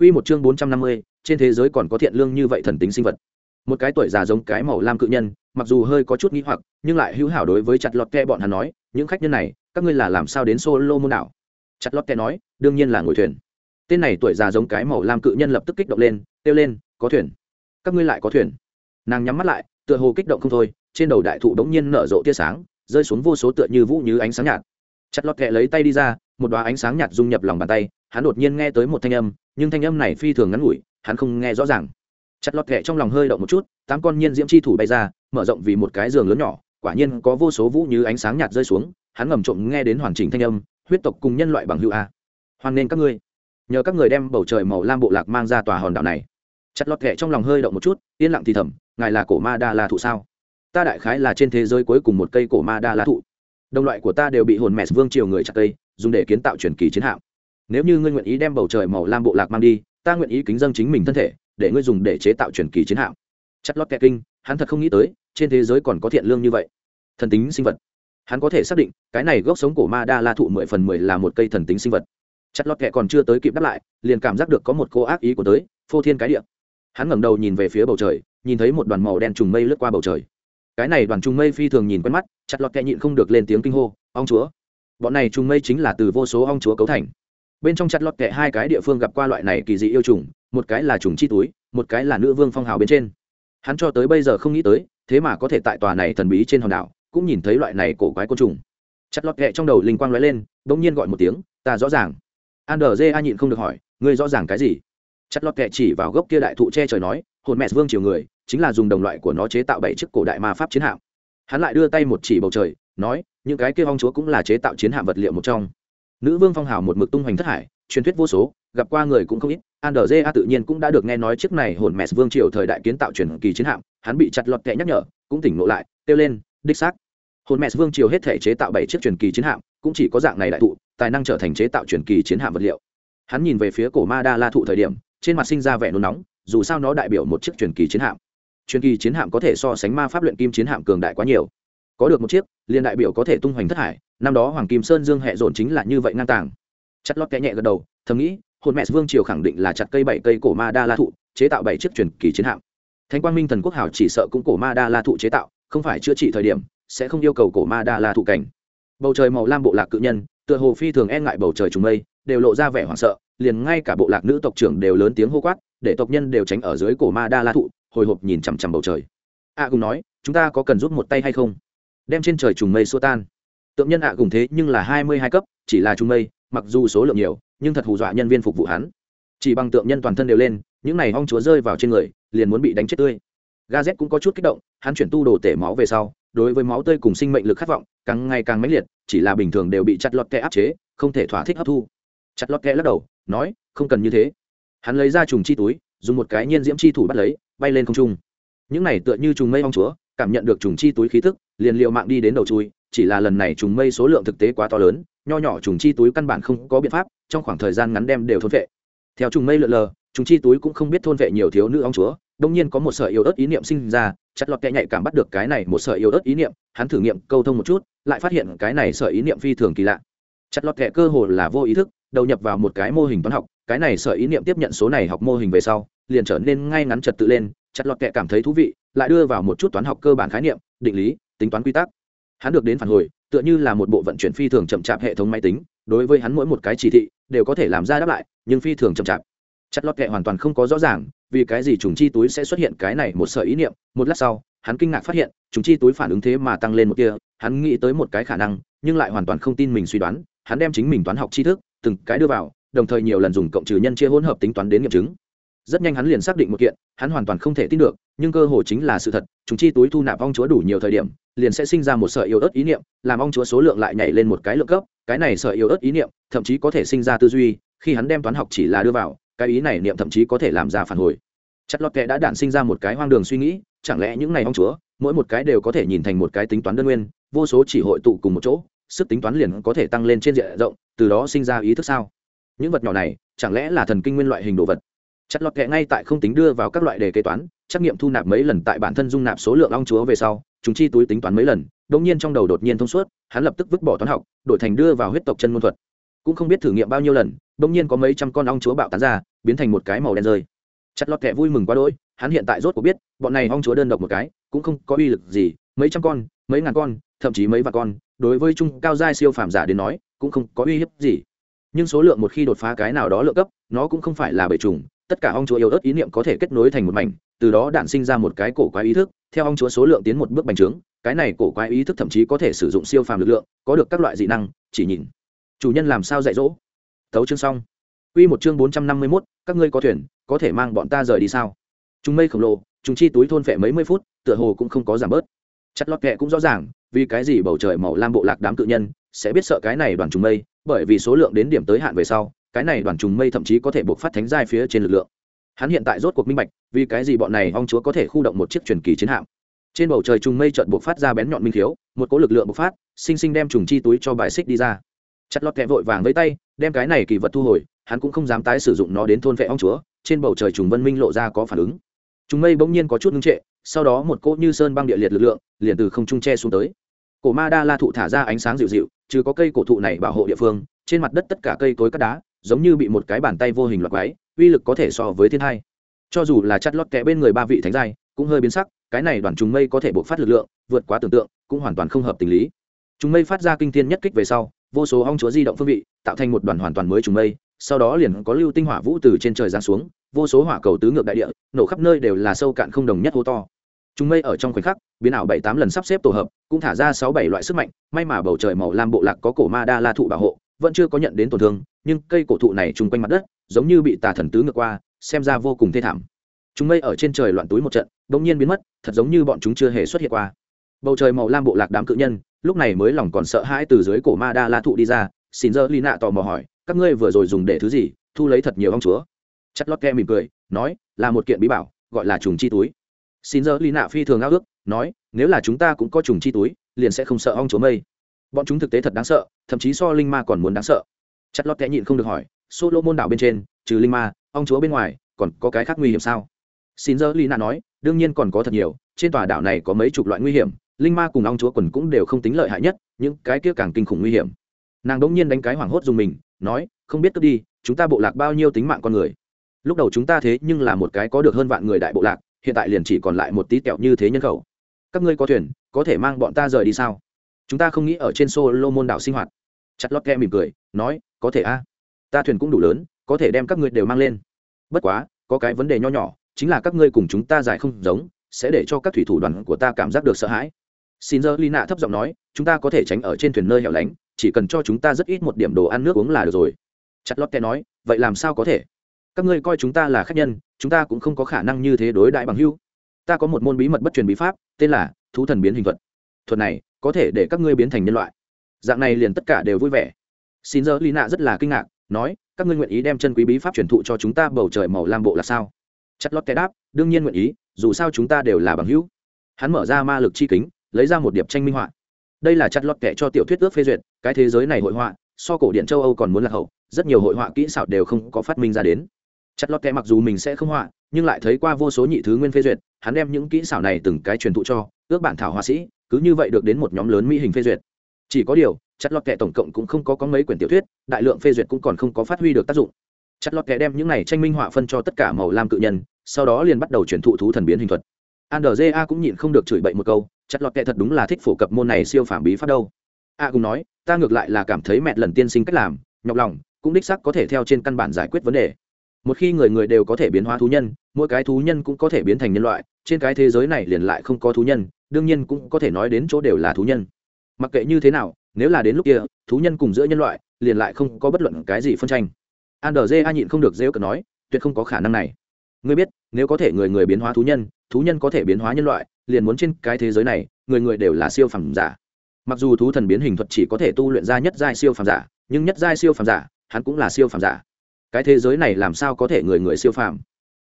Quy một chương 450, trên thế giới còn có thiện lương như vậy thần tính sinh vật. Một cái tuổi già giống cái màu lam cự nhân, mặc dù hơi có chút nghi hoặc, nhưng lại hữu hảo đối với chặt lọt kẹ bọn hắn nói, những khách nhân này, các ngươi là làm sao đến solo môn đảo? Chặt lọt kẹ nói, đương nhiên là ngồi thuyền. Tên này tuổi già giống cái màu lam cự nhân lập tức kích động lên, kêu lên, có thuyền. Các ngươi lại có thuyền. Nàng nhắm mắt lại, tựa hồ kích động không thôi, trên đầu đại thụ đống nhiên nở rộ tia sáng, rơi xuống vô số tựa như vũ như ánh sáng nhạt. Chặt lọt kẹ lấy tay đi ra, một đóa ánh sáng nhạt dung nhập lòng bàn tay, hắn đột nhiên nghe tới một thanh âm, nhưng thanh âm này phi thường ngắn ngủi hắn không nghe rõ ràng. Chặt lọt kẹ trong lòng hơi động một chút tám con nhiên diễm chi thủ bay ra mở rộng vì một cái giường lớn nhỏ quả nhiên có vô số vũ như ánh sáng nhạt rơi xuống hắn ngầm trộm nghe đến hoàn chỉnh thanh âm huyết tộc cùng nhân loại bằng hữu a. Hoan nên các ngươi. Nhờ các người đem bầu trời màu lam bộ lạc mang ra tòa hòn đảo này. Chặt lọt kẹ trong lòng hơi động một chút yên lặng thì thầm ngài là cổ ma đa la thụ sao? Ta đại khái là trên thế giới cuối cùng một cây cổ ma đa la thụ. Đồng loại của ta đều bị hồn mẹ vương triều người chặt cây dùng để kiến tạo truyền kỳ chiến hạm nếu như ngươi nguyện ý đem bầu trời màu lam bộ lạc mang đi, ta nguyện ý kính dâng chính mình thân thể, để ngươi dùng để chế tạo truyền kỳ chiến hạm. Chất lót kẹt kinh, hắn thật không nghĩ tới, trên thế giới còn có thiện lương như vậy. Thần tính sinh vật. Hắn có thể xác định, cái này gốc sống của ma đa la thụ mười phần mười là một cây thần tính sinh vật. Chất lót kẹt còn chưa tới kịp đáp lại, liền cảm giác được có một cô ác ý của tới, phô thiên cái địa. Hắn ngẩng đầu nhìn về phía bầu trời, nhìn thấy một đoàn màu đen trùng mây lướt qua bầu trời. Cái này đoàn trùng mây phi thường nhìn quen mắt chặt lọt kẹ nhịn không được lên tiếng kinh hô ong chúa! Bọn này trùng mây chính là từ vô số ong chúa cấu thành bên trong chặt lọt kệ hai cái địa phương gặp qua loại này kỳ dị yêu trùng, một cái là trùng chi túi, một cái là nữ vương phong hào bên trên. Hắn cho tới bây giờ không nghĩ tới, thế mà có thể tại tòa này thần bí trên hòn đảo, cũng nhìn thấy loại này cổ quái côn trùng. Chặt lọt kệ trong đầu linh quang lóe lên đ ỗ n g nhiên gọi một tiếng, ta rõ ràng. An đờ dê a nhịn không được hỏi, ngươi rõ ràng cái gì? Chặt lọt kệ chỉ vào gốc kia đại thụ che trời nói, hồn mẹ vương triều người, chính là dùng đồng loại của nó chế tạo bảy chiếc cổ đại ma pháp chiến hạm. Hắn lại đưa tay một chỉ bầu trời, nói, những cái kia hong chúa cũng là chế tạo chiến hạm vật liệu một trong nữ vương phong hào một mực tung hoành thất hải, truyền thuyết vô số, gặp qua người cũng không ít. Andrja tự nhiên cũng đã được nghe nói chiếc này hồn mẹ vương triều thời đại kiến tạo truyền kỳ chiến hạm, hắn bị chặt lọt tệ nhắc nhở, cũng tỉnh ngộ lại, kêu lên, đích xác. Hồn mẹ vương triều hết thể chế tạo bảy chiếc truyền kỳ chiến hạm, cũng chỉ có dạng này đại thụ, tài năng trở thành chế tạo truyền kỳ chiến hạm vật liệu. Hắn nhìn về phía cổ ma đa la thụ thời điểm, trên mặt sinh ra vẻ nôn nóng, dù sao nó đại biểu một chiếc truyền kỳ chiến hạm. Truyền kỳ chiến hạm có thể so sánh ma pháp luyện kim chiến hạm cường đại quá nhiều có được một chiếc liên đại biểu có thể tung hoành thất hải năm đó hoàng kim sơn dương hệ dồn chính là như vậy ngang tàng. Chặt lót kẽ nhẹ gật đầu thầm nghĩ hồn mẹ vương triều khẳng định là chặt cây bảy cây cổ ma đa la thụ chế tạo bảy chiếc truyền kỳ chiến hạm. Thánh quang minh thần quốc hảo chỉ sợ cũng cổ ma đa la thụ chế tạo không phải chữa trị thời điểm sẽ không yêu cầu cổ ma đa la thụ cảnh. Bầu trời màu lam bộ lạc cự nhân tựa hồ phi thường e ngại bầu trời trùng mây đều lộ ra vẻ hoảng sợ liền ngay cả bộ lạc nữ tộc trưởng đều lớn tiếng hô quát để tộc nhân đều tránh ở dưới cổ ma đa la thụ hồi hộp nhìn chằm chằm bầu trời. A à, cùng nói chúng ta có cần giúp một tay hay không? Đem trên trời trùng mây xua tan. Tượng nhân ạ cùng thế nhưng là hai mươi hai cấp, chỉ là trùng mây, mặc dù số lượng nhiều, nhưng thật hù dọa nhân viên phục vụ hắn. Chỉ bằng tượng nhân toàn thân đều lên, những này ong chúa rơi vào trên người, liền muốn bị đánh chết tươi. Ga z cũng có chút kích động, hắn chuyển tu đồ tể máu về sau, đối với máu tươi cùng sinh mệnh lực khát vọng, càng ngày càng mãnh liệt, chỉ là bình thường đều bị chặt lọt kẽ áp chế, không thể thỏa thích hấp thu. Chặt lọt kẽ lắc đầu, nói, không cần như thế. Hắn lấy ra trùng chi túi, dùng một cái nhiên diễm chi thủ bắt lấy, bay lên không trung. Những này tựa như trùng mây ong chúa cảm nhận được trùng chi túi khí thức, liền liệu mạng đi đến đầu chui, chỉ là lần này trùng mây số lượng thực tế quá to lớn, nho nhỏ trùng chi túi căn bản không có biện pháp, trong khoảng thời gian ngắn đem đều thôn vệ. Theo trùng mây lượn lờ, trùng chi túi cũng không biết thôn vệ nhiều thiếu nữ ong chúa, đông nhiên có một sợi yếu ớt ý niệm sinh ra, chặt lọt kẹ nhạy cảm bắt được cái này một sợi yếu ớt ý niệm, hắn thử nghiệm, câu thông một chút, lại phát hiện cái này sợi ý niệm phi thường kỳ lạ. Chặt lọt kẹ cơ hồ là vô ý thức, đầu nhập vào một cái mô hình toán học, cái này sợi ý niệm tiếp nhận số này học mô hình về sau, liền trở nên ngay ngắn trật tự lên, chặt lọt kẹ cảm thấy thú vị lại đưa vào một chút toán học cơ bản khái niệm, định lý, tính toán quy tắc. Hắn được đến phản hồi, tựa như là một bộ vận chuyển phi thường chậm chạp hệ thống máy tính, đối với hắn mỗi một cái chỉ thị đều có thể làm ra đáp lại, nhưng phi thường chậm chạp. Chất lót kệ hoàn toàn không có rõ ràng, vì cái gì trùng chi túi sẽ xuất hiện cái này một sở ý niệm, một lát sau, hắn kinh ngạc phát hiện, trùng chi túi phản ứng thế mà tăng lên một kia hắn nghĩ tới một cái khả năng, nhưng lại hoàn toàn không tin mình suy đoán, hắn đem chính mình toán học tri thức, từng cái đưa vào, đồng thời nhiều lần dùng cộng trừ nhân chia hỗn hợp tính toán đến nghiệm chứng rất nhanh hắn liền xác định một kiện, hắn hoàn toàn không thể tin được, nhưng cơ hồ chính là sự thật, chúng chi túi thu nạp ong chúa đủ nhiều thời điểm, liền sẽ sinh ra một sợi yếu ớt ý niệm, làm ong chúa số lượng lại nhảy lên một cái lượng cấp, cái này sợi yếu ớt ý niệm, thậm chí có thể sinh ra tư duy, khi hắn đem toán học chỉ là đưa vào, cái ý này niệm thậm chí có thể làm ra phản hồi. Chất lọt kệ đã đản sinh ra một cái hoang đường suy nghĩ, chẳng lẽ những này ong chúa, mỗi một cái đều có thể nhìn thành một cái tính toán đơn nguyên, vô số chỉ hội tụ cùng một chỗ, sức tính toán liền có thể tăng lên trên diện rộng, từ đó sinh ra ý thức sao? Những vật nhỏ này, chẳng lẽ là thần kinh nguyên loại hình đồ vật? Chặt lọt kệ ngay tại không tính đưa vào các loại đề kế toán, trắc nghiệm thu nạp mấy lần tại bản thân dung nạp số lượng ong chúa về sau chúng chi túi tính toán mấy lần, đột nhiên trong đầu đột nhiên thông suốt, hắn lập tức vứt bỏ toán học, đổi thành đưa vào huyết tộc chân môn thuật. Cũng không biết thử nghiệm bao nhiêu lần, đột nhiên có mấy trăm con ong chúa bạo tán ra, biến thành một cái màu đen rơi. Chặt lọt kệ vui mừng quá đỗi, hắn hiện tại rốt cuộc biết, bọn này ong chúa đơn độc một cái, cũng không có uy lực gì, mấy trăm con, mấy ngàn con, thậm chí mấy vạn con, đối với trung cao giai siêu phàm giả đến nói, cũng không có uy hiếp gì. Nhưng số lượng một khi đột phá cái nào đó lượng cấp, nó cũng không phải là bể trùng tất cả ong chúa yếu ớt ý niệm có thể kết nối thành một mảnh từ đó đạn sinh ra một cái cổ quái ý thức theo ong chúa số lượng tiến một bước bành trướng cái này cổ quái ý thức thậm chí có thể sử dụng siêu phàm lực lượng có được các loại dị năng chỉ nhìn chủ nhân làm sao dạy dỗ tấu chương xong Quy một chương bốn trăm năm mươi 451, các ngươi có thuyền, có thể mang bọn ta rời đi sao? Chúng mây khổng lồ, chúng chi túi thôn phệ mấy mươi phút, tựa hồ cũng không có giảm bớt. Chặt lót kệ cũng rõ ràng, vì cái gì bầu trời màu lam bộ lạc đám cự nhân sẽ biết sợ cái này đoàn trùng mây, bởi vì số lượng đến điểm tới hạn về sau, cái này đoàn trùng mây thậm chí có thể buộc phát thánh giai phía trên lực lượng. Hắn hiện tại rốt cuộc minh bạch, vì cái gì bọn này ong chúa có thể khu động một chiếc truyền kỳ chiến hạm. Trên bầu trời trùng mây chợt buộc phát ra bén nhọn minh thiếu một cỗ lực lượng bộc phát, sinh sinh đem trùng chi túi cho bài xích đi ra. Chặt lót kẹ vội vàng với tay, đem cái này kỳ vật thu hồi, hắn cũng không dám tái sử dụng nó đến thôn vệ ong chúa trên bầu trời trùng vân minh lộ ra có phản ứng trùng mây bỗng nhiên có chút ngưng trệ sau đó một cỗ như sơn băng địa liệt lực lượng liền từ không trung che xuống tới cổ ma đa la thụ thả ra ánh sáng dịu dịu trừ có cây cổ thụ này bảo hộ địa phương trên mặt đất tất cả cây cối cắt đá giống như bị một cái bàn tay vô hình loạt váy uy lực có thể so với thiên hai. Cho dù là chặt lót kẽ bên người ba vị thánh giai, cũng hơi biến sắc, cái này đoàn trùng mây có thể bộc phát lực lượng, vượt quá tưởng tượng, cũng hoàn toàn không hợp tình lý. Chúng mây phát ra kinh thiên nhất kích về sau, vô số ong chúa di động phương vị, tạo thành một đoàn hoàn toàn mới trùng mây, sau đó liền có lưu tinh hỏa vũ từ trên trời giáng xuống, vô số hỏa cầu tứ ngược đại địa, nổ khắp nơi đều là sâu cạn không đồng nhất hô to. Chúng mây ở trong khoảnh khắc, biến ảo bảy tám lần sắp xếp tổ hợp, cũng thả ra sáu bảy loại sức mạnh, may mà bầu trời màu lam bộ lạc có cổ ma đa la thụ bảo hộ vẫn chưa có nhận đến tổn thương, nhưng cây cổ thụ này chung quanh mặt đất, giống như bị tà thần tứ ngược qua, xem ra vô cùng thê thảm. Chúng mây ở trên trời loạn túi một trận đ ỗ n g nhiên biến mất, thật giống như bọn chúng chưa hề xuất hiện qua. Bầu trời màu lam bộ lạc đám cự nhân, lúc này mới lòng còn sợ hãi từ dưới cổ ma đa la thụ đi ra, xin dơ lì nạ tò mò hỏi, các ngươi vừa rồi dùng để thứ gì, thu lấy thật nhiều ong chúa? Chất lót ke mỉm cười, nói, là một kiện bí bảo, gọi là trùng chi túi. Xin giờ lì nạ phi thường ao ước, nói, nếu là chúng ta cũng có trùng chi túi, liền sẽ không sợ ong chúa mây bọn chúng thực tế thật đáng sợ, thậm chí so linh ma còn muốn đáng sợ. Chặt lót kẽ nhịn không được hỏi solo môn đảo bên trên, trừ linh ma ong chúa bên ngoài, còn có cái khác nguy hiểm sao? Xin dơ lì nạ nói, đương nhiên còn có thật nhiều, trên tòa đảo này có mấy chục loại nguy hiểm, linh ma cùng ong chúa quần cũng đều không tính lợi hại nhất, những cái kia càng kinh khủng nguy hiểm. Nàng đ ỗ n g nhiên đánh cái hoảng hốt dùng mình, nói, không biết cướp đi, chúng ta bộ lạc bao nhiêu tính mạng con người? Lúc đầu chúng ta thế nhưng là một cái có được hơn vạn người đại bộ lạc, hiện tại liền chỉ còn lại một tí kẹo như thế nhân khẩu. Các ngươi có thuyền, có thể mang bọn ta rời đi sao? Chúng ta không nghĩ ở trên solo môn đảo sinh hoạt. Chặt lót ke mỉm cười, nói, có thể a. Ta thuyền cũng đủ lớn, có thể đem các ngươi đều mang lên. Bất quá, có cái vấn đề nho nhỏ, chính là các ngươi cùng chúng ta dài không giống, sẽ để cho các thủy thủ đoàn của ta cảm giác được sợ hãi. Xin giờ lina thấp giọng nói, chúng ta có thể tránh ở trên thuyền nơi hẻo lánh, chỉ cần cho chúng ta rất ít một điểm đồ ăn nước uống là được rồi. Chặt lót kẻ nói, vậy làm sao có thể? Các ngươi coi chúng ta là khách nhân, chúng ta cũng không có khả năng như thế đối đại bằng hưu. Ta có một môn bí mật bất truyền bí pháp, tên là thú thần biến hình thuật thuật này có thể để các ngươi biến thành nhân loại. Dạng này liền tất cả đều vui vẻ. Xin giờ lì nạ rất là kinh ngạc, nói, các ngươi nguyện ý đem chân quý bí pháp truyền thụ cho chúng ta bầu trời màu lam bộ là sao? Chất lót té đáp, đương nhiên nguyện ý, dù sao chúng ta đều là bằng hữu. Hắn mở ra ma lực chi kính, lấy ra một điệp tranh minh họa. Đây là chặt lọt kệ cho tiểu thuyết ước phê duyệt, cái thế giới này hội họa, so cổ điện châu âu còn muốn lạc hậu, rất nhiều hội họa kỹ xảo đều không có phát minh ra đến. Chặt lọt kệ mặc dù mình sẽ không họa, nhưng lại thấy qua vô số nhị thứ nguyên phê duyệt, hắn đem những kỹ xảo này từng cái truyền thụ cho, ước bản thảo họa sĩ cứ như vậy được đến một nhóm lớn mỹ hình phê duyệt. Chỉ có điều, chặt lọt kệ tổng cộng cũng không có có mấy quyển tiểu thuyết, đại lượng phê duyệt cũng còn không có phát huy được tác dụng. Chặt lọt kệ đem những này tranh minh họa phân cho tất cả màu lam cự nhân, sau đó liền bắt đầu chuyển thụ thú thần biến hình thuật. Andrja cũng nhịn không được chửi bậy một câu, chặt lọt kệ thật đúng là thích phổ cập môn này siêu phản bí pháp đâu. A cùng nói, ta ngược lại là cảm thấy mẹ lần tiên sinh cách làm, nhọc lòng, cũng đích xác có thể theo trên căn bản giải quyết vấn đề một khi người người đều có thể biến hóa thú nhân, mỗi cái thú nhân cũng có thể biến thành nhân loại, trên cái thế giới này liền lại không có thú nhân, đương nhiên cũng có thể nói đến chỗ đều là thú nhân. Mặc kệ như thế nào, nếu là đến lúc kia, thú nhân cùng giữa nhân loại liền lại không có bất luận cái gì phân tranh. An đờ dê a nhịn không được dễ cờ nói, tuyệt không có khả năng này. Ngươi biết, nếu có thể người người biến hóa thú nhân thú nhân có thể biến hóa nhân loại, liền muốn trên cái thế giới này, người người đều là siêu phẩm giả. Mặc dù thú thần biến hình thuật chỉ có thể tu luyện ra nhất giai siêu phẩm giả, nhưng nhất giai siêu phẩm giả, hắn cũng là siêu phẩm giả cái thế giới này làm sao có thể người người siêu phàm?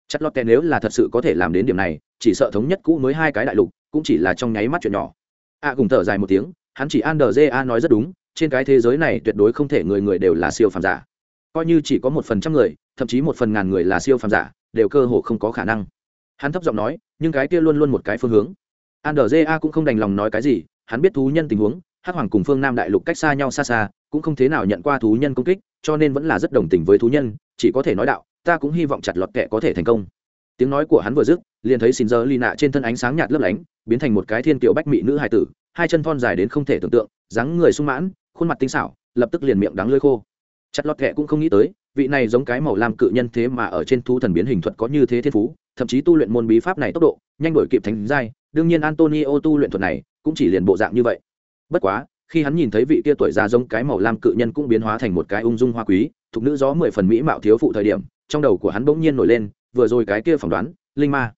Chất lót kẻ nếu là thật sự có thể làm đến điểm này chỉ sợ thống nhất cũ mới hai cái đại lục cũng chỉ là trong nháy mắt chuyện nhỏ. A à, cùng thở dài một tiếng hắn chỉ an a nói rất đúng trên cái thế giới này tuyệt đối không thể người người đều là siêu phàm giả. Coi như chỉ có một phần trăm người thậm chí một phần ngàn người là siêu phàm giả đều cơ hồ không có khả năng. Hắn thấp giọng nói nhưng cái kia luôn luôn một cái phương hướng. Andrja cũng không đành lòng nói cái gì hắn biết thú nhân tình huống hắc hoàng cùng phương nam đại lục cách xa nhau xa xa, cũng không thế nào nhận qua thú nhân công kích, cho nên vẫn là rất đồng tình với thú nhân, chỉ có thể nói đạo, ta cũng hy vọng chặt lọt kệ có thể thành công. Tiếng nói của hắn vừa dứt, liền thấy xin giờ ly nạ trên thân ánh sáng nhạt lấp lánh, biến thành một cái thiên kiều bách mỹ nữ hài tử, hai chân thon dài đến không thể tưởng tượng, dáng người sung mãn, khuôn mặt tinh xảo, lập tức liền miệng đắng lơi khô. Chặt lọt kệ cũng không nghĩ tới, vị này giống cái màu lam cự nhân thế mà ở trên thú thần biến hình thuật có như thế thiên phú, thậm chí tu luyện môn bí pháp này tốc độ, nhanh đổi kịp thành giai, đương nhiên antonio tu luyện thuật này cũng chỉ liền bộ dạng như vậy bất quá, khi hắn nhìn thấy vị kia tuổi già giống cái màu lam cự nhân cũng biến hóa thành một cái ung dung hoa quý, thục nữ gió mười phần mỹ mạo thiếu phụ thời điểm, trong đầu của hắn bỗng nhiên nổi lên, vừa rồi cái kia phỏng đoán, linh ma.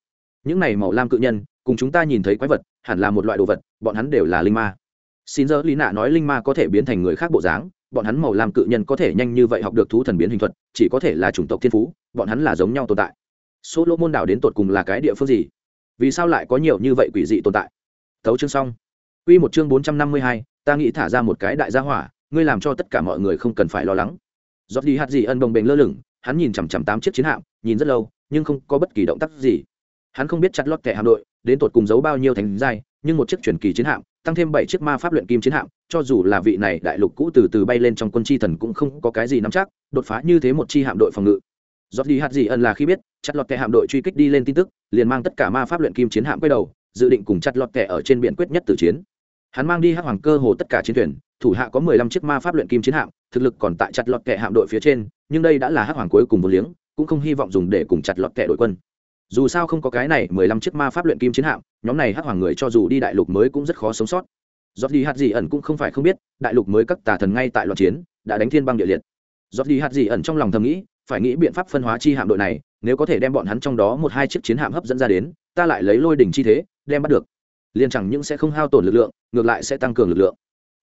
Những này màu lam cự nhân, cùng chúng ta nhìn thấy quái vật, hẳn là một loại đồ vật, bọn hắn đều là linh ma. Xin giờ lý nạ nói linh ma có thể biến thành người khác bộ dáng, bọn hắn màu lam cự nhân có thể nhanh như vậy học được thú thần biến hình thuật, chỉ có thể là chủng tộc thiên phú, bọn hắn là giống nhau tồn tại. Số lô môn đảo đến tột cùng là cái địa phương gì? Vì sao lại có nhiều như vậy quỷ dị tồn tại? Tấu chương xong. Quy một chương bốn trăm năm mươi hai, ta nghĩ thả ra một cái đại gia hỏa, ngươi làm cho tất cả mọi người không cần phải lo lắng. Giọt đi hạt gì ân bồng bềnh lơ lửng, hắn nhìn chằm chằm tám chiếc chiến hạm, nhìn rất lâu, nhưng không có bất kỳ động tác gì. Hắn không biết chặt lót kẻ hạm đội, đến tột cùng giấu bao nhiêu thành giai, nhưng một chiếc truyền kỳ chiến hạm, tăng thêm bảy chiếc ma pháp luyện kim chiến hạm, cho dù là vị này đại lục cũ từ từ bay lên trong quân chi thần cũng không có cái gì nắm chắc, đột phá như thế một chi hạm đội phòng ngự. Giọt đi hạt gì ân là khi biết, chặt lọt kẻ hạm đội truy kích đi lên tin tức, liền mang tất cả ma pháp luyện kim chiến hạm quay đầu, dự định cùng chặt lọt kẻ ở trên biển quyết nhất tử chiến hắn mang đi hắc hoàng cơ hồ tất cả chiến thuyền, thủ hạ có mười lăm chiếc ma pháp luyện kim chiến hạm, thực lực còn tại chặt lọt kệ hạm đội phía trên, nhưng đây đã là hắc hoàng cuối cùng một liếng, cũng không hy vọng dùng để cùng chặt lọt kệ đội quân. Dù sao không có cái này, mười lăm chiếc ma pháp luyện kim chiến hạm, nhóm này hắc hoàng người cho dù đi đại lục mới cũng rất khó sống sót. Giót đi hạt gì ẩn cũng không phải không biết, đại lục mới các tà thần ngay tại loạt chiến, đã đánh thiên băng địa liệt. Giót đi hạt gì ẩn trong lòng thầm nghĩ, phải nghĩ biện pháp phân hóa chi hạm đội này, nếu có thể đem bọn hắn trong đó một hai chiếc chiến hạm hấp dẫn ra đến, ta lại lấy lôi đỉnh chi thế, đem bắt được liền chẳng những sẽ không hao tổn lực lượng ngược lại sẽ tăng cường lực lượng.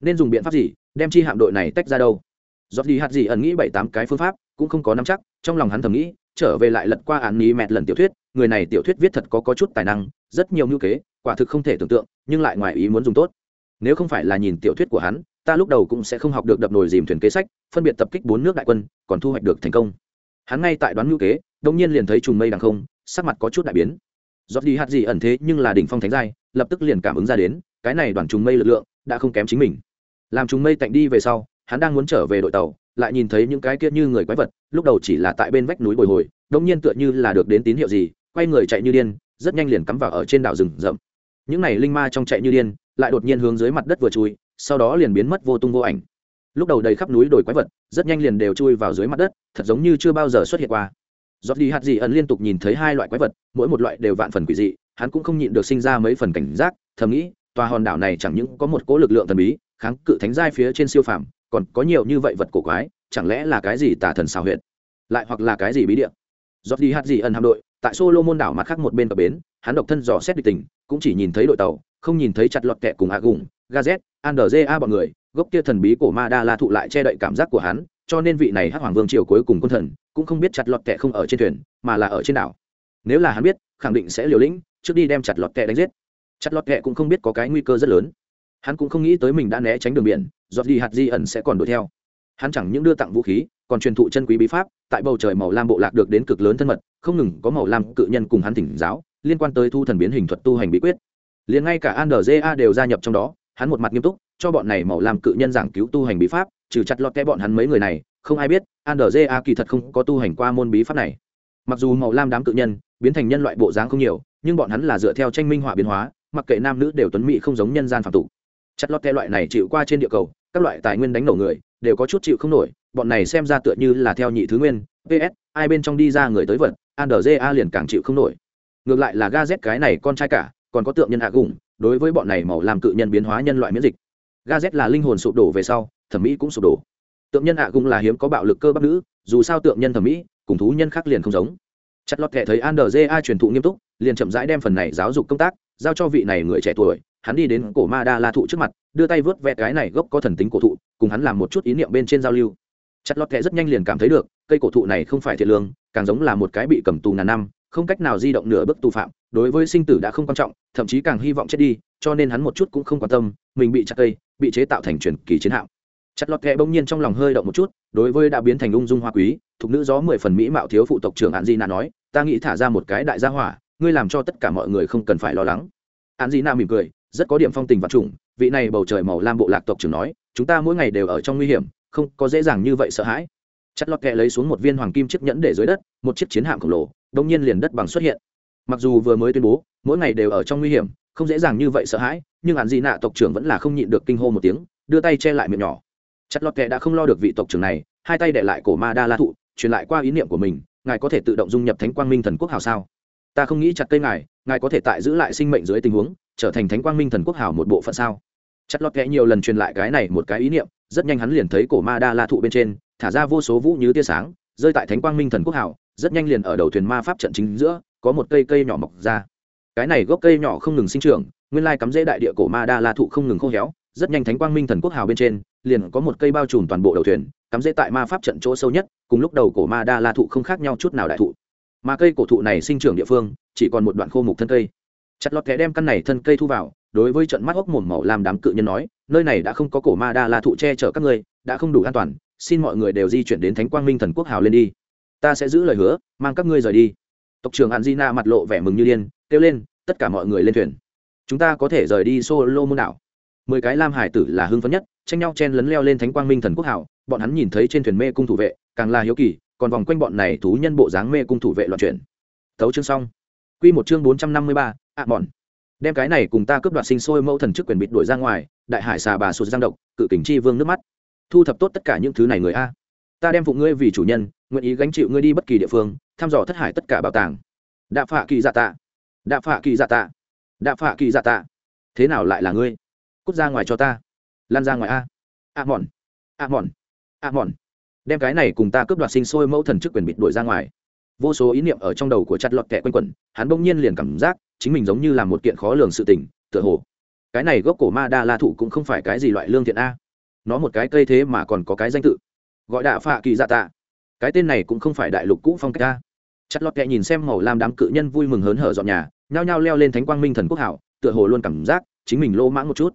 Nên dùng biện pháp gì đem chi hạm đội này tách ra đâu? Giọt đi hạt gì ẩn nghĩ bảy tám cái phương pháp cũng không có nắm chắc trong lòng hắn thầm nghĩ trở về lại lật qua án ní mẹt lần tiểu thuyết người này tiểu thuyết viết thật có, có chút tài năng rất nhiều ngữ kế quả thực không thể tưởng tượng nhưng lại ngoài ý muốn dùng tốt. Nếu không phải là nhìn tiểu thuyết của hắn ta lúc đầu cũng sẽ không học được đập nồi dìm thuyền kế sách phân biệt tập kích bốn nước đại quân còn thu hoạch được thành công. Hắn ngay tại đoán ngữ kế đông nhiên liền thấy trùng mây đằng không sắc mặt có chút đại biến. Giọt đi hạt gì ẩn thế nhưng là đỉnh phong thánh giai lập tức liền cảm ứng ra đến, cái này đoàn trùng mây lực lượng đã không kém chính mình. Làm trùng mây tạnh đi về sau, hắn đang muốn trở về đội tàu, lại nhìn thấy những cái kia như người quái vật, lúc đầu chỉ là tại bên vách núi bồi hồi đông nhiên tựa như là được đến tín hiệu gì, quay người chạy như điên, rất nhanh liền cắm vào ở trên đảo rừng rậm. Những này linh ma trong chạy như điên, lại đột nhiên hướng dưới mặt đất vừa chui, sau đó liền biến mất vô tung vô ảnh. Lúc đầu đầy khắp núi đồi quái vật, rất nhanh liền đều chui vào dưới mặt đất, thật giống như chưa bao giờ xuất hiện qua. Giọt đi hạt gì ẩn liên tục nhìn thấy hai loại quái vật, mỗi một loại đều vạn phần quỷ dị hắn cũng không nhịn được sinh ra mấy phần cảnh giác, thầm nghĩ, tòa hòn đảo này chẳng những có một cỗ lực lượng thần bí, kháng cự thánh giai phía trên siêu phàm, còn có nhiều như vậy vật cổ quái, chẳng lẽ là cái gì tà thần xào huyệt? Lại hoặc là cái gì bí địa? Giọt đi hạt gì ẩn hạm đội, tại solo môn đảo mặt khác một bên cập bến, hắn độc thân dò xét địch tình, cũng chỉ nhìn thấy đội tàu, không nhìn thấy chặt lọt kẹ cùng a gùng gazet Andra bọn người, gốc kia thần bí của ma đa la thụ lại che đậy cảm giác của hắn, cho nên vị này hắc hoàng vương triều cuối cùng quân thần, cũng không biết chặt lọt kẹ không ở trên thuyền, mà là ở trên đảo. Nếu là hắn biết, khẳng định sẽ liều lĩnh trước đi đem chặt lọt kẹ đánh giết. Chặt lọt kẹ cũng không biết có cái nguy cơ rất lớn. Hắn cũng không nghĩ tới mình đã né tránh đường biển, giọt đi hạt di ẩn sẽ còn đuổi theo. Hắn chẳng những đưa tặng vũ khí, còn truyền thụ chân quý bí pháp, tại bầu trời màu lam bộ lạc được đến cực lớn thân mật, không ngừng có màu lam cự nhân cùng hắn thỉnh giáo, liên quan tới thu thần biến hình thuật tu hành bí quyết. Liền ngay cả andrja đều gia nhập trong đó, hắn một mặt nghiêm túc, cho bọn này màu lam cự nhân giảng cứu tu hành bí pháp, trừ chặt lọt kẽ bọn hắn mấy người này, không ai biết andrja kỳ thật không có tu hành qua môn bí pháp này. Mặc dù màu lam đám cự nhân biến thành nhân loại bộ dáng không nhiều, nhưng bọn hắn là dựa theo tranh minh họa biến hóa, mặc kệ nam nữ đều tuấn mỹ không giống nhân gian phạm tục. Chặt lọt theo loại này chịu qua trên địa cầu, các loại tài nguyên đánh nổ người, đều có chút chịu không nổi, bọn này xem ra tựa như là theo nhị thứ nguyên. Ps ai bên trong đi ra người tới vật andrja liền càng chịu không nổi. Ngược lại là ga z cái này con trai cả, còn có tượng nhân hạ gùng đối với bọn này màu làm cự nhân biến hóa nhân loại miễn dịch. Ga z là linh hồn sụp đổ về sau, thẩm mỹ cũng sụp đổ. Tượng nhân hạ gùng là hiếm có bạo lực cơ bắp nữ, dù sao tượng nhân thẩm mỹ, cùng thú nhân khác liền không giống chặt lọt kệ thấy andrja truyền thụ nghiêm túc, liền chậm rãi đem phần này giáo dục công tác giao cho vị này người trẻ tuổi. Hắn đi đến cổ ma đa la thụ trước mặt, đưa tay vớt vẹt cái này gốc có thần tính cổ thụ, cùng hắn làm một chút ý niệm bên trên giao lưu. Chặt lọt kệ rất nhanh liền cảm thấy được, cây cổ thụ này không phải thiệt lương, càng giống là một cái bị cầm tù ngàn năm, không cách nào di động nửa bước tù phạm, đối với sinh tử đã không quan trọng, thậm chí càng hy vọng chết đi, cho nên hắn một chút cũng không quan tâm, mình bị chặt cây, bị chế tạo thành truyền kỳ chiến hạm chặt lọt kệ bỗng nhiên trong lòng hơi động một chút đối với đã biến thành ung dung hoa quý thục nữ gió mười phần mỹ mạo thiếu phụ tộc trưởng hạn di nạ nói ta nghĩ thả ra một cái đại gia hỏa ngươi làm cho tất cả mọi người không cần phải lo lắng. Hạn di nạ mỉm cười rất có điểm phong tình vật trùng, vị này bầu trời màu lam bộ lạc tộc trưởng nói chúng ta mỗi ngày đều ở trong nguy hiểm không có dễ dàng như vậy sợ hãi. Chặt lọt kẹ lấy xuống một viên hoàng kim chiếc nhẫn để dưới đất một chiếc chiến hạm khổng lồ đông nhiên liền đất bằng xuất hiện. Mặc dù vừa mới tuyên bố mỗi ngày đều ở trong nguy hiểm không dễ dàng như vậy sợ hãi nhưng hạn Di nạ tộc trưởng vẫn là không nhịn được kinh hô một tiếng đưa tay che lại miệng nhỏ chặt lọt kẹ đã không lo được vị tộc trưởng này, hai tay để lại cổ ma đa la thụ, truyền lại qua ý niệm của mình, ngài có thể tự động dung nhập thánh quang minh thần quốc hào sao? Ta không nghĩ chặt cây ngài ngài có thể tại giữ lại sinh mệnh dưới tình huống, trở thành thánh quang minh thần quốc hào một bộ phận sao? Chặt lọt kệ nhiều lần truyền lại cái này một cái ý niệm, rất nhanh hắn liền thấy cổ ma đa la thụ bên trên, thả ra vô số vũ như tia sáng, rơi tại thánh quang minh thần quốc hào, rất nhanh liền ở đầu thuyền ma pháp trận chính giữa, có một cây cây nhỏ mọc ra. Cái này gốc cây nhỏ không ngừng sinh trưởng, nguyên lai cắm rễ đại địa cổ ma đa la thụ không ngừng khô héo, rất nhanh thánh quang minh thần quốc hào bên trên liền có một cây bao trùm toàn bộ đầu thuyền, cắm dễ tại ma pháp trận chỗ sâu nhất, cùng lúc đầu cổ ma đa la thụ không khác nhau chút nào đại thụ. Mà cây cổ thụ này sinh trưởng địa phương, chỉ còn một đoạn khô mục thân cây. Chặt lọt kẻ đem căn này thân cây thu vào, đối với trận mắt ốc mồm màu làm đám cự nhân nói, nơi này đã không có cổ ma đa la thụ che chở các ngươi, đã không đủ an toàn, xin mọi người đều di chuyển đến thánh quang minh thần quốc hào lên đi. Ta sẽ giữ lời hứa, mang các ngươi rời đi. Tộc trưởng hạn di na mặt lộ vẻ mừng như điên, kêu lên, tất cả mọi người lên thuyền. Chúng ta có thể rời đi solo môn đảo. Mười cái lam hải tử là hưng phấn nhất tranh nhau chen lấn leo lên thánh quang minh thần quốc hảo, bọn hắn nhìn thấy trên thuyền mê cung thủ vệ, càng là hiếu kỳ, còn vòng quanh bọn này thú nhân bộ dáng mê cung thủ vệ loạn chuyển. Tấu chương xong. Quy một chương bốn trăm năm mươi ba, ạ bọn đem cái này cùng ta cướp đoạt sinh sôi mẫu thần chức quyền bịt đuổi ra ngoài, đại hải xà bà sụt giang độc, cự kình chi vương nước mắt. Thu thập tốt tất cả những thứ này người a. Ta đem phụ ngươi vì chủ nhân, nguyện ý gánh chịu ngươi đi bất kỳ địa phương, thăm dò thất hải tất cả bảo tàng. Đạ phạ kỳ dạ tạ. Đạ phạ kỳ dạ tạ. Đạ phạ kỳ dạ tạ. Thế nào lại là ngươi? Cút ra ngoài cho ta lan ra ngoài a. A mòn a mòn a mòn đem cái này cùng ta cướp đoạt sinh sôi mẫu thần chức quyền bịt đuổi ra ngoài. Vô số ý niệm ở trong đầu của chặt lọt kẹ quanh quẩn, hắn bỗng nhiên liền cảm giác chính mình giống như là một kiện khó lường sự tình, tựa hồ. Cái này gốc cổ ma đa la thụ cũng không phải cái gì loại lương thiện a. Nó một cái cây thế mà còn có cái danh tự. Gọi đạ phạ kỳ dạ tạ. Cái tên này cũng không phải đại lục cũ phong cách a. Chặt lọt kẹ nhìn xem màu lam đám cự nhân vui mừng hớn hở dọn nhà, nhao nhao leo lên thánh quang minh thần quốc hảo, tựa hồ luôn cảm giác chính mình lô mãng một chút.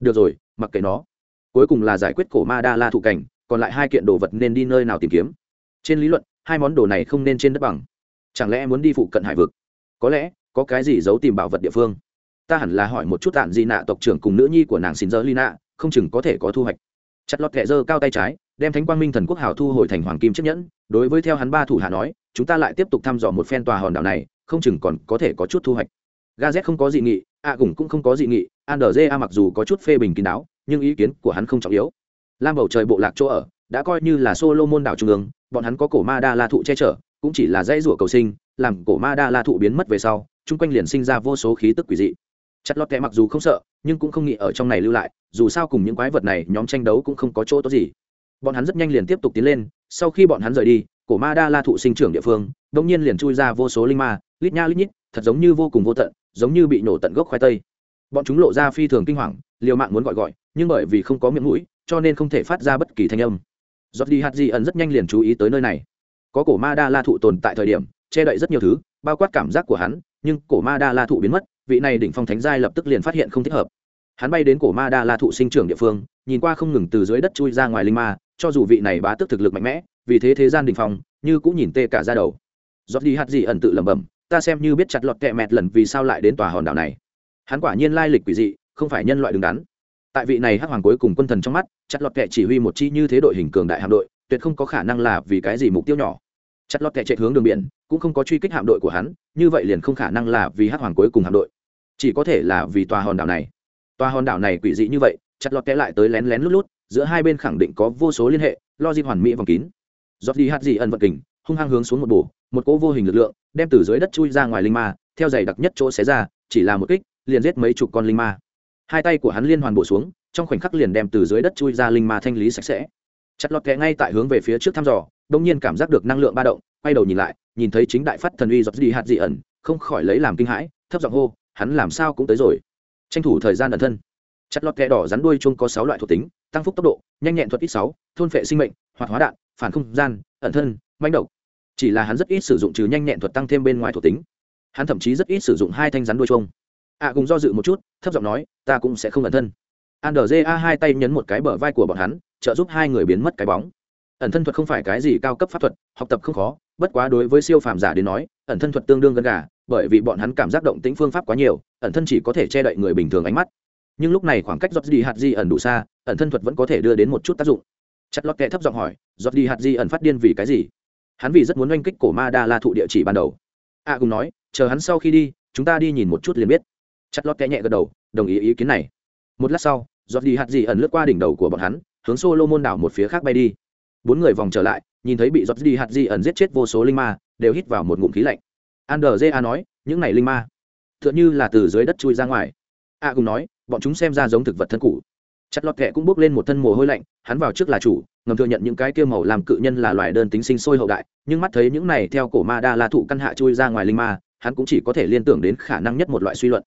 Được rồi mặc kệ nó. Cuối cùng là giải quyết cổ ma đa la thụ cảnh, còn lại hai kiện đồ vật nên đi nơi nào tìm kiếm? Trên lý luận, hai món đồ này không nên trên đất bằng. Chẳng lẽ muốn đi phụ cận hải vực? Có lẽ, có cái gì giấu tìm bảo vật địa phương? Ta hẳn là hỏi một chút tạn di nạ tộc trưởng cùng nữ nhi của nàng xin dơ lina không chừng có thể có thu hoạch. Chặt lọt kẹ dơ cao tay trái, đem thánh quang minh thần quốc hào thu hồi thành hoàng kim chiếc nhẫn, đối với theo hắn ba thủ hạ nói, chúng ta lại tiếp tục thăm dò một phen tòa hòn đảo này, không chừng còn có thể có chút thu hoạch gaz không có dị nghị, a gủng cũng không có dị nghị andrz mặc dù có chút phê bình kín đáo, nhưng ý kiến của hắn không trọng yếu. Lam bầu trời bộ lạc chỗ ở, đã coi như là solo môn đảo trung ương, bọn hắn có cổ ma đa la thụ che chở, cũng chỉ là dãy rủa cầu sinh, làm cổ ma đa la thụ biến mất về sau, chung quanh liền sinh ra vô số khí tức quỷ dị. Chặt lót kẽ mặc dù không sợ, nhưng cũng không nghĩ ở trong này lưu lại, dù sao cùng những quái vật này nhóm tranh đấu cũng không có chỗ tốt gì. Bọn hắn rất nhanh liền tiếp tục tiến lên, sau khi bọn hắn rời đi, cổ ma đa la thụ sinh trưởng địa phương đ ỗ n g nhiên liền chui ra vô số linh ma, lít nha lít nhít, thật giống như vô cùng vô tận giống như bị nổ tận gốc khoai tây. Bọn chúng lộ ra phi thường kinh hoàng, liều mạng muốn gọi gọi, nhưng bởi vì không có miệng mũi, cho nên không thể phát ra bất kỳ thanh âm. Giọt đi hạt di ẩn rất nhanh liền chú ý tới nơi này. Có cổ ma đa la thụ tồn tại thời điểm, che đậy rất nhiều thứ, bao quát cảm giác của hắn, nhưng cổ ma đa la thụ biến mất, vị này đỉnh phong thánh giai lập tức liền phát hiện không thích hợp. Hắn bay đến cổ ma đa la thụ sinh trưởng địa phương, nhìn qua không ngừng từ dưới đất chui ra ngoài linh ma, cho dù vị này bá tức thực lực mạnh mẽ, vì thế thế gian đỉnh phong, như cũng nhìn tê cả ra đầu. Giọt đi hạt di ẩn tự lẩm bẩm ta xem như biết chặt lọt kẹ mẹt lần vì sao lại đến tòa hòn đảo này. Hắn quả nhiên lai lịch quỷ dị, không phải nhân loại đứng đắn. Tại vị này hắc hoàng cuối cùng quân thần trong mắt, chặt lọt kẹ chỉ huy một chi như thế đội hình cường đại hạm đội, tuyệt không có khả năng là vì cái gì mục tiêu nhỏ. Chặt lọt kẹ chạy hướng đường biển, cũng không có truy kích hạm đội của hắn, như vậy liền không khả năng là vì hắc hoàng cuối cùng hạm đội. Chỉ có thể là vì tòa hòn đảo này. Tòa hòn đảo này quỷ dị như vậy, chặt lọt kẽ lại tới lén lén lút lút, giữa hai bên khẳng định có vô số liên hệ, lo di hoàn mỹ vòng kín. Giọt đi hạt gì ẩn vận kình hung hăng hướng xuống một bổ, một cỗ vô hình lực lượng đem từ dưới đất chui ra ngoài linh ma, theo giày đặc nhất chỗ xé ra, chỉ là một kích, liền giết mấy chục con linh ma. Hai tay của hắn liên hoàn bổ xuống, trong khoảnh khắc liền đem từ dưới đất chui ra linh ma thanh lý sạch sẽ. Chặt lọt kẽ ngay tại hướng về phía trước thăm dò đông nhiên cảm giác được năng lượng ba động, quay đầu nhìn lại, nhìn thấy chính đại phát thần uy giọt đi hạt dị ẩn, không khỏi lấy làm kinh hãi, thấp giọng hô, hắn làm sao cũng tới rồi. Tranh thủ thời gian ẩn thân. Chặt lọt kẽ đỏ rắn đuôi chung có sáu loại thuộc tính, tăng phúc tốc độ, nhanh nhẹn thuật ít sáu, thôn phệ sinh mệnh, hoạt hóa đạn, phản không gian, ẩn thân, manh động chỉ là hắn rất ít sử dụng trừ nhanh nhẹn thuật tăng thêm bên ngoài thuộc tính. Hắn thậm chí rất ít sử dụng hai thanh rắn đuôi chuông. ạ à, cùng do dự một chút thấp giọng nói ta cũng sẽ không ẩn thân. Andrja hai tay nhấn một cái bờ vai của bọn hắn trợ giúp hai người biến mất cái bóng. Ẩn thân thuật không phải cái gì cao cấp pháp thuật học tập không khó bất quá đối với siêu phàm giả đến nói ẩn thân thuật tương đương gần gà bởi vì bọn hắn cảm giác động tĩnh phương pháp quá nhiều ẩn thân chỉ có thể che đậy người bình thường ánh mắt. Nhưng lúc này khoảng cách giọt đi hạt di ẩn đủ xa ẩn thân thuật vẫn có thể đưa đến một chút tác dụng. Chặt lọt kệ thấp giọng hỏi giọt đi hạt di ẩn phát điên vì cái gì? Hắn vì rất muốn oanh kích cổ ma đa la thụ địa chỉ ban đầu. A cùng nói, chờ hắn sau khi đi, chúng ta đi nhìn một chút liền biết. Chặt lót kẽ nhẹ gật đầu, đồng ý ý kiến này. Một lát sau, giọt đi hạt gì ẩn lướt qua đỉnh đầu của bọn hắn, hướng solo môn đảo một phía khác bay đi. Bốn người vòng trở lại, nhìn thấy bị giọt đi hạt gì ẩn giết chết vô số linh ma, đều hít vào một ngụm khí lạnh. Ander z a nói, những này linh ma t h ư ợ n như là từ dưới đất chui ra ngoài. A cùng nói, bọn chúng xem ra giống thực vật thân cũ chặt lọt kệ cũng bước lên một thân mồ hôi lạnh, hắn vào trước là chủ, ngầm thừa nhận những cái kia màu làm cự nhân là loài đơn tính sinh sôi hậu đại, nhưng mắt thấy những này theo cổ ma đa la thụ căn hạ chui ra ngoài linh ma, hắn cũng chỉ có thể liên tưởng đến khả năng nhất một loại suy luận.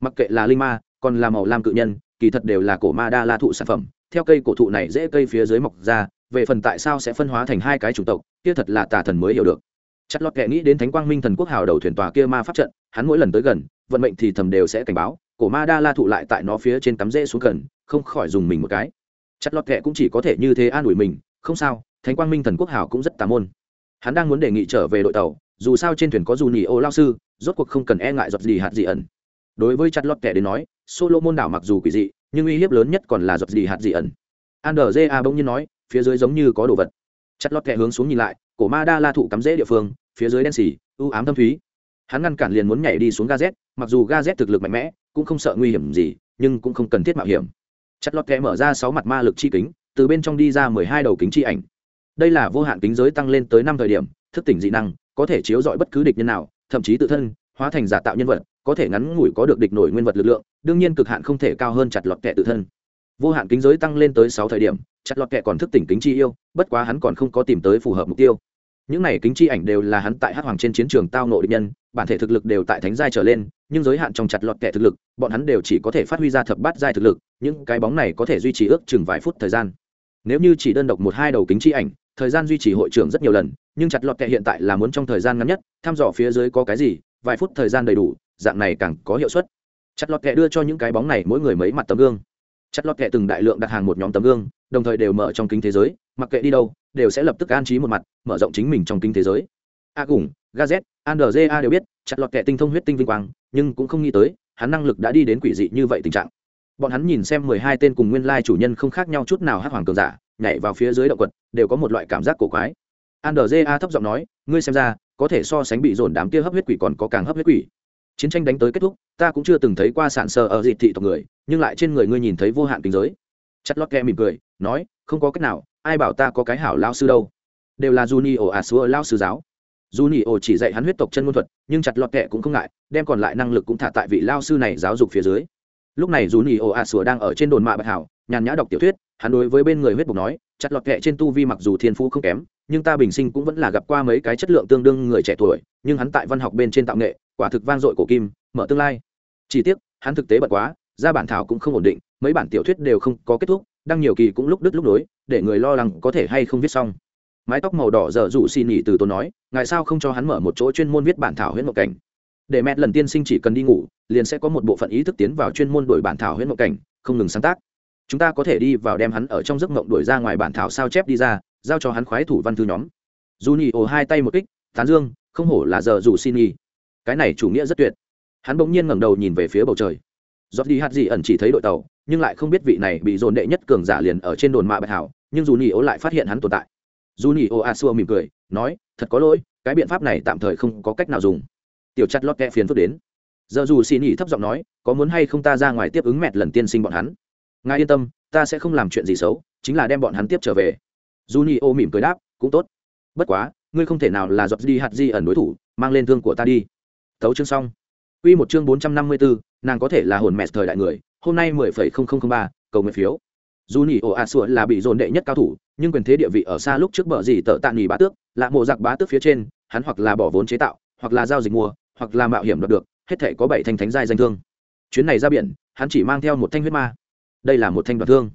Mặc kệ là linh ma, còn là màu lam cự nhân, kỳ thật đều là cổ ma đa la thụ sản phẩm, theo cây cổ thụ này dễ cây phía dưới mọc ra, về phần tại sao sẽ phân hóa thành hai cái chủng tộc, kia thật là tà thần mới hiểu được. Chặt lọt kệ nghĩ đến thánh quang minh thần quốc hào đầu thuyền tòa kia ma pháp trận, hắn mỗi lần tới gần, vận mệnh thì thầm đều sẽ cảnh báo, cổ ma đa la thụ lại tại nó phía trên tắm rễ xuống gần không khỏi dùng mình một cái. Chặt lọt kệ cũng chỉ có thể như thế an ủi mình, không sao, thánh quang minh thần quốc hảo cũng rất tà môn. Hắn đang muốn đề nghị trở về đội tàu, dù sao trên thuyền có dù nhì ô lao sư, rốt cuộc không cần e ngại giọt gì hạt gì ẩn. Đối với chặt lọt kệ đến nói solo môn đảo mặc dù quỷ dị, nhưng uy hiếp lớn nhất còn là giọt gì hạt gì ẩn. Andrja bỗng nhiên nói, phía dưới giống như có đồ vật. Chặt lọt kệ hướng xuống nhìn lại, cổ ma đa la thụ cắm rễ địa phương, phía dưới đen xì, u ám thâm thúy. Hắn ngăn cản liền muốn nhảy đi xuống ga z mặc dù ga z thực lực mạnh mẽ, cũng không sợ nguy hiểm gì, nhưng cũng không cần thiết mạo hiểm chặt lọt kẹ mở ra sáu mặt ma lực chi kính, từ bên trong đi ra mười hai đầu kính chi ảnh. Đây là vô hạn kính giới tăng lên tới năm thời điểm, thức tỉnh dị năng, có thể chiếu dọi bất cứ địch nhân nào, thậm chí tự thân, hóa thành giả tạo nhân vật, có thể ngắn ngủi có được địch nổi nguyên vật lực lượng, đương nhiên cực hạn không thể cao hơn chặt lọt kẹ tự thân. Vô hạn kính giới tăng lên tới sáu thời điểm, chặt lọt kẹ còn thức tỉnh kính chi yêu, bất quá hắn còn không có tìm tới phù hợp mục tiêu. Những này kính chi ảnh đều là hắn tại hát hoàng trên chiến trường tao nộ địch nhân, bản thể thực lực đều tại thánh giai trở lên nhưng giới hạn trong chặt lọt kẻ thực lực, bọn hắn đều chỉ có thể phát huy ra thập bát giai thực lực, những cái bóng này có thể duy trì ước chừng vài phút thời gian. Nếu như chỉ đơn độc một hai đầu kính chi ảnh, thời gian duy trì hội trưởng rất nhiều lần, nhưng chặt lọt kẻ hiện tại là muốn trong thời gian ngắn nhất, thăm dò phía dưới có cái gì, vài phút thời gian đầy đủ, dạng này càng có hiệu suất. Chặt lọt kẻ đưa cho những cái bóng này mỗi người mấy mặt tấm gương. Chặt lọt kẻ từng đại lượng đặt hàng một nhóm tấm gương, đồng thời đều mở trong kính thế giới, mặc kệ đi đâu, đều sẽ lập tức an trí một mặt, mở rộng chính mình trong kính thế giới a cùng gazet andrja đều biết, chặt lọt kẻ tinh thông huyết tinh vinh quang, nhưng cũng không nghĩ tới, hắn năng lực đã đi đến quỷ dị như vậy tình trạng. Bọn hắn nhìn xem mười hai tên cùng nguyên lai chủ nhân không khác nhau chút nào hắc hoàng cường giả, nhảy vào phía dưới động quật, đều có một loại cảm giác cổ quái. Andrja thấp giọng nói, ngươi xem ra, có thể so sánh bị dồn đám kia hấp huyết quỷ còn có càng hấp huyết quỷ. Chiến tranh đánh tới kết thúc, ta cũng chưa từng thấy qua sản sờ ở dị thị tộc người, nhưng lại trên người ngươi nhìn thấy vô hạn kinh giới. Chặt lọt kẹ mỉm cười, nói, không có cách nào, ai bảo ta có cái hảo lao sư đâu? Đều là Juni ổ à xua lao sư giáo. Juni ổ chỉ dạy hắn huyết tộc chân ngôn thuật, nhưng chặt lọt kệ cũng không ngại, đem còn lại năng lực cũng thả tại vị lao sư này giáo dục phía dưới. Lúc này Juni ổ à sủa đang ở trên đồn mạ bạch hảo, nhàn nhã đọc tiểu thuyết, hắn đối với bên người huyết bục nói, chặt lọt kệ trên tu vi mặc dù thiên phú không kém, nhưng ta bình sinh cũng vẫn là gặp qua mấy cái chất lượng tương đương người trẻ tuổi, nhưng hắn tại văn học bên trên tạo nghệ, quả thực vang dội cổ kim, mở tương lai. Chỉ tiếc, hắn thực tế bật quá, ra bản thảo cũng không ổn định, mấy bản tiểu thuyết đều không có kết thúc, đăng nhiều kỳ cũng lúc đứt lúc nối, để người lo lắng có thể hay không viết xong mái tóc màu đỏ dở dụ xin nghỉ từ tôi nói, ngài sao không cho hắn mở một chỗ chuyên môn viết bản thảo huyễn mộng cảnh? Để mẹ lần tiên sinh chỉ cần đi ngủ, liền sẽ có một bộ phận ý thức tiến vào chuyên môn đổi bản thảo huyễn mộng cảnh, không ngừng sáng tác. Chúng ta có thể đi vào đem hắn ở trong giấc mộng đổi ra ngoài bản thảo sao chép đi ra, giao cho hắn khoái thủ văn thư nhóm. Dù nhị ồ hai tay một kích, tán dương, không hổ là giờ dù xin nhì cái này chủ nghĩa rất tuyệt. Hắn bỗng nhiên ngẩng đầu nhìn về phía bầu trời. Giót đi hạt gì ẩn chỉ thấy đội tàu, nhưng lại không biết vị này bị dồn đệ nhất cường giả liền ở trên đồn mạ bạch hảo, nhưng dù nhì ô lại phát hiện hắn tồn tại dù nhì ô a xua mỉm cười nói thật có lỗi cái biện pháp này tạm thời không có cách nào dùng. Tiểu chặt lót kẹ phiền phức đến. Giờ dù xì nhì thấp giọng nói có muốn hay không ta ra ngoài tiếp ứng mẹt lần tiên sinh bọn hắn? Ngài yên tâm ta sẽ không làm chuyện gì xấu chính là đem bọn hắn tiếp trở về. Dù nhì ô mỉm cười đáp cũng tốt. Bất quá ngươi không thể nào là giọt đi hạt di ẩn đối thủ mang lên thương của ta đi. Thấu chương xong. Quy một chương 454, nàng có thể là hồn mẹ thời đại người, hôm nay 10.0003, cầu nguyện phiếu. Dù nhỉ là bị dồn đệ nhất cao thủ, nhưng quyền thế địa vị ở xa lúc trước bờ gì tợ tạ nghỉ bá tước, là mộ giặc bá tước phía trên, hắn hoặc là bỏ vốn chế tạo, hoặc là giao dịch mua, hoặc là mạo hiểm đoạt được, hết thảy có bảy thanh thánh giai danh thương. Chuyến này ra biển, hắn chỉ mang theo một thanh huyết ma. Đây là một thanh đoạt thương.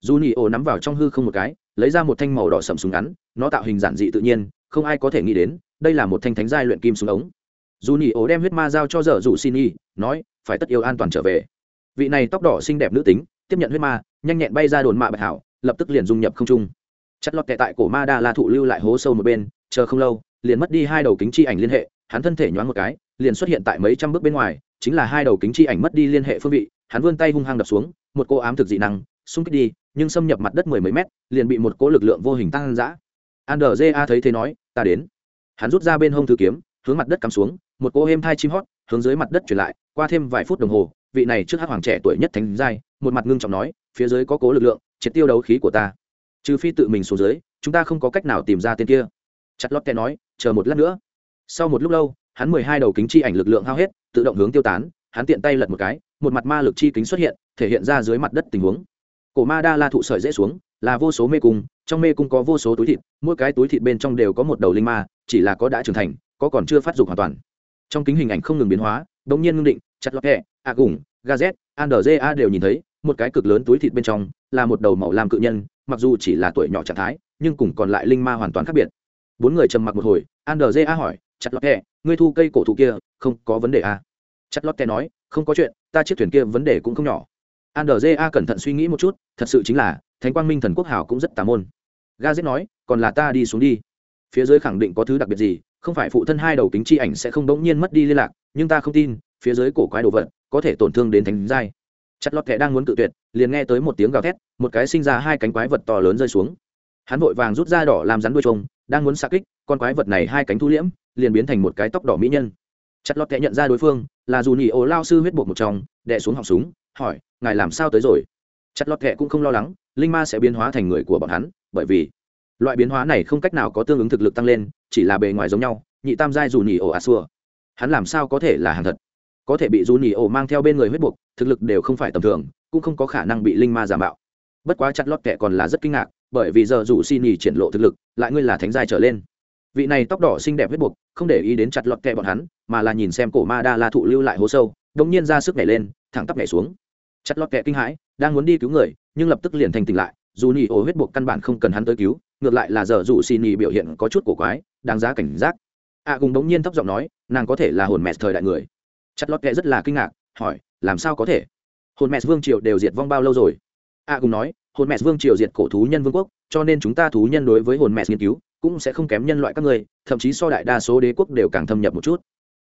Dù nhị ổ nắm vào trong hư không một cái, lấy ra một thanh màu đỏ sầm súng ngắn, nó tạo hình giản dị tự nhiên, không ai có thể nghĩ đến, đây là một thanh thánh giai luyện kim súng ống dù nhị ổ đem huyết ma giao cho dở dù xin y nói phải tất yêu an toàn trở về vị này tóc đỏ xinh đẹp nữ tính tiếp nhận huyết ma nhanh nhẹn bay ra đồn mạ bạch hảo lập tức liền dung nhập không trung chất lọt tệ tại cổ ma đa la thụ lưu lại hố sâu một bên, chờ không lâu, liền mất đi hai đầu kính chi ảnh liên hệ, hắn thân thể nhoáng một cái, liền xuất hiện tại mấy trăm bước bên ngoài, chính là hai đầu kính chi ảnh mất đi liên hệ phương vị, hắn vươn tay hung hăng đập xuống, một cô ám thực dị năng, xung kích đi, nhưng xâm nhập mặt đất mười mấy mét, liền bị một cỗ lực lượng vô hình tăng giã andrza thấy thế nói, ta đến. Hắn rút ra bên hông thư kiếm, hướng mặt đất cắm xuống, một cỗ êm thai chim hót, hướng dưới mặt đất chuyển lại, qua thêm vài phút đồng hồ, vị này trước hắc hoàng trẻ tuổi nhất thánh giai, một mặt ngưng trọng nói, phía dưới có cố lực lượng, triệt tiêu đấu khí của ta trừ phi tự mình xuống dưới, chúng ta không có cách nào tìm ra tên kia. Chặt lót kẻ nói, chờ một lát nữa. Sau một lúc lâu, hắn mười hai đầu kính chi ảnh lực lượng hao hết, tự động hướng tiêu tán, hắn tiện tay lật một cái, một mặt ma lực chi kính xuất hiện, thể hiện ra dưới mặt đất tình huống. Cổ ma đa la thụ sợi dễ xuống, là vô số mê cung, trong mê cung có vô số túi thịt, mỗi cái túi thịt bên trong đều có một đầu linh ma, chỉ là có đã trưởng thành, có còn chưa phát dục hoàn toàn. Trong kính hình ảnh không ngừng biến hóa đ ỗ n g nhiên ngưng định, chặt lọt hẹ a gùng gazet andrza đều nhìn thấy, một cái cực lớn túi thịt bên trong là một đầu màu lam cự nhân mặc dù chỉ là tuổi nhỏ trạng thái nhưng cùng còn lại linh ma hoàn toàn khác biệt. Bốn người trầm mặc một hồi andrza hỏi chặt lọt kẹ, ngươi thu cây cổ thụ kia không có vấn đề à? chặt lọt kẹ nói không có chuyện ta chiếc thuyền kia vấn đề cũng không nhỏ. Andrza cẩn thận suy nghĩ một chút thật sự chính là thánh quang minh thần quốc Hào cũng rất tà môn. Gazet nói còn là ta đi xuống đi. Phía dưới khẳng định có thứ đặc biệt gì không phải phụ thân hai đầu kính chi ảnh sẽ không bỗng nhiên mất đi liên lạc nhưng ta không tin phía dưới cổ quái đồ vật có thể tổn thương đến thánh giai chặt lọt kẻ đang muốn cự tuyệt, liền nghe tới một tiếng gào thét, một cái sinh ra hai cánh quái vật to lớn rơi xuống. Hắn vội vàng rút ra đỏ làm rắn đuôi trông đang muốn xa kích, con quái vật này hai cánh thu liễm, liền biến thành một cái tóc đỏ mỹ nhân. Chặt lọt kẻ nhận ra đối phương, là dù nhị ổ lao sư huyết buộc một trong đè xuống họng súng, hỏi, ngài làm sao tới rồi? Chặt lọt kẻ cũng không lo lắng, linh ma sẽ biến hóa thành người của bọn hắn, bởi vì loại biến hóa này không cách nào có tương ứng thực lực tăng lên, chỉ là bề ngoài giống nhau, nhị tam giai dù nhị ổ a xua hắn làm sao có thể là hàng thật? Có thể bị dù nhị ổ mang theo bên người huyết buộc thực lực đều không phải tầm thường cũng không có khả năng bị linh ma giả mạo. Bất quá chặt lót kẻ còn là rất kinh ngạc bởi vì giờ dù xin nhì triển lộ thực lực lại ngươi là thánh giai trở lên. Vị này tóc đỏ xinh đẹp huyết buộc không để ý đến chặt lọt kẹ bọn hắn mà là nhìn xem cổ ma đa la thụ lưu lại hố sâu đông nhiên ra sức nhảy lên thẳng tắp nhảy xuống. Chặt lọt kẹ kinh hãi đang muốn đi cứu người nhưng lập tức liền thành tỉnh lại dù nhị ổ huyết buộc căn bản không cần hắn tới cứu ngược lại là giờ dù xì nhì biểu hiện có chút cổ quái đáng giá cảnh giác. A à, cùng đống nhiên thấp giọng nói nàng có thể là hồn mẹ thời đại người chặt lót kệ rất là kinh ngạc hỏi làm sao có thể? Hồn mẹ vương triều đều diệt vong bao lâu rồi? A à, cùng nói hồn mẹ vương triều diệt cổ thú nhân vương quốc cho nên chúng ta thú nhân đối với hồn mẹ nghiên cứu cũng sẽ không kém nhân loại các ngươi thậm chí so đại đa số đế quốc đều càng thâm nhập một chút.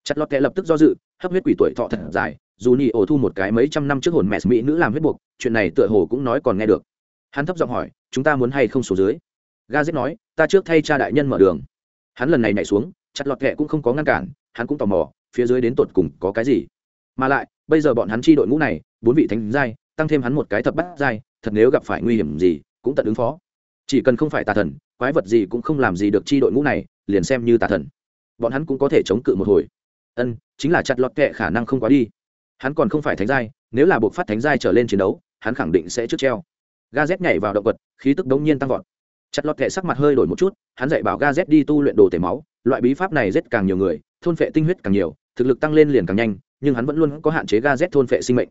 Chặt lót kệ lập tức do dự hấp huyết quỷ tuổi thọ thật dài dù nhị ổ thu một cái mấy trăm năm trước hồn mẹ mỹ nữ làm huyết buộc chuyện này tựa hồ cũng nói còn nghe được. Hắn thấp giọng hỏi chúng ta muốn hay không số dưới? Ga giết nói ta trước thay cha đại nhân mở đường. Hắn lần này nhảy xuống chặt lọt kệ cũng không có ngăn cản hắn cũng tò mò phía dưới đến tột cùng có cái gì. Mà lại, bây giờ bọn hắn chi đội ngũ này, bốn vị thánh giai, tăng thêm hắn một cái thập bát giai, thật nếu gặp phải nguy hiểm gì, cũng tận ứng phó. Chỉ cần không phải tà thần, quái vật gì cũng không làm gì được chi đội ngũ này, liền xem như tà thần. Bọn hắn cũng có thể chống cự một hồi. Ân, chính là chặt lọt kệ khả năng không quá đi. Hắn còn không phải thánh giai, nếu là buộc phát thánh giai trở lên chiến đấu, hắn khẳng định sẽ trước treo. Ga z nhảy vào động vật, khí tức đống nhiên tăng vọt. Chặt lọt kệ sắc mặt hơi đổi một chút, hắn dạy bảo ga z đi tu luyện đồ tể máu, loại bí pháp này rất càng nhiều người thôn phệ tinh huyết càng nhiều, thực lực tăng lên liền càng nhanh, nhưng hắn vẫn luôn có hạn chế ga z thôn phệ sinh mệnh.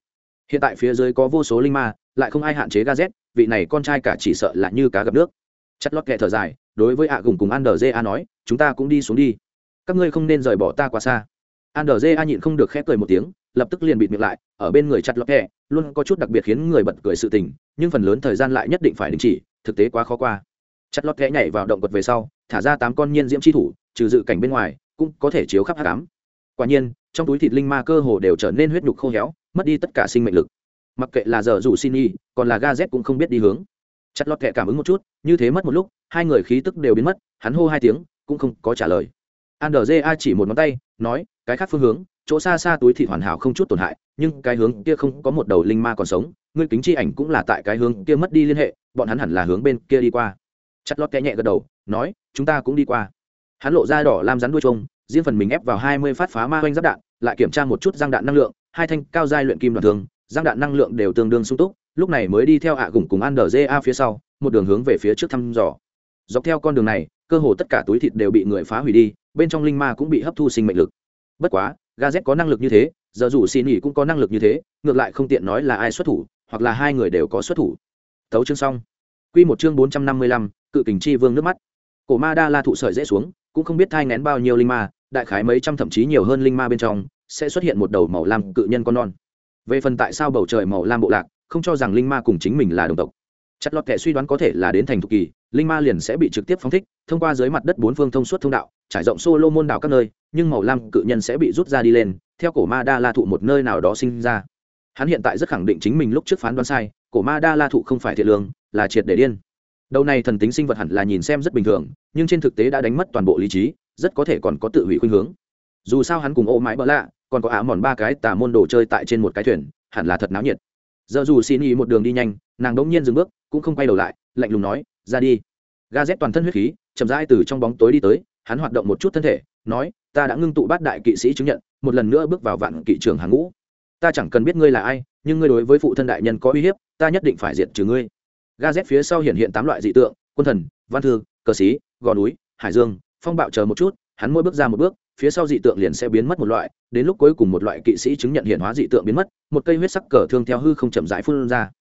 Hiện tại phía dưới có vô số linh ma, lại không ai hạn chế ga z vị này con trai cả chỉ sợ là như cá gặp nước. Chặt lót kệ thở dài, đối với ạ gùng cùng an đờ a nói, chúng ta cũng đi xuống đi. Các ngươi không nên rời bỏ ta quá xa. An đờ a nhịn không được khép cười một tiếng, lập tức liền bịt miệng lại, ở bên người chặt lọt kẹ luôn có chút đặc biệt khiến người bật cười sự tình, nhưng phần lớn thời gian lại nhất định phải đình chỉ, thực tế quá khó qua. Chặt lọt kẹ nhảy vào động vật về sau, thả ra tám con nhiên diễm chi thủ, trừ dự cảnh bên ngoài cũng có thể chiếu khắp hát cám. Quả nhiên, trong túi thịt linh ma cơ hồ đều trở nên huyết nhục khô héo, mất đi tất cả sinh mệnh lực. Mặc kệ là giờ rủ xin y, còn là ga z cũng không biết đi hướng. Chặt lọt kệ cảm ứng một chút, như thế mất một lúc, hai người khí tức đều biến mất, hắn hô hai tiếng, cũng không có trả lời. Andrza chỉ một ngón tay, nói, cái khác phương hướng, chỗ xa xa túi thịt hoàn hảo không chút tổn hại, nhưng cái hướng kia không có một đầu linh ma còn sống, ngươi kính chi ảnh cũng là tại cái hướng kia mất đi liên hệ, bọn hắn hẳn là hướng bên kia đi qua. Chặt lót kẽ nhẹ gật đầu, nói, chúng ta cũng đi qua hắn lộ ra đỏ lam rắn đuôi trông, riêng phần mình ép vào hai mươi phát phá ma oanh giáp đạn, lại kiểm tra một chút răng đạn năng lượng, hai thanh cao giai luyện kim đoàn thường răng đạn năng lượng đều tương đương sung túc, lúc này mới đi theo ạ gủng cùng ăn đờ ja phía sau, một đường hướng về phía trước thăm dò. Dọc theo con đường này, cơ hồ tất cả túi thịt đều bị người phá hủy đi, bên trong linh ma cũng bị hấp thu sinh mệnh lực. Bất quá ga z có năng lực như thế, giờ dù xin nghỉ cũng có năng lực như thế, ngược lại không tiện nói là ai xuất thủ, hoặc là hai người đều có xuất thủ. Thấu chương xong. Q một chương bốn trăm năm mươi lăm, cự kình chi vương nước mắt. Cổ ma đa la thụ sợi dễ xuống cũng không biết thai ngén bao nhiêu linh ma, đại khái mấy trăm thậm chí nhiều hơn linh ma bên trong, sẽ xuất hiện một đầu màu lam cự nhân con non. Về phần tại sao bầu trời màu lam bộ lạc, không cho rằng linh ma cùng chính mình là đồng tộc. Chặt lọt kẻ suy đoán có thể là đến thành thục kỳ, linh ma liền sẽ bị trực tiếp phóng thích, thông qua dưới mặt đất bốn phương thông suốt thông đạo, trải rộng solo môn đảo các nơi, nhưng màu lam cự nhân sẽ bị rút ra đi lên, theo cổ ma đa la thụ một nơi nào đó sinh ra. Hắn hiện tại rất khẳng định chính mình lúc trước phán đoán sai, cổ ma đa la thụ không phải thiệt lương, là triệt để điên đầu này thần tính sinh vật hẳn là nhìn xem rất bình thường, nhưng trên thực tế đã đánh mất toàn bộ lý trí, rất có thể còn có tự hủy khuynh hướng. Dù sao hắn cùng ô mãi bỡ lạ, còn có ả mòn ba cái tà môn đồ chơi tại trên một cái thuyền, hẳn là thật náo nhiệt. Giờ dù xin ý một đường đi nhanh, nàng đống nhiên dừng bước, cũng không quay đầu lại, lạnh lùng nói, ra đi. Ga z toàn thân huyết khí, chậm rãi từ trong bóng tối đi tới, hắn hoạt động một chút thân thể, nói, ta đã ngưng tụ bát đại kỵ sĩ chứng nhận, một lần nữa bước vào vạn kỵ trường hàng ngũ. Ta chẳng cần biết ngươi là ai, nhưng ngươi đối với phụ thân đại nhân có uy hiếp, ta nhất định phải diệt trừ ngươi ga z phía sau hiện hiện tám loại dị tượng, quân thần, văn thư, cờ sĩ gò núi, hải dương, phong bạo chờ một chút, hắn mỗi bước ra một bước, phía sau dị tượng liền sẽ biến mất một loại, đến lúc cuối cùng một loại kỵ sĩ chứng nhận hiện hóa dị tượng biến mất, một cây huyết sắc cờ thương theo hư không chậm rãi phun ra.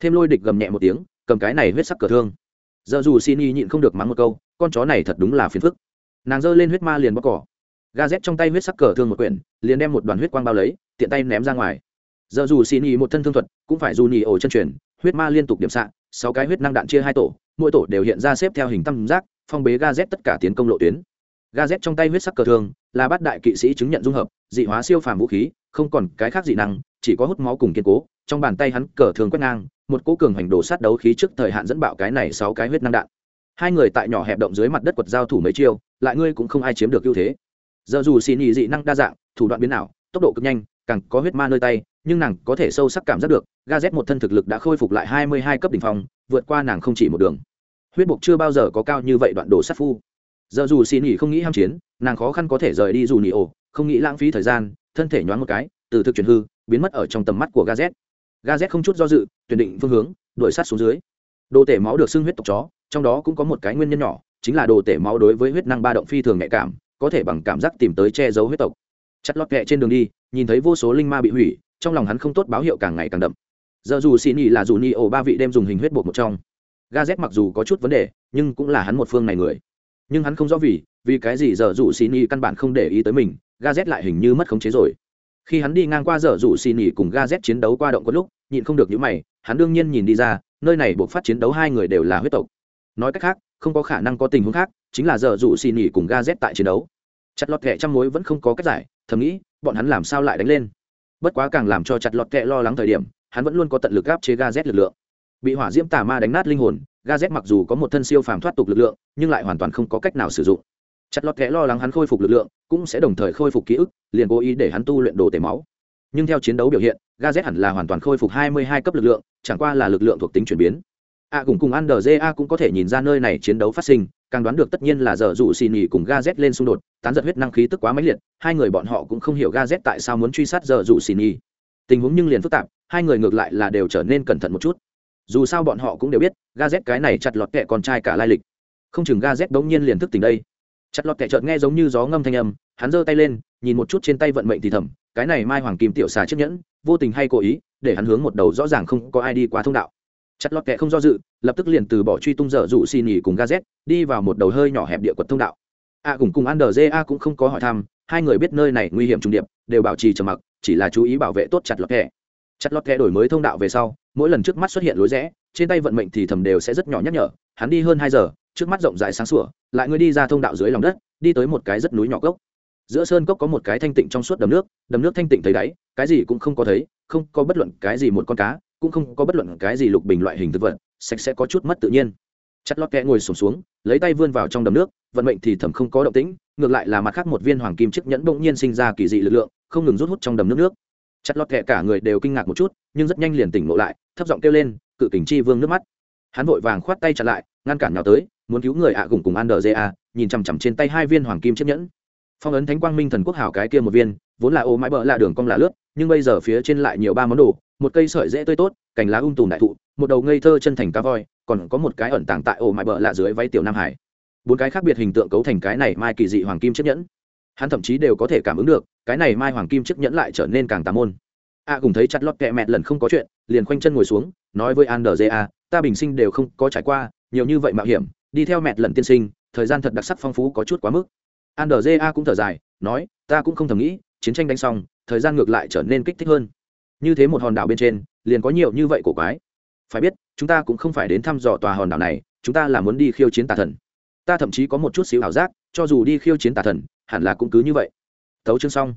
Thêm lôi địch gầm nhẹ một tiếng, cầm cái này huyết sắc cờ thương. Giờ dù xin y nhịn không được mắng một câu, con chó này thật đúng là phiền phức. Nàng giơ lên huyết ma liền bóc cỏ. Ga z trong tay huyết sắc cờ thương một quyển, liền đem một đoàn huyết quang bao lấy, tiện tay ném ra ngoài. Giờ dù xin y một thân thương thuật, cũng phải dù nhì ổ chân truyền huyết ma liên tục điểm xạ, sáu cái huyết năng đạn chia hai tổ, mỗi tổ đều hiện ra xếp theo hình tam giác, phong bế ga z tất cả tiến công lộ tuyến. Ga z trong tay huyết sắc cờ thương là bát đại kỵ sĩ chứng nhận dung hợp, dị hóa siêu phàm vũ khí, không còn cái khác dị năng, chỉ có hút máu cùng kiên cố. Trong bàn tay hắn cờ thương quét ngang, một cỗ cường hành đồ sát đấu khí trước thời hạn dẫn bạo cái này sáu cái huyết năng đạn. Hai người tại nhỏ hẹp động dưới mặt đất quật giao thủ mấy chiêu, lại ngươi cũng không ai chiếm được ưu thế. Giờ dù xì nhị dị năng đa dạng, thủ đoạn biến ảo, tốc độ cực nhanh càng có huyết ma nơi tay, nhưng nàng có thể sâu sắc cảm giác được, ga z một thân thực lực đã khôi phục lại hai mươi hai cấp đ ỉ n h phong, vượt qua nàng không chỉ một đường. Huyết bục chưa bao giờ có cao như vậy đoạn đồ sát phu. Giờ dù xì nhị không nghĩ ham chiến, nàng khó khăn có thể rời đi dù nhị ổ, không nghĩ lãng phí thời gian, thân thể nhoáng một cái, từ thực chuyển hư, biến mất ở trong tầm mắt của ga z. Ga z không chút do dự, tuyển định phương hướng, đuổi sát xuống dưới. Đồ tể máu được xưng huyết tộc chó, trong đó cũng có một cái nguyên nhân nhỏ, chính là đồ tể máu đối với huyết năng ba động phi thường nhạy cảm, có thể bằng cảm giác tìm tới che giấu huyết tộc. Chặt lót kẹ trên đường đi nhìn thấy vô số linh ma bị hủy, trong lòng hắn không tốt báo hiệu càng ngày càng đậm. Giờ dù xì nhì là dù ni ổ ba vị đem dùng hình huyết bột một trong. Ga z mặc dù có chút vấn đề, nhưng cũng là hắn một phương này người. Nhưng hắn không rõ vì vì cái gì giờ dù xì nhì căn bản không để ý tới mình ga z lại hình như mất khống chế rồi. Khi hắn đi ngang qua giờ dù xì nhì cùng ga z chiến đấu qua động có lúc, nhịn không được những mày, hắn đương nhiên nhìn đi ra, nơi này buộc phát chiến đấu hai người đều là huyết tộc. Nói cách khác, không có khả năng có tình huống khác, chính là giờ dù xì nhì cùng ga z tại chiến đấu. Chặt lọt kẻ trăm mối vẫn không có cách giải, thầm nghĩ bọn hắn làm sao lại đánh lên? Bất quá càng làm cho chặt lọt kẹ lo lắng thời điểm, hắn vẫn luôn có tận lực gáp chế ga z lực lượng. Bị hỏa diễm tà ma đánh nát linh hồn ga z mặc dù có một thân siêu phàm thoát tục lực lượng, nhưng lại hoàn toàn không có cách nào sử dụng. Chặt lọt kệ lo lắng hắn khôi phục lực lượng, cũng sẽ đồng thời khôi phục ký ức, liền cố ý để hắn tu luyện đồ tể máu. Nhưng theo chiến đấu biểu hiện ga z hẳn là hoàn toàn khôi phục hai mươi hai cấp lực lượng, chẳng qua là lực lượng thuộc tính chuyển biến a cùng cùng ăn đờ ja cũng có thể nhìn ra nơi này chiến đấu phát sinh, càng đoán được tất nhiên là giờ dụ xì nhì cùng ga z lên xung đột, tán giật huyết năng khí tức quá mãnh liệt, hai người bọn họ cũng không hiểu ga z tại sao muốn truy sát giờ dụ xì nhì tình huống nhưng liền phức tạp, hai người ngược lại là đều trở nên cẩn thận một chút. Dù sao bọn họ cũng đều biết ga z cái này chặt lọt kẻ con trai cả lai lịch. Không chừng ga z bỗng nhiên liền thức tỉnh đây. Chặt lọt kẻ chợt nghe giống như gió ngâm thanh âm, hắn giơ tay lên, nhìn một chút trên tay vận mệnh thì thầm, cái này mai hoàng kim tiểu xà chiếc nhẫn, vô tình hay cố ý, để hắn hướng một đầu rõ ràng không có ai đi qua thông đạo chặt lọt kẹ không do dự, lập tức liền từ bỏ truy tung dở dụ xì nhì cùng gazet đi vào một đầu hơi nhỏ hẹp địa quật thông đạo. A cùng cùng an đờ a cũng không có hỏi thăm, hai người biết nơi này nguy hiểm trung điệp, đều bảo trì trầm mặc, chỉ là chú ý bảo vệ tốt chặt lọt kẹ chặt lọt kẹ đổi mới thông đạo về sau, mỗi lần trước mắt xuất hiện lối rẽ, trên tay vận mệnh thì thầm đều sẽ rất nhỏ nhắc nhở, hắn đi hơn hai giờ, trước mắt rộng rãi sáng sủa, lại ngươi đi ra thông đạo dưới lòng đất, đi tới một cái rất núi nhỏ cốc. Giữa sơn cốc có một cái thanh tịnh trong suốt đầm nước đầm nước thanh tịnh thấy đáy, cái gì cũng không có thấy, không có bất luận cái gì một con cá cũng không có bất luận cái gì lục bình loại hình thực vật sạch sẽ có chút mất tự nhiên. Chặt lót kẽ ngồi sùng xuống, xuống lấy tay vươn vào trong đầm nước vận mệnh thì thầm không có động tĩnh ngược lại là mặt khác một viên hoàng kim chiếc nhẫn bỗng nhiên sinh ra kỳ dị lực lượng không ngừng rút hút trong đầm nước nước. Chặt lót kẽ cả người đều kinh ngạc một chút nhưng rất nhanh liền tỉnh ngộ lại thấp giọng kêu lên cự kình chi vương nước mắt. Hắn vội vàng khoát tay chặt lại ngăn cản nhào tới muốn cứu người ạ gùng cùng an đờ ja nhìn chằm chằm trên tay hai viên hoàng kim chiếc nhẫn. Phong ấn thánh quang minh thần quốc hảo cái kia một viên vốn là ô mãi bỡ là đường cong là lướt nhưng bây giờ phía trên lại nhiều ba món đồ một cây sợi dễ tươi tốt, cành lá ung um tùm đại thụ, một đầu ngây thơ chân thành cá voi, còn có một cái ẩn tàng tại ổ mại bờ lạ dưới váy tiểu nam hải. Bốn cái khác biệt hình tượng cấu thành cái này mai kỳ dị hoàng kim chiếc nhẫn. Hắn thậm chí đều có thể cảm ứng được, cái này mai hoàng kim chiếc nhẫn lại trở nên càng tà môn. A cùng thấy chặt lót kẹ mẹ lần không có chuyện, liền khoanh chân ngồi xuống, nói với an đờ a ta bình sinh đều không có trải qua, nhiều như vậy mạo hiểm, đi theo mẹ lần tiên sinh, thời gian thật đặc sắc phong phú có chút quá mức. An đờ a cũng thở dài, nói, ta cũng không thầm nghĩ, chiến tranh đánh xong, thời gian ngược lại trở nên kích thích hơn như thế một hòn đảo bên trên liền có nhiều như vậy cổ quái. Phải biết chúng ta cũng không phải đến thăm dò tòa hòn đảo này chúng ta là muốn đi khiêu chiến tà thần. Ta thậm chí có một chút xíu ảo giác cho dù đi khiêu chiến tà thần hẳn là cũng cứ như vậy. Tấu chương xong.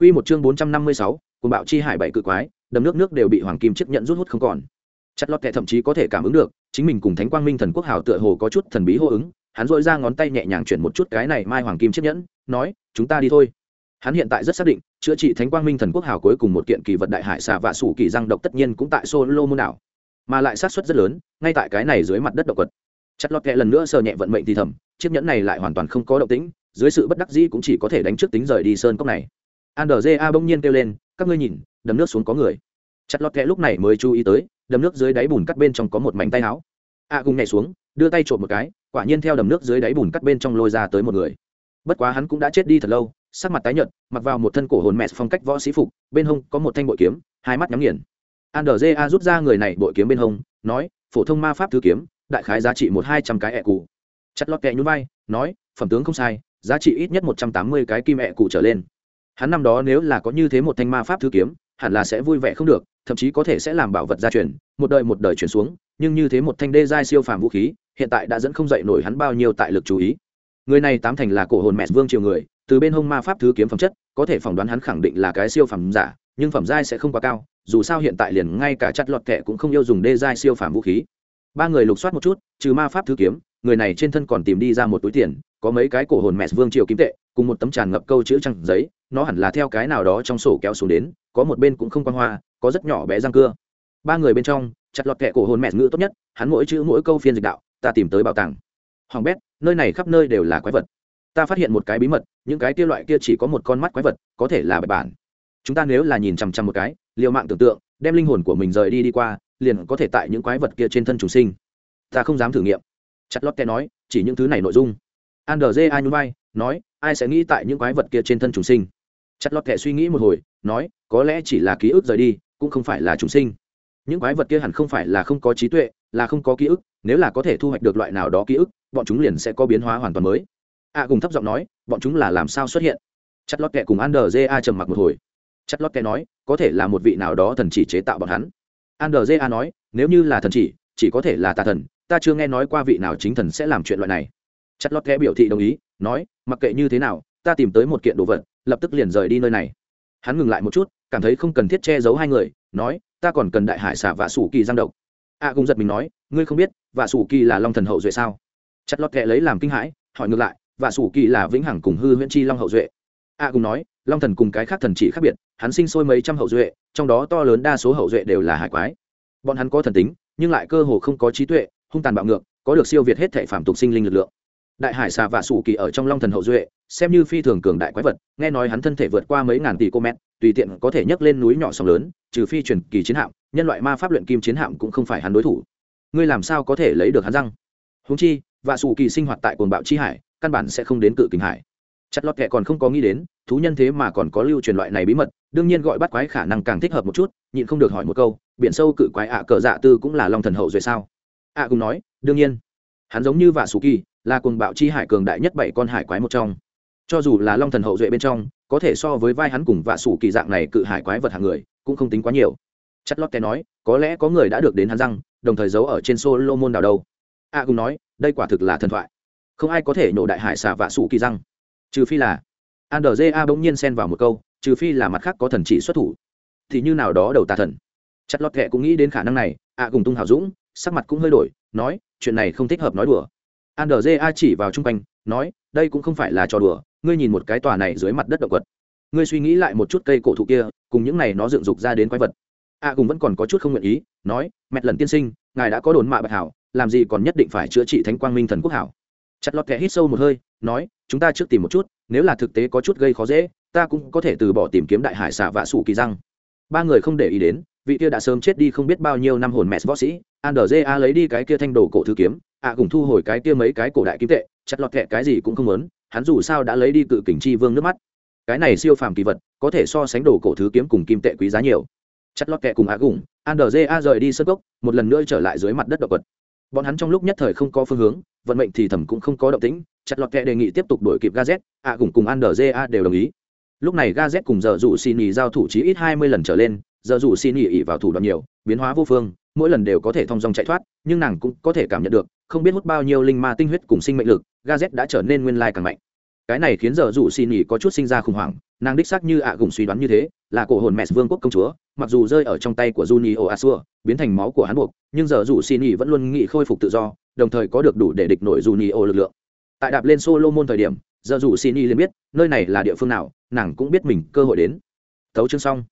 Quy một chương bốn trăm năm mươi sáu, cùng bạo chi hải bảy cự quái, đầm nước nước đều bị hoàng kim chiếc nhận rút hút không còn. Chặt lọt thẹ thậm chí có thể cảm ứng được chính mình cùng thánh quang minh thần quốc hào tựa hồ có chút thần bí hô ứng hắn dội ra ngón tay nhẹ nhàng chuyển một chút cái này mai hoàng kim chiếc nhẫn nói chúng ta đi thôi hắn hiện tại rất xác định, chữa trị thánh quang minh thần quốc hào cuối cùng một kiện kỳ vật đại hải xà và sủ kỳ răng độc tất nhiên cũng tại solo môn đảo. Mà lại sát suất rất lớn, ngay tại cái này dưới mặt đất động quật. Chặt lọt kẹ lần nữa sờ nhẹ vận mệnh thì thầm, chiếc nhẫn này lại hoàn toàn không có động tĩnh, dưới sự bất đắc dĩ cũng chỉ có thể đánh trước tính rời đi sơn cốc này. Andrja bỗng nhiên kêu lên, các ngươi nhìn, đầm nước xuống có người. Chặt lọt kẹ lúc này mới chú ý tới, đầm nước dưới đáy bùn cắt bên trong có một mảnh tay áo. A cùng nhảy xuống, đưa tay trộm một cái, quả nhiên theo đầm nước dưới đáy bùn cắt bên trong lôi ra tới một người. Bất quá hắn cũng đã chết đi thật lâu sắc mặt tái nhợt, mặc vào một thân cổ hồn mẹ phong cách võ sĩ phục, bên hông có một thanh bội kiếm, hai mắt nhắm nghiền. Andrja rút ra người này bội kiếm bên hông, nói, phổ thông ma pháp thứ kiếm, đại khái giá trị một hai trăm cái ẹ cụ chặt lót kẹ nhún vai, nói, phẩm tướng không sai, giá trị ít nhất một trăm tám mươi cái kim ẹ cụ trở lên. Hắn năm đó nếu là có như thế một thanh ma pháp thứ kiếm, hẳn là sẽ vui vẻ không được, thậm chí có thể sẽ làm bảo vật gia truyền, một đời một đời chuyển xuống, nhưng như thế một thanh đê giai siêu phàm vũ khí, hiện tại đã dẫn không dậy nổi hắn bao nhiêu tại lực chú ý. Người này tám thành là cổ hồn mẹ vương triều người từ bên hông ma pháp thứ kiếm phẩm chất, có thể phỏng đoán hắn khẳng định là cái siêu phẩm giả, nhưng phẩm giai sẽ không quá cao, dù sao hiện tại liền ngay cả chặt lọt kẻ cũng không yêu dùng đê giai siêu phẩm vũ khí. Ba người lục soát một chút, trừ ma pháp thứ kiếm, người này trên thân còn tìm đi ra một túi tiền, có mấy cái cổ hồn mẹ vương triều kim tệ, cùng một tấm tràn ngập câu chữ trăng giấy, nó hẳn là theo cái nào đó trong sổ kéo xuống đến, có một bên cũng không quan hoa, có rất nhỏ bé răng cưa. Ba người bên trong chặt lọt kẹ cổ hồn mẹ ngữ tốt nhất, hắn mỗi chữ mỗi câu phiên dịch đạo, ta tìm tới bảo tàng. Hoàng bét, nơi này khắp nơi đều là quái vật ta phát hiện một cái bí mật, những cái kia loại kia chỉ có một con mắt quái vật, có thể là bạch bản. Chúng ta nếu là nhìn chằm chằm một cái, liều mạng tưởng tượng, đem linh hồn của mình rời đi đi qua, liền có thể tại những quái vật kia trên thân trùng sinh. Ta không dám thử nghiệm. Chặt lót te nói, chỉ những thứ này nội dung. Andrz a nhún vai, nói, ai sẽ nghĩ tại những quái vật kia trên thân trùng sinh? Chặt lót kẻ suy nghĩ một hồi, nói, có lẽ chỉ là ký ức rời đi, cũng không phải là trùng sinh. Những quái vật kia hẳn không phải là không có trí tuệ, là không có ký ức, nếu là có thể thu hoạch được loại nào đó ký ức, bọn chúng liền sẽ có biến hóa hoàn toàn mới a cùng thấp giọng nói bọn chúng là làm sao xuất hiện? Chặt lót kệ cùng andrza trầm mặc một hồi. Chặt lót kệ nói có thể là một vị nào đó thần chỉ chế tạo bọn hắn. Andrza nói nếu như là thần chỉ chỉ có thể là tà thần ta chưa nghe nói qua vị nào chính thần sẽ làm chuyện loại này. Chặt lót kệ biểu thị đồng ý nói mặc kệ như thế nào ta tìm tới một kiện đồ vật lập tức liền rời đi nơi này. Hắn ngừng lại một chút cảm thấy không cần thiết che giấu hai người nói ta còn cần đại hải xả và sủ kỳ giang độc. A à, cùng giật mình nói ngươi không biết và sủ kỳ là long thần hậu duệ sao? Chặt lót kệ lấy làm kinh hãi hỏi ngược lại và sủ kỳ là vĩnh hằng cùng hư huyễn chi long hậu duệ. A à, cùng nói long thần cùng cái khác thần chỉ khác biệt hắn sinh sôi mấy trăm hậu duệ trong đó to lớn đa số hậu duệ đều là hải quái. Bọn hắn có thần tính nhưng lại cơ hồ không có trí tuệ hung tàn bạo ngược có được siêu việt hết thể phạm tục sinh linh lực lượng. Đại hải xà và sủ kỳ ở trong long thần hậu duệ xem như phi thường cường đại quái vật nghe nói hắn thân thể vượt qua mấy ngàn tỷ cô mét tùy tiện có thể nhấc lên núi nhỏ sóng lớn trừ phi truyền kỳ chiến hạm nhân loại ma pháp luyện kim chiến hạm cũng không phải hắn đối thủ. Ngươi làm sao có thể lấy được hắn răng? Húng chi và sủ kỳ sinh hoạt tại cồn bạo chi hải căn bản sẽ không đến cự kình hải. Chặt lọt kệ còn không có nghĩ đến, thú nhân thế mà còn có lưu truyền loại này bí mật, đương nhiên gọi bắt quái khả năng càng thích hợp một chút, nhịn không được hỏi một câu, biển sâu cự quái ạ cờ dạ tư cũng là long thần hậu duệ sao? Ạ Cùng nói, đương nhiên. Hắn giống như vạ sủ kỳ, là cuồng bạo chi hải cường đại nhất bảy con hải quái một trong. Cho dù là long thần hậu duệ bên trong, có thể so với vai hắn cùng vạ sủ kỳ dạng này cự hải quái vật hàng người, cũng không tính quá nhiều. Chất lót té nói, có lẽ có người đã được đến hắn răng, đồng thời giấu ở trên solo môn đảo đâu. A cùng nói, đây quả thực là thần thoại không ai có thể nổ đại hải xà vạ sủ kỳ răng. Trừ phi là andrja bỗng nhiên xen vào một câu, trừ phi là mặt khác có thần chỉ xuất thủ. Thì như nào đó đầu tà thần. Chất lót kệ cũng nghĩ đến khả năng này a cùng tung hào dũng, sắc mặt cũng hơi đổi, nói, chuyện này không thích hợp nói đùa. Andrja chỉ vào chung quanh, nói, đây cũng không phải là trò đùa, ngươi nhìn một cái tòa này dưới mặt đất động vật. Ngươi suy nghĩ lại một chút cây cổ thụ kia, cùng những này nó dựng dục ra đến quái vật. A cùng vẫn còn có chút không nguyện ý, nói, mẹ lần tiên sinh, ngài đã có đồn mạ bạch hảo, làm gì còn nhất định phải chữa trị thánh quang minh thần quốc hảo chặt lọt kẻ hít sâu một hơi, nói, chúng ta trước tìm một chút, nếu là thực tế có chút gây khó dễ, ta cũng có thể từ bỏ tìm kiếm đại hải xạ vạ sủ kỳ răng. Ba người không để ý đến, vị kia đã sớm chết đi không biết bao nhiêu năm hồn mẹ võ sĩ andrja lấy đi cái kia thanh đồ cổ thư kiếm, ạ à, cùng thu hồi cái kia mấy cái cổ đại kim tệ, chặt lọt kẹ cái gì cũng không muốn, hắn dù sao đã lấy đi cự kình chi vương nước mắt. Cái này siêu phàm kỳ vật, có thể so sánh đồ cổ thứ kiếm cùng kim tệ quý giá nhiều. Chặt lọt kẹ cùng ạ à cùng andrja rời đi sân gốc một lần nữa trở lại dưới mặt đất động vật bọn hắn trong lúc nhất thời không có phương hướng vận mệnh thì thầm cũng không có động tĩnh chặt lọt kẹ đề nghị tiếp tục đổi kịp gazet ạ cùng cùng andrja đều đồng ý. Lúc này gazet cùng giờ dụ xin nghỉ giao thủ chí ít hai mươi lần trở lên giờ dụ xin nghỉ ỉ vào thủ đoạn nhiều biến hóa vô phương mỗi lần đều có thể thong dong chạy thoát nhưng nàng cũng có thể cảm nhận được không biết hút bao nhiêu linh ma tinh huyết cùng sinh mệnh lực gazet đã trở nên nguyên lai càng mạnh. Cái này khiến giờ dụ xin nghỉ có chút sinh ra khủng hoảng nàng đích xác như ạ gùng suy đoán như thế là cổ hồn mẹ vương quốc công chúa mặc dù rơi ở trong tay của Juni Asua, biến thành máu của hắn buộc, nhưng giờ dù Sini vẫn luôn nghĩ khôi phục tự do, đồng thời có được đủ để địch nổi Juni ô lực lượng. Tại đạp lên Solomon thời điểm, giờ dù xin y liền biết, nơi này là địa phương nào, nàng cũng biết mình cơ hội đến. Tấu chương xong.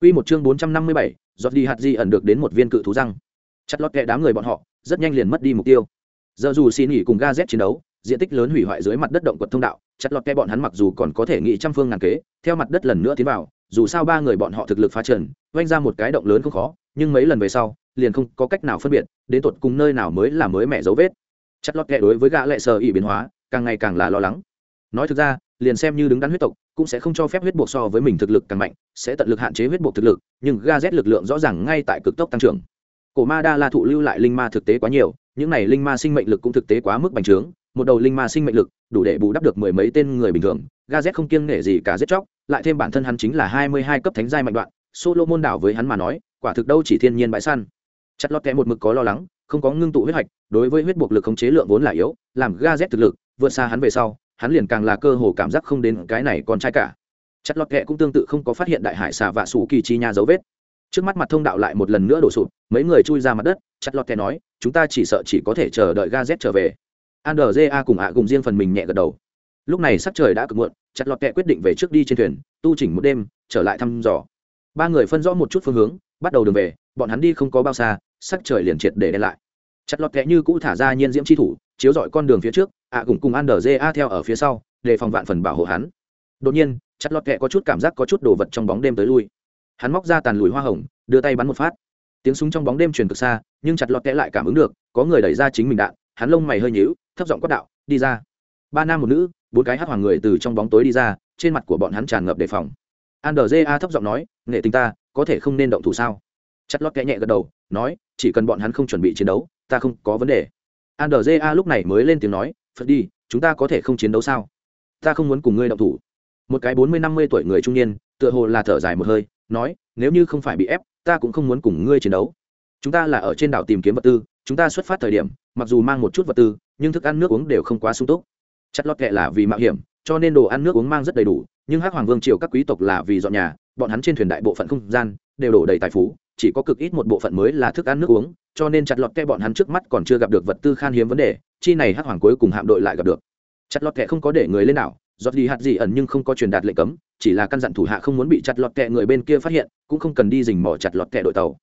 Quy một chương 457, giọt đi hạt di ẩn được đến một viên cự thú răng. Chặt lót kẹ đám người bọn họ, rất nhanh liền mất đi mục tiêu. Giờ dù xin y cùng Gazet chiến đấu, diện tích lớn hủy hoại dưới mặt đất động quật thông đạo, chặt lọt kẹ bọn hắn mặc dù còn có thể nghĩ trăm phương ngàn kế, theo mặt đất lần nữa tiến vào, dù sao ba người bọn họ thực lực phá trần oanh ra một cái động lớn không khó nhưng mấy lần về sau liền không có cách nào phân biệt, đến tột cùng nơi nào mới là mới mẹ dấu vết. Chất lót kệ đối với gã lệ sờ ỉ biến hóa, càng ngày càng là lo lắng. Nói thực ra, liền xem như đứng đắn huyết tộc, cũng sẽ không cho phép huyết buộc so với mình thực lực càng mạnh, sẽ tận lực hạn chế huyết buộc thực lực, nhưng ga z lực lượng rõ ràng ngay tại cực tốc tăng trưởng. Cổ ma đa la thụ lưu lại linh ma thực tế quá nhiều, những này linh ma sinh mệnh lực cũng thực tế quá mức bành trướng, một đầu linh ma sinh mệnh lực, đủ để bù đắp được mười mấy tên người bình thường, ga z không kiêng nể gì cả giết chóc, lại thêm bản thân hắn chính là hai mươi hai cấp thánh giai mạnh đoạn solo môn đảo với hắn mà nói, quả thực đâu chỉ thiên nhiên bãi săn chặt lọt kẹ một mực có lo lắng, không có ngưng tụ huyết hạch, đối với huyết buộc lực khống chế lượng vốn là yếu, làm ga z thực lực, vượt xa hắn về sau, hắn liền càng là cơ hồ cảm giác không đến cái này còn trai cả. Chặt lọt kẹ cũng tương tự không có phát hiện đại hải xà vạ sủ kỳ chi nha dấu vết. Trước mắt mặt thông đạo lại một lần nữa đổ sụp, mấy người chui ra mặt đất, chặt lọt kẹ nói, chúng ta chỉ sợ chỉ có thể chờ đợi ga z trở về. Andrja cùng ạ cùng riêng phần mình nhẹ gật đầu. Lúc này sắc trời đã cực muộn, chặt lọt kẹ quyết định về trước đi trên thuyền, tu chỉnh một đêm, trở lại thăm dò. Ba người phân rõ một chút phương hướng, bắt đầu đường về bọn hắn đi không có bao xa, sắc trời liền triệt để đen lại. Chặt lọt kẽ như cũ thả ra nhiên diễm c thủ, chiếu dọi con đường phía trước, ạ à cùng cùng a theo ở phía sau, để phòng vạn phần bảo hộ hắn. Đột nhiên, chặt lọt kẹ có chút cảm giác có chút đồ vật trong bóng đêm tới lui. Hắn móc ra tàn lùi hoa hồng, đưa tay bắn một phát. Tiếng súng trong bóng đêm truyền cực xa, nhưng chặt lọt kẽ lại cảm ứng được, có người đẩy ra chính mình đạn, hắn lông mày hơi nhíu, thấp giọng quát đạo, đi ra. Ba nam một nữ, bốn cái hát hoàng người từ trong bóng tối đi ra, trên mặt của bọn hắn tràn ngập đề phòng. Andrja thấp giọng nói, nghệ tình ta, có thể không nên động thủ sao? Chất lót kẽ nhẹ gật đầu, nói, chỉ cần bọn hắn không chuẩn bị chiến đấu, ta không có vấn đề. Andrja lúc này mới lên tiếng nói, phật đi, chúng ta có thể không chiến đấu sao? Ta không muốn cùng ngươi động thủ. Một cái bốn mươi năm mươi tuổi người trung niên, tựa hồ là thở dài một hơi, nói, nếu như không phải bị ép, ta cũng không muốn cùng ngươi chiến đấu. Chúng ta là ở trên đảo tìm kiếm vật tư, chúng ta xuất phát thời điểm, mặc dù mang một chút vật tư, nhưng thức ăn nước uống đều không quá sung túc. Chất lót kệ là vì mạo hiểm, cho nên đồ ăn nước uống mang rất đầy đủ, nhưng hắc hoàng vương triều các quý tộc là vì dọn nhà, bọn hắn trên thuyền đại bộ phận không gian, đều đổ đầy tài phú chỉ có cực ít một bộ phận mới là thức ăn nước uống, cho nên chặt lọt kẹ bọn hắn trước mắt còn chưa gặp được vật tư khan hiếm vấn đề, chi này hắc hoàng cuối cùng hạm đội lại gặp được. Chặt lọt kẹ không có để người lên nào giọt đi hạt gì ẩn nhưng không có truyền đạt lệnh cấm, chỉ là căn dặn thủ hạ không muốn bị chặt lọt kẹ người bên kia phát hiện, cũng không cần đi dình mỏ chặt lọt kẹ đội tàu.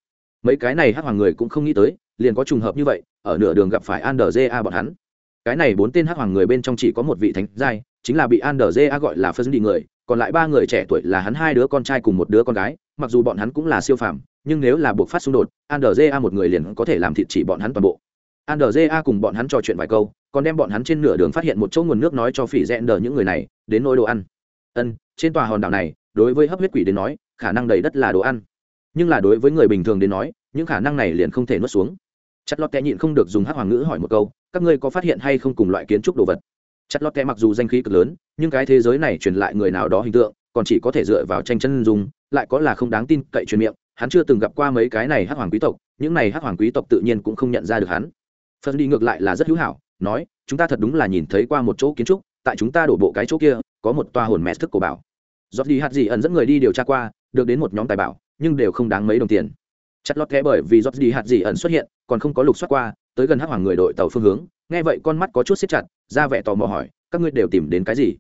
Mấy cái này hắc hoàng người cũng không nghĩ tới, liền có trùng hợp như vậy, ở nửa đường gặp phải andrja bọn hắn. Cái này bốn tên hắc hoàng người bên trong chỉ có một vị thánh giai, chính là bị andrja gọi là phân đi người, còn lại ba người trẻ tuổi là hắn hai đứa con trai cùng một đứa con gái, mặc dù bọn hắn cũng là siêu phàm nhưng nếu là buộc phát xung đột andrja một người liền có thể làm thịt chỉ bọn hắn toàn bộ. Andrja cùng bọn hắn trò chuyện vài câu, còn đem bọn hắn trên nửa đường phát hiện một chỗ nguồn nước nói cho phỉ rẽn đờ những người này, đến nỗi đồ ăn. Ân, trên tòa hòn đảo này, đối với hấp huyết quỷ đến nói, khả năng đầy đất là đồ ăn. Nhưng là đối với người bình thường đến nói, những khả năng này liền không thể nuốt xuống. Chặt lọt kẹ nhịn không được dùng hát hoàng ngữ hỏi một câu, các ngươi có phát hiện hay không cùng loại kiến trúc đồ vật? Chặt lọt kẹ mặc dù danh khí cực lớn, nhưng cái thế giới này truyền lại người nào đó hình tượng, còn chỉ có thể dựa vào tranh chân dùng lại có là không đáng tin cậy truyền miệng hắn chưa từng gặp qua mấy cái này hắc hoàng quý tộc, những này hắc hoàng quý tộc tự nhiên cũng không nhận ra được hắn. Phân đi ngược lại là rất hữu hảo, nói, chúng ta thật đúng là nhìn thấy qua một chỗ kiến trúc, tại chúng ta đổ bộ cái chỗ kia, có một toa hồn mẹ thức cổ bảo. Giọt đi hạt gì ẩn dẫn người đi điều tra qua, được đến một nhóm tài bảo, nhưng đều không đáng mấy đồng tiền. Chặt lọt kẽ bởi vì giọt đi hạt gì ẩn xuất hiện, còn không có lục soát qua, tới gần hắc hoàng người đội tàu phương hướng, nghe vậy con mắt có chút xếp chặt, ra vẻ tò mò hỏi, các ngươi đều tìm đến cái gì?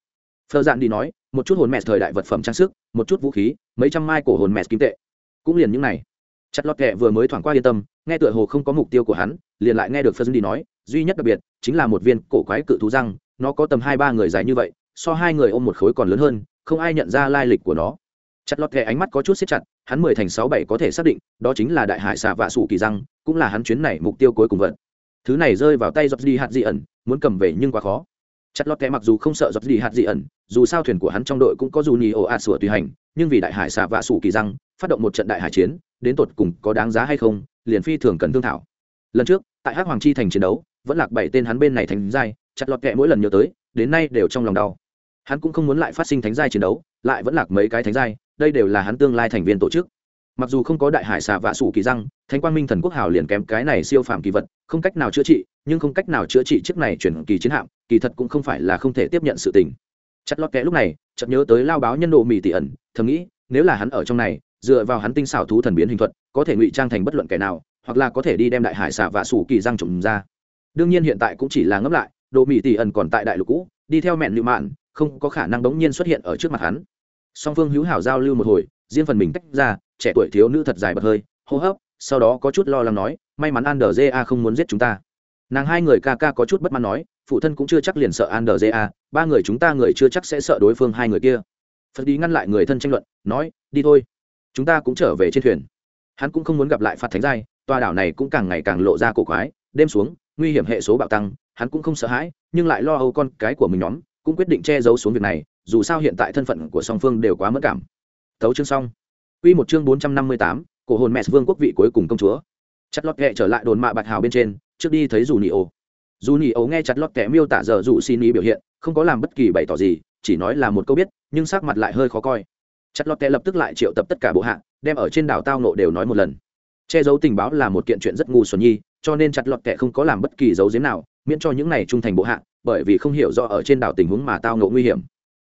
Phơ dạn đi nói, một chút hồn mẹ thời đại vật phẩm trang sức, một chút vũ khí, mấy trăm mai cổ hồn mẹ kim tệ cũng liền những này. Chặt lọt kẹ vừa mới thoảng qua yên tâm, nghe tựa hồ không có mục tiêu của hắn, liền lại nghe được phơ đi nói, duy nhất đặc biệt chính là một viên cổ quái cự thú răng, nó có tầm hai ba người dài như vậy, so hai người ôm một khối còn lớn hơn, không ai nhận ra lai lịch của nó. Chặt lọt kẹ ánh mắt có chút xếp chặt, hắn mười thành sáu bảy có thể xác định, đó chính là đại hải xà vạ sủ kỳ răng, cũng là hắn chuyến này mục tiêu cuối cùng vận thứ này rơi vào tay giọt đi hạt dị ẩn, muốn cầm về nhưng quá khó. Chặt lọt kẹ mặc dù không sợ giọt đi hạt dị ẩn, dù sao thuyền của hắn trong đội cũng có dù nhì ồ ạt sủa tùy hành, nhưng vì đại hải xà vạ sủ kỳ răng phát động một trận đại hải chiến, đến tột cùng có đáng giá hay không, liền phi thường cần thương thảo. Lần trước, tại hắc hoàng chi thành chiến đấu, vẫn lạc bảy tên hắn bên này thành giai, chặt lọt kẹ mỗi lần nhớ tới, đến nay đều trong lòng đau. Hắn cũng không muốn lại phát sinh thánh giai chiến đấu, lại vẫn lạc mấy cái thánh giai, đây đều là hắn tương lai thành viên tổ chức. Mặc dù không có đại hải xà vạ sủ kỳ răng, thánh quang minh thần quốc hào liền kém cái này siêu phàm kỳ vật, không cách nào chữa trị, nhưng không cách nào chữa trị chiếc này chuyển kỳ chiến hạm, kỳ thật cũng không phải là không thể tiếp nhận sự tình. Chặt lọt kẽ lúc này, chợt nhớ tới lao báo nhân độ mì tỷ ẩn, thầm nghĩ, nếu là hắn ở trong này dựa vào hắn tinh xảo thú thần biến hình thuật, có thể ngụy trang thành bất luận kẻ nào, hoặc là có thể đi đem đại hải xả và sủ kỳ răng trộm ra. Đương nhiên hiện tại cũng chỉ là ngấp lại độ mỹ tỷ ẩn còn tại đại lục cũ, đi theo mẹn lưu mạn, không có khả năng đống nhiên xuất hiện ở trước mặt hắn. Song phương hữu hảo giao lưu một hồi, riêng phần mình tách ra, trẻ tuổi thiếu nữ thật dài bật hơi, hô hấp, sau đó có chút lo lắng nói, may mắn an đờ ja không muốn giết chúng ta. Nàng hai người ca ca có chút bất mãn nói, phụ thân cũng chưa chắc liền sợ an đờ ja ba người chúng ta người chưa chắc sẽ sợ đối phương hai người kia. Phật đi ngăn lại người thân tranh luận, nói, đi thôi chúng ta cũng trở về trên thuyền. Hắn cũng không muốn gặp lại phạt thánh giai, tòa đảo này cũng càng ngày càng lộ ra cổ quái, đêm xuống, nguy hiểm hệ số bạo tăng, hắn cũng không sợ hãi, nhưng lại lo âu con cái của mình nhóm, cũng quyết định che giấu xuống việc này, dù sao hiện tại thân phận của song phương đều quá mất cảm. Thấu chương xong. Quy một chương bốn trăm năm mươi tám, cổ hồn mẹ vương quốc vị cuối cùng công chúa. Chặt lót kệ trở lại đồn mạ bạch hào bên trên, trước đi thấy dù nị ô dù nị ô nghe chặt lót kệ miêu tả giờ dù xin ý biểu hiện, không có làm bất kỳ bày tỏ gì, chỉ nói là một câu biết, nhưng sắc mặt lại hơi khó coi chặt lót tệ lập tức lại triệu tập tất cả bộ hạ, đem ở trên đảo tao nộ đều nói một lần. Che giấu tình báo là một kiện chuyện rất ngu xuẩn nhi, cho nên chặt lọt tệ không có làm bất kỳ dấu giếm nào, miễn cho những này trung thành bộ hạ, bởi vì không hiểu rõ ở trên đảo tình huống mà tao nộ nguy hiểm.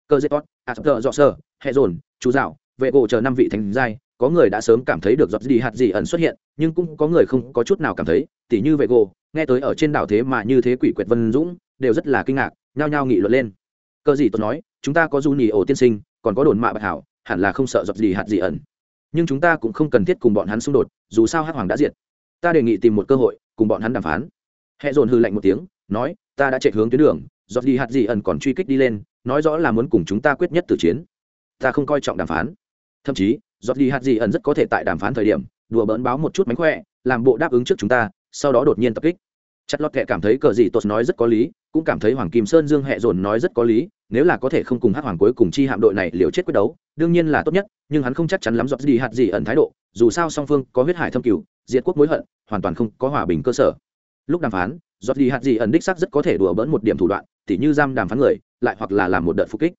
Cơ dễ tốt ạt tợ dọ sơ hệ dồn, chú dạo, vệ gỗ chờ năm vị thành giai, có người đã sớm cảm thấy được giọt gì hạt gì ẩn xuất hiện, nhưng cũng có người không có chút nào cảm thấy, tỉ như vệ gỗ, nghe tới ở trên đảo thế mà như thế quỷ quyệt vân dũng, đều rất là kinh ngạc, nhao nhao nghị luận lên. Cơ gì tôi nói, chúng ta có du nhì ổ tiên sinh, còn có đồn mạ bạch hảo hẳn là không sợ giọt gì hạt gì ẩn. Nhưng chúng ta cũng không cần thiết cùng bọn hắn xung đột, dù sao hắc hoàng đã diệt. Ta đề nghị tìm một cơ hội, cùng bọn hắn đàm phán. Hệ dồn hư lạnh một tiếng, nói, ta đã chạy hướng tuyến đường giọt gì hạt gì ẩn còn truy kích đi lên, nói rõ là muốn cùng chúng ta quyết nhất tử chiến. Ta không coi trọng đàm phán. Thậm chí giọt đi hạt gì ẩn rất có thể tại đàm phán thời điểm, đùa bỡn báo một chút mánh khỏe, làm bộ đáp ứng trước chúng ta, sau đó đột nhiên tập kích chặt lót kệ cảm thấy cờ gì tốt nói rất có lý, cũng cảm thấy hoàng kim sơn dương hẹ dồn nói rất có lý, nếu là có thể không cùng hát hoàng cuối cùng chi hạm đội này liều chết quyết đấu, đương nhiên là tốt nhất, nhưng hắn không chắc chắn lắm dọc gì hạt gì ẩn thái độ, dù sao song phương có huyết hải thâm cửu, diệt quốc mối hận, hoàn toàn không có hòa bình cơ sở. Lúc đàm phán dọc gì hạt gì ẩn đích sắc rất có thể đùa bỡn một điểm thủ đoạn, tỉ như giam đàm phán người, lại hoặc là làm một đợt phục kích.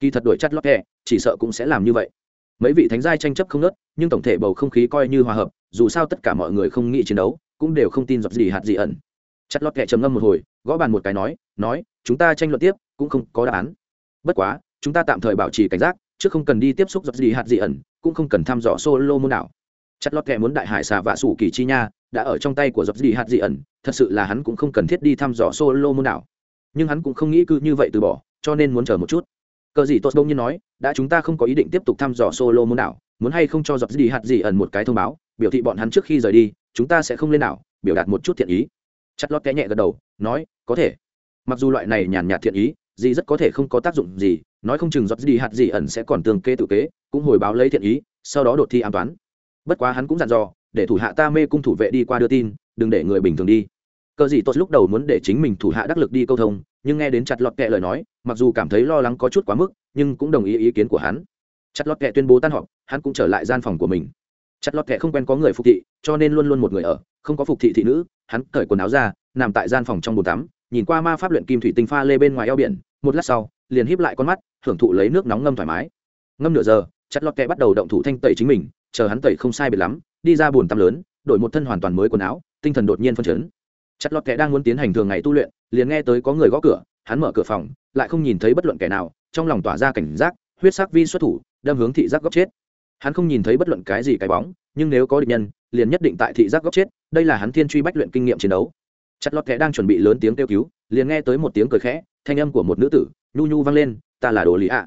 Kỳ thật đổi chặt lót kệ chỉ sợ cũng sẽ làm như vậy. Mấy vị thánh giai tranh chấp không nớt nhưng tổng thể bầu không khí coi như hòa hợp, dù sao tất cả mọi người không nghĩ chiến đấu, cũng đều không tin dọc gì hạt gì ẩn chặt lọt kệ trầm ngâm một hồi, gõ bàn một cái nói nói, chúng ta tranh luận tiếp, cũng không có đáp án. Bất quá, chúng ta tạm thời bảo trì cảnh giác, chứ không cần đi tiếp xúc giọt gì hạt gì ẩn, cũng không cần thăm dò solo môn đảo. Chặt lọt kệ muốn đại hải xà vạ sủ kỳ chi nha, đã ở trong tay của giọt gì hạt gì ẩn, thật sự là hắn cũng không cần thiết đi thăm dò solo môn đảo. Nhưng hắn cũng không nghĩ cứ như vậy từ bỏ, cho nên muốn chờ một chút. Cờ gì tốt đông như nói, đã chúng ta không có ý định tiếp tục thăm dò solo môn đảo, muốn hay không cho giọt gì hạt gì ẩn một cái thông báo, biểu thị bọn hắn trước khi rời đi, chúng ta sẽ không lên đảo, biểu đạt một chút thiện ý chặt lót kẽ nhẹ gật đầu, nói, có thể. Mặc dù loại này nhàn nhạt thiện ý gì rất có thể không có tác dụng gì, nói không chừng giọt gì hạt gì ẩn sẽ còn tương kê tự kế, cũng hồi báo lấy thiện ý, sau đó đột thi an toán bất quá hắn cũng dặn dò, để thủ hạ ta mê cung thủ vệ đi qua đưa tin, đừng để người bình thường đi. Cờ gì tốt lúc đầu muốn để chính mình thủ hạ đắc lực đi câu thông, nhưng nghe đến chặt lọt kệ lời nói, mặc dù cảm thấy lo lắng có chút quá mức, nhưng cũng đồng ý ý kiến của hắn. Chặt lọt kệ tuyên bố tan họp, hắn cũng trở lại gian phòng của mình chặt lọt kệ không quen có người phục thị, cho nên luôn luôn một người ở, không có phục thị thị nữ, hắn cởi quần áo ra, nằm tại gian phòng trong bồn tắm, nhìn qua ma pháp luyện kim thủy tinh pha lê bên ngoài eo biển, một lát sau, liền híp lại con mắt, hưởng thụ lấy nước nóng ngâm thoải mái. Ngâm nửa giờ, chặt lọt kệ bắt đầu động thủ thanh tẩy chính mình, chờ hắn tẩy không sai biệt lắm, đi ra bồn tắm lớn, đổi một thân hoàn toàn mới quần áo, tinh thần đột nhiên phân chấn. Chặt lọt kệ đang muốn tiến hành thường ngày tu luyện, liền nghe tới có người gõ cửa, hắn mở cửa phòng, lại không nhìn thấy bất luận kẻ nào, trong lòng tỏa ra cảnh giác, huyết sắc vi xuất thủ, đâm hướng thị giác góc chết hắn không nhìn thấy bất luận cái gì cái bóng, nhưng nếu có địch nhân, liền nhất định tại thị giác góc chết, đây là hắn thiên truy bách luyện kinh nghiệm chiến đấu. Chặt lọt kẻ đang chuẩn bị lớn tiếng kêu cứu, liền nghe tới một tiếng cười khẽ, thanh âm của một nữ tử, nhu nhu vang lên, ta là đồ lý ạ.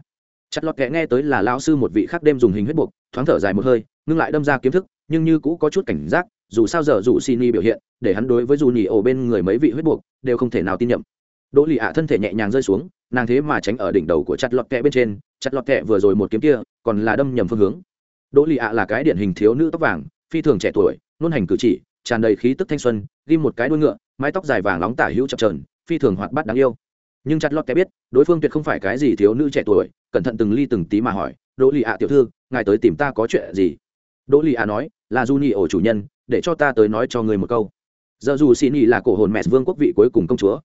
Chặt lọt kẻ nghe tới là lao sư một vị khác đêm dùng hình huyết buộc, thoáng thở dài một hơi, ngưng lại đâm ra kiếm thức, nhưng như cũ có chút cảnh giác, dù sao giờ dù xin biểu hiện, để hắn đối với dù nhì ổ bên người mấy vị huyết buộc, đều không thể nào tin nhậm đỗ lì ạ thân thể nhẹ nhàng rơi xuống, nàng thế mà tránh ở đỉnh đầu của chặt lọt kẹ bên trên, chặt lọt kẹ vừa rồi một kiếm kia, còn là đâm nhầm phương hướng đỗ lì ạ là cái điển hình thiếu nữ tóc vàng, phi thường trẻ tuổi, nôn hành cử chỉ, tràn đầy khí tức thanh xuân ghi một cái đuôi ngựa, mái tóc dài vàng nóng tả hữu chập trờn phi thường hoạt bát đáng yêu. Nhưng chặt lọt kẻ biết, đối phương tuyệt không phải cái gì thiếu nữ trẻ tuổi, cẩn thận từng ly từng tí mà hỏi, đỗ lì ạ tiểu thư, ngài tới tìm ta có chuyện gì? Đỗ lì ạ nói, là du nhị ổ chủ nhân, để cho ta tới nói cho người một câu. Giờ dù xì nhị là cổ hồn mẹ vương quốc vị cuối cùng công chúa.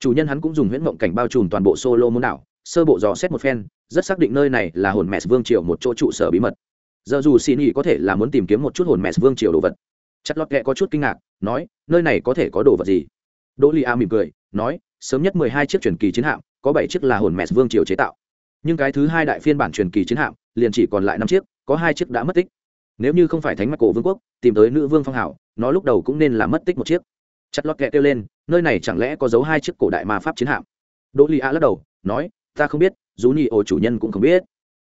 Chủ nhân hắn cũng dùng huyễn mộng cảnh bao trùm toàn bộ solo môn đảo, sơ bộ dò xét một phen, rất xác định nơi này là hồn mẹ vương triều một chỗ trụ sở bí mật giờ dù xì nhị có thể là muốn tìm kiếm một chút hồn mẹ vương triều đồ vật. Chặt lọt kệ có chút kinh ngạc, nói, nơi này có thể có đồ vật gì? Đỗ li a mỉm cười, nói, sớm nhất mười hai chiếc truyền kỳ chiến hạm, có bảy chiếc là hồn mẹ vương triều chế tạo. Nhưng cái thứ hai đại phiên bản truyền kỳ chiến hạm, liền chỉ còn lại năm chiếc, có hai chiếc đã mất tích. Nếu như không phải thánh mạch cổ vương quốc, tìm tới nữ vương phong hảo nó lúc đầu cũng nên là mất tích một chiếc. Chặt lọt kẹ kêu lên, nơi này chẳng lẽ có dấu hai chiếc cổ đại ma pháp chiến hạm? Đỗ li a lắc đầu, nói, ta không biết, dù nhị ổ chủ nhân cũng không biết.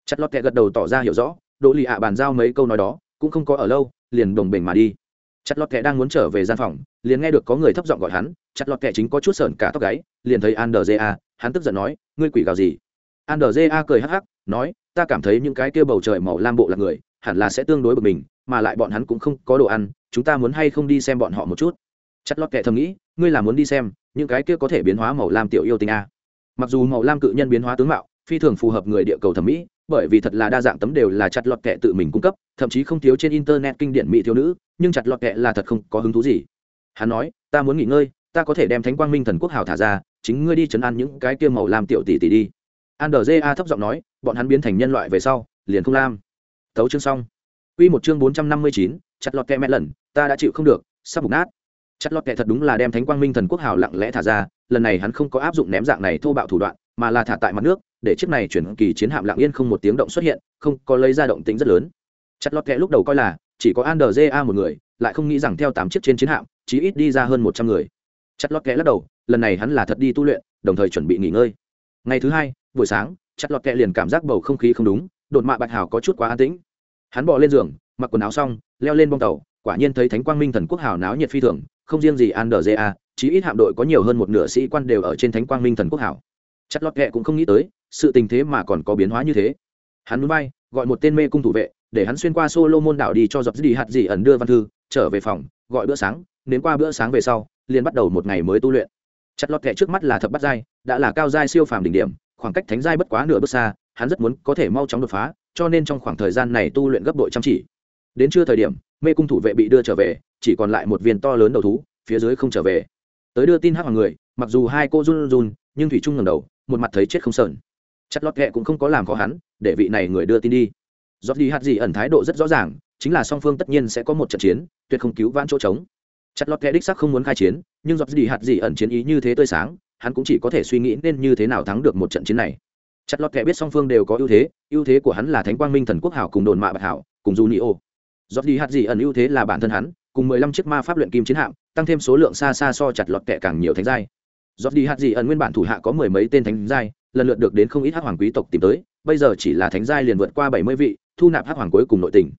Chặt lọt kẹ gật đầu tỏ ra hiểu rõ đỗ lì a bàn giao mấy câu nói đó, cũng không có ở lâu, liền đồng bình mà đi. Chặt lọt kẹ đang muốn trở về gian phòng, liền nghe được có người thấp giọng gọi hắn, chặt lọt kẹ chính có chút sởn cả tóc gáy, liền thấy an đờ ja hắn tức giận nói, ngươi quỷ gào gì? An đờ ja cười hắc hắc, nói, ta cảm thấy những cái kia bầu trời màu lam bộ là người, hẳn là sẽ tương đối bực mình, mà lại bọn hắn cũng không có đồ ăn, chúng ta muốn hay không đi xem bọn họ một chút? Chặt lọt kệ thầm nghĩ, ngươi là muốn đi xem, những cái kia có thể biến hóa màu lam tiểu yêu tinh a. Mặc dù màu lam cự nhân biến hóa tướng mạo, phi thường phù hợp người địa cầu thẩm mỹ bởi vì thật là đa dạng tấm đều là chặt lọt kệ tự mình cung cấp thậm chí không thiếu trên internet kinh điển mỹ thiếu nữ nhưng chặt lọt kệ là thật không có hứng thú gì. Hắn nói ta muốn nghỉ ngơi ta có thể đem thánh quang minh thần quốc hào thả ra chính ngươi đi chấn an những cái kia màu lam tiểu tỷ tỷ đi. An ja thấp giọng nói bọn hắn biến thành nhân loại về sau liền không lam. Tấu chương xong. Quy một chương bốn trăm năm mươi chín, chặt lọt kẹ mẹ lần, ta đã chịu không được, sắp bục nát. Chặt lọt kẹ thật đúng là đem Thánh Quang Minh Thần Quốc hào lặng lẽ thả ra, lần này hắn không có áp dụng ném dạng này thô bạo thủ đoạn, mà là thả tại mặt nước, để chiếc này chuyển kỳ chiến hạm lặng yên không một tiếng động xuất hiện, không có lấy ra động tĩnh rất lớn. Chặt lọt kẹ lúc đầu coi là chỉ có Anderja một người, lại không nghĩ rằng theo tám chiếc trên chiến hạm, chí ít đi ra hơn một trăm người. Chặt lọt kẹ lắc đầu, lần này hắn là thật đi tu luyện, đồng thời chuẩn bị nghỉ ngơi. Ngày thứ hai, buổi sáng, chặt lọt kẹ liền cảm giác bầu không khí không đúng, đột mạ bạch hào có chút quá an tĩnh hắn bỏ lên giường mặc quần áo xong leo lên bong tàu quả nhiên thấy thánh quang minh thần quốc hào náo nhiệt phi thường không riêng gì an đờ ja chí ít hạm đội có nhiều hơn một nửa sĩ quan đều ở trên thánh quang minh thần quốc hào chặt lót kệ cũng không nghĩ tới, sự tình thế mà còn có biến hóa như thế. Hắn núi bay, gọi một tên mê cung thủ vệ, để hắn xuyên qua solo môn đảo đi cho dọc đi hạt gì ẩn đưa văn thư, trở về phòng, gọi bữa sáng đến qua bữa sáng về sau, liền bắt đầu một ngày mới tu luyện. Chặt lọt kẹ trước mắt là thập bắt giai, đã là cao giai siêu phàm đỉnh điểm, khoảng cách thánh giai bất quá nửa bước xa, hắn rất muốn có thể mau chóng đột phá, cho nên trong khoảng thời gian này tu luyện gấp đội chăm chỉ. Đến trưa thời điểm, mê cung thủ vệ bị đưa trở về, chỉ còn lại một viên to lớn đầu thú, phía dưới không trở về. Tới đưa tin hắc hoàng người, mặc dù hai cô run run, nhưng thủy trung ngầm đầu một mặt thấy chết không sờn. Chặt lót ghẹ cũng không có làm khó hắn, để vị này người đưa tin đi. Giót đi hạt gì ẩn thái độ rất rõ ràng, chính là song phương tất nhiên sẽ có một trận chiến, tuyệt không cứu vãn chỗ trống. Chặt lọt ghẹ đích sắc không muốn khai chiến, nhưng giọt đi hạt gì ẩn chiến ý như thế tươi sáng, hắn cũng chỉ có thể suy nghĩ nên như thế nào thắng được một trận chiến này. Chặt lọt kẻ biết song phương đều có ưu thế ưu thế của hắn là thánh quang minh thần quốc hảo cùng đồn mạ bạch hảo, cùng du ni ô. Giót đi hạt gì ẩn ưu thế là bản thân hắn, cùng mười lăm chiếc ma pháp luyện kim chiến hạm, tăng thêm số lượng xa xa so chặt lọt kẻ càng nhiều thánh giai giót đi hạt gì ẩn nguyên bản thủ hạ có mười mấy tên thánh giai, lần lượt được đến không ít hắc hoàng quý tộc tìm tới, bây giờ chỉ là thánh giai liền vượt qua bảy mươi vị, thu nạp hắc hoàng cuối cùng nội tình.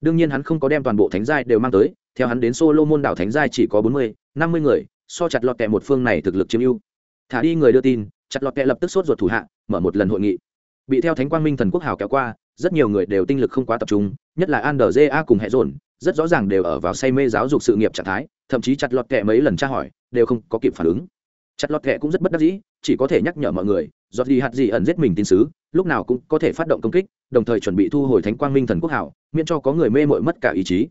Đương nhiên hắn không có đem toàn bộ thánh giai đều mang tới, theo hắn đến solo môn đảo thánh giai chỉ có bốn mươi, năm mươi người, so chặt lọt kẹ một phương này thực lực chiếm ưu. Thả đi người đưa tin, chặt lọt kẹ lập tức sốt ruột thủ hạ, mở một lần hội nghị. Bị theo thánh quang minh thần quốc hào kéo qua, rất nhiều người đều tinh lực không quá tập trung, nhất là an đờ ja cùng hệ dồn, rất rõ ràng đều ở vào say mê giáo dục sự nghiệp trạng thái, thậm chí chặt lọt kẹ mấy lần tra hỏi, đều không có kịp phản ứng chặt lọt kệ cũng rất bất đắc dĩ chỉ có thể nhắc nhở mọi người giọt đi hạt gì ẩn giết mình tin sứ lúc nào cũng có thể phát động công kích đồng thời chuẩn bị thu hồi thánh quang minh thần quốc hảo miễn cho có người mê mội mất cả ý chí.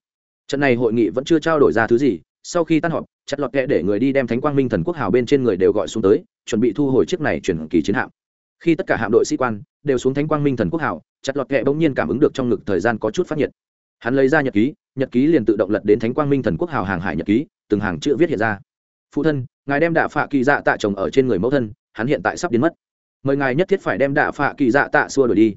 Trận này hội nghị vẫn chưa trao đổi ra thứ gì sau khi tan họp chặt lọt kệ để người đi đem thánh quang minh thần quốc Hảo bên trên người đều gọi xuống tới chuẩn bị thu hồi chiếc này chuyển kỳ chiến hạm. Khi tất cả hạm đội sĩ quan đều xuống thánh quang minh thần quốc Hảo, chặt lọt kệ bỗng nhiên cảm ứng được trong ngực thời gian có chút phát nhiệt. Hắn lấy ra nhật ký nhật ký liền tự động lật đến thánh quang minh thần quốc hào hàng hải nhật ký từng hàng chữ viết hiện ra. Phụ thân ngài đem đạ phạ kỳ dạ tạ chồng ở trên người mẫu thân hắn hiện tại sắp biến mất. Mời ngài nhất thiết phải đem đạ phạ kỳ dạ tạ xua đuổi đi.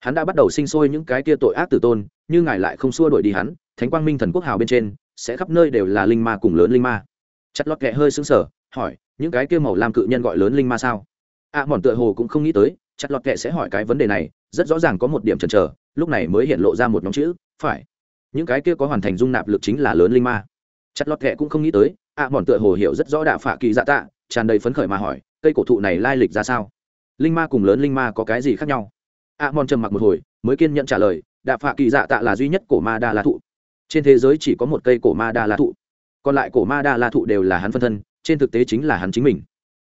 Hắn đã bắt đầu sinh sôi những cái tia tội ác tử tôn như ngài lại không xua đuổi đi hắn thánh quang minh thần quốc hào bên trên sẽ khắp nơi đều là linh ma cùng lớn linh ma. Chặt lọt kệ hơi sững sờ hỏi những cái kia màu lam cự nhân gọi lớn linh ma sao? Ạ à, mòn tựa hồ cũng không nghĩ tới chặt lọt kệ sẽ hỏi cái vấn đề này rất rõ ràng có một điểm chần chờ lúc này mới hiện lộ ra một nhóm chữ phải. Những cái kia có hoàn thành dung nạp lực chính là lớn linh ma. Chặt lọt kệ cũng không nghĩ tới ạ à, mòn tựa hồ hiểu rất rõ đạ phạ kỳ dạ tạ tràn đầy phấn khởi mà hỏi cây cổ thụ này lai lịch ra sao? Linh ma cùng lớn linh ma có cái gì khác nhau? Ạ à, mòn trầm mặc một hồi mới kiên nhận trả lời đạ phạ kỳ dạ tạ là duy nhất cổ ma đa la thụ. Trên thế giới chỉ có một cây cổ ma đa la thụ. Còn lại cổ ma đa la thụ đều là hắn phân thân trên thực tế chính là hắn chính mình.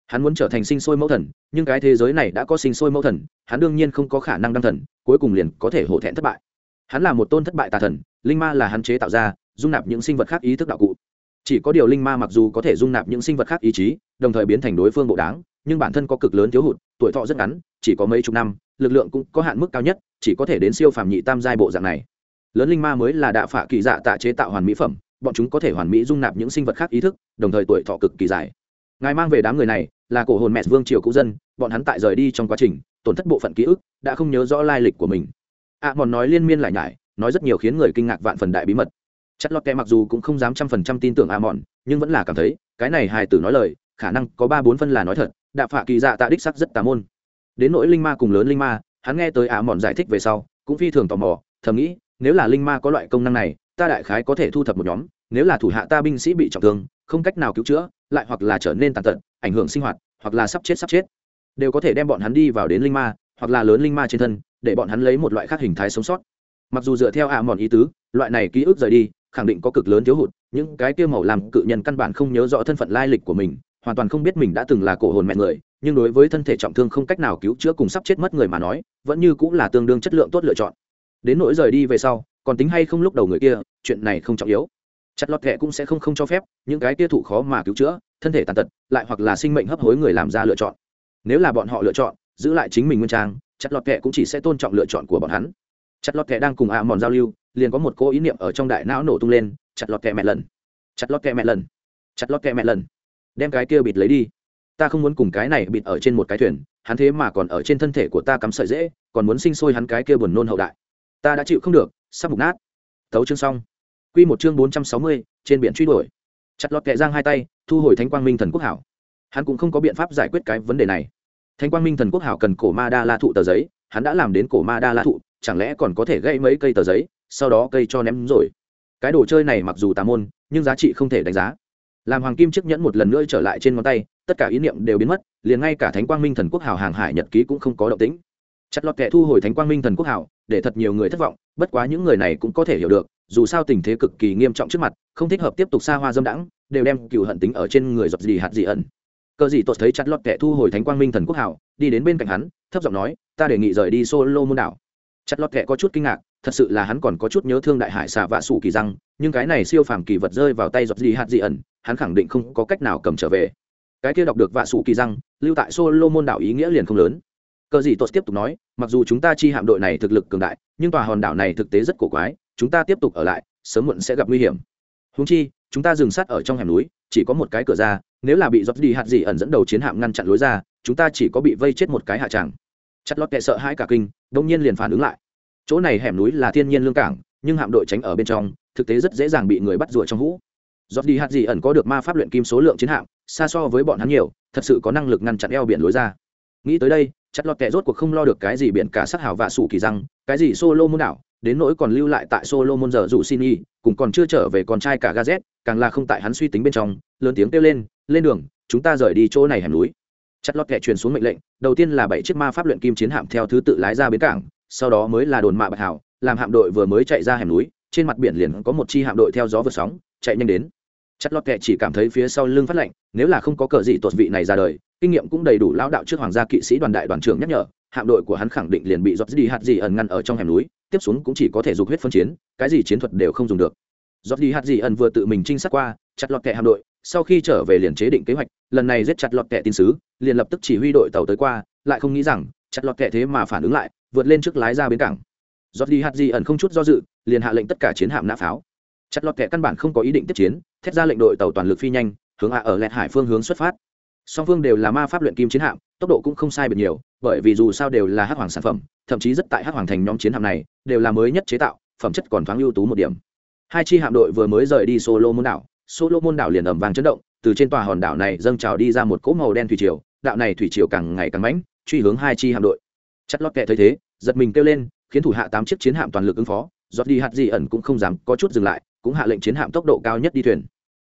Hắn muốn trở thành sinh sôi mẫu thần nhưng cái thế giới này đã có sinh sôi mẫu thần hắn đương nhiên không có khả năng đăng thần cuối cùng liền có thể hổ thẹn thất bại. Hắn là một tôn thất bại tà thần linh ma là hắn chế tạo ra dung nạp những sinh vật khác ý thức đạo cụ chỉ có điều linh ma mặc dù có thể dung nạp những sinh vật khác ý chí, đồng thời biến thành đối phương bộ đáng, nhưng bản thân có cực lớn thiếu hụt, tuổi thọ rất ngắn, chỉ có mấy chục năm, lực lượng cũng có hạn mức cao nhất, chỉ có thể đến siêu phàm nhị tam giai bộ dạng này. Lớn linh ma mới là đạ phả kỳ dạ tạ chế tạo hoàn mỹ phẩm, bọn chúng có thể hoàn mỹ dung nạp những sinh vật khác ý thức, đồng thời tuổi thọ cực kỳ dài. Ngài mang về đám người này là cổ hồn mẹ vương triều cũ dân, bọn hắn tại rời đi trong quá trình, tổn thất bộ phận ký ức, đã không nhớ rõ lai lịch của mình. Ạ mòn nói liên miên lại nhải, nói rất nhiều khiến người kinh ngạc vạn phần đại bí mật chất lót kẹ mặc dù cũng không dám trăm phần trăm tin tưởng A mòn nhưng vẫn là cảm thấy, cái này hài tử nói lời, khả năng có ba bốn phân là nói thật, đạ phạ kỳ dạ tạ đích sắc rất tà môn. Đến nỗi linh ma cùng lớn linh ma, hắn nghe tới A mòn giải thích về sau, cũng phi thường tò mò, thầm nghĩ, nếu là linh ma có loại công năng này, ta đại khái có thể thu thập một nhóm, nếu là thủ hạ ta binh sĩ bị trọng thương, không cách nào cứu chữa, lại hoặc là trở nên tàn tật, ảnh hưởng sinh hoạt, hoặc là sắp chết sắp chết. Đều có thể đem bọn hắn đi vào đến linh ma, hoặc là lớn linh ma trên thân, để bọn hắn lấy một loại khác hình thái sống sót. Mặc dù dựa theo ạ mòn ý tứ, loại này ký ức rời đi khẳng định có cực lớn thiếu hụt, những cái kia màu làm cự nhân căn bản không nhớ rõ thân phận lai lịch của mình, hoàn toàn không biết mình đã từng là cổ hồn mẹ người, nhưng đối với thân thể trọng thương không cách nào cứu chữa cùng sắp chết mất người mà nói, vẫn như cũng là tương đương chất lượng tốt lựa chọn. Đến nỗi rời đi về sau, còn tính hay không lúc đầu người kia, chuyện này không trọng yếu. Chặt lọt kệ cũng sẽ không không cho phép, những cái kia thụ khó mà cứu chữa, thân thể tàn tật, lại hoặc là sinh mệnh hấp hối người làm ra lựa chọn. Nếu là bọn họ lựa chọn, giữ lại chính mình nguyên trang, chặt lọt kệ cũng chỉ sẽ tôn trọng lựa chọn của bọn hắn chặt lọt kẹ đang cùng ạ mòn giao lưu, liền có một cô ý niệm ở trong đại não nổ tung lên, chặt lọt kẹ mẹ lần. Chặt lọt kẹ mẹ lần. Chặt lọt kẹ mẹ lần. Đem cái kia bịt lấy đi. Ta không muốn cùng cái này bịt ở trên một cái thuyền, hắn thế mà còn ở trên thân thể của ta cắm sợi dễ, còn muốn sinh sôi hắn cái kia buồn nôn hậu đại. Ta đã chịu không được, sắp mục nát. Tấu chương xong. Q một chương bốn trăm sáu mươi, trên biển truy đuổi. Chặt lọt kẹ giang hai tay, thu hồi thánh quang minh thần quốc hảo. Hắn cũng không có biện pháp giải quyết cái vấn đề này. Thánh quang minh thần quốc hảo cần cổ ma đa la thụ tờ giấy, hắn đã làm đến cổ ma đa la thụ chẳng lẽ còn có thể gây mấy cây tờ giấy, sau đó cây cho ném rồi. Cái đồ chơi này mặc dù tà môn, nhưng giá trị không thể đánh giá. Làm hoàng kim chiếc nhẫn một lần nữa trở lại trên ngón tay, tất cả ý niệm đều biến mất, liền ngay cả thánh quang minh thần quốc hào hàng hải nhật ký cũng không có động tĩnh. Chặt lọt kẻ thu hồi thánh quang minh thần quốc hào, để thật nhiều người thất vọng, bất quá những người này cũng có thể hiểu được, dù sao tình thế cực kỳ nghiêm trọng trước mặt, không thích hợp tiếp tục xa hoa dâm đãng, đều đem cựu hận tính ở trên người giọt gì hạt gì ẩn. Cờ gì tốt thấy chặt lọt kẻ thu hồi thánh quang minh thần quốc hào, đi đến bên cạnh hắn, thấp giọng nói, ta đề nghị rời đi solo môn đảo chặt lọt kệ có chút kinh ngạc, thật sự là hắn còn có chút nhớ thương đại hải xạ vạ sủ kỳ răng, nhưng cái này siêu phàm kỳ vật rơi vào tay giọt gì hạt dị ẩn, hắn khẳng định không có cách nào cầm trở về. Cái kia đọc được vạ sủ kỳ răng, lưu tại solo môn đảo ý nghĩa liền không lớn. Cờ gì tốt tiếp tục nói, mặc dù chúng ta chi hạm đội này thực lực cường đại, nhưng tòa hòn đảo này thực tế rất cổ quái, chúng ta tiếp tục ở lại, sớm muộn sẽ gặp nguy hiểm. Húng chi, chúng ta dừng sát ở trong hẻm núi, chỉ có một cái cửa ra, nếu là bị giọt đi hạt dị ẩn dẫn đầu chiến hạm ngăn chặn lối ra, chúng ta chỉ có bị vây chết một cái hạ tràng chặt lót kệ sợ hãi cả kinh đông nhiên liền phản ứng lại. Chỗ này hẻm núi là thiên nhiên lương cảng, nhưng hạm đội tránh ở bên trong, thực tế rất dễ dàng bị người bắt rùa trong hũ. Giọt đi hạt gì ẩn có được ma pháp luyện kim số lượng chiến hạm, xa so với bọn hắn nhiều, thật sự có năng lực ngăn chặn eo biển lối ra. Nghĩ tới đây, chặt lọt kệ rốt cuộc không lo được cái gì biển cả sắc hào và sủ kỳ răng, cái gì solo môn đảo, đến nỗi còn lưu lại tại solo môn giờ rủ xin y, cùng còn chưa trở về con trai cả gazet càng là không tại hắn suy tính bên trong, lớn tiếng kêu lên lên đường, chúng ta rời đi chỗ này hẻm núi chặt lọt kẻ truyền xuống mệnh lệnh, đầu tiên là bảy chiếc ma pháp luyện kim chiến hạm theo thứ tự lái ra bến cảng, sau đó mới là đồn mạ bạch hảo làm hạm đội vừa mới chạy ra hẻm núi, trên mặt biển liền có một chi hạm đội theo gió vượt sóng, chạy nhanh đến. Chặt lọt kệ chỉ cảm thấy phía sau lưng phát lạnh, nếu là không có cờ gì tuột vị này ra đời, kinh nghiệm cũng đầy đủ lão đạo trước hoàng gia kỵ sĩ đoàn đại đoàn trưởng nhắc nhở, hạm đội của hắn khẳng định liền bị dọc đi hạt gì ẩn ngăn ở trong hẻm núi, tiếp xuống cũng chỉ có thể dục huyết phân chiến, cái gì chiến thuật đều không dùng được. Dọc đi hạt gì ẩn vừa tự mình trinh sát qua, chặt lọt kệ hạm đội, sau khi trở về liền chế định kế hoạch lần này giết chặt lọt kẻ tin sứ, liền lập tức chỉ huy đội tàu tới qua, lại không nghĩ rằng, chặt lọt kẻ thế mà phản ứng lại, vượt lên trước lái ra bến cảng. Dọc đi hạt di ẩn không chút do dự, liền hạ lệnh tất cả chiến hạm nã pháo. Chặt lọt kẻ căn bản không có ý định tiếp chiến, thét ra lệnh đội tàu toàn lực phi nhanh, hướng hạ ở lẹt hải phương hướng xuất phát. Song phương đều là ma pháp luyện kim chiến hạm, tốc độ cũng không sai biệt nhiều, bởi vì dù sao đều là hắc hoàng sản phẩm, thậm chí rất tại hắc hoàng thành nhóm chiến hạm này, đều là mới nhất chế tạo, phẩm chất còn thoáng ưu tú một điểm. Hai chi hạm đội vừa mới rời đi solo môn đảo solo môn đảo liền ẩm vàng chấn động từ trên tòa hòn đảo này dâng trào đi ra một cỗ màu đen thủy triều, đạo này thủy triều càng ngày càng mãnh, truy hướng hai chi hạm đội. Chất lót kệ thấy thế, giật mình kêu lên, khiến thủ hạ tám chiếc chiến hạm toàn lực ứng phó, giọt đi hạt gì ẩn cũng không dám có chút dừng lại, cũng hạ lệnh chiến hạm tốc độ cao nhất đi thuyền.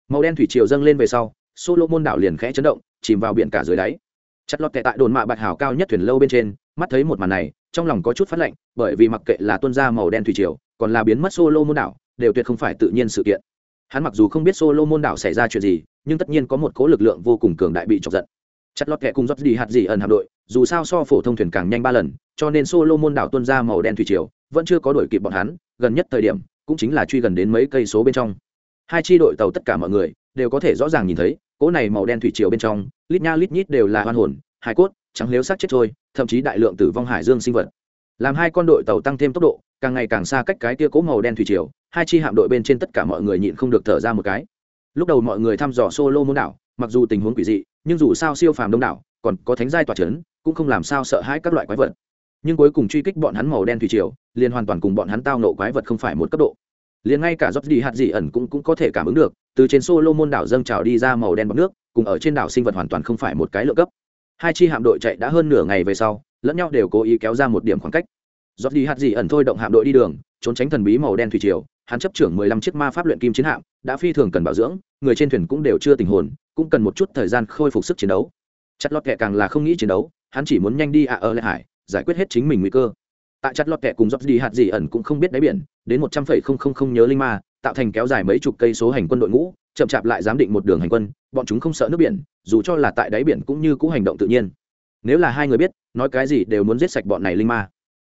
Màu đen thủy triều dâng lên về sau, solomon đảo liền khẽ chấn động, chìm vào biển cả dưới đáy. Chặt lót kẹ tại đồn mạ bạch hào cao nhất thuyền lâu bên trên, mắt thấy một màn này, trong lòng có chút phát lạnh, bởi vì mặc kệ là tuân ra màu đen thủy triều, còn là biến mất solomon đảo, đều tuyệt không phải tự nhiên sự kiện. Hắn mặc dù không biết solomon đảo xảy ra chuyện gì nhưng tất nhiên có một cố lực lượng vô cùng cường đại bị chọc giận. Chặt lọt kẹ cùng rót đi hạt gì ẩn hạm đội, dù sao so phổ thông thuyền càng nhanh ba lần, cho nên solomon đảo tuân ra màu đen thủy triều, vẫn chưa có đuổi kịp bọn hắn, gần nhất thời điểm, cũng chính là truy gần đến mấy cây số bên trong. Hai tri đội tàu tất cả mọi người, đều có thể rõ ràng nhìn thấy cỗ này màu đen thủy triều bên trong, lít nha lít nhít đều là hoan hồn hải cốt, trắng lếu sát chết trôi, thậm chí đại lượng tử vong hải dương sinh vật. Làm hai con đội tàu tăng thêm tốc độ, càng ngày càng xa cách cái tia cỗ màu đen thủy triều, hai chi hạm đội bên trên tất cả mọi người nhịn không được thở ra một cái lúc đầu mọi người thăm dò solo môn đảo mặc dù tình huống quỷ dị nhưng dù sao siêu phàm đông đảo còn có thánh giai tòa c cũng không làm sao sợ hãi các loại quái vật. Nhưng cuối cùng truy kích bọn hắn màu đen thủy triều liền hoàn toàn cùng bọn hắn tao nộ quái vật không phải một cấp độ. Liền ngay cả dốc đi hạt dị ẩn cũng, cũng có thể cảm ứng được từ trên solo môn đảo dâng trào đi ra màu đen bọc nước cùng ở trên đảo sinh vật hoàn toàn không phải một cái lượng cấp. Hai chi hạm đội chạy đã hơn nửa ngày về sau lẫn nhau đều cố ý kéo ra một điểm khoảng cách. Dốc đi hạt dị ẩn thôi động hạm đội đi đường trốn tránh thần bí màu đen thủy triều, hắn chấp trưởng mười lăm chiếc ma pháp luyện kim chiến hạm, đã phi thường cần bảo dưỡng, người trên thuyền cũng đều chưa tình hồn, cũng cần một chút thời gian khôi phục sức chiến đấu. Chặt lọt kệ càng là không nghĩ chiến đấu, hắn chỉ muốn nhanh đi ạ ở lệ hải, giải quyết hết chính mình nguy cơ. Tại chặt lọt kệ cùng dốc đi hạt gì ẩn cũng không biết đáy biển, đến một trăm phẩy không không không nhớ linh ma, tạo thành kéo dài mấy chục cây số hành quân đội ngũ, chậm chạp lại giám định một đường hành quân, bọn chúng không sợ nước biển, dù cho là tại đáy biển cũng như cũ hành động tự nhiên. Nếu là hai người biết, nói cái gì đều muốn giết sạch bọn này linh ma.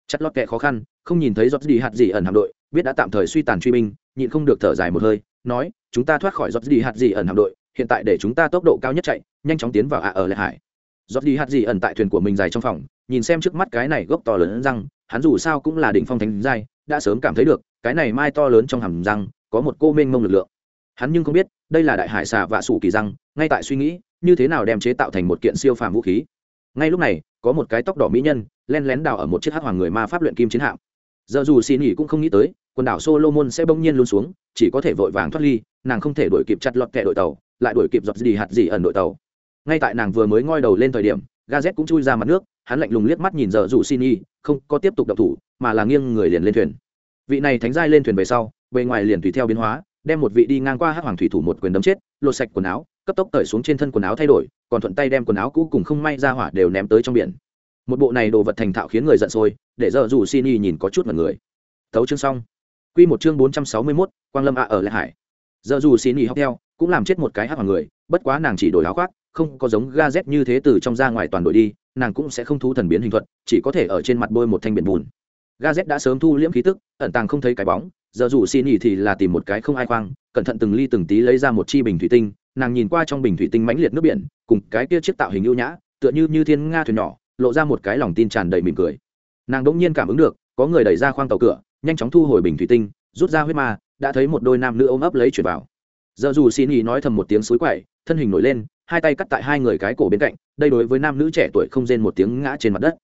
Chặt lọt kệ khó khăn không nhìn thấy giọt đi hạt gì ẩn hạm đội, biết đã tạm thời suy tàn truy binh, nhịn không được thở dài một hơi, nói, chúng ta thoát khỏi giọt đi hạt gì ẩn hạm đội, hiện tại để chúng ta tốc độ cao nhất chạy, nhanh chóng tiến vào ạ ở lệ hải. Giọt đi hạt gì ẩn tại thuyền của mình dài trong phòng, nhìn xem trước mắt cái này gốc to lớn răng, hắn dù sao cũng là đỉnh phong thánh giai, đã sớm cảm thấy được, cái này mai to lớn trong hầm răng, có một cô mênh mông lực lượng. Hắn nhưng không biết, đây là đại hải xà vạ sủ kỳ răng, ngay tại suy nghĩ, như thế nào đem chế tạo thành một kiện siêu phàm vũ khí. Ngay lúc này, có một cái tóc đỏ mỹ nhân, len lén đào ở một chiếc hát hoàng người ma pháp luyện kim chiến hạm giờ dù xì nỉ cũng không nghĩ tới, quần đảo solomon sẽ bỗng nhiên luôn xuống, chỉ có thể vội vàng thoát ly, nàng không thể đuổi kịp chặt lọt kẹ đội tàu, lại đuổi kịp giọt gì hạt gì ẩn đội tàu. Ngay tại nàng vừa mới ngoi đầu lên thời điểm gazet cũng chui ra mặt nước, hắn lạnh lùng liếc mắt nhìn giờ dù xì nỉ, không có tiếp tục đập thủ, mà là nghiêng người liền lên thuyền. Vị này thánh giai lên thuyền về sau, bề ngoài liền tùy theo biến hóa, đem một vị đi ngang qua hát hoàng thủy thủ một quyền đấm chết, lột sạch quần áo, cấp tốc cởi xuống trên thân quần áo thay đổi, còn thuận tay đem quần áo cũ cùng không may ra hỏa đều ném tới trong biển một bộ này đồ vật thành thạo khiến người giận sôi, để giờ dù xin y nhìn có chút mật người. Tấu chương xong. Q một chương bốn trăm sáu mươi mốt, quang lâm ạ ở lệ hải. Giờ dù xin y học theo, cũng làm chết một cái hát hoàng người, bất quá nàng chỉ đổi áo khoác, không có giống ga z như thế từ trong ra ngoài toàn đội đi, nàng cũng sẽ không thu thần biến hình thuật, chỉ có thể ở trên mặt bôi một thanh biển bùn. Ga z đã sớm thu liễm khí tức, ẩn tàng không thấy cái bóng, giờ dù xin y thì là tìm một cái không ai khoang, cẩn thận từng ly từng tí lấy ra một chi bình thủy tinh, nàng nhìn qua trong bình thủy tinh mãnh liệt nước biển, cùng cái kia chiếc tạo hình ưu nhã, tựa như như thiên nga thuyền nhỏ lộ ra một cái lòng tin tràn đầy mỉm cười. Nàng đ ỗ n g nhiên cảm ứng được, có người đẩy ra khoang tàu cửa, nhanh chóng thu hồi bình thủy tinh, rút ra huyết ma, đã thấy một đôi nam nữ ôm ấp lấy chuyển vào. Giờ dù xin ý nói thầm một tiếng suối quậy, thân hình nổi lên, hai tay cắt tại hai người cái cổ bên cạnh, đây đối với nam nữ trẻ tuổi không rên một tiếng ngã trên mặt đất.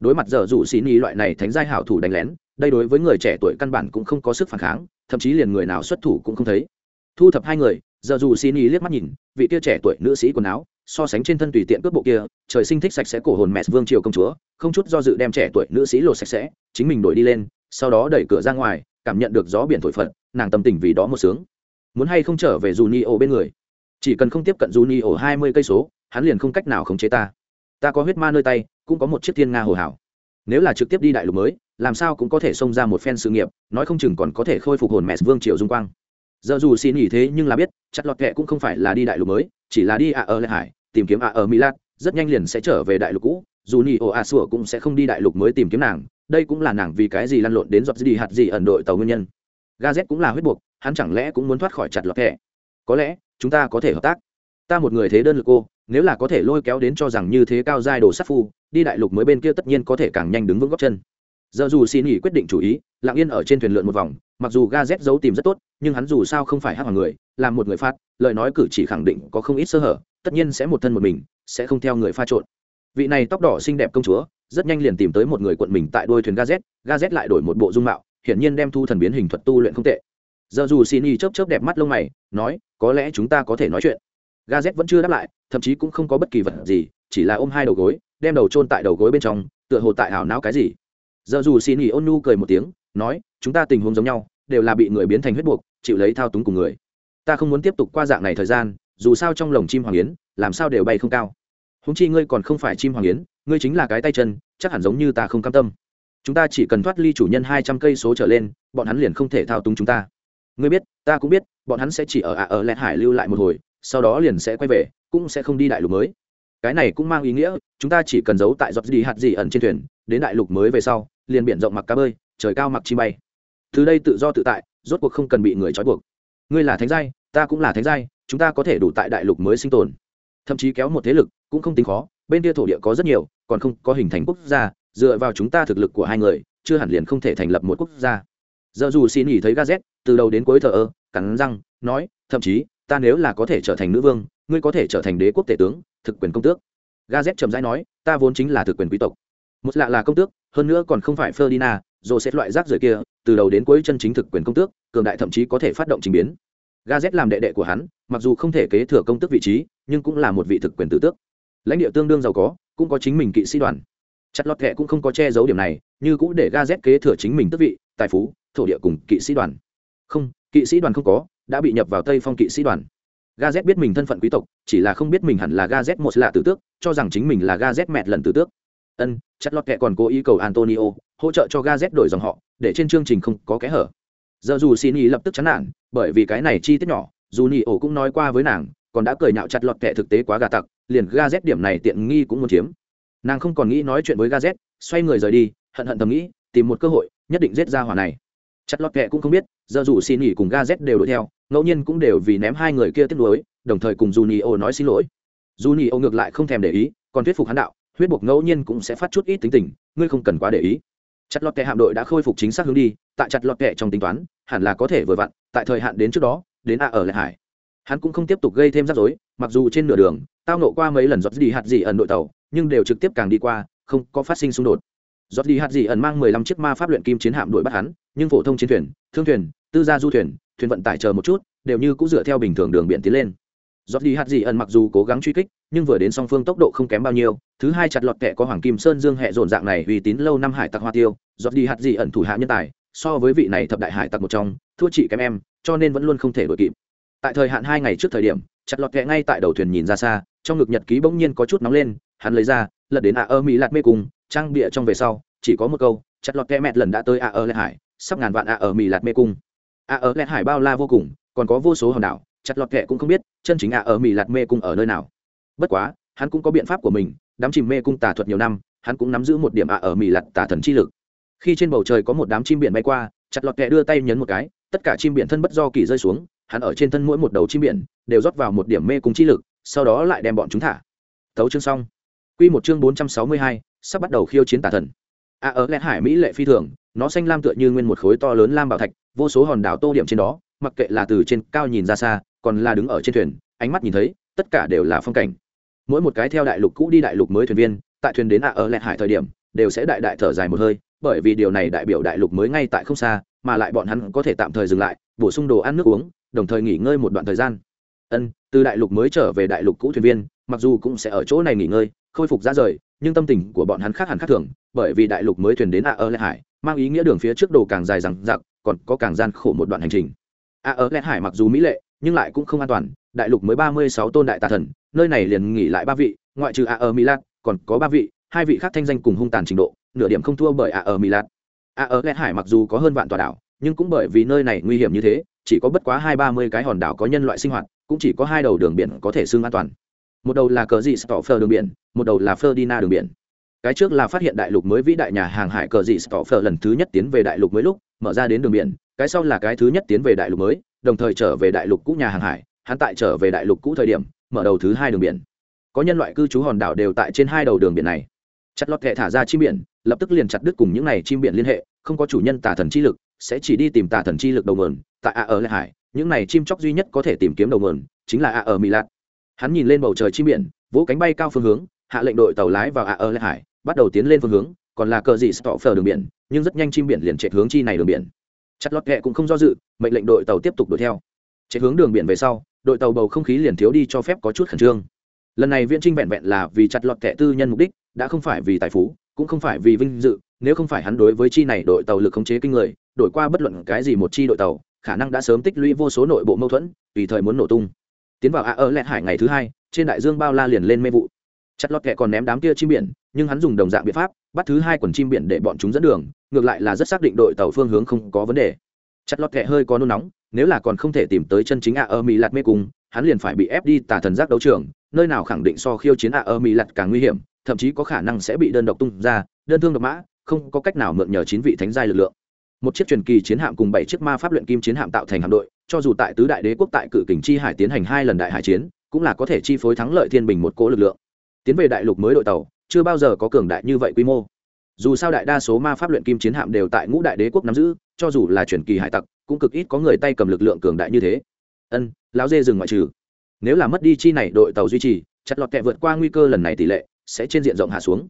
Đối mặt giờ dù xin ý loại này thánh giai hảo thủ đánh lén, đây đối với người trẻ tuổi căn bản cũng không có sức phản kháng, thậm chí liền người nào xuất thủ cũng không thấy. Thu thập hai người, giờ dù xin ý liếc mắt nhìn, vị kia trẻ tuổi nữ sĩ quần áo so sánh trên thân tùy tiện cướp bộ kia, trời sinh thích sạch sẽ cổ hồn mẹ vương triều công chúa, không chút do dự đem trẻ tuổi nữ sĩ lột sạch sẽ, chính mình đổi đi lên, sau đó đẩy cửa ra ngoài, cảm nhận được gió biển thổi phật, nàng tâm tình vì đó một sướng. Muốn hay không trở về dù ni ổ bên người? Chỉ cần không tiếp cận dù ni ổ hai mươi cây số, hắn liền không cách nào khống chế ta. Ta có huyết ma nơi tay, cũng có một chiếc thiên nga hồ hảo. Nếu là trực tiếp đi đại lục mới, làm sao cũng có thể xông ra một phen sự nghiệp, nói không chừng còn có thể khôi phục hồn mẹ vương triều dung quang. Giờ dù xin nghỉ thế nhưng là biết chặt lọt kệ cũng không phải là đi đại lục mới, chỉ là đi ạ ở lệ hải tìm kiếm ạ ở milan, rất nhanh liền sẽ trở về đại lục cũ, dù nhị ổ a sủa cũng sẽ không đi đại lục mới tìm kiếm nàng, đây cũng là nàng vì cái gì lăn lộn đến giọt gì hạt gì ẩn đội tàu nguyên nhân. Gazet cũng là huyết buộc, hắn chẳng lẽ cũng muốn thoát khỏi chặt lọt thẻ có lẽ, chúng ta có thể hợp tác. Ta một người thế đơn lực cô, nếu là có thể lôi kéo đến cho rằng như thế cao giai đồ sát phu, đi đại lục mới bên kia tất nhiên có thể càng nhanh đứng vững góc chân. Giờ dù xin nghỉ quyết định chủ ý, lặng yên ở trên thuyền lượn một vòng, mặc dù ga z giấu tìm rất tốt, nhưng hắn dù sao không phải hát hoàng người làm một người phát lời nói cử chỉ khẳng định có không ít sơ hở tất nhiên sẽ một thân một mình, sẽ không theo người pha trộn. Vị này tóc đỏ xinh đẹp công chúa, rất nhanh liền tìm tới một người quận mình tại đôi thuyền gazet gazet lại đổi một bộ dung mạo, hiển nhiên đem thu thần biến hình thuật tu luyện không tệ. Giờ dù xin y chớp chớp đẹp mắt lông mày, nói, có lẽ chúng ta có thể nói chuyện. Gazet vẫn chưa đáp lại, thậm chí cũng không có bất kỳ vật gì, chỉ là ôm hai đầu gối, đem đầu chôn tại đầu gối bên trong, tựa hồ tại ảo não cái gì. Giờ dù xin nghỉ ôn nu cười một tiếng, nói, chúng ta tình huống giống nhau, đều là bị người biến thành huyết buộc, chịu lấy thao túng cùng người. Ta không muốn tiếp tục qua dạng này thời gian dù sao trong lồng chim hoàng yến, làm sao đều bay không cao. Húng chi ngươi còn không phải chim hoàng yến, ngươi chính là cái tay chân, chắc hẳn giống như ta không cam tâm. Chúng ta chỉ cần thoát ly chủ nhân hai trăm cây số trở lên, bọn hắn liền không thể thao túng chúng ta. Ngươi biết, ta cũng biết, bọn hắn sẽ chỉ ở ạ ở lẹt hải lưu lại một hồi, sau đó liền sẽ quay về, cũng sẽ không đi đại lục mới. Cái này cũng mang ý nghĩa, chúng ta chỉ cần giấu tại giọt gì hạt gì ẩn trên thuyền, đến đại lục mới về sau, liền biển rộng mặc cá bơi, trời cao mặc chi bay. Từ đây tự do tự tại, rốt cuộc không cần bị người trói buộc. Ngươi là thánh giai ta cũng là thánh giai, chúng ta có thể đủ tại đại lục mới sinh tồn. Thậm chí kéo một thế lực cũng không tính khó, bên kia thổ địa có rất nhiều, còn không có hình thành quốc gia, dựa vào chúng ta thực lực của hai người, chưa hẳn liền không thể thành lập một quốc gia. Giờ dù xin nghỉ thấy gazet từ đầu đến cuối thờ ơ, cắn răng, nói, thậm chí, ta nếu là có thể trở thành nữ vương, ngươi có thể trở thành đế quốc tể tướng, thực quyền công tước. Gazet trầm chậm rãi nói, ta vốn chính là thực quyền quý tộc. Một lạ là công tước, hơn nữa còn không phải ferdinand, rồi sẽ loại rác rưởi kia, từ đầu đến cuối chân chính thực quyền công tước, cường đại thậm chí có thể phát động trình biến ga z làm đệ đệ của hắn, mặc dù không thể kế thừa công tước vị trí, nhưng cũng là một vị thực quyền tử tước. Lãnh địa tương đương giàu có, cũng có chính mình kỵ sĩ đoàn. Chặt lọt kệ cũng không có che giấu điểm này, như cũng để ga z kế thừa chính mình tước vị, tài phú, thổ địa cùng kỵ sĩ đoàn. Không, kỵ sĩ đoàn không có, đã bị nhập vào tây phong kỵ sĩ đoàn. Ga z biết mình thân phận quý tộc, chỉ là không biết mình hẳn là ga z một lạ tử tước, cho rằng chính mình là ga z mẹ lần tử tước. Ân, chặt lọt kệ còn cố ý cầu antonio hỗ trợ cho ga z đổi dòng họ, để trên chương trình không có kẽ hở giờ dù xin ý lập tức chán nản, bởi vì cái này chi tiết nhỏ, dù nị ổ cũng nói qua với nàng, còn đã cười nhạo chặt lọt kệ thực tế quá gà tặc, liền ga z điểm này tiện nghi cũng muốn chiếm. Nàng không còn nghĩ nói chuyện với ga z xoay người rời đi, hận hận thầm nghĩ, tìm một cơ hội, nhất định giết ra hỏa này. Chặt lọt kệ cũng không biết, giờ dù xin nghỉ cùng ga z đều đuổi theo, ngẫu nhiên cũng đều vì ném hai người kia tiếp nối đồng thời cùng dù nị ổ nói xin lỗi. Dù nị ổ ngược lại không thèm để ý, còn thuyết phục hắn đạo, huyết buộc ngẫu nhiên cũng sẽ phát chút ít tính tình, ngươi không cần quá để ý chặt lọt kệ hạm đội đã khôi phục chính xác hướng đi, tại chặt lọt kệ trong tính toán, hẳn là có thể vừa vặn, tại thời hạn đến trước đó, đến a ở lại hải. Hắn cũng không tiếp tục gây thêm rắc rối, mặc dù trên nửa đường, tao nộ qua mấy lần giọt đi hạt gì ẩn đội tàu, nhưng đều trực tiếp càng đi qua, không có phát sinh xung đột. Giọt đi hạt gì ẩn mang mười lăm chiếc ma pháp luyện kim chiến hạm đuổi bắt hắn, nhưng phổ thông chiến thuyền, thương thuyền, tư gia du thuyền thuyền vận tải chờ một chút, đều như cũng dựa theo bình thường đường biển tiến lên giọt đi hạt gì ẩn mặc dù cố gắng truy kích, nhưng vừa đến song phương tốc độ không kém bao nhiêu. Thứ hai chặt lọt kẹ có hoàng kim sơn dương hệ dồn dạng này uy tín lâu năm hải tặc hoa tiêu, giọt đi hạt gì ẩn thủ hạ nhân tài, so với vị này thập đại hải tặc một trong, thua chị kém em, cho nên vẫn luôn không thể đuổi kịp. Tại thời hạn hai ngày trước thời điểm, chặt lọt kẹ ngay tại đầu thuyền nhìn ra xa, trong ngực nhật ký bỗng nhiên có chút nóng lên, hắn lấy ra, lật đến ạ ơ mỹ lạt mê cùng trang bịa trong về sau, chỉ có một câu, chặt lọt kẹ mệt lần đã tới ạ ơ lệ hải, sắp ngàn vạn ạ ở mỹ lạt mê cung. Ạ ở lệ hải bao la vô cùng, còn có vô số hòn đảo chặt lọt kệ cũng không biết, chân chính ạ ở mỹ lạt mê cung ở nơi nào. Bất quá, hắn cũng có biện pháp của mình, đám chìm mê cung tà thuật nhiều năm, hắn cũng nắm giữ một điểm ạ ở mỹ lạt tà thần chi lực. Khi trên bầu trời có một đám chim biển bay qua, chặt lọt kệ đưa tay nhấn một cái, tất cả chim biển thân bất do kỳ rơi xuống, hắn ở trên thân mỗi một đầu chim biển đều rót vào một điểm mê cung chi lực, sau đó lại đem bọn chúng thả. Tấu chương xong. Q một chương bốn trăm sáu mươi hai, sắp bắt đầu khiêu chiến tà thần. A ở lẽ hải mỹ lệ phi thường, nó xanh lam tựa như nguyên một khối to lớn lam bảo thạch, vô số hòn đảo tô điểm trên đó mặc kệ là từ trên cao nhìn ra xa, còn là đứng ở trên thuyền, ánh mắt nhìn thấy, tất cả đều là phong cảnh. Mỗi một cái theo đại lục cũ đi đại lục mới thuyền viên, tại thuyền đến ạ ở lẹt hải thời điểm, đều sẽ đại đại thở dài một hơi, bởi vì điều này đại biểu đại lục mới ngay tại không xa, mà lại bọn hắn có thể tạm thời dừng lại, bổ sung đồ ăn nước uống, đồng thời nghỉ ngơi một đoạn thời gian. Ân, từ đại lục mới trở về đại lục cũ thuyền viên, mặc dù cũng sẽ ở chỗ này nghỉ ngơi, khôi phục ra rời, nhưng tâm tình của bọn hắn khác hẳn khác thường, bởi vì đại lục mới thuyền đến ạ ở lẹt hải, mang ý nghĩa đường phía trước đồ càng dài rằng giặc còn có càng gian khổ một đoạn hành trình a ở lẹt hải mặc dù mỹ lệ, nhưng lại cũng không an toàn. Đại lục mới ba mươi sáu tôn đại tà thần, nơi này liền nghỉ lại ba vị, ngoại trừ a ở milan, còn có ba vị, hai vị khác thanh danh cùng hung tàn trình độ, nửa điểm không thua bởi a ở milan. A ở lẹt hải mặc dù có hơn vạn tòa đảo, nhưng cũng bởi vì nơi này nguy hiểm như thế, chỉ có bất quá hai ba mươi cái hòn đảo có nhân loại sinh hoạt, cũng chỉ có hai đầu đường biển có thể xưng an toàn. Một đầu là cờ dị stoffer đường biển, một đầu là ferdinand đường biển. Cái trước là phát hiện đại lục mới vĩ đại nhà hàng hải cờ dị stoffer lần thứ nhất tiến về đại lục mới lúc, mở ra đến đường biển cái sau là cái thứ nhất tiến về đại lục mới, đồng thời trở về đại lục cũ nhà hàng hải, hắn tại trở về đại lục cũ thời điểm, mở đầu thứ hai đường biển. Có nhân loại cư trú hòn đảo đều tại trên hai đầu đường biển này. Chặt lọt kệ thả ra chim biển, lập tức liền chặt đứt cùng những n à y chim biển liên hệ, không có chủ nhân tà thần chi lực, sẽ chỉ đi tìm tà thần chi lực đầu mườn tại a ở lệ hải, những n à y chim chóc duy nhất có thể tìm kiếm đầu mườn chính là a ở mỹ lạt. Hắn nhìn lên bầu trời chim biển, vỗ cánh bay cao phương hướng, hạ lệnh đội tàu lái vào a ở lệ hải, bắt đầu tiến lên phương hướng, còn là cờ dị stop phờ đường biển, nhưng rất nhanh chim biển liền chạy hướng chi này đường biển chặt lọt kệ cũng không do dự, mệnh lệnh đội tàu tiếp tục đuổi theo. Chạy hướng đường biển về sau, đội tàu bầu không khí liền thiếu đi cho phép có chút khẩn trương. Lần này viễn trinh vẹn vẹn là vì chặt lọt kệ tư nhân mục đích, đã không phải vì tài phú, cũng không phải vì vinh dự, nếu không phải hắn đối với chi này đội tàu lực khống chế kinh người, đổi qua bất luận cái gì một chi đội tàu, khả năng đã sớm tích lũy vô số nội bộ mâu thuẫn, tùy thời muốn nổ tung. Tiến vào a ơ lẹt hải ngày thứ hai, trên đại dương bao la liền lên mê vụ. Chặt lọt kệ còn ném đám kia chim biển, nhưng hắn dùng đồng dạng biện pháp bắt thứ hai quần chim biển để bọn chúng dẫn đường, ngược lại là rất xác định đội tàu phương hướng không có vấn đề. Chặt lọt kệ hơi có nôn nóng, nếu là còn không thể tìm tới chân chính a ơ mỹ lạt mê cung, hắn liền phải bị ép đi tà thần giác đấu trường, nơi nào khẳng định so khiêu chiến a ơ mỹ lạt càng nguy hiểm, thậm chí có khả năng sẽ bị đơn độc tung ra, đơn thương độc mã, không có cách nào mượn nhờ chín vị thánh giai lực lượng. Một chiếc truyền kỳ chiến hạm cùng bảy chiếc ma pháp luyện kim chiến hạm tạo thành hạm đội, cho dù tại tứ đại đế quốc tại cự kình chi hải tiến hành hai lần đại hải chiến, cũng là có thể chi phối thắng lợi thiên bình một cỗ lực lượng. Tiến về đại lục mới đội tàu chưa bao giờ có cường đại như vậy quy mô. Dù sao đại đa số ma pháp luyện kim chiến hạm đều tại ngũ đại đế quốc nắm giữ, cho dù là truyền kỳ hải tặc, cũng cực ít có người tay cầm lực lượng cường đại như thế. Ân, lão dê dừng ngoại trừ. Nếu là mất đi chi này, đội tàu duy trì, chặt lọt kẹ vượt qua nguy cơ lần này tỷ lệ sẽ trên diện rộng hạ xuống.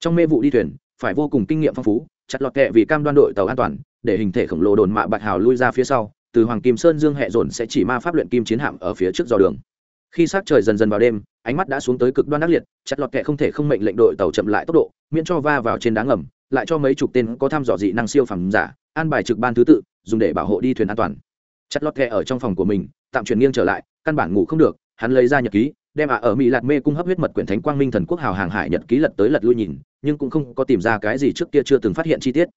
Trong mê vụ đi thuyền, phải vô cùng kinh nghiệm phong phú, chặt lọt kẹ vì cam đoan đội tàu an toàn, để hình thể khổng lồ đồn mạ bạch hào lui ra phía sau, từ hoàng kim sơn dương hệ dồn sẽ chỉ ma pháp luyện kim chiến hạm ở phía trước dò đường khi sát trời dần dần vào đêm, ánh mắt đã xuống tới cực đoan ác liệt, chặt lọt kẹ không thể không mệnh lệnh đội tàu chậm lại tốc độ, miễn cho va vào trên đá ngầm, lại cho mấy chục tên có tham dò dị năng siêu phẩm giả, an bài trực ban thứ tự, dùng để bảo hộ đi thuyền an toàn. Chặt lọt kẹ ở trong phòng của mình, tạm chuyển nghiêng trở lại, căn bản ngủ không được, hắn lấy ra nhật ký, đem ạ ở mỹ lạt mê cung hấp huyết mật quyển thánh quang minh thần quốc hào hàng hải nhật ký lật tới lật lui nhìn, nhưng cũng không có tìm ra cái gì trước kia chưa từng phát hiện chi tiết.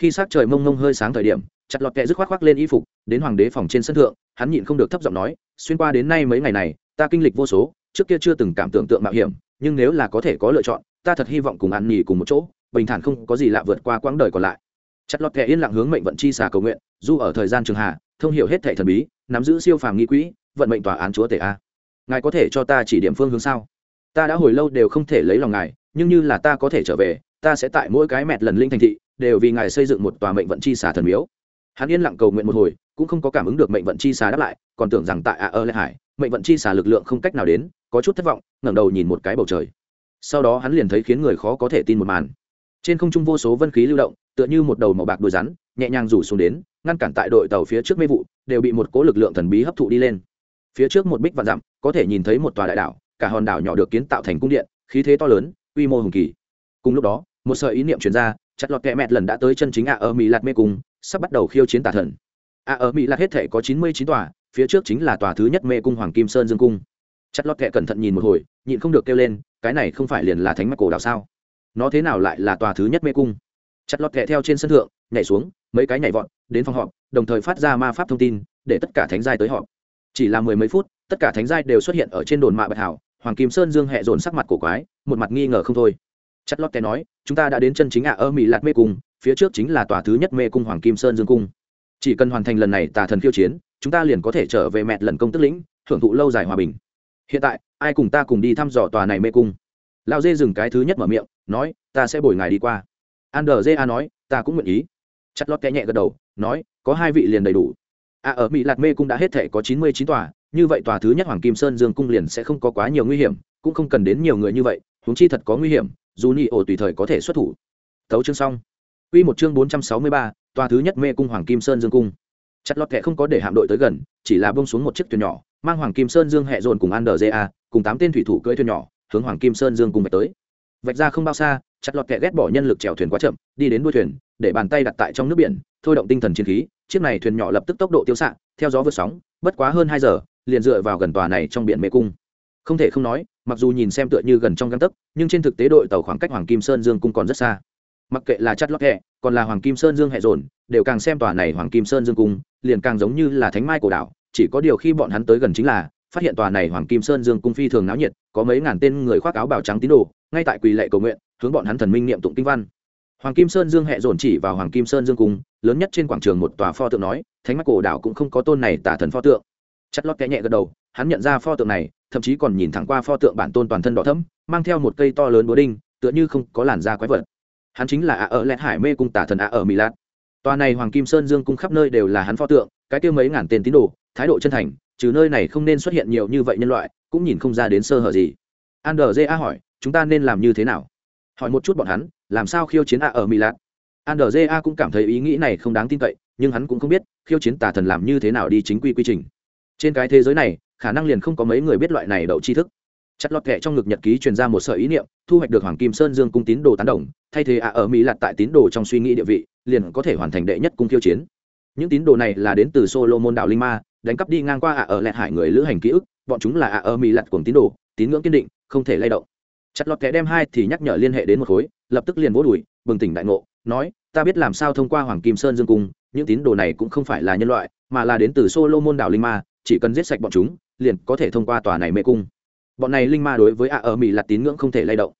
Khi sát trời mông mông hơi sáng thời điểm, chặt lọt kẹ dứt khoác khoác lên y phục, đến hoàng đế phòng trên sân thượng, hắn nhịn không được thấp giọng nói, xuyên qua đến nay mấy ngày này ta kinh lịch vô số, trước kia chưa từng cảm tưởng tượng mạo hiểm, nhưng nếu là có thể có lựa chọn, ta thật hy vọng cùng ăn nhì cùng một chỗ, bình thản không có gì lạ vượt qua quãng đời còn lại. Chặt lọt kẹ yên lặng hướng mệnh vận chi xà cầu nguyện, dù ở thời gian trường hạ, thông hiểu hết thệ thần bí, nắm giữ siêu phàm nghi quỹ, vận mệnh tòa án chúa tể a. Ngài có thể cho ta chỉ điểm phương hướng sao? Ta đã hồi lâu đều không thể lấy lòng ngài, nhưng như là ta có thể trở về, ta sẽ tại mỗi cái mẹt lần linh thành thị, đều vì ngài xây dựng một tòa mệnh vận chi xà thần miếu. Hắn yên lặng cầu nguyện một hồi, cũng không có cảm ứng được mệnh vận chi xà đáp lại, còn tưởng rằng tại a ơ lê hải mệnh vận chi xả lực lượng không cách nào đến, có chút thất vọng, ngẩng đầu nhìn một cái bầu trời. Sau đó hắn liền thấy khiến người khó có thể tin một màn. Trên không trung vô số vân khí lưu động, tựa như một đầu màu bạc đuôi rắn, nhẹ nhàng rủ xuống đến, ngăn cản tại đội tàu phía trước mê vụ, đều bị một cố lực lượng thần bí hấp thụ đi lên. Phía trước một bích vạn dặm, có thể nhìn thấy một tòa đại đảo, cả hòn đảo nhỏ được kiến tạo thành cung điện, khí thế to lớn, quy mô hùng kỳ. Cùng lúc đó, một sợi ý niệm chuyển ra, chặt lọt kẹ mẹt lần đã tới chân chính ạ ở mỹ lạt mê cung, sắp bắt đầu khiêu chiến tà thần. Ạ ở mỹ lạt hết thể có chín mươi chín tòa phía trước chính là tòa thứ nhất mê cung hoàng kim sơn dương cung. Chặt lót kệ cẩn thận nhìn một hồi, nhịn không được kêu lên, cái này không phải liền là thánh mạch cổ đảo sao? Nó thế nào lại là tòa thứ nhất mê cung? Chặt lọt kẹ theo trên sân thượng, nhảy xuống, mấy cái nhảy vọt, đến phòng họp, đồng thời phát ra ma pháp thông tin, để tất cả thánh giai tới họp. Chỉ là mười mấy phút, tất cả thánh giai đều xuất hiện ở trên đồn mạ bạch hảo, hoàng kim sơn dương hẹ dồn sắc mặt cổ quái, một mặt nghi ngờ không thôi. Chất lót té nói, chúng ta đã đến chân chính ạ, ơ mỹ lạt mê cung, phía trước chính là tòa thứ nhất mê cung hoàng kim sơn dương cung. Chỉ cần hoàn thành lần này tà thần khiêu chiến chúng ta liền có thể trở về mẹt lần công tức lĩnh hưởng thụ lâu dài hòa bình. Hiện tại ai cùng ta cùng đi thăm dò tòa này mê cung? Lao dê dừng cái thứ nhất mở miệng nói ta sẽ bồi ngài đi qua. An đờ dê a nói ta cũng nguyện ý. Chặt lót té nhẹ gật đầu nói có hai vị liền đầy đủ. À ở mỹ lạt mê cung đã hết thể có chín mươi chín tòa như vậy tòa thứ nhất hoàng kim sơn dương cung liền sẽ không có quá nhiều nguy hiểm cũng không cần đến nhiều người như vậy húng chi thật có nguy hiểm dù nhị ổ tùy thời có thể xuất thủ. Thấu chương xong. Quy một chương bốn trăm sáu mươi ba, tòa thứ nhất mê cung Hoàng Kim Sơn Dương cung. Chặt lọt kệ không có để hạm đội tới gần, chỉ là buông xuống một chiếc thuyền nhỏ, mang Hoàng Kim Sơn Dương hệ dồn cùng Anderja, cùng tám tên thủy thủ cưỡi thuyền nhỏ, hướng Hoàng Kim Sơn Dương cung vạch tới. Vạch ra không bao xa, chặt lọt kệ ghét bỏ nhân lực chèo thuyền quá chậm, đi đến đuôi thuyền, để bàn tay đặt tại trong nước biển, thôi động tinh thần chiến khí, chiếc này thuyền nhỏ lập tức tốc độ tiêu xạ, theo gió vượt sóng, bất quá hơn hai giờ, liền dựa vào gần tòa này trong biển mê cung không thể không nói mặc dù nhìn xem tựa như gần trong găng tấc nhưng trên thực tế đội tàu khoảng cách hoàng kim sơn dương cung còn rất xa mặc kệ là chặt lót hẹ còn là hoàng kim sơn dương hẹ dồn đều càng xem tòa này hoàng kim sơn dương cung liền càng giống như là thánh mai cổ đảo, chỉ có điều khi bọn hắn tới gần chính là, phát hiện tòa này hoàng kim sơn dương cung phi thường náo nhiệt, có mấy ngàn tên người khoác áo bào trắng tín đồ, ngay tại quỳ lệ cầu nguyện, hướng bọn hắn thần minh niệm tụng kinh văn. Hoàng kim sơn dương hẹ dồn chỉ vào hoàng kim sơn dương cung, lớn nhất trên quảng trường một tòa pho tượng nói, thánh mắt cổ đảo cũng không có tôn này tả thần pho tượng. Chất lót kẽ nhẹ gật đầu, hắn nhận ra pho tượng này, thậm chí còn nhìn thẳng qua pho tượng bản tôn toàn thân đỏ thẫm, mang theo một cây to lớn búa đinh, tựa như không có làn da quái vật. Hắn chính là ạ ở lẹt hải mê cung tả thần ạ ở mỹ lạt tòa này hoàng kim sơn dương cung khắp nơi đều là hắn pho tượng, cái kia mấy ngàn tên tín đồ, thái độ chân thành, trừ nơi này không nên xuất hiện nhiều như vậy nhân loại, cũng nhìn không ra đến sơ hở gì. An đờ a hỏi, chúng ta nên làm như thế nào? Hỏi một chút bọn hắn, làm sao khiêu chiến ạ ở mỹ lạt an đờ a cũng cảm thấy ý nghĩ này không đáng tin cậy, nhưng hắn cũng không biết, khiêu chiến tà thần làm như thế nào đi chính quy quy trình. Trên cái thế giới này, khả năng liền không có mấy người biết loại này đậu tri thức. Chặt lọt kệ trong ngực nhật ký truyền ra một sợi ý niệm, thu hoạch được hoàng kim sơn dương cung tín đồ tán đồng, thay thế ạ ở mỹ lạt tại tín đồ trong suy nghĩ địa vị liền có thể hoàn thành đệ nhất cung khiêu chiến. Những tín đồ này là đến từ Solomon đảo linh ma, đánh cắp đi ngang qua ạ ở lẹt hải người lữ hành ký ức, bọn chúng là ạ ở mỹ lặt cùng tín đồ, tín ngưỡng kiên định, không thể lay động. Chặt lọt kẻ đem hai thì nhắc nhở liên hệ đến một khối, lập tức liền vỗ đùi, bừng tỉnh đại ngộ, nói, ta biết làm sao thông qua hoàng kim sơn dương cung, những tín đồ này cũng không phải là nhân loại, mà là đến từ Solomon đảo linh ma, chỉ cần giết sạch bọn chúng, liền có thể thông qua tòa này mê cung. Bọn này linh ma đối với ạ ở mỹ lặt tín ngưỡng không thể lay động.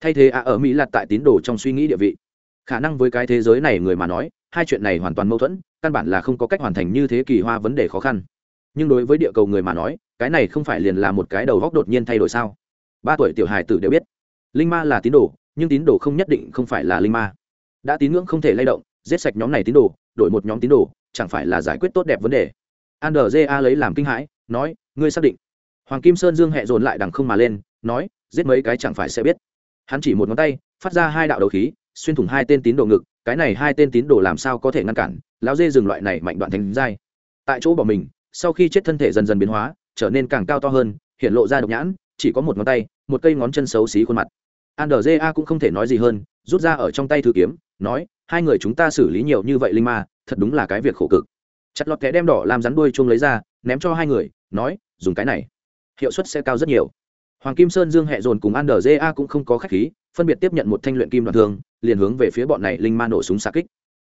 Thay thế ạ ở mỹ lặt tại tín đồ trong suy nghĩ địa vị khả năng với cái thế giới này người mà nói, hai chuyện này hoàn toàn mâu thuẫn, căn bản là không có cách hoàn thành như thế kỳ hoa vấn đề khó khăn. Nhưng đối với địa cầu người mà nói, cái này không phải liền là một cái đầu góc đột nhiên thay đổi sao? Ba tuổi tiểu hài tử đều biết. Linh ma là tín đồ, nhưng tín đồ không nhất định không phải là linh ma. Đã tín ngưỡng không thể lay động, giết sạch nhóm này tín đồ, đổi một nhóm tín đồ, chẳng phải là giải quyết tốt đẹp vấn đề? Andrja lấy làm kinh hãi, nói, ngươi xác định? Hoàng kim sơn dương hẹ dồn lại đằng không mà lên, nói, giết mấy cái chẳng phải sẽ biết. Hắn chỉ một ngón tay, phát ra hai đạo đầu khí xuyên thủng hai tên tín đồ ngực, cái này hai tên tín đồ làm sao có thể ngăn cản? Lão dê dừng loại này mạnh đoạn thành dai tại chỗ bỏ mình, sau khi chết thân thể dần dần biến hóa, trở nên càng cao to hơn, hiện lộ ra độc nhãn, chỉ có một ngón tay, một cây ngón chân xấu xí khuôn mặt. Andrja cũng không thể nói gì hơn, rút ra ở trong tay thư kiếm, nói, hai người chúng ta xử lý nhiều như vậy linh ma, thật đúng là cái việc khổ cực. Chặt lọt kẽ đem đỏ làm rắn đuôi chuông lấy ra, ném cho hai người, nói, dùng cái này, hiệu suất sẽ cao rất nhiều. Hoàng kim sơn dương hẹ dồn cùng andrja cũng không có khách khí phân biệt tiếp nhận một thanh luyện kim đoạn thương, liền hướng về phía bọn này linh ma nổ súng xa kích.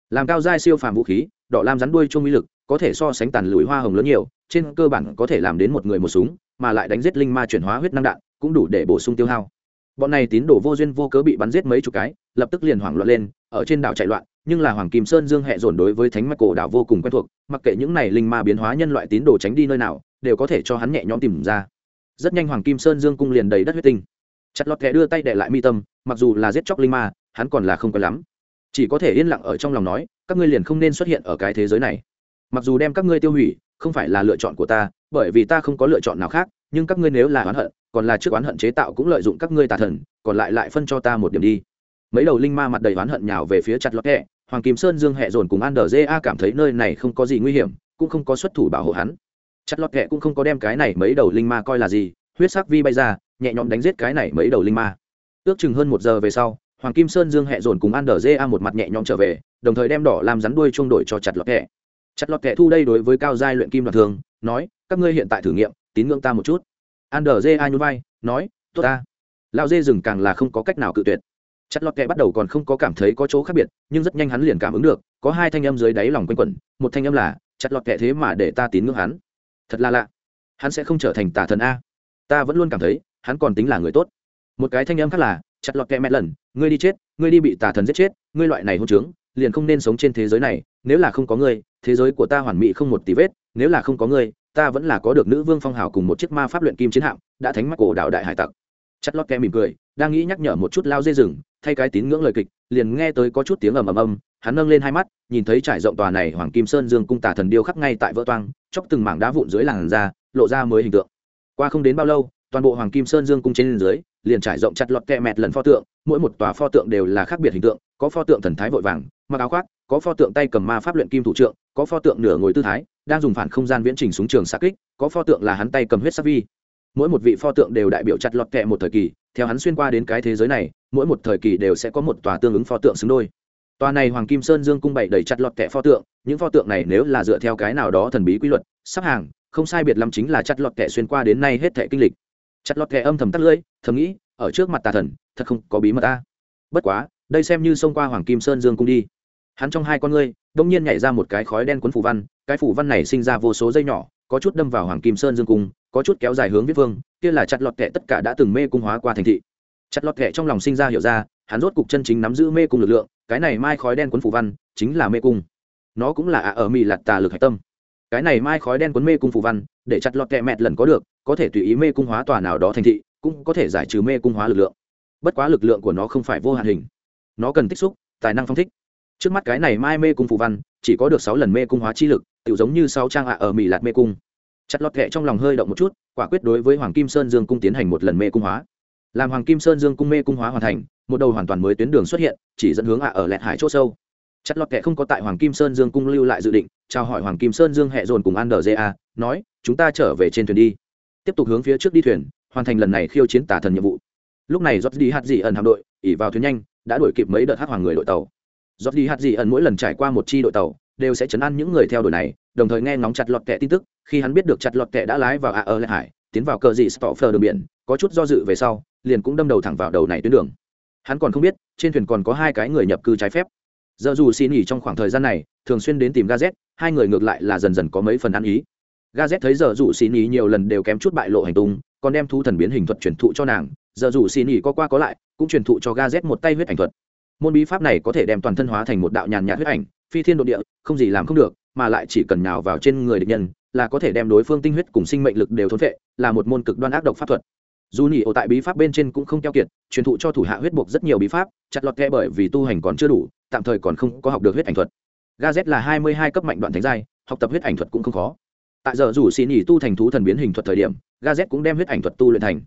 Làm cao giai siêu phàm vũ khí, đỏ lam rắn đuôi chung uy lực, có thể so sánh tàn lùi hoa hồng lớn nhiều, trên cơ bản có thể làm đến một người một súng, mà lại đánh giết linh ma chuyển hóa huyết năng đạn, cũng đủ để bổ sung tiêu hao. Bọn này tín đồ vô duyên vô cớ bị bắn giết mấy chục cái, lập tức liền hoảng loạn lên, ở trên đảo chạy loạn, nhưng là hoàng kim sơn dương hệ dồn đối với thánh mạch cổ đảo vô cùng quen thuộc, mặc kệ những này linh ma biến hóa nhân loại tín đồ tránh đi nơi nào, đều có thể cho hắn nhẹ nhõm tìm ra. Rất nhanh hoàng kim sơn dương cung liền đầy đất huyết tinh. Chặt lọt kẻ đưa tay để lại mi tâm mặc dù là giết chóc linh ma hắn còn là không quen lắm. Chỉ có thể yên lặng ở trong lòng nói các ngươi liền không nên xuất hiện ở cái thế giới này. Mặc dù đem các ngươi tiêu hủy không phải là lựa chọn của ta bởi vì ta không có lựa chọn nào khác nhưng các ngươi nếu là oán hận còn là trước oán hận chế tạo cũng lợi dụng các ngươi tà thần còn lại lại phân cho ta một điểm đi. Mấy đầu linh ma mặt đầy oán hận nhào về phía chặt lọt hẹ, hoàng kim sơn dương hẹ dồn cùng an đờ a cảm thấy nơi này không có gì nguy hiểm cũng không có xuất thủ bảo hộ hắn. Chặt lọt hẹ cũng không có đem cái này mấy đầu linh ma coi là gì huyết sắc vi bay ra nhẹ nhõm đánh giết cái này mấy đầu linh ma ước chừng hơn một giờ về sau, hoàng kim sơn dương hẹ dồn cùng an đờ a một mặt nhẹ nhõm trở về, đồng thời đem đỏ làm rắn đuôi chuông đổi cho chặt lọt kẹ. Chặt lọt kẹ thu đây đối với cao giai luyện kim đoạt thường, nói, các ngươi hiện tại thử nghiệm, tín ngưỡng ta một chút. An đờ a nhún vai, nói, tốt ta. Lao dê rừng càng là không có cách nào cự tuyệt. Chặt lọt kẹ bắt đầu còn không có cảm thấy có chỗ khác biệt, nhưng rất nhanh hắn liền cảm ứng được, có hai thanh âm dưới đáy lòng quanh quẩn, một thanh âm là, chặt lọt kẹ thế mà để ta tín ngưỡng hắn. Thật là lạ. Hắn sẽ không trở thành tà thần a. Ta vẫn luôn cảm thấy, hắn còn tính là người tốt một cái thanh âm khác là, chặt lọt kẹ mẹ lần, ngươi đi chết, ngươi đi bị tà thần giết chết, ngươi loại này hôn trướng, liền không nên sống trên thế giới này, nếu là không có ngươi, thế giới của ta hoàn mỹ không một tí vết, nếu là không có ngươi, ta vẫn là có được nữ vương phong hào cùng một chiếc ma pháp luyện kim chiến hạm, đã thánh mắt cổ đạo đại hải tặc. Chất lót ke mỉm cười, đang nghĩ nhắc nhở một chút lao dây rừng, thay cái tín ngưỡng lời kịch, liền nghe tới có chút tiếng ầm ầm ầm, hắn nâng lên hai mắt, nhìn thấy trải rộng tòa này hoàng kim sơn dương cung tà thần điêu khắc ngay tại vỡ toang chóc từng mảng đá vụn dưới làn da, lộ ra mới hình tượng. Qua không đến bao lâu, toàn bộ hoàng kim sơn dương cung trên dưới liền trải rộng chặt lọt kẹ mẹt lần pho tượng, mỗi một tòa pho tượng đều là khác biệt hình tượng, có pho tượng thần thái vội vàng, mặc áo khoác, có pho tượng tay cầm ma pháp luyện kim thủ trượng, có pho tượng nửa ngồi tư thái, đang dùng phản không gian viễn trình súng trường xa kích, có pho tượng là hắn tay cầm huyết sắc vi. Mỗi một vị pho tượng đều đại biểu chặt lọt kẹ một thời kỳ, theo hắn xuyên qua đến cái thế giới này, mỗi một thời kỳ đều sẽ có một tòa tương ứng pho tượng xứng đôi. Tòa này hoàng kim sơn dương cung bày đầy chặt lọt kẹ pho tượng, những pho tượng này nếu là dựa theo cái nào đó thần bí quy luật, sắp hàng, không sai biệt lắm chính là chặt lọt kẹ xuyên qua đến nay hết thẻ kinh lịch chặt lọt kẻ âm thầm tắt lưỡi, thầm nghĩ, ở trước mặt tà thần, thật không có bí mật ta. Bất quá, đây xem như xông qua hoàng kim sơn dương cung đi. Hắn trong hai con ngươi, đông nhiên nhảy ra một cái khói đen cuốn phủ văn, cái phủ văn này sinh ra vô số dây nhỏ, có chút đâm vào hoàng kim sơn dương cung, có chút kéo dài hướng viết vương, kia là chặt lọt kệ tất cả đã từng mê cung hóa qua thành thị. Chặt lọt kệ trong lòng sinh ra hiểu ra, hắn rốt cục chân chính nắm giữ mê cung lực lượng, cái này mai khói đen cuốn phủ văn, chính là mê cung. Nó cũng là ạ ở mỹ lạt tà lực hạch tâm. Cái này mai khói đen cuốn mê cung phủ văn để chặt lọt kẹ mẹt lần có được, có thể tùy ý mê cung hóa tòa nào đó thành thị, cũng có thể giải trừ mê cung hóa lực lượng. Bất quá lực lượng của nó không phải vô hạn hình. Nó cần tích xúc, tài năng phong thích. Trước mắt cái này mai mê cung phù văn, chỉ có được sáu lần mê cung hóa chi lực tự giống như sáu trang ạ ở mỹ lạt mê cung. Chặt lọt kẹ trong lòng hơi động một chút, quả quyết đối với hoàng kim sơn dương cung tiến hành một lần mê cung hóa. Làm hoàng kim sơn dương cung mê cung hóa hoàn thành, một đầu hoàn toàn mới tuyến đường xuất hiện, chỉ dẫn hướng ạ ở lẹt hải c h ỗ sâu chặt lọt kệ không có tại hoàng kim sơn dương cung lưu lại dự định, chào hỏi hoàng kim sơn dương hẹ dồn cùng an đờ ja nói, chúng ta trở về trên thuyền đi. Tiếp tục hướng phía trước đi thuyền, hoàn thành lần này khiêu chiến tả thần nhiệm vụ. Lúc này dốt đi hạt dị ẩn hạm đội, ỉ vào thuyền nhanh, đã đuổi kịp mấy đợt hát hoàng người đội tàu. Dốt đi hạt dị ẩn mỗi lần trải qua một chi đội tàu, đều sẽ chấn an những người theo đuổi này, đồng thời nghe ngóng chặt lọt kệ tin tức, khi hắn biết được chặt lọt kệ đã lái vào ạ ở lệ hải, tiến vào cờ dị stoffer đường biển, có chút do dự về sau, liền cũng đâm đầu thẳng vào đầu này tuyến đường. Hắn còn không biết, trên thuyền còn có hai cái người nhập cư trái phép giờ dù xin nghỉ trong khoảng thời gian này, thường xuyên đến tìm gazet hai người ngược lại là dần dần có mấy phần ăn ý. Gazet thấy giờ dù xin nghỉ nhiều lần đều kém chút bại lộ hành tung, còn đem thu thần biến hình thuật truyền thụ cho nàng. Giờ dù xin nghỉ có qua có lại, cũng truyền thụ cho gazet một tay huyết ảnh thuật. Môn bí pháp này có thể đem toàn thân hóa thành một đạo nhàn nhạt huyết ảnh, phi thiên độ địa, không gì làm không được, mà lại chỉ cần nhào vào trên người địch nhân, là có thể đem đối phương tinh huyết cùng sinh mệnh lực đều thôn vệ là một môn cực đoan ác độc pháp thuật. Dù nỉ ổ tại bí pháp bên trên cũng không keo kiệt, truyền thụ cho thủ hạ huyết buộc rất nhiều bí pháp, chặt lọt kẽ bởi vì tu hành còn chưa đủ tạm thời còn không có học được huyết ảnh thuật. Gaz là hai mươi hai cấp mạnh đoạn thánh giai, học tập huyết ảnh thuật cũng không khó. Tại giờ rủ xì nỉ tu thành thú thần biến hình thuật thời điểm gaz cũng đem huyết ảnh thuật tu luyện thành.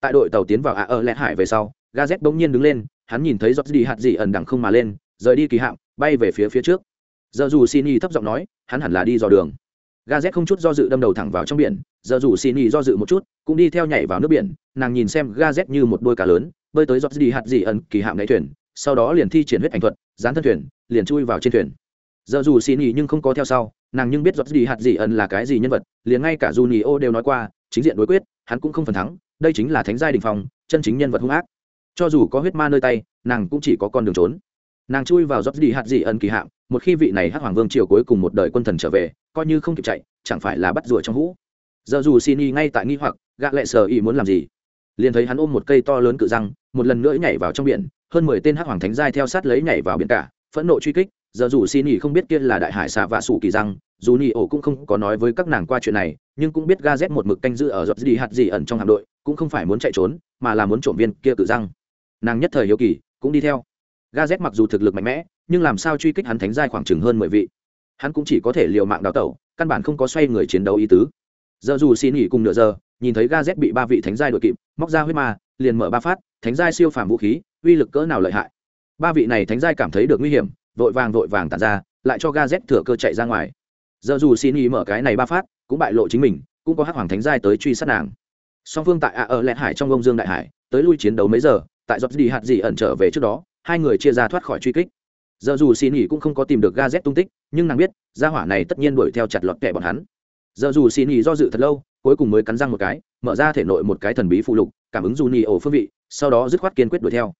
Tại đội tàu tiến vào ạ ở lẹt hải về sau gazet bỗng nhiên đứng lên, hắn nhìn thấy giọt đi hạt dị ẩn đằng không mà lên, rời đi kỳ hạm, bay về phía phía trước. Giờ dù xin y thấp giọng nói, hắn hẳn là đi dò đường. Gazet không chút do dự đâm đầu thẳng vào trong biển, giờ dù xin y do dự một chút, cũng đi theo nhảy vào nước biển, nàng nhìn xem gazet như một đôi cá lớn, bơi tới giọt đi hạt dị ẩn kỳ hạm đáy thuyền sau đó liền thi triển huyết ảnh thuật dán thân thuyền liền chui vào trên thuyền. Giờ dù xin y nhưng không có theo sau nàng nhưng biết giọt gì hạt gì ẩn là cái gì nhân vật liền ngay cả dù nhì ô đều nói qua chính diện đối quyết hắn cũng không phần thắng đây chính là thánh giai đình phòng, chân chính nhân vật hung ác. Cho dù có huyết ma nơi tay nàng cũng chỉ có con đường trốn. Nàng chui vào giót đi hạt dị ẩn kỳ hạm một khi vị này hắc hoàng vương triều cuối cùng một đời quân thần trở về coi như không kịp chạy chẳng phải là bắt rùa trong hũ. Giờ dù xin y ngay tại nghi hoặc gạ lệ sờ y muốn làm gì? Liền thấy hắn ôm một cây to lớn cự răng một lần nữa nhảy vào trong biển hơn mười tên hắc hoàng thánh giai theo sát lấy nhảy vào biển cả, phẫn nộ truy kích, giờ dù xin nhỉ không biết kia là đại hải xạ vạ sủ kỳ răng, dù ni ổ cũng không có nói với các nàng qua chuyện này, nhưng cũng biết ga z một mực canh giữ ở giọt đi hạt gì ẩn trong hạm đội, cũng không phải muốn chạy trốn, mà là muốn trộm viên kia cự răng. Nàng nhất thời hiếu kỳ, cũng đi theo. Ga z mặc dù thực lực mạnh mẽ, nhưng làm sao truy kích hắn thánh giai khoảng chừng hơn mười vị? Hắn cũng chỉ có thể liều mạng đào tẩu, căn bản không có xoay người chiến đấu ý tứ. Giờ dù xin nghỉ cùng nửa giờ nhìn thấy ga z bị ba vị thánh giai đội kịp, móc ra huyết ma, liền mở ba phát, thánh giai siêu phàm vũ khí, uy lực cỡ nào lợi hại. Ba vị này thánh giai cảm thấy được nguy hiểm, vội vàng vội vàng tàn ra, lại cho ga z thừa cơ chạy ra ngoài. Giờ dù xin ý mở cái này ba phát, cũng bại lộ chính mình, cũng có hắc hoàng thánh giai tới truy sát nàng. Song phương tại a ở lẹn hải trong ông dương đại hải, tới lui chiến đấu mấy giờ, tại giọt đi hạt gì ẩn trở về trước đó, hai người chia ra thoát khỏi truy kích. Giờ dù xin ý cũng không có tìm được ga z tung tích, nhưng nàng biết, gia hỏa này tất nhiên đuổi theo chặt lọt kẻ bọn hắn. Giờ dù xin ý do dự thật lâu cuối cùng mới cắn răng một cái, mở ra thể nội một cái thần bí phụ lục, cảm ứng dù ni ổ phương vị, sau đó dứt khoát kiên quyết đuổi theo.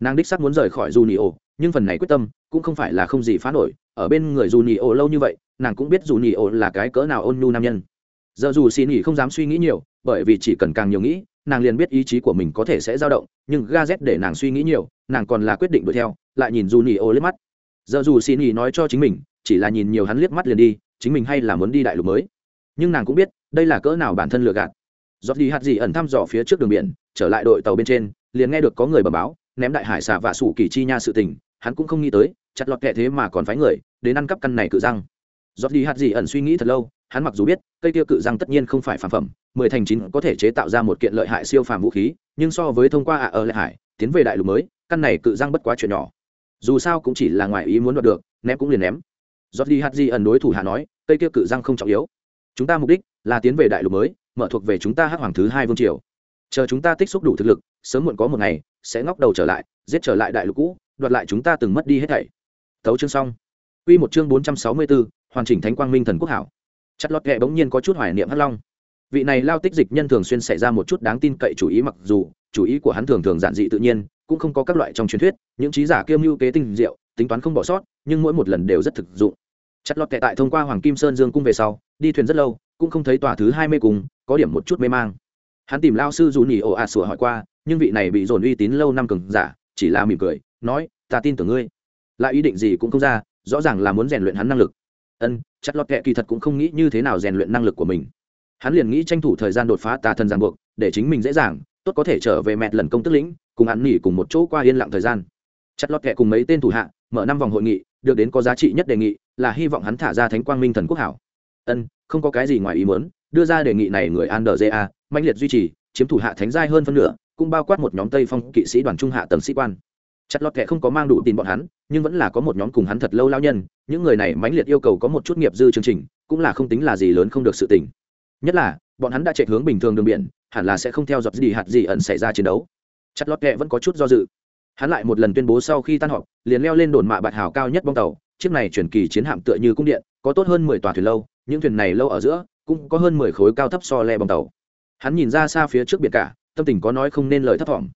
Nàng đích sắc muốn rời khỏi dù ni ổ nhưng phần này quyết tâm cũng không phải là không gì phá nổi, ở bên người dù ni ổ lâu như vậy, nàng cũng biết dù ni ổ là cái cỡ nào ôn nhu nam nhân. Giờ dù xì nhì không dám suy nghĩ nhiều, bởi vì chỉ cần càng nhiều nghĩ, nàng liền biết ý chí của mình có thể sẽ dao động, nhưng ga z để nàng suy nghĩ nhiều, nàng còn là quyết định đuổi theo, lại nhìn dù nhì ổ liếc mắt. Giờ dù xì nhì nói cho chính mình, chỉ là nhìn nhiều hắn liếc mắt liền đi, chính mình hay là muốn đi đại lục mới. Nhưng nàng cũng biết đây là cỡ nào bản thân lừa gạt? Giọt đi hạt gì ẩn thăm dò phía trước đường biển, trở lại đội tàu bên trên, liền nghe được có người bẩm báo, ném đại hải xà và sủ kỳ chi nha sự tình, hắn cũng không nghĩ tới, chặt lọt kệ thế mà còn phái người, đến ăn cắp căn này cự răng. Giọt đi hạt gì ẩn suy nghĩ thật lâu, hắn mặc dù biết, cây kia cự răng tất nhiên không phải phản phẩm, mười thành chín có thể chế tạo ra một kiện lợi hại siêu phàm vũ khí, nhưng so với thông qua ạ ở lệ hải, tiến về đại lục mới, căn này cự răng bất quá chuyện nhỏ. Dù sao cũng chỉ là ngoài ý muốn đoạt được, ném cũng liền ném. Giọt đi hạt gì ẩn đối thủ hạ nói, cây kia cự răng không trọng yếu. Chúng ta mục đích là tiến về đại lục mới mở thuộc về chúng ta hắc hoàng thứ hai vương triều chờ chúng ta tích xúc đủ thực lực sớm muộn có một ngày sẽ ngóc đầu trở lại giết trở lại đại lục cũ đoạt lại chúng ta từng mất đi hết thảy thấu chương xong Quy một chương 464, hoàn chỉnh thánh quang minh thần quốc hảo. Chặt lọt kệ bỗng nhiên có chút hoài niệm Hắc Long. Vị này lao tích dịch nhân thường xuyên xảy ra một chút đáng tin cậy chủ ý mặc dù, chủ ý của hắn thường thường giản dị tự nhiên, cũng không có các loại trong truyền thuyết, những trí giả kiêm mưu kế tinh diệu, tính toán không bỏ sót, nhưng mỗi một lần đều rất thực dụng. Chặt lọt kệ tại thông qua Hoàng Kim Sơn Dương cung về sau, đi thuyền rất lâu, cũng không thấy tòa thứ hai mê cùng, có điểm một chút mê mang. Hắn tìm lao sư dù nhì ồ ạt sủa hỏi qua, nhưng vị này bị dồn uy tín lâu năm cường giả, chỉ là mỉm cười, nói, ta tin tưởng ngươi. Lại ý định gì cũng không ra, rõ ràng là muốn rèn luyện hắn năng lực ân chặt lọt kệ kỳ thật cũng không nghĩ như thế nào rèn luyện năng lực của mình hắn liền nghĩ tranh thủ thời gian đột phá tà thần giang buộc để chính mình dễ dàng tốt có thể trở về mẹ lần công tức lĩnh cùng hắn nghỉ cùng một chỗ qua yên lặng thời gian chặt lọt kệ cùng mấy tên thủ hạ mở năm vòng hội nghị được đến có giá trị nhất đề nghị là hy vọng hắn thả ra thánh quang minh thần quốc hảo ân không có cái gì ngoài ý muốn, đưa ra đề nghị này người an đờ mạnh liệt duy trì, chiếm thủ hạ thánh giai hơn phân nửa, cũng bao quát một nhóm tây phong kỵ sĩ đoàn trung hạ tầng sĩ quan. Chặt lọt kệ không có mang đủ tin bọn hắn, nhưng vẫn là có một nhóm cùng hắn thật lâu lao nhân, những người này mãnh liệt yêu cầu có một chút nghiệp dư chương trình, cũng là không tính là gì lớn không được sự tỉnh nhất là, bọn hắn đã chạy hướng bình thường đường biển, hẳn là sẽ không theo dọc gì hạt gì ẩn xảy ra chiến đấu. Chặt lọt kệ vẫn có chút do dự. Hắn lại một lần tuyên bố sau khi tan họp, liền leo lên đồn mạ bạch hào cao nhất bong tàu, chiếc này chuyển kỳ chiến hạm tựa như cung điện, có tốt hơn mười tòa thuyền lâu những thuyền này lâu ở giữa, cũng có hơn mười khối cao thấp so le bong tàu. Hắn nhìn ra xa phía trước biển cả, tâm tình có nói không nên lời thấp thỏm.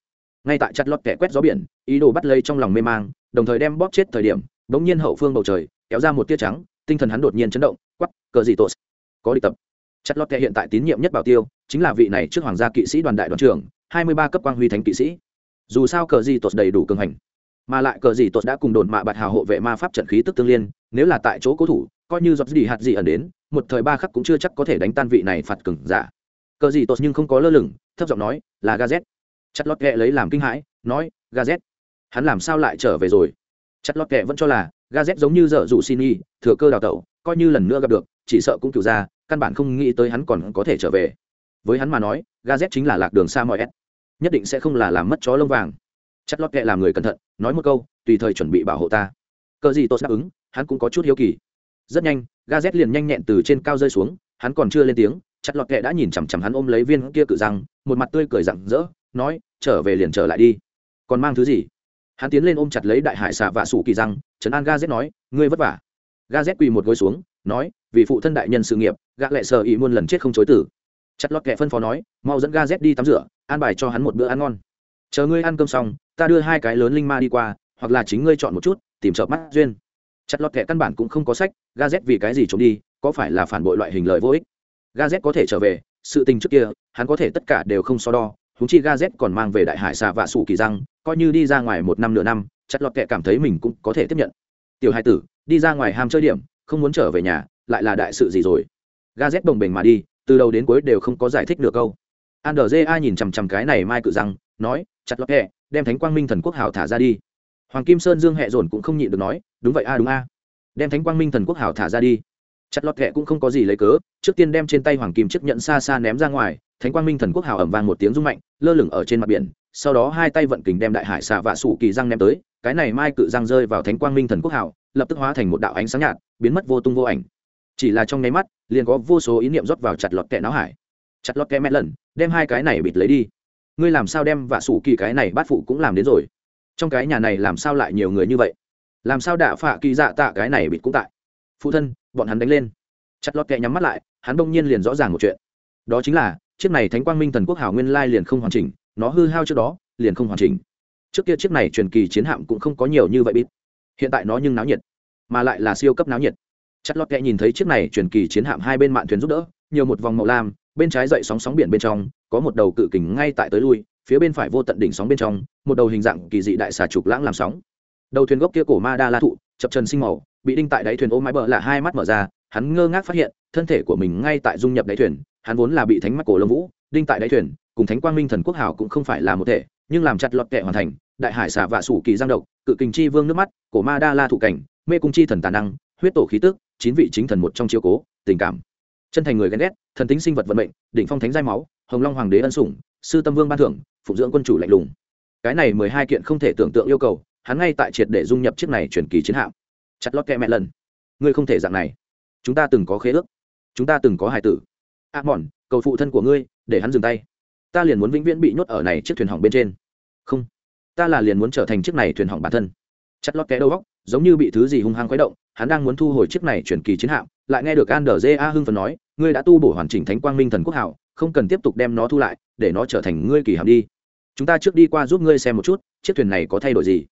Ngay tại chặt lọt kẻ quét gió biển, ý đồ bắt lấy trong lòng mê mang, đồng thời đem bóp chết thời điểm, bỗng nhiên hậu phương bầu trời, kéo ra một tia trắng, tinh thần hắn đột nhiên chấn động quắp cờ gì tốt có đi tập. Chặt lọt kẻ hiện tại tín nhiệm nhất bảo tiêu, chính là vị này trước hoàng gia kỵ sĩ đoàn đại đoàn trưởng, hai mươi ba cấp quang huy thánh kỵ sĩ. Dù sao cờ gì tốt đầy đủ cường hành, mà lại cờ gì tốt đã cùng đồn mạ bạch hào hộ vệ ma pháp trận khí tức tương liên, nếu là tại chỗ cố thủ coi như giọt gì hạt gì ẩn đến, một thời ba khắc cũng chưa chắc có thể đánh tan vị này phạt cừng giả. Cờ gì tốt nhưng không có lơ lửng, thấp giọng nói, là gazet chặt lót kệ lấy làm kinh hãi, nói gazet hắn làm sao lại trở về rồi? Chặt lót kệ vẫn cho là gazet giống như dở dụ xin y, thừa cơ đào tẩu, coi như lần nữa gặp được, chỉ sợ cũng cựu ra, căn bản không nghĩ tới hắn còn có thể trở về. Với hắn mà nói gazet chính là lạc đường xa mọi s nhất định sẽ không là làm mất chó lông vàng. Chất lót kệ làm người cẩn thận, nói một câu, tùy thời chuẩn bị bảo hộ ta. Cờ gì tốt đáp ứng, hắn cũng có chút hiếu kỳ rất nhanh ga z liền nhanh nhẹn từ trên cao rơi xuống, hắn còn chưa lên tiếng, chặt lọt kệ đã nhìn chằm chằm hắn ôm lấy viên kia cự răng, một mặt tươi cười rặng rỡ, nói, trở về liền trở lại đi. Còn mang thứ gì? Hắn tiến lên ôm chặt lấy đại hải xạ và sủ kỳ răng, trấn an ga z nói, ngươi vất vả. Ga z quỳ một gối xuống, nói, vì phụ thân đại nhân sự nghiệp, gã lại sợ ý muôn lần chết không chối tử. Chặt lọt kệ phân phó nói, mau dẫn ga z đi tắm rửa, an bài cho hắn một bữa ăn ngon. Chờ ngươi ăn cơm xong, ta đưa hai cái lớn linh ma đi qua, hoặc là chính ngươi chọn một chút, tìm chợp mắt duyên chặt lọt kệ căn bản cũng không có sách ga z vì cái gì trốn đi, có phải là phản bội loại hình lời vô ích? Ga z có thể trở về, sự tình trước kia, hắn có thể tất cả đều không so đo húng chi ga z còn mang về đại hải xạ vạ sủ kỳ răng, coi như đi ra ngoài một năm nửa năm, chặt lọt kệ cảm thấy mình cũng có thể tiếp nhận. Tiểu hai tử, đi ra ngoài ham chơi điểm, không muốn trở về nhà, lại là đại sự gì rồi? Ga z đồng bình mà đi, từ đầu đến cuối đều không có giải thích được câu. An a nhìn chằm chằm cái này mai cự răng nói, chặt lọt kệ đem thánh quang minh thần quốc hào thả ra đi hoàng kim sơn dương hẹ dồn cũng không nhịn được nói, đúng vậy a, đúng a. Đem thánh quang minh thần quốc hảo thả ra đi. Chặt lọt kệ cũng không có gì lấy cớ, trước tiên đem trên tay hoàng kim chiếc nhận xa xa ném ra ngoài, thánh quang minh thần quốc hảo ẩm vang một tiếng rung mạnh, lơ lửng ở trên mặt biển, sau đó hai tay vận kình đem đại hải xạ vạ sủ kỳ răng ném tới, cái này mai cự răng rơi vào thánh quang minh thần quốc hảo, lập tức hóa thành một đạo ánh sáng nhạt, biến mất vô tung vô ảnh. Chỉ là trong nháy mắt, liền có vô số ý niệm rót vào chặt lọt kẹ não hải. Chặt lọt kẹ mẹ lần, đem hai cái này bịt lấy đi. Ngươi làm sao đem vạ sủ kỳ cái này bát phụ cũng làm đến rồi? Trong cái nhà này làm sao lại nhiều người như vậy? Làm sao đạ phạ kỳ dạ tạ cái này bịt cũng tại? Phụ thân, bọn hắn đánh lên. Chặt lọt kẹ nhắm mắt lại, hắn bỗng nhiên liền rõ ràng một chuyện. Đó chính là, chiếc này thánh quang minh thần quốc hảo nguyên lai liền không hoàn chỉnh, nó hư hao trước đó, liền không hoàn chỉnh. Trước kia chiếc này truyền kỳ chiến hạm cũng không có nhiều như vậy bít hiện tại nó nhưng náo nhiệt, mà lại là siêu cấp náo nhiệt. Chất lót kẹ nhìn thấy chiếc này truyền kỳ chiến hạm hai bên mạn thuyền giúp đỡ, nhiều một vòng màu lam, bên trái dậy sóng sóng biển bên trong, có một đầu cự kình ngay tại tới lui phía bên phải vô tận đỉnh sóng bên trong, một đầu hình dạng kỳ dị đại xà trục lãng làm sóng. Đầu thuyền gốc kia cổ ma đa la thụ, chập trần sinh màu, bị đinh tại đáy thuyền ôm mái bờ là hai mắt mở ra, hắn ngơ ngác phát hiện, thân thể của mình ngay tại dung nhập đáy thuyền, hắn vốn là bị thánh mắt cổ lông vũ, đinh tại đáy thuyền, cùng thánh quang minh thần quốc hảo cũng không phải là một thể, nhưng làm chặt lọt kệ hoàn thành, đại hải xà vạ sủ kỳ giang độc, cự kình chi vương nước mắt, cổ ma đa la thụ cảnh, mê cung chi thần tà năng, huyết tổ khí tức, chín vị chính thần một trong chiếu cố, tình cảm. Chân thành người ghen ghét, thần tính sinh vật vận mệnh, đỉnh phong thánh giai máu, hồng long hoàng đế ân sủng, sư tâm vương ban thưởng phụng dưỡng quân chủ lạnh lùng. Cái này mười hai kiện không thể tưởng tượng yêu cầu hắn ngay tại triệt để dung nhập chiếc này chuyển kỳ chiến hạm. Chặt lót kẹ mẹ lần. Ngươi không thể dạng này. Chúng ta từng có khế ước. Chúng ta từng có hài tử. A à, mòn cầu phụ thân của ngươi để hắn dừng tay. Ta liền muốn vĩnh viễn bị nhốt ở này chiếc thuyền hỏng bên trên. Không. Ta là liền muốn trở thành chiếc này thuyền hỏng bản thân. Chặt lót kẽ đầu góc giống như bị thứ gì hung hăng khuấy động hắn đang muốn thu hồi chiếc này chuyển kỳ chiến hạm lại nghe được an đờ a hưng phần nói ngươi đã tu bổ hoàn chỉnh thánh quang minh thần quốc hảo không cần tiếp tục đem nó thu lại để nó trở thành ngươi kỳ hạm đi chúng ta trước đi qua giúp ngươi xem một chút, chiếc thuyền này có thay đổi gì?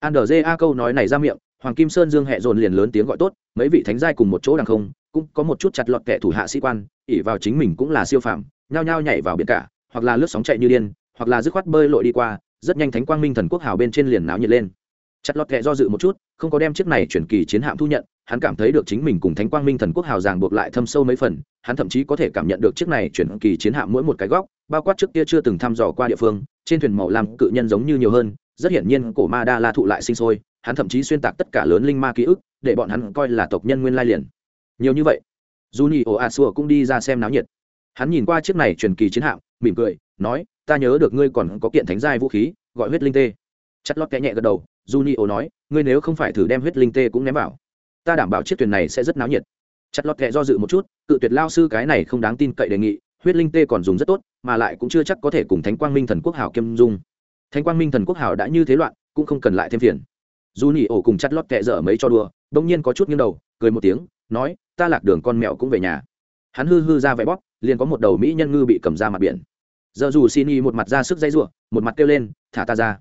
An đờ a câu nói này ra miệng, hoàng kim sơn dương hẹ dồn liền lớn tiếng gọi tốt, mấy vị thánh giai cùng một chỗ đằng không, cũng có một chút chặt lọt kẻ thủ hạ sĩ quan ỉ vào chính mình cũng là siêu phạm nhao nhao nhảy vào biển cả, hoặc là lướt sóng chạy như điên, hoặc là dứt khoát bơi lội đi qua, rất nhanh thánh quang minh thần quốc hào bên trên liền náo nhiệt lên chặt lọt kệ do dự một chút, không có đem chiếc này chuyển kỳ chiến hạm thu nhận, hắn cảm thấy được chính mình cùng thánh quang minh thần quốc hào giảng buộc lại thâm sâu mấy phần, hắn thậm chí có thể cảm nhận được chiếc này chuyển kỳ chiến hạm mỗi một cái góc, bao quát trước kia chưa từng thăm dò qua địa phương, trên thuyền màu làm cự nhân giống như nhiều hơn, rất hiển nhiên cổ ma đa la thụ lại sinh sôi, hắn thậm chí xuyên tạc tất cả lớn linh ma ký ức, để bọn hắn coi là tộc nhân nguyên lai liền. Nhiều như vậy, Juni ồ a xua cũng đi ra xem náo nhiệt. Hắn nhìn qua chiếc này truyền kỳ chiến hạm, mỉm cười, nói, ta nhớ được ngươi còn có kiện thánh giai vũ khí, gọi huyết linh tê. Chất lót kẽ nhẹ gật đầu Juni nói ngươi nếu không phải thử đem huyết linh tê cũng ném vào ta đảm bảo chiếc thuyền này sẽ rất náo nhiệt. Chặt lót kệ do dự một chút cự tuyệt lao sư cái này không đáng tin cậy đề nghị huyết linh tê còn dùng rất tốt mà lại cũng chưa chắc có thể cùng thánh quang minh thần quốc hảo kiêm dung. Thánh quang minh thần quốc hảo đã như thế loạn cũng không cần lại thêm phiền. Junio cùng chặt lót kệ dở mấy cho đùa đông nhiên có chút nghiêng đầu cười một tiếng nói ta lạc đường con mèo cũng về nhà. Hắn hư hư ra vẻ bóp liền có một đầu mỹ nhân ngư bị cầm ra mặt biển. Giờ dù xin y một mặt ra sức dây rủa, một mặt kêu lên thả ta ra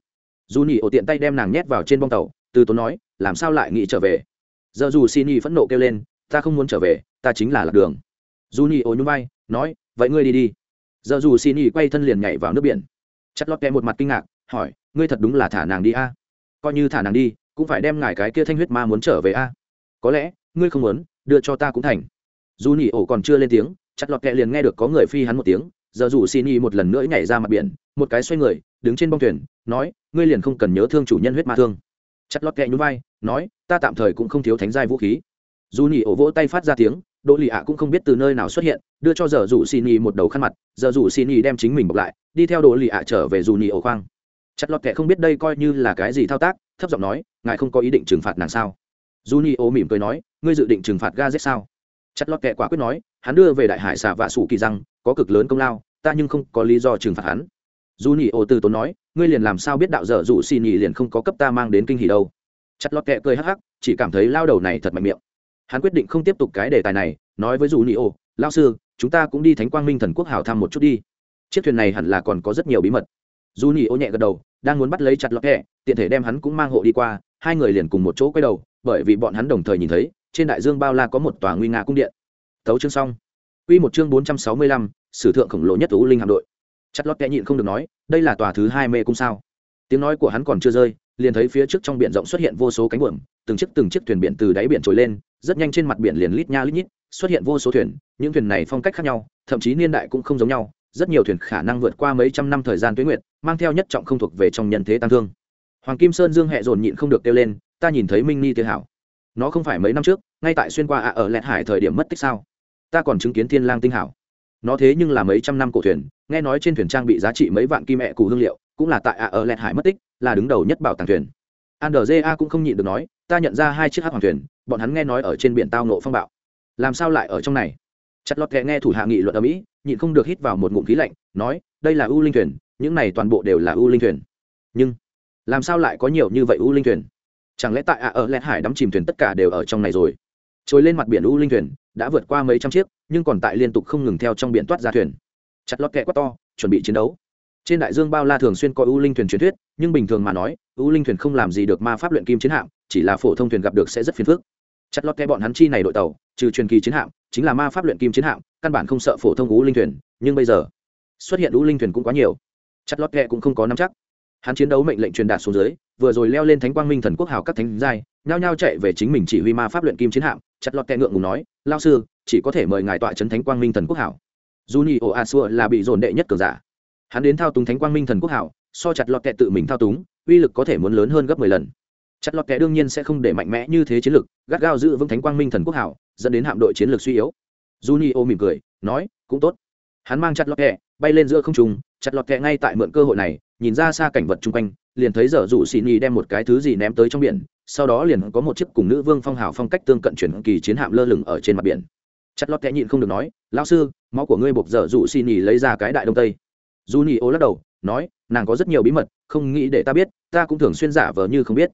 dù nhị ổ tiện tay đem nàng nhét vào trên bong tàu, từ tốn nói, làm sao lại nghĩ trở về? Giờ dù xin y phẫn nộ kêu lên, ta không muốn trở về, ta chính là lạc đường. Dù nhị ổ nhún vai, nói, vậy ngươi đi đi. Giờ dù xin y quay thân liền nhảy vào nước biển. Chất lót kẹ một mặt kinh ngạc, hỏi, ngươi thật đúng là thả nàng đi a? Coi như thả nàng đi, cũng phải đem ngài cái kia thanh huyết ma muốn trở về a? Có lẽ, ngươi không muốn, đưa cho ta cũng thành. Dù nhị ổ còn chưa lên tiếng, chặt lọt kẹ liền nghe được có người phi hắn một tiếng giờ dù xin y một lần nữa nhảy ra mặt biển, một cái xoay người, đứng trên bông thuyền, nói, ngươi liền không cần nhớ thương chủ nhân huyết ma thương. Chặt lọt kẹ nhún vai, nói, ta tạm thời cũng không thiếu thánh giai vũ khí. Dù nhị ổ vỗ tay phát ra tiếng, đỗ lì ạ cũng không biết từ nơi nào xuất hiện, đưa cho giờ dù xin y một đầu khăn mặt, giờ dù xin y đem chính mình bọc lại, đi theo đỗ lì ạ trở về dù nhị ổ khoang. Chặt lọt kệ không biết đây coi như là cái gì thao tác, thấp giọng nói, ngài không có ý định trừng phạt nàng sao? Junio mỉm cười nói, ngươi dự định trừng phạt ga z sao? Chặt lọt kệ quả quyết nói, hắn đưa về đại hải xà vạ sủ kỳ răng có cực lớn công lao, ta nhưng không có lý do trừng phạt hắn. Junio từ tốn nói, ngươi liền làm sao biết đạo dở dù xì nhị liền không có cấp ta mang đến kinh hỉ đâu. Chặt lọt kẹ cười hắc hắc, chỉ cảm thấy lao đầu này thật mạnh miệng. Hắn quyết định không tiếp tục cái đề tài này, nói với junio lao sư, chúng ta cũng đi thánh quang minh thần quốc hào thăm một chút đi. Chiếc thuyền này hẳn là còn có rất nhiều bí mật. Junio nhẹ gật đầu, đang muốn bắt lấy chặt lọt kẹ, tiện thể đem hắn cũng mang hộ đi qua, hai người liền cùng một chỗ quay đầu, bởi vì bọn hắn đồng thời nhìn thấy, trên đại dương bao la có một tòa nguy nga cung điện. Tấu chương xong. Quy một chương bốn trăm sáu mươi lăm, sử thượng khổng lồ nhất U Linh hạm đội. Chặt lót kẽ nhịn không được nói, đây là tòa thứ hai mê cung sao? Tiếng nói của hắn còn chưa rơi, liền thấy phía trước trong biển rộng xuất hiện vô số cánh buồm, từng chiếc từng chiếc thuyền biển từ đáy biển trồi lên, rất nhanh trên mặt biển liền lít nha lít nhít, xuất hiện vô số thuyền, những thuyền này phong cách khác nhau, thậm chí niên đại cũng không giống nhau, rất nhiều thuyền khả năng vượt qua mấy trăm năm thời gian tuế nguyệt, mang theo nhất trọng không thuộc về trong nhân thế tăng thương. Hoàng Kim Sơn Dương hệ dồn nhịn không được kêu lên, ta nhìn thấy Minh Ni Tiêu hảo. Nó không phải mấy năm trước, ngay tại xuyên qua ạ ở Lẹt Hải thời điểm mất tích sao? Ta còn chứng kiến Thiên Lang Tinh hảo. Nó thế nhưng là mấy trăm năm cổ thuyền, nghe nói trên thuyền trang bị giá trị mấy vạn kim mẹ cụ hương liệu, cũng là tại ạ ở lẹt hải mất tích, là đứng đầu nhất bảo tàng thuyền. Andrja cũng không nhịn được nói, ta nhận ra hai chiếc hát hoàng thuyền, bọn hắn nghe nói ở trên biển tao nộ phong bạo. Làm sao lại ở trong này? Chặt lọt kẹ nghe thủ hạ nghị luận ở mỹ, nhịn không được hít vào một ngụm khí lạnh, nói, đây là u linh thuyền, những này toàn bộ đều là u linh thuyền. Nhưng, làm sao lại có nhiều như vậy u linh thuyền? Chẳng lẽ tại ạ ở lẹt hải đắm chìm thuyền tất cả đều ở trong này rồi? Trôi lên mặt biển u linh thuyền đã vượt qua mấy trăm chiếc, nhưng còn tại liên tục không ngừng theo trong biển toát ra thuyền. Chặt lót kẹ quá to, chuẩn bị chiến đấu. Trên đại dương bao la thường xuyên có u linh thuyền truyền thuyết, nhưng bình thường mà nói, u linh thuyền không làm gì được ma pháp luyện kim chiến hạm, chỉ là phổ thông thuyền gặp được sẽ rất phiền phức. Chặt lót kẹ bọn hắn chi này đội tàu, trừ truyền kỳ chiến hạm, chính là ma pháp luyện kim chiến hạm, căn bản không sợ phổ thông u linh thuyền, nhưng bây giờ, xuất hiện u linh thuyền cũng quá nhiều. Chặt lót kẹ cũng không có nắm chắc. Hắn chiến đấu mệnh lệnh truyền đạt xuống dưới vừa rồi leo lên thánh quang minh thần quốc hào các thánh giai, nhao nhao chạy về chính mình chỉ huy ma pháp luyện kim chiến hạm, chặt lọt kẹ ngượng ngùng nói lao sư, chỉ có thể mời ngài tọa trấn thánh quang minh thần quốc hảo. Juni o asua là bị dồn đệ nhất cờ giả. Hắn đến thao túng thánh quang minh thần quốc hảo, so chặt lọt kẹ tự mình thao túng, uy lực có thể muốn lớn hơn gấp mười lần. Chặt lọt kẹ đương nhiên sẽ không để mạnh mẽ như thế chiến lực, gắt gao giữ vững thánh quang minh thần quốc hảo, dẫn đến hạm đội chiến lược suy yếu. Juni o mỉm cười, nói, cũng tốt. Hắn mang chặt lọt kẹ bay lên giữa không trung, chặt lọt kẹ ngay tại mượn cơ hội này, nhìn ra xa cảnh vật chung quanh liền thấy dở dụ xì nhì đem một cái thứ gì ném tới trong biển, sau đó liền có một chiếc cùng nữ vương phong hào phong cách tương cận chuyển kỳ chiến hạm lơ lửng ở trên mặt biển. Chặt lót kẽ nhịn không được nói, lão sư, máu của ngươi buộc dở dụ xì nhì lấy ra cái đại đông tây. Dù nhì ô lắc đầu, nói, nàng có rất nhiều bí mật, không nghĩ để ta biết, ta cũng thường xuyên giả vờ như không biết.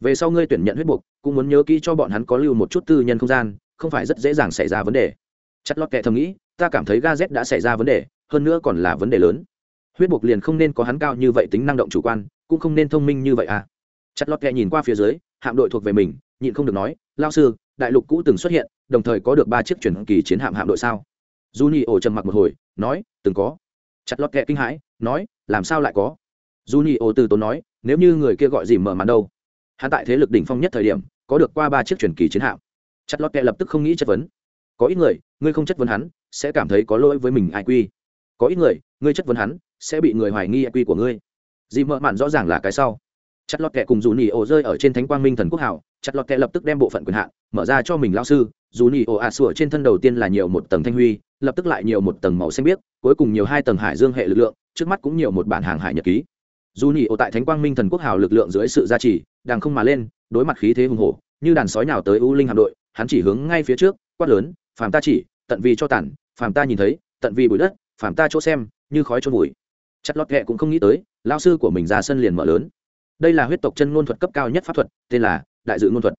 Về sau ngươi tuyển nhận huyết buộc, cũng muốn nhớ kỹ cho bọn hắn có lưu một chút tư nhân không gian, không phải rất dễ dàng xảy ra vấn đề. Chặt lót kẽ thầm nghĩ, ta cảm thấy ga z đã xảy ra vấn đề, hơn nữa còn là vấn đề lớn. Huyết buộc liền không nên có hắn cao như vậy tính năng động chủ quan cũng không nên thông minh như vậy à. Chặt lót kẹ nhìn qua phía dưới, hạm đội thuộc về mình, nhịn không được nói lao sư, đại lục cũ từng xuất hiện, đồng thời có được ba chiếc chuyển kỳ chiến hạm hạm đội sao? Du nhị ổ trầm mặc một hồi, nói, từng có. Chặt lót kẹ kinh hãi, nói, làm sao lại có? Du nhị ổ từ tốn nói, nếu như người kia gọi gì mở màn đâu? Hắn tại thế lực đỉnh phong nhất thời điểm, có được qua ba chiếc chuyển kỳ chiến hạm. Chặt lót kẹ lập tức không nghĩ chất vấn. Có ít người, ngươi không chất vấn hắn, sẽ cảm thấy có lỗi với mình, ai quy. Có ít người, ngươi chất vấn hắn, sẽ bị người hoài nghi ai quy của ngươi dì mợ mạn rõ ràng là cái sau. Chặt lọt kẹ cùng dù nỉ ổ rơi ở trên thánh quang minh thần quốc hảo, chặt lọt kẹ lập tức đem bộ phận quyền hạn, mở ra cho mình lao sư. Dù nỉ ổ ạ sủa trên thân đầu tiên là nhiều một tầng thanh huy, lập tức lại nhiều một tầng màu xanh biếc, cuối cùng nhiều hai tầng hải dương hệ lực lượng, trước mắt cũng nhiều một bản hàng hải nhật ký. Dù nỉ ổ tại thánh quang minh thần quốc hảo lực lượng dưới sự gia trì, đang không mà lên, đối mặt khí thế hùng hổ, như đàn sói nào tới u linh hạm đội, hắn chỉ hướng ngay phía trước, quát lớn, phàm ta chỉ, tận vì cho tản phàm ta nhìn thấy, tận vì bụi đất, phàm ta chỗ xem, như khói trôn bụi chặt lọt kệ cũng không nghĩ tới, lao sư của mình ra sân liền mở lớn. Đây là huyết tộc chân ngôn thuật cấp cao nhất pháp thuật, tên là đại dự ngôn thuật.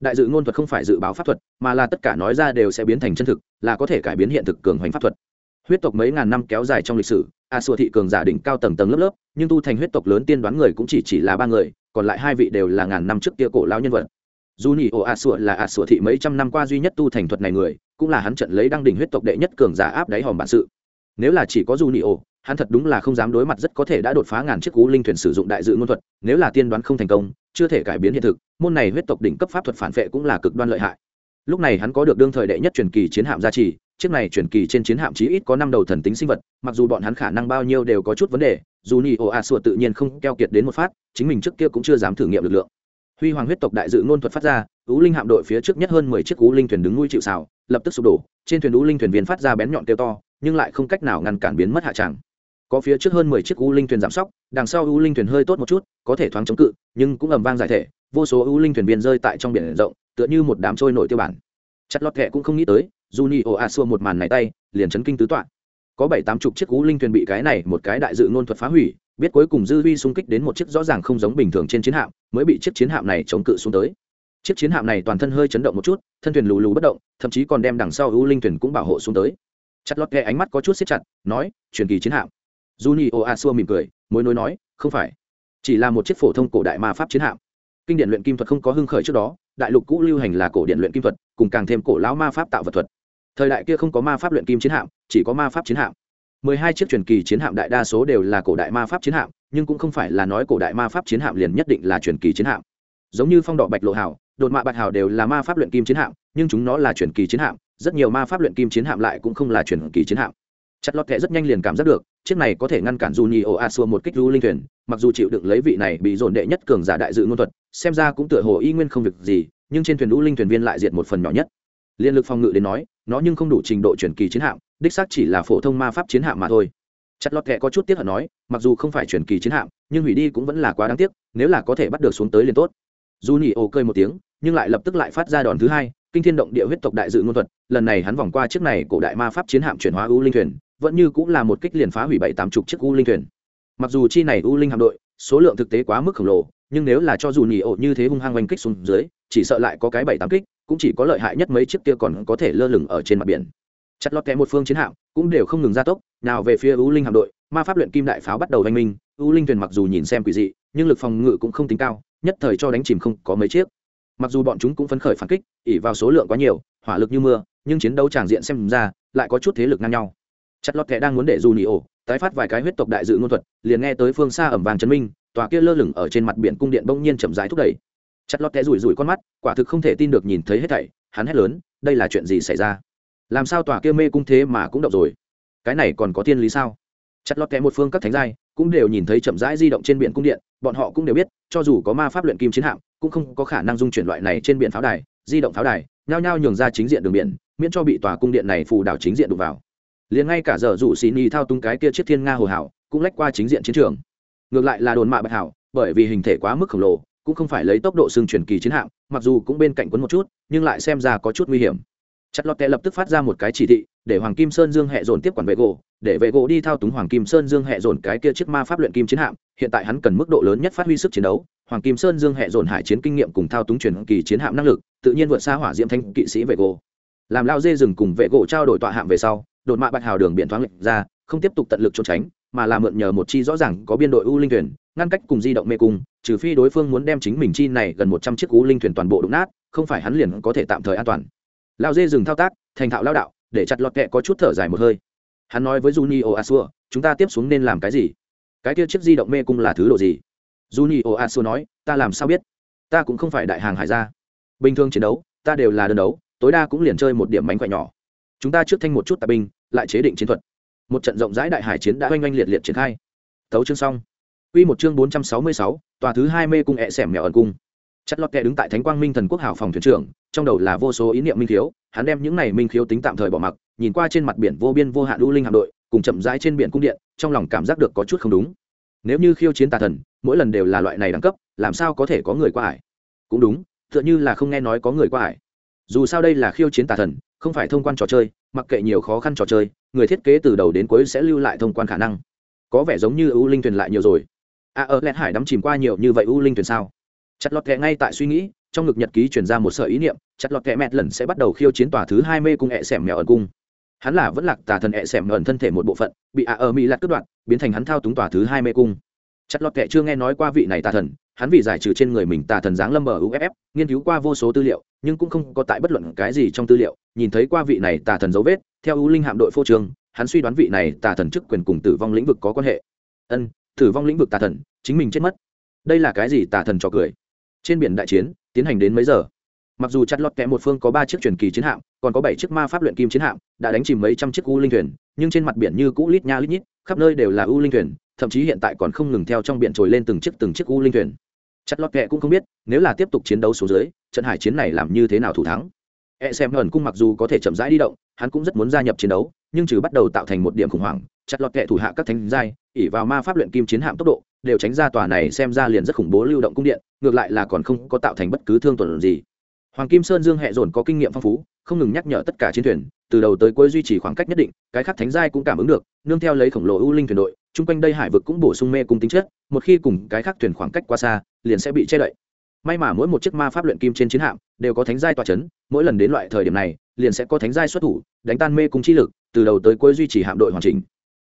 Đại dự ngôn thuật không phải dự báo pháp thuật, mà là tất cả nói ra đều sẽ biến thành chân thực, là có thể cải biến hiện thực cường hoành pháp thuật. Huyết tộc mấy ngàn năm kéo dài trong lịch sử, a sùa thị cường giả đỉnh cao tầng tầng lớp lớp, nhưng tu thành huyết tộc lớn tiên đoán người cũng chỉ chỉ là ba người, còn lại hai vị đều là ngàn năm trước kia cổ lao nhân vật. Dù nhị ổ a sùa là a sùa thị mấy trăm năm qua duy nhất tu thành thuật này người, cũng là hắn trận lấy đăng đỉnh huyết tộc đệ nhất cường giả áp đáy hòm bản sự. Nếu là chỉ có dù nhị ổ hắn thật đúng là không dám đối mặt rất có thể đã đột phá ngàn chiếc cú linh thuyền sử dụng đại dự ngôn thuật, nếu là tiên đoán không thành công, chưa thể cải biến hiện thực, môn này huyết tộc đỉnh cấp pháp thuật phản vệ cũng là cực đoan lợi hại. Lúc này hắn có được đương thời đệ nhất truyền kỳ chiến hạm gia trì, chiếc này truyền kỳ trên chiến hạm chí ít có năm đầu thần tính sinh vật, mặc dù bọn hắn khả năng bao nhiêu đều có chút vấn đề, dù ni ồ a sùa tự nhiên không keo kiệt đến một phát, chính mình trước kia cũng chưa dám thử nghiệm lực lượng. Huy hoàng huyết tộc đại dự ngôn thuật phát ra ú linh hạm đội phía trước nhất hơn mười chiếc ú linh thuyền đứng nuôi chịu xào lập tức sụp đổ, trên thuyền ú linh thuyền viên phát ra bén nhọn kêu to, nhưng lại không cách nào ngăn cản biến mất hạ tràng có phía trước hơn mười chiếc u linh thuyền giảm sóc, đằng sau u linh thuyền hơi tốt một chút, có thể thoáng chống cự, nhưng cũng ầm vang giải thể, vô số u linh thuyền viên rơi tại trong biển rộng, tựa như một đám trôi nổi tiêu bản. Chặt lọt kệ cũng không nghĩ tới Juni ồ a xua một màn này tay, liền chấn kinh tứ tọa. Có bảy tám chục chiếc u linh thuyền bị cái này một cái đại dự ngôn thuật phá hủy, biết cuối cùng dư vi xung kích đến một chiếc rõ ràng không giống bình thường trên chiến hạm, mới bị chiếc chiến hạm này chống cự xuống tới. Chiếc chiến hạm này toàn thân hơi chấn động một chút, thân thuyền lù lù bất động, thậm chí còn đem đằng sau u linh thuyền cũng bảo hộ xuống tới. Chặt lọt kệ ánh mắt có chút xếp chặt, nói, truyền kỳ chiến hạm Junio Asua mỉm cười mối nối nói không phải chỉ là một chiếc phổ thông cổ đại ma pháp chiến hạm. Kinh điển luyện kim thuật không có hưng khởi trước đó đại lục cũ lưu hành là cổ điển luyện kim thuật cùng càng thêm cổ lão ma pháp tạo vật thuật. Thời đại kia không có ma pháp luyện kim chiến hạm chỉ có ma pháp chiến hạm. Mười hai chiếc truyền kỳ chiến hạm đại đa số đều là cổ đại ma pháp chiến hạm nhưng cũng không phải là nói cổ đại ma pháp chiến hạm liền nhất định là truyền kỳ chiến hạm. Giống như phong đỏ bạch lộ hào, đột mạ bạch hào đều là ma pháp luyện kim chiến hạm nhưng chúng nó là truyền kỳ chiến hạm rất nhiều ma pháp luyện kim chiến hạm lại cũng không là truyền kỳ chiến hạm chặt lọt kệ rất nhanh liền cảm giác được, chiếc này có thể ngăn cản dù nhì ổ a xua một kích lưu linh thuyền, mặc dù chịu đựng lấy vị này bị dồn đệ nhất cường giả đại dự ngôn thuật, xem ra cũng tựa hồ y nguyên không việc gì, nhưng trên thuyền lũ linh thuyền viên lại diệt một phần nhỏ nhất. Liên lực phòng ngự đến nói, nó nhưng không đủ trình độ chuyển kỳ chiến hạm, đích xác chỉ là phổ thông ma pháp chiến hạm mà thôi. Chặt lọt kệ có chút tiếc hận nói, mặc dù không phải chuyển kỳ chiến hạm, nhưng hủy đi cũng vẫn là quá đáng tiếc, nếu là có thể bắt được xuống tới liền tốt. Dù nhì ổ cơi một tiếng, nhưng lại lập tức lại phát ra đòn thứ hai, kinh thiên động địa huyết tộc đại dự ngôn thuật, lần này hắn vòng qua chiếc này cổ đại ma pháp chiến hạm chuyển hóa ưu linh thuyền vẫn như cũng là một kích liền phá hủy bảy tám chục chiếc u linh thuyền. Mặc dù chi này u linh hạm đội, số lượng thực tế quá mức khổng lồ, nhưng nếu là cho dù nhì ổ như thế hung hăng oanh kích xuống dưới, chỉ sợ lại có cái bảy tám kích, cũng chỉ có lợi hại nhất mấy chiếc kia còn có thể lơ lửng ở trên mặt biển. Chặt lọt kẽ một phương chiến hạm, cũng đều không ngừng gia tốc, nào về phía u linh hạm đội, ma pháp luyện kim đại pháo bắt đầu oanh minh, u linh thuyền mặc dù nhìn xem quỷ dị, nhưng lực phòng ngự cũng không tính cao, nhất thời cho đánh chìm không có mấy chiếc. Mặc dù bọn chúng cũng phấn khởi phản kích ỉ vào số lượng quá nhiều, hỏa lực như mưa, nhưng chiến đấu tràng diện xem ra, lại có chút thế lực ngang nhau chặt lọt kẹ đang muốn để dù nỉ ổ, tái phát vài cái huyết tộc đại dự ngôn thuật, liền nghe tới phương xa ẩm vàng chấn minh, tòa kia lơ lửng ở trên mặt biển cung điện bỗng nhiên chậm rãi thúc đẩy. Chặt lọt kẹ rủi rủi con mắt, quả thực không thể tin được nhìn thấy hết thảy, hắn hét lớn, đây là chuyện gì xảy ra? Làm sao tòa kia mê cung thế mà cũng động rồi? Cái này còn có tiên lý sao? Chặt lọt kẹ một phương các thánh giai cũng đều nhìn thấy chậm rãi di động trên biển cung điện, bọn họ cũng đều biết, cho dù có ma pháp luyện kim chiến hạm, cũng không có khả năng dung chuyển loại này trên biển pháo đài, di động pháo đài, nhao nhao nhường ra chính diện đường biển, miễn cho bị tòa cung điện này phù đảo chính diện đụng vào liền ngay cả giờ rủ xì ni thao tung cái kia chiếc thiên nga hồ hảo, cũng lách qua chính diện chiến trường. Ngược lại là đồn mạ bạch hảo, bởi vì hình thể quá mức khổng lồ, cũng không phải lấy tốc độ xương chuyển kỳ chiến hạm, mặc dù cũng bên cạnh quấn một chút, nhưng lại xem ra có chút nguy hiểm. Chặt lọt kẹ lập tức phát ra một cái chỉ thị, để hoàng kim sơn dương hẹ dồn tiếp quản vệ gỗ, để vệ gỗ đi thao túng hoàng kim sơn dương hẹ dồn cái kia chiếc ma pháp luyện kim chiến hạm, hiện tại hắn cần mức độ lớn nhất phát huy sức chiến đấu, hoàng kim sơn dương hẹ dồn hải chiến kinh nghiệm cùng thao túng truyền kỳ chiến hạm năng lực, tự nhiên vượt xa hỏa diễm thanh kỵ sĩ vệ gỗ. Làm lao dê rừng cùng vệ gỗ trao đổi tọa hạm về sau đột mạ bạch hào đường biển thoáng lệch ra, không tiếp tục tận lực trốn tránh, mà là mượn nhờ một chi rõ ràng có biên đội u linh thuyền, ngăn cách cùng di động mê cung, trừ phi đối phương muốn đem chính mình chi này gần một trăm chiếc u linh thuyền toàn bộ đụng nát, không phải hắn liền có thể tạm thời an toàn. Lao dê dừng thao tác, thành thạo lao đạo, để chặt lọt kẹ có chút thở dài một hơi. Hắn nói với juni o asua, chúng ta tiếp xuống nên làm cái gì? Cái kia chiếc di động mê cung là thứ độ gì? Juni o asua nói, ta làm sao biết? Ta cũng không phải đại hàng hải gia. Bình thường chiến đấu, ta đều là đơn đấu, tối đa cũng liền chơi một điểm mánh khỏe nhỏ. Chúng ta trước thanh một chút tà binh lại chế định chiến thuật một trận rộng rãi đại hải chiến đã oanh oanh liệt liệt triển khai tấu chương xong Quy một chương bốn trăm sáu mươi sáu, tòa thứ hai mê cung ẹ xẻm mèo ẩn cung. Chất lót kệ đứng tại Thánh Quang Minh Thần Quốc hào phòng thuyền trưởng, trong đầu là vô số ý niệm minh thiếu, hắn đem những này minh thiếu tính tạm thời bỏ mặc, nhìn qua trên mặt biển vô biên vô hạn u linh hạm đội, cùng chậm rãi trên biển cung điện, trong lòng cảm giác được có chút không đúng. Nếu như khiêu chiến tà thần, mỗi lần đều là loại này đẳng cấp, làm sao có thể có người qua ải? Cũng đúng, tựa như là không nghe nói có người qua ải. Dù sao đây là khiêu chiến tà thần, không phải thông quan trò chơi, mặc kệ nhiều khó khăn trò chơi, người thiết kế từ đầu đến cuối sẽ lưu lại thông quan khả năng. Có vẻ giống như u linh thuyền lại nhiều rồi. A à, ở lẹt hải đắm chìm qua nhiều như vậy u linh thuyền sao? Chặt lọt kẹ ngay tại suy nghĩ trong ngực nhật ký chuyển ra một sợi ý niệm chặt lọt kẹ mẹt lần sẽ bắt đầu khiêu chiến tòa thứ hai mê cung ẹ xẻm mèo ẩn cung. Hắn là vẫn lạc tà thần ẹ xẻm ẩn thân thể một bộ phận bị a ở mỹ lạc cướp đoạn biến thành hắn thao túng tòa thứ hai mê cung. Chặt lọt kẹ chưa nghe nói qua vị này tà thần hắn vì giải trừ trên người mình tà thần giáng lâm bờ uff nghiên cứu qua vô số tư liệu, nhưng cũng không có tại bất luận cái gì trong tư liệu, nhìn thấy qua vị này tà thần dấu vết, theo u linh hạm đội phô trường hắn suy đoán vị này tà thần chức quyền cùng tử vong lĩnh vực có quan hệ. Ân, tử vong lĩnh vực tà thần, chính mình chết mất. Đây là cái gì tà thần trò cười? Trên biển đại chiến, tiến hành đến mấy giờ? Mặc dù chặt lọt kẽ một phương có ba chiếc truyền kỳ chiến hạm, còn có bảy chiếc ma pháp luyện kim chiến hạm, đã đánh chìm mấy trăm chiếc u linh thuyền, nhưng trên mặt biển như cũ lít nha lít nhít khắp nơi đều là u linh thuyền, thậm chí hiện tại còn không ngừng theo trong biển trồi lên từng chiếc từng chiếc u linh thuyền. Chặt lót kệ cũng không biết, nếu là tiếp tục chiến đấu xuống dưới, trận hải chiến này làm như thế nào thủ thắng. E xem ẩn cung mặc dù có thể chậm rãi đi động, hắn cũng rất muốn gia nhập chiến đấu, nhưng trừ bắt đầu tạo thành một điểm khủng hoảng chặt lọt kệ thủ hạ các thánh giai ỉ vào ma pháp luyện kim chiến hạm tốc độ, đều tránh ra tòa này xem ra liền rất khủng bố lưu động cung điện, ngược lại là còn không có tạo thành bất cứ thương tuần gì hoàng kim sơn dương hệ dồn có kinh nghiệm phong phú không ngừng nhắc nhở tất cả chiến thuyền từ đầu tới cuối duy trì khoảng cách nhất định cái khác thánh giai cũng cảm ứng được nương theo lấy khổng lồ ưu linh thuyền đội chung quanh đây hải vực cũng bổ sung mê cung tính chất một khi cùng cái khác thuyền khoảng cách quá xa liền sẽ bị che đậy. May mà mỗi một chiếc ma pháp luyện kim trên chiến hạm đều có thánh giai tòa chấn, mỗi lần đến loại thời điểm này liền sẽ có thánh giai xuất thủ đánh tan mê cung chi lực từ đầu tới cuối duy trì hạm đội hoàn chỉnh.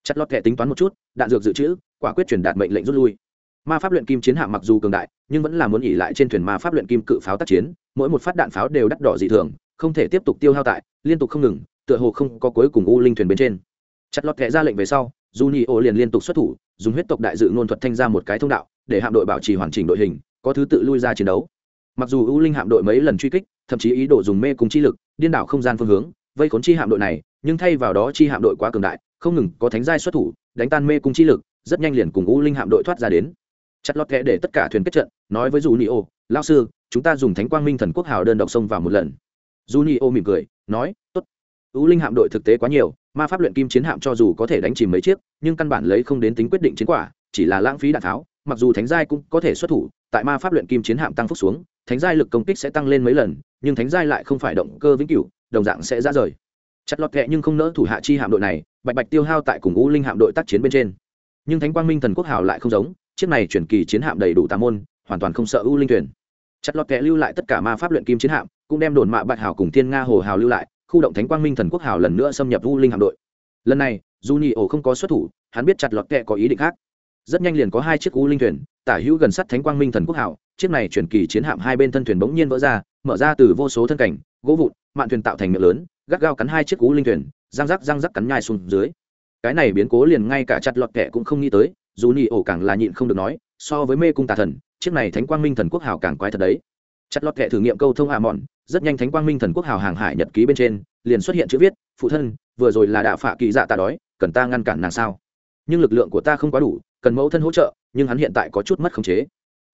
Chặt lọt kệ tính toán một chút đạn dược dự trữ quả quyết truyền đạt mệnh lệnh rút lui ma pháp luyện kim chiến hạm mặc dù cường đại, nhưng vẫn là muốn nghỉ lại trên thuyền ma pháp luyện kim cự pháo tác chiến, mỗi một phát đạn pháo đều đắt đỏ dị thường, không thể tiếp tục tiêu hao tại, liên tục không ngừng, tựa hồ không có cuối cùng u linh thuyền bên trên. Chặt lọt kệ ra lệnh về sau dù nhị ô liền liên tục xuất thủ, dùng huyết tộc đại dự ngôn thuật thanh ra một cái thông đạo, để hạm đội bảo trì hoàn chỉnh đội hình, có thứ tự lui ra chiến đấu. Mặc dù u linh hạm đội mấy lần truy kích, thậm chí ý đồ dùng mê cùng chi lực, điên đảo không gian phương hướng, vây khốn chi hạm đội này, nhưng thay vào đó chi hạm đội quá cường đại, không ngừng có thánh giai xuất thủ, đánh tan mê cung chi lực, rất nhanh liền cùng u linh hạm đội thoát ra đến chặt lọt kẽ để tất cả thuyền kết trận, nói với dù ni ô lao sư, chúng ta dùng thánh quang minh thần quốc hào đơn độc sông vào một lần. Dù ni ô mỉm cười, nói, tốt. U linh hạm đội thực tế quá nhiều, ma pháp luyện kim chiến hạm cho dù có thể đánh chìm mấy chiếc, nhưng căn bản lấy không đến tính quyết định chiến quả, chỉ là lãng phí đạn tháo, mặc dù thánh giai cũng có thể xuất thủ, tại ma pháp luyện kim chiến hạm tăng phúc xuống, thánh giai lực công kích sẽ tăng lên mấy lần, nhưng thánh giai lại không phải động cơ vĩnh cửu, đồng dạng sẽ ra rời. Chặt lọt kệ nhưng không nỡ thủ hạ chi hạm đội này, bạch bạch tiêu hao tại cùng u linh hạm đội tác chiến bên trên. Nhưng thánh quang minh thần quốc hào lại không giống chiếc này chuyển kỳ chiến hạm đầy đủ tà môn, hoàn toàn không sợ u linh thuyền. Chặt lọt kẻ lưu lại tất cả ma pháp luyện kim chiến hạm, cũng đem đồn mạ bạch hào cùng thiên nga hồ hào lưu lại, khu động thánh quang minh thần quốc hào lần nữa xâm nhập u linh hạm đội. Lần này, dù nhị ổ không có xuất thủ, hắn biết chặt lọt kẹ có ý định khác. Rất nhanh liền có hai chiếc u linh thuyền, tả hữu gần sát thánh quang minh thần quốc hào, chiếc này chuyển kỳ chiến hạm hai bên thân thuyền bỗng nhiên vỡ ra, mở ra từ vô số thân cảnh, gỗ vụn, mạn thuyền tạo thành miệng lớn, gắt gao cắn hai chiếc u linh thuyền, răng rắc răng rắc cắn nhai xuống dưới. Cái này biến cố liền ngay cả chặt lọt kẹ cũng không nghĩ tới dù nhị ổ càng là nhịn không được nói, so với mê cung tà thần, chiếc này thánh quang minh thần quốc hào càng quái thật đấy. Chặt lọt kệ thử nghiệm câu thông hạ mòn rất nhanh thánh quang minh thần quốc hào hàng hải nhật ký bên trên, liền xuất hiện chữ viết, phụ thân, vừa rồi là đạo phạ kỳ dạ ta đói, cần ta ngăn cản nàng sao? Nhưng lực lượng của ta không quá đủ, cần mẫu thân hỗ trợ, nhưng hắn hiện tại có chút mất khống chế.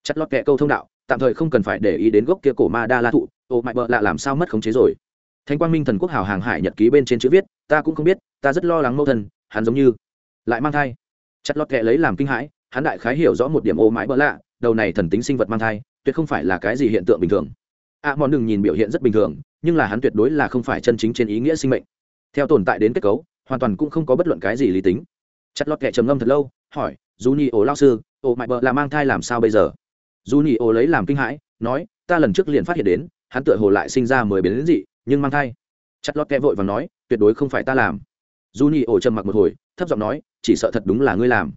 Chặt lọt kệ câu thông đạo, tạm thời không cần phải để ý đến gốc kia cổ ma đa la thụ, ô, mại bợ lạ làm sao mất khống chế rồi? Thánh quang minh thần quốc hào hàng hải nhật ký bên trên chữ viết, ta cũng không biết, ta rất lo lắng mẫu thân, hắn giống như lại mang thai chặt lọt kệ lấy làm kinh hãi hắn đại khái hiểu rõ một điểm ô mãi bỡ lạ đầu này thần tính sinh vật mang thai tuyệt không phải là cái gì hiện tượng bình thường. A à, mòn đừng nhìn biểu hiện rất bình thường nhưng là hắn tuyệt đối là không phải chân chính trên ý nghĩa sinh mệnh. Theo tồn tại đến kết cấu hoàn toàn cũng không có bất luận cái gì lý tính. Chặt lọt kệ trầm ngâm thật lâu hỏi dù nhị ổ lao sư ổ mãi bỡ là mang thai làm sao bây giờ? Dù nhị ổ lấy làm kinh hãi nói ta lần trước liền phát hiện đến hắn tựa hồ lại sinh ra mười biến dị nhưng mang thai. Chặt lọt kệ vội và nói tuyệt đối không phải ta làm dù nhị ổ trầm mặc một hồi, thấp giọng nói, chỉ sợ thật đúng là ngươi làm.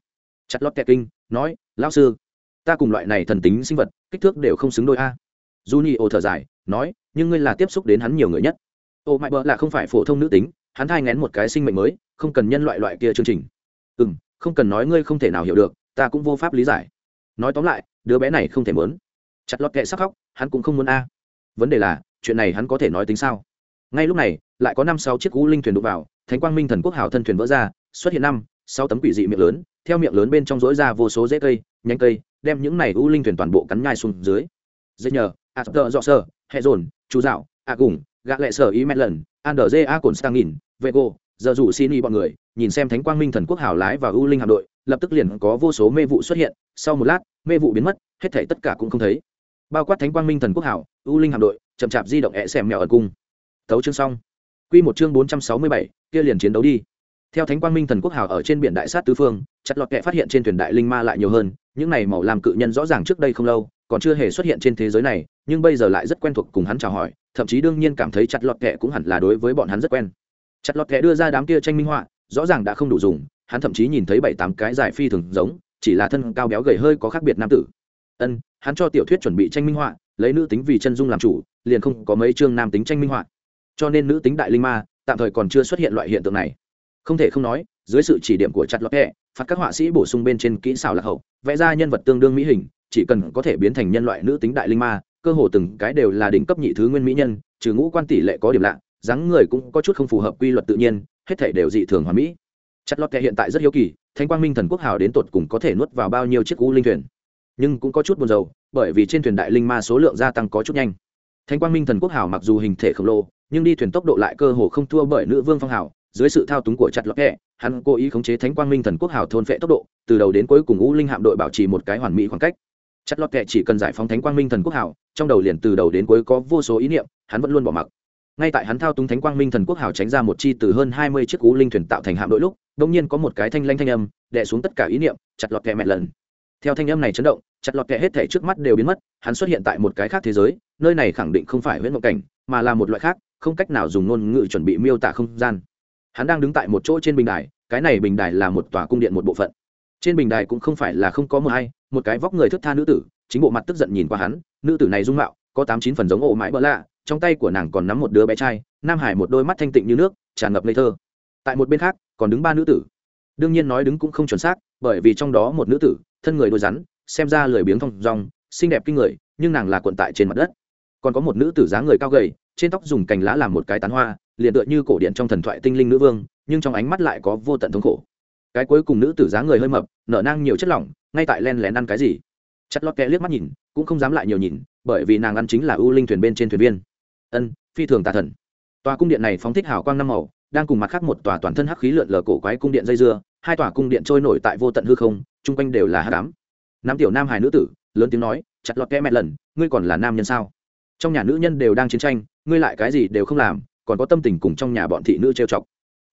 Chặt lót kẹt kinh, nói, lão sư, ta cùng loại này thần tính sinh vật, kích thước đều không xứng đôi a. Du nhi ổ thở dài, nói, nhưng ngươi là tiếp xúc đến hắn nhiều người nhất. Ô mãi bỡ là không phải phổ thông nữ tính, hắn thai ngén một cái sinh mệnh mới, không cần nhân loại loại kia chương trình. Ừ m không cần nói ngươi không thể nào hiểu được, ta cũng vô pháp lý giải. Nói tóm lại, đứa bé này không thể mớn chặt lọt kệ sắc khóc, hắn cũng không muốn a. Vấn đề là, chuyện này hắn có thể nói tính sao? Ngay lúc này, lại có năm sáu chiếc cú linh thuyền đụng vào thánh quang minh thần quốc hào thân thuyền vỡ ra, xuất hiện năm, sáu tấm quỷ dị miệng lớn, theo miệng lớn bên trong rỗi ra vô số rễ cây, nhánh cây, đem những này u linh thuyền toàn bộ cắn nhai xuống dưới. Dễ nhờ a tờ dọ sơ hệ dồn, chú dạo a cùng gạ lệ sở ý mẹ lần, an đờ dê a cồn stang nghìn, vệ gô, giờ rủ xin y bọn người, nhìn xem thánh quang minh thần quốc hào lái và u linh hạm đội, lập tức liền có vô số mê vụ xuất hiện, sau một lát, mê vụ biến mất, hết thể tất cả cũng không thấy. Bao quát thánh quang minh thần quốc hào, u linh hạm đội, chậm chạp di động é xem mèo ở cung. Tấu chương xong quy một chương bốn trăm sáu mươi bảy, kia liền chiến đấu đi. Theo thánh quang minh thần quốc hào ở trên biển đại sát tứ phương, chặt lọt kẻ phát hiện trên thuyền đại linh ma lại nhiều hơn, những này màu làm cự nhân rõ ràng trước đây không lâu, còn chưa hề xuất hiện trên thế giới này, nhưng bây giờ lại rất quen thuộc cùng hắn chào hỏi, thậm chí đương nhiên cảm thấy chặt lọt kẻ cũng hẳn là đối với bọn hắn rất quen. Chặt lọt kẻ đưa ra đám kia tranh minh họa, rõ ràng đã không đủ dùng, hắn thậm chí nhìn thấy bảy tám cái giải phi thường giống, chỉ là thân cao béo gầy hơi có khác biệt nam tử. Ân, hắn cho tiểu thuyết chuẩn bị tranh minh họa, lấy nữ tính vì chân dung làm chủ, liền không có mấy chương nam tính tranh minh họa cho nên nữ tính đại linh ma, tạm thời còn chưa xuất hiện loại hiện tượng này. Không thể không nói, dưới sự chỉ điểm của chặt lọt hẹ phạt các họa sĩ bổ sung bên trên kỹ xảo lạc hậu, vẽ ra nhân vật tương đương mỹ hình, chỉ cần có thể biến thành nhân loại nữ tính đại linh ma, cơ hồ từng cái đều là đỉnh cấp nhị thứ nguyên mỹ nhân, trừ ngũ quan tỷ lệ có điểm lạ, dáng người cũng có chút không phù hợp quy luật tự nhiên, hết thể đều dị thường hoàn mỹ. Chặt lọt kẹ hiện tại rất hiếu kỳ thanh quang minh thần quốc hào đến tột cùng có thể nuốt vào bao nhiêu chiếc u linh thuyền. Nhưng cũng có chút buồn rầu, bởi vì trên thuyền đại linh ma số lượng gia tăng có chút nhanh. Thánh quang minh thần quốc hào mặc dù hình thể khổng lồ, nhưng đi thuyền tốc độ lại cơ hồ không thua bởi nữ vương phong hào. Dưới sự thao túng của chặt lọt kẹ, hắn cố ý khống chế thánh quang minh thần quốc hào thôn phệ tốc độ, từ đầu đến cuối cùng u linh hạm đội bảo trì một cái hoàn mỹ khoảng cách. Chặt lọt kẹ chỉ cần giải phóng thánh quang minh thần quốc hào, trong đầu liền từ đầu đến cuối có vô số ý niệm, hắn vẫn luôn bỏ mặc. Ngay tại hắn thao túng thánh quang minh thần quốc hào tránh ra một chi từ hơn hai mươi chiếc u linh thuyền tạo thành hạm đội lúc đông nhiên có một cái thanh lanh thanh âm, đè xuống tất cả ý niệm, chặt lọt kẹ mẹ lần theo thanh âm này chấn động, chặt lọt kẹ hết thể trước mắt đều biến mất, hắn xuất hiện tại một cái khác thế giới, nơi này khẳng định không phải huyễn mộng cảnh, mà là một loại khác, không cách nào dùng ngôn ngữ chuẩn bị miêu tả không gian. Hắn đang đứng tại một chỗ trên bình đài, cái này bình đài là một tòa cung điện một bộ phận. Trên bình đài cũng không phải là không có một hay, một cái vóc người thức tha nữ tử, chính bộ mặt tức giận nhìn qua hắn, nữ tử này dung mạo, có tám chín phần giống ổ mãi bỡ lạ, trong tay của nàng còn nắm một đứa bé trai, nam hải một đôi mắt thanh tịnh như nước, tràn ngập ngây thơ. Tại một bên khác, còn đứng ba nữ tử. Đương nhiên nói đứng cũng không chuẩn xác, bởi vì trong đó một nữ tử thân người đôi rắn, xem ra lười biếng thong dong, xinh đẹp kinh người, nhưng nàng là quận tại trên mặt đất. Còn có một nữ tử dáng người cao gầy, trên tóc dùng cành lá làm một cái tán hoa, liền tựa như cổ điện trong thần thoại tinh linh nữ vương, nhưng trong ánh mắt lại có vô tận thống khổ. Cái cuối cùng nữ tử dáng người hơi mập, nở nang nhiều chất lỏng, ngay tại len lén ăn cái gì? Chặt lót kẹ liếc mắt nhìn, cũng không dám lại nhiều nhìn, bởi vì nàng ăn chính là ưu linh thuyền bên trên thuyền viên. Ân, phi thường tà thần. Tòa cung điện này phóng thích hào quang năm màu, đang cùng mặt khác một tòa toàn thân hắc khí lượn lờ cổ quái cung điện dây dưa hai tòa cung điện trôi nổi tại vô tận hư không, chung quanh đều là hát đám nam tiểu nam hải nữ tử, lớn tiếng nói, chặt lọt kẽ mẹ lần, ngươi còn là nam nhân sao? Trong nhà nữ nhân đều đang chiến tranh, ngươi lại cái gì đều không làm, còn có tâm tình cùng trong nhà bọn thị nữ trêu chọc.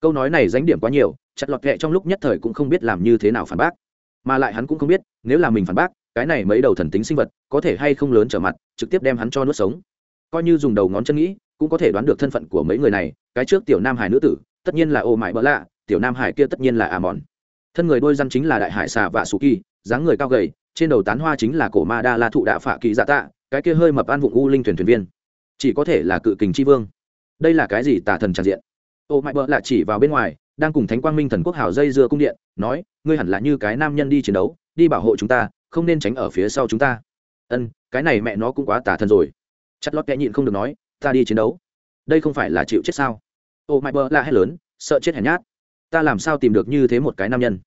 Câu nói này dánh điểm quá nhiều, chặt lọt kệ trong lúc nhất thời cũng không biết làm như thế nào phản bác. Mà lại hắn cũng không biết, nếu là mình phản bác, cái này mấy đầu thần tính sinh vật, có thể hay không lớn trở mặt, trực tiếp đem hắn cho nuốt sống. Coi như dùng đầu ngón chân nghĩ, cũng có thể đoán được thân phận của mấy người này, cái trước tiểu nam hải nữ tử, tất nhiên là ô mãi bỡ lạ tiểu nam hải kia tất nhiên là a mòn thân người đôi răn chính là đại hải xà và su kỳ, dáng người cao gầy, trên đầu tán hoa chính là cổ ma đa la thụ đạ phạ kỳ dạ tạ, cái kia hơi mập an vụng u linh thuyền thuyền viên. Chỉ có thể là cự kình chi vương. Đây là cái gì tà thần tràn diện? Ô mãi bỡ là chỉ vào bên ngoài, đang cùng thánh quang minh thần quốc hảo dây dưa cung điện, nói, ngươi hẳn là như cái nam nhân đi chiến đấu, đi bảo hộ chúng ta, không nên tránh ở phía sau chúng ta. Ân, cái này mẹ nó cũng quá tà thần rồi. Chặt lót kẽ nhịn không được nói, ta đi chiến đấu. Đây không phải là chịu chết sao? Ô mãi bơ là hét lớn, sợ chết hèn nhát ta làm sao tìm được như thế một cái nam nhân?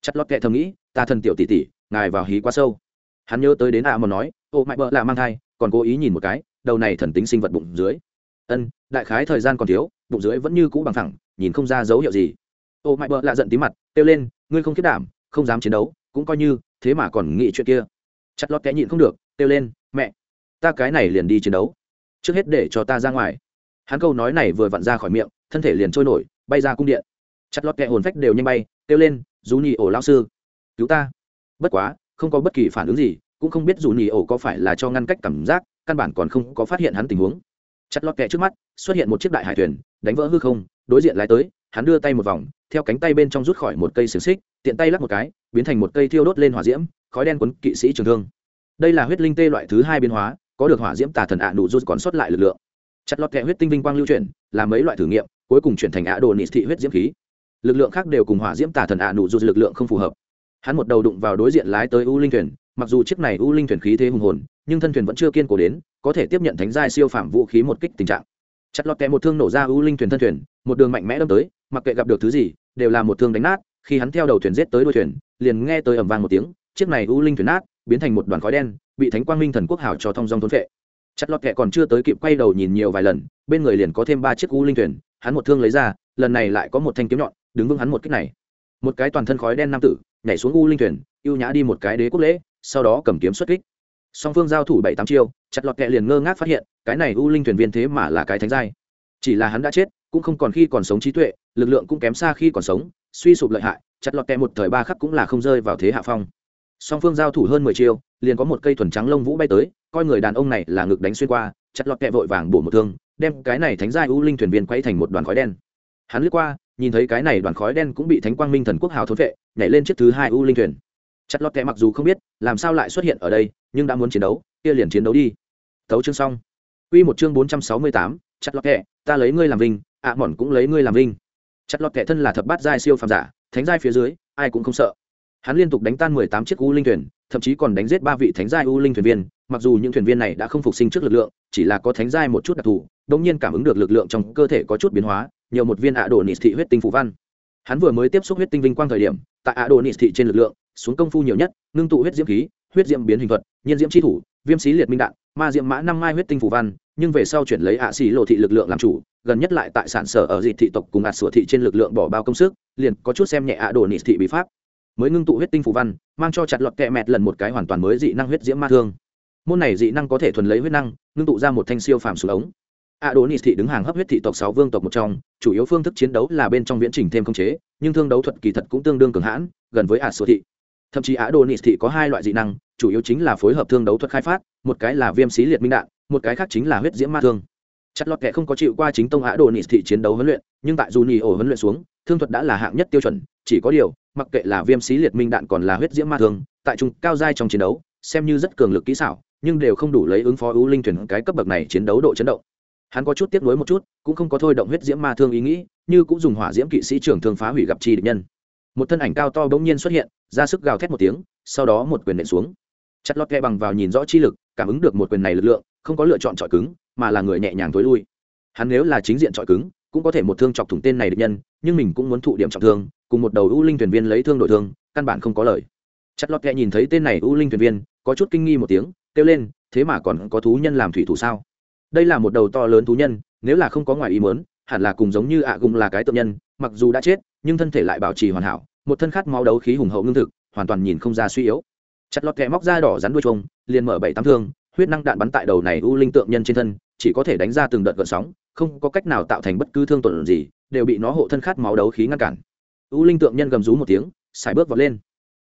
Chặt lót kệ thầm nghĩ, ta thần tiểu tỷ tỷ, ngài vào hí quá sâu. Hắn nhớ tới đến a à mà nói, ô mãi bơ là mang thai, còn cố ý nhìn một cái, đầu này thần tính sinh vật bụng dưới. Ân, đại khái thời gian còn thiếu, bụng dưới vẫn như cũ bằng thẳng nhìn không ra dấu hiệu gì. Ô mãi bơ là giận tí mặt, kêu lên, ngươi không kết đảm, không dám chiến đấu, cũng coi như, thế mà còn nghĩ chuyện kia. Chặt lót kẽ nhịn không được, kêu lên, mẹ, ta cái này liền đi chiến đấu. Trước hết để cho ta ra ngoài. Hắn câu nói này vừa vặn ra khỏi miệng, thân thể liền trôi nổi, bay ra cung điện chặt lọt kẹ hồn phách đều nhanh bay, kêu lên, dù nhì ổ lao sư, cứu ta. Bất quá, không có bất kỳ phản ứng gì, cũng không biết dù nhì ổ có phải là cho ngăn cách cảm giác, căn bản còn không có phát hiện hắn tình huống. Chặt lọt kẹ trước mắt, xuất hiện một chiếc đại hải thuyền, đánh vỡ hư không, đối diện lái tới, hắn đưa tay một vòng, theo cánh tay bên trong rút khỏi một cây xiềng xích, tiện tay lắc một cái, biến thành một cây thiêu đốt lên hỏa diễm, khói đen quấn kỵ sĩ trường thương. Đây là huyết linh tê loại thứ hai biến hóa, có được hỏa diễm tà thần ạ nụ rút còn sót lại lực lượng. Chặt lọt kẹ huyết tinh vinh quang lưu chuyển, làm mấy loại thử nghiệm, cuối cùng chuyển thành ạ đồ nị thị huyết diễm khí lực lượng khác đều cùng hỏa diễm tà thần ạ nụ dù lực lượng không phù hợp. Hắn một đầu đụng vào đối diện lái tới u linh thuyền, mặc dù chiếc này u linh thuyền khí thế hùng hồn, nhưng thân thuyền vẫn chưa kiên cố đến, có thể tiếp nhận thánh giai siêu phạm vũ khí một kích tình trạng. Chặt lọt kẹ một thương nổ ra u linh thuyền thân thuyền, một đường mạnh mẽ đâm tới, mặc kệ gặp được thứ gì, đều là một thương đánh nát, khi hắn theo đầu thuyền giết tới đuôi thuyền, liền nghe tới ầm vang một tiếng, chiếc này u linh thuyền nát, biến thành một đoàn khói đen, bị thánh quang minh thần quốc hảo cho thông dong thốn vệ chặt lọt kẹ còn chưa tới kịp quay đầu nhìn nhiều vài lần, bên người liền có thêm ba chiếc u linh thuyền, hắn một thương lấy ra, lần này lại có một thanh kiếm nhọn đứng vững hắn một cách này. Một cái toàn thân khói đen nam tử, nhảy xuống u linh thuyền, ưu nhã đi một cái đế quốc lễ, sau đó cầm kiếm xuất kích. Song phương giao thủ bảy tám chiêu, chặt lọt kẹ liền ngơ ngác phát hiện, cái này u linh thuyền viên thế mà là cái thánh giai. Chỉ là hắn đã chết, cũng không còn khi còn sống trí tuệ, lực lượng cũng kém xa khi còn sống, suy sụp lợi hại, chặt lọt kẹ một thời ba khắc cũng là không rơi vào thế hạ phong. Song phương giao thủ hơn mười chiêu, liền có một cây thuần trắng lông vũ bay tới, coi người đàn ông này là ngực đánh xuyên qua, chặt lọt kẹ vội vàng bổ một thương, đem cái này thánh giai u linh thuyền viên quay thành một đoàn khói đen. Hắn lướt qua nhìn thấy cái này đoàn khói đen cũng bị thánh quang minh thần quốc hào thốn vệ nhảy lên chiếc thứ hai u linh thuyền. Chặt lọt kẹ mặc dù không biết làm sao lại xuất hiện ở đây nhưng đã muốn chiến đấu kia liền chiến đấu đi. Tấu chương xong. Quy một chương bốn trăm sáu mươi tám, chặt lọt kẹ ta lấy ngươi làm vinh ạ à, mòn cũng lấy ngươi làm vinh. Chặt lọt kẹ thân là thập bát giai siêu phàm giả thánh giai phía dưới ai cũng không sợ. Hắn liên tục đánh tan mười tám chiếc u linh thuyền thậm chí còn đánh giết ba vị thánh giai u linh thuyền viên mặc dù những thuyền viên này đã không phục sinh trước lực lượng chỉ là có thánh giai một chút đặc thù đống nhiên cảm ứng được lực lượng trong cơ thể có chút biến hóa nhiều một viên ạ đồ nịt thị huyết tinh phù văn. Hắn vừa mới tiếp xúc huyết tinh vinh quang thời điểm, tại ạ đồ nịt thị trên lực lượng, xuống công phu nhiều nhất, ngưng tụ huyết diễm khí, huyết diễm biến hình thuật, nhiên diễm chi thủ, viêm xí liệt minh đạn, ma diễm mã năm mai huyết tinh phù văn, nhưng về sau chuyển lấy ạ xì lộ thị lực lượng làm chủ, gần nhất lại tại sản sở ở dị thị tộc cùng ạt sửa thị trên lực lượng bỏ bao công sức, liền có chút xem nhẹ ạ đồ nị thị bị pháp. Mới ngưng tụ huyết tinh phù văn, mang cho chặt lọt kẹ mẹt lần một cái hoàn toàn mới dị năng huyết diễm ma thương. Môn này dị năng có thể thuần lấy huyết năng, ngưng tụ ra một thanh siêu phàm xuống ống adonis nị thị đứng hàng hấp huyết thị tộc sáu vương tộc một trong, chủ yếu phương thức chiến đấu là bên trong viễn trình thêm công chế, nhưng thương đấu thuật kỳ thật cũng tương đương cường hãn, gần với ạt sửa thị. Thậm chí adonis nị thị có hai loại dị năng, chủ yếu chính là phối hợp thương đấu thuật khai phát, một cái là viêm xí liệt minh đạn, một cái khác chính là huyết diễm ma thương. Chặt lọt kệ không có chịu qua chính tông adonis nị thị chiến đấu huấn luyện, nhưng tại Juni nhì ổ huấn luyện xuống, thương thuật đã là hạng nhất tiêu chuẩn, chỉ có điều, mặc kệ là viêm xí liệt minh đạn còn là huyết diễm ma thương, tại trung cao giai trong chiến đấu, xem như rất cường lực kỹ xảo, nhưng đều không đủ lấy ứng phó ưu linh thuyền cái cấp bậc này chiến đấu độ chấn động hắn có chút tiếc nuối một chút, cũng không có thôi động huyết diễm ma thương ý nghĩ, như cũng dùng hỏa diễm kỵ sĩ trưởng thương phá hủy gặp chi địch nhân. Một thân ảnh cao to bỗng nhiên xuất hiện, ra sức gào thét một tiếng, sau đó một quyền nện xuống. Chặt lọt kẹ bằng vào nhìn rõ chi lực, cảm ứng được một quyền này lực lượng, không có lựa chọn trọi cứng, mà là người nhẹ nhàng tối lui. Hắn nếu là chính diện trọi cứng, cũng có thể một thương chọc thủng tên này địch nhân, nhưng mình cũng muốn thụ điểm trọng thương, cùng một đầu u linh thuyền viên lấy thương đổi thương, căn bản không có lời. Chặt lọt kẹ nhìn thấy tên này u linh thuyền viên, có chút kinh nghi một tiếng, kêu lên, thế mà còn có thú nhân làm thủy thủ sao? Đây là một đầu to lớn thú nhân, nếu là không có ngoài ý mớn hẳn là cùng giống như ạ à gùng là cái tượng nhân, mặc dù đã chết, nhưng thân thể lại bảo trì hoàn hảo, một thân khát máu đấu khí hùng hậu ngưng thực, hoàn toàn nhìn không ra suy yếu. Chặt lọt kẹ móc ra đỏ rắn đuôi trông liền mở bảy tám thương, huyết năng đạn bắn tại đầu này u linh tượng nhân trên thân, chỉ có thể đánh ra từng đợt gợn sóng, không có cách nào tạo thành bất cứ thương tổn gì, đều bị nó hộ thân khát máu đấu khí ngăn cản. U linh tượng nhân gầm rú một tiếng xài bước vọt lên.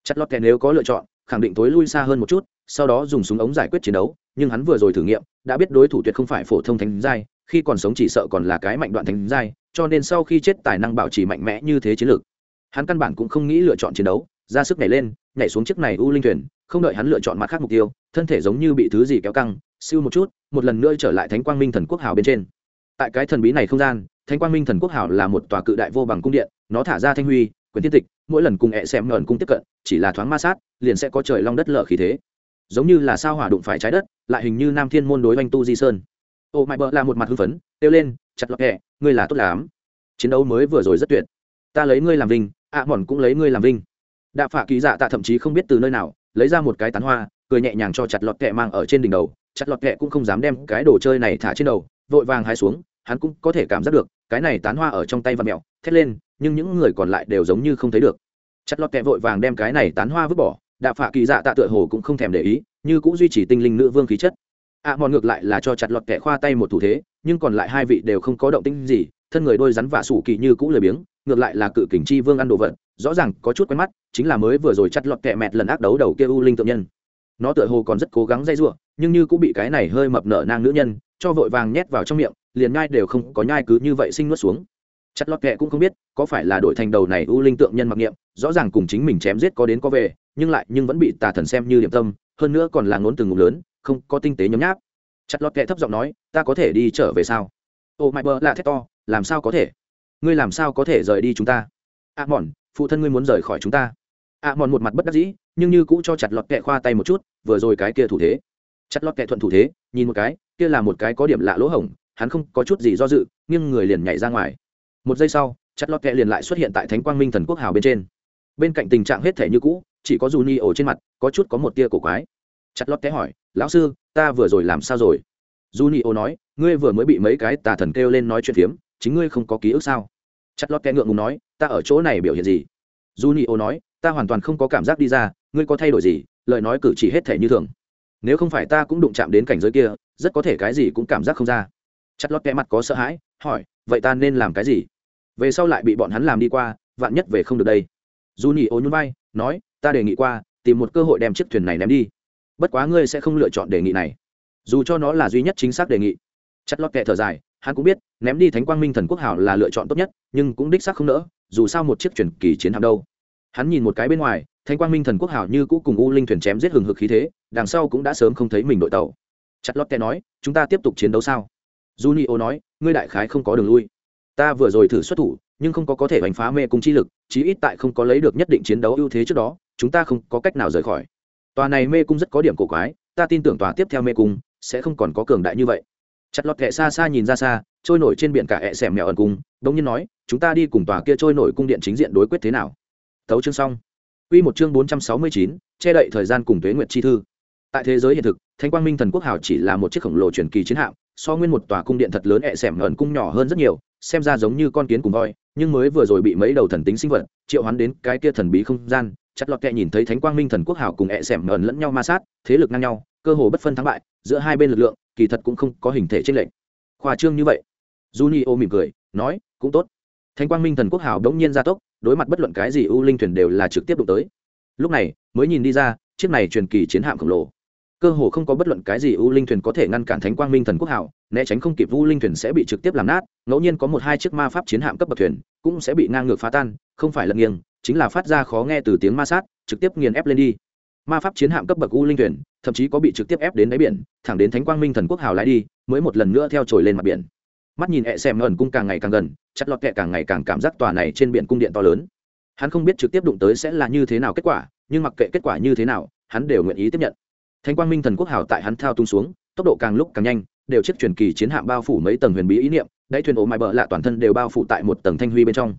Chặt lọt kẹ nếu có lựa chọn, khẳng định tối lui xa hơn một chút sau đó dùng súng ống giải quyết chiến đấu, nhưng hắn vừa rồi thử nghiệm, đã biết đối thủ tuyệt không phải phổ thông thánh giai, khi còn sống chỉ sợ còn là cái mạnh đoạn thánh giai, cho nên sau khi chết tài năng bảo trì mạnh mẽ như thế chiến lược. Hắn căn bản cũng không nghĩ lựa chọn chiến đấu, ra sức nhảy lên, nhảy xuống chiếc này u linh thuyền, không đợi hắn lựa chọn mặt khác mục tiêu, thân thể giống như bị thứ gì kéo căng, siêu một chút, một lần nữa trở lại thánh quang minh thần quốc hào bên trên. Tại cái thần bí này không gian, thánh quang minh thần quốc hào là một tòa cự đại vô bằng cung điện, nó thả ra thanh huy, quyền thiên tịch, mỗi lần cùng hẹ xem ngẩn cung tiếp cận, chỉ là thoáng ma sát, liền sẽ có trời long đất lở khí thế giống như là sao hỏa đụng phải trái đất, lại hình như nam thiên môn đối oanh tu di sơn. Ô mãi bợ là một mặt hưng phấn, kêu lên, chặt lọt hẹ ngươi là tốt lắm. Chiến đấu mới vừa rồi rất tuyệt. Ta lấy ngươi làm vinh, ạ mòn cũng lấy ngươi làm vinh. Đạ phạ kỳ dạ tạ thậm chí không biết từ nơi nào, lấy ra một cái tán hoa, cười nhẹ nhàng cho chặt lọt kẹ mang ở trên đỉnh đầu. Chặt lọt kẹ cũng không dám đem cái đồ chơi này thả trên đầu, vội vàng hai xuống, hắn cũng có thể cảm giác được, cái này tán hoa ở trong tay và mẹo, thét lên, nhưng những người còn lại đều giống như không thấy được. Chặt lọt kẹ vội vàng đem cái này tán hoa vứt bỏ đạ phạ kỳ dạ tạ tựa hồ cũng không thèm để ý như cũng duy trì tinh linh nữ vương khí chất. Ạ à, mòn ngược lại là cho chặt lọt kẻ khoa tay một thủ thế nhưng còn lại hai vị đều không có động tinh gì thân người đôi rắn vạ sủ kỳ như cũng lười biếng ngược lại là cự kình chi vương ăn đồ vật rõ ràng có chút quen mắt chính là mới vừa rồi chặt lọt kẻ mẹt lần ác đấu đầu kia u linh tượng nhân. Nó tựa hồ còn rất cố gắng dây giụa nhưng như cũng bị cái này hơi mập nở nang nữ nhân cho vội vàng nhét vào trong miệng liền nhai đều không có nhai cứ như vậy sinh nuốt xuống. Chặt lọt kẹ cũng không biết có phải là đổi thành đầu này u linh tượng nhân mặc niệm rõ ràng cùng chính mình chém giết có đến có về nhưng lại nhưng vẫn bị tà thần xem như điểm tâm hơn nữa còn là ngốn từng ngụm lớn không có tinh tế nhấm nháp. Chặt lọt kẹ thấp giọng nói ta có thể đi trở về sao? Ô mãi bơ là thét to làm sao có thể? Ngươi làm sao có thể rời đi chúng ta? A à, mòn phụ thân ngươi muốn rời khỏi chúng ta. A à, mòn một mặt bất đắc dĩ nhưng như cũ cho chặt lọt kẹ khoa tay một chút vừa rồi cái kia thủ thế. Chặt lọt kẹ thuận thủ thế nhìn một cái kia là một cái có điểm lạ lỗ hổng hắn không có chút gì do dự nhưng người liền nhảy ra ngoài. Một giây sau chặt lọt kẹ liền lại xuất hiện tại thánh quang minh thần quốc hào bên trên bên cạnh tình trạng hết thể như cũ, chỉ có dù ni ổ trên mặt, có chút có một tia cổ quái. Chặt lót té hỏi, lão sư, ta vừa rồi làm sao rồi? Dù ni ổ nói, ngươi vừa mới bị mấy cái tà thần kêu lên nói chuyện phiếm, chính ngươi không có ký ức sao? Chặt lót té ngượng ngùng nói, ta ở chỗ này biểu hiện gì? Dù ni ổ nói, ta hoàn toàn không có cảm giác đi ra, ngươi có thay đổi gì? Lời nói cử chỉ hết thể như thường. Nếu không phải ta cũng đụng chạm đến cảnh giới kia, rất có thể cái gì cũng cảm giác không ra. Chặt lót kẽ mặt có sợ hãi, hỏi, vậy ta nên làm cái gì? Về sau lại bị bọn hắn làm đi qua, vạn nhất về không được đây dù nhị ô nhún vai nói ta đề nghị qua tìm một cơ hội đem chiếc thuyền này ném đi. Bất quá ngươi sẽ không lựa chọn đề nghị này. Dù cho nó là duy nhất chính xác đề nghị. Chặt lót kệ thở dài hắn cũng biết ném đi thánh quang minh thần quốc hảo là lựa chọn tốt nhất nhưng cũng đích xác không nỡ dù sao một chiếc thuyền kỳ chiến hạm đâu. Hắn nhìn một cái bên ngoài thánh quang minh thần quốc hảo như cũ cùng u linh thuyền chém giết hừng hực khí thế đằng sau cũng đã sớm không thấy mình đội tàu. Chặt lót kệ nói chúng ta tiếp tục chiến đấu sao? Junio nói, ngươi đại khái không có đường lui. Ta vừa rồi thử xuất thủ, nhưng không có có thể đánh phá mê cung chi lực, chí ít tại không có lấy được nhất định chiến đấu ưu thế trước đó, chúng ta không có cách nào rời khỏi. Tòa này mê cung rất có điểm cổ quái, ta tin tưởng tòa tiếp theo mê cung sẽ không còn có cường đại như vậy. Chặt lọt kệ xa xa nhìn ra xa, trôi nổi trên biển cả hẹ xẻm mèo ẩn cung, đống nhiên nói, chúng ta đi cùng tòa kia trôi nổi cung điện chính diện đối quyết thế nào. Thấu chương xong. Quy một chương 469, che đậy thời gian cùng tuế nguyệt chi thư tại thế giới hiện thực thánh quang minh thần quốc hào chỉ là một chiếc khổng lồ truyền kỳ chiến hạm so nguyên một tòa cung điện thật lớn ẹ xẻm ẩn cung nhỏ hơn rất nhiều xem ra giống như con kiến cùng voi, nhưng mới vừa rồi bị mấy đầu thần tính sinh vật triệu hoán đến cái kia thần bí không gian, chặt lọt kẹ nhìn thấy thánh quang minh thần quốc hảo cùng ẹ xẻm ngẩn lẫn nhau ma sát, thế lực ngang nhau, cơ hồ bất phân thắng bại, giữa hai bên lực lượng, kỳ thật cũng không có hình thể trên lệnh khoa trương như vậy. Junio mỉm cười, nói, cũng tốt. Thánh quang minh thần quốc hảo đống nhiên gia tốc, đối mặt bất luận cái gì u linh thuyền đều là trực tiếp đụng tới. Lúc này, mới nhìn đi ra, chiếc này truyền kỳ chiến hạm khổng lồ cơ hồ không có bất luận cái gì U linh thuyền có thể ngăn cản thánh quang minh thần quốc hảo, né tránh không kịp U linh thuyền sẽ bị trực tiếp làm nát, ngẫu nhiên có một hai chiếc ma pháp chiến hạm cấp bậc thuyền cũng sẽ bị ngang ngược phá tan, không phải lật nghiêng, chính là phát ra khó nghe từ tiếng ma sát, trực tiếp nghiền ép lên đi. Ma pháp chiến hạm cấp bậc U linh thuyền, thậm chí có bị trực tiếp ép đến đáy biển, thẳng đến thánh quang minh thần quốc hào lái đi, mới một lần nữa theo trồi lên mặt biển. Mắt nhìn hẹ xem ẩn cung càng ngày càng gần, chặt lọt kẹ càng ngày càng cảm giác tòa này trên biển cung điện to lớn. Hắn không biết trực tiếp đụng tới sẽ là như thế nào kết quả, nhưng mặc kệ kết quả như thế nào, hắn đều nguyện ý tiếp nhận thánh quang minh thần quốc hào tại hắn thao tung xuống, tốc độ càng lúc càng nhanh, đều chiếc truyền kỳ chiến hạm bao phủ mấy tầng huyền bí ý niệm, đáy thuyền ố mai bờ lạ toàn thân đều bao phủ tại một tầng thanh huy bên trong.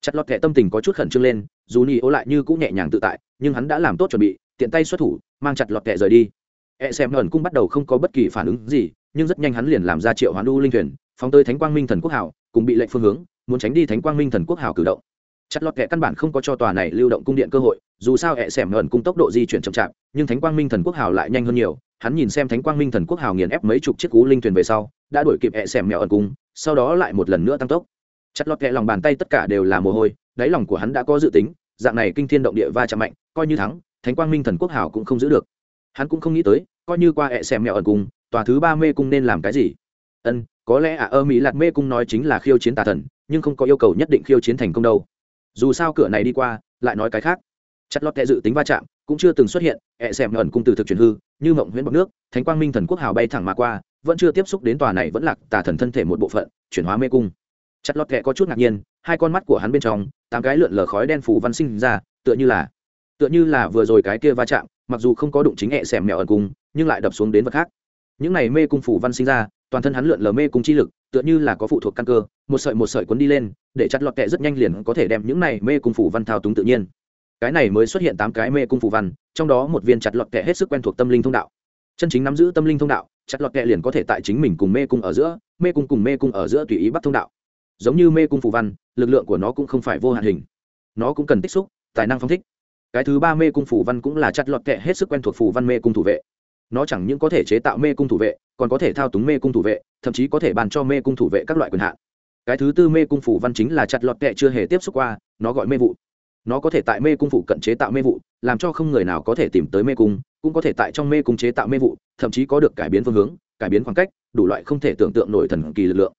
Chặt lọt kẻ tâm tình có chút khẩn trương lên, dù ni ố lại như cũng nhẹ nhàng tự tại, nhưng hắn đã làm tốt chuẩn bị, tiện tay xuất thủ, mang chặt lọt kẻ rời đi. E xem ẩn cung bắt đầu không có bất kỳ phản ứng gì, nhưng rất nhanh hắn liền làm ra triệu hoán u linh thuyền, phóng tới thánh quang minh thần quốc hảo cùng bị lệnh phương hướng, muốn tránh đi thánh quang minh thần quốc hảo cử động chặt lọt kẻ căn bản không có cho tòa này lưu động cung điện cơ hội, dù sao hệ xẻm ẩn cung tốc độ di chuyển chậm chạp, nhưng thánh quang minh thần quốc hào lại nhanh hơn nhiều. Hắn nhìn xem thánh quang minh thần quốc hào nghiền ép mấy chục chiếc cú linh thuyền về sau, đã đuổi kịp hệ xẻm mèo ẩn cung, sau đó lại một lần nữa tăng tốc. Chặt lọt kẻ lòng bàn tay tất cả đều là mồ hôi, đáy lòng của hắn đã có dự tính, dạng này kinh thiên động địa va chạm mạnh, coi như thắng, thánh quang minh thần quốc hào cũng không giữ được. Hắn cũng không nghĩ tới, coi như qua hệ xẻm mèo ẩn cung, tòa thứ ba mê cung nên làm cái gì? Ân, có lẽ ả ơ, mỹ lạt mê cung nói chính là khiêu chiến tà thần, nhưng không có yêu cầu nhất định khiêu chiến thành công đâu dù sao cửa này đi qua, lại nói cái khác. Chặt lọt tệ dự tính va chạm cũng chưa từng xuất hiện, ẹ xẻm ẩn cung từ thực truyền hư, như mộng huyễn bọc nước, thánh quang minh thần quốc hào bay thẳng mà qua, vẫn chưa tiếp xúc đến tòa này vẫn lạc tà thần thân thể một bộ phận, chuyển hóa mê cung. Chặt lọt tệ có chút ngạc nhiên, hai con mắt của hắn bên trong, tám cái lượn lờ khói đen phủ văn sinh ra, tựa như là, tựa như là vừa rồi cái kia va chạm, mặc dù không có đụng chính ẹ xẻm mèo ẩn cung, nhưng lại đập xuống đến vật khác. Những này mê cung phủ văn sinh ra, toàn thân hắn lượn lờ mê cung chi lực, tựa như là có phụ thuộc căn cơ một sợi một sợi cuốn đi lên để chặt lọt kẹ rất nhanh liền có thể đem những này mê cung phủ văn thao túng tự nhiên cái này mới xuất hiện tám cái mê cung phủ văn trong đó một viên chặt lọt kẹ hết sức quen thuộc tâm linh thông đạo chân chính nắm giữ tâm linh thông đạo chặt lọt kẹ liền có thể tại chính mình cùng mê cung ở giữa mê cung cùng mê cung ở giữa tùy ý bắt thông đạo giống như mê cung phủ văn lực lượng của nó cũng không phải vô hạn hình nó cũng cần tích xúc tài năng phong thích cái thứ ba mê cung phủ văn cũng là chặt lọt kẹ hết sức quen thuộc phủ văn mê cung thủ vệ nó chẳng những có thể chế tạo mê cung thủ vệ còn có thể thao túng mê cung thủ vệ thậm chí có thể bàn cho mê cung thủ vệ các loại quyền hạn cái thứ tư mê cung phủ văn chính là chặt lọt kệ chưa hề tiếp xúc qua, nó gọi mê vụ. Nó có thể tại mê cung phủ cận chế tạo mê vụ, làm cho không người nào có thể tìm tới mê cung, cũng có thể tại trong mê cung chế tạo mê vụ, thậm chí có được cải biến phương hướng, cải biến khoảng cách, đủ loại không thể tưởng tượng nổi thần kỳ lực lượng.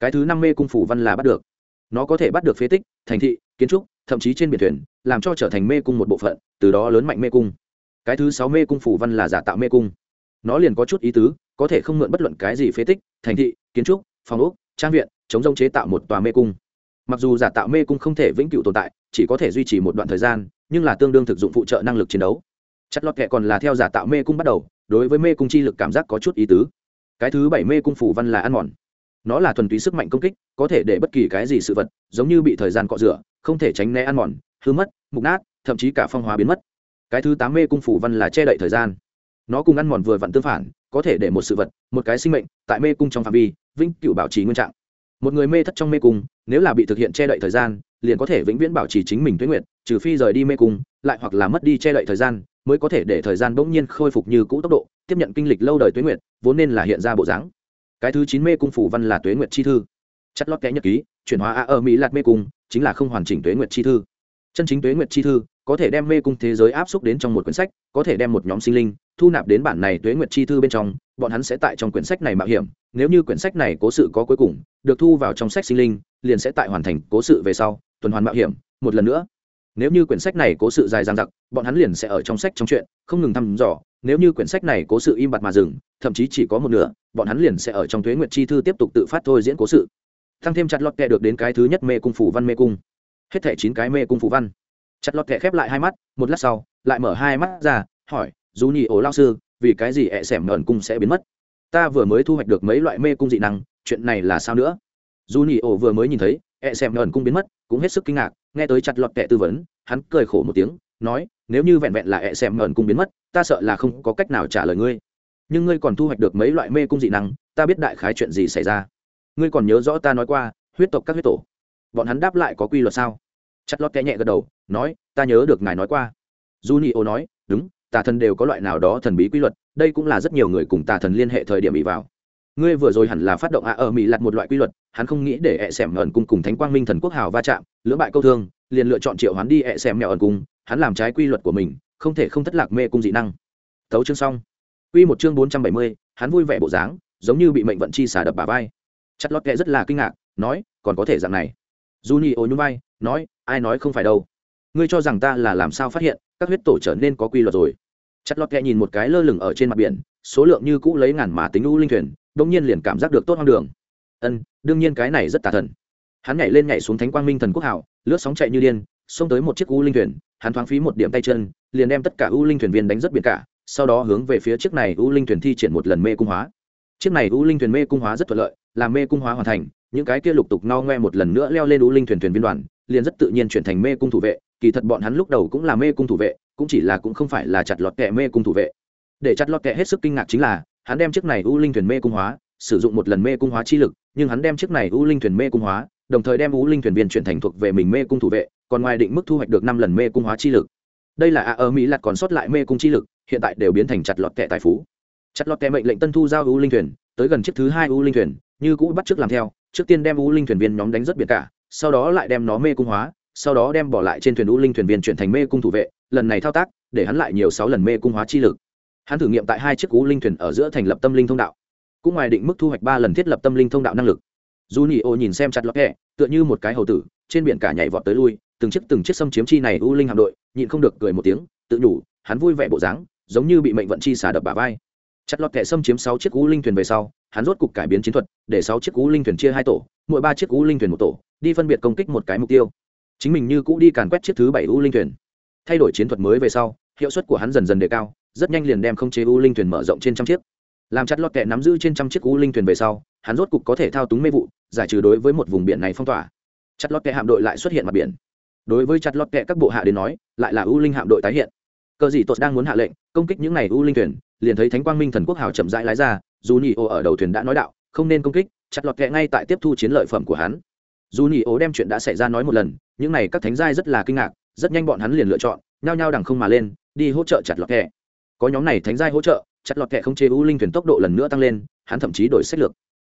Cái thứ năm mê cung phủ văn là bắt được. Nó có thể bắt được phế tích, thành thị, kiến trúc, thậm chí trên biển thuyền, làm cho trở thành mê cung một bộ phận, từ đó lớn mạnh mê cung. Cái thứ sáu mê cung phủ văn là giả tạo mê cung. Nó liền có chút ý tứ, có thể không mượn bất luận cái gì phế tích, thành thị, kiến trúc, phòng ốc, trang viện chống rông chế tạo một tòa mê cung. Mặc dù giả tạo mê cung không thể vĩnh cửu tồn tại, chỉ có thể duy trì một đoạn thời gian, nhưng là tương đương thực dụng phụ trợ năng lực chiến đấu. Chất lọt kệ còn là theo giả tạo mê cung bắt đầu, đối với mê cung chi lực cảm giác có chút ý tứ. Cái thứ bảy mê cung phủ văn là ăn mòn. Nó là thuần túy sức mạnh công kích, có thể để bất kỳ cái gì sự vật, giống như bị thời gian cọ rửa, không thể tránh né ăn mòn, hư mất, mục nát, thậm chí cả phong hóa biến mất. Cái thứ tám mê cung phủ văn là che đậy thời gian. Nó cùng ăn mòn vừa vặn tương phản, có thể để một sự vật, một cái sinh mệnh, tại mê cung trong phạm vi, vĩnh cửu bảo trì nguyên trạng một người mê thất trong mê cung, nếu là bị thực hiện che đậy thời gian, liền có thể vĩnh viễn bảo trì chính mình tuyến nguyện trừ phi rời đi mê cung, lại hoặc là mất đi che đậy thời gian, mới có thể để thời gian bỗng nhiên khôi phục như cũ tốc độ, tiếp nhận kinh lịch lâu đời tuyến nguyện vốn nên là hiện ra bộ dáng. Cái thứ chín mê cung phủ văn là tuế nguyệt chi thư. Chất lót kẽ nhật ký, chuyển hóa a ở mỹ lạt mê cung, chính là không hoàn chỉnh tuế nguyệt chi thư. Chân chính tuế nguyệt chi thư, có thể đem mê cung thế giới áp xúc đến trong một quyển sách, có thể đem một nhóm sinh linh thu nạp đến bản này tuế nguyệt chi thư bên trong, bọn hắn sẽ tại trong quyển sách này mạo hiểm, nếu như quyển sách này cố sự có cuối cùng, được thu vào trong sách sinh linh, liền sẽ tại hoàn thành cố sự về sau, tuần hoàn mạo hiểm, một lần nữa. Nếu như quyển sách này cố sự dài dằng dặc, bọn hắn liền sẽ ở trong sách trong chuyện, không ngừng thăm dò, nếu như quyển sách này cố sự im bặt mà dừng, thậm chí chỉ có một nửa, bọn hắn liền sẽ ở trong thuế nguyệt chi thư tiếp tục tự phát thôi diễn cố sự. Thăng thêm chặt lọt kẹ được đến cái thứ nhất mê cung phủ văn mê cung. Hết thẻ chín cái mê cung phủ văn. Chặt lọt kẹ khép lại hai mắt, một lát sau, lại mở hai mắt ra, hỏi dù nhị ổ lao sư, vì cái gì ẹ xẻm ngẩn cung sẽ biến mất? Ta vừa mới thu hoạch được mấy loại mê cung dị năng, chuyện này là sao nữa? Dù nhị ổ vừa mới nhìn thấy, ẹ xẻm ngẩn cung biến mất, cũng hết sức kinh ngạc, nghe tới chặt lọt kẻ tư vấn, hắn cười khổ một tiếng, nói, nếu như vẹn vẹn là ẹ xem ngẩn cung biến mất, ta sợ là không có cách nào trả lời ngươi. Nhưng ngươi còn thu hoạch được mấy loại mê cung dị năng, ta biết đại khái chuyện gì xảy ra. Ngươi còn nhớ rõ ta nói qua, huyết tộc các huyết tổ. Bọn hắn đáp lại có quy luật sao? Chặt lót kẽ nhẹ gật đầu, nói, ta nhớ được ngài nói qua. Junio nói, đúng tà thần đều có loại nào đó thần bí quy luật đây cũng là rất nhiều người cùng tà thần liên hệ thời điểm bị vào. Ngươi vừa rồi hẳn là phát động ạ ở mỹ lặt một loại quy luật hắn không nghĩ để ẹ xẻm ẩn cung cùng thánh quang minh thần quốc hào va chạm lưỡng bại câu thương liền lựa chọn triệu hắn đi ẹ xẻm nhỏ ẩn cung hắn làm trái quy luật của mình không thể không thất lạc mê cung dị năng. Thấu chương xong. Quy một chương bốn trăm bảy mươi, hắn vui vẻ bộ dáng giống như bị mệnh vận chi xả đập bả vai. Chặt lót kệ rất là kinh ngạc nói còn có thể dạng này. Juni ô nhún vai nói ai nói không phải đâu. Ngươi cho rằng ta là làm sao phát hiện các huyết tổ trở nên có quy luật rồi. Chặt lót kẹ nhìn một cái lơ lửng ở trên mặt biển, số lượng như cũ lấy ngàn mà tính u linh thuyền đông nhiên liền cảm giác được tốt hoang đường. Ân, đương nhiên cái này rất tà thần. Hắn nhảy lên nhảy xuống thánh quang minh thần quốc hảo lướt sóng chạy như điên, xông tới một chiếc u linh thuyền, hắn thoáng phí một điểm tay chân, liền đem tất cả u linh thuyền viên đánh rất biển cả, sau đó hướng về phía chiếc này u linh thuyền thi triển một lần mê cung hóa. Chiếc này u linh thuyền mê cung hóa rất thuận lợi, làm mê cung hóa hoàn thành, những cái kia lục tục no ngoe một lần nữa leo lên u linh thuyền thuyền viên đoàn, liền rất tự nhiên chuyển thành mê cung thủ vệ kỳ thật bọn hắn lúc đầu cũng là mê cung thủ vệ, cũng chỉ là cũng không phải là chặt lọt kẹ mê cung thủ vệ. Để chặt lọt kẹ hết sức kinh ngạc chính là, hắn đem chiếc này u linh thuyền mê cung hóa, sử dụng một lần mê cung hóa chi lực, nhưng hắn đem chiếc này u linh thuyền mê cung hóa, đồng thời đem u linh thuyền viên chuyển thành thuộc về mình mê cung thủ vệ, còn ngoài định mức thu hoạch được năm lần mê cung hóa chi lực. Đây là a ở mỹ lặt còn sót lại mê cung chi lực, hiện tại đều biến thành chặt lọt kẹ tài phú. Chặt lọt kẹ mệnh lệnh tân thu giao u linh thuyền, tới gần chiếc thứ hai u linh thuyền, như cũ bắt trước làm theo, trước tiên đem u linh thuyền viên nhóm đánh rất biệt cả, sau đó lại đem nó mê cung hóa sau đó đem bỏ lại trên thuyền u linh thuyền viên chuyển thành mê cung thủ vệ, lần này thao tác, để hắn lại nhiều sáu lần mê cung hóa chi lực. Hắn thử nghiệm tại hai chiếc u linh thuyền ở giữa thành lập tâm linh thông đạo. Cũng ngoài định mức thu hoạch ba lần thiết lập tâm linh thông đạo năng lực. Dù nhị ô nhìn xem chặt lọt kẹ, tựa như một cái hầu tử, trên biển cả nhảy vọt tới lui, từng chiếc từng chiếc xâm chiếm chi này u linh hạm đội, nhịn không được cười một tiếng, tự nhủ, hắn vui vẻ bộ dáng, giống như bị mệnh vận chi xả đập bả vai. Chặt lọt kẹ xâm chiếm sáu chiếc cú linh thuyền về sau, hắn rốt cục cải biến chiến thuật, để sáu chiếc cú linh thuyền chia hai tổ, mỗi ba chiếc cú linh thuyền một tổ, đi phân biệt công kích một cái mục tiêu chính mình như cũ đi càn quét chiếc thứ bảy u linh thuyền. Thay đổi chiến thuật mới về sau, hiệu suất của hắn dần dần đề cao, rất nhanh liền đem không chế u linh thuyền mở rộng trên trăm chiếc. Làm chặt lọt kẹ nắm giữ trên trăm chiếc u linh thuyền về sau, hắn rốt cục có thể thao túng mê vụ, giải trừ đối với một vùng biển này phong tỏa. Chặt lọt kẹ hạm đội lại xuất hiện mặt biển. Đối với chặt lọt kẹ các bộ hạ đến nói, lại là u linh hạm đội tái hiện. Cờ gì tốt đang muốn hạ lệnh, công kích những n à y u linh thuyền, liền thấy thánh quang minh thần quốc hào chậm rãi lái ra dù nhị ô ở đầu thuyền đã nói đạo, không nên công kích, chặt lọt kẹ ngay tại tiếp thu chiến lợi phẩm của hắn. Dù nhị ô đem chuyện đã xảy ra nói một lần những này các thánh giai rất là kinh ngạc, rất nhanh bọn hắn liền lựa chọn, nhao nhao đằng không mà lên, đi hỗ trợ chặt lọt kẹ. Có nhóm này thánh giai hỗ trợ, chặt lọt kẹ không chế u linh thuyền tốc độ lần nữa tăng lên, hắn thậm chí đổi sách lược.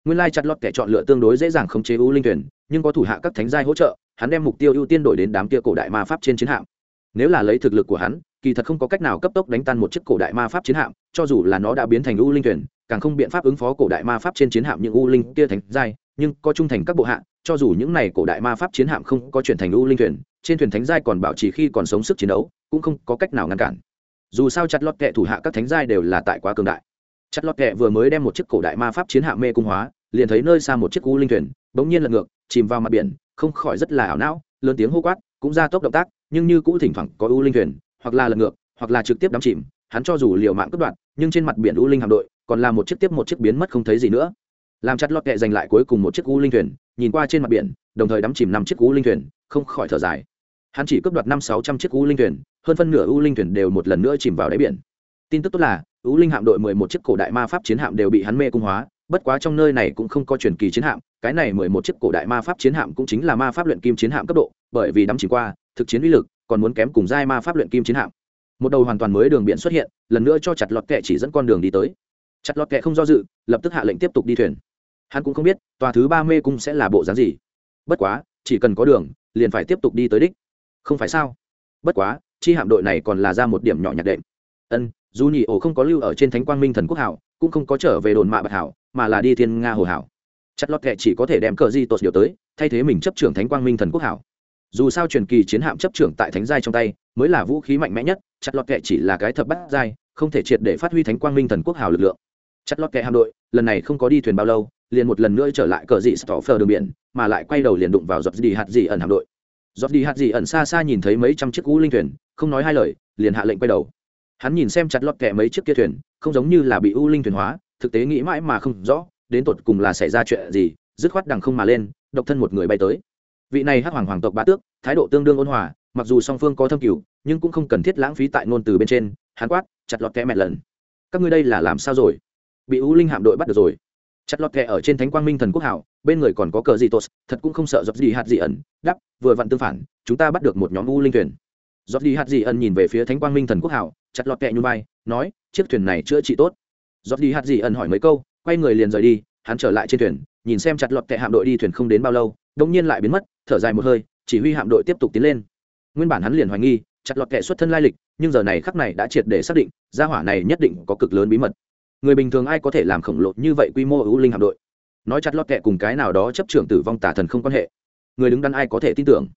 Nguyên lai chặt lọt kẻ chọn lựa tương đối dễ dàng khống chế u linh thuyền, nhưng có thủ hạ các thánh giai hỗ trợ, hắn đem mục tiêu ưu tiên đổi đến đám kia cổ đại ma pháp trên chiến hạm. Nếu là lấy thực lực của hắn, kỳ thật không có cách nào cấp tốc đánh tan một chiếc cổ đại ma pháp chiến hạm, cho dù là nó đã biến thành u linh thuyền, càng không biện pháp ứng phó cổ đại ma pháp trên chiến hạm những u linh kia thánh giai nhưng có trung thành các bộ hạ, cho dù những này cổ đại ma pháp chiến hạm không có chuyển thành u linh thuyền, trên thuyền thánh giai còn bảo trì khi còn sống sức chiến đấu, cũng không có cách nào ngăn cản. Dù sao chặt lọt kệ thủ hạ các thánh giai đều là tại quá cường đại. Chặt lọt kệ vừa mới đem một chiếc cổ đại ma pháp chiến hạm mê cung hóa, liền thấy nơi xa một chiếc u linh thuyền, bỗng nhiên lật ngược, chìm vào mặt biển, không khỏi rất là ảo não, lớn tiếng hô quát, cũng ra tốc động tác, nhưng như cũ thỉnh thoảng có u linh thuyền, hoặc là lật ngược, hoặc là trực tiếp đắm chìm, hắn cho dù liều mạng cướp đoạn nhưng trên mặt biển u linh hạm đội, còn là một chiếc tiếp một chiếc biến mất không thấy gì nữa làm chặt lọt kệ giành lại cuối cùng một chiếc u linh thuyền, nhìn qua trên mặt biển, đồng thời đắm chìm năm chiếc u linh thuyền, không khỏi thở dài. Hắn chỉ cướp đoạt năm sáu trăm chiếc u linh thuyền, hơn phân nửa u linh thuyền đều một lần nữa chìm vào đáy biển. Tin tức tốt là u linh hạm đội mười một chiếc cổ đại ma pháp chiến hạm đều bị hắn mê cung hóa, bất quá trong nơi này cũng không có truyền kỳ chiến hạm, cái này mười một chiếc cổ đại ma pháp chiến hạm cũng chính là ma pháp luyện kim chiến hạm cấp độ, bởi vì đắm chỉ qua, thực chiến uy lực, còn muốn kém cùng giai ma pháp luyện kim chiến hạm. Một đầu hoàn toàn mới đường biển xuất hiện, lần nữa cho chặt lọt kệ chỉ dẫn con đường đi tới. Chặt lọt kệ không do dự, lập tức hạ lệnh tiếp tục đi thuyền hắn cũng không biết tòa thứ ba mê cung sẽ là bộ dáng gì. Bất quá, chỉ cần có đường, liền phải tiếp tục đi tới đích. Không phải sao? Bất quá, chi hạm đội này còn là ra một điểm nhỏ nhạc đệm. Ân, dù nhị ổ không có lưu ở trên thánh quang minh thần quốc hảo, cũng không có trở về đồn mạ bạch hảo, mà là đi thiên nga hồ hảo. Chất lót kệ chỉ có thể đem cờ di tột điều tới, thay thế mình chấp trưởng thánh quang minh thần quốc hảo. Dù sao truyền kỳ chiến hạm chấp trưởng tại thánh giai trong tay, mới là vũ khí mạnh mẽ nhất, chặt lọt kệ chỉ là cái thập bát giai, không thể triệt để phát huy thánh quang minh thần quốc hảo lực lượng. Chặt lọt kệ hạm đội, lần này không có đi thuyền bao lâu liền một lần nữa trở lại cờ dị stoffer đường biển, mà lại quay đầu liền đụng vào giọt đi hạt dị ẩn hạm đội. Giọt đi hạt dị ẩn xa xa nhìn thấy mấy trăm chiếc cũ linh thuyền, không nói hai lời, liền hạ lệnh quay đầu. Hắn nhìn xem chặt lọt kẹ mấy chiếc kia thuyền, không giống như là bị u linh thuyền hóa, thực tế nghĩ mãi mà không rõ, đến tột cùng là xảy ra chuyện gì, dứt khoát đằng không mà lên, độc thân một người bay tới. Vị này hắc hoàng hoàng tộc bá tước, thái độ tương đương ôn hòa, mặc dù song phương có thâm cửu, nhưng cũng không cần thiết lãng phí tại ngôn từ bên trên, hắn quát, chặt lọt kẽ mẹ lần. Các ngươi đây là làm sao rồi? Bị u linh hạm đội bắt được rồi chặt lọt kẹ ở trên thánh quang minh thần quốc hảo, bên người còn có cờ gì tốt, thật cũng không sợ dọc gì hạt gì ẩn. Đắp, vừa vặn tương phản, chúng ta bắt được một nhóm u linh thuyền. Dọc gì hạt gì ẩn nhìn về phía thánh quang minh thần quốc hảo, chặt lọt kẹ như bay nói, chiếc thuyền này chữa trị tốt. Dọc gì hạt gì ẩn hỏi mấy câu, quay người liền rời đi, hắn trở lại trên thuyền, nhìn xem chặt lọt kẹ hạm đội đi thuyền không đến bao lâu đông nhiên lại biến mất, thở dài một hơi, chỉ huy hạm đội tiếp tục tiến lên. Nguyên bản hắn liền hoài nghi, chặt lọt kẹ xuất thân lai lịch, nhưng giờ này khắc này đã triệt để xác định, gia hỏa này nhất định có cực lớn bí mật người bình thường ai có thể làm khổng lồ như vậy quy mô ưu linh hạm đội? Nói chặt lọt kẹ cùng cái nào đó chấp trưởng tử vong tả thần không quan hệ. Người đứng đắn ai có thể tin tưởng?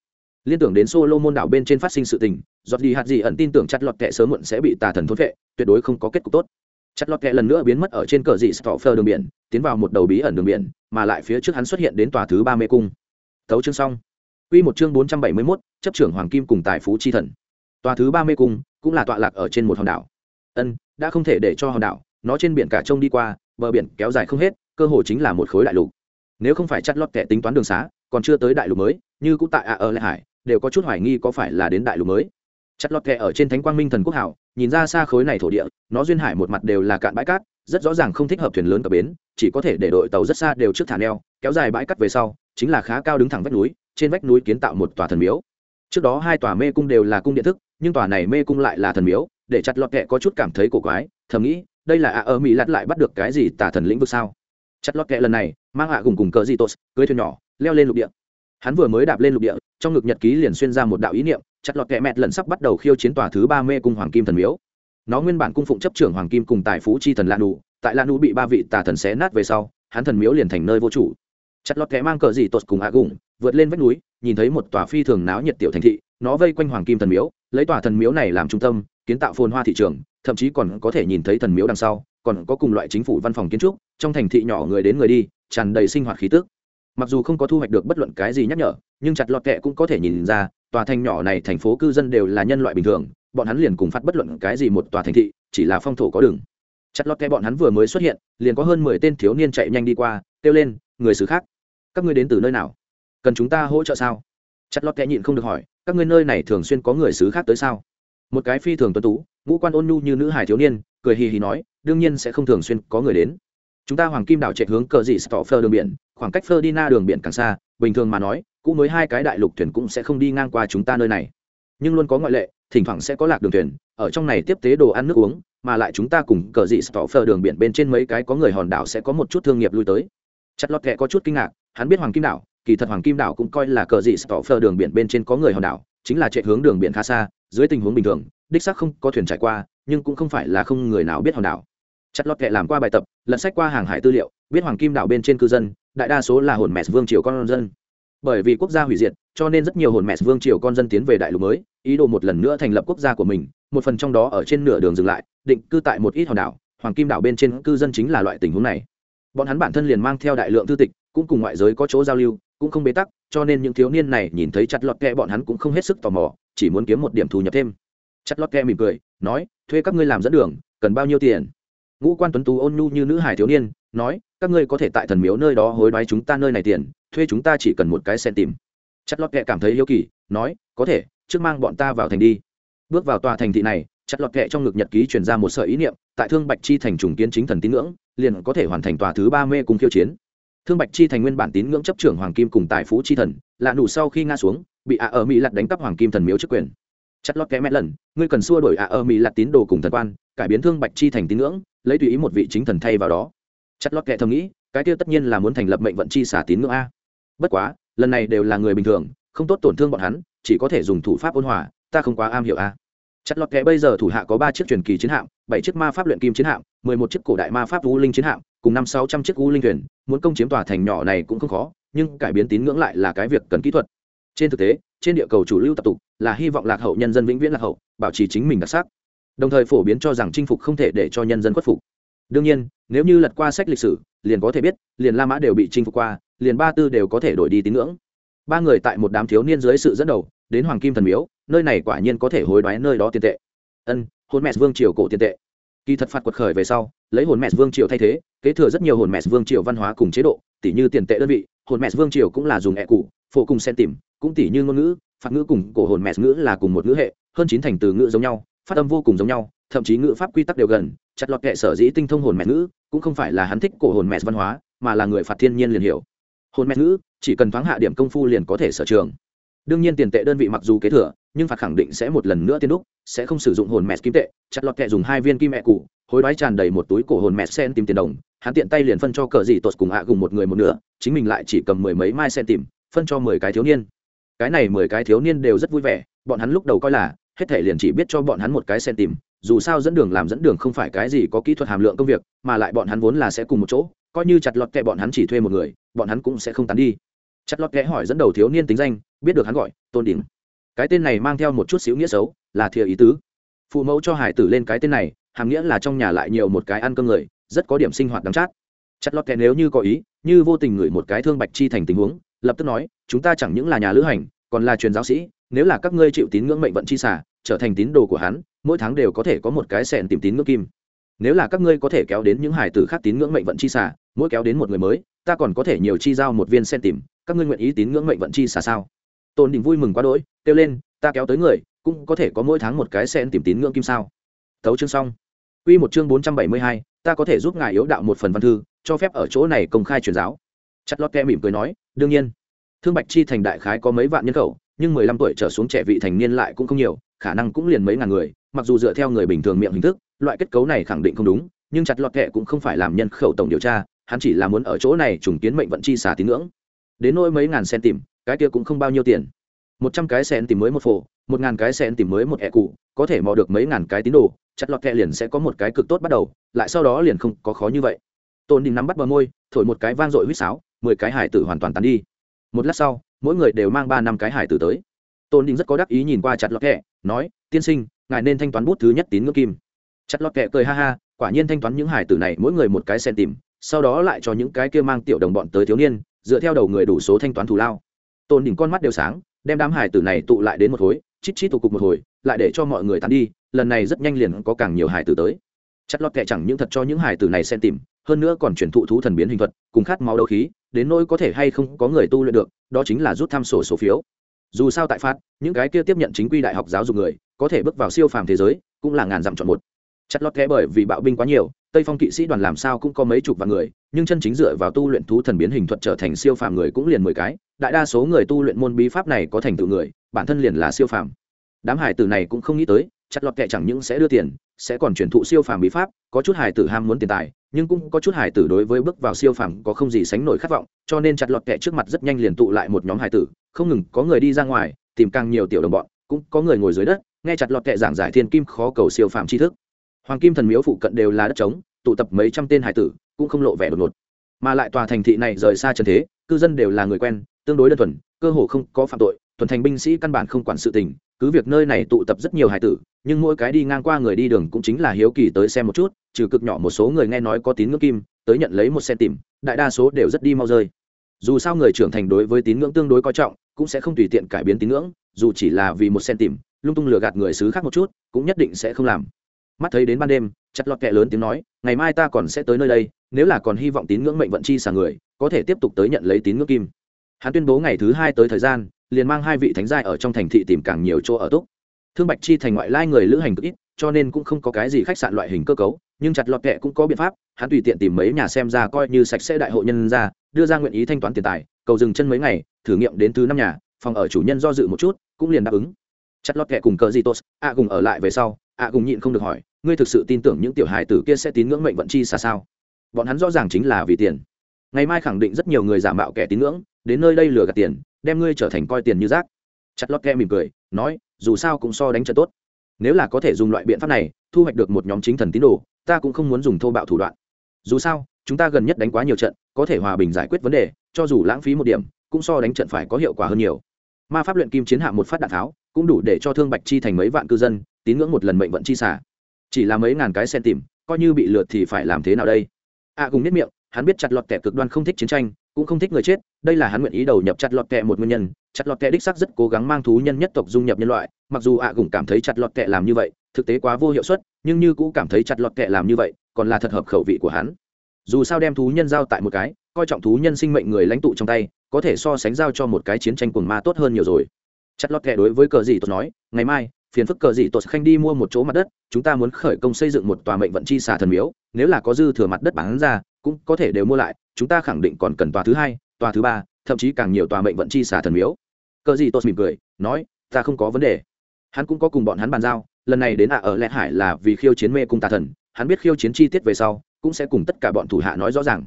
Liên tưởng đến solo môn đảo bên trên phát sinh sự tình giọt đi hạt gì ẩn tin tưởng chặt lọt kẹ sớm muộn sẽ bị tà thần thôn vệ tuyệt đối không có kết cục tốt. Chặt lọt kẹ lần nữa biến mất ở trên cờ dị stoffer đường biển tiến vào một đầu bí ẩn đường biển mà lại phía trước hắn xuất hiện đến tòa thứ ba mê cung. Tấu chương xong. Quy một chương 471, chấp trưởng hoàng kim cùng tài phú chi thần. Tòa thứ 30 cung cũng là tọa lạc ở trên một hòn đảo. Ân, đã không thể để cho hòn đảo, nó trên biển cả trông đi qua, bờ biển kéo dài không hết, cơ hồ chính là một khối đại lục. Nếu không phải chặt lót kẻ tính toán đường xá, còn chưa tới đại lục mới, như cũng tại à ở Lệ Hải, đều có chút hoài nghi có phải là đến đại lục mới. Chặt lót kẻ ở trên Thánh Quang Minh Thần Quốc hảo, nhìn ra xa khối này thổ địa, nó duyên hải một mặt đều là cạn bãi cát, rất rõ ràng không thích hợp thuyền lớn cập bến, chỉ có thể để đội tàu rất xa đều trước thả neo, kéo dài bãi cát về sau, chính là khá cao đứng thẳng vách núi, trên vách núi kiến tạo một tòa thần miếu trước đó hai tòa mê cung đều là cung điện thức nhưng tòa này mê cung lại là thần miếu để chặt lọt kệ có chút cảm thấy cổ quái thầm nghĩ đây là ạ ở mỹ lặt lại bắt được cái gì tà thần lĩnh vực sao? Chặt lót kệ lần này, mang ạ cùng cùng cờ gì tốt cưới thuyền nhỏ, leo lên lục địa. Hắn vừa mới đạp lên lục địa, trong ngực nhật ký liền xuyên ra một đạo ý niệm, chặt lọt kệ mẹt lần sắp bắt đầu khiêu chiến tòa thứ ba mê cung hoàng kim thần miếu. Nó nguyên bản cung phụng chấp trưởng hoàng kim cùng tài phú chi thần lan đủ tại lan đủ bị ba vị tà thần xé nát về sau, hắn thần miếu liền thành nơi vô chủ. Chặt lọt kẹ mang cờ gì tốt cùng ạ gùng, vượt lên vách núi, nhìn thấy một tòa phi thường náo nhiệt tiểu thành thị, nó vây quanh hoàng kim thần miếu, lấy tòa thần miếu này làm trung tâm kiến tạo phồn hoa thị trường, thậm chí còn có thể nhìn thấy thần miếu đằng sau, còn có cùng loại chính phủ văn phòng kiến trúc, trong thành thị nhỏ người đến người đi, tràn đầy sinh hoạt khí tức. Mặc dù không có thu hoạch được bất luận cái gì nhắc nhở, nhưng chặt lọt kệ cũng có thể nhìn ra, tòa thành nhỏ này thành phố cư dân đều là nhân loại bình thường, bọn hắn liền cùng phát bất luận cái gì một tòa thành thị, chỉ là phong thổ có đường. Chặt lọt kệ bọn hắn vừa mới xuất hiện, liền có hơn mười tên thiếu niên chạy nhanh đi qua, kêu lên, người xứ khác, các ngươi đến từ nơi nào? Cần chúng ta hỗ trợ sao? Chặt lọt kẽ nhịn không được hỏi, các ngươi nơi này thường xuyên có người xứ khác tới sao? Một cái phi thường tuân tú, ngũ quan ôn nhu như nữ hải thiếu niên, cười hì hì nói, đương nhiên sẽ không thường xuyên có người đến. Chúng ta hoàng kim đảo chạy hướng cờ dị phơ đường biển, khoảng cách phơ đi na đường biển càng xa, bình thường mà nói cũng mới hai cái đại lục thuyền cũng sẽ không đi ngang qua chúng ta nơi này. Nhưng luôn có ngoại lệ, thỉnh thoảng sẽ có lạc đường thuyền, ở trong này tiếp tế đồ ăn nước uống, mà lại chúng ta cùng cờ dị phơ đường biển bên trên mấy cái có người hòn đảo sẽ có một chút thương nghiệp lui tới. Chặt lọt kệ có chút kinh ngạc, hắn biết hoàng kim đảo, kỳ thật hoàng kim đảo cũng coi là cờ dị phơ đường biển bên trên có người hòn đảo, chính là chạy hướng đường biển khá xa dưới tình huống bình thường, đích xác không có thuyền trải qua, nhưng cũng không phải là không người nào biết hòn đảo. Chặt lọt kệ làm qua bài tập, lật sách qua hàng hải tư liệu, biết hoàng kim đảo bên trên cư dân, đại đa số là hồn mẹ vương triều con dân. Bởi vì quốc gia hủy diệt, cho nên rất nhiều hồn mẹ vương triều con dân tiến về đại lục mới, ý đồ một lần nữa thành lập quốc gia của mình, một phần trong đó ở trên nửa đường dừng lại, định cư tại một ít hòn đảo, hoàng kim đảo bên trên cư dân chính là loại tình huống này. Bọn hắn bản thân liền mang theo đại lượng thư tịch, cũng cùng ngoại giới có chỗ giao lưu, cũng không bế tắc, cho nên những thiếu niên này nhìn thấy chặt lọt kẹ bọn hắn cũng không hết sức tò mò chỉ muốn kiếm một điểm thu nhập thêm. Chất lót kẹ mỉm cười, nói, thuê các ngươi làm dẫn đường, cần bao nhiêu tiền? Ngũ quan tuấn tú ôn nhu như nữ hải thiếu niên, nói, các ngươi có thể tại thần miếu nơi đó hối đoái chúng ta nơi này tiền, thuê chúng ta chỉ cần một cái sen tìm. Chất lót kẹ cảm thấy yêu kỳ, nói, có thể, trước mang bọn ta vào thành đi. Bước vào tòa thành thị này chất lọt kẹ trong ngực nhật ký truyền ra một sợi ý niệm, tại thương bạch chi thành trùng kiến chính thần tín ngưỡng, liền có thể hoàn thành tòa thứ ba mê cùng khiêu chiến. Thương bạch chi thành nguyên bản tín ngưỡng chấp trưởng hoàng kim cùng tài phú chi thần, lạ đủ sau khi ngã xuống bị ạ ở mỹ lặt đánh cắp hoàng kim thần miếu chức quyền. Chất lót kẽ mẹ lần, ngươi cần xua đổi ạ ở mỹ lặt tín đồ cùng thần quan, cải biến thương bạch chi thành tín ngưỡng, lấy tùy ý một vị chính thần thay vào đó. Chất lót kẽ thầm nghĩ, cái tiêu tất nhiên là muốn thành lập mệnh vận chi xả tín ngưỡng a. Bất quá, lần này đều là người bình thường, không tốt tổn thương bọn hắn, chỉ có thể dùng thủ pháp ôn hòa, ta không quá am hiểu a. Chất lót kẽ bây giờ thủ hạ có ba chiếc truyền kỳ chiến hạm, bảy chiếc ma pháp luyện kim chiến hạm, mười một chiếc cổ đại ma pháp u linh chiến hạm, cùng năm sáu trăm chiếc u linh thuyền, muốn công chiếm tòa thành nhỏ này cũng không khó, nhưng cải biến tín ngưỡng lại là cái việc cần kỹ thuật trên thực tế, trên địa cầu chủ lưu tập tục là hy vọng lạc hậu nhân dân vĩnh viễn lạc hậu, bảo trì chính mình đặc sắc. Đồng thời phổ biến cho rằng chinh phục không thể để cho nhân dân khuất phục. Đương nhiên, nếu như lật qua sách lịch sử, liền có thể biết, liền la mã đều bị chinh phục qua, liền ba tư đều có thể đổi đi tín ngưỡng. Ba người tại một đám thiếu niên dưới sự dẫn đầu, đến hoàng kim thần miếu, nơi này quả nhiên có thể hối đoái nơi đó tiền tệ. Ân hôn mẹ vương triều cổ tiền tệ. Kỳ thật phạt quật khởi về sau, lấy hồn mẹ vương triều thay thế, kế thừa rất nhiều hồn mẹ vương triều văn hóa cùng chế độ tỷ như tiền tệ đơn vị, hồn mẹ vương triều cũng là dùng ẹ cụ phổ cùng sen tìm cũng tỷ như ngôn ngữ phạt ngữ cùng cổ hồn mẹ ngữ là cùng một ngữ hệ, hơn chín thành từ ngữ giống nhau, phát âm vô cùng giống nhau, thậm chí ngữ pháp quy tắc đều gần, chặt lọt kệ sở dĩ tinh thông hồn mẹ ngữ, cũng không phải là hắn thích cổ hồn mẹ văn hóa, mà là người phạt thiên nhiên liền hiểu. Hồn mẹ ngữ, chỉ cần thoáng hạ điểm công phu liền có thể sở trường. Đương nhiên tiền tệ đơn vị mặc dù kế thừa, nhưng phạt khẳng định sẽ một lần nữa tiên đúc, sẽ không sử dụng hồn mẹ kim tệ, chặt lọt kệ dùng hai viên kim mẹ cụ hối đoái tràn đầy một túi cổ hồn mẹ sen tìm tiền đồng, hắn tiện tay liền phân cho cờ gì tột cùng ạ à một người một nửa, chính mình lại chỉ cầm mười mấy mai sen tìm, phân cho mười cái thiếu niên cái này mười cái thiếu niên đều rất vui vẻ, bọn hắn lúc đầu coi là, hết thể liền chỉ biết cho bọn hắn một cái sen tìm, dù sao dẫn đường làm dẫn đường không phải cái gì có kỹ thuật hàm lượng công việc, mà lại bọn hắn vốn là sẽ cùng một chỗ, coi như chặt lọt kẹ bọn hắn chỉ thuê một người, bọn hắn cũng sẽ không tán đi. Chặt lọt kẹ hỏi dẫn đầu thiếu niên tính danh, biết được hắn gọi, tôn đỉnh. Cái tên này mang theo một chút xíu nghĩa xấu, là thiệt ý tứ. Phụ mẫu cho hải tử lên cái tên này, hàm nghĩa là trong nhà lại nhiều một cái ăn cơm người, rất có điểm sinh hoạt đắm chát. Chặt lọt kẹ nếu như có ý, như vô tình ngửi một cái thương bạch chi thành tình huống lập tức nói chúng ta chẳng những là nhà lữ hành còn là truyền giáo sĩ nếu là các ngươi chịu tín ngưỡng mệnh vận chi xả trở thành tín đồ của hắn mỗi tháng đều có thể có một cái sẹn tìm tín ngưỡng kim. Nếu là các ngươi có thể kéo đến những hải tử khác tín ngưỡng mệnh vận chi xả mỗi kéo đến một người mới ta còn có thể nhiều chi giao một viên sen tìm các ngươi nguyện ý tín ngưỡng mệnh vận chi xả sao? Tôn đình vui mừng quá đỗi kêu lên ta kéo tới người cũng có thể có mỗi tháng một cái sen tìm tín ngưỡng kim sao? Thấu chương xong. Quy một chương bốn trăm bảy mươi hai, ta có thể giúp ngài yếu đạo một phần văn thư, cho phép ở chỗ này công khai truyền giáo. Chặt lót kẹ mỉm cười nói, đương nhiên. Thương Bạch Chi thành đại khái có mấy vạn nhân khẩu, nhưng mười lăm tuổi trở xuống trẻ vị thành niên lại cũng không nhiều, khả năng cũng liền mấy ngàn người, mặc dù dựa theo người bình thường miệng hình thức, loại kết cấu này khẳng định không đúng, nhưng chặt lọt kệ cũng không phải làm nhân khẩu tổng điều tra, hắn chỉ là muốn ở chỗ này trùng kiến mệnh vận chi xả tín ngưỡng. Đến nỗi mấy ngàn sen tìm, cái kia cũng không bao nhiêu tiền. Một trăm cái sen tìm mới một phổ, một ngàn cái sen tìm mới một ẻ cụ, có thể mò được mấy ngàn cái tín đồ, chặt lọt kệ liền sẽ có một cái cực tốt bắt đầu lại sau đó liền không có khó như vậy tôn đình nắm bắt bờ môi thổi một cái vang dội huýt sáo mười cái hải tử hoàn toàn tán đi. Một lát sau, mỗi người đều mang ba năm cái hải tử tới. Tôn đình rất có đắc ý nhìn qua chặt lọt kẹ, nói, tiên sinh, ngài nên thanh toán bút thứ nhất tín ngưỡng kim. Chặt lọt kẹ cười ha ha, quả nhiên thanh toán những hải tử này mỗi người một cái sen tìm, sau đó lại cho những cái kia mang tiểu đồng bọn tới thiếu niên, dựa theo đầu người đủ số thanh toán thù lao. Tôn đỉnh con mắt đều sáng, đem đám hải tử này tụ lại đến một khối chít chít tụ cục một hồi, lại để cho mọi người tán đi, lần này rất nhanh liền có càng nhiều hải tử tới. Chất lót kệ chẳng những thật cho những hải tử này xen tìm, hơn nữa còn chuyển thụ thú thần biến hình thuật, cùng khát máu đấu khí đến nỗi có thể hay không có người tu luyện được, đó chính là rút thăm sổ số phiếu. Dù sao tại phát những cái kia tiếp nhận chính quy đại học giáo dục người, có thể bước vào siêu phàm thế giới, cũng là ngàn dặm chọn một. Chất lót kẽ bởi vì bạo binh quá nhiều, tây phong kỵ sĩ đoàn làm sao cũng có mấy chục vạn người, nhưng chân chính dựa vào tu luyện thú thần biến hình thuật trở thành siêu phàm người cũng liền mười cái, đại đa số người tu luyện môn bí pháp này có thành tựu người, bản thân liền là siêu phàm. Đám hải tử này cũng không nghĩ tới, chặt lọt kệ chẳng những sẽ đưa tiền, sẽ còn truyền thụ siêu phàm bí pháp, có chút hải tử ham muốn tiền tài nhưng cũng có chút hải tử đối với bước vào siêu phàm có không gì sánh nổi khát vọng, cho nên chặt lọt kẹ trước mặt rất nhanh liền tụ lại một nhóm hải tử, không ngừng có người đi ra ngoài, tìm càng nhiều tiểu đồng bọn, cũng có người ngồi dưới đất, nghe chặt lọt kẹ giảng giải thiên kim khó cầu siêu phàm tri thức. Hoàng kim thần miếu phụ cận đều là đất trống, tụ tập mấy trăm tên hải tử, cũng không lộ vẻ đột ngột. Mà lại tòa thành thị này rời xa trần thế, cư dân đều là người quen, tương đối đơn thuần, cơ hồ không có phạm tội, tuần thành binh sĩ căn bản không quản sự tình cứ việc nơi này tụ tập rất nhiều hải tử, nhưng mỗi cái đi ngang qua người đi đường cũng chính là hiếu kỳ tới xem một chút, trừ cực nhỏ một số người nghe nói có tín ngưỡng kim, tới nhận lấy một sen tìm, đại đa số đều rất đi mau rơi. Dù sao người trưởng thành đối với tín ngưỡng tương đối coi trọng, cũng sẽ không tùy tiện cải biến tín ngưỡng, dù chỉ là vì một sen tìm, lung tung lừa gạt người xứ khác một chút, cũng nhất định sẽ không làm. Mắt thấy đến ban đêm, chặt lọt kẹ lớn tiếng nói, ngày mai ta còn sẽ tới nơi đây, nếu là còn hy vọng tín ngưỡng mệnh vận chi xả người, có thể tiếp tục tới nhận lấy tín ngưỡng kim. Hắn tuyên bố ngày thứ hai tới thời gian liền mang hai vị thánh giai ở trong thành thị tìm càng nhiều chỗ ở túc thương bạch chi thành ngoại lai người lữ hành cực ít, cho nên cũng không có cái gì khách sạn loại hình cơ cấu, nhưng chặt lọt kệ cũng có biện pháp, hắn tùy tiện tìm mấy nhà xem ra coi như sạch sẽ đại hội nhân ra đưa ra nguyện ý thanh toán tiền tài, cầu dừng chân mấy ngày, thử nghiệm đến thứ năm nhà, phòng ở chủ nhân do dự một chút, cũng liền đáp ứng. Chặt lọt kệ cùng cờ gì tốt, ạ cùng ở lại về sau, ạ cùng nhịn không được hỏi, ngươi thực sự tin tưởng những tiểu hài tử kia sẽ tín ngưỡng mệnh vận chi xả sao? Bọn hắn rõ ràng chính là vì tiền. Ngày mai khẳng định rất nhiều người giả mạo kẻ tín ngưỡng, đến nơi đây lừa gạt tiền đem ngươi trở thành coi tiền như rác. Chặt lót ke mỉm cười nói dù sao cũng so đánh trận tốt. Nếu là có thể dùng loại biện pháp này thu hoạch được một nhóm chính thần tín đồ ta cũng không muốn dùng thô bạo thủ đoạn. Dù sao chúng ta gần nhất đánh quá nhiều trận có thể hòa bình giải quyết vấn đề cho dù lãng phí một điểm cũng so đánh trận phải có hiệu quả hơn nhiều. Ma pháp luyện kim chiến hạ một phát đạn tháo cũng đủ để cho thương bạch chi thành mấy vạn cư dân tín ngưỡng một lần mệnh vận chi xả. Chỉ là mấy ngàn cái sen tìm coi như bị lượt thì phải làm thế nào đây? A à, cùng nhất miệng hắn biết chặt lọt kẻ cực đoan không thích chiến tranh cũng không thích người chết, đây là hắn nguyện ý đầu nhập chặt lọt kẹ một nguyên nhân, chặt lọt kẹ đích sắc rất cố gắng mang thú nhân nhất tộc dung nhập nhân loại, mặc dù ạ à gủng cảm thấy chặt lọt kẹ làm như vậy, thực tế quá vô hiệu suất, nhưng như cũng cảm thấy chặt lọt kẹ làm như vậy, còn là thật hợp khẩu vị của hắn. Dù sao đem thú nhân giao tại một cái, coi trọng thú nhân sinh mệnh người lãnh tụ trong tay, có thể so sánh giao cho một cái chiến tranh cuồng ma tốt hơn nhiều rồi. Chặt lọt kẹ đối với cờ gì tôi nói, ngày mai, phiền phức cờ gì tôi khanh đi mua một chỗ mặt đất, chúng ta muốn khởi công xây dựng một tòa mệnh vận chi xả thần miếu, nếu là có dư thừa mặt đất bán ra cũng có thể đều mua lại, chúng ta khẳng định còn cần tòa thứ hai, tòa thứ ba, thậm chí càng nhiều tòa mệnh vận chi xả thần miếu. Cờ gì tốt mỉm cười, nói, ta không có vấn đề. Hắn cũng có cùng bọn hắn bàn giao, lần này đến ạ ở lẹ hải là vì khiêu chiến mê cung tà thần, hắn biết khiêu chiến chi tiết về sau, cũng sẽ cùng tất cả bọn thủ hạ nói rõ ràng.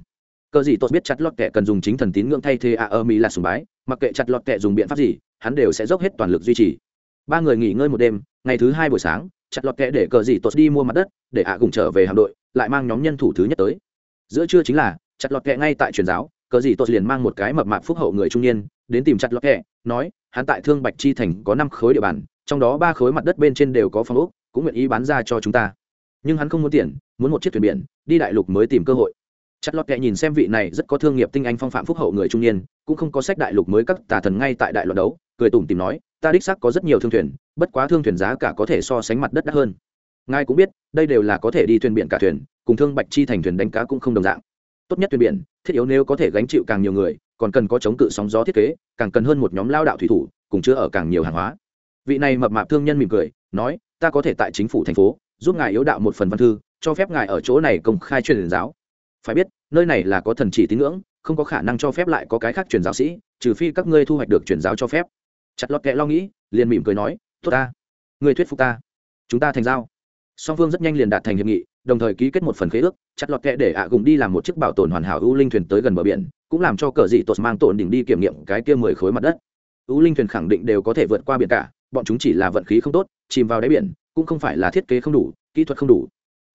Cờ gì tốt biết chặt lọt kệ cần dùng chính thần tín ngưỡng thay thế ạ ở mỹ là sùng bái, mặc kệ chặt lọt kệ dùng biện pháp gì, hắn đều sẽ dốc hết toàn lực duy trì. Ba người nghỉ ngơi một đêm, ngày thứ hai buổi sáng, chặt lọt kệ để cờ gì tốt đi mua mặt đất, để ạ cùng trở về hạm đội, lại mang nhóm nhân thủ thứ nhất tới giữa trưa chính là, chặt lọt kệ ngay tại truyền giáo, cờ gì tốt liền mang một cái mập mạp phúc hậu người trung niên, đến tìm chặt lọt kệ nói, hắn tại thương bạch chi thành có năm khối địa bàn, trong đó ba khối mặt đất bên trên đều có phong ốc, cũng nguyện ý bán ra cho chúng ta. Nhưng hắn không muốn tiền, muốn một chiếc thuyền biển, đi đại lục mới tìm cơ hội. Chặt lọt kệ nhìn xem vị này rất có thương nghiệp tinh anh phong phạm phúc hậu người trung niên, cũng không có sách đại lục mới các tà thần ngay tại đại loạt đấu, cười tủm tìm nói, ta đích xác có rất nhiều thương thuyền, bất quá thương thuyền giá cả có thể so sánh mặt đất đắt hơn. Ngài cũng biết, đây đều là có thể đi thuyền biển cả thuyền cùng thương bạch chi thành thuyền đánh cá cũng không đồng dạng. Tốt nhất thuyền biển, thiết yếu nếu có thể gánh chịu càng nhiều người, còn cần có chống cự sóng gió thiết kế, càng cần hơn một nhóm lao đạo thủy thủ, cùng chứa ở càng nhiều hàng hóa. Vị này mập mạp thương nhân mỉm cười, nói, ta có thể tại chính phủ thành phố, giúp ngài yếu đạo một phần văn thư, cho phép ngài ở chỗ này công khai truyền giáo. Phải biết, nơi này là có thần chỉ tín ngưỡng, không có khả năng cho phép lại có cái khác truyền giáo sĩ, trừ phi các ngươi thu hoạch được truyền giáo cho phép. Chặt lọt kẹ lo nghĩ, liền mỉm cười nói, tốt ta người thuyết phục ta, chúng ta thành giao. Song phương rất nhanh liền đạt thành hiệp nghị đồng thời ký kết một phần khế ước chặt lọt kẹ để ạ cùng đi làm một chiếc bảo tồn hoàn hảo ưu linh thuyền tới gần bờ biển cũng làm cho cờ dị tột mang tổn đỉnh đi kiểm nghiệm cái kia mười khối mặt đất. Ưu linh thuyền khẳng định đều có thể vượt qua biển cả bọn chúng chỉ là vận khí không tốt chìm vào đáy biển cũng không phải là thiết kế không đủ kỹ thuật không đủ.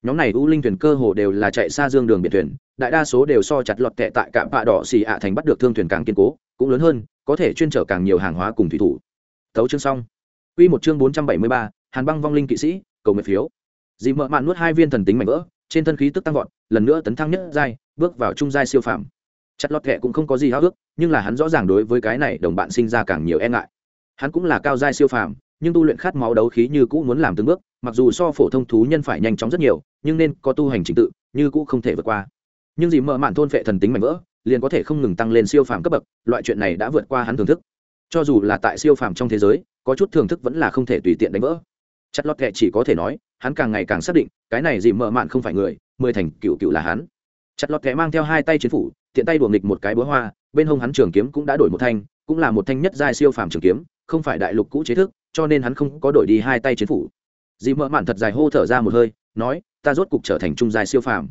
Nhóm này ưu linh thuyền cơ hồ đều là chạy xa dương đường biển thuyền đại đa số đều so chặt lọt kệ tại cạm bạ đỏ xì ạ thành bắt được thương thuyền càng kiên cố cũng lớn hơn có thể chuyên trở càng nhiều hàng hóa cùng thủy thủ. Thấu chương xong. Quy một chương bốn trăm bảy mươi ba, Hàn Băng vong linh kỵ sĩ, cầu nguyện phiếu. Dì mợ mạn nuốt hai viên thần tính mảnh vỡ, trên thân khí tức tăng vọt, lần nữa tấn thăng nhất giai, bước vào trung giai siêu phàm. Chặt lọt kệ cũng không có gì háo ước, nhưng là hắn rõ ràng đối với cái này đồng bạn sinh ra càng nhiều e ngại. Hắn cũng là cao giai siêu phàm, nhưng tu luyện khát máu đấu khí như cũ muốn làm từng bước, mặc dù so phổ thông thú nhân phải nhanh chóng rất nhiều, nhưng nên có tu hành trình tự, như cũ không thể vượt qua. Nhưng dì mợ mạn thôn phệ thần tính mạnh vỡ, liền có thể không ngừng tăng lên siêu phàm cấp bậc, loại chuyện này đã vượt qua hắn thưởng thức. Cho dù là tại siêu phàm trong thế giới, có chút thưởng thức vẫn là không thể tùy tiện đánh vỡ. Chặt lọt kệ chỉ có thể nói, hắn càng ngày càng xác định, cái này dì mợ mạn không phải người, mười thành cựu cựu là hắn. Chặt lọt kẻ mang theo hai tay chiến phủ, tiện tay đùa nghịch một cái búa hoa, bên hông hắn trường kiếm cũng đã đổi một thanh, cũng là một thanh nhất giai siêu phàm trường kiếm, không phải đại lục cũ chế thức, cho nên hắn không có đổi đi hai tay chiến phủ. Dì mợ mạn thật dài hô thở ra một hơi, nói, ta rốt cục trở thành trung giai siêu phàm.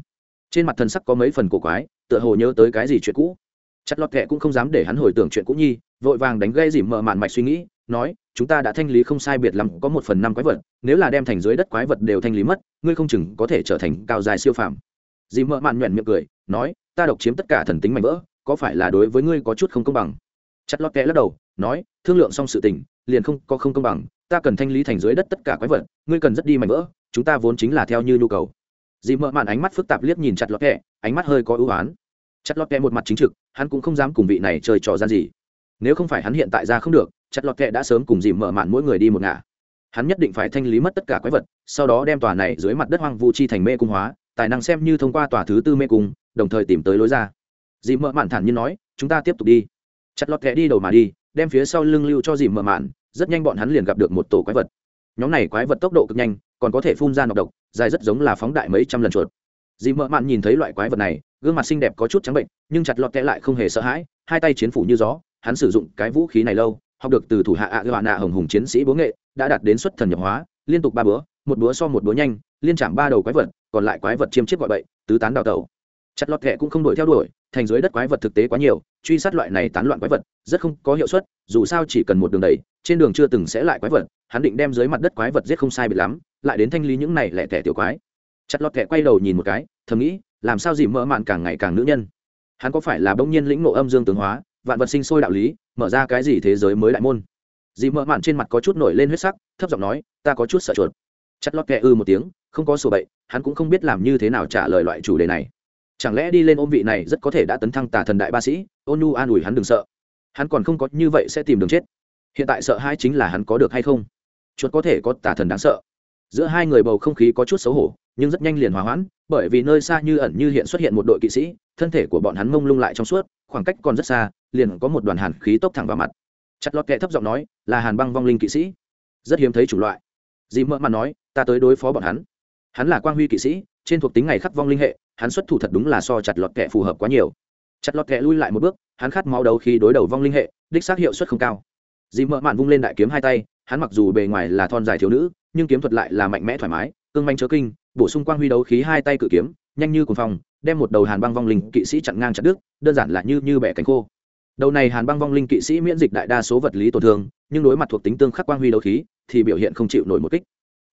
Trên mặt thần sắc có mấy phần cổ quái, tựa hồ nhớ tới cái gì chuyện cũ. Chặt lọt kệ cũng không dám để hắn hồi tưởng chuyện cũ nhi, vội vàng đánh gây dì mợ mạn mạch suy nghĩ, nói, chúng ta đã thanh lý không sai biệt lắm có một phần năm quái vật, nếu là đem thành dưới đất quái vật đều thanh lý mất, ngươi không chừng có thể trở thành cao dài siêu phàm. Dì mợ mạn nhoẹn miệng cười, nói, ta độc chiếm tất cả thần tính mạnh vỡ, có phải là đối với ngươi có chút không công bằng? Chặt lót kẽ lắc đầu, nói, thương lượng xong sự tình, liền không có không công bằng, ta cần thanh lý thành dưới đất tất cả quái vật, ngươi cần rất đi mạnh vỡ, chúng ta vốn chính là theo như nhu cầu. Dì mợ mạn ánh mắt phức tạp liếc nhìn chặt lót kẽ ánh mắt hơi có ưu oán Chặt lót kẽ một mặt chính trực, hắn cũng không dám cùng vị này chơi trò gian gì nếu không phải hắn hiện tại ra không được chặt lọt kệ đã sớm cùng dìm mở mạn mỗi người đi một ngả. Hắn nhất định phải thanh lý mất tất cả quái vật, sau đó đem tòa này dưới mặt đất hoang vu chi thành mê cung hóa, tài năng xem như thông qua tòa thứ tư mê cung, đồng thời tìm tới lối ra. Dìm mở mạn thản nhiên nói, chúng ta tiếp tục đi. Chặt lọt kệ đi đầu mà đi, đem phía sau lưng lưu cho dìm mở mạn, rất nhanh bọn hắn liền gặp được một tổ quái vật. Nhóm này quái vật tốc độ cực nhanh, còn có thể phun ra nọc độc, dài rất giống là phóng đại mấy trăm lần chuột. Dì mợ mạn nhìn thấy loại quái vật này, gương mặt xinh đẹp có chút trắng bệnh, nhưng chặt lọt kẽ lại không hề sợ hãi, hai tay chiến phủ như gió, hắn sử dụng cái vũ khí này lâu học được từ thủ hạ ạ gạo nạ hồng hùng chiến sĩ bố nghệ, đã đạt đến xuất thần nhập hóa, liên tục ba bữa, một bữa so một bữa nhanh, liên chạm ba đầu quái vật, còn lại quái vật chiêm chiếc gọi bậy, tứ tán đào tẩu. Chặt lọt kẹ cũng không đuổi theo đuổi, thành dưới đất quái vật thực tế quá nhiều, truy sát loại này tán loạn quái vật, rất không có hiệu suất, dù sao chỉ cần một đường đầy trên đường chưa từng sẽ lại quái vật, hắn định đem dưới mặt đất quái vật giết không sai bị lắm, lại đến thanh lý những này lẻ tẻ tiểu quái. Chặt lọt kẹ quay đầu nhìn một cái, thầm nghĩ, làm sao gì mỡ mạn càng ngày càng nữ nhân? Hắn có phải là bỗng nhiên lĩnh ngộ âm dương tướng hóa, vạn vật sinh sôi đạo lý mở ra cái gì thế giới mới đại môn? Dì mợ mạn trên mặt có chút nổi lên huyết sắc, thấp giọng nói, ta có chút sợ chuột. Chặt lót kẹ ư một tiếng, không có sổ bậy, hắn cũng không biết làm như thế nào trả lời loại chủ đề này. Chẳng lẽ đi lên ôm vị này rất có thể đã tấn thăng tà thần đại ba sĩ? Ôn nu an ủi hắn đừng sợ. Hắn còn không có như vậy sẽ tìm đường chết. Hiện tại sợ hai chính là hắn có được hay không? Chuột có thể có tà thần đáng sợ. Giữa hai người bầu không khí có chút xấu hổ, nhưng rất nhanh liền hòa hoãn bởi vì nơi xa như ẩn như hiện xuất hiện một đội kỵ sĩ, thân thể của bọn hắn mông lung lại trong suốt, khoảng cách còn rất xa, liền có một đoàn hàn khí tốc thẳng vào mặt. Chặt lọt kệ thấp giọng nói, là hàn băng vong linh kỵ sĩ. Rất hiếm thấy chủng loại. Dì mỡ mạn nói, ta tới đối phó bọn hắn. Hắn là quang huy kỵ sĩ, trên thuộc tính ngày khắc vong linh hệ, hắn xuất thủ thật đúng là so chặt lọt kẹ phù hợp quá nhiều. Chặt lọt kẹ lui lại một bước, hắn khát máu đầu khi đối đầu vong linh hệ, đích xác hiệu suất không cao. Dì mỡ mạn vung lên đại kiếm hai tay, hắn mặc dù bề ngoài là thon dài thiếu nữ, nhưng kiếm thuật lại là mạnh mẽ thoải mái, cương manh chớ kinh bổ sung quang huy đấu khí hai tay cự kiếm, nhanh như cuồng phong, đem một đầu hàn băng vong linh kỵ sĩ chặn ngang chặt đứt, đơn giản là như như bẻ cánh khô. Đầu này hàn băng vong linh kỵ sĩ miễn dịch đại đa số vật lý tổn thương, nhưng đối mặt thuộc tính tương khắc quang huy đấu khí, thì biểu hiện không chịu nổi một kích.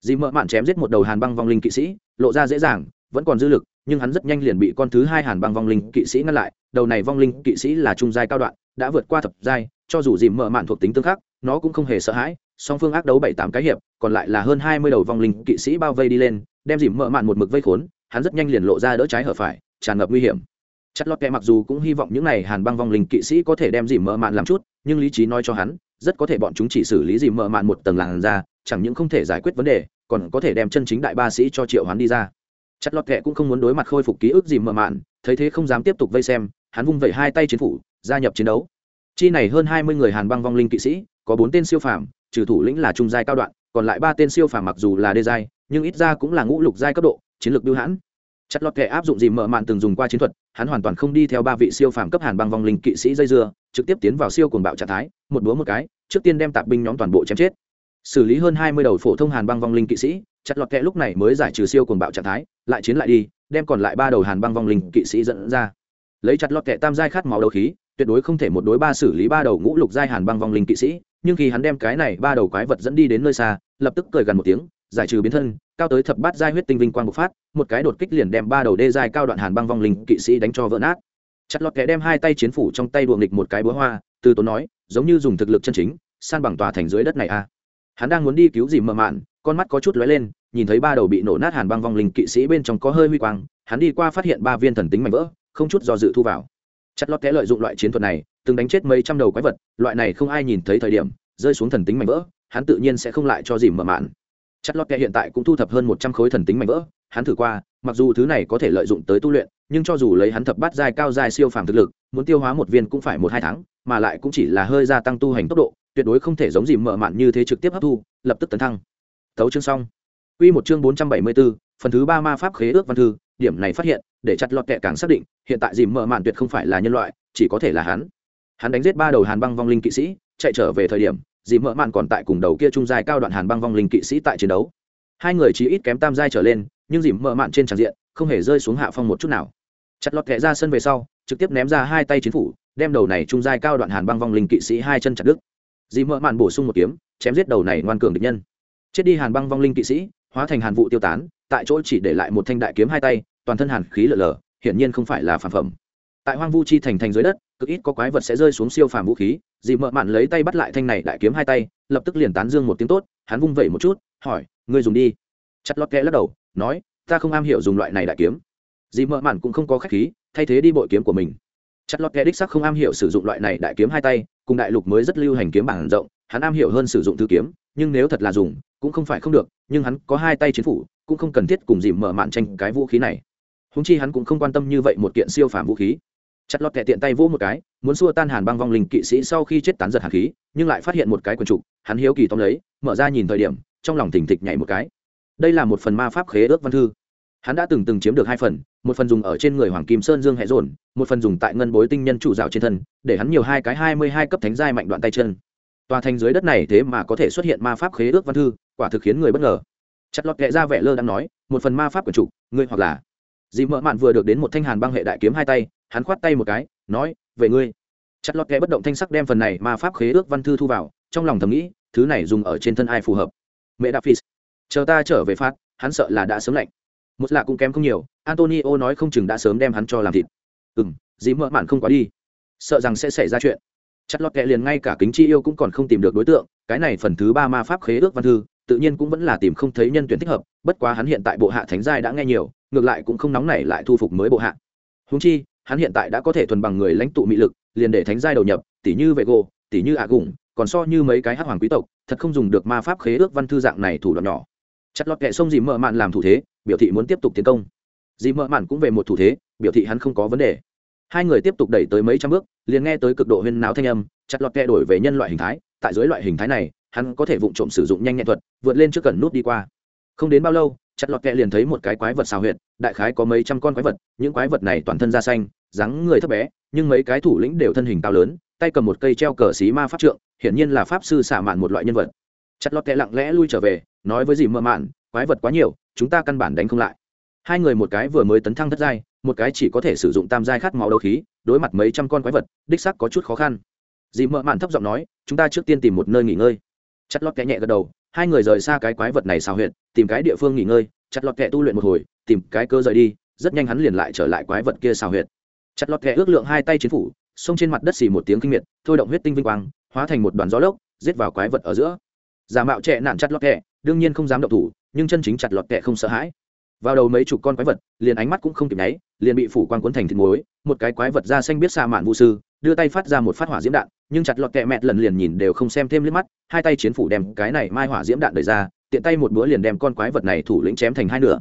Dì mợ mạn chém giết một đầu hàn băng vong linh kỵ sĩ, lộ ra dễ dàng, vẫn còn dư lực, nhưng hắn rất nhanh liền bị con thứ hai hàn băng vong linh kỵ sĩ ngăn lại. Đầu này vong linh kỵ sĩ là trung giai cao đoạn, đã vượt qua thập giai, cho dù dì mợ mạn thuộc tính tương khắc, nó cũng không hề sợ hãi, song phương ác đấu bảy tám cái hiệp, còn lại là hơn hai mươi đầu vong linh kỵ sĩ bao vây đi lên đem dìm mợ mạn một mực vây khốn, hắn rất nhanh liền lộ ra đỡ trái hở phải, tràn ngập nguy hiểm. Chất lót kẹ mặc dù cũng hy vọng những n à y hàn băng vong linh kỵ sĩ có thể đem dìm mợ mạn làm chút, nhưng lý trí nói cho hắn, rất có thể bọn chúng chỉ xử lý dìm mợ mạn một tầng làn ra, chẳng những không thể giải quyết vấn đề, còn có thể đem chân chính đại ba sĩ cho triệu hắn đi ra. Chất lót kẹ cũng không muốn đối mặt khôi phục ký ức dìm mợ mạn, thấy thế không dám tiếp tục vây xem, hắn vung vẩy hai tay chiến phủ, gia nhập chiến đấu. Chi này hơn hai mươi người hàn băng vong linh kỵ sĩ, có bốn tên siêu phàm, trừ thủ lĩnh là trung giai cao đoạn, còn lại ba tên siêu phàm mặc dù là đê giai nhưng ít ra cũng là ngũ lục giai cấp độ, chiến lược biêu hãn. Chất lọt kệ áp dụng gì mở mạn từng dùng qua chiến thuật, hắn hoàn toàn không đi theo ba vị siêu phàm cấp hàn băng vong linh kỵ sĩ dây dưa, trực tiếp tiến vào siêu cuồng bạo trạng thái, một búa một cái, trước tiên đem tạp binh nhóm toàn bộ chém chết. Xử lý hơn hai mươi đầu phổ thông hàn băng vong linh kỵ sĩ, chặt lọt kệ lúc này mới giải trừ siêu cuồng bạo trạng thái, lại chiến lại đi, đem còn lại ba đầu hàn băng vong linh kỵ sĩ dẫn ra. Lấy chặt lọt kệ tam giai khát máu đầu khí, tuyệt đối không thể một đối ba xử lý ba đầu ngũ lục giai hàn băng vong linh kỵ sĩ, nhưng khi hắn đem cái này ba đầu quái vật dẫn đi đến nơi xa, lập tức cười gần một tiếng giải trừ biến thân, cao tới thập bát giai huyết tinh vinh quang bộc phát, một cái đột kích liền đem ba đầu đê giai cao đoạn hàn băng vong linh kỵ sĩ đánh cho vỡ nát. Chặt lọt kẻ đem hai tay chiến phủ trong tay đuồng nghịch một cái búa hoa, từ tốn nói, giống như dùng thực lực chân chính, san bằng tòa thành dưới đất này a hắn đang muốn đi cứu gì mờ mạn, con mắt có chút lóe lên, nhìn thấy ba đầu bị nổ nát hàn băng vong linh kỵ sĩ bên trong có hơi huy quang, hắn đi qua phát hiện ba viên thần tính mảnh vỡ, không chút do dự thu vào. Chặt lọt kẻ lợi dụng loại chiến thuật này, từng đánh chết mấy trăm đầu quái vật, loại này không ai nhìn thấy thời điểm, rơi xuống thần tính mảnh vỡ, hắn tự nhiên sẽ không lại cho dìm mờ mạn chất lót kẹ hiện tại cũng thu thập hơn một trăm khối thần tính mạnh vỡ hắn thử qua mặc dù thứ này có thể lợi dụng tới tu luyện nhưng cho dù lấy hắn thập bát giai cao giai siêu phàm thực lực muốn tiêu hóa một viên cũng phải một hai tháng mà lại cũng chỉ là hơi gia tăng tu hành tốc độ tuyệt đối không thể giống dìm mở mạn như thế trực tiếp hấp thu lập tức tấn thăng thấu chương xong Quy một chương bốn trăm bảy mươi 474, phần thứ ba ma pháp khế ước văn thư, điểm này phát hiện, để chặt lọt kẹ càng xác định, hiện tại dìm mở mạn tuyệt không phải là nhân loại, chỉ có thể là hắn. Hắn đánh giết ba đầu Hàn Băng vong linh kỵ sĩ, chạy trở về thời điểm, dì mợ mạn còn tại cùng đầu kia trung giai cao đoạn hàn băng vong linh kỵ sĩ tại chiến đấu. Hai người chỉ ít kém tam giai trở lên, nhưng dì mợ mạn trên tràng diện, không hề rơi xuống hạ phong một chút nào. Chặt lọt kẹ ra sân về sau, trực tiếp ném ra hai tay chiến phủ, đem đầu này trung giai cao đoạn hàn băng vong linh kỵ sĩ hai chân chặt đứt. Dì mợ mạn bổ sung một kiếm, chém giết đầu này ngoan cường địch nhân. Chết đi hàn băng vong linh kỵ sĩ, hóa thành hàn vụ tiêu tán, tại chỗ chỉ để lại một thanh đại kiếm hai tay, toàn thân hàn khí lở lở, hiển nhiên không phải là phản phẩm. Tại hoang vu chi thành thành dưới đất cực ít có quái vật sẽ rơi xuống siêu phàm vũ khí, dì mợ mạn lấy tay bắt lại thanh này đại kiếm hai tay, lập tức liền tán dương một tiếng tốt, hắn vung vẩy một chút, hỏi, ngươi dùng đi. Chặt lót kẽ lắc đầu, nói, ta không am hiểu dùng loại này đại kiếm. Dì mợ mạn cũng không có khách khí, thay thế đi bội kiếm của mình. Chặt lót kẽ đích sắc không am hiểu sử dụng loại này đại kiếm hai tay, cùng đại lục mới rất lưu hành kiếm bản rộng, hắn am hiểu hơn sử dụng thư kiếm, nhưng nếu thật là dùng, cũng không phải không được, nhưng hắn có hai tay chiến phủ, cũng không cần thiết cùng dì mợ mạn tranh cái vũ khí này. Húng chi hắn cũng không quan tâm như vậy một kiện siêu phàm vũ khí chặt lọt kẹ tiện tay vỗ một cái, muốn xua tan hàn băng vong linh kỵ sĩ sau khi chết tán giật hàn khí, nhưng lại phát hiện một cái quần trục, hắn hiếu kỳ tóm lấy, mở ra nhìn thời điểm, trong lòng thỉnh thịch nhảy một cái. Đây là một phần ma pháp khế ước văn thư. Hắn đã từng từng chiếm được hai phần, một phần dùng ở trên người hoàng kim sơn dương hệ dồn, một phần dùng tại ngân bối tinh nhân chủ rào trên thân, để hắn nhiều hai cái hai mươi hai cấp thánh giai mạnh đoạn tay chân. Tòa thành dưới đất này thế mà có thể xuất hiện ma pháp khế ước văn thư, quả thực khiến người bất ngờ. Chặt lọt kệ ra vẻ lơ đang nói, một phần ma pháp của chủ ngươi hoặc là. Dì mợ mạn vừa được đến một thanh hàn băng hệ đại kiếm hai tay hắn khoát tay một cái, nói về ngươi. Chặt lọt kẽ bất động thanh sắc đem phần này ma pháp khế ước văn thư thu vào, trong lòng thầm nghĩ, thứ này dùng ở trên thân ai phù hợp? Mẹ đạp phi chờ ta trở về phát, hắn sợ là đã sớm lạnh. Một lạ cũng kém không nhiều, antonio nói không chừng đã sớm đem hắn cho làm thịt. Ừ m dì mợ mạn không quá đi. Sợ rằng sẽ xảy ra chuyện. Chặt lọt kẹ liền ngay cả kính chi yêu cũng còn không tìm được đối tượng, cái này phần thứ ba ma pháp khế ước văn thư, tự nhiên cũng vẫn là tìm không thấy nhân tuyển thích hợp, bất quá hắn hiện tại bộ hạ thánh giai đã nghe nhiều, ngược lại cũng không nóng nảy lại thu phục mới bộ hạ. Húng chi hắn hiện tại đã có thể thuần bằng người lãnh tụ mị lực, liền để thánh giai đầu nhập tỷ như vệ gỗ tỷ như ạ gủng, còn so như mấy cái hắc hoàng quý tộc, thật không dùng được ma pháp khế ước văn thư dạng này thủ đoạn nhỏ. Chặt lọt kệ sông dì mợ mạn làm thủ thế, biểu thị muốn tiếp tục tiến công. Dì mợ mạn cũng về một thủ thế, biểu thị hắn không có vấn đề. Hai người tiếp tục đẩy tới mấy trăm bước, liền nghe tới cực độ huyên náo thanh âm, chặt lọt kệ đổi về nhân loại hình thái, tại dưới loại hình thái này, hắn có thể vụng trộm sử dụng nhanh nhẹn thuật, vượt lên trước cần nút đi qua. Không đến bao lâu chặt lọt kẹ liền thấy một cái quái vật xào huyệt, đại khái có mấy trăm con quái vật, những quái vật này toàn thân da xanh, dáng người thấp bé, nhưng mấy cái thủ lĩnh đều thân hình cao lớn, tay cầm một cây treo cờ xí ma pháp trượng, hiển nhiên là pháp sư xả mạn một loại nhân vật. Chặt lọt kẹ lặng lẽ lui trở về, nói với dì mơ mạn, quái vật quá nhiều, chúng ta căn bản đánh không lại. Hai người một cái vừa mới tấn thăng thất giai, một cái chỉ có thể sử dụng tam giai khát máu đấu khí, đối mặt mấy trăm con quái vật, đích sắc có chút khó khăn. Dì mợ mạn thấp giọng nói, chúng ta trước tiên tìm một nơi nghỉ ngơi. Chặt lọt kẹ nhẹ gật đầu hai người rời xa cái quái vật này xào huyệt, tìm cái địa phương nghỉ ngơi, chặt lọt kẹ tu luyện một hồi, tìm cái cơ rời đi, rất nhanh hắn liền lại trở lại quái vật kia xào huyệt. Chặt lọt kẹ ước lượng hai tay chiến phủ, xông trên mặt đất xì một tiếng kinh miệt, thôi động huyết tinh vinh quang, hóa thành một đoàn gió lốc, giết vào quái vật ở giữa. Giả mạo trẻ nạn chặt lọt kẹ, đương nhiên không dám động thủ, nhưng chân chính chặt lọt kẹ không sợ hãi. Vào đầu mấy chục con quái vật, liền ánh mắt cũng không kịp nháy, liền bị phủ quang cuốn thành thịt muối, một cái quái vật da xanh biết xa mạn vũ sư đưa tay phát ra một phát hỏa diễm đạn, nhưng chặt lọt kẹ mẹt lần liền nhìn đều không xem thêm liếc mắt, hai tay chiến phủ đem cái này mai hỏa diễm đạn đẩy ra, tiện tay một bữa liền đem con quái vật này thủ lĩnh chém thành hai nửa.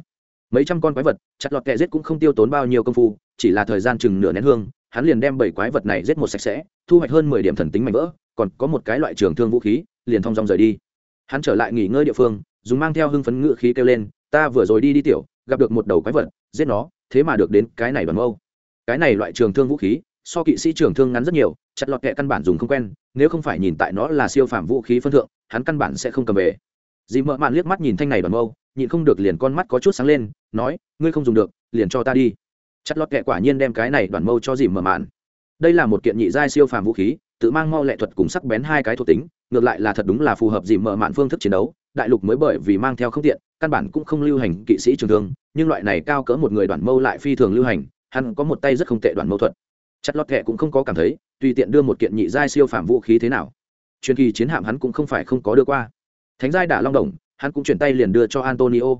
Mấy trăm con quái vật, chặt lọt kẹ giết cũng không tiêu tốn bao nhiêu công phu, chỉ là thời gian chừng nửa nén hương, hắn liền đem bảy quái vật này giết một sạch sẽ, thu hoạch hơn mười điểm thần tính mạnh vỡ, còn có một cái loại trường thương vũ khí, liền thong dong rời đi. Hắn trở lại nghỉ ngơi địa phương, dùng mang theo hưng phấn ngự khí kêu lên, ta vừa rồi đi đi tiểu, gặp được một đầu quái vật, giết nó, thế mà được đến cái này đoàn mâu. Cái này loại trường thương vũ khí so kỵ sĩ trưởng thương ngắn rất nhiều, chặt lọt kẹ căn bản dùng không quen, nếu không phải nhìn tại nó là siêu phàm vũ khí phân thượng, hắn căn bản sẽ không cầm về. Dì mợ mạn liếc mắt nhìn thanh này đoàn mâu, nhịn không được liền con mắt có chút sáng lên, nói, ngươi không dùng được, liền cho ta đi. Chặt lọt kẹ quả nhiên đem cái này đoàn mâu cho dì mợ mạn. Đây là một kiện nhị giai siêu phàm vũ khí, tự mang mau lệ thuật cùng sắc bén hai cái thuộc tính, ngược lại là thật đúng là phù hợp dì mợ mạn phương thức chiến đấu, đại lục mới bởi vì mang theo không tiện, căn bản cũng không lưu hành kỵ sĩ trường thương, nhưng loại này cao cỡ một người đoàn mâu lại phi thường lưu hành, hắn có một tay rất không tệ đoàn mâu thuật chặt lọt kệ cũng không có cảm thấy, tùy tiện đưa một kiện nhị giai siêu phạm vũ khí thế nào. Truyền kỳ chiến hạm hắn cũng không phải không có đưa qua. Thánh giai đả long đồng, hắn cũng chuyển tay liền đưa cho antonio.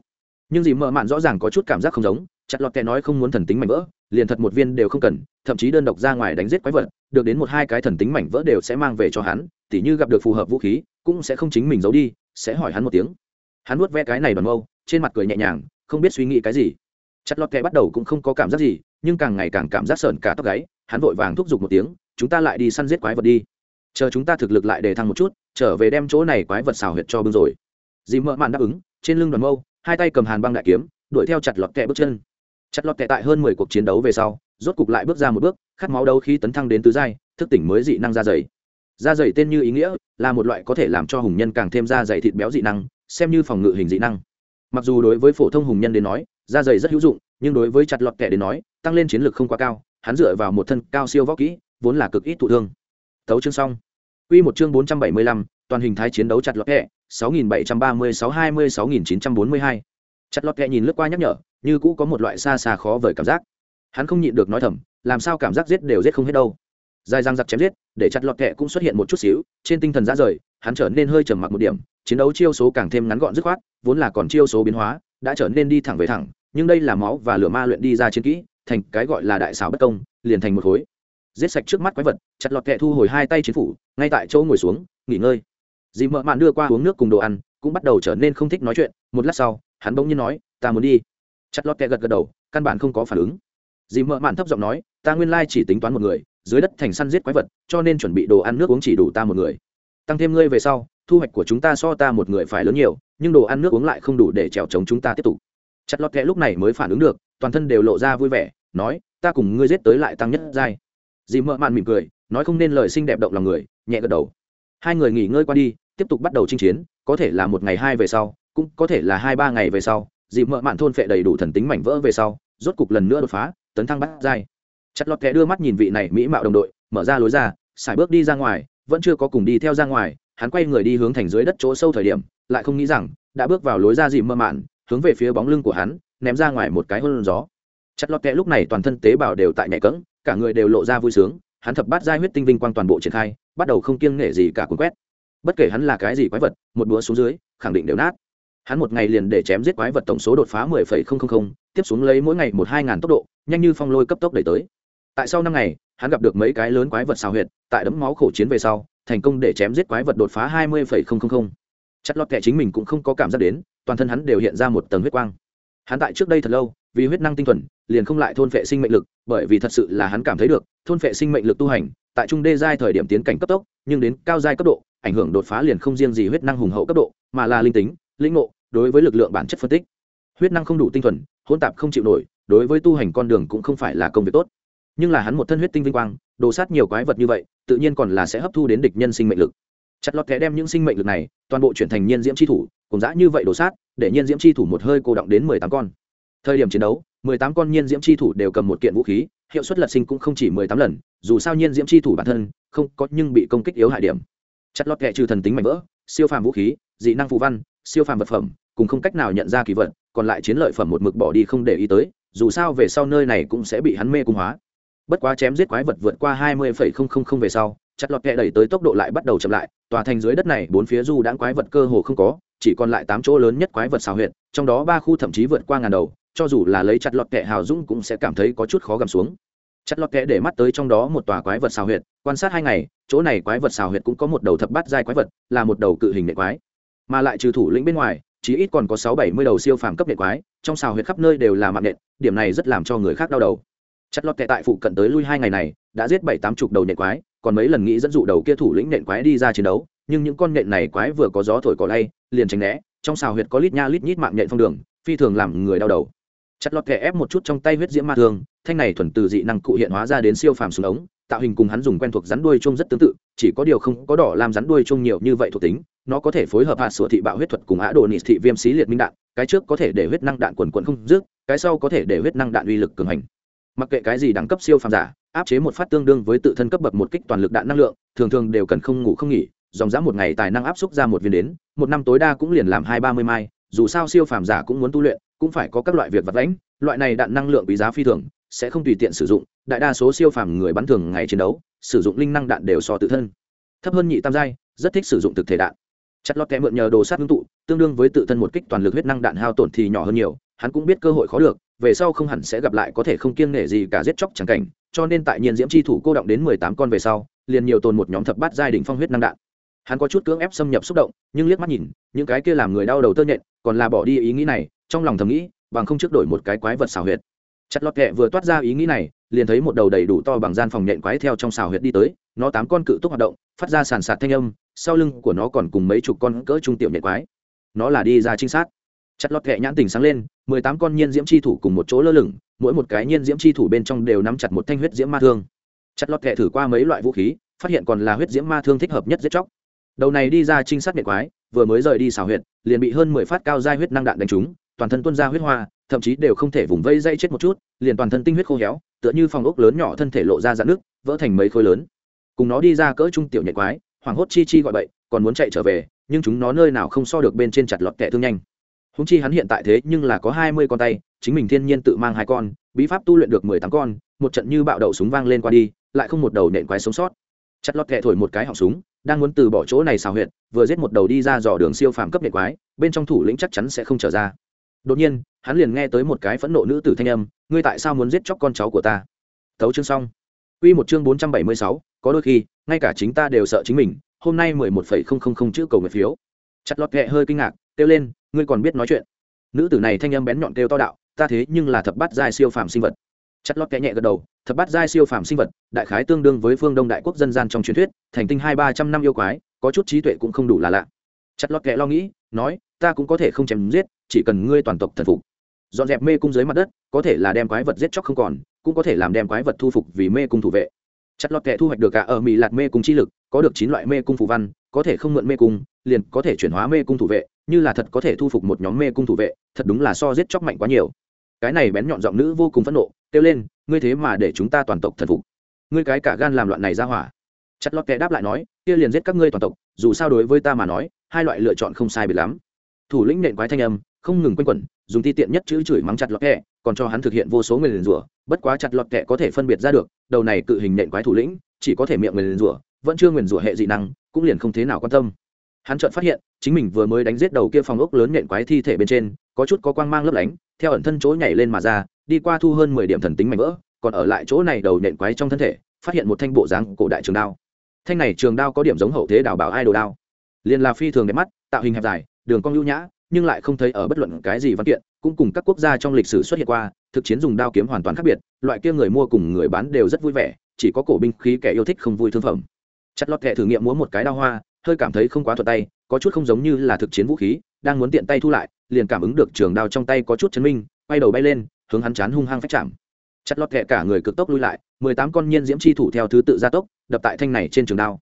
Nhưng gì mợ mạn rõ ràng có chút cảm giác không giống, chặt lọt kệ nói không muốn thần tính mảnh vỡ, liền thật một viên đều không cần, thậm chí đơn độc ra ngoài đánh giết quái vật, được đến một hai cái thần tính mảnh vỡ đều sẽ mang về cho hắn, tỉ như gặp được phù hợp vũ khí, cũng sẽ không chính mình giấu đi, sẽ hỏi hắn một tiếng. Hắn nuốt ve cái này đoàn mâu, trên mặt cười nhẹ nhàng, không biết suy nghĩ cái gì. Chặt lọt kẹ bắt đầu cũng không có cảm giác gì, nhưng càng ngày càng cảm giác sợn cả tóc gáy hắn vội vàng thúc giục một tiếng, chúng ta lại đi săn giết quái vật đi. Chờ chúng ta thực lực lại để thăng một chút, trở về đem chỗ này quái vật xào huyệt cho bưng rồi. Dì mợ mạn đáp ứng, trên lưng đoàn mâu, hai tay cầm hàn băng đại kiếm, đuổi theo chặt lọt kẹ bước chân. Chặt lọt kẹ tại hơn mười cuộc chiến đấu về sau, rốt cục lại bước ra một bước, khát máu đấu khi tấn thăng đến tứ giai, thức tỉnh mới dị năng da dày. Da dày tên như ý nghĩa, là một loại có thể làm cho hùng nhân càng thêm da dày thịt béo dị năng, xem như phòng ngự hình dị năng. Mặc dù đối với phổ thông hùng nhân đến nói, da dày rất hữu dụng, nhưng đối với chặt lọt kẻ đến nói, tăng lên chiến lược không quá cao hắn dựa vào một thân cao siêu võ kỹ vốn là cực ít thụ thương thấu chương xong Quy một chương bốn trăm bảy mươi lăm, toàn hình thái chiến đấu chặt lọt kẹ, sáu nghìn bảy trăm ba mươi sáu hai mươi sáu nghìn chín trăm bốn mươi hai. Chặt lọt kẹ nhìn lướt qua nhắc nhở, như cũ có một loại xa xa khó vời cảm giác. Hắn không nhịn được nói thầm, làm sao cảm giác giết đều giết không hết đâu. Dài răng giặc chém giết, để chặt lọt kẹ cũng xuất hiện một chút xíu, trên tinh thần ra rời, hắn trở nên hơi trầm mặc một điểm, chiến đấu chiêu số càng thêm ngắn gọn dứt khoát, vốn là còn chiêu số biến hóa, đã trở nên đi thẳng về thẳng, nhưng đây là máu và lửa ma luyện đi ra chiến kỹ thành cái gọi là đại xảo bất công, liền thành một khối. Giết sạch trước mắt quái vật, chặt lọt kẹ thu hồi hai tay chiến phủ, ngay tại chỗ ngồi xuống, nghỉ ngơi. Dì mợ mạn đưa qua uống nước cùng đồ ăn, cũng bắt đầu trở nên không thích nói chuyện. Một lát sau, hắn bỗng nhiên nói, ta muốn đi. Chặt lọt kẹ gật gật đầu, căn bản không có phản ứng. Dì mợ mạn thấp giọng nói, ta nguyên lai chỉ tính toán một người, dưới đất thành săn giết quái vật, cho nên chuẩn bị đồ ăn nước uống chỉ đủ ta một người. Tăng thêm ngươi về sau, thu hoạch của chúng ta so ta một người phải lớn nhiều, nhưng đồ ăn nước uống lại không đủ để trèo chống chúng ta tiếp tục. Chặt lọt kẹ lúc này mới phản ứng được, toàn thân đều lộ ra vui vẻ nói, ta cùng ngươi giết tới lại tăng nhất giai. Dì mợ mạn mỉm cười, nói không nên lời xinh đẹp động lòng người, nhẹ gật đầu. Hai người nghỉ ngơi qua đi, tiếp tục bắt đầu chinh chiến, có thể là một ngày hai về sau, cũng có thể là hai ba ngày về sau, dì mợ mạn thôn phệ đầy đủ thần tính mảnh vỡ về sau, rốt cục lần nữa đột phá, tấn thăng bắt giai. Chặt lọt kẽ đưa mắt nhìn vị này mỹ mạo đồng đội, mở ra lối ra, xài bước đi ra ngoài, vẫn chưa có cùng đi theo ra ngoài, hắn quay người đi hướng thành dưới đất chỗ sâu thời điểm, lại không nghĩ rằng, đã bước vào lối ra dì mơ mạn, hướng về phía bóng lưng của hắn, ném ra ngoài một cái hôn gió chặt lọt kẹ lúc này toàn thân tế bào đều tại nhảy cỡng cả người đều lộ ra vui sướng, hắn thập bát giai huyết tinh vinh quang toàn bộ triển khai, bắt đầu không kiêng nể gì cả cuốn quét. Bất kể hắn là cái gì quái vật, một búa xuống dưới, khẳng định đều nát. Hắn một ngày liền để chém giết quái vật tổng số đột phá mười phẩy không không không, tiếp xuống lấy mỗi ngày một hai ngàn tốc độ, nhanh như phong lôi cấp tốc đẩy tới. Tại sau năm ngày, hắn gặp được mấy cái lớn quái vật xào huyệt, tại đấm máu khổ chiến về sau, thành công để chém giết quái vật đột phá hai mươi phẩy không không không. Chất lót kẻ chính mình cũng không có cảm giác đến, toàn thân hắn đều hiện ra một tầng huyết quang. Hắn tại trước đây thật lâu vì huyết năng tinh thuần, liền không lại thôn phệ sinh mệnh lực, bởi vì thật sự là hắn cảm thấy được, thôn phệ sinh mệnh lực tu hành, tại trung đê giai thời điểm tiến cảnh cấp tốc, nhưng đến cao giai cấp độ, ảnh hưởng đột phá liền không riêng gì huyết năng hùng hậu cấp độ, mà là linh tính, lĩnh ngộ, đối với lực lượng bản chất phân tích. Huyết năng không đủ tinh thuần, hỗn tạp không chịu nổi, đối với tu hành con đường cũng không phải là công việc tốt. Nhưng là hắn một thân huyết tinh vinh quang, đồ sát nhiều quái vật như vậy, tự nhiên còn là sẽ hấp thu đến địch nhân sinh mệnh lực. Chặt lọt kẻ đem những sinh mệnh lực này toàn bộ chuyển thành nhiên diễm c h i thủ, cùng dã như vậy đồ sát, để nhiên diễm c h i thủ một hơi cô động đến mười tám con thời điểm chiến đấu, mười tám con nhiên diễm Chi thủ đều cầm một kiện vũ khí, hiệu suất lật sinh cũng không chỉ mười tám lần, dù sao nhiên diễm Chi thủ bản thân không có nhưng bị công kích yếu hại điểm. Chặt lọt kẻ trừ thần tính mạnh vỡ, siêu phàm vũ khí, dị năng phù văn, siêu phàm vật phẩm, cùng không cách nào nhận ra kỳ vật, còn lại chiến lợi phẩm một mực bỏ đi không để ý tới, dù sao về sau nơi này cũng sẽ bị hắn mê cung hóa. Bất quá chém giết quái vật vượt qua hai mươi về sau chặt lọt kẹ đẩy tới tốc độ lại bắt đầu chậm lại, tòa thành dưới đất này bốn phía du đãng quái vật cơ hồ không có, chỉ còn lại tám chỗ lớn nhất quái vật xào huyệt, trong đó ba khu thậm chí vượt qua ngàn đầu cho dù là lấy chặt lọt kẻ hào dũng cũng sẽ cảm thấy có chút khó gầm xuống. Chặt lọt kẻ để mắt tới trong đó một tòa quái vật xào huyệt, quan sát hai ngày, chỗ này quái vật xào huyệt cũng có một đầu thập bát giai quái vật, là một đầu cự hình nệ quái. Mà lại trừ thủ lĩnh bên ngoài chỉ ít còn có sáu bảy mươi đầu siêu phàm cấp nệ quái, trong xào huyệt khắp nơi đều là mạng nện, điểm này rất làm cho người khác đau đầu. Chặt lọt kẻ tại phụ cận tới lui hai ngày này, đã giết bảy tám chục đầu nệ quái, còn mấy lần nghĩ dẫn dụ đầu kia thủ lĩnh nện quái đi ra chiến đấu, nhưng những con nện này quái vừa có gió thổi cỏ lay, liền tránh né, trong xào huyệt có lít nha lít nhít mạng nhện phong đường, phi thường làm người đau đầu chặt lọt kẻ ép một chút trong tay huyết diễm ma thương, thanh này thuần từ dị năng cụ hiện hóa ra đến siêu phàm xuống ống, tạo hình cùng hắn dùng quen thuộc rắn đuôi chung rất tương tự, chỉ có điều không có đỏ làm rắn đuôi chung nhiều như vậy thuộc tính, nó có thể phối hợp hạ sửa thị bạo huyết thuật cùng á đồ nị thị viêm xí liệt minh đạn, cái trước có thể để huyết năng đạn quần quần không dứt, cái sau có thể để huyết năng đạn uy lực cường hành. Mặc kệ cái gì đẳng cấp siêu phàm giả, áp chế một phát tương đương với tự thân cấp bậc một kích toàn lực đạn năng lượng, thường thường đều cần không ngủ không nghỉ, dòng dã một ngày tài năng áp xúc ra một viên đến, một năm tối đa cũng liền làm hai ba mươi mai dù sao siêu phàm giả cũng muốn tu luyện, cũng phải có các loại việc vật lãnh loại này đạn năng lượng quý giá phi thường, sẽ không tùy tiện sử dụng, đại đa số siêu phàm người bắn thường ngày chiến đấu, sử dụng linh năng đạn đều so tự thân. Thấp hơn nhị tam giai, rất thích sử dụng thực thể đạn. Chặt lọt kẹ mượn nhờ đồ sát ngưng tụ, tương đương với tự thân một kích toàn lực huyết năng đạn hao tổn thì nhỏ hơn nhiều, hắn cũng biết cơ hội khó được, về sau không hẳn sẽ gặp lại có thể không kiêng nể gì cả giết chóc chẳng cảnh, cho nên tại nhiên diễm chi thủ cô động đến mười tám con về sau, liền nhiều tồn một nhóm thập bát giai đ phong huyết năng đạn hắn có chút cưỡng ép xâm nhập xúc động, nhưng liếc mắt nhìn, những cái kia làm người đau đầu tơ nhện, còn là bỏ đi ý nghĩ này, trong lòng thầm nghĩ, bằng không trước đổi một cái quái vật xào huyệt. Chặt lọt kẹ vừa toát ra ý nghĩ này, liền thấy một đầu đầy đủ to bằng gian phòng nhện quái theo trong xào huyệt đi tới, nó tám con cự túc hoạt động, phát ra sàn sạt thanh âm, sau lưng của nó còn cùng mấy chục con cỡ trung tiểu nhện quái. Nó là đi ra trinh sát. Chặt lọt kẹ nhãn tình sáng lên, mười tám con nhiên diễm chi thủ cùng một chỗ lơ lửng, mỗi một cái nhiên diễm chi thủ bên trong đều nắm chặt một thanh huyết diễm ma thương. Chặt lọt kẹ thử qua mấy loại vũ khí, phát hiện còn là huyết diễm ma thương thích hợp nhất giết chóc đầu này đi ra trinh sát nghệ quái vừa mới rời đi xào huyện, liền bị hơn mười phát cao dai huyết năng đạn đánh trúng toàn thân tuân ra huyết hoa thậm chí đều không thể vùng vây dây chết một chút liền toàn thân tinh huyết khô héo tựa như phòng ốc lớn nhỏ thân thể lộ ra dạn nước vỡ thành mấy khối lớn. Cùng nó đi ra cỡ trung tiểu nhện quái hoảng hốt chi chi gọi bậy còn muốn chạy trở về nhưng chúng nó nơi nào không so được bên trên chặt lọt kẹ thương nhanh. Húng chi hắn hiện tại thế nhưng là có hai mươi con tay chính mình thiên nhiên tự mang hai con bí pháp tu luyện được mười tám con một trận như bạo đậu súng vang lên qua đi lại không một đầu nện quái sống sót. Chặt lọt kẹ thổi một cái họng súng đang muốn từ bỏ chỗ này xào huyệt, vừa giết một đầu đi ra dò đường siêu phàm cấp nghệ quái, bên trong thủ lĩnh chắc chắn sẽ không trở ra. Đột nhiên, hắn liền nghe tới một cái phẫn nộ nữ tử thanh âm, ngươi tại sao muốn giết chóc con cháu của ta? Thấu chương xong. Quy một chương bốn trăm bảy mươi sáu, có đôi khi, ngay cả chính ta đều sợ chính mình, hôm nay mười một phẩy không không không chữ cầu nguyện phiếu. Chặt lọt kệ hơi kinh ngạc, kêu lên, ngươi còn biết nói chuyện? Nữ tử này thanh âm bén nhọn kêu to đạo, ta thế nhưng là thập bát giai siêu phàm sinh vật. Chặt lót kệ nhẹ gật đầu thập bát giai siêu phàm sinh vật, đại khái tương đương với phương đông đại quốc dân gian trong truyền thuyết, thành tinh hai ba trăm năm yêu quái, có chút trí tuệ cũng không đủ là lạ. Chặt lọt kệ lo nghĩ, nói, ta cũng có thể không chém giết, chỉ cần ngươi toàn tộc thần phục. Dọn dẹp mê cung dưới mặt đất, có thể là đem quái vật giết chóc không còn, cũng có thể làm đem quái vật thu phục vì mê cung thủ vệ. Chặt lọt kẹ thu hoạch được cả ở mỹ lạt mê cung chi lực, có được chín loại mê cung phù văn, có thể không mượn mê cung, liền có thể chuyển hóa mê cung thủ vệ, như là thật có thể thu phục một nhóm mê cung thủ vệ, thật đúng là so giết chóc mạnh quá nhiều. Cái này bén nhọn giọng nữ vô cùng phẫn nộ, kêu lên ngươi thế mà để chúng ta toàn tộc thần phục. Ngươi cái cả gan làm loạn này ra hỏa. Chặt lọt kẹ đáp lại nói, kia liền giết các ngươi toàn tộc, dù sao đối với ta mà nói, hai loại lựa chọn không sai biệt lắm. Thủ lĩnh nện quái thanh âm, không ngừng quanh quẩn, dùng ti tiện nhất chữ chửi mắng chặt lọt kẹ còn cho hắn thực hiện vô số người liền rủa, bất quá chặt lọt kẹ có thể phân biệt ra được, đầu này cự hình nện quái thủ lĩnh, chỉ có thể miệng người liền rủa, vẫn chưa nguyền rủa hệ dị năng, cũng liền không thế nào quan tâm. Hắn chợt phát hiện, chính mình vừa mới đánh giết đầu kia phòng ốc lớn nện quái thi thể bên trên, có chút có quang mang lấp lánh, theo ẩn thân chỗ nhảy lên mà ra đi qua thu hơn mười điểm thần tính mạnh vỡ, còn ở lại chỗ này đầu nện quái trong thân thể, phát hiện một thanh bộ dáng cổ đại trường đao. Thanh này trường đao có điểm giống hậu thế đào bảo ai đồ đao. Liền là phi thường đẹp mắt, tạo hình hẹp dài, đường cong lưu nhã, nhưng lại không thấy ở bất luận cái gì văn kiện, cũng cùng các quốc gia trong lịch sử xuất hiện qua, thực chiến dùng đao kiếm hoàn toàn khác biệt, loại kia người mua cùng người bán đều rất vui vẻ, chỉ có cổ binh khí kẻ yêu thích không vui thương phẩm. Chặt lọt kẻ thử nghiệm múa một cái đao hoa, hơi cảm thấy không quá thuận tay, có chút không giống như là thực chiến vũ khí, đang muốn tiện tay thu lại, liền cảm ứng được trường đao trong tay có chút chấn minh, quay đầu bay lên hướng hắn chán hung hăng phách chạm. Chặt lọt kẹ cả người cực tốc lui lại, mười tám con nhiên diễm chi thủ theo thứ tự gia tốc, đập tại thanh này trên trường đao.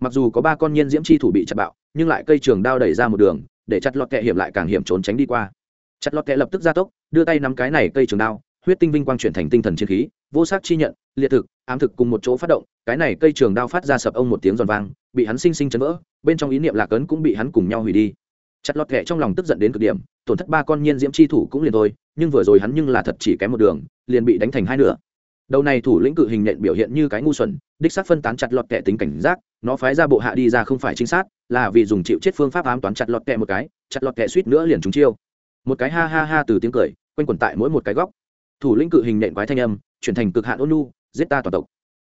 Mặc dù có ba con nhiên diễm chi thủ bị chặt bạo, nhưng lại cây trường đao đẩy ra một đường, để chặt lọt kẹ hiểm lại càng hiểm trốn tránh đi qua. Chặt lọt kẹ lập tức gia tốc, đưa tay nắm cái này cây trường đao, huyết tinh vinh quang chuyển thành tinh thần chiến khí, vô sắc chi nhận, liệt thực, ám thực cùng một chỗ phát động, cái này cây trường đao phát ra sập ông một tiếng giòn vang, bị hắn sinh sinh chấn vỡ, bên trong ý niệm lạc ấn cũng bị hắn cùng nhau hủy đi. Chặt lọt kẹ trong lòng tức giận đến cực điểm, tổn thất ba con nhiên diễm chi thủ cũng liền thôi nhưng vừa rồi hắn nhưng là thật chỉ kém một đường, liền bị đánh thành hai nửa. Đầu này thủ lĩnh cự hình nện biểu hiện như cái ngu xuẩn, đích xác phân tán chặt lọt kẹ tính cảnh giác, nó phái ra bộ hạ đi ra không phải chính xác, là vì dùng chịu chết phương pháp ám toán chặt lọt kẹ một cái, chặt lọt kẹ suýt nữa liền trúng chiêu. Một cái ha ha ha từ tiếng cười, quanh quẩn tại mỗi một cái góc. Thủ lĩnh cự hình nện quái thanh âm, chuyển thành cực hạn ôn nu giết ta toàn tộc.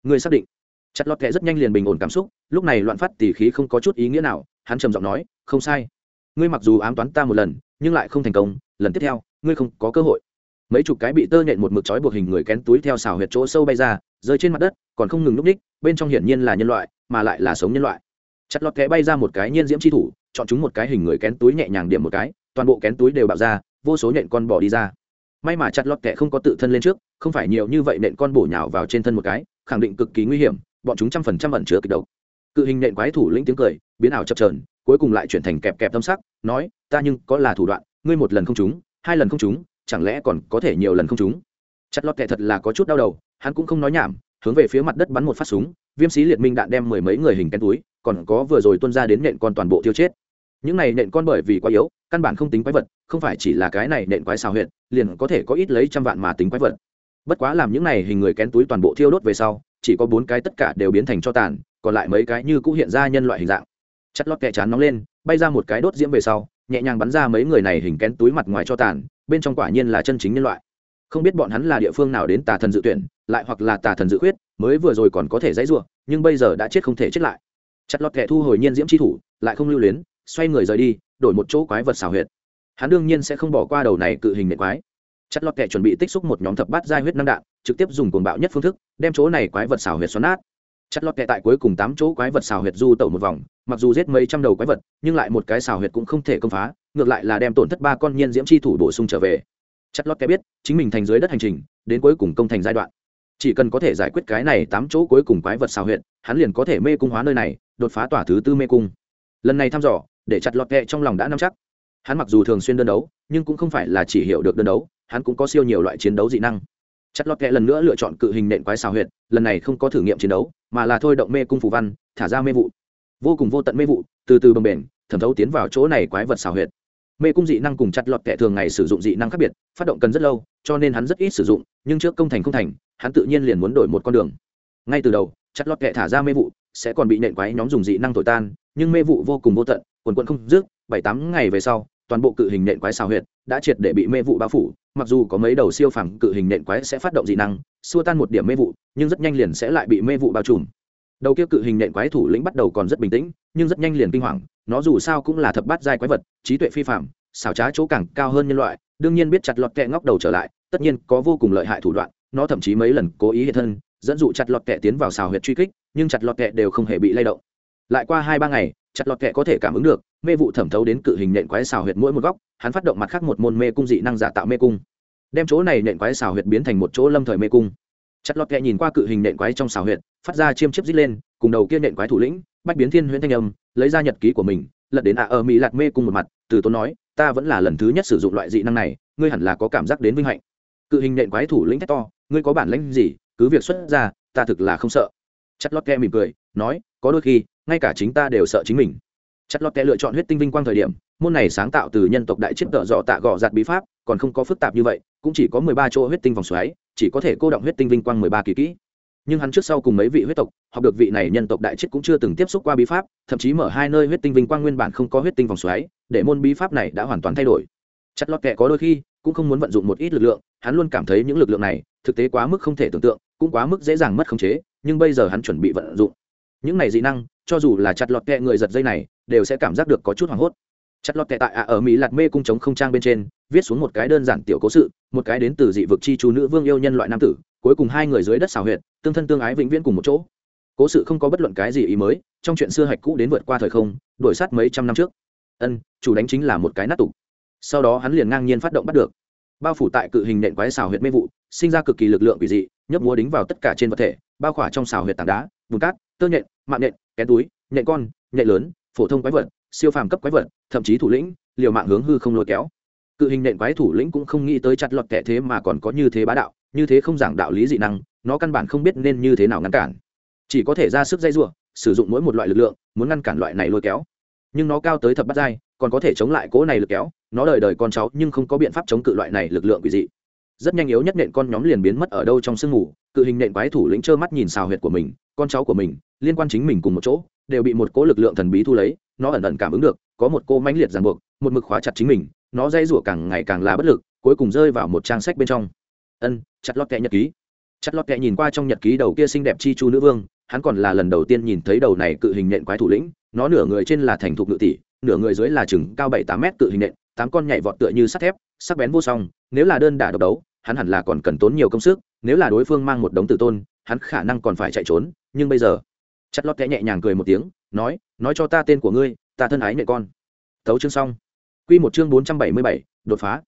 Người xác định. Chặt lọt kẹ rất nhanh liền bình ổn cảm xúc, lúc này loạn phát tỉ khí không có chút ý nghĩa nào, hắn trầm giọng nói, không sai. Ngươi mặc dù ám toán ta một lần, nhưng lại không thành công, lần tiếp theo ngươi không có cơ hội. Mấy chục cái bị tơ nhện một mực trói buộc hình người kén túi theo xào huyệt chỗ sâu bay ra, rơi trên mặt đất, còn không ngừng núp ních bên trong hiển nhiên là nhân loại, mà lại là sống nhân loại. Chặt lọt kẽ bay ra một cái nhiên diễm chi thủ, chọn chúng một cái hình người kén túi nhẹ nhàng điểm một cái, toàn bộ kén túi đều bạo ra, vô số nhện con bỏ đi ra. May mà chặt lọt kẽ không có tự thân lên trước, không phải nhiều như vậy nện con bổ nhào vào trên thân một cái, khẳng định cực kỳ nguy hiểm, bọn chúng trăm phần trăm ẩn chứa kịch độc. Cự hình nện quái thủ lĩnh tiếng cười, biến ảo chập trờn cuối cùng lại chuyển thành kẹp kẹp tâm sắc, nói, ta nhưng có là thủ đoạn, ngươi một lần không trúng hai lần không trúng, chẳng lẽ còn có thể nhiều lần không trúng? Chặt lọt kệ thật là có chút đau đầu, hắn cũng không nói nhảm, hướng về phía mặt đất bắn một phát súng, viêm sĩ liệt minh đạn đem mười mấy người hình kén túi, còn có vừa rồi tuân ra đến nện con toàn bộ tiêu chết. Những này nện con bởi vì quá yếu, căn bản không tính quái vật, không phải chỉ là cái này nện quái xào huyện liền có thể có ít lấy trăm vạn mà tính quái vật. Bất quá làm những này hình người kén túi toàn bộ thiêu đốt về sau, chỉ có bốn cái tất cả đều biến thành cho tàn, còn lại mấy cái như cũ hiện ra nhân loại hình dạng. Chất lót kẹ chán nóng lên, bay ra một cái đốt diễm về sau nhẹ nhàng bắn ra mấy người này hình kén túi mặt ngoài cho tàn, bên trong quả nhiên là chân chính nhân loại. Không biết bọn hắn là địa phương nào đến tà thần dự tuyển, lại hoặc là tà thần dự khuyết, mới vừa rồi còn có thể dãy ruộng nhưng bây giờ đã chết không thể chết lại. Chặt lọt kẻ thu hồi nhiên diễm c thủ, lại không lưu luyến, xoay người rời đi, đổi một chỗ quái vật xào huyệt. Hắn đương nhiên sẽ không bỏ qua đầu này cự hình nệ quái. Chặt lọt kẻ chuẩn bị tích xúc một nhóm thập bát giai huyết năng đạn, trực tiếp dùng cuồng bạo nhất phương thức, đem chỗ này quái vật xào huyệt xoắn nát chặt lọt kẻ tại cuối cùng tám chỗ quái vật xào huyệt du tẩu một vòng, mặc dù giết mấy trăm đầu quái vật, nhưng lại một cái xào huyệt cũng không thể công phá, ngược lại là đem tổn thất ba con nhiên diễm chi thủ bổ sung trở về. Chất lót kẻ biết, chính mình thành dưới đất hành trình, đến cuối cùng công thành giai đoạn. Chỉ cần có thể giải quyết cái này tám chỗ cuối cùng quái vật xào huyệt, hắn liền có thể mê cung hóa nơi này, đột phá tỏa thứ tư mê cung. Lần này thăm dò, để chặt lọt kẹ trong lòng đã nắm chắc. Hắn mặc dù thường xuyên đơn đấu, nhưng cũng không phải là chỉ hiểu được đơn đấu, hắn cũng có siêu nhiều loại chiến đấu dị năng chất lót kẹ lần nữa lựa chọn cự hình nện quái xào huyệt, lần này không có thử nghiệm chiến đấu, mà là thôi động mê cung phù văn, thả ra mê vụ. Vô cùng vô tận mê vụ, từ từ bồng bềnh thẩm thấu tiến vào chỗ này quái vật xào huyệt. Mê cung dị năng cùng chặt lọt kẻ thường ngày sử dụng dị năng khác biệt, phát động cần rất lâu, cho nên hắn rất ít sử dụng, nhưng trước công thành không thành, hắn tự nhiên liền muốn đổi một con đường. Ngay từ đầu, chặt lọt kẻ thả ra mê vụ, sẽ còn bị nện quái nhóm dùng dị năng thổi tan, nhưng mê vụ vô cùng vô tận, quần quận không dứt, bảy tám ngày về sau, toàn bộ cự hình nện quái xào huyệt đã triệt để bị mê vụ bao phủ mặc dù có mấy đầu siêu phẳng cự hình nện quái sẽ phát động dị năng, xua tan một điểm mê vụ, nhưng rất nhanh liền sẽ lại bị mê vụ bao trùm. Đầu kia cự hình nện quái thủ lĩnh bắt đầu còn rất bình tĩnh, nhưng rất nhanh liền kinh hoàng, nó dù sao cũng là thập bát giai quái vật, trí tuệ phi phạm xảo trá chỗ càng cao hơn nhân loại, đương nhiên biết chặt lọt kẹ ngóc đầu trở lại, tất nhiên có vô cùng lợi hại thủ đoạn, nó thậm chí mấy lần cố ý hiện thân, dẫn dụ chặt lọt kẹ tiến vào xào huyệt truy kích, nhưng chặt lọt kẹ đều không hề bị lay động. Lại qua hai ba ngày chặt lọt kẹ có thể cảm ứng được, mê vụ thẩm thấu đến cự hình nện quái xào huyệt mỗi một góc, hắn phát động mặt khác một môn mê cung dị năng giả tạo mê cung. Đem chỗ này nện quái xào huyệt biến thành một chỗ lâm thời mê cung. Chặt lọt kẹ nhìn qua cự hình nện quái trong xào huyệt, phát ra chiêm chiếp dít lên, cùng đầu kia nện quái thủ lĩnh, bách biến thiên huyễn thanh âm, lấy ra nhật ký của mình, lật đến ạ ở mỹ lạt mê cung một mặt, từ tốn nói, ta vẫn là lần thứ nhất sử dụng loại dị năng này, ngươi hẳn là có cảm giác đến vinh hạnh. Cự hình nện quái thủ lĩnh thét to, ngươi có bản lãnh gì? Cứ việc xuất ra, ta thực là không sợ. Chất lót ke mỉm cười, nói, có đôi khi ngay cả chính ta đều sợ chính mình. Chất lót kẻ lựa chọn huyết tinh vinh quang thời điểm, môn này sáng tạo từ nhân tộc đại chiếc tợ dọ tạ gọ giặt bí pháp, còn không có phức tạp như vậy, cũng chỉ có mười ba chỗ huyết tinh vòng xoáy, chỉ có thể cô động huyết tinh vinh quang mười ba kỳ kỹ. Nhưng hắn trước sau cùng mấy vị huyết tộc, học được vị này nhân tộc đại chiết cũng chưa từng tiếp xúc qua bí pháp, thậm chí mở hai nơi huyết tinh vinh quang nguyên bản không có huyết tinh vòng xoáy, để môn bí pháp này đã hoàn toàn thay đổi. Chặt lọt kẻ có đôi khi cũng không muốn vận dụng một ít lực lượng, hắn luôn cảm thấy những lực lượng này thực tế quá mức không thể tưởng tượng, cũng quá mức dễ dàng mất khống chế, nhưng bây giờ hắn chuẩn bị vận dụng. Những này dị năng cho dù là chặt lọt kẹ người giật dây này, đều sẽ cảm giác được có chút hoảng hốt. Chặt lọt kẹ tại ạ, ở mỹ lạt mê cung chống không trang bên trên, viết xuống một cái đơn giản tiểu cố sự, một cái đến từ dị vực chi chú nữ vương yêu nhân loại nam tử, cuối cùng hai người dưới đất xào huyệt, tương thân tương ái vĩnh viễn cùng một chỗ. Cố sự không có bất luận cái gì ý mới, trong chuyện xưa hạch cũ đến vượt qua thời không đổi sát mấy trăm năm trước. Ân, chủ đánh chính là một cái nát tục sau đó hắn liền ngang nhiên phát động bắt được. Bao phủ tại cự hình nện quái xào huyệt mê vụ, sinh ra cực kỳ lực lượng quỷ dị, nhấp múa đính vào tất cả trên vật thể, bao khỏa trong xào huyệt tảng đá, bùn cát, tơ nhện mạng nhện kén túi nhạy con nhạy lớn phổ thông quái vật siêu phàm cấp quái vật thậm chí thủ lĩnh liều mạng hướng hư không lôi kéo. Cự hình nện quái thủ lĩnh cũng không nghĩ tới chặt lọt kẻ thế mà còn có như thế bá đạo như thế không giảng đạo lý dị năng nó căn bản không biết nên như thế nào ngăn cản. Chỉ có thể ra sức dây giụa sử dụng mỗi một loại lực lượng muốn ngăn cản loại này lôi kéo. Nhưng nó cao tới thập bát giai, còn có thể chống lại cỗ này lực kéo nó đời đời con cháu nhưng không có biện pháp chống cự loại này lực lượng quỷ dị. Rất nhanh yếu nhất nện con nhóm liền biến mất ở đâu trong sương mù cự hình nện quái thủ lĩnh trơ mắt nhìn xào huyệt của mình con cháu của mình, liên quan chính mình cùng một chỗ, đều bị một cỗ lực lượng thần bí thu lấy, nó ẩn ẩn cảm ứng được, có một cô mãnh liệt ràng buộc, một mực khóa chặt chính mình, nó dây rủa càng ngày càng là bất lực, cuối cùng rơi vào một trang sách bên trong. Ân, chặt lót kẹ nhật ký. Chặt lót kẹ nhìn qua trong nhật ký đầu kia xinh đẹp chi chu nữ vương, hắn còn là lần đầu tiên nhìn thấy đầu này cự hình nện quái thủ lĩnh, nó nửa người trên là thành thục ngự tỷ, nửa người dưới là chừng cao bảy tám mét cự hình nện, tám con nhảy vọt tựa như sắt thép, sắc bén vô song, nếu là đơn đả độc đấu, hắn hẳn là còn cần tốn nhiều công sức, nếu là đối phương mang một đống tử tôn hắn khả năng còn phải chạy trốn, nhưng bây giờ, chặt lót kẽ nhẹ nhàng cười một tiếng, nói nói cho ta tên của ngươi, ta thân ái nệ con. Tấu chương xong. Q một chương bốn trăm bảy mươi bảy, đột phá.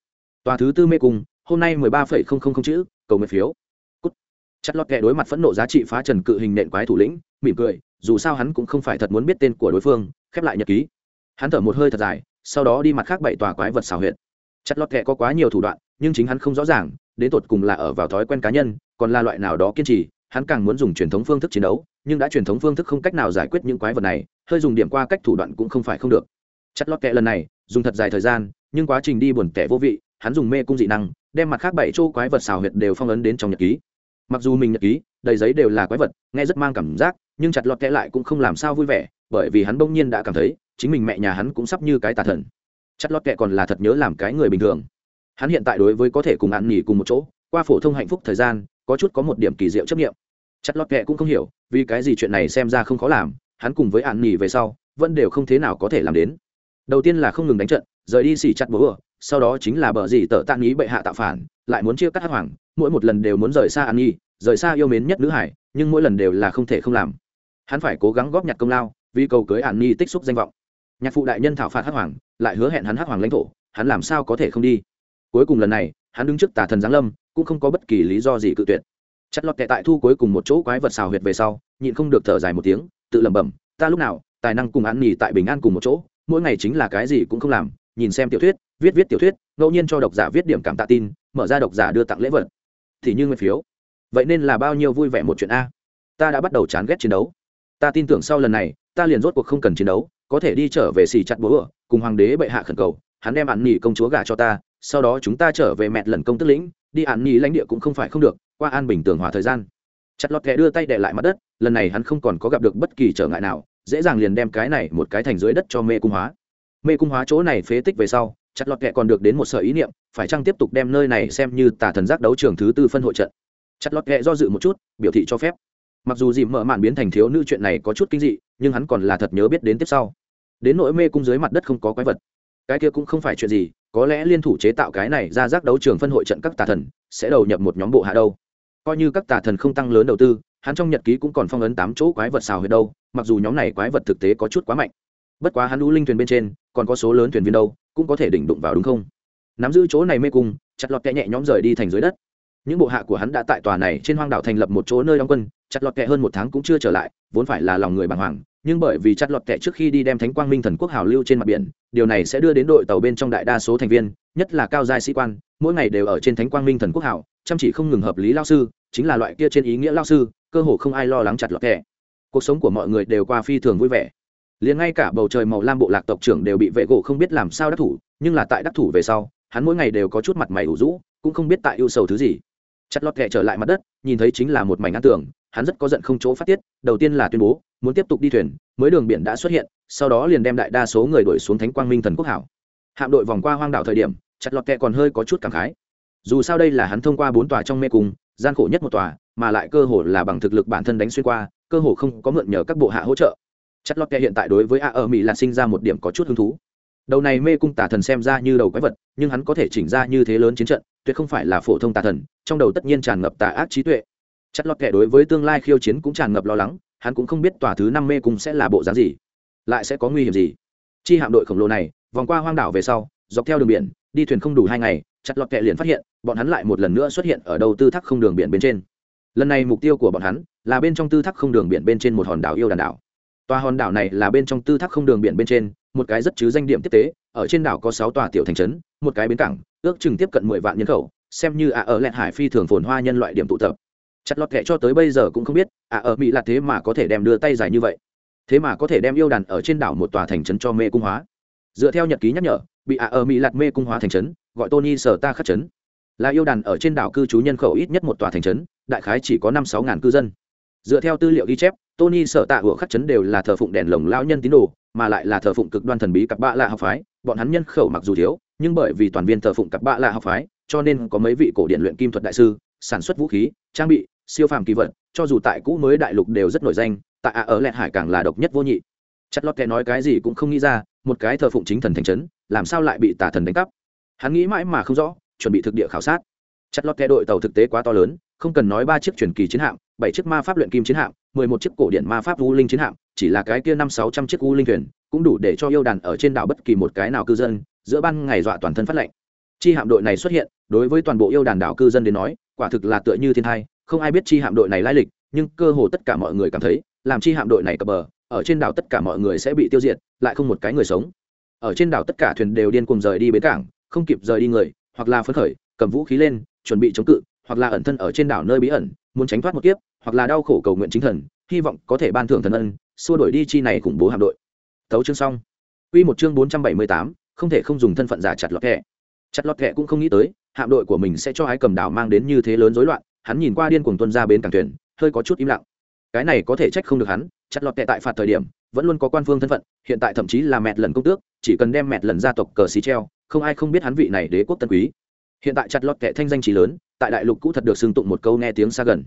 Tòa thứ tư mê cung, hôm nay mười ba phẩy không không không chữ, cầu nguyện phiếu. Cút. Chặt lót kẽ đối mặt phẫn nộ giá trị phá trần cự hình nện quái thủ lĩnh, mỉm cười, dù sao hắn cũng không phải thật muốn biết tên của đối phương, khép lại nhật ký. Hắn thở một hơi thật dài, sau đó đi mặt khác bảy tòa quái vật xào huyệt. Chặt lót kẽ có quá nhiều thủ đoạn, nhưng chính hắn không rõ ràng, đến tột cùng là ở vào thói quen cá nhân, còn là loại nào đó kiên trì hắn càng muốn dùng truyền thống phương thức chiến đấu, nhưng đã truyền thống phương thức không cách nào giải quyết những quái vật này, hơi dùng điểm qua cách thủ đoạn cũng không phải không được. Chất lót kẹ lần này, dùng thật dài thời gian, nhưng quá trình đi buồn tẻ vô vị, hắn dùng mê cung dị năng, đem mặt khác bảy chỗ quái vật xào huyệt đều phong ấn đến trong nhật ký. Mặc dù mình nhật ký, đầy giấy đều là quái vật, nghe rất mang cảm giác, nhưng chặt lọt kẽ lại cũng không làm sao vui vẻ, bởi vì hắn bỗng nhiên đã cảm thấy, chính mình mẹ nhà hắn cũng sắp như cái tà thần. Chặt lọt kẽ còn là thật nhớ làm cái người bình thường. Hắn hiện tại đối với có thể cùng ăn nghỉ cùng một chỗ, qua phổ thông hạnh phúc thời gian, có chút có một điểm kỳ diệu chấp nghiệm chặt lọt kệ cũng không hiểu, vì cái gì chuyện này xem ra không khó làm, hắn cùng với an nghỉ về sau, vẫn đều không thế nào có thể làm đến. Đầu tiên là không ngừng đánh trận, rời đi xỉ chặt bố ở, sau đó chính là bờ gì tợ tạ nghĩ bệ hạ tạo phản, lại muốn chia cắt Hát hoàng, mỗi một lần đều muốn rời xa an nhi rời xa yêu mến nhất nữ hải, nhưng mỗi lần đều là không thể không làm. Hắn phải cố gắng góp nhặt công lao, vì cầu cưới an nhi tích xúc danh vọng. Nhạc phụ đại nhân thảo phạt Hát hoàng, lại hứa hẹn hắn Hát hoàng lãnh thổ, hắn làm sao có thể không đi? Cuối cùng lần này, hắn đứng trước tà thần giáng lâm, cũng không có bất kỳ lý do gì cự tuyệt chặt lọt kệ tại thu cuối cùng một chỗ quái vật xào huyệt về sau, nhịn không được thở dài một tiếng, tự lẩm bẩm, ta lúc nào, tài năng cùng ăn nghỉ tại bình an cùng một chỗ, mỗi ngày chính là cái gì cũng không làm, nhìn xem tiểu thuyết, viết viết tiểu thuyết, ngẫu nhiên cho độc giả viết điểm cảm tạ tin, mở ra độc giả đưa tặng lễ vật. Thì như nguyên phiếu. Vậy nên là bao nhiêu vui vẻ một chuyện a. Ta đã bắt đầu chán ghét chiến đấu. Ta tin tưởng sau lần này, ta liền rốt cuộc không cần chiến đấu, có thể đi trở về xì chặt bố ở cùng hoàng đế bệ hạ khẩn cầu, hắn đem ăn nghỉ công chúa gả cho ta, sau đó chúng ta trở về mẹt lần công tức lĩnh, đi ăn nghỉ lãnh địa cũng không phải không được qua an bình tường hòa thời gian. Chặt lọt kẻ đưa tay đệ lại mặt đất, lần này hắn không còn có gặp được bất kỳ trở ngại nào, dễ dàng liền đem cái này một cái thành dưới đất cho mê cung hóa. Mê cung hóa chỗ này phế tích về sau, chặt lọt kẹ còn được đến một sở ý niệm, phải chăng tiếp tục đem nơi này xem như tà thần giác đấu trường thứ tư phân hội trận? Chặt lọt kẹ do dự một chút, biểu thị cho phép. Mặc dù dìm mở màn biến thành thiếu nữ chuyện này có chút kinh dị, nhưng hắn còn là thật nhớ biết đến tiếp sau. Đến nỗi mê cung dưới mặt đất không có quái vật. Cái kia cũng không phải chuyện gì, có lẽ liên thủ chế tạo cái này ra giác đấu trường phân hội trận các tà thần, sẽ đầu nhập một nhóm bộ hạ đâu coi như các tà thần không tăng lớn đầu tư, hắn trong nhật ký cũng còn phong ấn tám chỗ quái vật xào huyệt đâu, mặc dù nhóm này quái vật thực tế có chút quá mạnh. Bất quá hắn lũ linh thuyền bên trên, còn có số lớn thuyền viên đâu, cũng có thể đỉnh đụng vào đúng không? Nắm giữ chỗ này mê cung, chặt lọt kẹ nhẹ nhóm rời đi thành dưới đất. Những bộ hạ của hắn đã tại tòa này trên hoang đảo thành lập một chỗ nơi đóng quân, chặt lọt kẹ hơn một tháng cũng chưa trở lại, vốn phải là lòng người bàng hoàng, nhưng bởi vì chặt lọt kẹ trước khi đi đem thánh quang minh thần quốc hào lưu trên mặt biển, điều này sẽ đưa đến đội tàu bên trong đại đa số thành viên, nhất là cao giai sĩ quan, mỗi ngày đều ở trên thánh quang minh thần quốc hào chăm chỉ không ngừng hợp lý lao sư, chính là loại kia trên ý nghĩa lao sư, cơ hồ không ai lo lắng chặt lọt kẻ. Cuộc sống của mọi người đều qua phi thường vui vẻ. Liền ngay cả bầu trời màu lam bộ lạc tộc trưởng đều bị vệ gỗ không biết làm sao đắc thủ, nhưng là tại đắc thủ về sau, hắn mỗi ngày đều có chút mặt mày ủ rũ, cũng không biết tại ưu sầu thứ gì. Chặt lọt kẻ trở lại mặt đất, nhìn thấy chính là một mảnh ăn tường, hắn rất có giận không chỗ phát tiết, đầu tiên là tuyên bố, muốn tiếp tục đi thuyền, mới đường biển đã xuất hiện, sau đó liền đem đại đa số người đuổi xuống thánh quang minh thần quốc hảo. Hạm đội vòng qua hoang đảo thời điểm, chặt lọt kẹ còn hơi có chút cảm khái dù sao đây là hắn thông qua bốn tòa trong mê cung, gian khổ nhất một tòa, mà lại cơ hồ là bằng thực lực bản thân đánh xuyên qua, cơ hồ không có mượn nhờ các bộ hạ hỗ trợ. Chất lót kẹ hiện tại đối với a ở mỹ là sinh ra một điểm có chút hứng thú. Đầu này mê cung tà thần xem ra như đầu quái vật, nhưng hắn có thể chỉnh ra như thế lớn chiến trận, tuyệt không phải là phổ thông tà thần, trong đầu tất nhiên tràn ngập tà ác trí tuệ. Chất lót kẹ đối với tương lai khiêu chiến cũng tràn ngập lo lắng, hắn cũng không biết tòa thứ năm mê cung sẽ là bộ dáng gì, lại sẽ có nguy hiểm gì. Chi hạm đội khổng lồ này, vòng qua hoang đảo về sau, dọc theo đường biển, đi thuyền không đủ hai ngày chặt lọt kẹ liền phát hiện, bọn hắn lại một lần nữa xuất hiện ở đầu tư thác không đường biển bên trên. Lần này mục tiêu của bọn hắn là bên trong tư thác không đường biển bên trên một hòn đảo yêu đàn đảo. Tòa hòn đảo này là bên trong tư thác không đường biển bên trên, một cái rất chứ danh điểm tiếp tế, ở trên đảo có sáu tòa tiểu thành trấn, một cái bến cảng, ước chừng tiếp cận mười vạn nhân khẩu, xem như ạ ở lẹn hải phi thường phồn hoa nhân loại điểm tụ tập. Chặt lọt kệ cho tới bây giờ cũng không biết ạ ở mỹ là thế mà có thể đem đưa tay dài như vậy. Thế mà có thể đem yêu đàn ở trên đảo một tòa thành trấn cho mê cung hóa. Dựa theo nhật ký nhắc nhở, bị ạ ở mỹ lạt mê cung hóa thành trấn gọi tony sở ta khắc chấn. Là yêu đàn ở trên đảo cư trú nhân khẩu ít nhất một tòa thành trấn, đại khái chỉ có năm sáu ngàn cư dân. Dựa theo tư liệu ghi chép, tony sở tạ của khắc chấn đều là thờ phụng đèn lồng lao nhân tín đồ, mà lại là thờ phụng cực đoan thần bí cặp bạ lạ học phái. Bọn hắn nhân khẩu mặc dù thiếu, nhưng bởi vì toàn viên thờ phụng cặp bạ lạ học phái, cho nên có mấy vị cổ điện luyện kim thuật đại sư, sản xuất vũ khí, trang bị, siêu phàm kỳ vật, cho dù tại cũ mới đại lục đều rất nổi danh, tại ạ ở lẹn hải càng là độc nhất vô nhị. Chặt lót kẻ nói cái gì cũng không nghĩ ra, một cái thờ phụng chính thần thành trấn, làm sao lại bị tà thần đánh cắp? Hắn nghĩ mãi mà không rõ, chuẩn bị thực địa khảo sát. Chặt lọt kẻ đội tàu thực tế quá to lớn, không cần nói ba chiếc truyền kỳ chiến hạm, bảy chiếc ma pháp luyện kim chiến hạm, mười một chiếc cổ điện ma pháp u linh chiến hạm, chỉ là cái kia năm sáu trăm chiếc u linh thuyền, cũng đủ để cho yêu đàn ở trên đảo bất kỳ một cái nào cư dân, giữa ban ngày dọa toàn thân phát lệnh chi hạm đội này xuất hiện, đối với toàn bộ yêu đàn đảo cư dân đến nói, quả thực là tựa như thiên thai, không ai biết chi hạm đội này lai lịch, nhưng cơ hồ tất cả mọi người cảm thấy, làm chi hạm đội này cập bờ, ở trên đảo tất cả mọi người sẽ bị tiêu diệt, lại không một cái người sống. Ở trên đảo tất cả thuyền đều điên cùng rời đi bến cảng không kịp rời đi người hoặc là phấn khởi cầm vũ khí lên chuẩn bị chống cự hoặc là ẩn thân ở trên đảo nơi bí ẩn muốn tránh thoát một kiếp hoặc là đau khổ cầu nguyện chính thần hy vọng có thể ban thưởng thần ân xua đổi đi chi này khủng bố hạm đội thấu chương xong Quy một chương bốn trăm bảy mươi tám, không thể không dùng thân phận giả chặt lọt kẻ. Chặt lọt kẻ cũng không nghĩ tới, hạm đội của mình sẽ cho ái cầm đảo mang đến như thế lớn rối loạn, hắn nhìn qua điên cuồng tuân ra bến cảng thuyền, hơi có chút im lặng. Cái này có thể trách không được hắn, chặt lọt kẻ tại phạt thời điểm, vẫn luôn có quan phương thân phận, hiện tại thậm chí là mẹt lần công tước, chỉ cần đem mẹt lần gia tộc cờ xí treo, không ai không biết hắn vị này đế quốc tân quý. Hiện tại chặt lọt kẹ thanh danh trí lớn, tại đại lục cũ thật được xưng tụng một câu nghe tiếng xa gần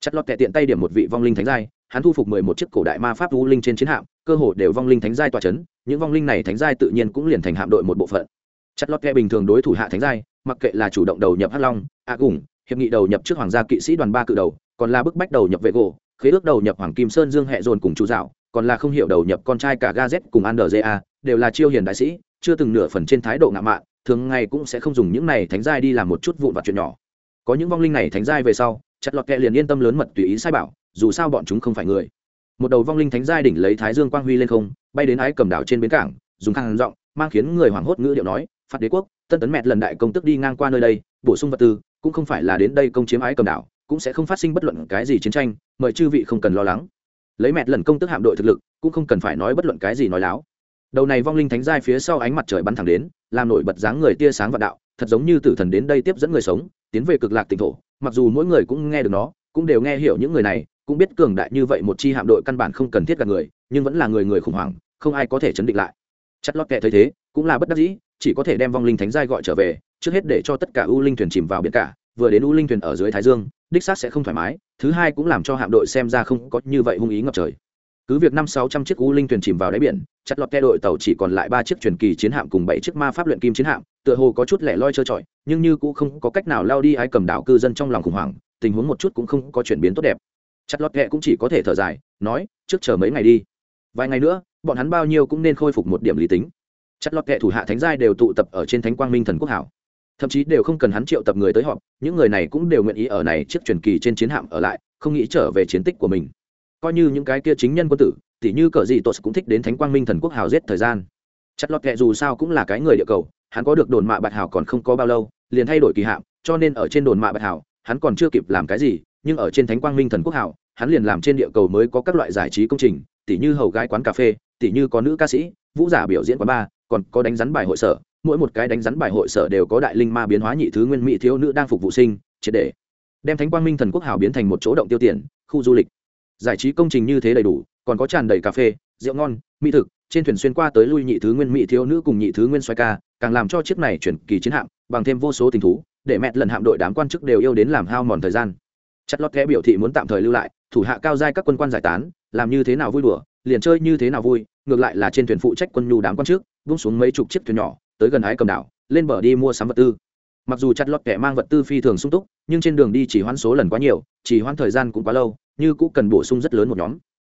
chặt lọt kẹ tiện tay điểm một vị vong linh thánh giai hắn thu phục mười một chiếc cổ đại ma pháp u linh trên chiến hạm cơ hồ đều vong linh thánh giai tòa c h ấ n những vong linh này thánh giai tự nhiên cũng liền thành hạm đội một bộ phận chặt lọt kẹ bình thường đối thủ hạ thánh giai mặc kệ là chủ động đầu nhập hắc long a gùng hiệp nghị đầu nhập trước hoàng gia kỵ sĩ đoàn ba cự đầu còn là bức bách đầu nhập vệ gỗ khế ước đầu nhập hoàng kim sơn dương hệ dồn cùng chú dạo còn là không hiểu đầu nhập con trai cả gazet cùng andrea đều là chiêu hiền đại sĩ, chưa từng nửa phần trên thái độ ngạo mạn, thường ngày cũng sẽ không dùng những này thánh giai đi làm một chút vụn vặt chuyện nhỏ. Có những vong linh này thánh giai về sau, chặt lọt kẹ liền yên tâm lớn mật tùy ý sai bảo, dù sao bọn chúng không phải người. Một đầu vong linh thánh giai đỉnh lấy thái dương quang huy lên không, bay đến ái cầm đảo trên bến cảng, dùng khang giọng, mang khiến người hoảng hốt ngữ điệu nói, phạt đế quốc, tân tấn mẹt lần đại công tức đi ngang qua nơi đây, bổ sung vật tư, cũng không phải là đến đây công chiếm ái cầm đảo, cũng sẽ không phát sinh bất luận cái gì chiến tranh, mời chư vị không cần lo lắng lấy mẹt lần công tức hạm đội thực lực, cũng không cần phải nói bất luận cái gì nói láo. Đầu này vong linh thánh giai phía sau ánh mặt trời bắn thẳng đến, làm nổi bật dáng người tia sáng vạn đạo, thật giống như tử thần đến đây tiếp dẫn người sống, tiến về cực lạc tỉnh thổ. Mặc dù mỗi người cũng nghe được nó, cũng đều nghe hiểu những người này, cũng biết cường đại như vậy một chi hạm đội căn bản không cần thiết gặp người, nhưng vẫn là người người khủng hoảng, không ai có thể chấn định lại. Chất lót kệ thấy thế, cũng là bất đắc dĩ, chỉ có thể đem vong linh thánh giai gọi trở về, trước hết để cho tất cả u linh thuyền chìm vào biển cả vừa đến u linh thuyền ở dưới thái dương, đích xác sẽ không thoải mái, thứ hai cũng làm cho hạm đội xem ra không có như vậy hung ý ngập trời. Cứ việc năm sáu trăm chiếc u linh thuyền chìm vào đáy biển, chặt lọt ke đội tàu chỉ còn lại ba chiếc truyền kỳ chiến hạm cùng bảy chiếc ma pháp luyện kim chiến hạm, tựa hồ có chút lẻ loi trơ trọi, nhưng như cũng không có cách nào lao đi ai cầm đảo cư dân trong lòng khủng hoảng, tình huống một chút cũng không có chuyển biến tốt đẹp. Chặt lọt kẹ cũng chỉ có thể thở dài, nói, trước chờ mấy ngày đi. Vài ngày nữa, bọn hắn bao nhiêu cũng nên khôi phục một điểm lý tính. Chặt lọt kẹ thủ hạ thánh giai đều tụ tập ở trên thánh quang minh thần quốc hảo thậm chí đều không cần hắn triệu tập người tới họp, những người này cũng đều nguyện ý ở này chiếc truyền kỳ trên chiến hạm ở lại, không nghĩ trở về chiến tích của mình. Coi như những cái kia chính nhân quân tử, tỉ như cờ gì tốt cũng thích đến thánh quang minh thần quốc hào giết thời gian. Chặt lọt kệ dù sao cũng là cái người địa cầu, hắn có được đồn mạ bạch hào còn không có bao lâu, liền thay đổi kỳ hạm, cho nên ở trên đồn mạ bạch hào, hắn còn chưa kịp làm cái gì, nhưng ở trên thánh quang minh thần quốc hào, hắn liền làm trên địa cầu mới có các loại giải trí công trình, tỉ như hầu gái quán cà phê tỉ như có nữ ca sĩ, vũ giả biểu diễn quán bar, còn có đánh rắn bài hội sở. Mỗi một cái đánh rắn bài hội sở đều có đại linh ma biến hóa nhị thứ nguyên mỹ thiếu nữ đang phục vụ sinh, triệt để đem thánh quang minh thần quốc hào biến thành một chỗ động tiêu tiền, khu du lịch. Giải trí công trình như thế đầy đủ, còn có tràn đầy cà phê, rượu ngon, mỹ thực, trên thuyền xuyên qua tới lui nhị thứ nguyên mỹ thiếu nữ cùng nhị thứ nguyên xoay ca, càng làm cho chiếc này chuyển kỳ chiến hạm, bằng thêm vô số tình thú, để mẹ lần hạm đội đám quan chức đều yêu đến làm hao mòn thời gian. Chất lót kẽ biểu thị muốn tạm thời lưu lại, thủ hạ cao giai các quân quan giải tán, làm như thế nào vui đùa, liền chơi như thế nào vui ngược lại là trên thuyền phụ trách quân nhu đám quan trước, vung xuống mấy chục chiếc thuyền nhỏ tới gần ái cầm đảo lên bờ đi mua sắm vật tư. Mặc dù chặt lót kẻ mang vật tư phi thường sung túc nhưng trên đường đi chỉ hoãn số lần quá nhiều chỉ hoãn thời gian cũng quá lâu như cũng cần bổ sung rất lớn một nhóm.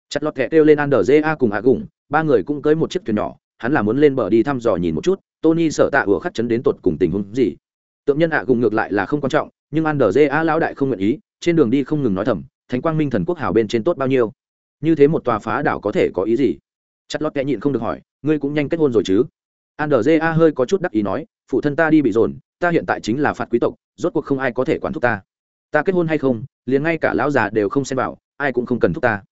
Chặt lọt kẻ kêu lên Ander Ja cùng hạ gủng ba người cũng cưới một chiếc thuyền nhỏ hắn là muốn lên bờ đi thăm dò nhìn một chút tony sợ tạ ủa khắc chấn đến tột cùng tình huống gì. Tượng nhân hạ gủng ngược lại là không quan trọng nhưng Ander Ja lão đại không nguyện ý trên đường đi không ngừng nói thầm thánh quang minh thần quốc hào bên trên tốt bao nhiêu? Như thế một tòa phá đảo có thể có ý gì? Chặt lót kẽ nhịn không được hỏi, ngươi cũng nhanh kết hôn rồi chứ? Ander Ja hơi có chút đắc ý nói, phụ thân ta đi bị dồn, ta hiện tại chính là phạt quý tộc, rốt cuộc không ai có thể quản thúc ta. Ta kết hôn hay không, liền ngay cả lão già đều không xem vào, ai cũng không cần thúc ta.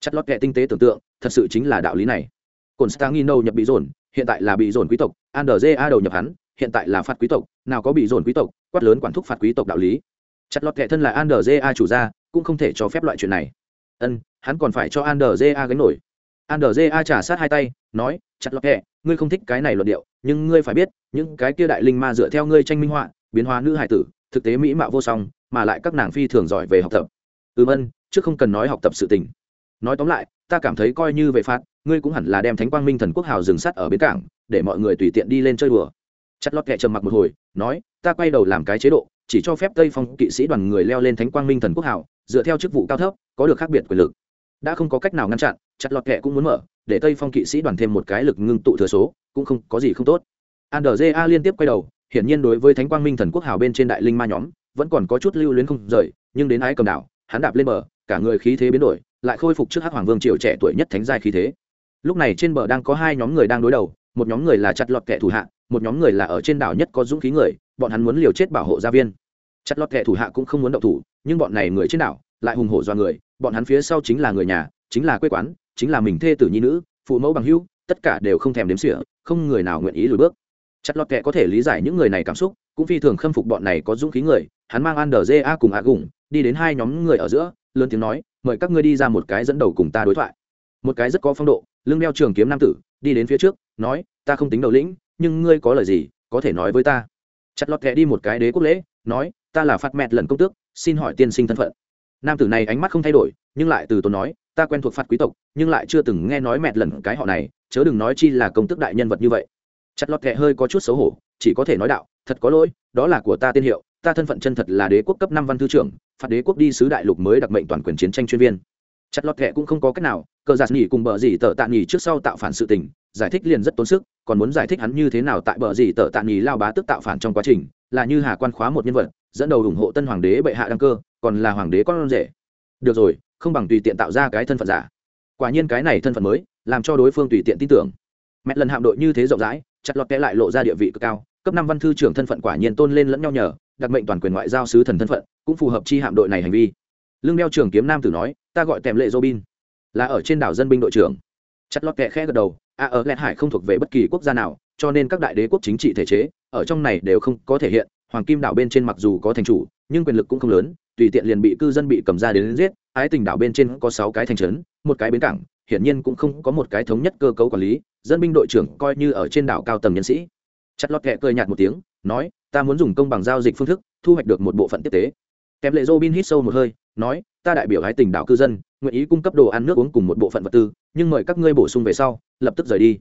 Chặt lót kệ tinh tế tưởng tượng, thật sự chính là đạo lý này. Cồn stangino nhập bị dồn, hiện tại là bị dồn quý tộc andrja đầu nhập hắn, hiện tại là phạt quý tộc, nào có bị dồn quý tộc, quát lớn quản thúc phạt quý tộc đạo lý. Chặt lót kệ thân là andrja chủ gia, cũng không thể cho phép loại chuyện này. Ân, hắn còn phải cho andrja gánh nổi andrja trả sát hai tay, nói, chặt lót kệ ngươi không thích cái này luận điệu, nhưng ngươi phải biết, những cái kia đại linh ma dựa theo ngươi tranh minh họa, biến hóa nữ hải tử, thực tế mỹ mạo vô song, mà lại các nàng phi thường giỏi về học tập. Ừm ân trước không cần nói học tập sự tình. Nói tóm lại, ta cảm thấy coi như về phạt, ngươi cũng hẳn là đem thánh quang minh thần quốc hào dừng sắt ở bến cảng, để mọi người tùy tiện đi lên chơi đùa. Chặt lót kệ trầm mặc một hồi, nói, ta quay đầu làm cái chế độ, chỉ cho phép tây phong kỵ sĩ đoàn người leo lên thánh quang minh thần quốc hào, dựa theo chức vụ cao thấp, có được khác biệt quyền lực. Đã không có cách nào ngăn chặn chặt lọt kệ cũng muốn mở, để tây phong kỵ sĩ đoàn thêm một cái lực ngưng tụ thừa số, cũng không có gì không tốt. Andrja liên tiếp quay đầu, hiển nhiên đối với thánh quang minh thần quốc hào bên trên đại linh ma nhóm, vẫn còn có chút lưu luyến không rời, nhưng đến ái cầm đảo, hắn đạp lên bờ, cả người khí thế biến đổi, lại khôi phục trước hắc hoàng vương triều trẻ tuổi nhất thánh giai khí thế. Lúc này trên bờ đang có hai nhóm người đang đối đầu, một nhóm người là chặt lọt kẻ thủ hạ, một nhóm người là ở trên đảo nhất có dũng khí người, bọn hắn muốn liều chết bảo hộ gia viên. Chặt lọt kẻ thủ hạ cũng không muốn động thủ, nhưng bọn này người trên đảo lại hùng hổ do người, bọn hắn phía sau chính là người nhà, chính là quê quán chính là mình thê tử nhi nữ, phụ mẫu bằng hữu, tất cả đều không thèm đếm xỉa, không người nào nguyện ý lùi bước. Chặt lọt kệ có thể lý giải những người này cảm xúc, cũng phi thường khâm phục bọn này có dũng khí người, hắn mang an đờ ja cùng a gùng đi đến hai nhóm người ở giữa, lớn tiếng nói, mời các ngươi đi ra một cái dẫn đầu cùng ta đối thoại. Một cái rất có phong độ, lưng đeo trường kiếm nam tử, đi đến phía trước, nói, ta không tính đầu lĩnh, nhưng ngươi có lời gì, có thể nói với ta. Chặt lọt kệ đi một cái đế quốc lễ, nói, ta là phạt mẹt lần công tước, xin hỏi tiên sinh thân phận. Nam tử này ánh mắt không thay đổi nhưng lại từ tốn nói, ta quen thuộc phạt quý tộc, nhưng lại chưa từng nghe nói mẹt lần cái họ này, chớ đừng nói chi là công tước đại nhân vật như vậy. Chặt lọt kệ hơi có chút xấu hổ, chỉ có thể nói đạo, thật có lỗi, đó là của ta tiên hiệu, ta thân phận chân thật là đế quốc cấp năm văn thư trưởng, phạt đế quốc đi sứ đại lục mới đặc mệnh toàn quyền chiến tranh chuyên viên. Chặt lọt kệ cũng không có cách nào, cờ giạt nghỉ cùng bờ gì tờ tạ nghỉ trước sau tạo phản sự tình, giải thích liền rất tốn sức, còn muốn giải thích hắn như thế nào tại bờ gì tờ tạ nghỉ lao bá tức tạo phản trong quá trình, là như hà quan khóa một nhân vật, dẫn đầu ủng hộ tân hoàng đế bệ hạ đăng cơ, còn là hoàng đế con rể. Được rồi không bằng tùy tiện tạo ra cái thân phận giả. Quả nhiên cái này thân phận mới, làm cho đối phương tùy tiện tin tưởng. Mẹ lần hạm đội như thế rộng rãi, chặt lọt kẽ lại lộ ra địa vị cực cao, cấp năm văn thư trưởng thân phận quả nhiên tôn lên lẫn nhau nhờ, đặc mệnh toàn quyền ngoại giao sứ thần thân phận, cũng phù hợp chi hạm đội này hành vi. Lương đeo trưởng kiếm nam tử nói, ta gọi tèm lệ robin, là ở trên đảo dân binh đội trưởng. Chặt lọt kẽ khẽ gật đầu, a, ở lẹt hải không thuộc về bất kỳ quốc gia nào, cho nên các đại đế quốc chính trị thể chế, ở trong này đều không có thể hiện, hoàng kim đảo bên trên mặc dù có thành chủ, nhưng quyền lực cũng không lớn tùy tiện liền bị cư dân bị cầm ra đến giết, ái tình đảo bên trên có sáu cái thành trấn, một cái bến cảng, hiển nhiên cũng không có một cái thống nhất cơ cấu quản lý, dân binh đội trưởng coi như ở trên đảo cao tầng nhân sĩ. Chặt lọt kẹ cười nhạt một tiếng, nói, ta muốn dùng công bằng giao dịch phương thức, thu hoạch được một bộ phận tiếp tế. Kèm lệ robin hít sâu một hơi, nói, ta đại biểu hái tình đảo cư dân, nguyện ý cung cấp đồ ăn nước uống cùng một bộ phận vật tư, nhưng mời các ngươi bổ sung về sau, lập tức rời đi.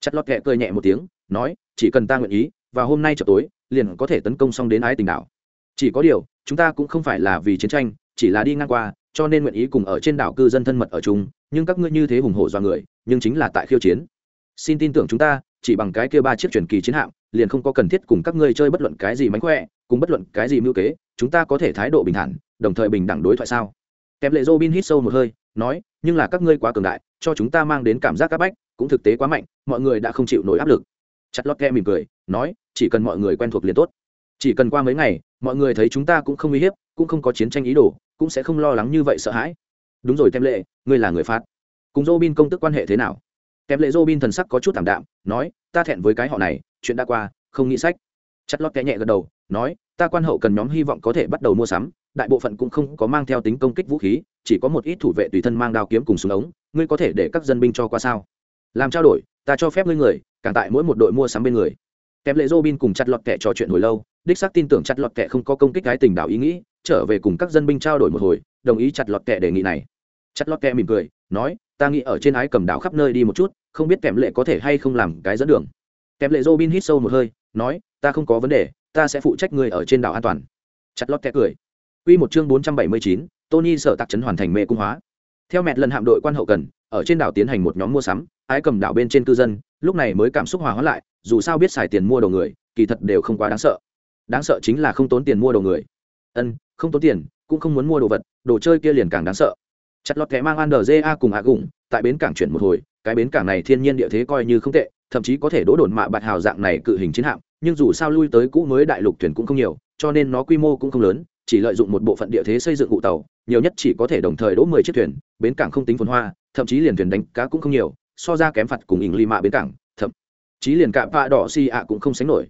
Chặt lọt kẹ cười nhẹ một tiếng, nói, chỉ cần ta nguyện ý, và hôm nay chợ tối, liền có thể tấn công xong đến ái tình đảo. Chỉ có điều chúng ta cũng không phải là vì chiến tranh, chỉ là đi ngang qua, cho nên nguyện ý cùng ở trên đảo cư dân thân mật ở chung, nhưng các ngươi như thế hùng hổ do người, nhưng chính là tại khiêu chiến. Xin tin tưởng chúng ta, chỉ bằng cái kia ba chiếc truyền kỳ chiến hạm, liền không có cần thiết cùng các ngươi chơi bất luận cái gì mánh khỏe, cùng bất luận cái gì mưu kế, chúng ta có thể thái độ bình thản, đồng thời bình đẳng đối thoại sao? Kèm lệ robin hít sâu một hơi, nói, nhưng là các ngươi quá cường đại, cho chúng ta mang đến cảm giác áp bách, cũng thực tế quá mạnh, mọi người đã không chịu nổi áp lực. Chặt lót ke mỉm cười, nói, chỉ cần mọi người quen thuộc liền tốt chỉ cần qua mấy ngày, mọi người thấy chúng ta cũng không uy hiếp, cũng không có chiến tranh ý đồ, cũng sẽ không lo lắng như vậy sợ hãi. Đúng rồi, tem lệ, ngươi là người phát cùng dô bin công tức quan hệ thế nào? Tem lệ dô bin thần sắc có chút thảm đạm, nói, ta thẹn với cái họ này, chuyện đã qua, không nghĩ sách. Chất lót kẽ nhẹ gật đầu, nói, ta quan hậu cần nhóm hy vọng có thể bắt đầu mua sắm, đại bộ phận cũng không có mang theo tính công kích vũ khí, chỉ có một ít thủ vệ tùy thân mang đao kiếm cùng súng ống, ngươi có thể để các dân binh cho qua sao? Làm trao đổi, ta cho phép ngươi người, càng tại mỗi một đội mua sắm bên người kém lệ Robin cùng chặt lọt kẻ trò chuyện hồi lâu đích xác tin tưởng chặt lọt kẻ không có công kích cái tình đạo ý nghĩ trở về cùng các dân binh trao đổi một hồi đồng ý chặt lọt kẻ đề nghị này. Chặt lọt kẻ mỉm cười nói ta nghĩ ở trên ái cầm đảo khắp nơi đi một chút không biết kém lệ có thể hay không làm cái dẫn đường. Kém lệ robin hít sâu một hơi nói ta không có vấn đề ta sẽ phụ trách người ở trên đảo an toàn. Chặt lót kẹ cười. Quy một chương bốn trăm bảy mươi chín, Tony sở tạc trấn hoàn thành mê cung hóa. theo mẹ lần hạm đội quan hậu cần ở trên đảo tiến hành một nhóm mua sắm ái cầm đảo bên trên cư dân lúc này mới cảm xúc hòa hóa lại dù sao biết xài tiền mua đồ người, kỳ thật đều không quá đáng sợ. Đáng sợ chính là không tốn tiền mua đồ người. Ân, không tốn tiền, cũng không muốn mua đồ vật, đồ chơi kia liền càng đáng sợ. Chặt lọt kẻ mang an ja cùng hạ gủng, tại bến cảng chuyển một hồi, cái bến cảng này thiên nhiên địa thế coi như không tệ, thậm chí có thể đỗ đồn mạ bạt hào dạng này cự hình chiến hạm, nhưng dù sao lui tới cũ mới đại lục thuyền cũng không nhiều, cho nên nó quy mô cũng không lớn, chỉ lợi dụng một bộ phận địa thế xây dựng cụ tàu, nhiều nhất chỉ có thể đồng thời đỗ mười chiếc thuyền, bến cảng không tính phồn hoa, thậm chí liền thuyền đánh cá cũng không nhiều, so ra kém phạt cùng ỉng ly mạ bến cảng chí liền cả pạ đỏ xi ạ cũng không sánh nổi.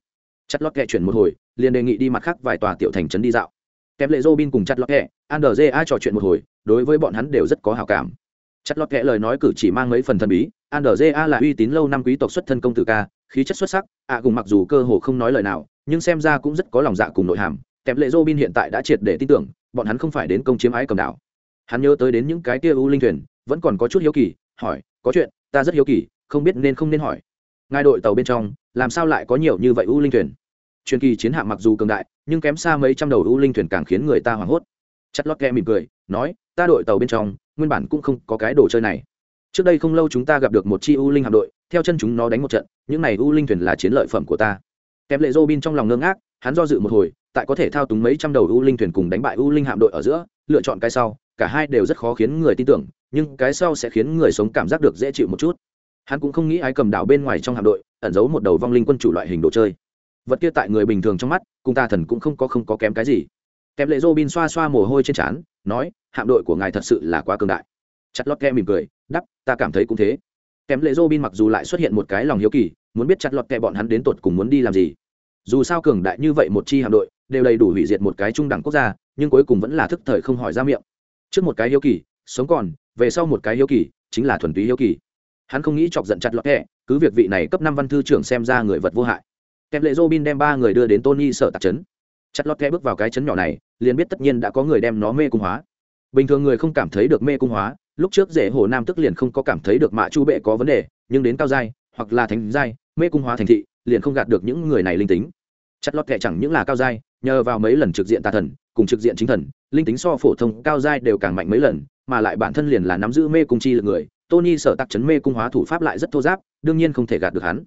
Chặt lót kẹ chuyển một hồi, liền đề nghị đi mặt khác vài tòa tiểu thành trấn đi dạo. Kém lệ robin cùng chặt lót kẹ ander ja trò chuyện một hồi, đối với bọn hắn đều rất có hào cảm. Chặt lót kẹ lời nói cử chỉ mang mấy phần thần bí ander ja là uy tín lâu năm quý tộc xuất thân công tử ca, khí chất xuất sắc, ạ cùng mặc dù cơ hồ không nói lời nào, nhưng xem ra cũng rất có lòng dạ cùng nội hàm. Kém lệ robin hiện tại đã triệt để tin tưởng, bọn hắn không phải đến công chiếm ái cầm đảo. Hắn nhớ tới đến những cái kia u linh thuyền, vẫn còn có chút hiếu kỳ, hỏi, có chuyện, ta rất hiếu kỳ, không biết nên không nên hỏi ngài đội tàu bên trong, làm sao lại có nhiều như vậy u linh thuyền? Truyền kỳ chiến hạm mặc dù cường đại, nhưng kém xa mấy trăm đầu u linh thuyền càng khiến người ta hoảng hốt. Chất lót kẹ mỉm cười, nói, ta đội tàu bên trong, nguyên bản cũng không có cái đồ chơi này. Trước đây không lâu chúng ta gặp được một chi u linh hạm đội, theo chân chúng nó đánh một trận, những này u linh thuyền là chiến lợi phẩm của ta. Kém lệ dô bin trong lòng ngơ ngác, hắn do dự một hồi, tại có thể thao túng mấy trăm đầu u linh thuyền cùng đánh bại u linh hạm đội ở giữa, lựa chọn cái sau, cả hai đều rất khó khiến người tin tưởng, nhưng cái sau sẽ khiến người sống cảm giác được dễ chịu một chút hắn cũng không nghĩ ai cầm đảo bên ngoài trong hạm đội ẩn giấu một đầu vong linh quân chủ loại hình đồ chơi. Vật kia tại người bình thường trong mắt, cùng ta thần cũng không có không có kém cái gì. Kém lệ dô bin xoa xoa mồ hôi trên trán, nói, hạm đội của ngài thật sự là quá cường đại. Chặt lọt kẹ mỉm cười đắp ta cảm thấy cũng thế. Kém lệ dô bin mặc dù lại xuất hiện một cái lòng hiếu kỳ, muốn biết chặt lọt kẹ bọn hắn đến tột cùng muốn đi làm gì. Dù sao cường đại như vậy một chi hạm đội, đều đầy đủ hủy diệt một cái trung đẳng quốc gia, nhưng cuối cùng vẫn là thức thời không hỏi ra miệng. Trước một cái hiếu kỳ, sống còn, về sau một cái hiếu kỳ, chính là thuần túy hiếu kỳ hắn không nghĩ chọc giận chặt lọt kẹ, cứ việc vị này cấp năm văn thư trưởng xem ra người vật vô hại. Kèm lệ robin đem ba người đưa đến tony sở tạc trấn chặt lọt kẹ bước vào cái trấn nhỏ này, liền biết tất nhiên đã có người đem nó mê cung hóa. Bình thường người không cảm thấy được mê cung hóa, lúc trước dễ hồ nam tức liền không có cảm thấy được mạ chu bệ có vấn đề, nhưng đến cao giai, hoặc là thánh giai, mê cung hóa thành thị, liền không gạt được những người này linh tính. Chặt lọt kệ chẳng những là cao giai, nhờ vào mấy lần trực diện tà thần, cùng trực diện chính thần, linh tính so phổ thông cao giai đều càng mạnh mấy lần, mà lại bản thân liền là nắm giữ mê cung chi lực người tony sở tắc chấn mê cung hóa thủ pháp lại rất thô giáp, đương nhiên không thể gạt được hắn.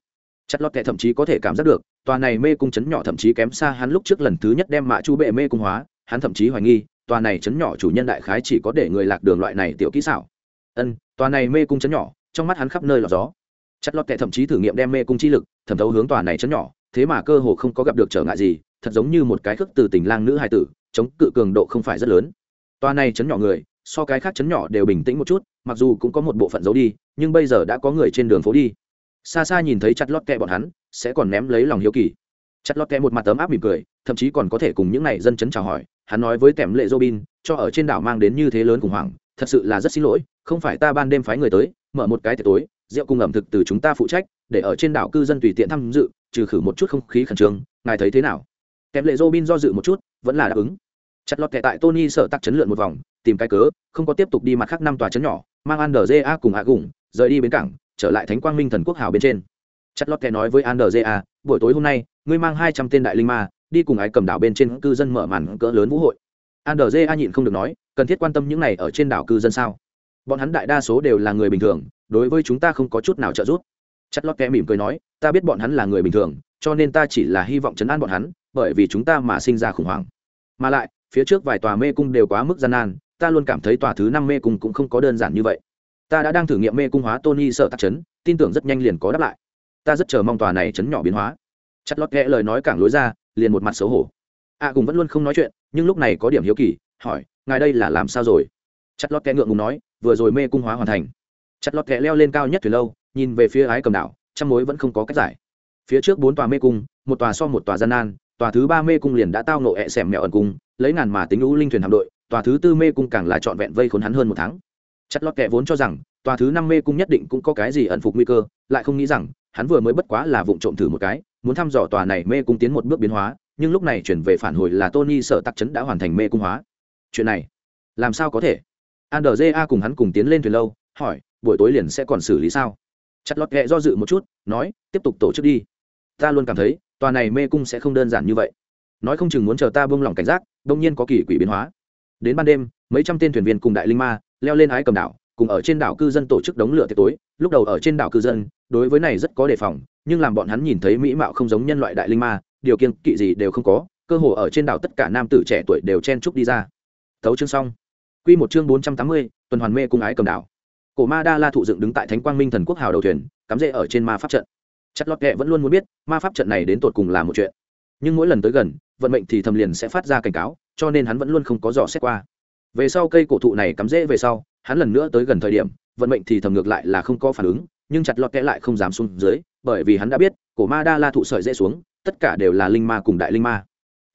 Chặt lọt kẹ thậm chí có thể cảm giác được, tòa này mê cung chấn nhỏ thậm chí kém xa hắn lúc trước lần thứ nhất đem mạ chu bệ mê cung hóa, hắn thậm chí hoài nghi, tòa này chấn nhỏ chủ nhân đại khái chỉ có để người lạc đường loại này tiểu kỹ xảo. Ân, tòa này mê cung chấn nhỏ, trong mắt hắn khắp nơi là gió. Chặt lọt kẹ thậm chí thử nghiệm đem mê cung chi lực, thẩm thấu hướng tòa này chấn nhỏ, thế mà cơ hồ không có gặp được trở ngại gì, thật giống như một cái khước từ tình lang nữ hai tử, chống cự cường độ không phải rất lớn. Tòa này chấn nhỏ người so cái khác chấn nhỏ đều bình tĩnh một chút, mặc dù cũng có một bộ phận giấu đi, nhưng bây giờ đã có người trên đường phố đi. Xa xa nhìn thấy chặt lót kẹ bọn hắn, sẽ còn ném lấy lòng hiếu kỳ. Chặt lót kẹ một mặt tấm áp mỉm cười, thậm chí còn có thể cùng những n à y dân chấn chào hỏi, hắn nói với tèm lệ robin, cho ở trên đảo mang đến như thế lớn khủng hoảng, thật sự là rất xin lỗi, không phải ta ban đêm phái người tới, mở một cái tiệc tối, rượu cùng ẩm thực từ chúng ta phụ trách, để ở trên đảo cư dân tùy tiện tham dự, trừ khử một chút không khí khẩn trương, ngài thấy thế nào? Kèm lệ robin do dự một chút, vẫn là đáp ứng. Chặt lọt kẹ tại tony sợ tắc chấn lượn một vòng tìm cái cớ, không có tiếp tục đi mặt khác năm tòa chấn nhỏ, mang an a cùng hạ gủng, rời đi bến cảng, trở lại thánh quang minh thần quốc hào bên trên. Chất lót kẻ nói với an a buổi tối hôm nay, ngươi mang hai trăm tên đại linh ma, đi cùng ái cầm đảo bên trên cư dân mở màn cỡ lớn vũ hội. An a nhịn không được nói, cần thiết quan tâm những này ở trên đảo cư dân sao? Bọn hắn đại đa số đều là người bình thường, đối với chúng ta không có chút nào trợ giúp. Chất lót kẻ mỉm cười nói, ta biết bọn hắn là người bình thường, cho nên ta chỉ là hy vọng chấn an bọn hắn, bởi vì chúng ta mà sinh ra khủng hoảng. Mà lại, phía trước vài tòa mê cung đều quá mức gian nan ta luôn cảm thấy tòa thứ năm mê cung cũng không có đơn giản như vậy. Ta đã đang thử nghiệm mê cung hóa tony sợ tắc chấn tin tưởng rất nhanh liền có đáp lại. Ta rất chờ mong tòa này chấn nhỏ biến hóa. Chặt lót ghẹ lời nói cảng lối ra liền một mặt xấu hổ. A à, cùng vẫn luôn không nói chuyện nhưng lúc này có điểm hiếu kỳ hỏi ngài đây là làm sao rồi? Chặt lót ghẹ ngượng ngùng nói vừa rồi mê cung hóa hoàn thành. Chặt lót ghẹ leo lên cao nhất từ lâu nhìn về phía ái cầm đảo trăm mối vẫn không có cách giải. Phía trước bốn tòa mê cung một tòa so một tòa gian nan tòa thứ ba mê cung liền đã tao nộ ẹ xẻm mẹo ẩn cung lấy ngàn mà tính lũ linh thuyền hạm đội tòa thứ tư mê cung càng là trọn vẹn vây khốn hắn hơn một tháng. Chặt lọt kẻ vốn cho rằng, tòa thứ năm mê cung nhất định cũng có cái gì ẩn phục nguy cơ, lại không nghĩ rằng, hắn vừa mới bất quá là vụng trộm thử một cái, muốn thăm dò tòa này mê cung tiến một bước biến hóa, nhưng lúc này chuyển về phản hồi là tony sợ tắc chấn đã hoàn thành mê cung hóa. Chuyện này, làm sao có thể? Andrja cùng hắn cùng tiến lên thuyền lâu, hỏi, buổi tối liền sẽ còn xử lý sao? Chặt lót kệ do dự một chút, nói, tiếp tục tổ chức đi. Ta luôn cảm thấy, tòa này mê cung sẽ không đơn giản như vậy. Nói không chừng muốn chờ ta buông lỏng cảnh giác đông nhiên có kỳ quỷ biến hóa đến ban đêm, mấy trăm tên thuyền viên cùng đại linh ma leo lên ái cầm đảo, cùng ở trên đảo cư dân tổ chức đống lửa tiệc tối. Lúc đầu ở trên đảo cư dân, đối với này rất có đề phòng, nhưng làm bọn hắn nhìn thấy mỹ mạo không giống nhân loại đại linh ma, điều kiện kỵ gì đều không có, cơ hồ ở trên đảo tất cả nam tử trẻ tuổi đều chen trúc đi ra. Thấu chương xong. Quy một chương bốn trăm tám mươi, tuần hoàn mê cung ái cầm đảo. Cổ ma đa la thụ dựng đứng tại thánh quang minh thần quốc hào đầu thuyền, cắm rễ ở trên ma pháp trận. Chất lót kệ vẫn luôn muốn biết, ma pháp trận này đến tột cùng là một chuyện. Nhưng mỗi lần tới gần vận mệnh thì thầm liền sẽ phát ra cảnh cáo, cho nên hắn vẫn luôn không có dò xét qua. Về sau cây cổ thụ này cắm rễ về sau, hắn lần nữa tới gần thời điểm, vận mệnh thì thầm ngược lại là không có phản ứng, nhưng chặt lọt kẽ lại không dám xuống dưới, bởi vì hắn đã biết, cổ ma đa la thụ sợi dễ xuống, tất cả đều là linh ma cùng đại linh ma.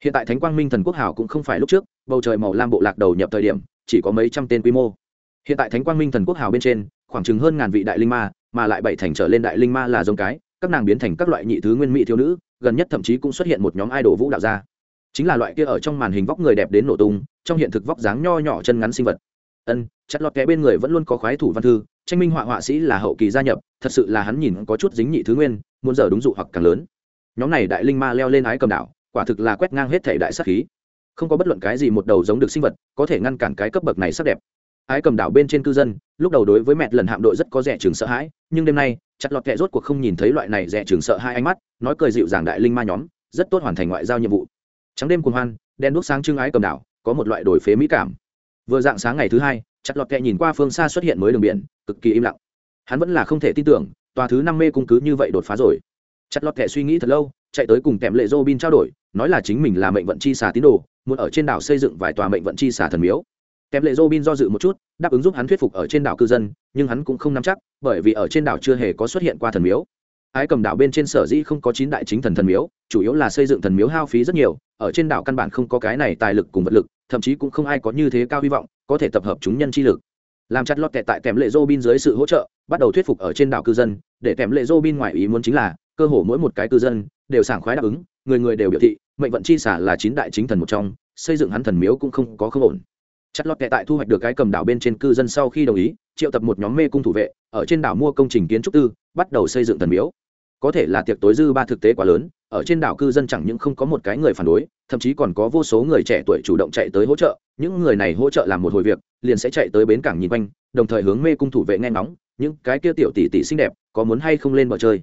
Hiện tại thánh quang minh thần quốc hảo cũng không phải lúc trước, bầu trời màu lam bộ lạc đầu nhập thời điểm, chỉ có mấy trăm tên quy mô. Hiện tại thánh quang minh thần quốc hảo bên trên, khoảng chừng hơn ngàn vị đại linh ma, mà lại bảy thành trở lên đại linh ma là giống cái, các nàng biến thành các loại nhị thứ nguyên mỹ thiếu nữ, gần nhất thậm chí cũng xuất hiện một nhóm idol vũ đạo gia chính là loại kia ở trong màn hình vóc người đẹp đến nổ tung, trong hiện thực vóc dáng nho nhỏ chân ngắn sinh vật. Ân, chặt lọt kẽ bên người vẫn luôn có khoái thủ văn thư, tranh minh họa họa sĩ là hậu kỳ gia nhập, thật sự là hắn nhìn có chút dính nhị thứ nguyên, muốn giờ đúng dụ hoặc càng lớn. Nhóm này đại linh ma leo lên ái cầm đảo, quả thực là quét ngang hết thể đại sắc khí. Không có bất luận cái gì một đầu giống được sinh vật, có thể ngăn cản cái cấp bậc này sắc đẹp. Ái cầm đảo bên trên cư dân, lúc đầu đối với mẹ lần hạm đội rất có rẻ trường sợ hãi, nhưng đêm nay, chặt lọt kẹ rốt cuộc không nhìn thấy loại này rẻ trường sợ hai ánh mắt, nói cười dịu dàng đại linh ma nhóm, rất tốt hoàn thành ngoại giao nhiệm vụ trắng đêm cuồng hoan, đen đuốc sáng trưng ái cầm đảo, có một loại đổi phế mỹ cảm. Vừa dạng sáng ngày thứ hai, chặt lọt kẹ nhìn qua phương xa xuất hiện mới đường biển, cực kỳ im lặng. Hắn vẫn là không thể tin tưởng, tòa thứ năm mê cung cứ như vậy đột phá rồi. Chặt lọt kẹ suy nghĩ thật lâu, chạy tới cùng kèm lệ dô bin trao đổi, nói là chính mình là mệnh vận chi xà tín đồ, muốn ở trên đảo xây dựng vài tòa mệnh vận chi xà thần miếu. Kèm lệ dô bin do dự một chút, đáp ứng giúp hắn thuyết phục ở trên đảo cư dân, nhưng hắn cũng không nắm chắc, bởi vì ở trên đảo chưa hề có xuất hiện qua thần miếu. Ái cầm đảo bên trên sở dĩ không có chín đại chính thần thần miếu, chủ yếu là xây dựng thần miếu hao phí rất nhiều ở trên đảo căn bản không có cái này tài lực cùng vật lực, thậm chí cũng không ai có như thế cao hy vọng, có thể tập hợp chúng nhân chi lực. Làm chặt lọt tệ tại kèm lệ dô bin dưới sự hỗ trợ, bắt đầu thuyết phục ở trên đảo cư dân, để kèm lệ dô bin ngoài ý muốn chính là, cơ hồ mỗi một cái cư dân, đều sảng khoái đáp ứng, người người đều biểu thị, mệnh vận chi xả là chín đại chính thần một trong, xây dựng hắn thần miếu cũng không có không ổn. Chặt lọt tệ tại thu hoạch được cái cầm đảo bên trên cư dân sau khi đồng ý, triệu tập một nhóm mê cung thủ vệ, ở trên đảo mua công trình kiến trúc tư, bắt đầu xây dựng thần miếu. Có thể là tiệc tối dư ba thực tế quá lớn ở trên đảo cư dân chẳng những không có một cái người phản đối, thậm chí còn có vô số người trẻ tuổi chủ động chạy tới hỗ trợ, những người này hỗ trợ làm một hồi việc, liền sẽ chạy tới bến cảng nhìn quanh, đồng thời hướng mê cung thủ vệ nghe ngóng, những cái kia tiểu tỷ tỷ xinh đẹp, có muốn hay không lên bờ chơi?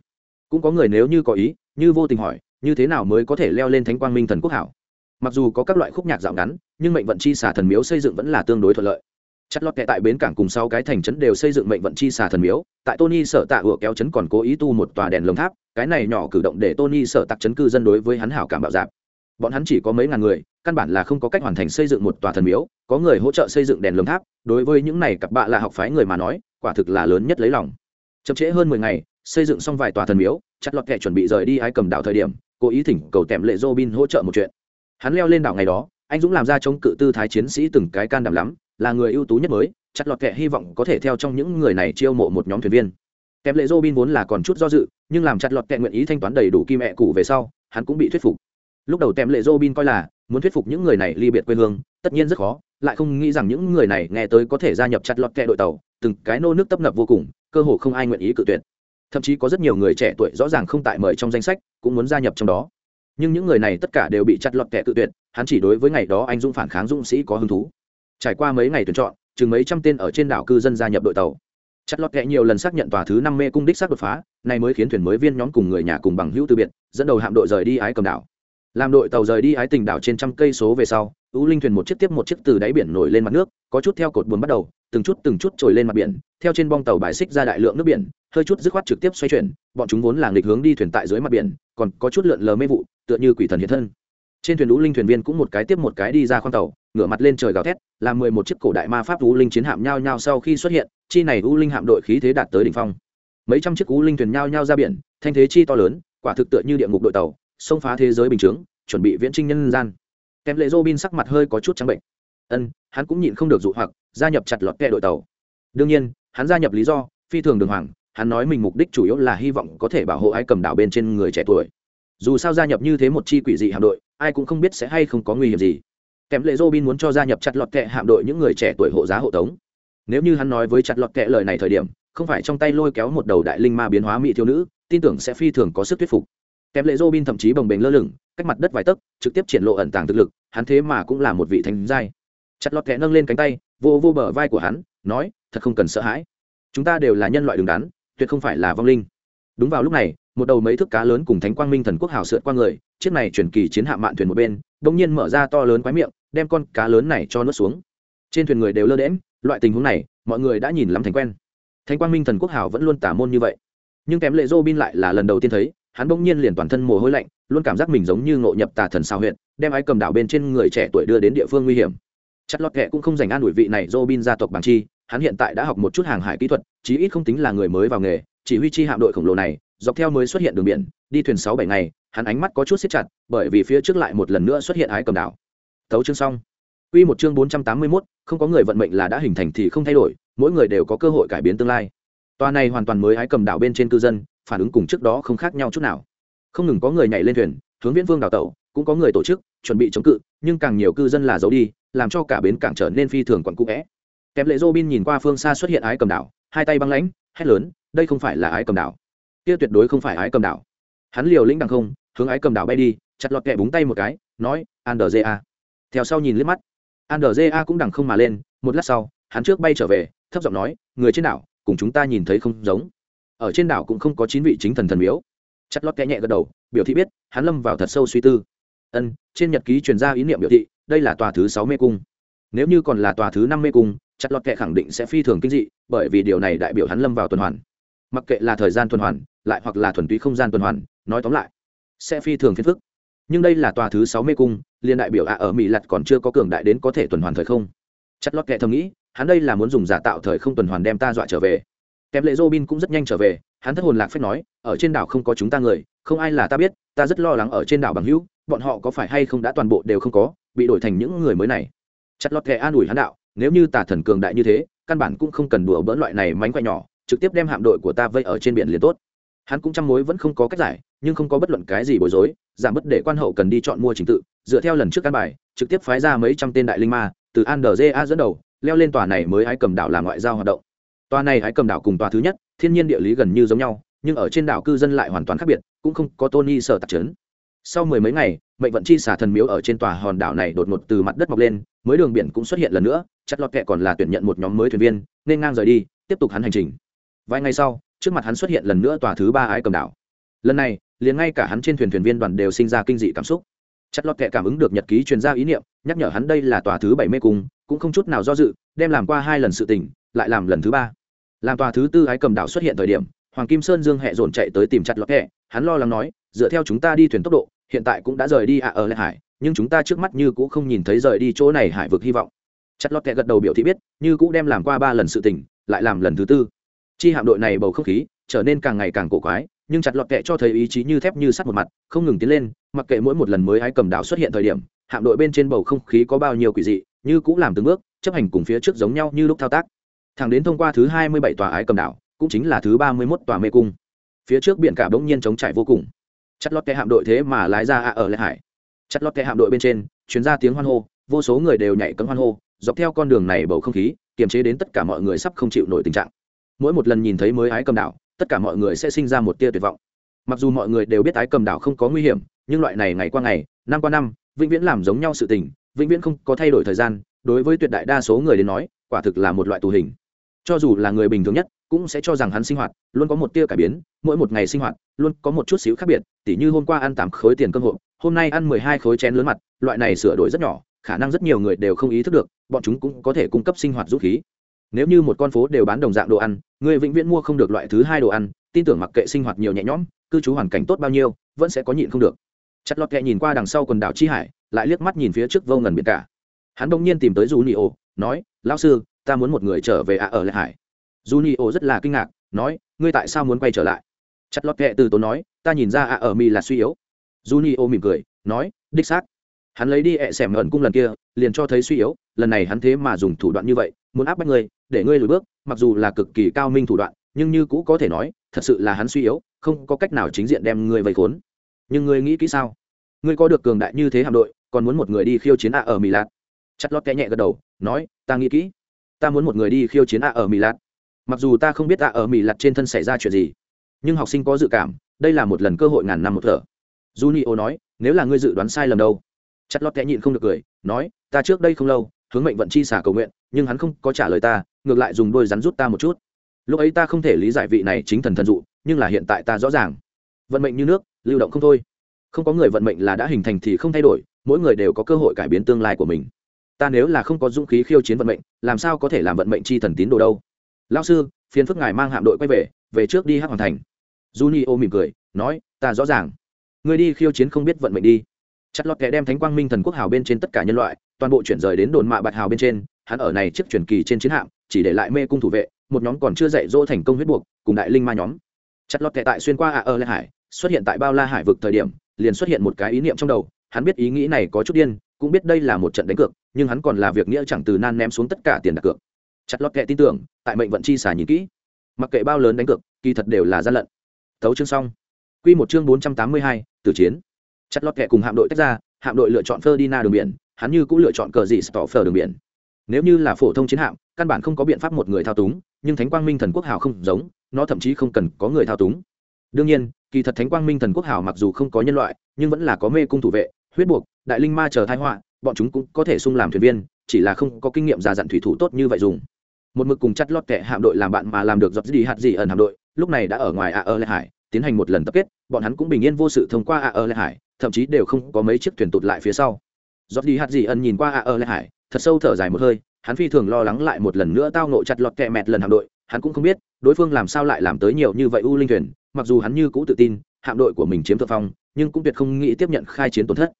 Cũng có người nếu như có ý, như vô tình hỏi, như thế nào mới có thể leo lên thánh quang minh thần quốc hảo? Mặc dù có các loại khúc nhạc dạo ngắn, nhưng mệnh vận chi xả thần miếu xây dựng vẫn là tương đối thuận lợi chất lót kẹ tại bến cảng cùng sau cái thành trấn đều xây dựng mệnh vận chi xà thần miếu, tại tony sở tạ ựa kéo trấn còn cố ý tu một tòa đèn lồng tháp, cái này nhỏ cử động để tony sở tặc trấn cư dân đối với hắn hảo cảm bạo dạp bọn hắn chỉ có mấy ngàn người, căn bản là không có cách hoàn thành xây dựng một tòa thần miếu, có người hỗ trợ xây dựng đèn lồng tháp, đối với những này cặp bạ là học phái người mà nói, quả thực là lớn nhất lấy lòng. Chậm trễ hơn mười ngày, xây dựng xong vài tòa thần miếu, chặt lọt kẹ chuẩn bị rời đi ái cầm đảo thời điểm, cố ý thỉnh cầu tèm lệ robin hỗ trợ một chuyện. Hắn leo lên đảo ngày đó, anh dũng làm ra chống cự tư thái chiến sĩ từng cái can đảm lắm là người ưu tú nhất mới, chặt lọt kệ hy vọng có thể theo trong những người này chiêu mộ một nhóm thuyền viên. Kèm lệ robin vốn là còn chút do dự, nhưng làm chặt lọt kệ nguyện ý thanh toán đầy đủ kim mẹ cụ về sau, hắn cũng bị thuyết phục. Lúc đầu tèm lệ robin coi là muốn thuyết phục những người này ly biệt quê hương, tất nhiên rất khó, lại không nghĩ rằng những người này nghe tới có thể gia nhập chặt lọt kệ đội tàu, từng cái nô nước tấp nập vô cùng, cơ hồ không ai nguyện ý cự tuyệt. Thậm chí có rất nhiều người trẻ tuổi rõ ràng không tại mời trong danh sách, cũng muốn gia nhập trong đó. Nhưng những người này tất cả đều bị chặt lọt kệ cự tuyệt, hắn chỉ đối với ngày đó anh dũng phản kháng dũng sĩ có hứng thú trải qua mấy ngày tuyển chọn, chừng mấy trăm tên ở trên đảo cư dân gia nhập đội tàu. Chặt lót kẽ nhiều lần xác nhận tòa thứ năm mê cung đích xác đột phá này mới khiến thuyền mới viên nhóm cùng người nhà cùng bằng hữu từ biệt, dẫn đầu hạm đội rời đi ái cầm đảo. Làm đội tàu rời đi ái tình đảo trên trăm cây số về sau ưu linh thuyền một chiếc tiếp một chiếc từ đáy biển nổi lên mặt nước, có chút theo cột buồn bắt đầu, từng chút từng chút trồi lên mặt biển, theo trên bong tàu bài xích ra đại lượng nước biển, hơi chút dứt khoát trực tiếp xoay chuyển, bọn chúng vốn là nghịch hướng đi thuyền tại dưới mặt biển, còn có chút lượn lờ mê vụ, tựa như quỷ thần hiện thân trên thuyền lũ linh thuyền viên cũng một cái tiếp một cái đi ra khoang tàu, ngửa mặt lên trời gào thét, làm mười một chiếc cổ đại ma pháp lũ linh chiến hạm nhao nhao sau khi xuất hiện, chi này lũ linh hạm đội khí thế đạt tới đỉnh phong. Mấy trăm chiếc lũ linh thuyền nhao nhao ra biển, thanh thế chi to lớn, quả thực tựa như địa ngục đội tàu, xông phá thế giới bình chướng, chuẩn bị viễn trinh nhân gian. Kèm lệ robin sắc mặt hơi có chút trắng bệnh. Ân, hắn cũng nhịn không được dụ hoặc, gia nhập chặt lọt kẹ đội tàu. Đương nhiên, hắn gia nhập lý do, phi thường đường hoàng, hắn nói mình mục đích chủ yếu là hy vọng có thể bảo hộ ai cầm đảo bên trên người trẻ tuổi dù sao gia nhập như thế một chi quỷ dị hạm đội, ai cũng không biết sẽ hay không có nguy hiểm gì. Kèm lệ robin muốn cho gia nhập chặt lọt kệ hạm đội những người trẻ tuổi hộ giá hộ tống. Nếu như hắn nói với chặt lọt kệ lời này thời điểm, không phải trong tay lôi kéo một đầu đại linh ma biến hóa mỹ thiếu nữ, tin tưởng sẽ phi thường có sức thuyết phục. Kèm lệ robin thậm chí bồng bềnh lơ lửng, cách mặt đất vài tấc, trực tiếp triển lộ ẩn tàng thực lực, hắn thế mà cũng là một vị thánh giai. Chặt lọt kệ nâng lên cánh tay, vô vô bờ vai của hắn, nói, thật không cần sợ hãi. Chúng ta đều là nhân loại đứng đắn, tuyệt không phải là vong linh. Đúng vào lúc này một đầu mấy thước cá lớn cùng thánh quang minh thần quốc hào sượt qua người, chiếc này chuyển kỳ chiến hạ mạn thuyền một bên bỗng nhiên mở ra to lớn quái miệng, đem con cá lớn này cho nuốt xuống. Trên thuyền người đều lơ đễm loại tình huống này, mọi người đã nhìn lắm thành quen. Thánh quang minh thần quốc hào vẫn luôn tả môn như vậy. Nhưng kém lệ dô bin lại là lần đầu tiên thấy, hắn bỗng nhiên liền toàn thân mồ hôi lạnh, luôn cảm giác mình giống như ngộ nhập tà thần sao huyện đem ái cầm đảo bên trên người trẻ tuổi đưa đến địa phương nguy hiểm. Chất lót kệ cũng không dành an ủi vị này dô bin gia tộc bằng chi, hắn hiện tại đã học một chút hàng hải kỹ thuật, chí ít không tính là người mới vào nghề, chỉ huy chi hạm đội khổng lồ này dọc theo mới xuất hiện đường biển đi thuyền sáu bảy ngày hắn ánh mắt có chút siết chặt bởi vì phía trước lại một lần nữa xuất hiện ái cầm đảo thấu chương xong Quy một chương bốn trăm tám mươi 481, không có người vận mệnh là đã hình thành thì không thay đổi, mỗi người đều có cơ hội cải biến tương lai. Toa này hoàn toàn mới ái cầm đảo bên trên cư dân, phản ứng cùng trước đó không khác nhau chút nào. Không ngừng có người nhảy lên thuyền, hướng Viễn Vương đảo tẩu, cũng có người tổ chức, chuẩn bị chống cự, nhưng càng nhiều cư dân là giấu đi, làm cho cả bến cảng trở nên phi thường quặn cũ é. Kém lệ Robin nhìn qua phương xa xuất hiện ái cầm đảo, hai tay băng lãnh, hét lớn, đây không phải là ái cầm đảo kia tuyệt đối không phải ái cầm đảo. Hắn liều lĩnh đằng không, hướng ái cầm đảo bay đi, chặt lọt kẹ búng tay một cái, nói andrja theo sau nhìn liếc mắt. Andrja cũng đằng không mà lên, một lát sau, hắn trước bay trở về, thấp giọng nói, người trên đảo, cùng chúng ta nhìn thấy không giống. Ở trên đảo cũng không có chín vị chính thần thần miếu. Chặt lọt kẹ nhẹ gật đầu, biểu thị biết, hắn lâm vào thật sâu suy tư. Ân, trên nhật ký truyền ra ý niệm biểu thị, đây là tòa thứ sáu mê cung. Nếu như còn là tòa thứ năm mê cung, chặt lọt kẹ khẳng định sẽ phi thường kinh dị, bởi vì điều này đại biểu hắn lâm vào tuần hoàn mặc kệ là thời gian tuần hoàn, lại hoặc là thuần túy không gian tuần hoàn, nói tóm lại, sẽ phi thường phiền phức. Nhưng đây là tòa thứ sáu mê cung, liên đại biểu ạ ở mỹ lặt còn chưa có cường đại đến có thể tuần hoàn thời không. Chất lót kệ thầm nghĩ, hắn đây là muốn dùng giả tạo thời không tuần hoàn đem ta dọa trở về. Kém lệ robin cũng rất nhanh trở về, hắn thất hồn lạc phép nói, ở trên đảo không có chúng ta người, không ai là ta biết, ta rất lo lắng ở trên đảo bằng hữu, bọn họ có phải hay không đã toàn bộ đều không có, bị đổi thành những người mới này. Chặt lót kệ an ủi hắn đạo, nếu như tà thần cường đại như thế, căn bản cũng không cần đùa bỡn loại này mánh quay nhỏ trực tiếp đem hạm đội của ta vây ở trên biển liền tốt. Hắn cũng chăm mối vẫn không có cách giải, nhưng không có bất luận cái gì bối rối, giảm bất để quan hậu cần đi chọn mua trình tự, dựa theo lần trước căn bài, trực tiếp phái ra mấy trăm tên đại linh ma, từ an a dẫn đầu, leo lên tòa này mới hãy cầm đảo làm ngoại giao hoạt động. Tòa này hãy cầm đảo cùng tòa thứ nhất, thiên nhiên địa lý gần như giống nhau, nhưng ở trên đảo cư dân lại hoàn toàn khác biệt, cũng không có tony sở tạc trấn sau mười mấy ngày, mệnh vận chi xả thần miếu ở trên tòa hòn đảo này đột ngột từ mặt đất mọc lên, mới đường biển cũng xuất hiện lần nữa chặt lọt kệ còn là tuyển nhận một nhóm mới thuyền viên, nên ngang rời đi, tiếp tục hắn hành trình vài ngày sau, trước mặt hắn xuất hiện lần nữa tòa thứ ba ái cầm đảo. Lần này, liền ngay cả hắn trên thuyền thuyền viên đoàn đều sinh ra kinh dị cảm xúc. Chất Lọt kệ cảm ứng được nhật ký truyền ra ý niệm, nhắc nhở hắn đây là tòa thứ bảy mê cung, cũng không chút nào do dự, đem làm qua hai lần sự tình, lại làm lần thứ ba. Làm tòa thứ tư ái cầm đảo xuất hiện thời điểm, hoàng kim sơn dương hẹ dồn chạy tới tìm chặt lọt kệ hắn lo lắng nói, dựa theo chúng ta đi thuyền tốc độ, hiện tại cũng đã rời đi ạ ở lại hải, nhưng chúng ta trước mắt như cũng không nhìn thấy rời đi chỗ này hải vực hy vọng. Chặt Lọt kệ gật đầu biểu thị biết, như cũng đem làm qua ba lần sự tình, lại làm lần thứ tư chi hạm đội này bầu không khí trở nên càng ngày càng cổ quái, nhưng chặt lọt kệ cho thấy ý chí như thép như sắt một mặt, không ngừng tiến lên, mặc kệ mỗi một lần mới hái cầm đảo xuất hiện thời điểm, hạm đội bên trên bầu không khí có bao nhiêu quỷ dị, như cũng làm từng bước, chấp hành cùng phía trước giống nhau như lúc thao tác. Thẳng đến thông qua thứ hai mươi bảy tòa ái cầm đảo, cũng chính là thứ ba mươi mốt tòa mê cung. Phía trước biển cả bỗng nhiên chống trải vô cùng. Chặt lọt kệ hạm đội thế mà lái ra ạ ở lại hải. Chặt lọt kệ hạm đội bên trên chuyến ra tiếng hoan hô, vô số người đều nhảy cấm hoan hô, dọc theo con đường này bầu không khí, kiềm chế đến tất cả mọi người sắp không chịu nổi tình trạng mỗi một lần nhìn thấy mới ái cầm đảo, tất cả mọi người sẽ sinh ra một tia tuyệt vọng. Mặc dù mọi người đều biết ái cầm đảo không có nguy hiểm, nhưng loại này ngày qua ngày, năm qua năm, vĩnh viễn làm giống nhau sự tình, vĩnh viễn không có thay đổi thời gian, đối với tuyệt đại đa số người đến nói, quả thực là một loại tù hình. Cho dù là người bình thường nhất, cũng sẽ cho rằng hắn sinh hoạt, luôn có một tia cải biến, mỗi một ngày sinh hoạt, luôn có một chút xíu khác biệt, tỉ như hôm qua ăn tám khối tiền cơm hộp, hôm nay ăn mười hai khối chén lớn mặt, loại này sửa đổi rất nhỏ, khả năng rất nhiều người đều không ý thức được, bọn chúng cũng có thể cung cấp sinh hoạt dũng khí nếu như một con phố đều bán đồng dạng đồ ăn, người vĩnh viễn mua không được loại thứ hai đồ ăn, tin tưởng mặc kệ sinh hoạt nhiều nhẹ nhõm, cư trú hoàn cảnh tốt bao nhiêu, vẫn sẽ có nhịn không được. Chặt lọt kệ nhìn qua đằng sau quần đảo chi hải, lại liếc mắt nhìn phía trước vô ngần biển cả. Hắn đông nhiên tìm tới du ni nói, lão sư, ta muốn một người trở về ạ ở lại hải. Du ni rất là kinh ngạc, nói, ngươi tại sao muốn quay trở lại? Chặt lọt kệ từ tốn nói, ta nhìn ra ạ ở mi là suy yếu. Du ni mỉm cười, nói, đích xác. Hắn lấy đi ẹ xẻm ẩn cung lần kia, liền cho thấy suy yếu, lần này hắn thế mà dùng thủ đoạn như vậy muốn áp bách ngươi, để ngươi lùi bước, mặc dù là cực kỳ cao minh thủ đoạn, nhưng như cũ có thể nói, thật sự là hắn suy yếu, không có cách nào chính diện đem ngươi vây khốn. Nhưng ngươi nghĩ kỹ sao? Ngươi có được cường đại như thế hạm đội, còn muốn một người đi khiêu chiến a ở mỹ lạt chặt lót kẽ nhẹ gật đầu, nói, ta nghĩ kỹ. Ta muốn một người đi khiêu chiến a ở mỹ lạt mặc dù ta không biết a ở mỹ lạt trên thân xảy ra chuyện gì, nhưng học sinh có dự cảm, đây là một lần cơ hội ngàn năm một thở. Junio nói, nếu là ngươi dự đoán sai lầm đâu? Chặt lót kẽ nhịn không được cười, nói, ta trước đây không lâu, hướng mệnh vận chi xả cầu nguyện nhưng hắn không có trả lời ta, ngược lại dùng đôi rắn rút ta một chút. Lúc ấy ta không thể lý giải vị này chính thần thần dụ, nhưng là hiện tại ta rõ ràng. Vận mệnh như nước, lưu động không thôi. Không có người vận mệnh là đã hình thành thì không thay đổi, mỗi người đều có cơ hội cải biến tương lai của mình. Ta nếu là không có dũng khí khiêu chiến vận mệnh, làm sao có thể làm vận mệnh chi thần tín đồ đâu? Lao sư, phiền phức ngài mang hạm đội quay về về trước đi hát hoàn thành. Junio mỉm cười, nói, ta rõ ràng. Người đi khiêu chiến không biết vận mệnh đi. Chặt lọt kẻ đem thánh quang minh thần quốc hào bên trên tất cả nhân loại, toàn bộ chuyển rời đến đồn mạ bạch hào bên trên hắn ở này chiếc truyền kỳ trên chiến hạm, chỉ để lại mê cung thủ vệ, một nhóm còn chưa dạy dỗ thành công huyết buộc, cùng đại linh ma nhóm. Chặt lọt kẻ tại xuyên qua ạ ơ lê hải, xuất hiện tại bao la hải vực thời điểm, liền xuất hiện một cái ý niệm trong đầu, hắn biết ý nghĩ này có chút điên, cũng biết đây là một trận đánh cược, nhưng hắn còn là việc nghĩa chẳng từ nan ném xuống tất cả tiền đặt cược. Chặt lọt kệ tin tưởng, tại mệnh vận chi xả nhìn kỹ. Mặc kệ bao lớn đánh cược, kỳ thật đều là gian lận. Thấu chương xong. Q một chương bốn trăm tám mươi hai từ chiến. Chặt lọt kệ cùng hạm đội tách ra, hạm đội lựa chọn Ferdinand đường biển, hắn như cũng lựa chọn cờ gì tỏ phờ đường biển nếu như là phổ thông chiến hạm, căn bản không có biện pháp một người thao túng, nhưng thánh quang minh thần quốc hào không giống, nó thậm chí không cần có người thao túng. Đương nhiên, kỳ thật thánh quang minh thần quốc hào mặc dù không có nhân loại, nhưng vẫn là có mê cung thủ vệ, huyết buộc, đại linh ma chờ thái họa, bọn chúng cũng có thể sung làm thuyền viên, chỉ là không có kinh nghiệm già dặn thủy thủ tốt như vậy dùng. Một mực cùng chắt lót kệ hạm đội làm bạn mà làm được dọc đi hạt gì ẩn hạm đội, lúc này đã ở ngoài a ơ lê hải, tiến hành một lần tập kết, bọn hắn cũng bình yên vô sự thông qua a ơ lê hải, thậm chí đều không có mấy chiếc thuyền tụt lại phía sau. Dọc đi hạt gì ẩn nhìn qua a ơ lê hải thật sâu thở dài một hơi, hắn phi thường lo lắng lại một lần nữa tao nộ chặt lọt kẹ mẹt lần hạm đội, hắn cũng không biết, đối phương làm sao lại làm tới nhiều như vậy u linh thuyền, mặc dù hắn như cũ tự tin, hạm đội của mình chiếm thượng phong, nhưng cũng tuyệt không nghĩ tiếp nhận khai chiến tổn thất.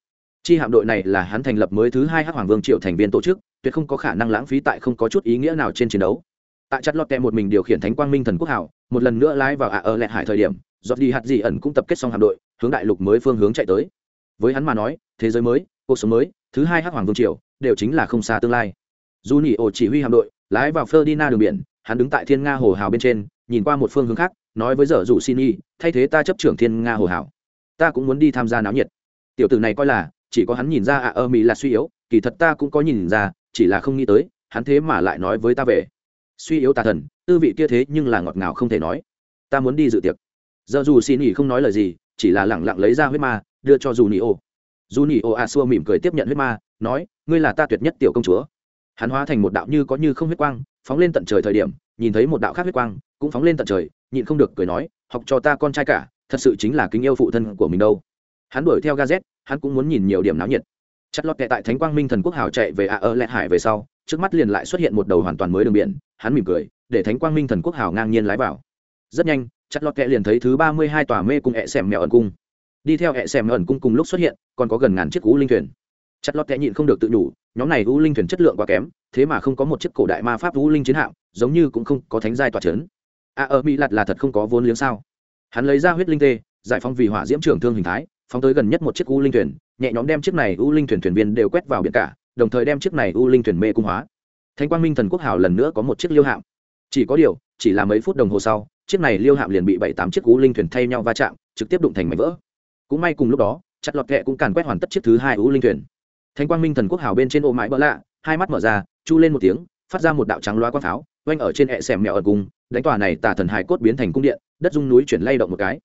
Chi hạm đội này là hắn thành lập mới thứ hai hắc hoàng vương triệu thành viên tổ chức, tuyệt không có khả năng lãng phí tại không có chút ý nghĩa nào trên chiến đấu. Tại chặt lọt kẹ một mình điều khiển thánh quang minh thần quốc hảo, một lần nữa lái vào ạ ở lẹ hải thời điểm, giọt đi hạt dị ẩn cũng tập kết xong hạm đội, hướng đại lục mới phương hướng chạy tới. Với hắn mà nói, thế giới mới, cuộc sống mới, thứ hai hắc hoàng vương triều đều chính là không xa tương lai. Dù nhị ổ chỉ huy hạm đội, lái vào ferdinand đường biển, hắn đứng tại thiên nga hồ hào bên trên, nhìn qua một phương hướng khác, nói với dở dụ xin y, thay thế ta chấp trưởng thiên nga hồ hào. Ta cũng muốn đi tham gia náo nhiệt. Tiểu tử này coi là, chỉ có hắn nhìn ra ạ ơ mỹ là suy yếu, kỳ thật ta cũng có nhìn ra, chỉ là không nghĩ tới, hắn thế mà lại nói với ta về. Suy yếu tà thần, tư vị kia thế nhưng là ngọt ngào không thể nói. Ta muốn đi dự tiệc. Giờ dù xin không nói lời gì, chỉ là lẳng lặng lấy ra huyết ma, đưa cho dù nỉ ô dù nhị ô a xua mỉm cười tiếp nhận huyết ma, nói, ngươi là ta tuyệt nhất tiểu công chúa. Hắn hóa thành một đạo như có như không huyết quang, phóng lên tận trời thời điểm, nhìn thấy một đạo khác huyết quang, cũng phóng lên tận trời, nhịn không được cười nói, học cho ta con trai cả, thật sự chính là kính yêu phụ thân của mình đâu. Hắn đuổi theo gazet hắn cũng muốn nhìn nhiều điểm náo nhiệt. Chất lót kệ tại thánh quang minh thần quốc hào chạy về a ơ lẹ hải về sau, trước mắt liền lại xuất hiện một đầu hoàn toàn mới đường biển, hắn mỉm cười, để thánh quang minh thần quốc hào ngang nhiên lái vào. Rất nhanh chất lót kệ liền thấy thứ ba mươi hai tòa mê cung hẹ xẻm mèo ẩn cung đi theo hẹ xem ẩn cung cùng lúc xuất hiện, còn có gần ngàn chiếc u linh thuyền. Chặt lọt kẽ nhịn không được tự đủ nhóm này u linh thuyền chất lượng quá kém, thế mà không có một chiếc cổ đại ma pháp u linh chiến hạm, giống như cũng không có thánh giai tòa trấn a à, ở ờ, mỹ lạt là thật không có vốn liếng sao? Hắn lấy ra huyết linh tê, giải phóng vì hỏa diễm trưởng thương hình thái, phóng tới gần nhất một chiếc u linh thuyền, nhẹ nhóm đem chiếc này u linh thuyền thuyền viên đều quét vào biển cả, đồng thời đem chiếc này u linh thuyền mê cung hóa. Thanh quang minh thần quốc hào lần nữa có một chiếc liêu hạm. Chỉ có điều, chỉ là mấy phút đồng hồ sau, chiếc này liêu hạm liền bị bảy tám chiếc u linh thuyền thay nhau va chạm, trực tiếp đụng thành mảnh vỡ cũng may cùng lúc đó, chặt lọt kẹ cũng càn quét hoàn tất chiếc thứ hai u linh thuyền. Thanh quang minh thần quốc hào bên trên ô mãi bỡ lạ, hai mắt mở ra, chu lên một tiếng, phát ra một đạo trắng loa quang pháo, oanh ở trên hẹ xẻm mèo ở cung đánh tòa này tả thần hải cốt biến thành cung điện, đất dung núi chuyển lay động một cái.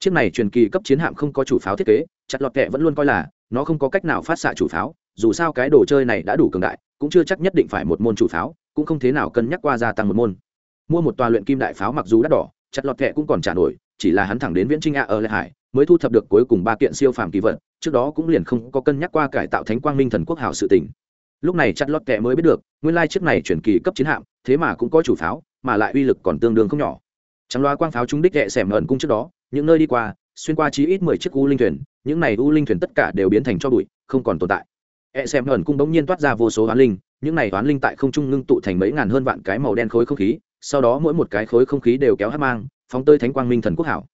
Chiếc này truyền kỳ cấp chiến hạm không có chủ pháo thiết kế, chặt lọt kẹ vẫn luôn coi là, nó không có cách nào phát xạ chủ pháo, dù sao cái đồ chơi này đã đủ cường đại, cũng chưa chắc nhất định phải một môn chủ pháo, cũng không thế nào cân nhắc qua gia tăng một môn. Mua một tòa luyện kim đại pháo mặc dù đắt đỏ, chặt lọt kẹ cũng còn trả nổi chỉ là hắn thẳng đến viễn trinh a ở lại hải, mới thu thập được cuối cùng ba kiện siêu phàm kỳ vật, trước đó cũng liền không có cân nhắc qua cải tạo thánh quang minh thần quốc hảo sự tình. Lúc này chặt lót kẹ mới biết được, nguyên lai chiếc này chuyển kỳ cấp chiến hạm, thế mà cũng có chủ pháo, mà lại uy lực còn tương đương không nhỏ. Trắng loa quang pháo trúng đích kẹ xẻm ẩn cung trước đó, những nơi đi qua, xuyên qua chí ít mười chiếc u linh thuyền, những này u linh thuyền tất cả đều biến thành cho bụi, không còn tồn tại. E xem ẩn cung bỗng nhiên toát ra vô số toán linh, những này toán linh tại không trung ngưng tụ thành mấy ngàn hơn vạn cái màu đen khối không khí, sau đó mỗi một cái khối không khí đều kéo hát mang phóng tơi thánh quang minh thần quốc hảo.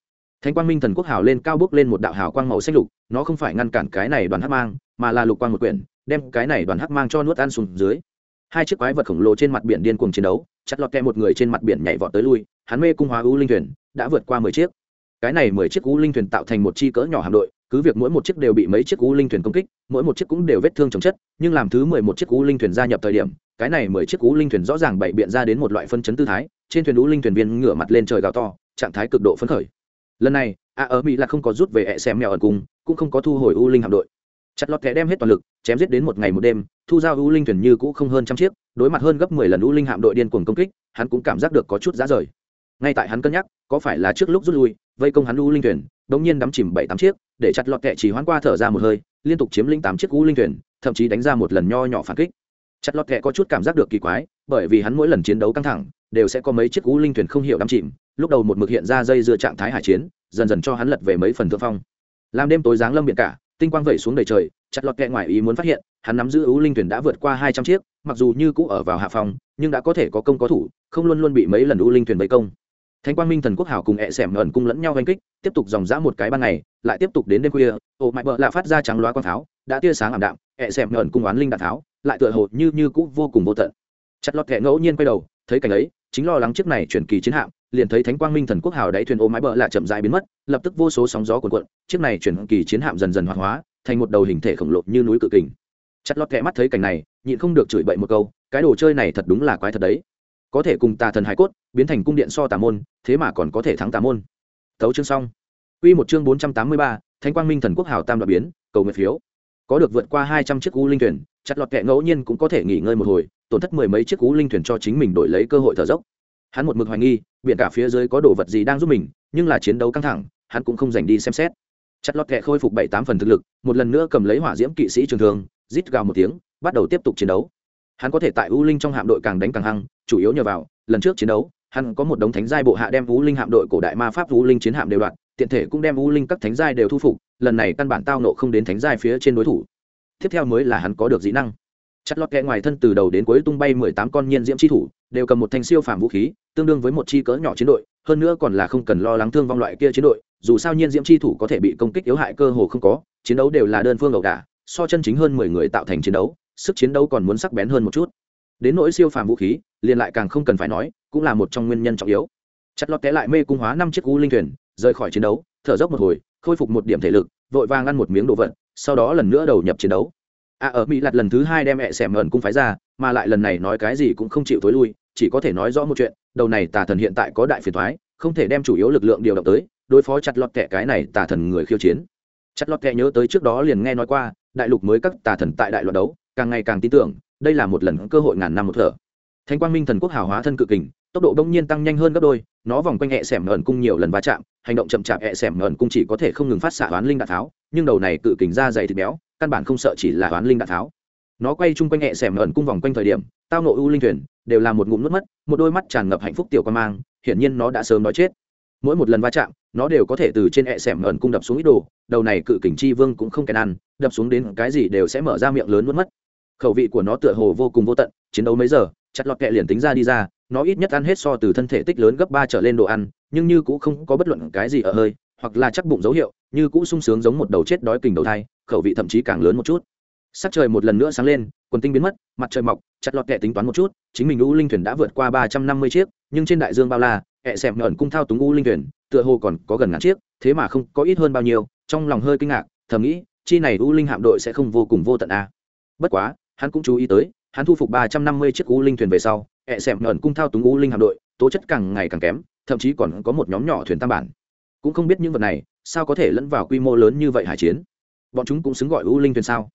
Thánh quang minh thần quốc hảo lên cao bước lên một đạo hảo quang màu xanh lục, nó không phải ngăn cản cái này đoàn hắc mang, mà là lục quang một quyển, đem cái này đoàn hắc mang cho nuốt ăn xuống dưới. Hai chiếc quái vật khổng lồ trên mặt biển điên cuồng chiến đấu, chặt lọt kẹ một người trên mặt biển nhảy vọt tới lui, hắn mê cung hóa u linh thuyền, đã vượt qua mười chiếc. Cái này mười chiếc u linh thuyền tạo thành một chi cỡ nhỏ hạm đội, cứ việc mỗi một chiếc đều bị mấy chiếc u linh thuyền công kích, mỗi một chiếc cũng đều vết thương chồng chất, nhưng làm thứ mười một chiếc u linh thuyền gia nhập thời điểm, cái này mười chiếc u linh thuyền rõ ràng bày biện ra đến một loại phân chấn tư thái, trên thuyền u linh thuyền viên ngửa mặt lên trời gào to trạng thái cực độ phấn khởi. Lần này a ở mỹ là không có rút về ẹ xem mèo ẩn cùng, cũng không có thu hồi u linh hạm đội. Chặt lọt kẻ đem hết toàn lực chém giết đến một ngày một đêm thu giao u linh thuyền như cũ không hơn trăm chiếc đối mặt hơn gấp mười lần u linh hạm đội điên cuồng công kích hắn cũng cảm giác được có chút giá rời. Ngay tại hắn cân nhắc có phải là trước lúc rút lui vây công hắn u linh thuyền đống nhiên đắm chìm bảy tám chiếc để chặt lọt kẹ chỉ hoán qua thở ra một hơi liên tục chiếm lĩnh tám chiếc u linh thuyền thậm chí đánh ra một lần nho nhỏ phản kích. Chặt lọt kẹ có chút cảm giác được kỳ quái bởi vì hắn mỗi lần chiến đấu căng thẳng đều sẽ có mấy chiếc u linh thuyền không hiểu đắm chìm, lúc đầu một mực hiện ra dây dưa trạng thái hải chiến, dần dần cho hắn lật về mấy phần thượng phong. Làm đêm tối giáng lâm biển cả, tinh quang vẩy xuống đầy trời, chặt lọt kẹ ngoài ý muốn phát hiện, hắn nắm giữ ưu linh thuyền đã vượt qua hai trăm chiếc, mặc dù như cũ ở vào hạ phòng nhưng đã có thể có công có thủ, không luôn luôn bị mấy lần ưu linh thuyền bấy công. Thánh quang minh thần quốc hảo cùng ẹ xẻm ẩn cung lẫn nhau oanh kích, tiếp tục dòng dã một cái ban ngày, lại tiếp tục đến đêm khuya ồ mại bợ lạ phát ra trắng loa quang pháo, đã tia sáng ảm đạm, ẹ xẻm ẩn cung oán linh đạn tháo lại tựa hồ như như cũ vô cùng vô tận. Chặt lọt kẹ ngẫu nhiên quay đầu, thấy cảnh ấy chính lo lắng chiếc này chuyển kỳ chiến hạm liền thấy thánh quang minh thần quốc hào đáy thuyền ô mái bờ lạ chậm dại biến mất lập tức vô số sóng gió cuồn cuộn chiếc này chuyển kỳ chiến hạm dần dần hoạt hóa thành một đầu hình thể khổng lồ như núi cự kình. Chặt lọt kẹ mắt thấy cảnh này nhịn không được chửi bậy một câu cái đồ chơi này thật đúng là quái thật đấy. Có thể cùng tà thần hải cốt biến thành cung điện so tà môn thế mà còn có thể thắng tà môn. Thấu chương xong. Quy một chương bốn trăm tám mươi ba, Thánh Quang Minh Thần Quốc Hào Tam đoạn biến, cầu nguyện phiếu. Có được vượt qua hai trăm chiếc u linh thuyền, chặt lọt kẹ ngẫu nhiên cũng có thể nghỉ ngơi một hồi, tổn thất mười mấy chiếc cú linh thuyền cho chính mình đổi lấy cơ hội thở dốc. Hắn một mực hoài nghi, biển cả phía dưới có đồ vật gì đang giúp mình, nhưng là chiến đấu căng thẳng, hắn cũng không dành đi xem xét. Chặt lọt kẹ khôi phục bảy tám phần thực lực, một lần nữa cầm lấy hỏa diễm kỵ sĩ trường thường, rít gào một tiếng, bắt đầu tiếp tục chiến đấu. Hắn có thể tại u linh trong hạm đội càng đánh càng hăng, chủ yếu nhờ vào lần trước chiến đấu hắn có một đống thánh giai bộ hạ đem u linh hạm đội cổ đại ma pháp u linh chiến hạm đều đoạn tiện thể cũng đem u linh các thánh giai đều thu phục lần này căn bản tao nộ không đến thánh giai phía trên đối thủ tiếp theo mới là hắn có được dĩ năng chặt lọt kẹ ngoài thân từ đầu đến cuối tung bay mười tám con nhiên diễm chi thủ, đều cầm một thanh siêu phàm vũ khí, tương đương với một chi cỡ nhỏ chiến đội, hơn nữa còn là không cần lo lắng thương vong loại kia chiến đội, dù sao nhiên diễm chi thủ có thể bị công kích yếu hại cơ hồ không có, chiến đấu đều là đơn phương ẩu đả, so chân chính hơn mười người tạo thành chiến đấu, sức chiến đấu còn muốn sắc bén hơn một chút. Đến nỗi siêu phàm vũ khí, liền lại càng không cần phải nói, cũng là một trong nguyên nhân trọng yếu. Chặt lọt té lại mê cung hóa năm chiếc u linh thuyền, rời khỏi chiến đấu, thở dốc một hồi, khôi phục một điểm thể lực, vội vàng ăn một miếng đồ vật, sau đó lần nữa đầu nhập chiến đấu à ở mỹ Lạt lần thứ hai đem mẹ xẻm ẩn cung phái ra, mà lại lần này nói cái gì cũng không chịu thối lui, chỉ có thể nói rõ một chuyện, đầu này tà thần hiện tại có đại phiền thoái không thể đem chủ yếu lực lượng điều động tới, đối phó chặt lọt kẻ cái này tà thần người khiêu chiến. Chặt lọt kẻ nhớ tới trước đó liền nghe nói qua, đại lục mới các tà thần tại đại loạt đấu, càng ngày càng tin tưởng, đây là một lần cơ hội ngàn năm một thở. Thánh quang minh thần quốc hào hóa thân cự kình, tốc độ đông nhiên tăng nhanh hơn gấp đôi, nó vòng quanh hẹ xẻm ngẩn cung nhiều lần va chạm, hành động chậm chạp hẹ xẻm ngẩn cung chỉ có thể không ngừng phát xạ oán linh đạn tháo, nhưng đầu này cự kình ra dày thịt béo căn bản không sợ chỉ là oán linh đạn tháo. Nó quay chung quanh hẹ xẻm ngẩn cung vòng quanh thời điểm, tao nộ ưu linh thuyền, đều là một ngụm nước mất, một đôi mắt tràn ngập hạnh phúc tiểu quan mang, hiển nhiên nó đã sớm nói chết. Mỗi một lần va chạm, nó đều có thể từ trên hẹ xẻm ngẩn cung đập xuống ít đồ, đầu này cự kình chi vương cũng không kèn ăn, đập xuống đến cái gì đều sẽ mở ra miệng lớn nuốt mất. Khẩu vị của nó tựa hồ vô cùng vô tận, chiến đấu mấy giờ, chặt lọt kẹ liền tính ra đi ra, nó ít nhất ăn hết so từ thân thể tích lớn gấp ba trở lên đồ ăn, nhưng như cũng không có bất luận cái gì ở hơi hoặc là chắc bụng dấu hiệu, như cũ sung sướng giống một đầu chết đói kình đầu thai, khẩu vị thậm chí càng lớn một chút sắc trời một lần nữa sáng lên, quần tinh biến mất, mặt trời mọc, chặt lọt kệ tính toán một chút, chính mình u linh thuyền đã vượt qua ba trăm năm mươi chiếc, nhưng trên đại dương bao la hẹ xẹm ngẩn cung thao túng u linh thuyền, tựa hồ còn có gần ngàn chiếc, thế mà không có ít hơn bao nhiêu, trong lòng hơi kinh ngạc, thầm nghĩ, chi này u linh hạm đội sẽ không vô cùng vô tận a à. bất quá, hắn cũng chú ý tới, hắn thu phục ba trăm năm mươi chiếc u linh thuyền về sau hẹ xẹm ngẩn cung thao túng u linh hạm đội, tố chất càng ngày càng kém, thậm chí còn có một nhóm nhỏ thuyền tam bản cũng không biết những vật này, sao có thể lẫn vào quy mô lớn như vậy hải chiến? Bọn chúng cũng xứng gọi u linh thuyền sao?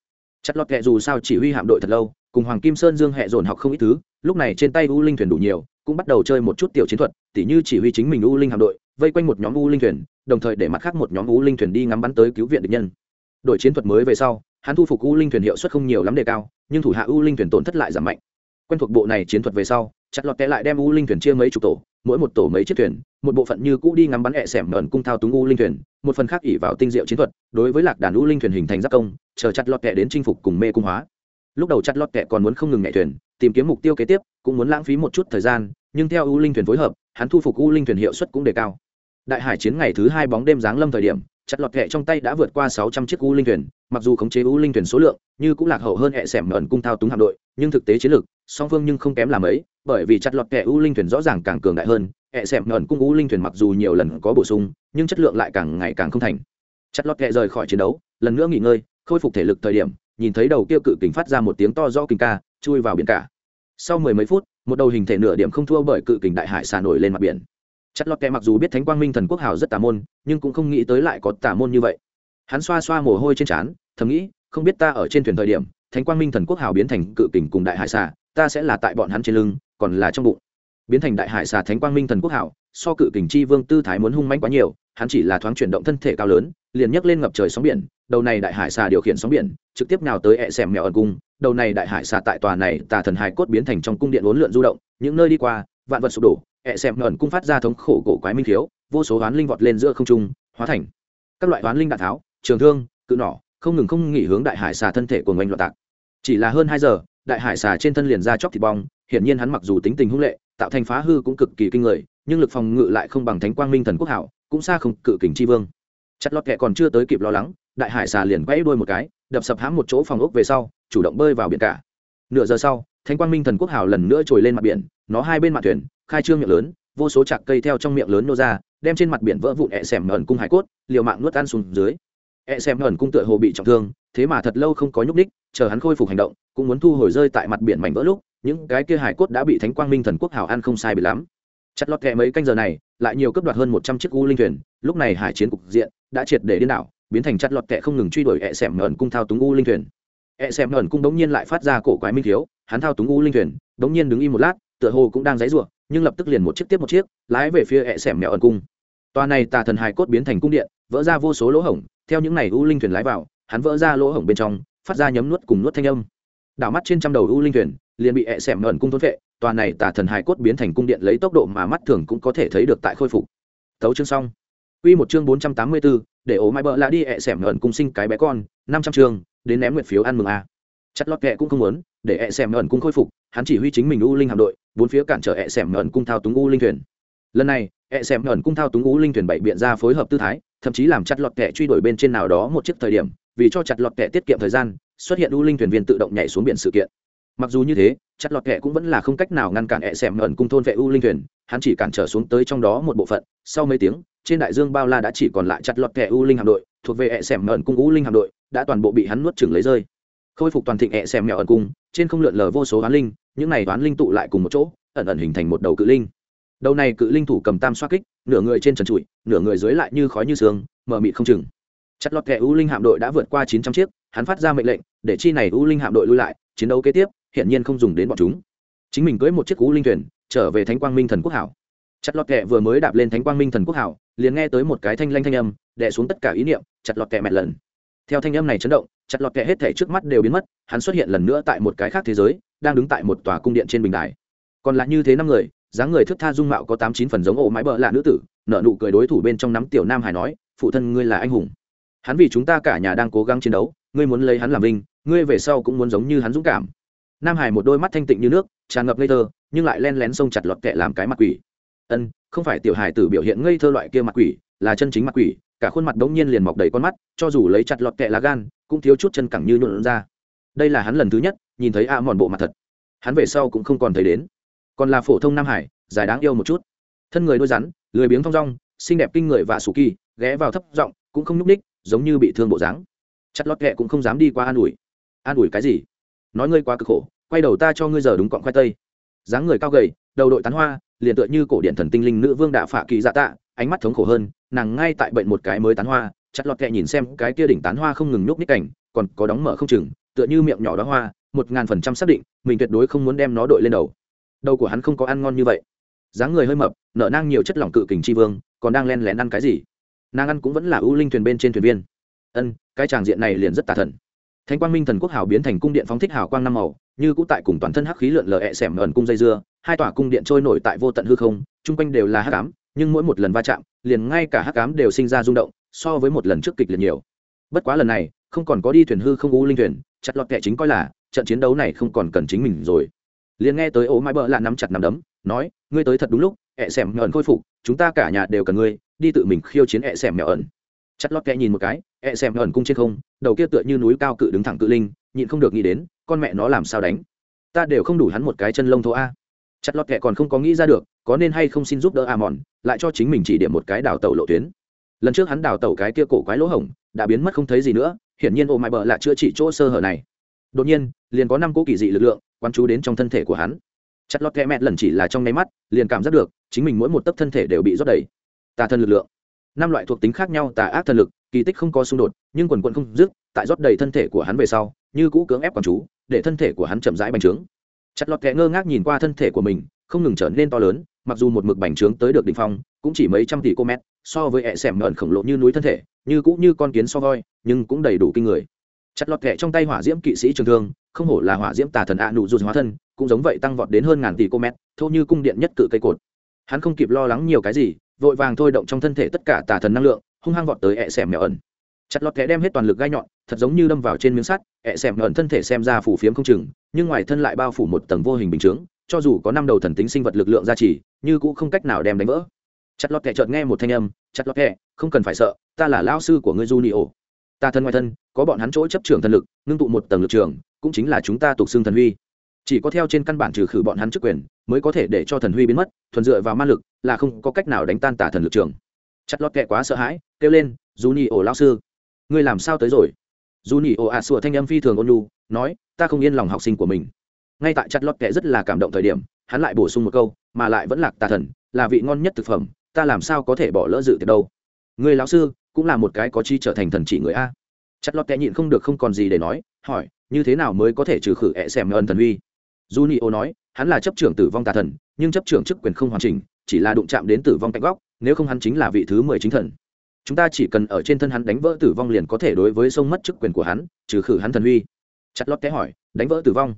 Chặt lọt kệ dù sao chỉ huy hạm đội thật lâu, cùng hoàng kim sơn dương hẹ dồn học không ít thứ, lúc này trên tay u linh thuyền đủ nhiều, cũng bắt đầu chơi một chút tiểu chiến thuật, tỉ như chỉ huy chính mình u linh hạm đội, vây quanh một nhóm u linh thuyền, đồng thời để mặt khác một nhóm u linh thuyền đi ngắm bắn tới cứu viện địch nhân. Đội chiến thuật mới về sau, hắn thu phục u linh thuyền hiệu suất không nhiều lắm đề cao, nhưng thủ hạ u linh thuyền tổn thất lại giảm mạnh. Quen thuộc bộ này chiến thuật về sau, chặt lọt kẽ lại đem u linh thuyền chia mấy chục tổ mỗi một tổ mấy chiếc thuyền, một bộ phận như cũ đi ngắm bắn hẹ xẻm ẩn cung thao túng u linh thuyền, một phần khác ỉ vào tinh diệu chiến thuật, đối với lạc đàn u linh thuyền hình thành giác công, chờ chặt lọt kẹ đến chinh phục cùng mê cung hóa. Lúc đầu chặt lọt kẹ còn muốn không ngừng nhẹ thuyền, tìm kiếm mục tiêu kế tiếp, cũng muốn lãng phí một chút thời gian, nhưng theo u linh thuyền phối hợp, hắn thu phục u linh thuyền hiệu suất cũng đề cao. Đại hải chiến ngày thứ hai bóng đêm giáng lâm thời điểm, chặt lọt kẹ trong tay đã vượt qua sáu trăm chiếc u linh thuyền, mặc dù khống chế u linh thuyền số lượng, như cũng lạc hậu hơn hệ xẻm ẩn cung thao túng hạm đội, nhưng thực tế chiến lược song phương nhưng không kém làm ấy bởi vì chặt lọt kẹ u linh thuyền rõ ràng càng cường đại hơn hẹ xẻm ngẩn cung u linh thuyền mặc dù nhiều lần có bổ sung, nhưng chất lượng lại càng ngày càng không thành. Chặt lọt kẹ rời khỏi chiến đấu, lần nữa nghỉ ngơi, khôi phục thể lực thời điểm, nhìn thấy đầu kia cự kính phát ra một tiếng to do kinh ca, chui vào biển cả. Sau mười mấy phút, một đầu hình thể nửa điểm không thua bởi cự kính đại hải xà nổi lên mặt biển. Chất lọt kẹ mặc dù biết thánh quang minh thần quốc hào rất tà môn, nhưng cũng không nghĩ tới lại có tà môn như vậy. Hắn xoa xoa mồ hôi trên trán, thầm nghĩ, không biết ta ở trên thuyền thời điểm, thánh quang minh thần quốc hào biến thành cự kình cùng đại hải xà ta sẽ là tại bọn hắn trên lưng, còn là trong bụng biến thành đại hải xà thánh quang minh thần quốc hảo. so cự kình chi vương tư thái muốn hung manh quá nhiều, hắn chỉ là thoáng chuyển động thân thể cao lớn, liền nhấc lên ngập trời sóng biển, đầu này đại hải xà điều khiển sóng biển, trực tiếp nào tới ẹ xẻm mèo ẩn cung, đầu này đại hải xà tại tòa này tà thần hải cốt biến thành trong cung điện uốn lượn du động, những nơi đi qua, vạn vật sụp đổ, ẹ xẻm ẩn cung phát ra thống khổ cổ quái minh thiếu vô số hoán linh vọt lên giữa không trung, hóa thành các loại hoán linh đạn tháo, trường thương, cự nỏ, không ngừng không nghỉ hướng đại hải xà thân thể của ngành loạn tạc chỉ là hơn hai giờ đại hải xà trên thân liền ra chóc thịt bong, hiển nhiên hắn mặc dù tính tình hung lệ, tạo thành phá hư cũng cực kỳ kinh người, nhưng lực phòng ngự lại không bằng thánh quang minh thần quốc hảo, cũng xa không cự kình chi vương. Chặt lọt kẹ còn chưa tới kịp lo lắng, đại hải xà liền quay đuôi một cái, đập sập hãm một chỗ phòng ốc về sau, chủ động bơi vào biển cả. Nửa giờ sau, thánh quang minh thần quốc hảo lần nữa trồi lên mặt biển, nó hai bên mặt thuyền, khai trương miệng lớn, vô số chạc cây theo trong miệng lớn nô ra, đem trên mặt biển vỡ vụn ẹ xẻm ẩn cung hải cốt, liều mạng nuốt ăn xuống dưới. E xem ẩn cung tựa hồ bị trọng thương, thế mà thật lâu không có nhúc ních chờ hắn khôi phục hành động, cũng muốn thu hồi rơi tại mặt biển mảnh vỡ lúc, những cái kia hải cốt đã bị thánh quang minh thần quốc hảo ăn không sai bị lắm. Chặt lọt kẹ mấy canh giờ này, lại nhiều cấp đoạt hơn một trăm chiếc u linh thuyền, lúc này hải chiến cục diện đã triệt để điên đảo, biến thành chặt lọt kẹ không ngừng truy đuổi e xem ẩn cung thao túng u linh thuyền. E xem ẩn cung đống nhiên lại phát ra cổ quái minh thiếu, hắn thao túng u linh thuyền, đống nhiên đứng im một lát, tựa hồ cũng đang dãy ruộng nhưng lập tức liền một chiếc tiếp một chiếc, lái về phía e xem mẹo ẩn cung. Toa này tà thần hải cốt biến thành cung điện vỡ ra vô số lỗ hổng theo những này u linh thuyền lái vào hắn vỡ ra lỗ hổng bên trong phát ra nhấm nuốt cùng nuốt thanh âm đảo mắt trên trăm đầu u linh thuyền liền bị hẹ xẻm ẩn cung thốn vệ tòa này tả thần hài cốt biến thành cung điện lấy tốc độ mà mắt thường cũng có thể thấy được tại khôi phục tấu chương xong Quy một chương 484, để ố mai bợ lạ đi ẹ xẻm ẩn cung sinh cái bé con, 500 chương, đến ném nguyệt phiếu ăn mừng a. Chặt lót kệ cũng không muốn, để ẹ xẻm ẩn cung khôi phục, hắn chỉ huy chính mình u linh hạm đội, bốn phía cản trở ẹ xẻm ẩn cung thao túng u linh thuyền. Lần này, ẹ xẻm ẩn cung thao túng u linh thuyền bảy biện ra phối hợp tư thái, thậm chí làm chặt lọt kẻ truy đuổi bên trên nào đó một chiếc thời điểm, vì cho chặt lọt kẻ tiết kiệm thời gian, xuất hiện u linh thuyền viên tự động nhảy xuống biển sự kiện. Mặc dù như thế chặt lọt kẻ cũng vẫn là không cách nào ngăn cản hẹ xẻm ẩn cung thôn vệ u linh thuyền hắn chỉ cản trở xuống tới trong đó một bộ phận. Sau mấy tiếng trên đại dương bao la đã chỉ còn lại chặt lọt kẻ u linh hạm đội thuộc về hẹ xẻm ẩn cung u linh hạm đội đã toàn bộ bị hắn nuốt chừng lấy rơi. Khôi phục toàn thịnh hẹ xẻm mèo ẩn cung trên không lượn lờ vô số hoán linh những này hoán linh tụ lại cùng một chỗ ẩn ẩn hình thành một đầu cự linh đầu này cự linh thủ cầm tam xoa kích, nửa người trên trần trụi, nửa người dưới lại như khói như sương mờ mịt không chừng. Chặt lọt kẻ u linh hạm đội đã vượt qua chín trăm chiếc, hắn phát ra mệnh lệnh, để chi này u linh hạm đội lui lại, chiến đấu kế tiếp hiện nhiên không dùng đến bọn chúng. Chính mình cưỡi một chiếc u linh thuyền, trở về thánh quang minh thần quốc hảo. Chặt lọt kẹ vừa mới đạp lên thánh quang minh thần quốc hảo, liền nghe tới một cái thanh lanh thanh âm, đè xuống tất cả ý niệm, chặt lọt kẹ mẹ lần. Theo thanh âm này chấn động, chặt lọt kẹ hết thể trước mắt đều biến mất, hắn xuất hiện lần nữa tại một cái khác thế giới, đang đứng tại một tòa cung điện trên bình đài. Còn lại như thế năm người dáng người thức tha dung mạo có tám chín phần giống ổ mái bờ lạ nữ tử nợ nụ cười đối thủ bên trong nắm tiểu nam hải nói, phụ thân ngươi là anh hùng. Hắn vì chúng ta cả nhà đang cố gắng chiến đấu, ngươi muốn lấy hắn làm vinh, ngươi về sau cũng muốn giống như hắn dũng cảm. Nam hải một đôi mắt thanh tịnh như nước, tràn ngập ngây thơ, nhưng lại len lén xông chặt lọt kệ làm cái mặt quỷ. Ân, không phải tiểu hải tử biểu hiện ngây thơ loại kia mặt quỷ, là chân chính mặt quỷ. Cả khuôn mặt đống nhiên liền mọc đầy con mắt, cho dù lấy chặt lọt kệ lá gan, cũng thiếu chút chân cẳng như nhuộn ra. Đây là hắn lần thứ nhất nhìn thấy a mòn bộ mặt thật. Hắn về sau cũng không còn thấy đến còn là phổ thông nam hải dài đáng yêu một chút. Thân người đôi rắn, lười biếng thong dong, xinh đẹp kinh người và sù kỳ, ghé vào thấp giọng, cũng không nhúc ních giống như bị thương bộ dáng. Chặt lót kệ cũng không dám đi qua an ủi. An ủi cái gì? Nói ngươi quá cực khổ, quay đầu ta cho ngươi giờ đúng cọng khoai tây. Dáng người cao gầy, đầu đội tán hoa, liền tựa như cổ điện thần tinh linh nữ vương đạ phạ kỳ dạ tạ, ánh mắt thống khổ hơn, nàng ngay tại bệnh một cái mới tán hoa, chặt lọt kẹ nhìn xem cái kia đỉnh tán hoa không ngừng nhúc ních cảnh, còn có đóng mở không chừng, tựa như miệng nhỏ đó hoa, một ngàn phần trăm xác định, mình tuyệt đối không muốn đem nó đội lên đầu đầu của hắn không có ăn ngon như vậy. Dáng người hơi mập nợ nang nhiều chất lỏng cự kình tri vương, còn đang len lén ăn cái gì? Nàng ăn cũng vẫn là ưu linh thuyền bên trên thuyền viên. Ân, cái tràng diện này liền rất tà thần. Thánh quang minh thần quốc hào biến thành cung điện phóng thích hào quang năm màu, như cũ tại cùng toàn thân hắc khí lượn lờ ẹ xẻm ẩn cung dây dưa, hai tòa cung điện trôi nổi tại vô tận hư không, chung quanh đều là hắc ám, nhưng mỗi một lần va chạm, liền ngay cả hắc ám đều sinh ra rung động, so với một lần trước kịch liệt nhiều. Bất quá lần này, không còn có đi thuyền hư không u linh thuyền, chặt lọt kệ chính coi là, trận chiến đấu này không còn cần chính mình rồi liền nghe tới ố mai bờ lạ nắm chặt nắm đấm, nói, ngươi tới thật đúng lúc, ẹ xẻm ẩn khôi phục, chúng ta cả nhà đều cần ngươi, đi tự mình khiêu chiến ẹ xẻm nhỏ ẩn. Chặt lót kẽ nhìn một cái, ẹ xẻm ẩn cung trên không, đầu kia tựa như núi cao cự đứng thẳng cự linh, nhịn không được nghĩ đến, con mẹ nó làm sao đánh? Ta đều không đủ hắn một cái chân lông thô a. Chặt lọt kệ còn không có nghĩ ra được, có nên hay không xin giúp đỡ a mòn lại cho chính mình chỉ điểm một cái đào tẩu lộ tuyến. Lần trước hắn đào tẩu cái kia cổ quái lỗ hổng, đã biến mất không thấy gì nữa, hiển nhiên ô mãi bờ là chữa trị chỗ sơ hở này đột nhiên, liền có năm cỗ kỳ dị lực lượng quan chú đến trong thân thể của hắn. Chặt lọt kẹ mẹ lần chỉ là trong nháy mắt, liền cảm giác được, chính mình mỗi một tấc thân thể đều bị rót đầy. Tà thân lực lượng. Năm loại thuộc tính khác nhau tà ác thần lực, kỳ tích không có xung đột, nhưng quần quận không dứt, tại rót đầy thân thể của hắn về sau, như cũ cưỡng ép quán chú, để thân thể của hắn chậm rãi bành trướng. Chặt lọt kẹ ngơ ngác nhìn qua thân thể của mình, không ngừng trở nên to lớn, mặc dù một mực bành trướng tới được đ ỉ n h phong, cũng chỉ mấy trăm tỷ cô mét, so với ẹ xẻm ngợn khổng lộ như núi thân thể, như cũng như con kiến so voi, nhưng cũng đầy đủ kinh người chặt lọt kẹ trong tay hỏa diễm kỵ sĩ trường thương không hổ là hỏa diễm tà thần ạ nụ dù hóa thân cũng giống vậy tăng vọt đến hơn ngàn tỷ cô mét thô như cung điện nhất cự cây cột. Hắn không kịp lo lắng nhiều cái gì vội vàng thôi động trong thân thể tất cả tà thần năng lượng hung hăng vọt tới ẹ xẻm mèo ẩn. Chặt lọt kẽ đem hết toàn lực gai nhọn thật giống như đâm vào trên miếng sắt ẹ xẻm ẩn thân thể xem ra phủ phiếm không chừng nhưng ngoài thân lại bao phủ một tầng vô hình bình chướng cho dù có năm đầu thần tính sinh vật lực lượng gia trì như cũng không cách nào đem đánh vỡ. Chặt lọt kẽ chợt nghe một thanh âm chặt lọt kẽ, không cần phải sợ ta là lao sư của ngươi junio ta thân ngoài thân, có bọn hắn chỗ chấp trưởng thần lực, ngưng tụ một tầng lực trường, cũng chính là chúng ta tục xương thần huy. Chỉ có theo trên căn bản trừ khử bọn hắn chức quyền, mới có thể để cho thần huy biến mất, thuần dựa vào ma lực, là không có cách nào đánh tan tả thần lực trường. Chặt lót kẹ quá sợ hãi, kêu lên, dù nhị ổ lao sư, ngươi làm sao tới rồi? Dù nhị ổ ạ sủa thanh âm phi thường ôn lu nói, ta không yên lòng học sinh của mình. Ngay tại chặt lót kẹ rất là cảm động thời điểm, hắn lại bổ sung một câu, mà lại vẫn lạc tà thần, là vị ngon nhất thực phẩm, ta làm sao có thể bỏ lỡ dự tiệc đâu? Người lão sư cũng là một cái có chi trở thành thần chỉ người a. Chặt lọt kẹ nhịn không được không còn gì để nói, hỏi, như thế nào mới có thể trừ khử ẹ xem ơn thần uy? J u n i o nói, hắn là chấp trưởng tử vong tà thần, nhưng chấp trưởng chức quyền không hoàn chỉnh, chỉ là đụng chạm đến tử vong cạnh góc, nếu không hắn chính là vị thứ mười chính thần. Chúng ta chỉ cần ở trên thân hắn đánh vỡ tử vong liền có thể đối với sông mất chức quyền của hắn, trừ khử hắn thần uy. Chặt lót té hỏi, đánh vỡ tử vong?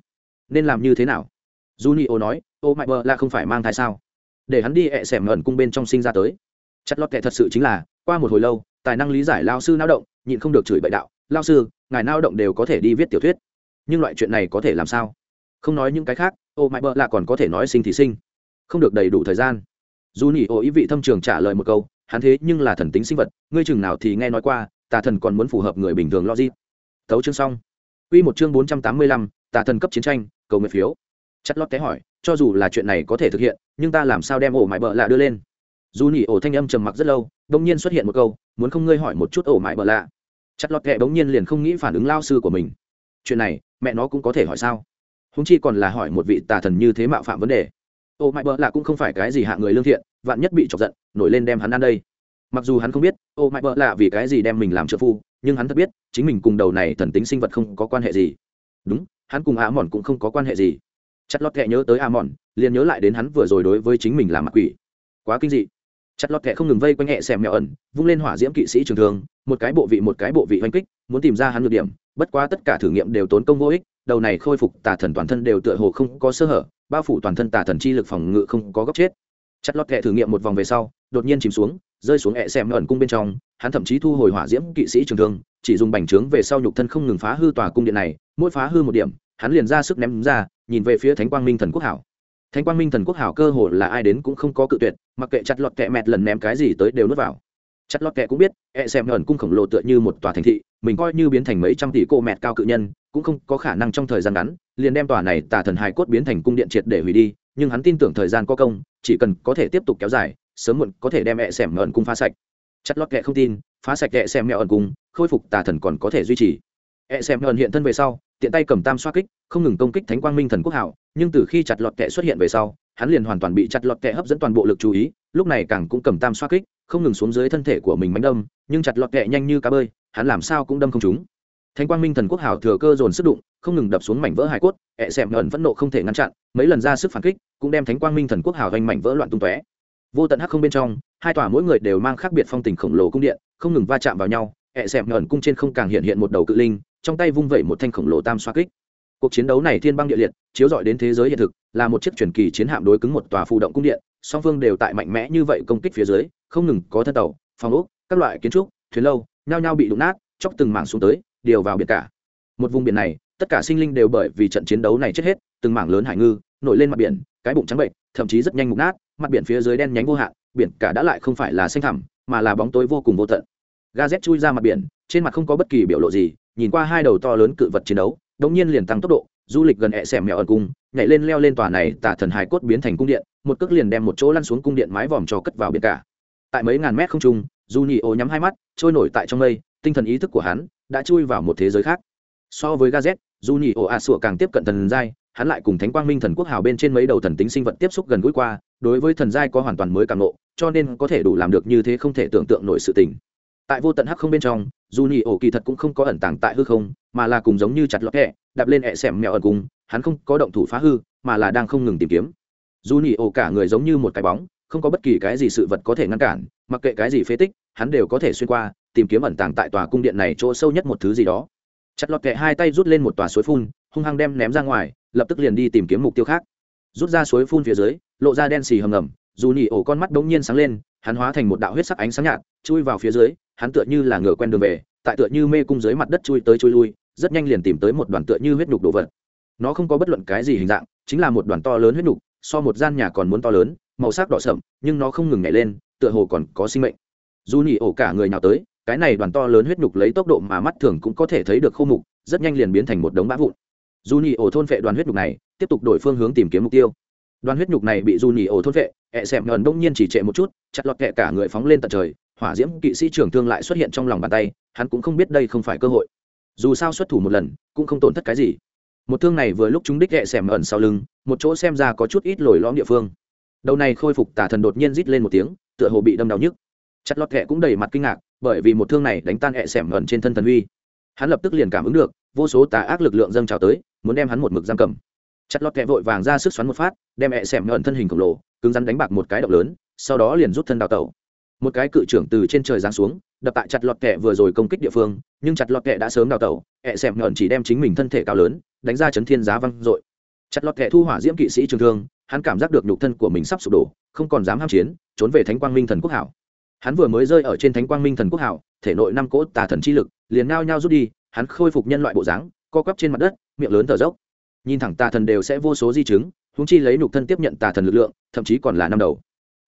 Nên làm như thế nào? Junio nói, ô mãi bờ, là không phải mang thai sao? Để hắn đi ẹ xẻm ngẩn cung bên trong sinh ra tới. Chặt lót kệ thật sự chính là, qua một hồi lâu tài năng lý giải lao sư lao động nhịn không được chửi bậy đạo lao sư ngài lao động đều có thể đi viết tiểu thuyết nhưng loại chuyện này có thể làm sao không nói những cái khác ô mãi bợ là còn có thể nói sinh thì sinh không được đầy đủ thời gian dù nhỉ ô ý vị thâm trường trả lời một câu hắn thế nhưng là thần tính sinh vật ngươi chừng nào thì nghe nói qua tà thần còn muốn phù hợp người bình thường logic thấu chương xong Quy một chương bốn trăm tám mươi lăm, tà thần cấp chiến tranh, cầu nguyện phiếu. Chặt lót té hỏi, cho dù là chuyện này có thể thực hiện, nhưng ta làm sao đem ổ mại bợ lạ đưa lên? Dù nhị ổ thanh âm trầm mặc rất lâu, đột nhiên xuất hiện một câu, muốn không ngươi hỏi một chút ổ mại bờ lạ. Chặt lót kệ bỗng nhiên liền không nghĩ phản ứng lao sư của mình. Chuyện này, mẹ nó cũng có thể hỏi sao? Huống chi còn là hỏi một vị tà thần như thế mạo phạm vấn đề ô mãi bợ lạ cũng không phải cái gì hạ người lương thiện vạn nhất bị chọc giận nổi lên đem hắn ăn đây mặc dù hắn không biết ô mãi bợ lạ vì cái gì đem mình làm trợ phu nhưng hắn thật biết chính mình cùng đầu này thần tính sinh vật không có quan hệ gì đúng hắn cùng a mòn cũng không có quan hệ gì chặt lọt kệ nhớ tới a mòn liền nhớ lại đến hắn vừa rồi đối với chính mình làm mặc quỷ quá kinh dị chặt lọt kẹ không ngừng vây quanh hẹ xem mèo ẩn, vung lên hỏa diễm kỵ sĩ trường thường một cái bộ vị một cái bộ vị oanh kích, muốn tìm ra hắn được điểm, bất quá tất cả thử nghiệm đều tốn công vô ích, đầu này khôi phục tà thần toàn thân đều tựa hồ không có sơ hở, bao phủ toàn thân tà thần chi lực phòng ngự không có góc chết. Chặt lọt kẹ thử nghiệm một vòng về sau, đột nhiên chìm xuống, rơi xuống hẹ xem ẩn cung bên trong, hắn thậm chí thu hồi hỏa diễm kỵ sĩ trường thương, chỉ dùng bành trướng về sau nhục thân không ngừng phá hư tòa cung điện này, mỗi phá hư một điểm, hắn liền ra sức ném ra, nhìn về phía thánh quang minh thần quốc hảo thánh quang minh thần quốc hảo cơ hồ là ai đến cũng không có cự tuyệt, mặc kệ chặt lọt kẹ mẹt lần ném cái gì tới đều nuốt vào. Chặt lọt kẹ cũng biết e xem ẩn cung khổng lồ tựa như một tòa thành thị, mình coi như biến thành mấy trăm tỷ cô mẹt cao cự nhân, cũng không có khả năng trong thời gian ngắn, liền đem tòa này tà thần hài cốt biến thành cung điện triệt để hủy đi, nhưng hắn tin tưởng thời gian có công, chỉ cần có thể tiếp tục kéo dài, sớm muộn có thể đem e xem ẩn cung phá sạch. Chặt lọt kẹ không tin, phá sạch e xem mẹo ẩn cung, khôi phục tà thần còn có thể duy trì. E xem ẩn hiện thân về sau, tiện tay cầm tam xoa kích, không ngừng công kích thánh quang minh thần quốc hảo, nhưng từ khi chặt lọt kệ xuất hiện về sau, hắn liền hoàn toàn bị chặt lọt kệ hấp dẫn toàn bộ lực chú ý, lúc này càng cũng cầm tam xoa kích, không ngừng xuống dưới thân thể của mình bánh đâm, nhưng chặt lọt kệ nhanh như cá bơi, hắn làm sao cũng đâm không trúng. Thánh quang minh thần quốc hảo thừa cơ dồn sức đụng, không ngừng đập xuống mảnh vỡ hải cốt e ẹ xẻm ẩn phẫn nộ không thể ngăn chặn, mấy lần ra sức phản kích, cũng đem thánh quang minh thần quốc hảo hoành mảnh vỡ loạn tung tóe. Vô tận hắc không bên trong, hai tòa mỗi người đều mang khác biệt phong tình khổng lồ cung điện, không ngừng va chạm vào nhau e ẹ xẻm ẩn cung trên không càng hiện hiện một đầu cự linh trong tay vung vẩy một thanh khổng lồ tam xoa kích. Cuộc chiến đấu này thiên băng địa liệt, chiếu dọi đến thế giới hiện thực, là một chiếc truyền kỳ chiến hạm đối cứng một tòa phụ động cung điện, song phương đều tại mạnh mẽ như vậy công kích phía dưới, không ngừng có thân tàu, phòng ốc, các loại kiến trúc, thuyền lâu, nhao nhao bị đụng nát, chóc từng mảng xuống tới, điều vào biển cả. Một vùng biển này, tất cả sinh linh đều bởi vì trận chiến đấu này chết hết, từng mảng lớn hải ngư, nổi lên mặt biển, cái bụng trắng bệnh, thậm chí rất nhanh mục nát, mặt biển phía dưới đen nhánh vô hạn, biển cả đã lại không phải là xanh thẳm, mà là bóng tối vô cùng vô tận. Ga z chui ra mặt biển, trên mặt không có bất kỳ biểu lộ gì nhìn qua hai đầu to lớn cự vật chiến đấu đống nhiên liền tăng tốc độ, du lịch gần ẹ xẻm mèo ẩn cung, nhảy lên leo lên tòa này tả thần hải cốt biến thành cung điện, một cước liền đem một chỗ lăn xuống cung điện mái vòm cho cất vào biển cả. Tại mấy ngàn mét không trung du nhị ô nhắm hai mắt, trôi nổi tại trong mây, tinh thần ý thức của hắn đã chui vào một thế giới khác. So với gazet Du nhị ô a sủa càng tiếp cận thần giai, hắn lại cùng thánh quang minh thần quốc hào bên trên mấy đầu thần tính sinh vật tiếp xúc gần gũi qua, đối với thần giai có hoàn toàn mới càng lộ cho nên có thể đủ làm được như thế không thể tưởng tượng nổi sự tình. Tại vô tận hắc không bên trong dù nhị ổ kỳ thật cũng không có ẩn tàng tại hư không, mà là cùng giống như chặt lọt hẹ, đạp lên hẹ xẻm mèo ẩn cùng, hắn không có động thủ phá hư, mà là đang không ngừng tìm kiếm. Dù nhị ổ cả người giống như một cái bóng, không có bất kỳ cái gì sự vật có thể ngăn cản, mặc kệ cái gì phế tích, hắn đều có thể xuyên qua, tìm kiếm ẩn tàng tại tòa cung điện này chỗ sâu nhất một thứ gì đó. Chặt lọt kệ hai tay rút lên một tòa suối phun, hung hăng đem ném ra ngoài, lập tức liền đi tìm kiếm mục tiêu khác. Rút ra suối phun phía dưới, lộ ra đen xì hầm ngầm, dù nhị ổ con mắt đ ố n g nhiên sáng lên, hắn hóa thành một đạo huyết sắc ánh sáng nhạt, chui vào phía dưới hắn tựa như là ngựa quen đường về, tại tựa như mê cung dưới mặt đất chui tới chui lui, rất nhanh liền tìm tới một đoàn tựa như huyết nhục đồ vật. Nó không có bất luận cái gì hình dạng, chính là một đoàn to lớn huyết nhục, so một gian nhà còn muốn to lớn, màu sắc đỏ sậm, nhưng nó không ngừng nhảy lên, tựa hồ còn có sinh mệnh. Dù nhị ổ cả người nào tới, cái này đoàn to lớn huyết nhục lấy tốc độ mà mắt thường cũng có thể thấy được khô mục, rất nhanh liền biến thành một đống bã vụn. Dù nhị ổ thôn vệ đoàn huyết nhục này, tiếp tục đổi phương hướng tìm kiếm mục tiêu. Đoàn huyết nhục này bị dù nhị ổ thôn vệ, ẹ xẹm ngần đông nhiên chỉ trệ một chút, chặt lọt kẹ cả người phóng lên tận trời hỏa diễm kỵ sĩ trưởng thương lại xuất hiện trong lòng bàn tay, hắn cũng không biết đây không phải cơ hội. Dù sao xuất thủ một lần, cũng không tổn thất cái gì. Một thương này vừa lúc chúng đích ẹ xẻm ẩn sau lưng, một chỗ xem ra có chút ít lồi lõm địa phương. Đầu này khôi phục tả thần đột nhiên rít lên một tiếng, tựa hồ bị đâm đau nhức. Chặt lọt kẹ cũng đầy mặt kinh ngạc, bởi vì một thương này đánh tan ẹ xẻm ẩn trên thân thần uy. Hắn lập tức liền cảm ứng được, vô số tà ác lực lượng dâng trào tới, muốn đem hắn một mực giam cầm. Chặt lọt kẹ vội vàng ra sức xoắn một phát, đem mẹ xẻm ngợn thân hình khổng lồ, cứng rắn đánh bạc một cái động lớn, sau đó liền rút thân đào tẩu một cái cự trưởng từ trên trời giáng xuống, đập tại chặt lọt kẹ vừa rồi công kích địa phương, nhưng chặt lọt kẹ đã sớm đào tẩu hẹ xẻm ngẩn chỉ đem chính mình thân thể cao lớn, đánh ra chấn thiên giá văng dội. Chặt lọt kẹ thu hỏa diễm kỵ sĩ trường thương, hắn cảm giác được nhục thân của mình sắp sụp đổ, không còn dám ham chiến, trốn về thánh quang minh thần quốc hảo. Hắn vừa mới rơi ở trên thánh quang minh thần quốc hảo, thể nội năm cỗ tà thần chi lực, liền nao nhau rút đi, hắn khôi phục nhân loại bộ dáng, co quắp trên mặt đất, miệng lớn thở dốc. Nhìn thẳng tà thần đều sẽ vô số di chứng húng chi lấy nhục thân tiếp nhận tà thần lực lượng, thậm chí còn là năm đầu.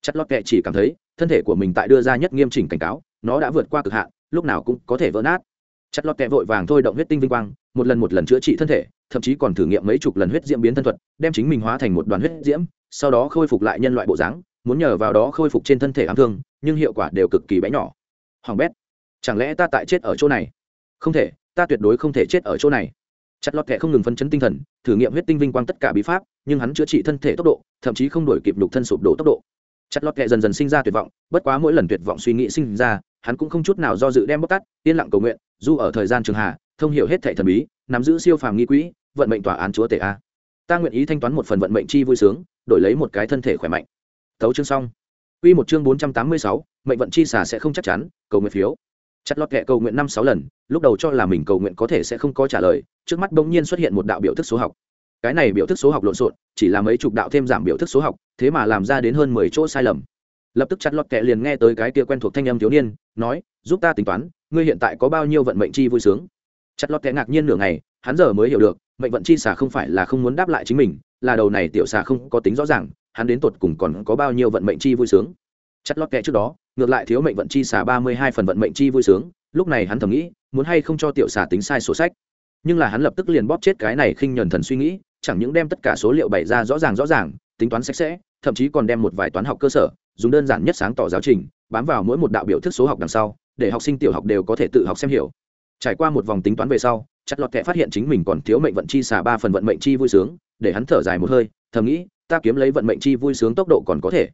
Chất lót kệ chỉ cảm thấy thân thể của mình tại đưa ra nhất nghiêm chỉnh cảnh cáo, nó đã vượt qua cực hạn, lúc nào cũng có thể vỡ nát. Chất lót kẹ vội vàng thôi động huyết tinh vinh quang, một lần một lần chữa trị thân thể, thậm chí còn thử nghiệm mấy chục lần huyết diễm biến thân thuật, đem chính mình hóa thành một đoàn huyết diễm, sau đó khôi phục lại nhân loại bộ dáng, muốn nhờ vào đó khôi phục trên thân thể ám thương, nhưng hiệu quả đều cực kỳ bé nhỏ. Hoàng bét, chẳng lẽ ta tại chết ở chỗ này? Không thể, ta tuyệt đối không thể chết ở chỗ này. Chặt lọt kệ không ngừng phân chấn tinh thần, thử nghiệm huyết tinh vinh quang tất cả bí pháp, nhưng hắn chữa trị thân thể tốc độ, thậm chí không đổi kịp đục thân sụp đổ tốc độ chặt lọt kệ dần dần sinh ra tuyệt vọng bất quá mỗi lần tuyệt vọng suy nghĩ sinh ra hắn cũng không chút nào do dự đem bóc tát, yên lặng cầu nguyện dù ở thời gian trường hạ thông hiểu hết thệ thần bí nắm giữ siêu phàm nghi quỹ vận mệnh tòa án chúa tể a. Ta nguyện ý thanh toán một phần vận mệnh chi vui sướng đổi lấy một cái thân thể khỏe mạnh. Thấu chương xong. Quy một chương bốn trăm tám mươi sáu, mệnh vận chi xả sẽ không chắc chắn, cầu nguyện phiếu. Chặt lọt kệ cầu nguyện năm sáu lần lúc đầu cho là mình cầu nguyện có thể sẽ không có trả lời trước mắt bỗng nhiên xuất hiện một đạo biểu thức số học cái này biểu thức số học lộn xộn, chỉ là mấy chục đạo thêm giảm biểu thức số học, thế mà làm ra đến hơn mười chỗ sai lầm. Lập tức chặt lọt kệ liền nghe tới cái kia quen thuộc thanh âm thiếu niên, nói, giúp ta tính toán, ngươi hiện tại có bao nhiêu vận mệnh chi vui sướng? Chặt lọt kệ ngạc nhiên nửa ngày, hắn giờ mới hiểu được, mệnh vận chi xả không phải là không muốn đáp lại chính mình, là đầu này tiểu xả không có tính rõ ràng, hắn đến tột cùng còn có bao nhiêu vận mệnh chi vui sướng? Chặt lọt kệ trước đó, ngược lại thiếu mệnh vận chi xả ba mươi hai phần vận mệnh chi vui sướng, lúc này hắn thầm nghĩ, muốn hay không cho tiểu xả tính sai sổ sách nhưng là hắn lập tức liền bóp chết cái này khinh nhuần thần suy nghĩ, chẳng những đem tất cả số liệu bày ra rõ ràng rõ ràng, tính toán sạch sẽ, thậm chí còn đem một vài toán học cơ sở, dùng đơn giản nhất sáng tỏ giáo trình, bám vào mỗi một đạo biểu thức số học đằng sau, để học sinh tiểu học đều có thể tự học xem hiểu. Trải qua một vòng tính toán về sau, chặt lọt kệ phát hiện chính mình còn thiếu mệnh vận chi xả ba phần vận mệnh chi vui sướng, để hắn thở dài một hơi, thầm nghĩ, ta kiếm lấy vận mệnh chi vui sướng tốc độ còn có thể.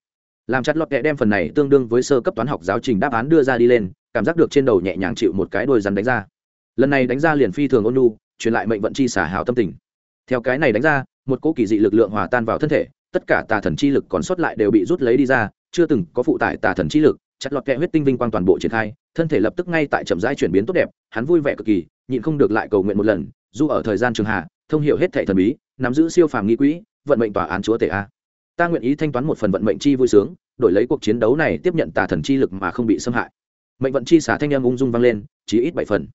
Làm chặt lọt kệ đem phần này tương đương với sơ cấp toán học giáo trình đáp án đưa ra đi lên, cảm giác được trên đầu nhẹ nhàng chịu một cái đôi rắn đánh ra. Lần này đánh ra liền phi thường ôn nu truyền lại mệnh vận chi xả hào tâm tình. Theo cái này đánh ra, một cỗ kỳ dị lực lượng hòa tan vào thân thể, tất cả tà thần chi lực còn sót lại đều bị rút lấy đi ra, chưa từng có phụ tải tà thần chi lực, chặt lọt kẹ huyết tinh vinh quang toàn bộ triển khai, thân thể lập tức ngay tại chậm rãi chuyển biến tốt đẹp, hắn vui vẻ cực kỳ, nhịn không được lại cầu nguyện một lần, dù ở thời gian trường hạ, thông hiểu hết thệ thần bí, nắm giữ siêu phàm nghi quỹ, vận mệnh tòa án chúa tể a. Ta nguyện ý thanh toán một phần vận mệnh chi vui sướng, đổi lấy cuộc chiến đấu này tiếp nhận tà thần chi lực mà không bị xâm hại. Mệnh vận chi xả thanh âm ung dung vang lên chỉ ít bảy phần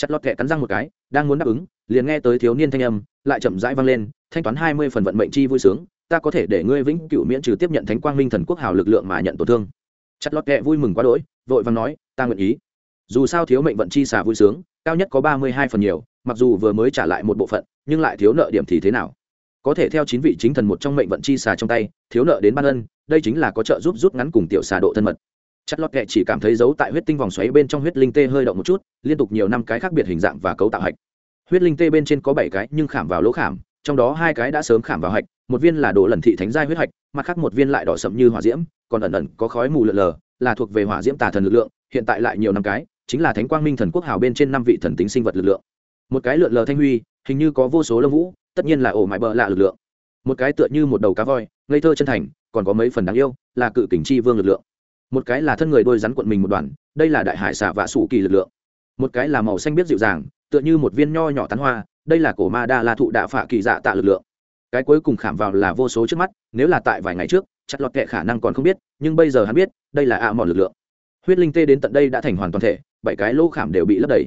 chặt lọt kẹ cắn răng một cái, đang muốn đáp ứng, liền nghe tới thiếu niên thanh âm, lại chậm rãi vang lên, thanh toán hai mươi phần vận mệnh chi vui sướng, ta có thể để ngươi vĩnh cửu miễn trừ tiếp nhận thánh quang minh thần quốc hào lực lượng mà nhận tổn thương. Chặt lọt kẹ vui mừng quá đỗi, vội vàng nói, ta nguyện ý. Dù sao thiếu mệnh vận chi xả vui sướng, cao nhất có ba mươi hai phần nhiều, mặc dù vừa mới trả lại một bộ phận, nhưng lại thiếu nợ điểm thì thế nào? Có thể theo chín vị chính thần một trong mệnh vận chi xà trong tay, thiếu nợ đến ban ân, đây chính là có trợ giúp rút ngắn cùng tiểu xà độ thân mật chất lót kệ chỉ cảm thấy giấu tại huyết tinh vòng xoáy bên trong huyết linh tê hơi động một chút, liên tục nhiều năm cái khác biệt hình dạng và cấu tạo hạch. Huyết linh tê bên trên có bảy cái nhưng khảm vào lỗ khảm, trong đó hai cái đã sớm khảm vào hạch, một viên là đồ lần thị thánh giai huyết hạch, mặt khác một viên lại đỏ sậm như hỏa diễm, còn ẩn ẩn có khói mù lợn lờ, là thuộc về hỏa diễm tà thần lực lượng, hiện tại lại nhiều năm cái, chính là thánh quang minh thần quốc hào bên trên năm vị thần tính sinh vật lực lượng. Một cái lượn lờ thanh huy, hình như có vô số lông vũ, tất nhiên là ổ mại bờ lạ lực lượng. Một cái tựa như một đầu cá voi, ngây thơ chân thành, còn có mấy phần đáng yêu, là cự kình chi vương lực lượng một cái là thân người đôi rắn quận mình một đoàn, đây là đại hải xà vạ sủ kỳ lực lượng. Một cái là màu xanh biết dịu dàng, tựa như một viên nho nhỏ tán hoa, đây là cổ ma đa la thụ đạ phạ kỳ dạ tạ lực lượng. Cái cuối cùng khảm vào là vô số trước mắt, nếu là tại vài ngày trước chặt lọt kệ khả năng còn không biết, nhưng bây giờ hắn biết, đây là ạ mòn lực lượng. Huyết linh tê đến tận đây đã thành hoàn toàn thể, bảy cái lỗ khảm đều bị lấp đầy.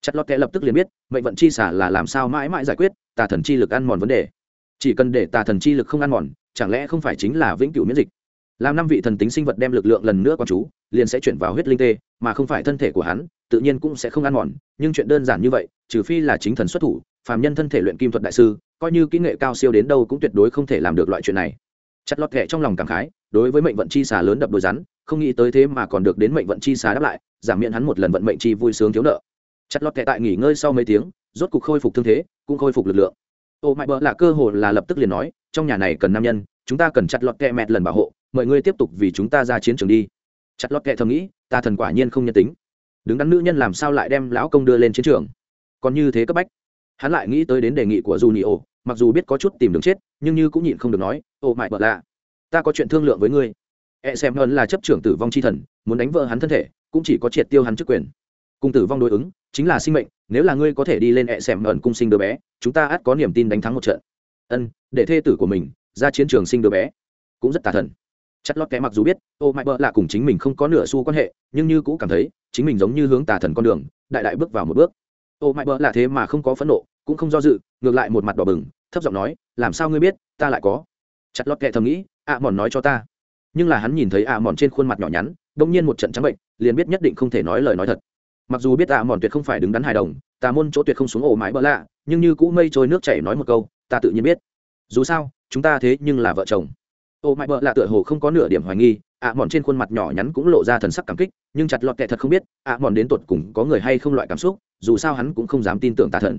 Chặt lọt kệ lập tức liền biết, mệnh vận chi xả là làm sao mãi mãi giải quyết, tà thần chi lực ăn mòn vấn đề. Chỉ cần để tà thần chi lực không ăn mòn, chẳng lẽ không phải chính là vĩnh cửu miễn dịch? Làm năm vị thần tính sinh vật đem lực lượng lần nữa con chú, liền sẽ chuyển vào huyết linh tê, mà không phải thân thể của hắn, tự nhiên cũng sẽ không ăn mòn. Nhưng chuyện đơn giản như vậy, trừ phi là chính thần xuất thủ, phàm nhân thân thể luyện kim thuật đại sư, coi như kỹ nghệ cao siêu đến đâu cũng tuyệt đối không thể làm được loại chuyện này. Chặt lọt kệ trong lòng cảm khái, đối với mệnh vận chi xà lớn đập đôi rắn, không nghĩ tới thế mà còn được đến mệnh vận chi xà đáp lại, giảm miễn hắn một lần vận mệnh chi vui sướng thiếu nợ. Chặt lọt kệ tại nghỉ ngơi sau mấy tiếng, rốt cục khôi phục thương thế, cũng khôi phục lực lượng. Ô mãi bỡ là cơ hồ là lập tức liền nói, trong nhà này cần nam nhân, chúng ta cần chặt lọt kệ mẹt lần bảo hộ mời ngươi tiếp tục vì chúng ta ra chiến trường đi. Chặt lót kệ thầm nghĩ, ta thần quả nhiên không nhân tính. Đứng đắn nữ nhân làm sao lại đem lão công đưa lên chiến trường? Còn như thế cấp bách. Hắn lại nghĩ tới đến đề nghị của j u n i o mặc dù biết có chút tìm đường chết, nhưng như cũng nhịn không được nói, ô mại bợ lạ, ta có chuyện thương lượng với ngươi. E xem hơn là chấp trưởng tử vong c h i thần, muốn đánh vợ hắn thân thể, cũng chỉ có triệt tiêu hắn chức quyền. Cùng tử vong đối ứng, chính là sinh mệnh, nếu là ngươi có thể đi lên e xem hơn cung sinh đứa bé, chúng ta ắt có niềm tin đánh thắng một trận. Ân, để thê tử của mình ra chiến trường sinh đứa bé. Cũng rất tà thần chất lót kẽ mặc dù biết, ô mãi bợ lạ cùng chính mình không có nửa xu quan hệ, nhưng như cũ cảm thấy, chính mình giống như hướng tà thần con đường, đại đại bước vào một bước. Ô mãi bợ là thế mà không có phẫn nộ, cũng không do dự, ngược lại một mặt đỏ bừng, thấp giọng nói, làm sao ngươi biết, ta lại có? Chặt lót kệ thầm nghĩ ạ mòn nói cho ta. Nhưng là hắn nhìn thấy ạ mòn trên khuôn mặt nhỏ nhắn đông nhiên một trận trắng bệnh, liền biết nhất định không thể nói lời nói thật. Mặc dù biết ạ mòn tuyệt không phải đứng đắn hài đồng, tà môn chỗ tuyệt không xuống ổ mãi bỡ lạ, nhưng như cũ mây trôi nước chảy nói một câu, ta tự nhiên biết. Dù sao, chúng ta thế nhưng là vợ chồng. Ô mãi bợ lạ tựa hồ không có nửa điểm hoài nghi, ạ mòn trên khuôn mặt nhỏ nhắn cũng lộ ra thần sắc cảm kích, nhưng chặt lọt kệ thật không biết, ạ mòn đến tột cùng có người hay không loại cảm xúc, dù sao hắn cũng không dám tin tưởng tà thần.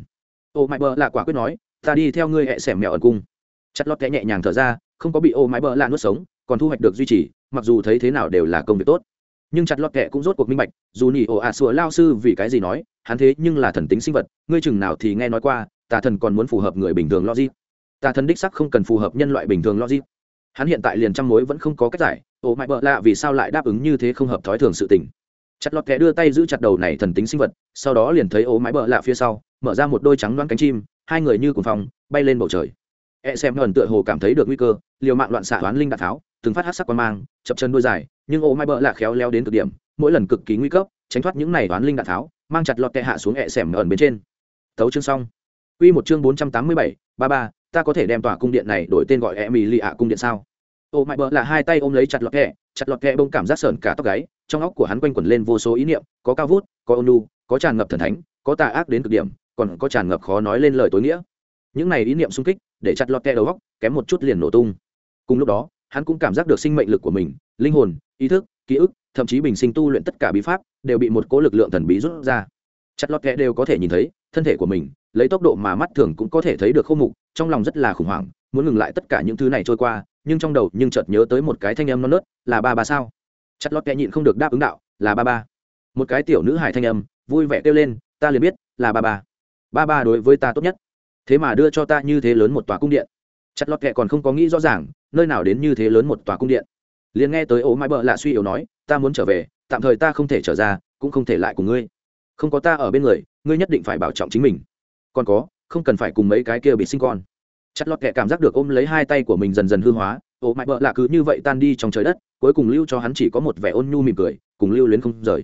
Ô mãi bợ lạ quả quyết nói, ta đi theo ngươi hẹ xẻm mèo ẩn cung. Chặt lọt kệ nhẹ nhàng thở ra, không có bị ô mãi bợ lạ nuốt sống, còn thu hoạch được duy trì, mặc dù thấy thế nào đều là công việc tốt. Nhưng chặt lọt kệ cũng rốt cuộc minh bạch, dù nhỉ ồ ạ à sủa lao sư vì cái gì nói, hắn thế nhưng là thần tính sinh vật, ngươi chừng nào thì nghe nói qua, tà thần còn muốn phù hợp người bình thường logic. Tà thần đích sắc không cần phù hợp nhân loại bình thường logic hắn hiện tại liền trăm mối vẫn không có cách giải ồ mãi bợ lạ vì sao lại đáp ứng như thế không hợp thói thường sự tình. Chặt lọt kẹ đưa tay giữ chặt đầu này thần tính sinh vật, sau đó liền thấy ố mãi bợ lạ phía sau, mở ra một đôi trắng đoán cánh chim, hai người như cùng phòng bay lên bầu trời. E xem ngẩn tựa hồ cảm thấy được nguy cơ, liều mạng loạn xạ toán linh đạn tháo, từng phát hát sắc quan mang, chập chân đuôi dài, nhưng ô mai bợ lạ khéo leo đến cực điểm, mỗi lần cực kỳ nguy cấp, tránh thoát những này toán linh đạn tháo, mang chặt lọt tệ hạ xuống e xem ngẩn bên trên. Tấu chương xong. Quy một chương bốn trăm tám mươi bảy, ba ba ta có thể đem tòa cung điện này đổi tên gọi e mỹ lì ạ cung điện sao? Ô mai bợ là hai tay ôm lấy chặt lọt kẹ, chặt lọt kẹ bông cảm giác sờn cả tóc gáy, trong óc của hắn quanh quẩn lên vô số ý niệm, có cao vút, có ônu có tràn ngập thần thánh, có tà ác đến cực điểm, còn có tràn ngập khó nói lên lời tối nghĩa. Những này ý niệm xung kích, để chặt lọt kẹ đầu góc kém một chút liền nổ tung. Cùng lúc đó, hắn cũng cảm giác được sinh mệnh lực của mình, linh hồn, ý thức, ký ức, thậm chí bình sinh tu luyện tất cả bí pháp, đều bị một cố lực lượng thần bí rút ra. Chặt lọt kẹ đều có thể nhìn thấy thân thể của mình lấy tốc độ mà mắt thường cũng có thể thấy được khô mục, trong lòng rất là khủng hoảng, muốn ngừng lại tất cả những thứ này trôi qua, nhưng trong đầu nhưng chợt nhớ tới một cái thanh âm non nớt, là ba ba sao? Chặt lót kẹ nhịn không được đáp ứng đạo, là ba ba. Một cái tiểu nữ hài thanh âm, vui vẻ kêu lên, ta liền biết, là ba ba. Ba ba đối với ta tốt nhất. Thế mà đưa cho ta như thế lớn một tòa cung điện. Chặt lọt kệ còn không có nghĩ rõ ràng, nơi nào đến như thế lớn một tòa cung điện. Liền nghe tới ố mãi bợ lạ suy yếu nói, ta muốn trở về, tạm thời ta không thể trở ra, cũng không thể lại cùng ngươi. Không có ta ở bên người, ngươi nhất định phải bảo trọng chính mình còn có, không cần phải cùng mấy cái kia bị sinh con. Chặt lọt kệ cảm giác được ôm lấy hai tay của mình dần dần hư hóa ô mãi bợ lạ cứ như vậy tan đi trong trời đất, cuối cùng lưu cho hắn chỉ có một vẻ ôn nhu mỉm cười, cùng lưu luyến không rời.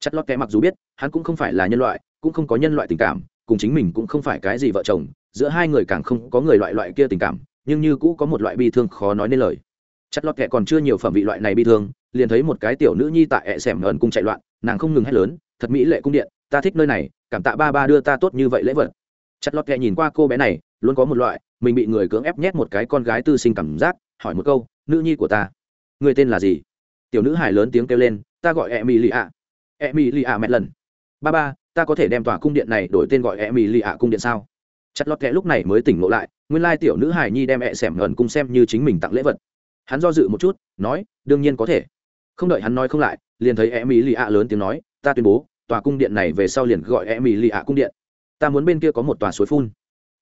Chặt lọt kệ mặc dù biết, hắn cũng không phải là nhân loại, cũng không có nhân loại tình cảm, cùng chính mình cũng không phải cái gì vợ chồng, giữa hai người càng không có người loại loại kia tình cảm, nhưng như cũ có một loại bi thương khó nói nên lời. Chặt lọt kệ còn chưa nhiều phẩm vị loại này bi thương, liền thấy một cái tiểu nữ nhi tại ẹ xẻm ẩn cung chạy loạn, nàng không ngừng hét lớn, thật mỹ lệ cung điện, ta thích nơi này, cảm tạ ba ba đưa ta tốt như vậy lễ vật chặt lọt kệ nhìn qua cô bé này, luôn có một loại, mình bị người cưỡng ép nhét một cái con gái tư sinh cảm giác, hỏi một câu, nữ nhi của ta, người tên là gì? Tiểu nữ hải lớn tiếng kêu lên, ta gọi e mỹ lì ạ e mỹ lì ạ mẹ lần. Ba ba, ta có thể đem tòa cung điện này đổi tên gọi e mỹ lì ạ cung điện sao? Chặt lọt kẹ lúc này mới tỉnh ngộ lại, nguyên lai tiểu nữ hài nhi đem ẹ xẻm ngẩn cung xem như chính mình tặng lễ vật. Hắn do dự một chút, nói, đương nhiên có thể. Không đợi hắn nói không lại, liền thấy e mỹ lì ạ lớn tiếng nói, ta tuyên bố, tòa cung điện này về sau liền gọi e mỹ lì ạ cung điện ta muốn bên kia có một tòa suối phun.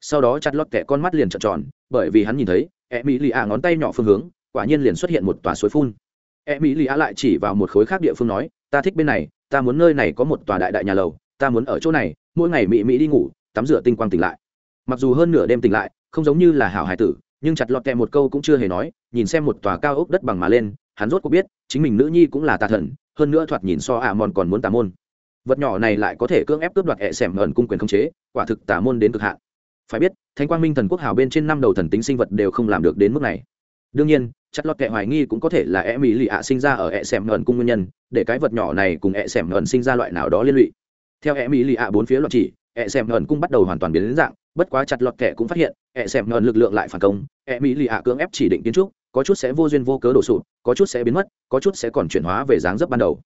Sau đó chặt lót kẻ con mắt liền trợn tròn, bởi vì hắn nhìn thấy e mỹ lì ạ ngón tay nhỏ phương hướng, quả nhiên liền xuất hiện một tòa suối phun. E mỹ lì ạ lại chỉ vào một khối khác địa phương nói, ta thích bên này, ta muốn nơi này có một tòa đại đại nhà lầu, ta muốn ở chỗ này, mỗi ngày mỹ mỹ đi ngủ, tắm rửa tinh quang tỉnh lại. Mặc dù hơn nửa đêm tỉnh lại, không giống như là hảo hải tử, nhưng chặt lọt kẹ một câu cũng chưa hề nói, nhìn xem một tòa cao ốc đất bằng mà lên, hắn rốt cuộc biết, chính mình nữ nhi cũng là tà thần, hơn nữa thoạt nhìn so ả mòn còn muốn tà môn vật nhỏ này lại có thể cưỡng ép cướp đoạt hệ xẻm ẩn cung quyền khống chế, quả thực tả môn đến cực hạn. Phải biết, thánh quang minh thần quốc hào bên trên năm đầu thần tính sinh vật đều không làm được đến mức này. Đương nhiên chặt lọt kệ hoài nghi cũng có thể là e mỹ lì ạ sinh ra ở hệ xẻm ẩn cung nguyên nhân, để cái vật nhỏ này cùng hệ xẻm ẩn sinh ra loại nào đó liên lụy. Theo e mỹ lì ạ bốn phía loạt chỉ hệ xẻm ẩn cung bắt đầu hoàn toàn biến đến dạng, bất quá chặt lọt kệ cũng phát hiện hệ xẻm ẩn lực lượng lại phản công e mỹ lì ạ cưỡng ép chỉ định kiến trúc, có chút sẽ vô duyên vô cớ đổ sụt có chút sẽ biến mất, có chút sẽ còn chuyển hóa về dáng dấp ban đầu.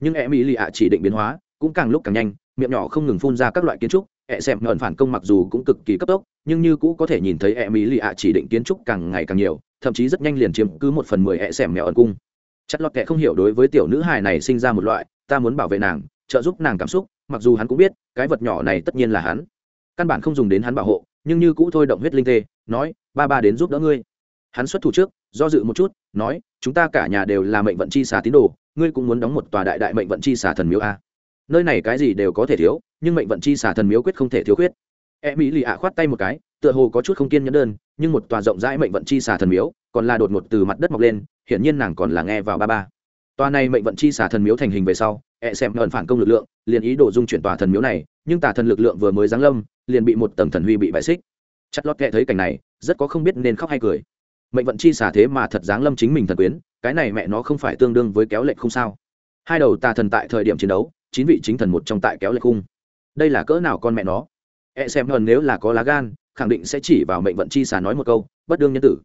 Nhưng e mỹ lì ạ chỉ định biến hóa cũng càng lúc càng nhanh, miệng nhỏ không ngừng phun ra các loại kiến trúc, ẹ xem ngợn phản công mặc dù cũng cực kỳ cấp tốc, nhưng như cũ có thể nhìn thấy ẹ mỹ lì ạ chỉ định kiến trúc càng ngày càng nhiều, thậm chí rất nhanh liền chiếm cứ một phần mười ẹ xem mẹo ẩn cung. Chất lọt kệ không hiểu đối với tiểu nữ hài này sinh ra một loại, ta muốn bảo vệ nàng, trợ giúp nàng cảm xúc, mặc dù hắn cũng biết, cái vật nhỏ này tất nhiên là hắn. Căn bản không dùng đến hắn bảo hộ, nhưng như cũ thôi động huyết linh tê, nói, ba ba đến giúp đỡ ngươi. Hắn xuất thủ trước, do dự một chút, nói, chúng ta cả nhà đều là mệnh vận chi xà tín đồ, ngươi cũng muốn đóng một tòa đại đại mệnh vận chi xà thần miếu a nơi này cái gì đều có thể thiếu, nhưng mệnh vận chi xả thần miếu quyết không thể thiếu khuyết. E mỹ lì ạ khoát tay một cái, tựa hồ có chút không kiên nhẫn đơn, nhưng một tòa rộng rãi mệnh vận chi xả thần miếu, còn là đột ngột từ mặt đất mọc lên, hiển nhiên nàng còn là nghe vào ba ba. Tòa này mệnh vận chi xả thần miếu thành hình về sau e xem ẩn phản công lực lượng, liền ý đồ dung chuyển tòa thần miếu này, nhưng tà thần lực lượng vừa mới giáng lâm, liền bị một tầng thần huy bị bại xích. Chặt lót kệ thấy cảnh này, rất có không biết nên khóc hay cười. Mệnh vận chi xả thế mà thật giáng lâm chính mình thần quyến, cái này mẹ nó không phải tương đương với kéo lệnh không sao. Hai đầu tà thần tại thời điểm chiến đấu chín vị chính thần một trong tại kéo lệch khung. Đây là cỡ nào con mẹ nó? E xem hơn nếu là có lá gan, khẳng định sẽ chỉ vào mệnh vận chi xà nói một câu, bất đương nhân tử.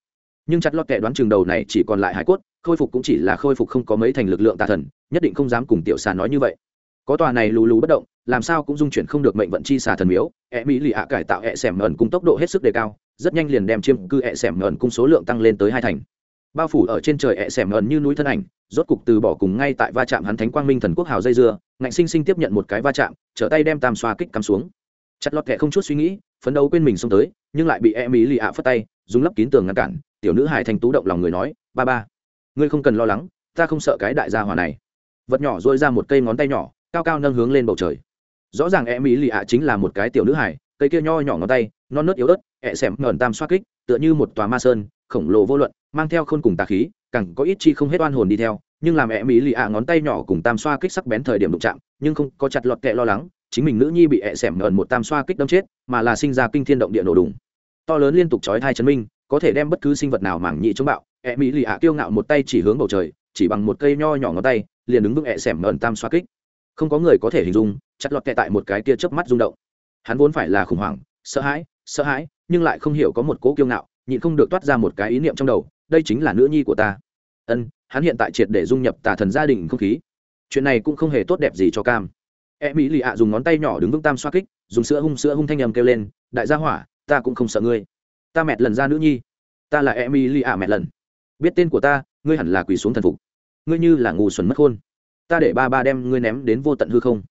Nhưng chặt lọt kệ đoán trường đầu này chỉ còn lại hải cốt, khôi phục cũng chỉ là khôi phục không có mấy thành lực lượng tà thần, nhất định không dám cùng tiểu xà nói như vậy. Có tòa này lù lù bất động, làm sao cũng dung chuyển không được mệnh vận chi xà thần miếu e mỹ lì ạ cải tạo e xẻm ẩn cung tốc độ hết sức đề cao, rất nhanh liền đem chiêm cư e xẻm ngẩn cung số lượng tăng lên tới hai thành. Bao phủ ở trên trời e xẻm ngẩn như núi thân ảnh rốt cục từ bỏ cùng ngay tại va chạm hắn thánh quang minh thần quốc hào dây dưa, ngạnh sinh sinh tiếp nhận một cái va chạm, trở tay đem tam xoa kích cắm xuống. Chặt lọt kệ không chút suy nghĩ, phấn đấu quên mình xông tới, nhưng lại bị em ý lì ạ phất tay, dùng lấp kín tường ngăn cản, tiểu nữ hài thành tú động lòng người nói, ba ba, ngươi không cần lo lắng, ta không sợ cái đại gia hỏa này. Vật nhỏ dôi ra một cây ngón tay nhỏ, cao cao nâng hướng lên bầu trời. Rõ ràng em ý lì ạ chính là một cái tiểu nữ hài, cây kia nho nhỏ ngón tay, non nớt yếu ớt, ẹ xẻm ngẩn tam xoa kích, tựa như một tòa ma sơn, khổng lồ vô luận, mang theo khôn cùng tà khí càng có ít chi không hết oan hồn đi theo, nhưng làm ẹ mỹ lì ạ ngón tay nhỏ cùng tam xoa kích sắc bén thời điểm đụng chạm, nhưng không có chặt lọt kẹ lo lắng, chính mình nữ nhi bị ẹ xẻm ngờn một tam xoa kích đâm chết, mà là sinh ra kinh thiên động địa nổ đùng. To lớn liên tục chói thai chấn minh, có thể đem bất cứ sinh vật nào mảng nhị chống bạo ẹ mỹ lì ạ kiêu ngạo một tay chỉ hướng bầu trời, chỉ bằng một cây nho nhỏ ngón tay, liền đứng vững ẹ xẻm ngờn tam xoa kích. Không có người có thể hình dung, chặt lọt kẹ tại một cái kia chớp mắt rung động. Hắn vốn phải là khủng hoảng, sợ hãi sợ hãi, nhưng lại không hiểu có một cố kiêu ngạo, nhịn không được toát ra một cái ý niệm trong đầu đây chính là nữ nhi của ta. Ân, hắn hiện tại triệt để dung nhập tà thần gia đình không khí. Chuyện này cũng không hề tốt đẹp gì cho cam. E mỹ lì ạ dùng ngón tay nhỏ đứng vững tam xoa kích, dùng sữa hung sữa hung thanh nhầm kêu lên, đại gia hỏa, ta cũng không sợ ngươi. Ta mẹt lần ra nữ nhi. Ta là e mỹ lì ạ mẹt lần. Biết tên của ta, ngươi hẳn là quỳ xuống thần phục. Ngươi như là ngu xuẩn mất khôn. Ta để ba ba đem ngươi ném đến vô tận hư không.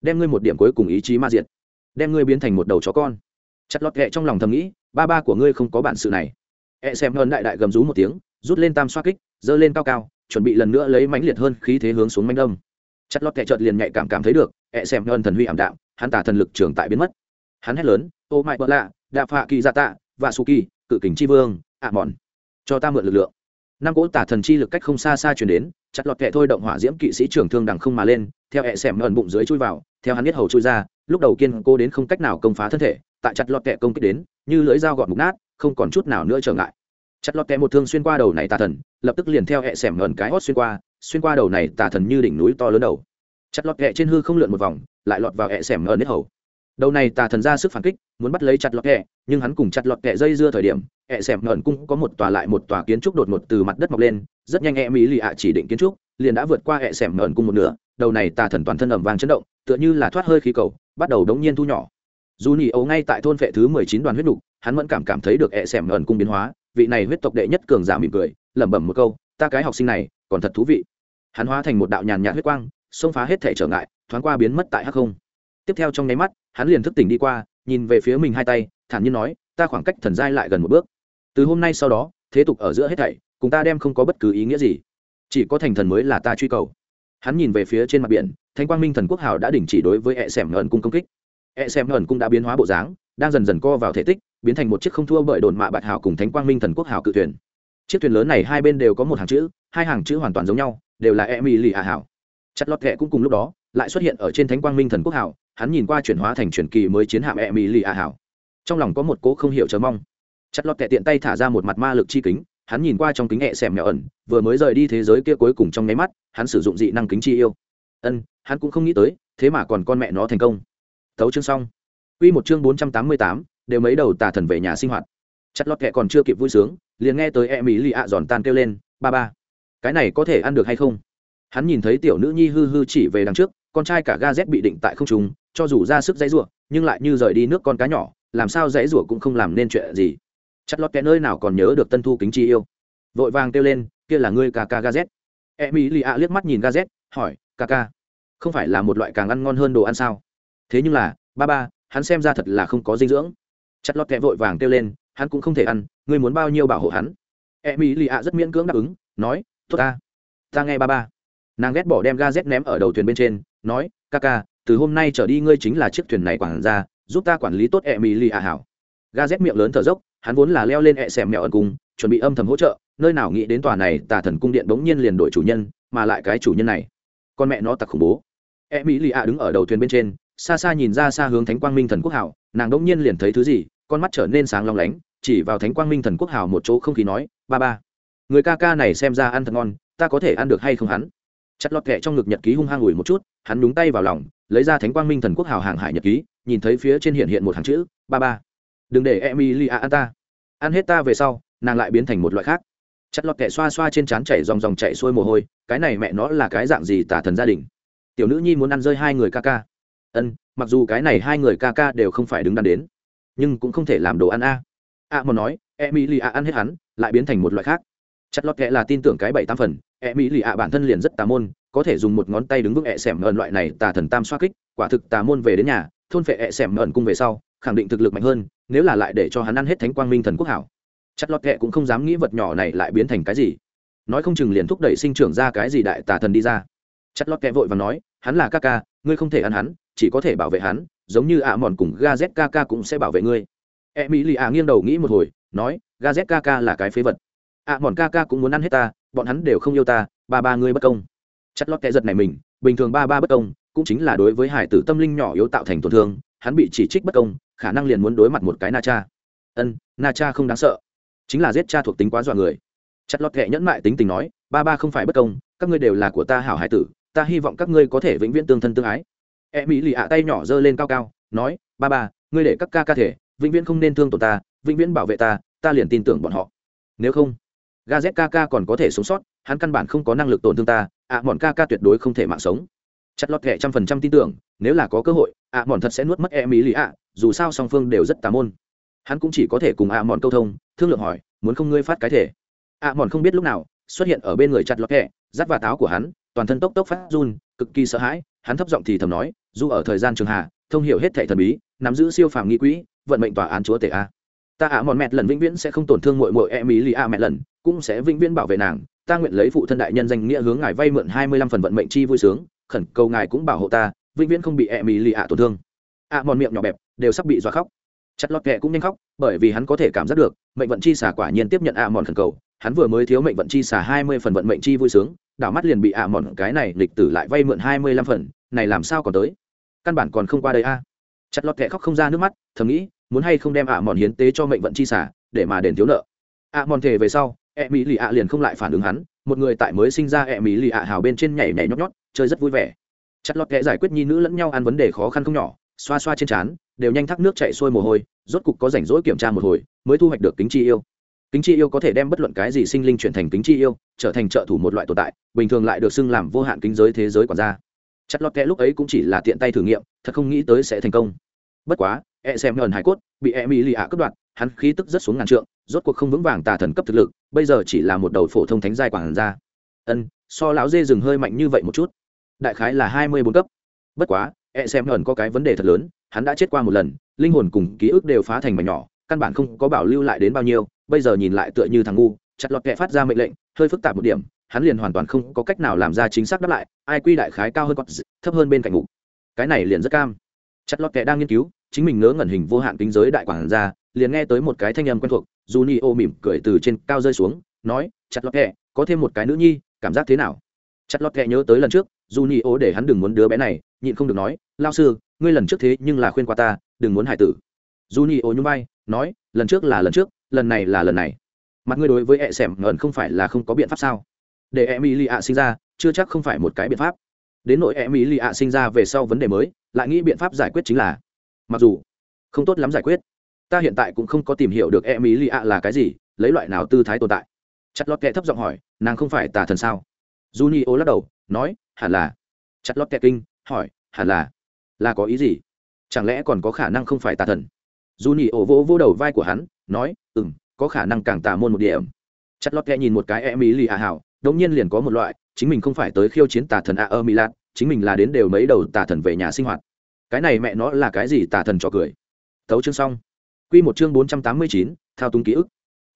Đem ngươi một điểm cuối cùng ý chí ma diệt. Đem ngươi biến thành một đầu chó con. Chặt lọt ghẹ trong lòng thầm nghĩ, ba ba của ngươi không có bản sự này e xem hơn đại đại gầm rú một tiếng, rút lên tam xoa kích, giơ lên cao cao, chuẩn bị lần nữa lấy mãnh liệt hơn khí thế hướng xuống manh đông. Chặt lọt ghẹ chợt liền nhạy cảm cảm thấy được e xem hơn thần huy ảm đạm, hắn tả thần lực trường tại biến mất. Hắn hét lớn, ô mại bợ lạ, đạ phạ kỳ gia tạ và su kỳ, cự kình chi vương, ạ mòn, cho ta mượn lực lượng. Năm cỗ tả thần chi lực cách không xa xa chuyển đến, chặt lọt kẹ thôi động hỏa diễm kỵ sĩ trưởng thương đằng không mà lên, theo e hẹ xẻm ẩn bụng dưới chui vào, theo hắn biết hầu chui ra, lúc đầu kiên cô đến không cách nào công phá thân thể, tại chặt lọt kẹ công kích đến, như lưỡi dao gọt mục nát không còn chút nào nữa trở ngại. Chặt lọt kẹ một thương xuyên qua đầu này tà thần, lập tức liền theo hẹ xẻm ngần cái hót xuyên qua xuyên qua đầu này tà thần như đỉnh núi to lớn đầu. Chặt lọt kẹ trên hư không lượn một vòng, lại lọt vào hẹ xẻm ngần nết hầu. Đầu này tà thần ra sức phản kích, muốn bắt lấy chặt lọt kẹ nhưng hắn cùng chặt lọt kẹ dây dưa thời điểm, hẹ xẻm ngẩn cung có một tòa lại một tòa kiến trúc đột ngột từ mặt đất mọc lên, rất nhanh e hẹ mỹ lì ạ chỉ định kiến trúc, liền đã vượt qua hẹ xẻm ngẩn cung một nửa, đầu này tà thần toàn thân ẩm vàng chấn động, tựa như là thoát hơi khí cầu, bắt đầu đống nhiên thu nhỏ. Dù nhị ấu ngay tại thôn vệ thứ mười chín đoàn huyết đủ hắn vẫn cảm cảm thấy được ẹ xẻm ngẩn cung biến hóa, vị này huyết tộc đệ nhất cường giả mỉm cười, lẩm bẩm một câu, ta cái học sinh này, còn thật thú vị. Hắn hóa thành một đạo nhàn nhạt huyết quang, xông phá hết thể trở ngại, thoáng qua biến mất tại hắc không. Tiếp theo trong nháy mắt, hắn liền thức tỉnh đi qua, nhìn về phía mình hai tay, thản nhiên nói, ta khoảng cách thần giai lại gần một bước. Từ hôm nay sau đó, thế tục ở giữa hết thảy, cùng ta đem không có bất cứ ý nghĩa gì. Chỉ có thành thần mới là ta truy cầu. Hắn nhìn về phía trên mặt biển thanh quang minh thần quốc hào đã đình chỉ đối với hệ xẻm ngẩn cung công kích. Hệ xẻm ngẩn cung đã biến hóa bộ dáng, đang dần dần co vào thể tích biến thành một chiếc không thua bởi đồn mạ bạch hào cùng thánh quang minh thần quốc hào cự thuyền. Chiếc thuyền lớn này hai bên đều có một hàng chữ hai hàng chữ hoàn toàn giống nhau đều là e mỹ lì hạ hảo chặt lọt kệ cũng cùng lúc đó lại xuất hiện ở trên thánh quang minh thần quốc hảo hắn nhìn qua chuyển hóa thành truyền kỳ mới chiến hạm e mỹ lì hạ hảo trong lòng có một cố không hiểu chờ mong. Chặt lọt kệ tiện tay thả ra một mặt ma lực chi kính hắn nhìn qua trong kính hẹ xẻm nhỏ ẩn vừa mới rời đi thế giới kia cuối cùng trong nháy mắt hắn sử dụng dị năng kính chi yêu. Ân hắn cũng không nghĩ tới thế mà còn con mẹ nó thành công. Thấu chương xong. Quy một chương bốn trăm tám mươi tám, đều mấy đầu tà thần về nhà sinh hoạt. Chặt lót kệ còn chưa kịp vui sướng, liền nghe tới e mỹ lì ạ giòn tan kêu lên, ba ba, cái này có thể ăn được hay không? Hắn nhìn thấy tiểu nữ nhi hư hư chỉ về đằng trước, con trai cả ga z bị định tại không trùng cho dù ra sức dãy rủa, nhưng lại như rời đi nước con cá nhỏ, làm sao dãy rủa cũng không làm nên chuyện gì. Chặt lót kẹ nơi nào còn nhớ được tân thu kính chi yêu. Vội vàng kêu lên, kia là ngươi ca ca ga z e mỹ lì ạ liếc mắt nhìn ga z hỏi, ca ca, không phải là một loại càng ăn ngon hơn đồ ăn sao? Thế nhưng là, ba ba, hắn xem ra thật là không có dinh dưỡng chặt lọt kẹ vội vàng kêu lên, hắn cũng không thể ăn, ngươi muốn bao nhiêu bảo hộ hắn? E mỹ lì ạ rất miễn cưỡng đáp ứng, nói, tốt ta ta nghe ba ba. Nàng ghét bỏ đem ga z ném ở đầu thuyền bên trên, nói ca ca từ hôm nay trở đi ngươi chính là chiếc thuyền này quản ra giúp ta quản lý tốt e mỹ lì ạ hảo. Ga z miệng lớn thở dốc, hắn vốn là leo lên e xẻm mẹo ẩn cung, chuẩn bị âm thầm hỗ trợ, nơi nào nghĩ đến tòa này tà thần cung điện bỗng nhiên liền đổi chủ nhân, mà lại cái chủ nhân này. Con mẹ nó tặc khủng bố. E mỹ lì ạ đứng ở đầu thuyền bên trên, xa xa nhìn ra xa hướng thánh quang minh thần quốc hảo, nàng bỗng nhiên liền thấy thứ gì? Con mắt trở nên sáng long lánh, chỉ vào thánh quang minh thần quốc hào một chỗ không khí nói, ba ba, người ca ca này xem ra ăn thật ngon, ta có thể ăn được hay không hắn? Chặt lọt kẹ trong ngực nhật ký hung hăng ủi một chút, hắn đúng tay vào lòng, lấy ra thánh quang minh thần quốc hào hàng hải nhật ký, nhìn thấy phía trên hiện hiện một hàng chữ, ba ba, đừng để emilia ăn ta. Ăn hết ta về sau, nàng lại biến thành một loại khác. Chặt lọt kẹ xoa xoa trên trán chảy dòng dòng chảy xuôi mồ hôi, cái này mẹ nó là cái dạng gì tả thần gia đình? Tiểu nữ nhi muốn ăn rơi hai người ca ca. Ân, mặc dù cái này hai người ca ca đều không phải đứng đắn đến nhưng cũng không thể làm đồ ăn a. A à mà nói a ăn hết hắn, lại biến thành một loại khác. Chặt lọt kệ là tin tưởng cái bảy tam phần e mỹ lì a bản thân liền rất tà môn, có thể dùng một ngón tay đứng vững ẹ xẻm ẩn loại này tà thần tam xoa kích, quả thực tà môn về đến nhà, thôn phệ ẹ xẻm ẩn cung về sau, khẳng định thực lực mạnh hơn, nếu là lại để cho hắn ăn hết thánh quang minh thần quốc hảo. Chặt lọt kệ cũng không dám nghĩ vật nhỏ này lại biến thành cái gì. Nói không chừng liền thúc đẩy sinh trưởng ra cái gì đại tà thần đi ra. Chặt lọt kệ vội và nói, hắn là ca ca, ngươi không thể ăn hắn, chỉ có thể bảo vệ hắn giống như ạ mòn cùng ga z cũng sẽ bảo vệ ngươi. E mỹ lì ạ nghiêng đầu nghĩ một hồi, nói, ga z là cái phế vật. ạ mòn bọn cũng muốn ăn hết ta, bọn hắn đều không yêu ta, ba ba ngươi bất công. Chất lót kẻ giật này mình, bình thường ba ba bất công, cũng chính là đối với hải tử tâm linh nhỏ yếu tạo thành tổn thương, hắn bị chỉ trích bất công, khả năng liền muốn đối mặt một cái na cha. Ân, na cha không đáng sợ. Chính là giết cha thuộc tính quá dọa người. Chất lót kẻ nhẫn mại tính tình nói, ba ba không phải bất công, các ngươi đều là của ta hảo hải tử, ta hy vọng các ngươi có thể vĩnh viễn tương thân tương ái e mỹ lì ạ tay nhỏ giơ lên cao cao nói ba ba ngươi để các ca ca thể vĩnh viễn không nên thương tổn ta vĩnh viễn bảo vệ ta ta liền tin tưởng bọn họ. Nếu không ga z kk còn có thể sống sót hắn căn bản không có năng lực tổn thương ta ạ à, mòn ca tuyệt đối không thể mạng sống. Chặt lọt kệ trăm phần trăm tin tưởng nếu là có cơ hội ạ à, mòn thật sẽ nuốt mất E Mỹ Lì ạ dù sao song phương đều rất tà môn. Hắn cũng chỉ có thể cùng ạ mòn câu thông thương lượng hỏi muốn không ngươi phát cái thể? Ạ mòn không biết lúc nào xuất hiện ở bên người chặt lọt kệ dắt vào táo của hắn toàn thân tốc tốc phát run cực kỳ sợ hãi hắn thấp giọng thì thầm nói, dù ở thời gian trường hạ, thông hiểu hết thẻ thần bí, nắm giữ siêu phàm nghi quỹ, vận mệnh tòa án chúa tể a. Ta ạ mòn mẹt lần vĩnh viễn sẽ không tổn thương mội mội em ý lì a mẹt lần, cũng sẽ vĩnh viễn bảo vệ nàng. Ta nguyện lấy phụ thân đại nhân danh nghĩa hướng ngài vay mượn hai mươi lăm phần vận mệnh chi vui sướng, khẩn cầu ngài cũng bảo hộ ta, vĩnh viễn không bị em ý lì a tổn thương. Ạ mòn miệng nhỏ bẹp, đều sắp bị dọa khóc. Chặt lọt kệ cũng nhanh khóc, bởi vì hắn có thể cảm giác được, mệnh vận chi xả quả nhiên tiếp nhận ạ mòn khẩn cầu. Hắn vừa mới thiếu mệnh vận chi xả hai mươi phần vận mệnh chi vui sướng đảo mắt liền bị ạ mòn cái này lịch tử lại vay mượn hai mươi lăm phần, này làm sao còn tới? Căn bản còn không qua đây a. Chặt lọt kệ khóc không ra nước mắt, thầm nghĩ, muốn hay không đem ạ mòn hiến tế cho mệnh vận chi xả, để mà đền thiếu nợ. Ạ mòn thề về sau e mỹ lì ạ liền không lại phản ứng hắn, một người tại mới sinh ra e mỹ lì ạ hào bên trên nhảy nhảy nhót nhót, chơi rất vui vẻ. Chặt lọt kệ giải quyết nhi nữ lẫn nhau ăn vấn đề khó khăn không nhỏ, xoa xoa trên trán, đều nhanh thác nước chạy xuôi mồ hôi, rốt cục có rảnh rỗi kiểm tra một hồi, mới thu hoạch được kính chi yêu kính chi yêu có thể đem bất luận cái gì sinh linh chuyển thành kính chi yêu, trở thành trợ thủ một loại tồn tại, bình thường lại được xưng làm vô hạn kính giới thế giới quản gia. Chặt lọt kẽ lúc ấy cũng chỉ là tiện tay thử nghiệm, thật không nghĩ tới sẽ thành công. Bất quá e xem ngần hải cốt, bị e mỹ lì ạ cướp đoạt, hắn khí tức rất xuống ngàn trượng, rốt cuộc không vững vàng tà thần cấp thực lực, bây giờ chỉ là một đầu phổ thông thánh giai quản gia. Ân, so lão dê rừng hơi mạnh như vậy một chút. Đại khái là hai mươi bốn cấp. Bất quá e xem ngần có cái vấn đề thật lớn, hắn đã chết qua một lần, linh hồn cùng ký ức đều phá thành mảnh nhỏ căn bản không có bảo lưu lại đến bao nhiêu, bây giờ nhìn lại tựa như thằng ngu, chặt lọt kẹ phát ra mệnh lệnh, hơi phức tạp một điểm, hắn liền hoàn toàn không có cách nào làm ra chính xác đáp lại, ai quy đại khái cao hơn con thấp hơn bên cạnh ngục. Cái này liền rất cam. Chặt lọt kẹ đang nghiên cứu, chính mình ngớ ngẩn hình vô hạn kính giới đại quản ra liền nghe tới một cái thanh âm quen thuộc, Junio mỉm cười từ trên cao rơi xuống, nói, chặt lọt kẹ, có thêm một cái nữ nhi, cảm giác thế nào? Chặt lọt kẹ nhớ tới lần trước, Junio để hắn đừng muốn đứa bé này, nhịn không được nói, lao sư, ngươi lần trước thế nhưng là khuyên qua ta, đừng muốn hải tử. Junio nhún vai nói, lần trước là lần trước, lần này là lần này. Mặt ngươi đối với ẹ xẻm ngẩn không phải là không có biện pháp sao? Để em mỹ lì ạ sinh ra, chưa chắc không phải một cái biện pháp. Đến nội em mỹ lì ạ sinh ra về sau vấn đề mới, lại nghĩ biện pháp giải quyết chính là, mặc dù không tốt lắm giải quyết, ta hiện tại cũng không có tìm hiểu được em mỹ lì ạ là cái gì, lấy loại nào tư thái tồn tại. Chặt lót kẹ thấp giọng hỏi, nàng không phải tà thần sao? Juni ô lắc đầu, nói, hẳn là. Chặt lót kẹ kinh, hỏi, hẳn là. Là có ý gì? Chẳng lẽ còn có khả năng không phải tà thần? Dù nhị ổ vỗ vỗ đầu vai của hắn, nói ừ m có khả năng càng tà môn một điểm. Chặt lót kẹ nhìn một cái em ý lì hạ hảo đống nhiên liền có một loại, chính mình không phải tới khiêu chiến tà thần a ơ mỹ lạt chính mình là đến đều mấy đầu tà thần về nhà sinh hoạt. Cái này mẹ nó là cái gì tà thần trò cười. Thấu chương xong. Q một chương bốn trăm tám mươi chín, thao túng ký ức.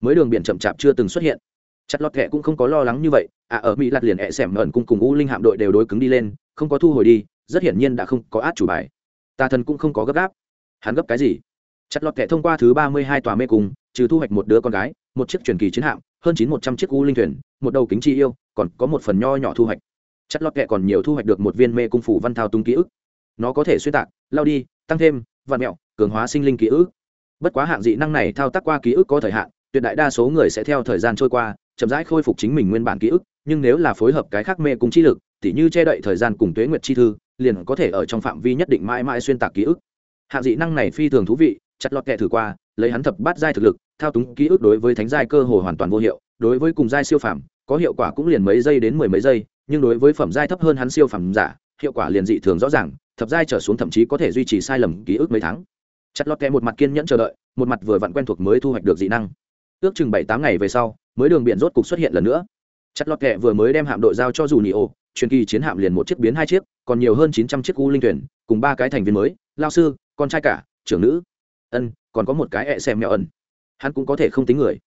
Mới đường biển chậm chạp chưa từng xuất hiện. Chặt lọt kẹ cũng không có lo lắng như vậy à ở mỹ lạt liền ẹ xẻm ẩn cung cùng u linh hạm đội đều đối cứng đi lên, không có thu hồi đi, rất hiển nhiên đã không có át chủ bài. Tà thần cũng không có gấp gáp. Hắn gấp cái gì? Chặt lọt kệ thông qua thứ ba mươi hai tòa mê cung, trừ thu hoạch một đứa con gái một chiếc truyền kỳ chiến hạm hơn chín một trăm chiếc u linh thuyền một đầu kính chi yêu còn có một phần nho nhỏ thu hoạch. Chặt lót kệ còn nhiều thu hoạch được một viên mê cung phủ văn thao tung ký ức. Nó có thể xuyên tạc lao đi tăng thêm vạn mẹo cường hóa sinh linh ký ức. Bất quá hạng dị năng này thao tác qua ký ức có thời hạn tuyệt đại đa số người sẽ theo thời gian trôi qua chậm rãi khôi phục chính mình nguyên bản ký ức nhưng nếu là phối hợp cái khác mê cung chi lực tỉ như che đậy thời gian cùng tuế nguyệt chi thư liền có thể ở trong phạm vi nhất định mãi mãi xuyên tạc ký ức. Hạng dị năng này phi thường thú vị chặt lọt kẹ thử qua, lấy hắn thập bát giai thực lực, thao túng ký ức đối với thánh giai cơ hồ hoàn toàn vô hiệu, đối với cùng giai siêu phẩm có hiệu quả cũng liền mấy giây đến mười mấy giây, nhưng đối với phẩm giai thấp hơn hắn siêu phẩm giả, hiệu quả liền dị thường rõ ràng, thập giai trở xuống thậm chí có thể duy trì sai lầm ký ức mấy tháng. Chặt lọt kẹ một mặt kiên nhẫn chờ đợi, một mặt vừa vặn quen thuộc mới thu hoạch được dị năng. Ước chừng bảy tám ngày về sau, mới đường biển rốt cục xuất hiện lần nữa. Chặt lọt kẹ vừa mới đem hạm đội giao cho dù nhị ô truyền kỳ chiến hạm liền một chiếc biến hai chiếc, còn nhiều hơn chín trăm chiếc u linh thuyền, cùng ba cái thành viên mới, lao sư, con trai cả, trưởng nữ ân còn có một cái ẹ xem mèo ẩn, hắn cũng có thể không tính người.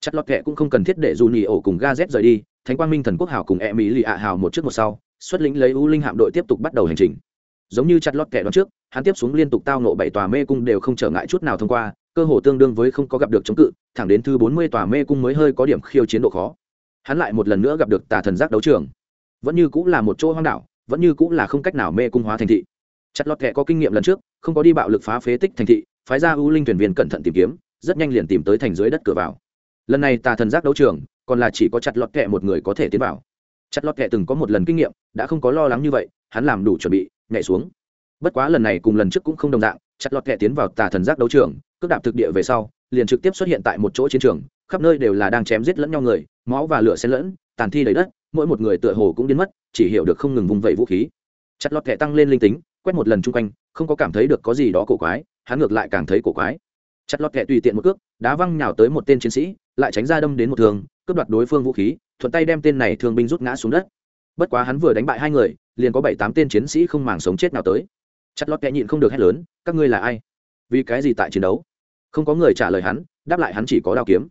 Chặt lọt kệ cũng không cần thiết để dù nhì ổ cùng ga z rời đi thánh quang minh thần quốc hào cùng e mỹ lì ạ hào một trước một sau xuất lĩnh lấy u linh hạm đội tiếp tục bắt đầu hành trình. Giống như chặt lọt kệ đoạn trước hắn tiếp xuống liên tục tao nộ bảy tòa mê cung đều không trở ngại chút nào thông qua cơ hồ tương đương với không có gặp được chống cự thẳng đến thứ bốn mươi tòa mê cung mới hơi có điểm khiêu chiến độ khó. Hắn lại một lần nữa gặp được tà thần giác đấu trường. Vẫn như cũng là một chỗ hoang đảo vẫn như cũng là không cách nào mê cung hóa thành thị. Chặt lọt kệ có kinh nghiệm lần trước không có đi bạo lực phá phế tích thành thị phái ra u linh thuyền viên cẩn thận tìm kiếm, rất nhanh liền tìm tới thành dưới đất cửa vào. Lần này tà thần giác đấu trường, còn là chỉ có chặt lọt kẹ một người có thể tiến vào. Chặt lọt kẹ từng có một lần kinh nghiệm, đã không có lo lắng như vậy, hắn làm đủ chuẩn bị, nhảy xuống. Bất quá lần này cùng lần trước cũng không đồng dạng, chặt lọt kẹ tiến vào tà thần giác đấu trường cướp đạp thực địa về sau, liền trực tiếp xuất hiện tại một chỗ chiến trường, khắp nơi đều là đang chém giết lẫn nhau người, máu và lửa xen lẫn, tàn thi đầy đất, mỗi một người tựa hồ cũng biến mất, chỉ hiểu được không ngừng vung vẩy vũ khí. Chặt lọt kẹ tăng lên linh tính, quét một lần chung quanh, không có cảm thấy được có gì đó cổ quái hắn ngược lại càng thấy cổ quái. Chặt lọt kẹ tùy tiện một cước, đá văng nhào tới một tên chiến sĩ, lại tránh ra đâm đến một thường cướp đoạt đối phương vũ khí, thuận tay đem tên này thương binh rút ngã xuống đất. Bất quá hắn vừa đánh bại hai người, liền có bảy tám tên chiến sĩ không màng sống chết nào tới. Chặt lọt kẹ nhịn không được hét lớn, các ngươi là ai? Vì cái gì tại chiến đấu? Không có người trả lời hắn, đáp lại hắn chỉ có đao kiếm.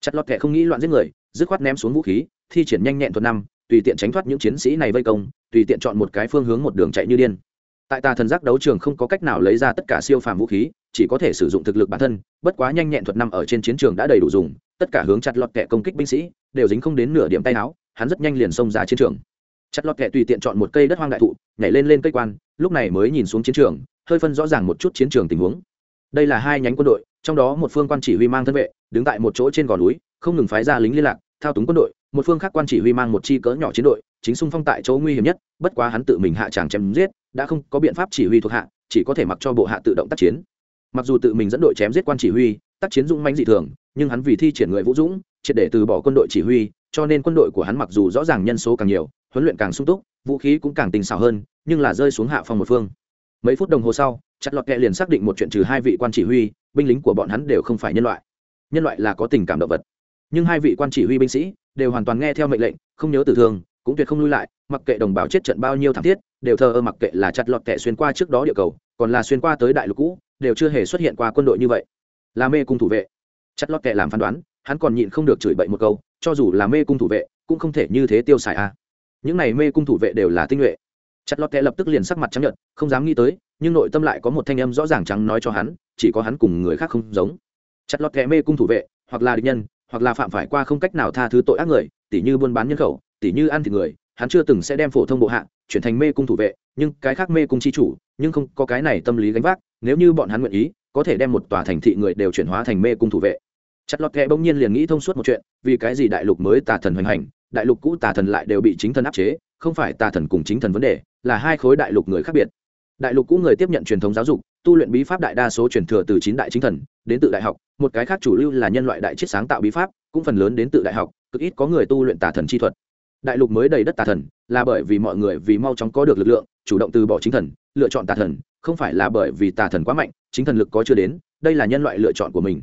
Chặt lọt kẹ không nghĩ loạn giết người, dứt khoát ném xuống vũ khí, thi triển nhanh nhẹn thuật năm, tùy tiện tránh thoát những chiến sĩ này vây công, tùy tiện chọn một cái phương hướng một đường chạy như điên tại tà thần giác đấu trường không có cách nào lấy ra tất cả siêu phàm vũ khí, chỉ có thể sử dụng thực lực bản thân, bất quá nhanh nhẹn thuật năm ở trên chiến trường đã đầy đủ dùng, tất cả hướng chặt lọt kẻ công kích binh sĩ, đều dính không đến nửa điểm tay áo, hắn rất nhanh liền xông ra chiến trường. Chặt lọt kẻ tùy tiện chọn một cây đất hoang đại thụ, nhảy lên lên cây quan, lúc này mới nhìn xuống chiến trường, hơi phân rõ ràng một chút chiến trường tình huống. Đây là hai nhánh quân đội, trong đó một phương quan chỉ huy mang thân vệ, đứng tại một chỗ trên gò núi, không ngừng phái ra lính liên lạc, thao túng quân đội, một phương khác quan chỉ huy mang một chi cỡ nhỏ chiến đội, chính xung phong tại chỗ nguy hiểm nhất, bất quá hắn tự mình hạ tràng chém giết đã không có biện pháp chỉ huy thuộc hạ, chỉ có thể mặc cho bộ hạ tự động tác chiến. Mặc dù tự mình dẫn đội chém giết quan chỉ huy, tác chiến dũng mãnh dị thường, nhưng hắn vì thi triển người vũ dũng, triệt để từ bỏ quân đội chỉ huy, cho nên quân đội của hắn mặc dù rõ ràng nhân số càng nhiều, huấn luyện càng sung túc, vũ khí cũng càng tinh xảo hơn, nhưng là rơi xuống hạ phong một phương. Mấy phút đồng hồ sau, chặt lọt kẹ liền xác định một chuyện trừ hai vị quan chỉ huy, binh lính của bọn hắn đều không phải nhân loại. Nhân loại là có tình cảm động vật. Nhưng hai vị quan chỉ huy binh sĩ đều hoàn toàn nghe theo mệnh lệnh, không nhớ tử thương, cũng tuyệt không lui lại mặc kệ đồng bào chết trận bao nhiêu thảm thiết, đều thờ ơ mặc kệ là chặt lọt kẻ xuyên qua trước đó địa cầu, còn là xuyên qua tới đại lục cũ, đều chưa hề xuất hiện qua quân đội như vậy. Là mê cung thủ vệ. Chặt lọt kẻ làm phán đoán, hắn còn nhịn không được chửi bậy một câu, cho dù là mê cung thủ vệ, cũng không thể như thế tiêu xài a. À. những này mê cung thủ vệ đều là tinh nhuệ. Chặt lọt kẻ lập tức liền sắc mặt trắng nhợt, không dám nghĩ tới, nhưng nội tâm lại có một thanh âm rõ ràng trắng nói cho hắn, chỉ có hắn cùng người khác không giống. Chặt lọt kẻ mê cung thủ vệ, hoặc là địch nhân, hoặc là phạm phải qua không cách nào tha thứ tội ác người, tỉ như buôn bán nhân khẩu, tỉ như ăn thịt người hắn chưa từng sẽ đem phổ thông bộ hạ chuyển thành mê cung thủ vệ, nhưng cái khác mê cung chi chủ, nhưng không có cái này tâm lý gánh vác, nếu như bọn hắn nguyện ý, có thể đem một tòa thành thị người đều chuyển hóa thành mê cung thủ vệ. Chặt lọt kẹ bỗng nhiên liền nghĩ thông suốt một chuyện, vì cái gì đại lục mới tà thần hoành hành, đại lục cũ tà thần lại đều bị chính thần áp chế, không phải tà thần cùng chính thần vấn đề, là hai khối đại lục người khác biệt. Đại lục cũ người tiếp nhận truyền thống giáo dục, tu luyện bí pháp đại đa số truyền thừa từ chín đại chính thần, đến tự đại học, một cái khác chủ lưu là nhân loại đại chiết sáng tạo bí pháp, cũng phần lớn đến tự đại học, cực ít có người tu luyện tà thần chi thuật đại lục mới đầy đất tà thần, là bởi vì mọi người vì mau chóng có được lực lượng, chủ động từ bỏ chính thần, lựa chọn tà thần, không phải là bởi vì tà thần quá mạnh, chính thần lực có chưa đến, đây là nhân loại lựa chọn của mình.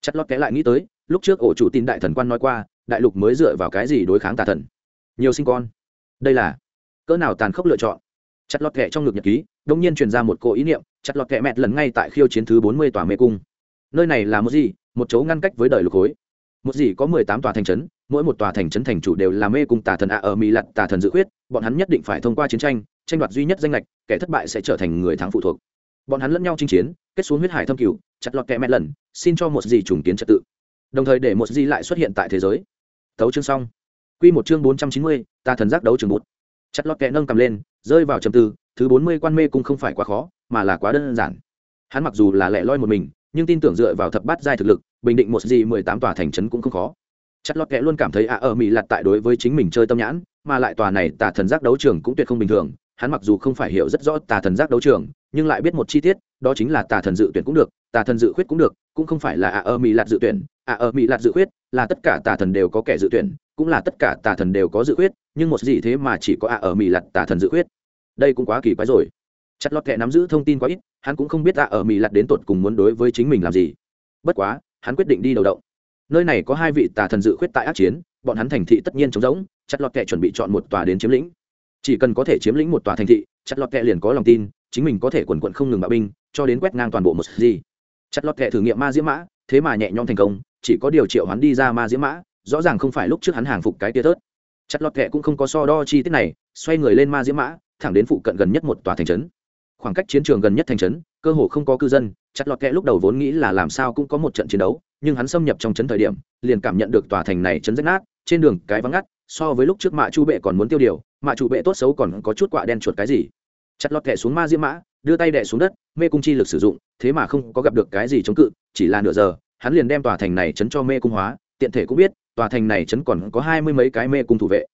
Chất lót kẽ lại nghĩ tới, lúc trước ổ chủ tin đại thần quan nói qua, đại lục mới dựa vào cái gì đối kháng tà thần? Nhiều sinh con. Đây là cỡ nào tàn khốc lựa chọn? Chặt lọt kẹ trong ngực nhật ký đông nhiên truyền ra một cỗ ý niệm, chặt lọt kẹ mẹt lần ngay tại khiêu chiến thứ bốn mươi tòa mê cung. Nơi này là một gì? Một chỗ ngăn cách với đời lục khối. Một gì có mười tám tòa thành trấn mỗi một tòa thành trấn thành chủ đều là mê cung tà thần ạ ở mỹ lặt tà thần dự khuyết, bọn hắn nhất định phải thông qua chiến tranh tranh đoạt duy nhất danh lệch, kẻ thất bại sẽ trở thành người thắng phụ thuộc. Bọn hắn lẫn nhau chinh chiến, kết xuống huyết hải thâm cửu, chặt lọt kẹ mẹ lần, xin cho một gì trùng kiến trật tự. Đồng thời để một gì lại xuất hiện tại thế giới. Tấu chương xong. Quy một chương bốn trăm chín mươi, tà thần giác đấu trường bút. Chặt lọt kẹ nâng cầm lên, rơi vào trầm tư, thứ bốn mươi quan mê cung không phải quá khó, mà là quá đơn giản. Hắn mặc dù là lẻ loi một mình, nhưng tin tưởng dựa vào thập bát giai thực lực, bình định một gì mười tám tòa thành trấn cũng không khó chất lót kệ luôn cảm thấy ạ, ở mỹ lặt tại đối với chính mình chơi tâm nhãn, mà lại tòa này tà thần giác đấu trường cũng tuyệt không bình thường. Hắn mặc dù không phải hiểu rất rõ tà thần giác đấu trường, nhưng lại biết một chi tiết, đó chính là tà thần dự tuyển cũng được, tà thần dự khuyết cũng được, cũng không phải là ạ, ở mỹ lặt dự tuyển. Ạ, ở mỹ lặt dự khuyết là tất cả tà thần đều có kẻ dự tuyển, cũng là tất cả tà thần đều có dự khuyết, nhưng một gì thế mà chỉ có ạ, ở mỹ lặt tà thần dự khuyết. Đây cũng quá kỳ quái rồi. Chặt lọt kệ nắm giữ thông tin quá ít, hắn cũng không biết ạ, ở mỹ lặt đến tột cùng muốn đối với chính mình làm gì. Bất quá, hắn quyết định đi đầu động nơi này có hai vị tà thần dự khuyết tại ác chiến, bọn hắn thành thị tất nhiên trống rỗng, chặt lọt kệ chuẩn bị chọn một tòa đến chiếm lĩnh. Chỉ cần có thể chiếm lĩnh một tòa thành thị, chặt lọt kệ liền có lòng tin, chính mình có thể quần quận không ngừng bạo binh, cho đến quét ngang toàn bộ một gì. Chặt lọt kệ thử nghiệm ma diễm mã, thế mà nhẹ nhõm thành công, chỉ có điều triệu hắn đi ra ma diễm mã, rõ ràng không phải lúc trước hắn hàng phục cái tia tớt. Chặt lọt kệ cũng không có so đo chi tiết này, xoay người lên ma diễm mã, thẳng đến phụ cận gần nhất một tòa thành trấn. Khoảng cách chiến trường gần nhất thành trấn, cơ hồ không có cư dân, chặt lọt kệ lúc đầu vốn nghĩ là làm sao cũng có một trận chiến đấu nhưng hắn xâm nhập trong trấn thời điểm, liền cảm nhận được tòa thành này chấn rách nát, trên đường cái vắng ngắt, so với lúc trước mạ chu bệ còn muốn tiêu điều, mạ chu bệ tốt xấu còn có chút quạ đen chuột cái gì. Chặt lọt kẻ xuống ma diễm mã, đưa tay đẻ xuống đất, mê cung chi lực sử dụng, thế mà không có gặp được cái gì chống cự, chỉ là nửa giờ, hắn liền đem tòa thành này chấn cho mê cung hóa, tiện thể cũng biết, tòa thành này chấn còn có hai mươi mấy cái mê cung thủ vệ.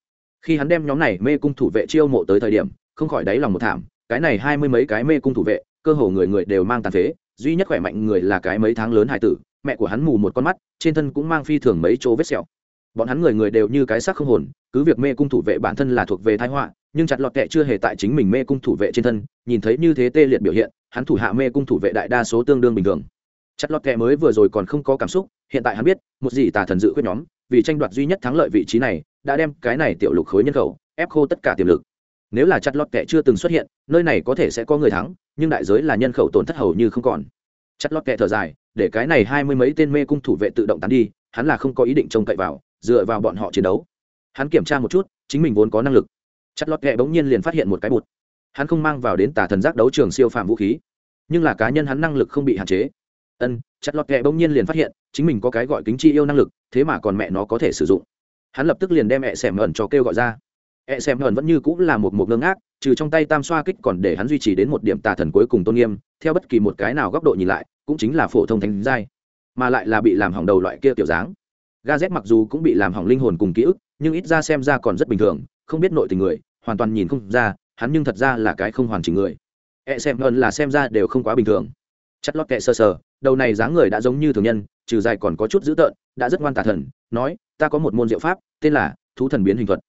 Khi hắn đem nhóm này mê cung thủ vệ chiêu mộ tới thời điểm, không khỏi đáy lòng một thảm, cái này hai mươi mấy cái mê cung thủ vệ, cơ hồ người người đều mang tàn phế, duy nhất khỏe mạnh người là cái mấy tháng lớn hải tử mẹ của hắn mù một con mắt, trên thân cũng mang phi thường mấy chỗ vết sẹo. Bọn hắn người người đều như cái xác không hồn, cứ việc mê cung thủ vệ bản thân là thuộc về thái họa, nhưng chặt lọt kệ chưa hề tại chính mình mê cung thủ vệ trên thân, nhìn thấy như thế tê liệt biểu hiện, hắn thủ hạ mê cung thủ vệ đại đa số tương đương bình thường. Chặt lọt kệ mới vừa rồi còn không có cảm xúc, hiện tại hắn biết, một gì tà thần dự khuyết nhóm, vì tranh đoạt duy nhất thắng lợi vị trí này, đã đem cái này tiểu lục khối nhân khẩu, ép khô tất cả tiềm lực. Nếu là chặt lọt kệ chưa từng xuất hiện, nơi này có thể sẽ có người thắng, nhưng đại giới là nhân khẩu tổn thất hầu như không còn chặt lọt kệ thở dài, để cái này hai mươi mấy tên mê cung thủ vệ tự động tán đi, hắn là không có ý định trông cậy vào, dựa vào bọn họ chiến đấu. Hắn kiểm tra một chút, chính mình vốn có năng lực. Chặt lọt kệ bỗng nhiên liền phát hiện một cái bụt. Hắn không mang vào đến tà thần giác đấu trường siêu phạm vũ khí, nhưng là cá nhân hắn năng lực không bị hạn chế. Ân, chặt lọt kệ bỗng nhiên liền phát hiện, chính mình có cái gọi kính chi yêu năng lực, thế mà còn mẹ nó có thể sử dụng. Hắn lập tức liền đem mẹ xẻm ẩn cho kêu gọi ra e xem hờn vẫn như cũng là một một ngưng ác trừ trong tay tam xoa kích còn để hắn duy trì đến một điểm tà thần cuối cùng tôn nghiêm, theo bất kỳ một cái nào góc độ nhìn lại, cũng chính là phổ thông thánh giai, mà lại là bị làm hỏng đầu loại kia tiểu dáng. Ga z mặc dù cũng bị làm hỏng linh hồn cùng ký ức, nhưng ít ra xem ra còn rất bình thường, không biết nội tình người, hoàn toàn nhìn không ra, hắn nhưng thật ra là cái không hoàn chỉnh người. E xem hơn là xem ra đều không quá bình thường. Chất lót kệ sơ sờ, đầu này dáng người đã giống như thường nhân, trừ dài còn có chút dữ tợn, đã rất ngoan tà thần, nói, ta có một môn diệu pháp, tên là thú thần biến hình thuật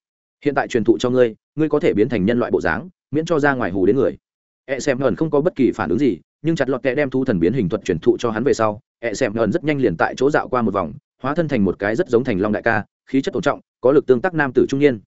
hiện tại truyền thụ cho ngươi ngươi có thể biến thành nhân loại bộ dáng, miễn cho ra ngoài hù đến người. E xem hờn không có bất kỳ phản ứng gì, nhưng chặt lọt kẹ đem thu thần biến hình thuật truyền thụ cho hắn về sau e xem hờn rất nhanh liền tại chỗ dạo qua một vòng, hóa thân thành một cái rất giống thành long đại ca, khí chất tổ trọng, có lực tương tác nam tử trung niên.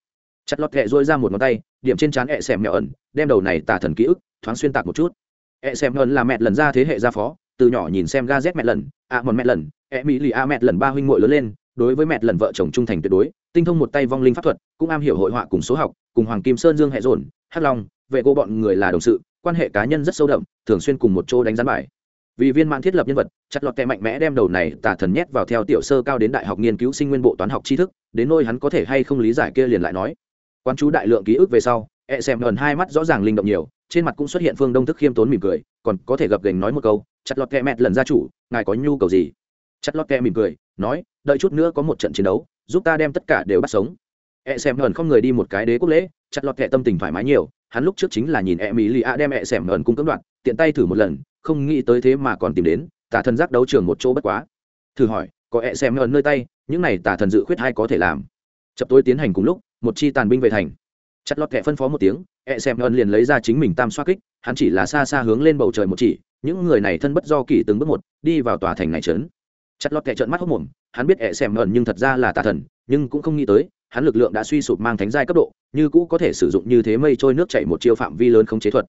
Chặt lọt kẹ dôi ra một ngón tay, điểm trên trán e xem mẹo ẩn đem đầu này tà thần ký ức, thoáng xuyên tạc một chút. E xem ẩn là mẹ lần ra thế hệ gia phó, từ nhỏ nhìn xem ga z mẹ lần ạ mòn mẹ lần e mỹ lì a mẹ lần ba huynh muội lớn lên đối với mẹ lần vợ chồng trung thành tuyệt đối, tinh thông một tay vong linh pháp thuật, cũng am hiểu hội họa cùng số học, cùng hoàng kim sơn dương hệ dồn, hắc long, vệ cô bọn người là đồng sự, quan hệ cá nhân rất sâu đậm, thường xuyên cùng một chỗ đánh gián bài. Vì viên mãn thiết lập nhân vật, chặt lọt kẹ mạnh mẽ đem đầu này tà thần nhét vào theo tiểu sơ cao đến đại học nghiên cứu sinh nguyên bộ toán học tri thức, đến nôi hắn có thể hay không lý giải kia liền lại nói. Quan chú đại lượng ký ức về sau e xem gần hai mắt rõ ràng linh động nhiều, trên mặt cũng xuất hiện phương đông thức khiêm tốn mỉm cười, còn có thể gập gành nói một câu, chặt lọt kẹ mẹt lần gia chủ, ngài có nhu cầu gì? Chặt lót kẹ mỉm cười, nói, đợi chút nữa có một trận chiến đấu, giúp ta đem tất cả đều bắt sống. E xem hờn không người đi một cái đế quốc lễ, chặt lọt kẹ tâm tình thoải mái nhiều, hắn lúc trước chính là nhìn e mỹ lì a đem e xem hờn cung cấm đoạn, tiện tay thử một lần, không nghĩ tới thế mà còn tìm đến, tà thần giác đấu trường một chỗ bất quá. Thử hỏi, có e xem hờn nơi tay, những này tà thần dự khuyết hay có thể làm? Chập tối tiến hành cùng lúc, một chi tàn binh về thành. Chặt lọt kẹ phân phó một tiếng e xem hờn liền lấy ra chính mình tam xoa kích, hắn chỉ là xa xa hướng lên bầu trời một chỉ, những người này thân bất do kỳ từng bước một, đi vào tòa thành này trấn chặt lọt kẻ trợn mắt hốc mồm, hắn biết e xem ẩn nhưng thật ra là tà thần, nhưng cũng không nghĩ tới, hắn lực lượng đã suy sụp mang thánh giai cấp độ, như cũ có thể sử dụng như thế mây trôi nước chảy một chiêu phạm vi lớn không chế thuật.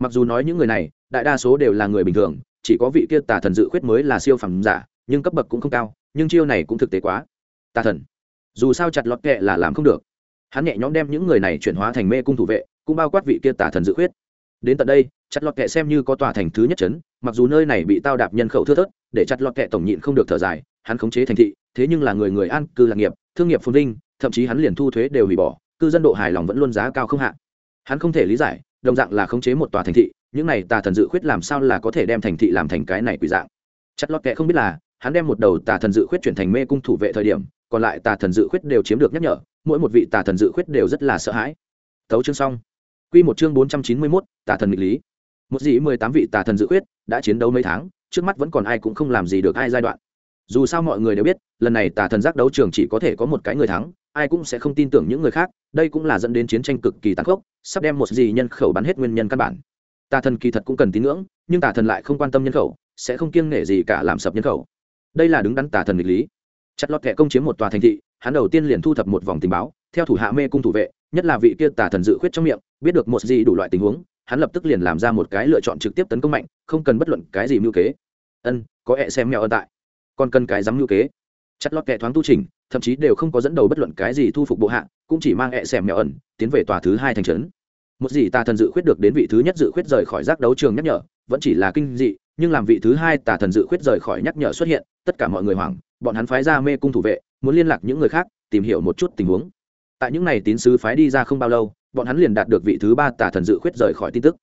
Mặc dù nói những người này, đại đa số đều là người bình thường, chỉ có vị kia tà thần dự khuyết mới là siêu phẩm giả, nhưng cấp bậc cũng không cao, nhưng chiêu này cũng thực tế quá. Tà thần. Dù sao chặt lọt kệ là làm không được. Hắn nhẹ nhõm đem những người này chuyển hóa thành mê cung thủ vệ, cũng bao quát vị kia tà thần dự khuyết. Đến tận đây chặt lọt kệ xem như có tòa thành thứ nhất chấn mặc dù nơi này bị tao đạp nhân khẩu thưa thớt để chặt lọt kệ tổng nhịn không được thở dài hắn khống chế thành thị thế nhưng là người người an cư lạc nghiệp thương nghiệp phồn vinh thậm chí hắn liền thu thuế đều hủy bỏ cư dân độ hài lòng vẫn luôn giá cao không hạn hắn không thể lý giải đồng dạng là khống chế một tòa thành thị những này tà thần dự khuyết làm sao là có thể đem thành thị làm thành cái này quỷ dạng. Chặt lọt kệ không biết là hắn đem một đầu tà thần dự khuyết chuyển thành mê cung thủ vệ thời điểm còn lại tà thần dự khuyết đều chiếm được nhắc nhở mỗi một vị tà thần dự khuyết đều rất là sợ hãi. Tấu chương xong. Quy một chương bốn trăm chín mươi 491, tà thần nghịch lý một dĩ mười tám vị tà thần dự quyết đã chiến đấu mấy tháng, trước mắt vẫn còn ai cũng không làm gì được ai giai đoạn. Dù sao mọi người đều biết, lần này tà thần giác đấu trường chỉ có thể có một cái người thắng, ai cũng sẽ không tin tưởng những người khác, đây cũng là dẫn đến chiến tranh cực kỳ tàn khốc, sắp đem một gì nhân khẩu bắn hết nguyên nhân căn bản. Tà thần kỳ thật cũng cần tín ngưỡng, nhưng tà thần lại không quan tâm nhân khẩu, sẽ không kiêng nể gì cả làm sập nhân khẩu. Đây là đứng đắn tà thần nghịch lý. Chặt lọt kẻ công chiếm một tòa thành thị, hắn đầu tiên liền thu thập một vòng tình báo, theo thủ hạ mê cung thủ vệ, nhất là vị kia tà thần dự khuyết trong miệng, biết được một gì đủ loại tình huống hắn lập tức liền làm ra một cái lựa chọn trực tiếp tấn công mạnh, không cần bất luận cái gì mưu kế. Ân, có hẹ xem mèo ân tại. Còn cần cái dám mưu kế. Chặt lọt kẻ thoáng tu trình thậm chí đều không có dẫn đầu bất luận cái gì thu phục bộ hạ, cũng chỉ mang hẹ xem mèo ẩn, tiến về tòa thứ hai thành trấn. Một gì tà thần dự khuyết được đến vị thứ nhất dự khuyết rời khỏi giác đấu trường nhắc nhở, vẫn chỉ là kinh dị, nhưng làm vị thứ hai tà thần dự khuyết rời khỏi nhắc nhở xuất hiện, tất cả mọi người hoảng, bọn hắn phái ra mê cung thủ vệ, muốn liên lạc những người khác, tìm hiểu một chút tình huống. Tại những n à y tín sứ phái đi ra không bao lâu bọn hắn liền đạt được vị thứ ba tà thần dự khuyết rời khỏi tin tức.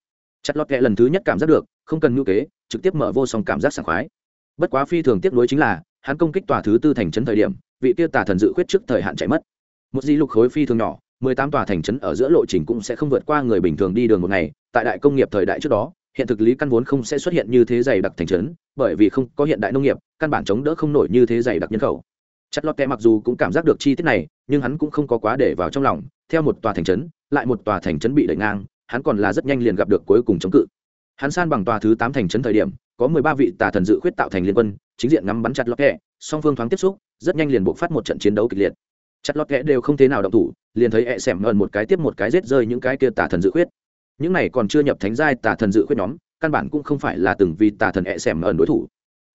Chặt lọt kệ lần thứ nhất cảm giác được, không cần ngữ kế, trực tiếp mở vô song cảm giác sảng khoái. Bất quá phi thường tiếp nối chính là, hắn công kích tòa thứ tư thành trấn thời điểm, vị kia tà thần dự khuyết trước thời hạn chạy mất. Một di lục khối phi thường nhỏ, mười tám tòa thành trấn ở giữa lộ trình cũng sẽ không vượt qua người bình thường đi đường một ngày. Tại đại công nghiệp thời đại trước đó, hiện thực lý căn vốn không sẽ xuất hiện như thế dày đặc thành trấn, bởi vì không có hiện đại nông nghiệp, căn bản chống đỡ không nổi như thế dày đặc nhân khẩu chặt lọt kẹ mặc dù cũng cảm giác được chi tiết này, nhưng hắn cũng không có quá để vào trong lòng. Theo một tòa thành trấn, lại một tòa thành trấn bị đẩy ngang, hắn còn là rất nhanh liền gặp được cuối cùng chống cự. Hắn san bằng tòa thứ tám thành trấn thời điểm, có mười ba vị tà thần dự khuyết tạo thành liên quân, chính diện ngắm bắn chặt lọt kẹ song phương thoáng tiếp xúc, rất nhanh liền buộc phát một trận chiến đấu kịch liệt. Chặt lọt kẽ đều không thế nào động thủ, liền thấy ẹ xẻm ngần một cái tiếp một cái rết rơi những cái kia tà thần dự khuyết. Những này còn chưa nhập thánh giai tà thần dự khuyết nhóm, căn bản cũng không phải là từng vì tà thần ẹ xẻm ẩn đối thủ.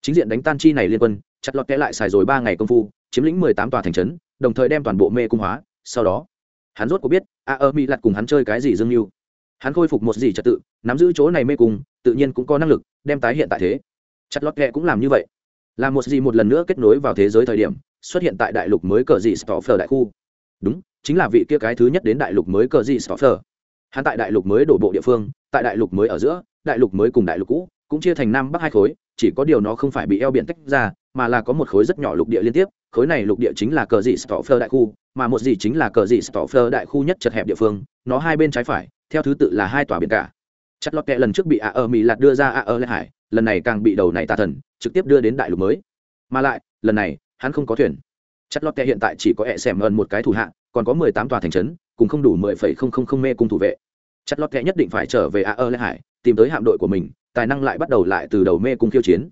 Chính diện đánh tan chi này liên quân chặt lọt kẽ lại xài rồi ba ngày công phu, chiếm lĩnh mười tám tòa thành trấn, đồng thời đem toàn bộ mê cung hóa. Sau đó, hắn rốt có biết, a, ơ, mỹ lặt cùng hắn chơi cái gì dương mưu hắn khôi phục một gì trật tự, nắm giữ chỗ này mê cung, tự nhiên cũng có năng lực đem tái hiện tại thế. Chặt lọt kẽ cũng làm như vậy. Là một gì một lần nữa kết nối vào thế giới thời điểm, xuất hiện tại đại lục mới cờ dị stoffer đại khu. Đúng, chính là vị kia cái thứ nhất đến đại lục mới cờ dị stoffer hắn tại đại lục mới đổ bộ địa phương, tại đại lục mới ở giữa, đại lục mới cùng đại lục cũ, cũng chia thành nam bắc hai khối, chỉ có điều nó không phải bị eo biển tách ra mà là có một khối rất nhỏ lục địa liên tiếp, khối này lục địa chính là cờ dị stoffer đại khu, mà một gì chính là cờ dị stoffer đại khu nhất chật hẹp địa phương, nó hai bên trái phải, theo thứ tự là hai tòa biển cả. Chất lót kẹ lần trước bị a ở mỹ lạt đưa ra a ở lê hải, lần này càng bị đầu này tà thần, trực tiếp đưa đến đại lục mới. Mà lại, lần này, hắn không có thuyền. Chất lót kẹ hiện tại chỉ có ẹ xẻm ơn một cái thủ hạ, còn có mười tám tòa thành trấn, cùng không đủ mười phẩy không không không mê cung thủ vệ. Chất lót kẹ nhất định phải trở về a ở lê hải, tìm tới hạm đội của mình, tài năng lại bắt đầu lại từ đầu mê cung khiêu chiến.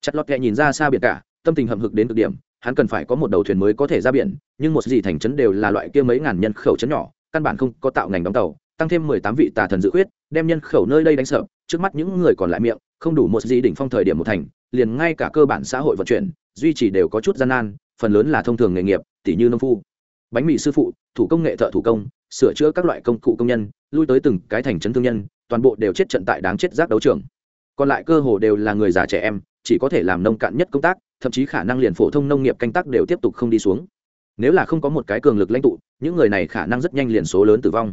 Chất lọt kẹ nhìn ra xa biển cả tâm tình hậm hực đến cực điểm, hắn cần phải có một đầu thuyền mới có thể ra biển, nhưng một gì thành trấn đều là loại kia mấy ngàn nhân khẩu trấn nhỏ, căn bản không có tạo ngành đóng tàu, tăng thêm mười tám vị tà thần dự khuyết, đem nhân khẩu nơi đây đánh sợ, trước mắt những người còn lại miệng, không đủ một gì đỉnh phong thời điểm một thành, liền ngay cả cơ bản xã hội vận chuyển, duy trì đều có chút gian nan, phần lớn là thông thường nghề nghiệp tỷ như nông phu. Bánh mì sư phụ, thủ công nghệ thợ thủ công, sửa chữa các loại công cụ công nhân, lui tới từng cái thành trấn thương nhân, toàn bộ đều chết trận tại đáng chết giác đấu trường. Còn lại cơ hồ đều là người già trẻ em chỉ có thể làm nông cạn nhất công tác, thậm chí khả năng liền phổ thông nông nghiệp canh tác đều tiếp tục không đi xuống. Nếu là không có một cái cường lực lãnh tụ, những người này khả năng rất nhanh liền số lớn tử vong.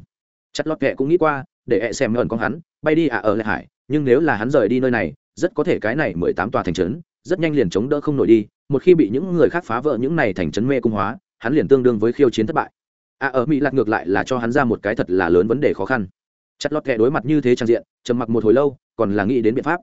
Chặt lót kệ cũng nghĩ qua, để hẹ xem ẩn con hắn, bay đi à ở lại hải. Nhưng nếu là hắn rời đi nơi này, rất có thể cái này mười tám tòa thành trấn, rất nhanh liền chống đỡ không nổi đi. Một khi bị những người khác phá vỡ những này thành trấn mê cung hóa, hắn liền tương đương với khiêu chiến thất bại. À ở mỹ lạc ngược lại là cho hắn ra một cái thật là lớn vấn đề khó khăn. Chặt lót kệ đối mặt như thế trang diện, trầm mặc một hồi lâu, còn là nghĩ đến biện pháp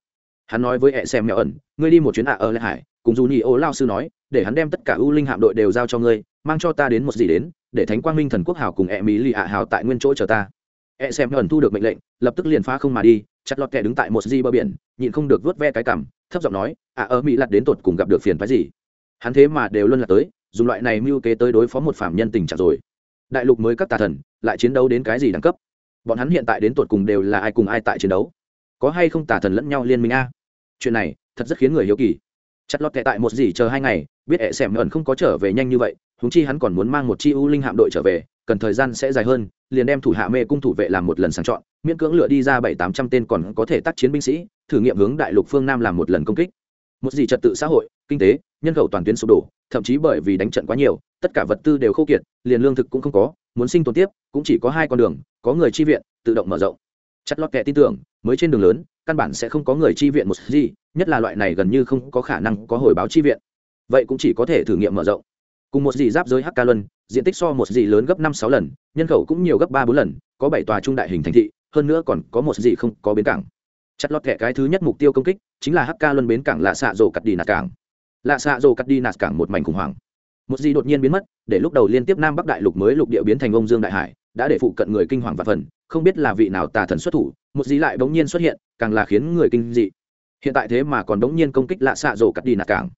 hắn nói với hẹ xem mẹo ẩn, ngươi đi một chuyến ạ, ở lại hải, cùng dù nhị ô lao sư nói, để hắn đem tất cả ưu linh hạm đội đều giao cho ngươi, mang cho ta đến một gì đến, để thánh quang minh thần quốc hào cùng e mỹ lì ạ hào tại nguyên chỗ chờ ta. E xem ẩn thu được mệnh lệnh, lập tức liền phá không mà đi, chặt lọt kẻ đứng tại một di bờ biển, nhịn không được vớt ve cái cằm, thấp giọng nói, ạ, ở mỹ lặt đến tột cùng gặp được phiền phái gì? Hắn thế mà đều luôn là tới, dùng loại này mưu kế tới đối phó một phạm nhân tình trạng rồi. Đại lục mới các tà thần, lại chiến đấu đến cái gì đẳng cấp? Bọn hắn hiện tại đến tột cùng đều là ai cùng ai tại chiến đấu? Có hay không tả thần lẫn nhau liên minh a? Chuyện này, thật rất khiến người hiếu kỳ. Chặt lọt kệ tại một gì chờ hai ngày, biết hệ xẻm ẩn không có trở về nhanh như vậy húng chi hắn còn muốn mang một chi u linh hạm đội trở về, cần thời gian sẽ dài hơn, liền đem thủ hạ mê cung thủ vệ làm một lần sàng chọn, miễn cưỡng lựa đi ra bảy tám trăm tên còn có thể tác chiến binh sĩ, thử nghiệm hướng đại lục phương nam làm một lần công kích. Một gì trật tự xã hội, kinh tế, nhân khẩu toàn tuyến sụp đổ, thậm chí bởi vì đánh trận quá nhiều, tất cả vật tư đều khô kiệt, liền lương thực cũng không có, muốn sinh tồn tiếp, cũng chỉ có hai con đường, có người chi viện, tự động mở rộng chặt lọt kệ tin tưởng, mới trên đường lớn, căn bản sẽ không có người chi viện một gì, nhất là loại này gần như không có khả năng có hồi báo chi viện. Vậy cũng chỉ có thể thử nghiệm mở rộng. Cùng một gì giáp giới hk luân, diện tích so một gì lớn gấp năm sáu lần, nhân khẩu cũng nhiều gấp ba bốn lần, có bảy tòa trung đại hình thành thị, hơn nữa còn có một gì không có bến cảng. Chặt lọt kẻ cái thứ nhất mục tiêu công kích, chính là hk luân bến cảng lạ xạ rổ cắt đi nạt cảng. Lạ xạ rổ cắt đi nạt cảng một mảnh khủng hoảng. Một gì đột nhiên biến mất, để lúc đầu liên tiếp nam bắc đại lục mới lục địa biến thành ông dương đại hải đã để phụ cận người kinh hoàng và phần không biết là vị nào tà thần xuất thủ một dí lại bỗng nhiên xuất hiện càng là khiến người kinh dị hiện tại thế mà còn bỗng nhiên công kích lạ xạ rổ cắt đi nạt cảng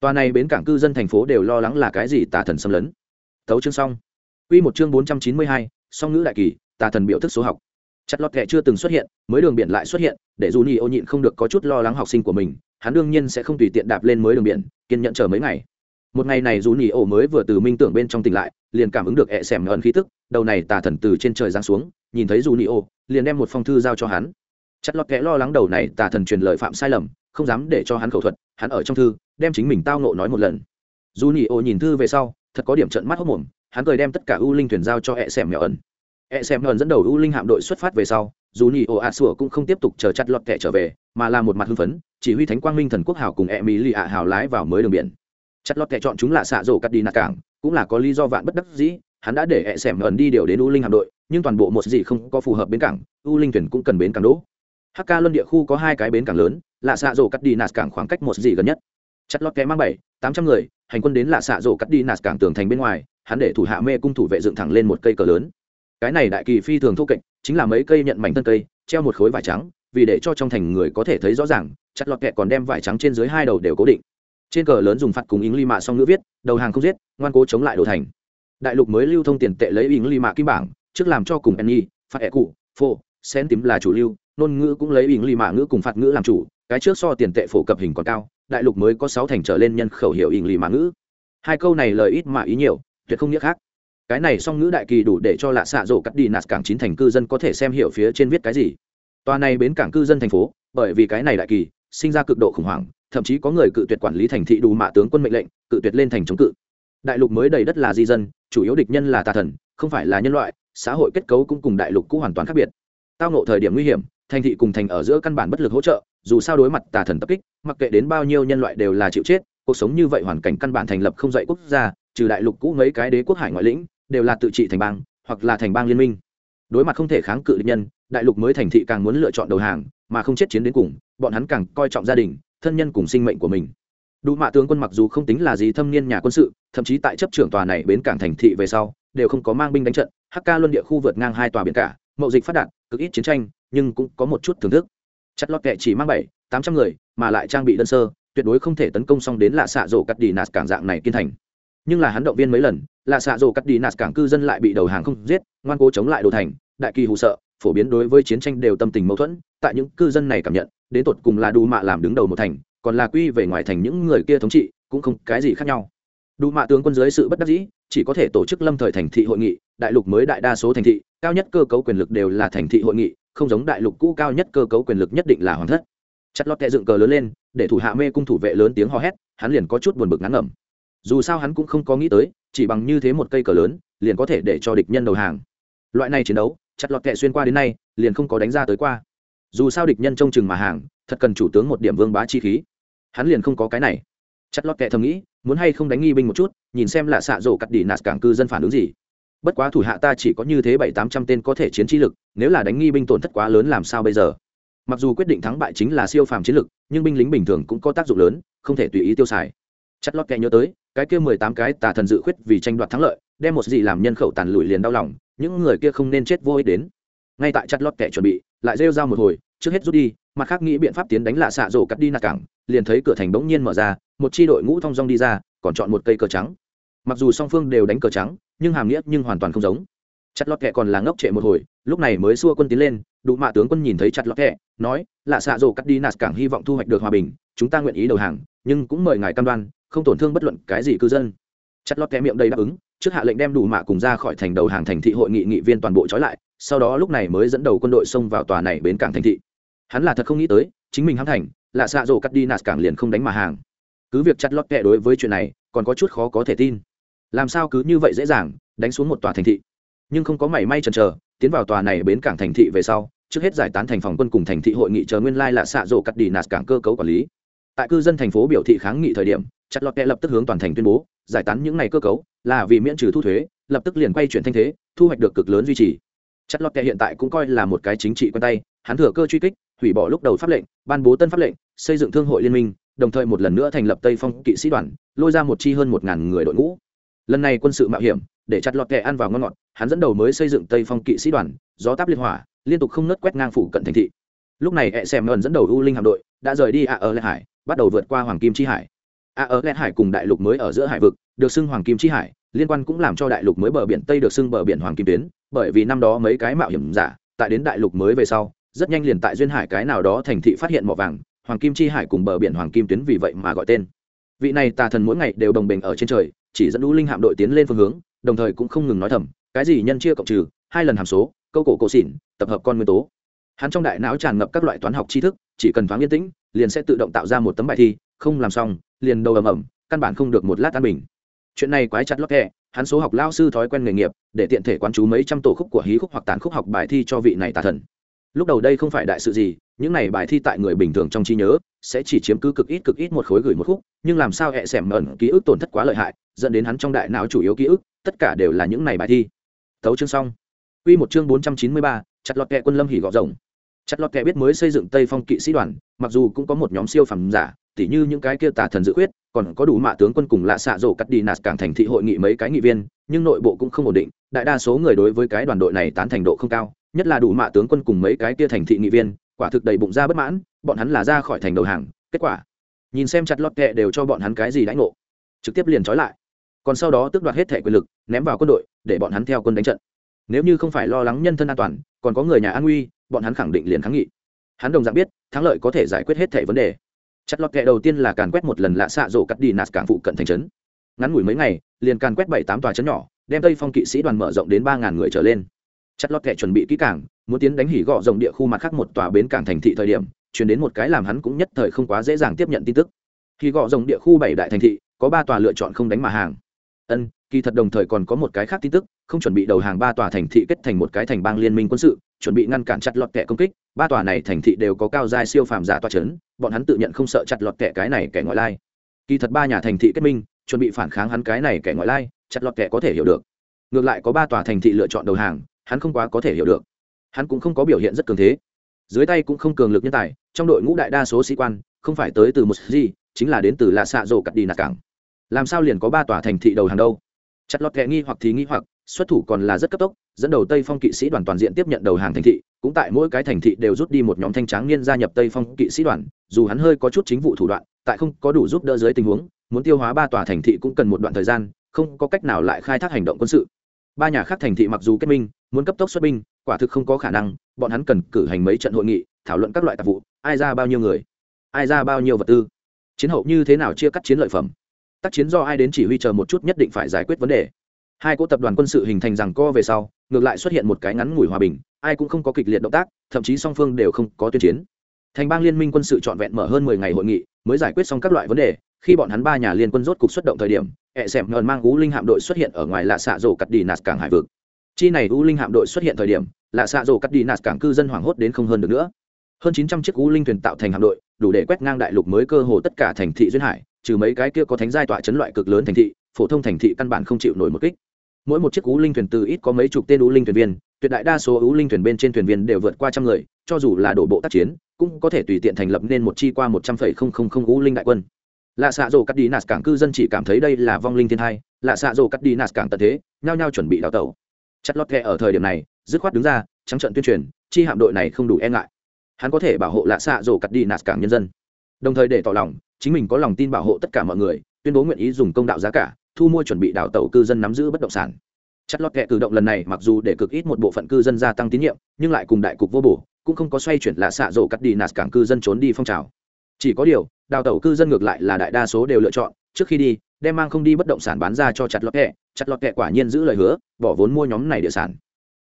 tòa này bến cảng cư dân thành phố đều lo lắng là cái gì tà thần xâm lấn tấu chương xong Quy một chương bốn trăm chín mươi hai, song ngữ đại kỳ, tà thần biểu thức số học. Chặt lọt kẻ chưa từng xuất hiện, mới đường biển lại xuất hiện, để dù ô nhịn không được có chút lo lắng học sinh của mình, hắn đương nhiên sẽ không tùy tiện đạp lên mới đường biển, kiên nhẫn chờ mấy ngày. Một ngày này dù ô mới vừa từ minh tưởng bên trong tỉnh lại, liền cảm ứng được ẹ xẻm ẩn khí tức, đầu này tà thần từ trên trời giáng xuống, nhìn thấy dù ô, liền đem một phong thư giao cho hắn. Chặt lọt kẽ lo lắng đầu này tà thần truyền lời phạm sai lầm, không dám để cho hắn khẩu thuật, hắn ở trong thư, đem chính mình tao nộ nói một lần. Dù ni ô nhìn thư về sau thật có điểm trận mắt hốc mồm hắn cười đem tất cả u linh thuyền giao cho e xem ẩn. E xem ẩn dẫn đầu u linh hạm đội xuất phát về sau dù ni ô a sủa cũng không tiếp tục chờ chặt lọt kẽ trở về mà là một mặt hưng phấn chỉ huy thánh quang minh thần quốc hảo cùng e mỹ lì ạ hảo lái vào mới đường biển. Chặt lọt kẽ chọn chúng là xạ rổ cắt đi nạt cảng cũng là có lý do vạn bất đắc dĩ, hắn đã để hẹ xẻm ẩn đi điều đến u linh hạm đội, nhưng toàn bộ một gì không có phù hợp bến cảng, u linh thuyền cũng cần bến cảng đỗ. Hk luân địa khu có hai cái bến cảng lớn là xạ rổ cắt đi nạt cảng khoảng cách một gì gần nhất. Chặt lót kém mang bảy, tám trăm người, hành quân đến lạ xạ rổ cắt đi nạt cảng tường thành bên ngoài, hắn để thủ hạ mê cung thủ vệ dựng thẳng lên một cây cờ lớn. Cái này đại kỳ phi thường thô kệch, chính là mấy cây nhận mảnh thân cây, treo một khối vải trắng, vì để cho trong thành người có thể thấy rõ ràng, chặt lọt kẹ còn đem vải trắng trên dưới hai đầu đều cố định trên cờ lớn dùng phạt cùng ính ly mạ song ngữ viết, đầu hàng không giết, ngoan cố chống lại đồ thành. Đại lục mới lưu thông tiền tệ lấy ính ly mạ kim bảng, trước làm cho cùng penny, phạt ẹ cụ, phô sen tím là chủ lưu, ngôn ngữ cũng lấy ính ly mạ ngữ cùng phạt ngữ làm chủ, cái trước so tiền tệ phổ cập hình còn cao, đại lục mới có sáu thành trở lên nhân khẩu hiểu ỉng lì mạ ngữ. Hai câu này lời ít mà ý nhiều, tuyệt không nghĩa khác. Cái này song ngữ đại kỳ đủ để cho lạ xạ rổ cắt đi nạt cảng chín thành cư dân có thể xem hiểu phía trên viết cái gì. Tòa này bến cảng cư dân thành phố, bởi vì cái này đại kỳ, sinh ra cực độ khủng hoảng thậm chí có người cự tuyệt quản lý thành thị đủ mạ tướng quân mệnh lệnh, cự tuyệt lên thành chống cự. Đại lục mới đầy đất là di dân, chủ yếu địch nhân là tà thần, không phải là nhân loại, xã hội kết cấu cũng cùng đại lục cũ hoàn toàn khác biệt. Tao nộ thời điểm nguy hiểm, thành thị cùng thành ở giữa căn bản bất lực hỗ trợ, dù sao đối mặt tà thần tập kích, mặc kệ đến bao nhiêu nhân loại đều là chịu chết, cuộc sống như vậy hoàn cảnh căn bản thành lập không dạy quốc gia, trừ đại lục cũ mấy cái đế quốc hải ngoại lĩnh, đều là tự trị thành bang, hoặc là thành bang liên minh. Đối mặt không thể kháng cự địch nhân, đại lục mới thành thị càng muốn lựa chọn đầu hàng, mà không chết chiến đến cùng, bọn hắn càng coi trọng gia đình thân nhân cùng sinh mệnh của mình. Đủ mạ tướng quân mặc dù không tính là gì thâm niên nhà quân sự, thậm chí tại chấp trưởng tòa này bến cảng thành thị về sau, đều không có mang binh đánh trận hk luân địa khu vượt ngang hai tòa biển cả, mậu dịch phát đạt, cực ít chiến tranh, nhưng cũng có một chút thưởng thức. Chặt lọt kệ chỉ mang bảy, tám trăm người, mà lại trang bị đơn sơ, tuyệt đối không thể tấn công xong đến lạ xạ rổ cắt đi nạt cảng dạng này kiên thành. Nhưng là hắn động viên mấy lần, lạ xạ rổ cắt đi nạt cảng cư dân lại bị đầu hàng không giết, ngoan cố chống lại đồ thành, đại kỳ hụ sợ, phổ biến đối với chiến tranh đều tâm tình mâu thuẫn, tại những cư dân này cảm nhận đến tột cùng là đủ mạ làm đứng đầu một thành, còn là quy về ngoài thành những người kia thống trị, cũng không cái gì khác nhau. Đủ mạ tướng quân dưới sự bất đắc dĩ, chỉ có thể tổ chức lâm thời thành thị hội nghị, đại lục mới đại đa số thành thị, cao nhất cơ cấu quyền lực đều là thành thị hội nghị, không giống đại lục cũ cao nhất cơ cấu quyền lực nhất định là hoàng thất. Chặt lọt kẹ dựng cờ lớn lên, để thủ hạ mê cung thủ vệ lớn tiếng hò hét, hắn liền có chút buồn bực ngắn ngẩm. Dù sao hắn cũng không có nghĩ tới, chỉ bằng như thế một cây cờ lớn, liền có thể để cho địch nhân đầu hàng. Loại này chiến đấu, chặt lọt kẹ xuyên qua đến nay, liền không có đánh ra tới qua dù sao địch nhân trông chừng mà hàng, thật cần chủ tướng một điểm vương bá chi khí. Hắn liền không có cái này. Chặt lót kệ thầm nghĩ, muốn hay không đánh nghi binh một chút, nhìn xem là xạ rổ cắt đỉ nạt cảng cư dân phản ứng gì. Bất quá thủ hạ ta chỉ có như thế bảy tám trăm tên có thể chiến trí lực, nếu là đánh nghi binh tổn thất quá lớn làm sao bây giờ? Mặc dù quyết định thắng bại chính là siêu phàm chiến lực, nhưng binh lính bình thường cũng có tác dụng lớn, không thể tùy ý tiêu xài. Chất lót kệ nhớ tới, cái kia mười tám cái tà thần dự khuyết vì tranh đoạt thắng lợi, đem một gì làm nhân khẩu tàn lụi liền đau lòng, những người kia không nên chết vô ích đến ngay tại chặt lót kẹ chuẩn bị, lại rêu ra một hồi, trước hết rút đi, mặt khác nghĩ biện pháp tiến đánh lạ xạ rổ cắt đi nạt cảng, liền thấy cửa thành bỗng nhiên mở ra, một chi đội ngũ thong dong đi ra, còn chọn một cây cờ trắng. Mặc dù song phương đều đánh cờ trắng, nhưng hàm nghĩa nhưng hoàn toàn không giống. Chặt lọt kẹ còn là ngốc trệ một hồi, lúc này mới xua quân tiến lên đủ mạ tướng quân nhìn thấy chặt lọt kẹ nói, lạ xạ rổ cắt đi nạt cảng hy vọng thu hoạch được hòa bình, chúng ta nguyện ý đầu hàng, nhưng cũng mời ngài cam đoan, không tổn thương bất luận cái gì cư dân. Chặt lọt kẹ miệng đầy đáp ứng, trước hạ lệnh đem đủ mạ cùng ra khỏi thành đầu hàng thành thị hội nghị nghị viên toàn bộ trói lại sau đó lúc này mới dẫn đầu quân đội xông vào tòa này bến cảng thành thị. Hắn là thật không nghĩ tới, chính mình hãm thành, là xạ rổ cắt đi nạt cảng liền không đánh mà hàng. Cứ việc chặt lót kệ đối với chuyện này, còn có chút khó có thể tin. Làm sao cứ như vậy dễ dàng, đánh xuống một tòa thành thị? Nhưng không có mảy may chần chờ, tiến vào tòa này bến cảng thành thị về sau, trước hết giải tán thành phòng quân cùng thành thị hội nghị chờ nguyên lai là xạ rộ cắt đi nạt cảng cơ cấu quản lý. Tại cư dân thành phố biểu thị kháng nghị thời điểm, chặt lọt kẹ lập tức hướng toàn thành tuyên bố, giải tán những n à y cơ cấu, là vì miễn trừ thu thuế, lập tức liền quay chuyển thanh thế, thu hoạch được cực lớn duy trì chặt lót kẹ hiện tại cũng coi là một cái chính trị quen tay, hắn thừa cơ truy kích, hủy bỏ lúc đầu pháp lệnh, ban bố tân pháp lệnh, xây dựng thương hội liên minh, đồng thời một lần nữa thành lập tây phong kỵ sĩ đoàn, lôi ra một chi hơn một ngàn người đội ngũ. Lần này quân sự mạo hiểm, để chặt lọt kẹ ăn vào ngon ngọt, hắn dẫn đầu mới xây dựng tây phong kỵ sĩ đoàn, gió táp liên hỏa liên tục không nớt quét ngang phủ cận thành thị. Lúc này e xem ẩn dẫn đầu u linh hạm đội, đã rời đi ạ ở lệ hải, bắt đầu vượt qua hoàng kim chi hải. Ạ ở lệ hải cùng đại lục mới ở giữa hải vực, được xưng hoàng kim chi hải, liên quan cũng làm cho đại lục mới bờ biển tây được xưng bờ biển hoàng kim tuyến bởi vì năm đó mấy cái mạo hiểm giả, tại đến đại lục mới về sau, rất nhanh liền tại duyên hải cái nào đó thành thị phát hiện mỏ vàng, hoàng kim chi hải cùng bờ biển hoàng kim tuyến vì vậy mà gọi tên. Vị này tà thần mỗi ngày đều đồng bình ở trên trời, chỉ dẫn lũ linh hạm đội tiến lên phương hướng, đồng thời cũng không ngừng nói thầm, cái gì nhân chia cộng trừ, hai lần hàm số, câu cổ cổ xỉn, tập hợp con nguyên tố. Hắn trong đại não tràn ngập các loại toán học tri thức, chỉ cần thoáng yên tĩnh, liền sẽ tự động tạo ra một tấm bài thi, không làm xong, liền đầu ầm ầm, căn bản không được một lát an bình. Chuyện này quái chặt lót kẹ hắn số học lao sư thói quen nghề nghiệp để tiện thể quán chú mấy trăm tổ khúc của hí khúc hoặc tàn khúc học bài thi cho vị này tà thần. Lúc đầu đây không phải đại sự gì những này bài thi tại người bình thường trong trí nhớ sẽ chỉ chiếm cứ cực ít cực ít một khối gửi một khúc nhưng làm sao hẹ xẻm ẩn ký ức tổn thất quá lợi hại dẫn đến hắn trong đại não chủ yếu ký ức tất cả đều là những này bài thi. Thấu chương xong. Quy một chương bốn trăm chín mươi ba, chặt lọt kẹ quân lâm hỉ gọ rồng. Chặt lọt kẹ biết mới xây dựng tây phong kỵ sĩ đoàn mặc dù cũng có một nhóm siêu phẩm giả tỉ như những cái kia tà thần dự quyết còn có đủ mạ tướng quân cùng lạ xạ rổ cắt đi nạt cảng thành thị hội nghị mấy cái nghị viên, nhưng nội bộ cũng không ổn định, đại đa số người đối với cái đoàn đội này tán thành độ không cao, nhất là đủ mạ tướng quân cùng mấy cái kia thành thị nghị viên, quả thực đầy bụng ra bất mãn, bọn hắn là ra khỏi thành đầu hàng, kết quả, nhìn xem chặt lọt kệ đều cho bọn hắn cái gì đánh ngộ, trực tiếp liền trói lại. Còn sau đó tước đoạt hết thẻ quyền lực, ném vào quân đội, để bọn hắn theo quân đánh trận. Nếu như không phải lo lắng nhân thân an toàn, còn có người nhà an nguy, bọn hắn khẳng định liền kháng nghị. Hắn đồng dạng biết, thắng lợi có thể giải quyết hết thẻ vấn đề chặt lọt kẹ đầu tiên là càn quét một lần lạ xạ rổ cắt đi nạt cảng phụ cận thành trấn. Ngắn ngủi mấy ngày, liền càn quét bảy tám tòa trấn nhỏ, đem tây phong kỵ sĩ đoàn mở rộng đến ba ngàn người trở lên. Chặt lọt kẹ chuẩn bị kỹ cảng, muốn tiến đánh hỉ gọ rộng địa khu mặt khác một tòa bến cảng thành thị thời điểm, chuyển đến một cái làm hắn cũng nhất thời không quá dễ dàng tiếp nhận tin tức. Khi gọ rộng địa khu bảy đại thành thị, có ba tòa lựa chọn không đánh mà hàng. Ân, kỳ thật đồng thời còn có một cái khác tin tức, không chuẩn bị đầu hàng ba tòa thành thị kết thành một cái thành bang liên minh quân sự, chuẩn bị ngăn cản chặt lọt kẻ công kích, ba tòa này thành thị đều có cao giai siêu phàm giả tòa c h ấ n bọn hắn tự nhận không sợ chặt lọt kẻ cái này kẻ ngoại lai. Kỳ thật ba nhà thành thị kết minh, chuẩn bị phản kháng hắn cái này kẻ ngoại lai, chặt lọt kẻ có thể hiểu được. Ngược lại có ba tòa thành thị lựa chọn đầu hàng, hắn không quá có thể hiểu được. Hắn cũng không có biểu hiện rất cường thế. Dưới tay cũng không cường lực nhân tài, trong đội ngũ đại đa số sĩ quan, không phải tới từ một gì, chính là đến từ lạ xạ rổ cắt đi nạt cảng. Làm sao liền có ba tòa thành thị đầu hàng đâu? Chặt lọt kẹ nghi hoặc thì nghi hoặc, xuất thủ còn là rất cấp tốc, dẫn đầu tây phong kỵ sĩ đoàn toàn diện tiếp nhận đầu hàng thành thị, cũng tại mỗi cái thành thị đều rút đi một nhóm thanh tráng niên gia nhập tây phong kỵ sĩ đoàn, dù hắn hơi có chút chính vụ thủ đoạn, tại không có đủ giúp đỡ dưới tình huống, muốn tiêu hóa ba tòa thành thị cũng cần một đoạn thời gian, không có cách nào lại khai thác hành động quân sự. Ba nhà khác thành thị mặc dù kết minh, muốn cấp tốc xuất binh, quả thực không có khả năng, bọn hắn cần cử hành mấy trận hội nghị, thảo luận các loại tạp vụ, ai ra bao nhiêu người, ai ra bao nhiêu vật tư, chiến hậu như thế nào chia cắt chiến lợi phẩm tác chiến do ai đến chỉ huy chờ một chút nhất định phải giải quyết vấn đề. Hai cỗ tập đoàn quân sự hình thành rằng co về sau, ngược lại xuất hiện một cái ngắn ngủi hòa bình, ai cũng không có kịch liệt động tác, thậm chí song phương đều không có tuyên chiến. Thành bang liên minh quân sự trọn vẹn mở hơn mười ngày hội nghị, mới giải quyết xong các loại vấn đề, khi bọn hắn ba nhà liên quân rốt cục xuất động thời điểm, ẹ xẻm ngần mang u linh hạm đội xuất hiện ở ngoài lạ xạ rổ cắt đi nạt cảng hải vực. Chi này u linh hạm đội xuất hiện thời điểm, lạ xạ rổ cắt đi nạt cảng cư dân hoảng hốt đến không hơn được nữa. Hơn chín trăm chiếc u linh thuyền tạo thành hạm đội, đủ để quét ngang đại lục mới cơ hồ tất cả thành thị duyên hải trừ mấy cái kia có thánh giai tọa chấn loại cực lớn thành thị, phổ thông thành thị căn bản không chịu nổi một kích. Mỗi một chiếc ú linh thuyền từ ít có mấy chục tên ú linh thuyền viên, tuyệt đại đa số ú linh thuyền bên trên thuyền viên đều vượt qua trăm người, cho dù là đổ bộ tác chiến, cũng có thể tùy tiện thành lập nên một chi qua một trăm phẩy không không không ú linh đại quân. Lạ xạ rồ cắt đi nạt cảng cư dân chỉ cảm thấy đây là vong linh thiên hai lạ xạ rồ cắt đi nạt cảng tận thế, nhao nhao chuẩn bị đào tẩu. Chặt lót kẹ ở thời điểm này, dứt khoát đứng ra, trắng trận tuyên truyền, chi hạm đội này không đủ e ngại. Hắn có thể bảo hộ lạ xạ rồ cắt đi nạt cảng nhân dân đồng thời để tỏ lòng, chính mình có lòng tin bảo hộ tất cả mọi người, tuyên bố nguyện ý dùng công đạo giá cả, thu mua chuẩn bị đào tẩu cư dân nắm giữ bất động sản. Chặt lót kệ cử động lần này, mặc dù để cực ít một bộ phận cư dân gia tăng tín nhiệm, nhưng lại cùng đại cục vô bổ, cũng không có xoay chuyển lạ xạ rổ cắt đi nạt cảng cư dân trốn đi phong trào. Chỉ có điều, đào tẩu cư dân ngược lại là đại đa số đều lựa chọn, trước khi đi, đem mang không đi bất động sản bán ra cho chặt lọt kẹ chặt lọt kẹ quả nhiên giữ lời hứa, bỏ vốn mua nhóm này địa sản.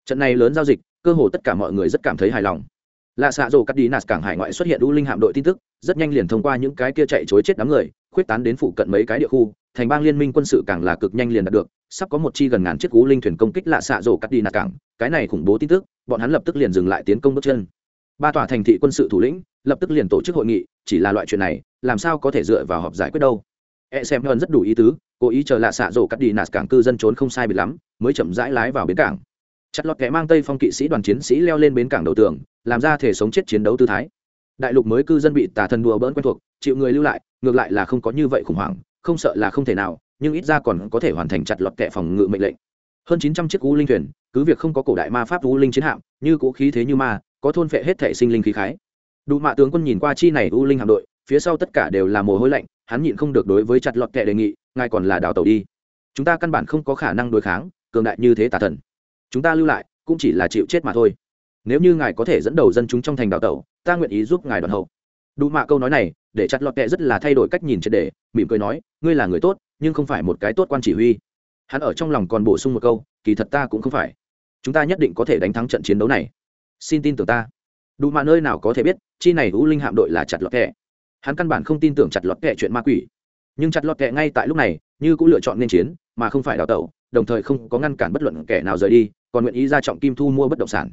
Trận này lớn giao dịch, cơ hồ tất cả mọi người rất cảm thấy hài lòng lạ xạ rổ cắt đi nạt cảng hải ngoại xuất hiện u linh hạm đội tin tức, rất nhanh liền thông qua những cái kia chạy chối chết đám người, khuyết tán đến phụ cận mấy cái địa khu. Thành bang liên minh quân sự càng là cực nhanh liền đạt được, sắp có một chi gần ngàn chiếc u linh thuyền công kích lạ xạ rổ cắt đi nạt cảng. Cái này khủng bố tin tức, bọn hắn lập tức liền dừng lại tiến công bước chân. Ba tòa thành thị quân sự thủ lĩnh, lập tức liền tổ chức hội nghị, chỉ là loại chuyện này, làm sao có thể dựa vào họp giải quyết đâu? E xem hơn rất đủ ý tứ, cố ý chờ lạ xạ rổ cắt đi nạt cảng cư dân trốn không sai bị lắm, mới chậm rãi lái vào bến cảng chặt lọt kẻ mang tây phong kỵ sĩ đoàn chiến sĩ leo lên bến cảng đầu tường, làm ra thể sống chết chiến đấu tư thái. Đại lục mới cư dân bị tà thần đùa bỡn quen thuộc, chịu người lưu lại, ngược lại là không có như vậy khủng hoảng, không sợ là không thể nào, nhưng ít ra còn có thể hoàn thành chặt lọt kẻ phòng ngự mệnh lệnh. Hơn chín trăm chiếc u linh thuyền, cứ việc không có cổ đại ma pháp u linh chiến hạm, như cũ khí thế như ma, có thôn phệ hết thể sinh linh khí khái. Đủ mạ tướng quân nhìn qua chi này u linh hạm đội, phía sau tất cả đều là mồ hôi lạnh, hắn nhịn không được đối với chặt lọt kẻ đề nghị, ngài còn là đào tàu đi. Chúng ta căn bản không có khả năng đối kháng, cường đại như thế tà thần chúng ta lưu lại, cũng chỉ là chịu chết mà thôi. Nếu như ngài có thể dẫn đầu dân chúng trong thành đào tàu ta nguyện ý giúp ngài đoàn hậu. Đủ mạ câu nói này, để chặt lọt kệ rất là thay đổi cách nhìn triệt đề, mỉm cười nói, ngươi là người tốt, nhưng không phải một cái tốt quan chỉ huy. Hắn ở trong lòng còn bổ sung một câu, kỳ thật ta cũng không phải. Chúng ta nhất định có thể đánh thắng trận chiến đấu này. Xin tin tưởng ta. Đủ mà nơi nào có thể biết, chi này hữu linh hạm đội là chặt lọt kệ hắn căn bản không tin tưởng chặt lọt kệ chuyện ma quỷ. Nhưng chặt lọt kệ ngay tại lúc này, như cũng lựa chọn nên chiến, mà không phải đào tẩu đồng thời không có ngăn cản bất luận kẻ nào rời đi, còn nguyện ý ra trọng kim thu mua bất động sản.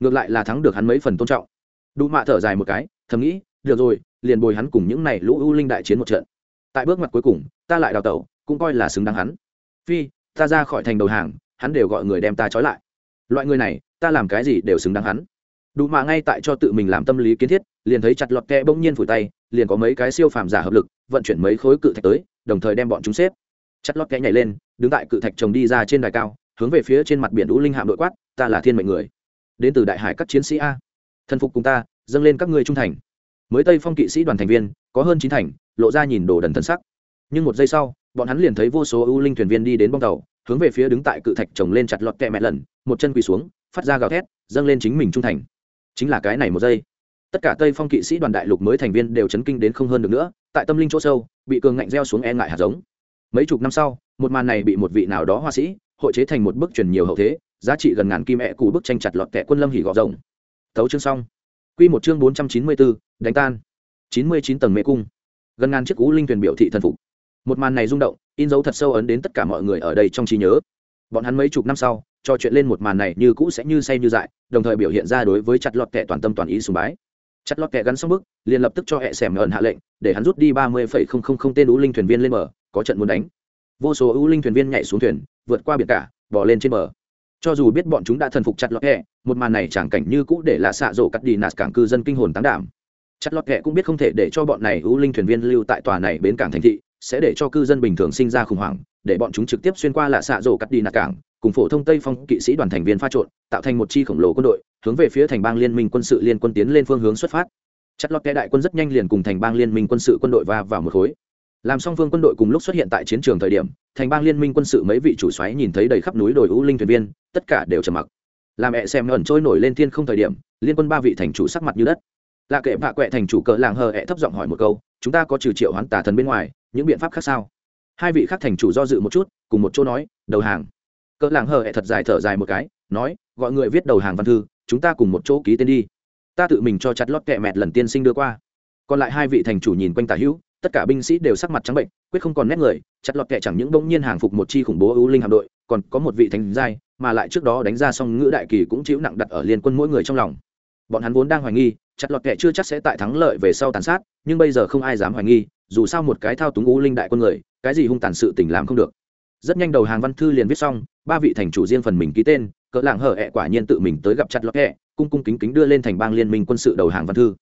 Ngược lại là thắng được hắn mấy phần tôn trọng. Đủ mạ thở dài một cái, thầm nghĩ, được rồi, liền bồi hắn cùng những này lũ u linh đại chiến một trận. Tại bước mặt cuối cùng, ta lại đào tẩu, cũng coi là xứng đáng hắn. Phi, ta ra khỏi thành đầu hàng, hắn đều gọi người đem ta trói lại. Loại người này, ta làm cái gì đều xứng đáng hắn. Đủ mà ngay tại cho tự mình làm tâm lý kiến thiết, liền thấy chặt lọt kẹ bỗng nhiên phủi tay, liền có mấy cái siêu phàm giả hợp lực, vận chuyển mấy khối cự thạch tới, đồng thời đem bọn chúng xếp. Chặt lọt kẹ nhảy lên đứng tại cự thạch chồng đi ra trên đài cao, hướng về phía trên mặt biển đũ linh hạm đội quát, ta là thiên mệnh người. Đến từ đại hải các chiến sĩ a. Thần phục cùng ta, dâng lên các ngươi trung thành. Mới tây phong kỵ sĩ đoàn thành viên, có hơn chín thành, lộ ra nhìn đồ đần thân sắc. Nhưng một giây sau, bọn hắn liền thấy vô số ưu linh thuyền viên đi đến bong tàu, hướng về phía đứng tại cự thạch chồng lên chặt lọt kẹ mẹ lần, một chân quỳ xuống, phát ra gào thét, dâng lên chính mình trung thành. Chính là cái này một giây. Tất cả tây phong kỵ sĩ đoàn đại lục mới thành viên đều chấn kinh đến không hơn được nữa, tại tâm linh chỗ sâu, bị cường ngạnh gieo xuống e ngại hạt giống. Mấy chục năm sau một màn này bị một vị nào đó họa sĩ hội chế thành một bức truyền nhiều hậu thế, giá trị gần ngàn kim mẹ cụ bức tranh chặt lọt kẻ quân lâm hỉ gọ rồng. Thấu chương xong. Quy một chương bốn trăm chín mươi bốn đánh tan. chín mươi chín tầng mê cung. Gần ngàn chiếc cú linh thuyền biểu thị thần phục. Một màn này rung động, in dấu thật sâu ấn đến tất cả mọi người ở đây trong trí nhớ. Bọn hắn mấy chục năm sau cho chuyện lên một màn này như cũ sẽ như say như dại, đồng thời biểu hiện ra đối với chặt lọt kẻ toàn tâm toàn ý sùng bái. Chặt lọt kẻ gắn xong bức, liền lập tức cho hẹ xẻm ẩn hạ lệnh, để hắn rút đi ba mươi phẩy không không không tên ú linh thuyền viên lên bờ, có trận muốn đánh vô số ưu linh thuyền viên nhảy xuống thuyền, vượt qua biển cả bỏ lên trên bờ. Cho dù biết bọn chúng đã thần phục chặt lọt hẹ một màn này chẳng cảnh như cũ để là xạ rổ cắt đi nạt cảng cư dân kinh hồn tán đảm. Chặt lọt hẹ cũng biết không thể để cho bọn này ưu linh thuyền viên lưu tại tòa này bến cảng thành thị, sẽ để cho cư dân bình thường sinh ra khủng hoảng, để bọn chúng trực tiếp xuyên qua là xạ rổ cắt đi nạt cảng, cùng phổ thông tây phong kỵ sĩ đoàn thành viên pha trộn, tạo thành một chi khổng lồ quân đội, hướng về phía thành bang liên minh quân sự liên quân tiến lên phương hướng xuất phát. Chất lót kẽ đại quân rất nhanh liền cùng thành bang liên minh quân sự quân đội va vào một khối làm song phương quân đội cùng lúc xuất hiện tại chiến trường thời điểm, thành bang liên minh quân sự mấy vị chủ xoáy nhìn thấy đầy khắp núi đồi u linh thuyền viên, tất cả đều trầm mặc. Làm mẹ xem ẩn trôi nổi lên thiên không thời điểm, liên quân ba vị thành chủ sắc mặt như đất. Lạ kệ bạ quẹ thành chủ cỡ làng hờ hẹ thấp giọng hỏi một câu, chúng ta có trừ triệu hoán tà thần bên ngoài, những biện pháp khác sao? Hai vị khác thành chủ do dự một chút, cùng một chỗ nói, đầu hàng. Cỡ làng hờ hẹ thật dài thở dài một cái, nói, gọi người viết đầu hàng văn thư, chúng ta cùng một chỗ ký tên đi. Ta tự mình cho chặt lót kẹ mẹt lần tiên sinh đưa qua. Còn lại hai vị thành chủ nhìn quanh tả hữu tất cả binh sĩ đều sắc mặt trắng bệnh, quyết không còn nét người, chặt lọt kẹ chẳng những bỗng nhiên hàng phục một chi khủng bố ưu linh hạm đội, còn có một vị thánh giai, mà lại trước đó đánh ra xong ngữ đại kỳ cũng chịu nặng đặt ở liên quân mỗi người trong lòng. Bọn hắn vốn đang hoài nghi, chặt lọt kẹ chưa chắc sẽ tại thắng lợi về sau tàn sát, nhưng bây giờ không ai dám hoài nghi, dù sao một cái thao túng ưu linh đại quân người, cái gì hung tàn sự tình làm không được. Rất nhanh đầu hàng văn thư liền viết xong, ba vị thành chủ riêng phần mình ký tên, cỡ làng hở ẹ quả nhiên tự mình tới gặp chặt lọt kẹ cung cung kính kính đưa lên thành bang liên minh quân sự đầu hàng văn thư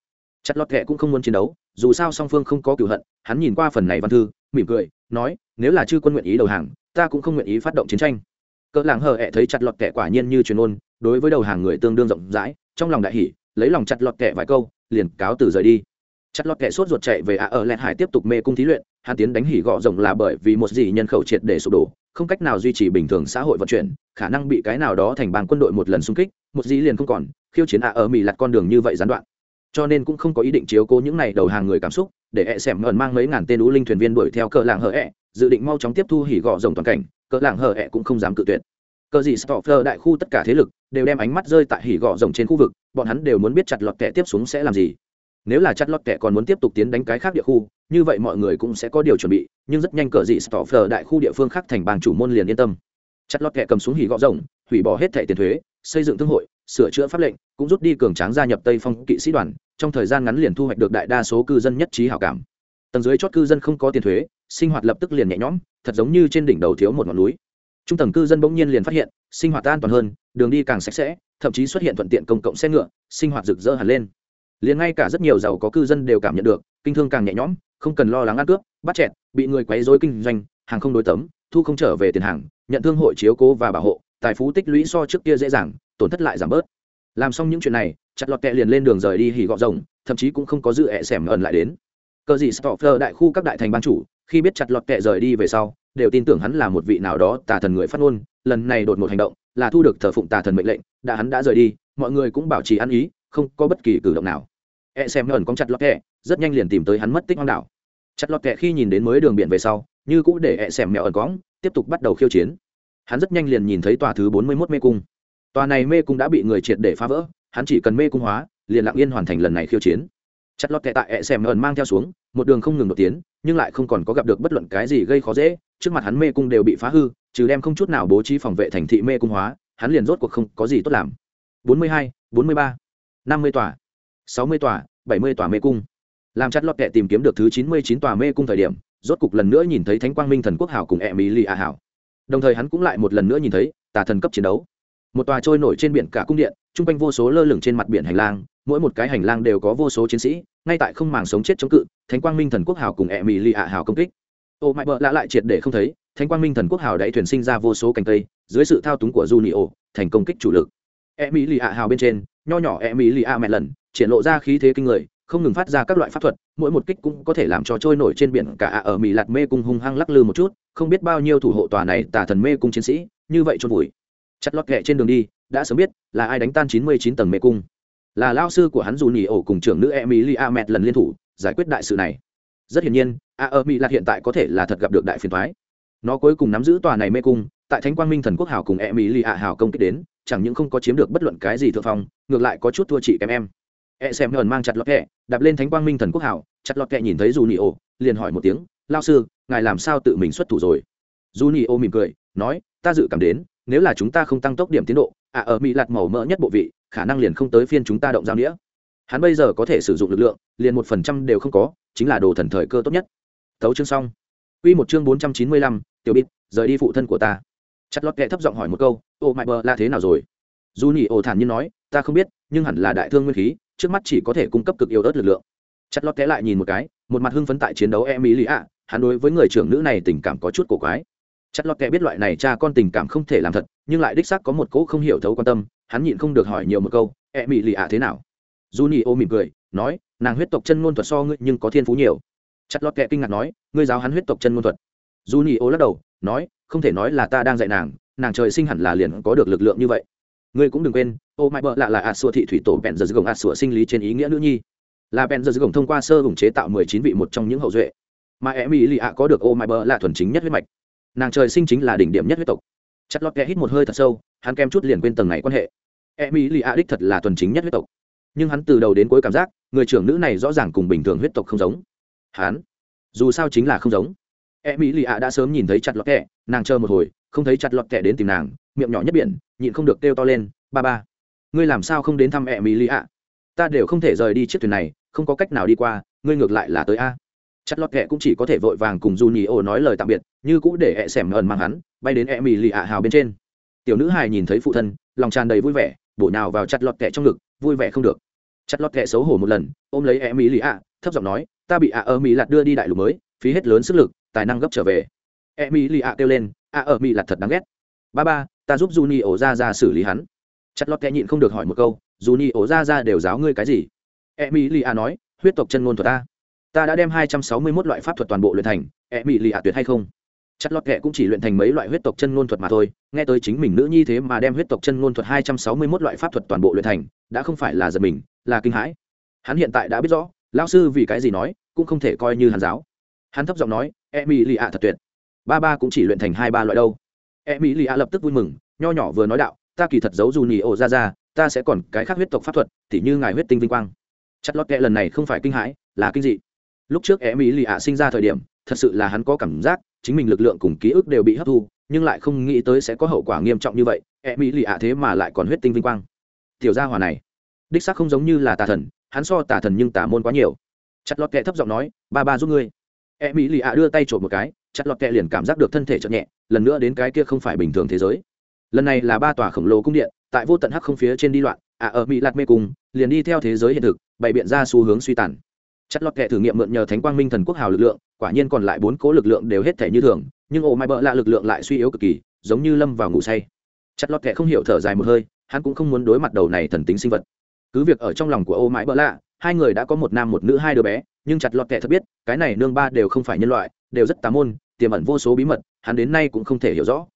chặt lọt kệ cũng không muốn chiến đấu, dù sao song phương không có cựu hận, hắn nhìn qua phần này văn thư, mỉm cười, nói, nếu là chư quân nguyện ý đầu hàng, ta cũng không nguyện ý phát động chiến tranh. Cỡ làng hờ hẹ thấy chặt lọt kệ quả nhiên như truyền ôn, đối với đầu hàng người tương đương rộng rãi, trong lòng đại hỷ lấy lòng chặt lọt kệ vài câu, liền cáo từ rời đi. Chặt lọt kệ sốt ruột chạy về ạ ở lẹt hải tiếp tục mê cung thí luyện, hắn tiến đánh hỉ gọ rộng là bởi vì một gì nhân khẩu triệt để sụp đổ, không cách nào duy trì bình thường xã hội vận chuyển, khả năng bị cái nào đó thành bang quân đội một lần xung kích, một gì liền không còn, khiêu chiến ạ ở mỹ lặt con đường như vậy gián đoạn cho nên cũng không có ý định chiếu cố những này đầu hàng người cảm xúc, để hẹ xẻm ngẩn mang mấy ngàn tên ú linh thuyền viên đuổi theo cờ làng hở hẹ dự định mau chóng tiếp thu hỉ gọ rồng toàn cảnh, cờ làng hở hẹ cũng không dám cự tuyệt. Cờ gì stoffer đại khu tất cả thế lực đều đem ánh mắt rơi tại hỉ gọ rồng trên khu vực, bọn hắn đều muốn biết chặt lọt kẻ tiếp xuống sẽ làm gì. Nếu là chặt lọt kẻ còn muốn tiếp tục tiến đánh cái khác địa khu, như vậy mọi người cũng sẽ có điều chuẩn bị, nhưng rất nhanh cờ gì stoffer đại khu địa phương khác thành bang chủ môn liền yên tâm chặt lọt kẹ cầm xuống hỉ gọ rồng, hủy bỏ hết thẻ tiền thuế, xây dựng thương hội, sửa chữa pháp lệnh, cũng rút đi cường tráng gia nhập tây phong kỵ sĩ đoàn, trong thời gian ngắn liền thu hoạch được đại đa số cư dân nhất trí hảo cảm. Tầng dưới chót cư dân không có tiền thuế, sinh hoạt lập tức liền nhẹ nhõm, thật giống như trên đỉnh đầu thiếu một ngọn núi. Trung tầng cư dân bỗng nhiên liền phát hiện, sinh hoạt an toàn hơn, đường đi càng sạch sẽ, thậm chí xuất hiện thuận tiện công cộng xe ngựa, sinh hoạt rực rỡ hẳn lên. Liền ngay cả rất nhiều giàu có cư dân đều cảm nhận được, kinh thương càng nhẹ nhõm, không cần lo lắng ăn cướp, bắt chẹt, bị người quấy rối kinh doanh, hàng không đối tấm thu không trở về tiền hàng, nhận thương hội chiếu cố và bảo hộ, tài phú tích lũy so trước kia dễ dàng, tổn thất lại giảm bớt. Làm xong những chuyện này, chặt lọt kẹ liền lên đường rời đi hỉ gọ rồng, thậm chí cũng không có dự ẹ xẻm ẩn lại đến. Cờ gì stoffer đại khu các đại thành ban chủ, khi biết chặt lọt kẹ rời đi về sau, đều tin tưởng hắn là một vị nào đó tà thần người phát ngôn, lần này đột một hành động, là thu được thờ phụng tà thần mệnh lệnh, đã hắn đã rời đi, mọi người cũng bảo trì ăn ý, không có bất kỳ cử động nào. E xem ẩn con chặt lọt kẹ, rất nhanh liền tìm tới hắn mất tích hoang đảo. Chặt lọt kẹ khi nhìn đến mới đường biển về sau như cũ để ẹ xem mèo ẩn cóng, tiếp tục bắt đầu khiêu chiến. Hắn rất nhanh liền nhìn thấy tòa thứ bốn mươi mốt mê cung. Tòa này mê cung đã bị người triệt để phá vỡ, hắn chỉ cần mê cung hóa, liền lặng yên hoàn thành lần này khiêu chiến. Chặt lọt kẹt tại ẹ xẻm ẩn mang theo xuống, một đường không ngừng đột tiến, nhưng lại không còn có gặp được bất luận cái gì gây khó dễ, trước mặt hắn mê cung đều bị phá hư, trừ đem không chút nào bố trí phòng vệ thành thị mê cung hóa, hắn liền rốt cuộc không có gì tốt làm. bốn mươi hai, bốn mươi ba, năm mươi tòa, sáu mươi tòa, bảy mươi tòa mê cung. Làm chặt lọt kệ tìm kiếm được thứ chín mươi chín tòa mê cung thời điểm rốt cục lần nữa nhìn thấy thánh quang minh thần quốc hảo cùng e mỹ lì a hảo. Đồng thời hắn cũng lại một lần nữa nhìn thấy tà thần cấp chiến đấu. Một tòa trôi nổi trên biển cả cung điện chung quanh vô số lơ lửng trên mặt biển hành lang, mỗi một cái hành lang đều có vô số chiến sĩ, ngay tại không màng sống chết chống cự, thánh quang minh thần quốc hào cùng e mỹ lì ạ hào công kích. Ô mãi bợ lạ lại triệt để không thấy, thánh quang minh thần quốc hào đẩy thuyền sinh ra vô số cành cây, dưới sự thao túng của junio, thành công kích chủ lực. E mỹ lì ạ hào bên trên, nho nhỏ e mỹ lì ạ mẹ lần, triển lộ ra khí thế kinh người không ngừng phát ra các loại pháp thuật, mỗi một kích cũng có thể làm cho trôi nổi trên biển cả ạ ở mỹ lạt mê cung hung hăng lắc lư một chút, không biết bao nhiêu thủ hộ tòa này tà thần mê cung chiến sĩ, như vậy trôn vùi. Chặt lọt kệ trên đường đi, đã sớm biết là ai đánh tan chín mươi chín tầng mê cung. Là lao sư của hắn dù nhì ổ cùng trưởng nữ emily mẹt lần liên thủ, giải quyết đại sự này. Rất hiển nhiên a ở mỹ lạt hiện tại có thể là thật gặp được đại phiền thoái nó cuối cùng nắm giữ tòa này mê cung, tại thánh quang minh thần quốc hảo cùng emily a hảo công kích đến, chẳng những không có chiếm được bất luận cái gì thượng phong, ngược lại có chút thua chị kém em e xem hờn mang chặt lọt kẹ, đạp lên thánh quang minh thần quốc hảo, chặt lọt kẹ nhìn thấy dù nhì ô liền hỏi một tiếng, lao sư, ngài làm sao tự mình xuất thủ rồi? Dù nhì ô mỉm cười, nói, ta dự cảm đến, nếu là chúng ta không tăng tốc điểm tiến độ à ở mỹ lạt màu mỡ nhất bộ vị, khả năng liền không tới phiên chúng ta động giao nghĩa. Hắn bây giờ có thể sử dụng lực lượng, liền một phần trăm đều không có, chính là đồ thần thời cơ tốt nhất. Thấu chương xong. Quy một chương bốn trăm chín mươi lăm, tiểu bít rời đi phụ thân của ta. Chặt lót kệ thấp giọng hỏi một câu, ô, mại bờ, là thế nào rồi? Dù nhị ổ thản nhiên nói, ta không biết, nhưng hẳn là đại thương nguyên khí, trước mắt chỉ có thể cung cấp cực yếu ớt lực lượng. Chặt lót té lại nhìn một cái, một mặt hưng phấn tại chiến đấu em ý lý ạ hắn đối với người trưởng nữ này tình cảm có chút cổ quái. Chất lót kẻ biết loại này cha con tình cảm không thể làm thật, nhưng lại đích xác có một cỗ không hiểu thấu quan tâm, hắn nhịn không được hỏi nhiều một câu e mỹ lì ạ thế nào? Du nhị ô mỉm cười, nói, nàng huyết tộc chân ngôn thuật so ngươi nhưng có thiên phú nhiều. Chặt lọt kệ kinh ngạc nói, ngươi giáo hắn huyết tộc chân ngôn thuật. Dù nhị ô lắc đầu, nói, không thể nói là ta đang dạy nàng nàng trời sinh hẳn là liền có được lực lượng như vậy ngươi cũng đừng quên, ô mãi bợ lạ là ạ sùa thị thủy tổ bèn giờ gồng ạ sùa sinh lý trên ý nghĩa nữ nhi. Là bèn giờ gồng thông qua sơ hùng chế tạo mười chín vị một trong những hậu duệ. Mà em mỹ lì ạ có được ô mãi bợ là thuần chính nhất huyết mạch. Nàng trời sinh chính là đỉnh điểm nhất huyết tộc. Chặt lọt kẽ hít một hơi thật sâu, hắn kem chút liền quên tầng này quan hệ. Em mỹ lì ạ đích thật là thuần chính nhất huyết tộc. Nhưng hắn từ đầu đến cuối cảm giác, người trưởng nữ này rõ ràng cùng bình thường huyết tộc không giống. Hắn, dù sao chính là không giống. Em mỹ lì ạ đã sớm nhìn thấy chặt lọt kẹ nàng chờ một hồi, không thấy chặt lọt kẹ đến tìm nàng miệng nhỏ nhất biển, nhịn không được kêu to lên, ba ba, ngươi làm sao không đến thăm em mỹ lì ạ? Ta đều không thể rời đi chiếc thuyền này, không có cách nào đi qua, ngươi ngược lại là tới a. Chặt lót kệ cũng chỉ có thể vội vàng cùng j u n i o nói lời tạm biệt, như cũ để ẹ xẻm ẩn mang hắn, bay đến em mỹ lì ạ hào bên trên. Tiểu nữ hài nhìn thấy phụ thân, lòng tràn đầy vui vẻ, bổ nhào vào chặt lọt kệ trong ngực, vui vẻ không được. Chặt lọt kệ xấu hổ một lần, ôm lấy em mỹ lì ạ, thấp giọng nói, ta bị ạ ở mỹ lạt đưa đi đại lục mới, phí hết lớn sức lực, tài năng gấp trở về. Em mỹ lì ạ kêu lên ạ ở mỹ lạt thật đáng ghét ba ba, ta giúp Juni ổ ra ra xử lý hắn. Chặt lọt kẹ nhịn không được hỏi một câu, Juni ổ ra ra đều giáo ngươi cái gì? Em mỹ lì a nói, huyết tộc chân ngôn thuật ta. Ta đã đem hai trăm sáu mươi mốt loại pháp thuật toàn bộ luyện thành em mỹ lì a tuyệt hay không? Chặt lọt kệ cũng chỉ luyện thành mấy loại huyết tộc chân ngôn thuật mà thôi, nghe tới chính mình nữ nhi thế mà đem huyết tộc chân ngôn thuật hai trăm sáu mươi mốt loại pháp thuật toàn bộ luyện thành, đã không phải là giật mình, là kinh hãi. Hắn hiện tại đã biết rõ lao sư vì cái gì nói, cũng không thể coi như hàn giáo. Hắn thấp giọng nói e mỹ lì ạ thật tuyệt. Ba ba cũng chỉ luyện thành hai ba loại đâu e mỹ lì lập tức vui mừng, nho nhỏ vừa nói đạo, ta kỳ thật giấu dù nhì ổ ra ra, ta sẽ còn cái khác huyết tộc pháp thuật, tỉ như ngài huyết tinh vinh quang. Chặt lót kệ lần này không phải kinh hãi, là kinh dị. Lúc trước e mỹ lì sinh ra thời điểm, thật sự là hắn có cảm giác, chính mình lực lượng cùng ký ức đều bị hấp thu, nhưng lại không nghĩ tới sẽ có hậu quả nghiêm trọng như vậy e mỹ lì thế mà lại còn huyết tinh vinh quang. Tiểu gia hòa này, đích xác không giống như là tà thần, hắn so tà thần nhưng tà môn quá nhiều. Chặt lọt kệ thấp giọng nói, ba ba giúp ngươi e mỹ lì ạ đưa tay trộm một cái, chặt lọt kẹ liền cảm giác được thân thể chậm nhẹ, lần nữa đến cái kia không phải bình thường thế giới. Lần này là ba tòa khổng lồ cung điện, tại vô tận hắc không phía trên đi loạn ạ ở mỹ lạt mê cung, liền đi theo thế giới hiện thực, bày biện ra xu hướng suy tàn. Chặt lọt kệ thử nghiệm mượn nhờ thánh quang minh thần quốc hào lực lượng, quả nhiên còn lại bốn cố lực lượng đều hết thể như thường, nhưng ổ mai bợ lạ lực lượng lại suy yếu cực kỳ, giống như lâm vào ngủ say. Chặt lọt kệ không hiểu thở dài một hơi, hắn cũng không muốn đối mặt đầu này thần tính sinh vật. Cứ việc ở trong lòng của ô mãi bợ lạ, hai người đã có một nam một nữ hai đứa bé nhưng chặt lọt kệ thật biết, cái này nương ba đều không phải nhân loại, đều rất tà môn, tiềm ẩn vô số bí mật, hắn đến nay cũng không thể hiểu rõ.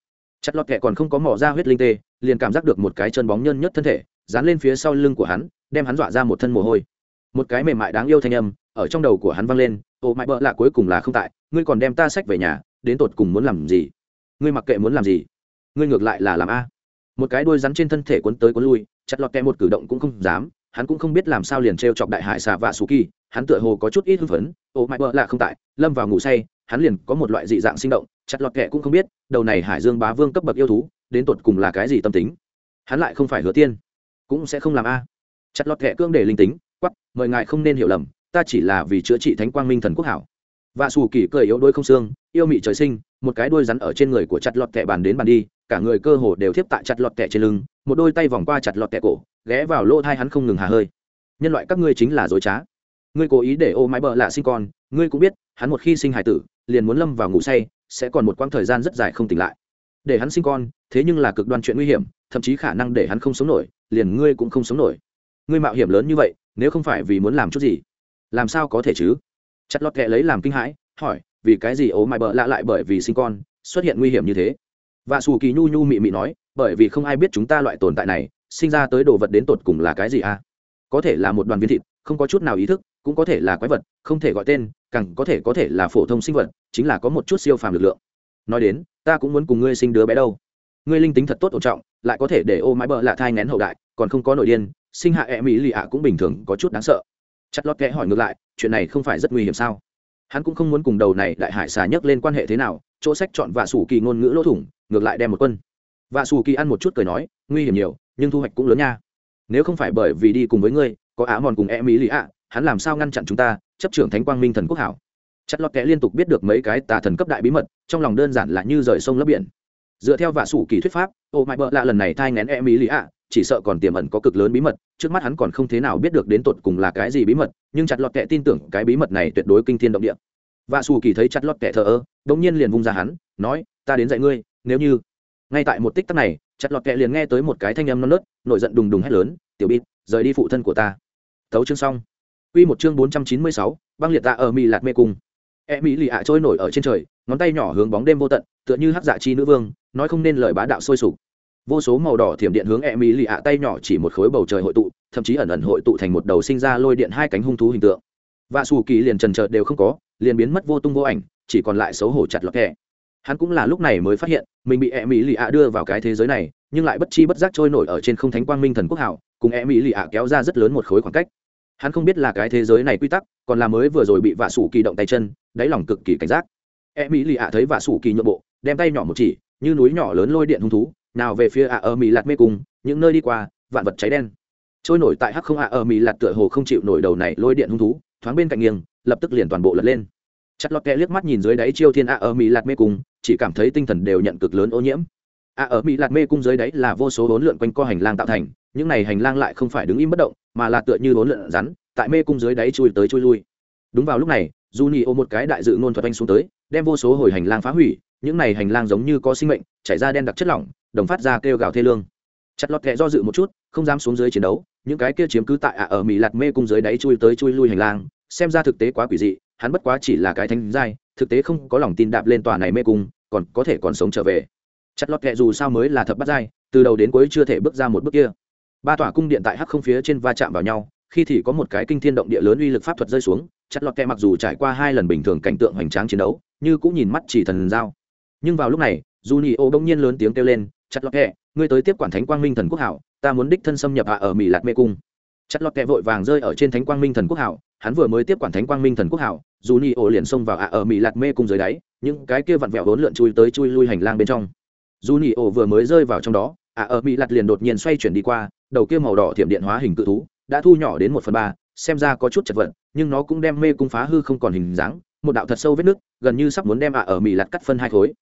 Chặt lọt kệ còn không có mỏ ra huyết linh tê, liền cảm giác được một cái chân bóng nhân nhất thân thể, dán lên phía sau lưng của hắn, đem hắn dọa ra một thân mồ hôi. Một cái mềm mại đáng yêu thanh âm ở trong đầu của hắn vang lên, ô, mãi bợ lạ cuối cùng là không tại, ngươi còn đem ta sách về nhà, đến tột cùng muốn làm gì? Ngươi mặc kệ muốn làm gì, ngươi ngược lại là làm a. Một cái đuôi rắn trên thân thể cuốn tới cuốn lui, chặt lọt kẹ một cử động cũng không dám, hắn cũng không biết làm sao liền t r e o chọc đại hải xà vạ sù kỳ hắn tựa hồ có chút ít hưng phấn, ô mãi bợ lạ không tại, lâm vào ngủ say, hắn liền có một loại dị dạng sinh động, chặt lọt kệ cũng không biết, đầu này hải dương bá vương cấp bậc yêu thú, đến tột cùng là cái gì tâm tính? Hắn lại không phải hứa tiên, cũng sẽ không làm a. Chặt lọt kệ cương để linh tính quắp mời ngài không nên hiểu lầm, ta chỉ là vì chữa trị thánh quang minh thần quốc hảo. Và xù kỳ cười yếu đôi không xương, yêu mị trời sinh, một cái đuôi rắn ở trên người của chặt lọt kệ bàn đến bàn đi, cả người cơ hồ đều thiếp tại chặt lọt kệ trên lưng, một đôi tay vòng qua chặt lọt kệ cổ, ghé vào lỗ thai hắn không ngừng hà hơi. Nhân loại các ngươi chính là dối trá ngươi cố ý để ô mái bợ lạ sinh con, ngươi cũng biết, hắn một khi sinh hải tử, liền muốn lâm vào ngủ say, sẽ còn một quãng thời gian rất dài không tỉnh lại. Để hắn sinh con, thế nhưng là cực đoan chuyện nguy hiểm, thậm chí khả năng để hắn không sống nổi, liền ngươi cũng không sống nổi. Ngươi mạo hiểm lớn như vậy, nếu không phải vì muốn làm chút gì, làm sao có thể chứ? Chặt lọt kệ lấy làm kinh hãi, hỏi, vì cái gì ố Mai bợ lạ lại bởi vì sinh con, xuất hiện nguy hiểm như thế? Và xù kỳ nhu nhu mị mị nói, bởi vì không ai biết chúng ta loại tồn tại này, sinh ra tới đồ vật đến tột cùng là cái gì à? Có thể là một đoàn viên thịt, không có chút nào ý thức cũng có thể là quái vật, không thể gọi tên, càng có thể có thể là phổ thông sinh vật, chính là có một chút siêu phàm lực lượng. Nói đến, ta cũng muốn cùng ngươi sinh đứa bé đâu. Ngươi linh tính thật tốt ổn trọng, lại có thể để ô mãi bờ lạ thai ngén hậu đại, còn không có nội điên, sinh hạ e mỹ lì ạ cũng bình thường có chút đáng sợ. Chặt lót kẽ hỏi ngược lại, chuyện này không phải rất nguy hiểm sao? Hắn cũng không muốn cùng đầu này đại hải xà nhấc lên quan hệ thế nào, chỗ sách chọn vạ sủ kỳ ngôn ngữ lỗ thủng, ngược lại đem một quân. Vạ sủ kỳ ăn một chút cười nói, nguy hiểm nhiều, nhưng thu hoạch cũng lớn nha. Nếu không phải bởi vì đi cùng với ngươi, có á mòn cùng e mỹ lì ạ hắn làm sao ngăn chặn chúng ta, chấp trưởng thánh quang minh thần quốc hảo. Chặt lọt kẽ liên tục biết được mấy cái tà thần cấp đại bí mật, trong lòng đơn giản là như rời sông lấp biển. Dựa theo vạ sủ kỳ thuyết pháp, ô mãi bợ lạ lần này thai ngén e mỹ lì ạ chỉ sợ còn tiềm ẩn có cực lớn bí mật, trước mắt hắn còn không thế nào biết được đến tột cùng là cái gì bí mật, nhưng chặt lọt kệ tin tưởng cái bí mật này tuyệt đối kinh thiên động địa. Và xù kỳ thấy chặt lọt kệ thờ ơ, đống nhiên liền vung ra hắn, nói, ta đến dạy ngươi, nếu như ngay tại một tích tắc này, chặt lọt kệ liền nghe tới một cái thanh âm non nớt, nổi giận đùng đùng hét lớn, tiểu bít, rời đi phụ thân của ta. Thấu chương xong. Quy một chương bốn trăm chín mươi sáu, băng liệt tạ ở mỹ lạt mê cung. E mỹ lì ạ trôi nổi ở trên trời ngón tay nhỏ hướng bóng đêm vô tận tựa như hắc dạ chi nữ vương nói không nên lời bá đạo sôi sục. Vô số màu đỏ thiểm điện hướng e mỹ lì ạ tay nhỏ chỉ một khối bầu trời hội tụ thậm chí ẩn ẩn hội tụ thành một đầu sinh ra lôi điện hai cánh hung thú hình tượng. Vạ Sủ kỳ liền trần chợt đều không có liền biến mất vô tung vô ảnh chỉ còn lại xấu hổ chặt lọt kẻ. hắn cũng là lúc này mới phát hiện mình bị e mỹ lì ạ đưa vào cái thế giới này nhưng lại bất chi bất giác trôi nổi ở trên không thánh quang minh thần quốc hảo cùng e mỹ lì ạ kéo ra rất lớn một khối khoảng cách hắn không biết là cái thế giới này quy tắc, còn là mới vừa rồi bị vạ sủ kỳ động tay chân, đáy lòng cực kỳ cảnh giác. E mỹ lì ạ thấy vạ sủ kỳ nhượng bộ, đem tay nhỏ một chỉ, như núi nhỏ lớn lôi điện hung thú, nào về phía ạ ở mỹ lạt mê cung, những nơi đi qua, vạn vật cháy đen. Trôi nổi tại hắc không ạ ở mỹ lạt tựa hồ không chịu nổi đầu này lôi điện hung thú, thoáng bên cạnh nghiêng, lập tức liền toàn bộ lật lên. Chặt lọt kẹ liếc mắt nhìn dưới đáy chiêu thiên ạ ở mỹ lạt mê cung, chỉ cảm thấy tinh thần đều nhận cực lớn ô nhiễm à ở mỹ lạt mê cung dưới đấy là vô số bốn lượn quanh co hành lang tạo thành, những này hành lang lại không phải đứng im bất động, mà là tựa như bốn lượn rắn, tại mê cung dưới đáy chui tới chui lui. Đúng vào lúc này du nhị ô một cái đại dự ngôn thuật anh xuống tới, đem vô số hồi hành lang phá hủy, những này hành lang giống như có sinh mệnh, chảy ra đen đặc chất lỏng, đồng phát ra kêu gào thê lương. Chặt lọt kẹ do dự một chút, không dám xuống dưới chiến đấu, những cái kia chiếm cứ tại à ở mỹ lạt mê cung dưới đáy chui tới chui lui hành lang, xem ra thực tế quá quỷ dị, hắn bất quá chỉ là cái thanh giai, thực tế không có lòng tin đạp lên tòa này mê cung, còn có thể còn sống trở về chặt lọt kệ dù sao mới là thập bắt giai, từ đầu đến cuối chưa thể bước ra một bước kia. Ba tòa cung điện tại hắc không phía trên va chạm vào nhau, khi thì có một cái kinh thiên động địa lớn uy lực pháp thuật rơi xuống, chặt lọt kệ mặc dù trải qua hai lần bình thường cảnh tượng hoành tráng chiến đấu, như cũng nhìn mắt chỉ thần giao. nhưng vào lúc này dù nhị ô bỗng nhiên lớn tiếng kêu lên, chặt lọt kệ ngươi tới tiếp quản thánh quang minh thần quốc hảo, ta muốn đích thân xâm nhập hạ ở mỹ lạt mê cung. Chặt lọt kệ vội vàng rơi ở trên thánh quang minh thần quốc hảo, hắn vừa mới tiếp quản thánh quang minh thần quốc hảo dù nhị ô liền xông vào hạ ở mỹ lạt mê cung dưới đáy, những cái kia vặn vẹo hỗn lượn chui tới chui lui hành lang bên trong dù nhị ô vừa mới rơi vào trong đó hạ ở mỹ lặt liền đột nhiên xoay chuyển đi qua, đầu kia màu đỏ thiểm điện hóa hình cự thú, đã thu nhỏ đến một phần ba, xem ra có chút chật vật, nhưng nó cũng đem mê cung phá hư không còn hình dáng, một đạo thật sâu vết nước gần như sắp muốn đem ạ ở mỹ lặt cắt phân hai khối.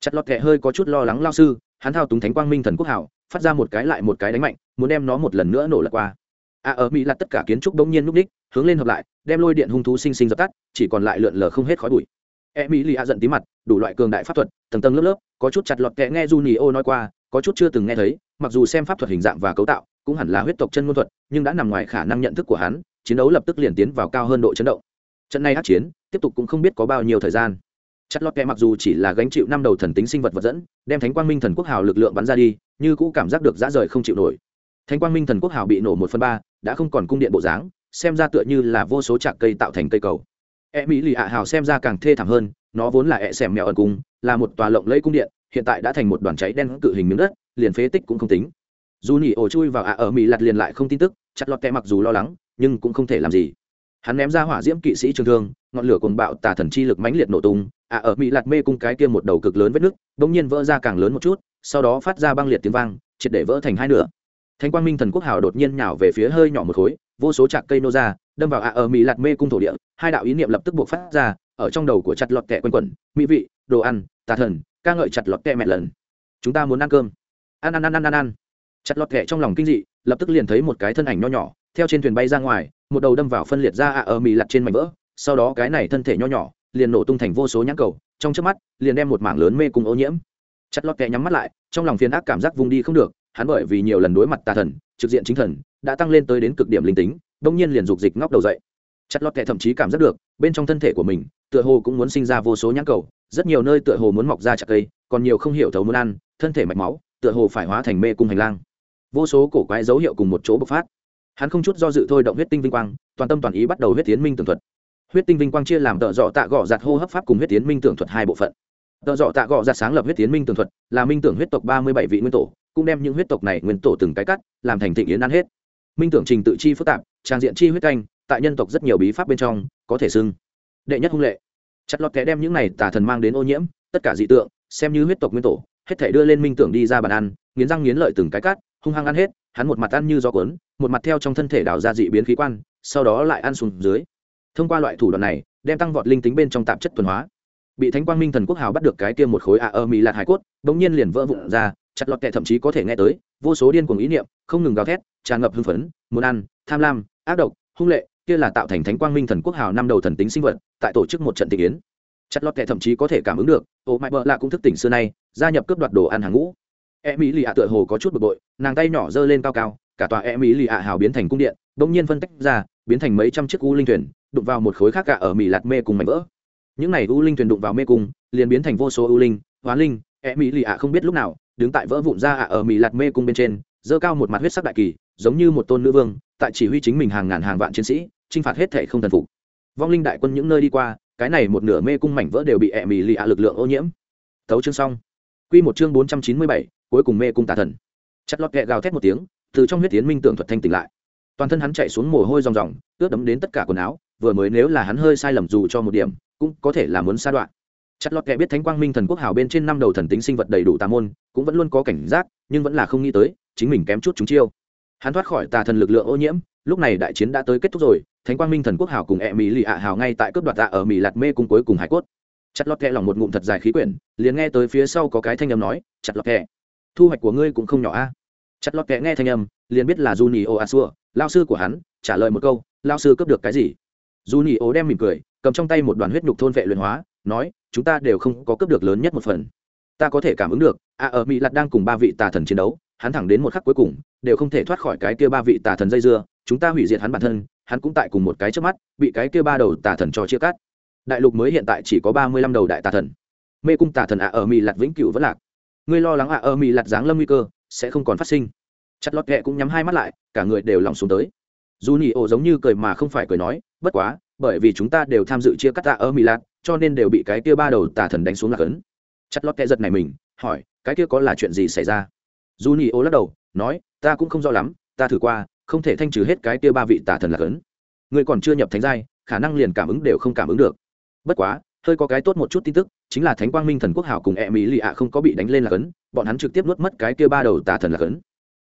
Chặt lọt kẹ hơi có chút lo lắng lao sư, hắn thao túng thánh quang minh thần quốc hảo, phát ra một cái lại một cái đánh mạnh, muốn đem nó một lần nữa nổ lật qua. Ạ ở mỹ lặt tất cả kiến trúc bỗng nhiên núp đích hướng lên hợp lại, đem lôi điện hung thú sinh sinh dập tắt, chỉ còn lại lượn lờ không hết khói bụi e mỹ lì ạ giận tí mặt, đủ loại cường đại pháp thuật, tầng tầng lớp lớp, có chút chặt lọt kẹ nghe du nhì ô nói qua, có chút chưa từng nghe thấy, mặc dù xem pháp thuật hình dạng và cấu tạo, cũng hẳn là huyết tộc chân ngôn thuật, nhưng đã nằm ngoài khả năng nhận thức của hắn, chiến đấu lập tức liền tiến vào cao hơn độ chấn động. Trận này hát chiến, tiếp tục cũng không biết có bao nhiêu thời gian. Chất lót kẹ mặc dù chỉ là gánh chịu năm đầu thần tính sinh vật vật dẫn, đem thánh quang minh thần quốc hào lực lượng bắn ra đi, như cũ cảm giác được dã rời không chịu nổi. Thánh quang minh thần quốc hào bị nổ một phần ba, đã không còn cung điện bộ dáng, xem ra tựa như là vô số trạc cây tạo thành cây cầu e mỹ lì ạ hào xem ra càng thê thảm hơn nó vốn là e xẻm mèo ẩn cung là một tòa lộng lẫy cung điện hiện tại đã thành một đoàn cháy đen cự hình miếng đất liền phế tích cũng không tính. Dù nhỉ ổ chui vào ạ ở mỹ lặt liền lại không tin tức chặt lọt kẹ mặc dù lo lắng nhưng cũng không thể làm gì. Hắn ném ra hỏa diễm kỵ sĩ trường thương ngọn lửa cuồng bạo tà thần chi lực mãnh liệt nổ tung ạ ở mỹ lặt mê cung cái kia một đầu cực lớn vết nứt, bỗng nhiên vỡ ra càng lớn một chút sau đó phát ra băng liệt tiếng vang triệt để vỡ thành hai nửa. Thanh quang minh thần quốc hào đột nhiên nhào về phía hơi nhỏ một khối vô số trạc cây nô ra đâm vào ạ ở mỹ lạt mê cung thổ địa, hai đạo ý niệm lập tức buộc phát ra, ở trong đầu của chặt lọt kẹ quanh quẩn, mỹ vị, đồ ăn, tà thần, ca ngợi chặt lọt kẹ mẹ lần. Chúng ta muốn ăn cơm. Ăn ăn ăn ăn ăn ăn chặt lọt kẹ trong lòng kinh dị, lập tức liền thấy một cái thân ảnh nho nhỏ, theo trên thuyền bay ra ngoài, một đầu đâm vào phân liệt ra ạ ở mỹ lặt trên mảnh vỡ, sau đó cái này thân thể nho nhỏ, liền nổ tung thành vô số nhãn cầu, trong trước mắt, liền đem một mảng lớn mê cung ô nhiễm. Chặt lọt kẹ nhắm mắt lại, trong lòng phiền ác cảm giác vùng đi không được, hắn bởi vì nhiều lần đối mặt tà thần, trực diện chính thần, đã tăng lên tới đến cực điểm linh tính đông nhiên liền dục dịch ngóc đầu dậy. Chặt lọt kẹ thậm chí cảm giác được, bên trong thân thể của mình, tựa hồ cũng muốn sinh ra vô số nhãn cầu, rất nhiều nơi tựa hồ muốn mọc ra chặt cây, còn nhiều không hiểu thấu muốn ăn, thân thể mạch máu, tựa hồ phải hóa thành mê cung hành lang. Vô số cổ quái dấu hiệu cùng một chỗ bộc phát. Hắn không chút do dự thôi động huyết tinh vinh quang, toàn tâm toàn ý bắt đầu huyết tiến minh tường thuật. Huyết tinh vinh quang chia làm tợ dọ tạ gọ giặt hô hấp pháp cùng huyết tiến minh tưởng thuật hai bộ phận. Tợ dọ tạ gọ giặt sáng lập huyết tiến minh tường thuật, là minh tưởng huyết tộc ba mươi bảy vị nguyên tổ, cũng đem những huyết tộc này nguyên tổ từng cái cắt, làm thành thịnh yến ăn hết minh tưởng trình tự chi phức tạp, trang diện chi huyết canh, tại nhân tộc rất nhiều bí pháp bên trong, có thể xưng đệ nhất hung lệ. Chặt lọt kẻ đem những này tà thần mang đến ô nhiễm, tất cả dị tượng, xem như huyết tộc nguyên tổ, hết thể đưa lên minh tưởng đi ra bàn ăn, nghiến răng nghiến lợi từng cái cắt hung hăng ăn hết, hắn một mặt ăn như gió cuốn, một mặt theo trong thân thể đào ra dị biến khí quan, sau đó lại ăn xuống dưới. Thông qua loại thủ đoạn này, đem tăng vọt linh tính bên trong tạp chất tuần hóa. Bị thánh quang minh thần quốc hào bắt được cái kia một khối a ơ mỹ lạt hải cốt, bỗng nhiên liền vỡ vụn ra, chặt lọt kẹ thậm chí có thể nghe tới vô số điên cuồng ý niệm, không ngừng gào thét, tràn ngập hưng phấn, muốn ăn, tham lam, ác độc, hung lệ, kia là tạo thành thánh quang minh thần quốc hào năm đầu thần tính sinh vật, tại tổ chức một trận thị kiến chặt lọt kẹ thậm chí có thể cảm ứng được, ô mãi bợ lạ cũng thức tỉnh xưa nay, gia nhập cướp đoạt đồ ăn hàng ngũ. E mỹ lì ạ tựa hồ có chút bực bội, nàng tay nhỏ giơ lên cao cao, cả tòa e mỹ lì ạ hào biến thành cung điện, bỗng nhiên phân tách ra, biến thành mấy trăm chiếc u linh thuyền, đụng vào một khối khác cả ở mỹ lạt mê cùng mảnh vỡ. Những này u linh thuyền đụng vào mê cung, liền biến thành vô số u linh, hóa linh e mỹ lì ạ không biết lúc nào đứng tại vỡ vụn ra ạ ở mỹ lạt mê cung bên trên dơ cao một mặt huyết sắc đại kỳ, giống như một tôn nữ vương, tại chỉ huy chính mình hàng ngàn hàng vạn chiến sĩ, chinh phạt hết thể không thần phục. Vong linh đại quân những nơi đi qua, cái này một nửa mê cung mảnh vỡ đều bị ẹ mì lì ạ lực lượng ô nhiễm. Thấu chương xong. Q một chương bốn trăm chín mươi bảy, cuối cùng mê cung tà thần. Chặt lọt kẹ gào thét một tiếng, từ trong huyết tiến minh tưởng thuật thanh tỉnh lại. Toàn thân hắn chạy xuống mồ hôi ròng ròng, ướt đấm đến tất cả quần áo, vừa mới nếu là hắn hơi sai lầm dù cho một điểm, cũng có thể là muốn xa đoạn chặt lọt kẻ biết thánh quang minh thần quốc hào bên trên năm đầu thần tính sinh vật đầy đủ tà môn cũng vẫn luôn có cảnh giác nhưng vẫn là không nghĩ tới chính mình kém chút chúng chiêu. Hắn thoát khỏi tà thần lực lượng ô nhiễm lúc này đại chiến đã tới kết thúc rồi thánh quang minh thần quốc hào cùng e mỹ lì ạ hào ngay tại cướp đoạt tạ ở mỹ lạt mê cung cuối cùng hải cốt. Chặt lọt kẹ lỏng một ngụm thật dài khí quyển liền nghe tới phía sau có cái thanh âm nói chặt lọt kẹ thu hoạch của ngươi cũng không nhỏ a. Chặt lọt kẹ nghe thanh âm liền biết là Juni O xua lao sư của hắn, trả lời một câu, lao sư cướp được cái gì? Juni O đem mỉm cười, cầm trong tay một đoàn huyết nhục thôn vệ luyện hóa, nói, chúng ta đều không có cướp được lớn nhất một phần. Ta có thể cảm ứng được, a ở Mỹ Lạt đang cùng ba vị tà thần chiến đấu, hắn thẳng đến một khắc cuối cùng, đều không thể thoát khỏi cái kia ba vị tà thần dây dưa, chúng ta hủy diệt hắn bản thân, hắn cũng tại cùng một cái trước mắt, bị cái kia ba đầu tà thần cho chia cắt. Đại lục mới hiện tại chỉ có ba mươi lăm đầu đại tà thần. Mê cung tà thần a ở Mỹ Lạt vĩnh cửu vẫn lạc. Ngươi lo lắng a ở Mỹ Lạt giáng lâm nguy cơ sẽ không còn phát sinh chặt lọt kẹ cũng nhắm hai mắt lại cả người đều lòng xuống tới dù nhị ổ giống như cười mà không phải cười nói bất quá bởi vì chúng ta đều tham dự chia cắt tạ ở milan, cho nên đều bị cái kia ba đầu tà thần đánh xuống lạc ấn chặt lót kẹ giật này mình, hỏi, cái kia có là chuyện gì xảy ra? Dù nhị ô lắc đầu, nói, ta cũng không rõ lắm, ta thử qua, không thể thanh trừ hết cái kia ba vị tà thần lạc ấn người còn chưa nhập thánh giai, khả năng liền cảm ứng đều không cảm ứng được. Bất quá, hơi có cái tốt một chút tin tức, chính là thánh quang minh thần quốc hảo cùng e mỹ lì ạ không có bị đánh lên lạc ấn bọn hắn trực tiếp nuốt mất cái kia ba đầu tà thần lạc ấn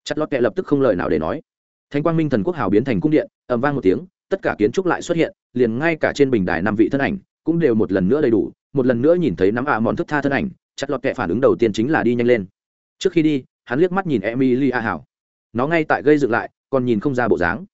chặt lót kệ lập tức không lời nào để nói. Thánh quang minh thần quốc hào biến thành cung điện, ầm vang một tiếng tất cả kiến trúc lại xuất hiện, liền ngay cả trên bình đài năm vị thân ảnh cũng đều một lần nữa đầy đủ, một lần nữa nhìn thấy nắm ạ mòn thức tha thân ảnh, chặt lọt kệ phản ứng đầu tiên chính là đi nhanh lên. Trước khi đi, hắn liếc mắt nhìn emily a hảo. Nó ngay tại gây dựng lại, còn nhìn không ra bộ dáng.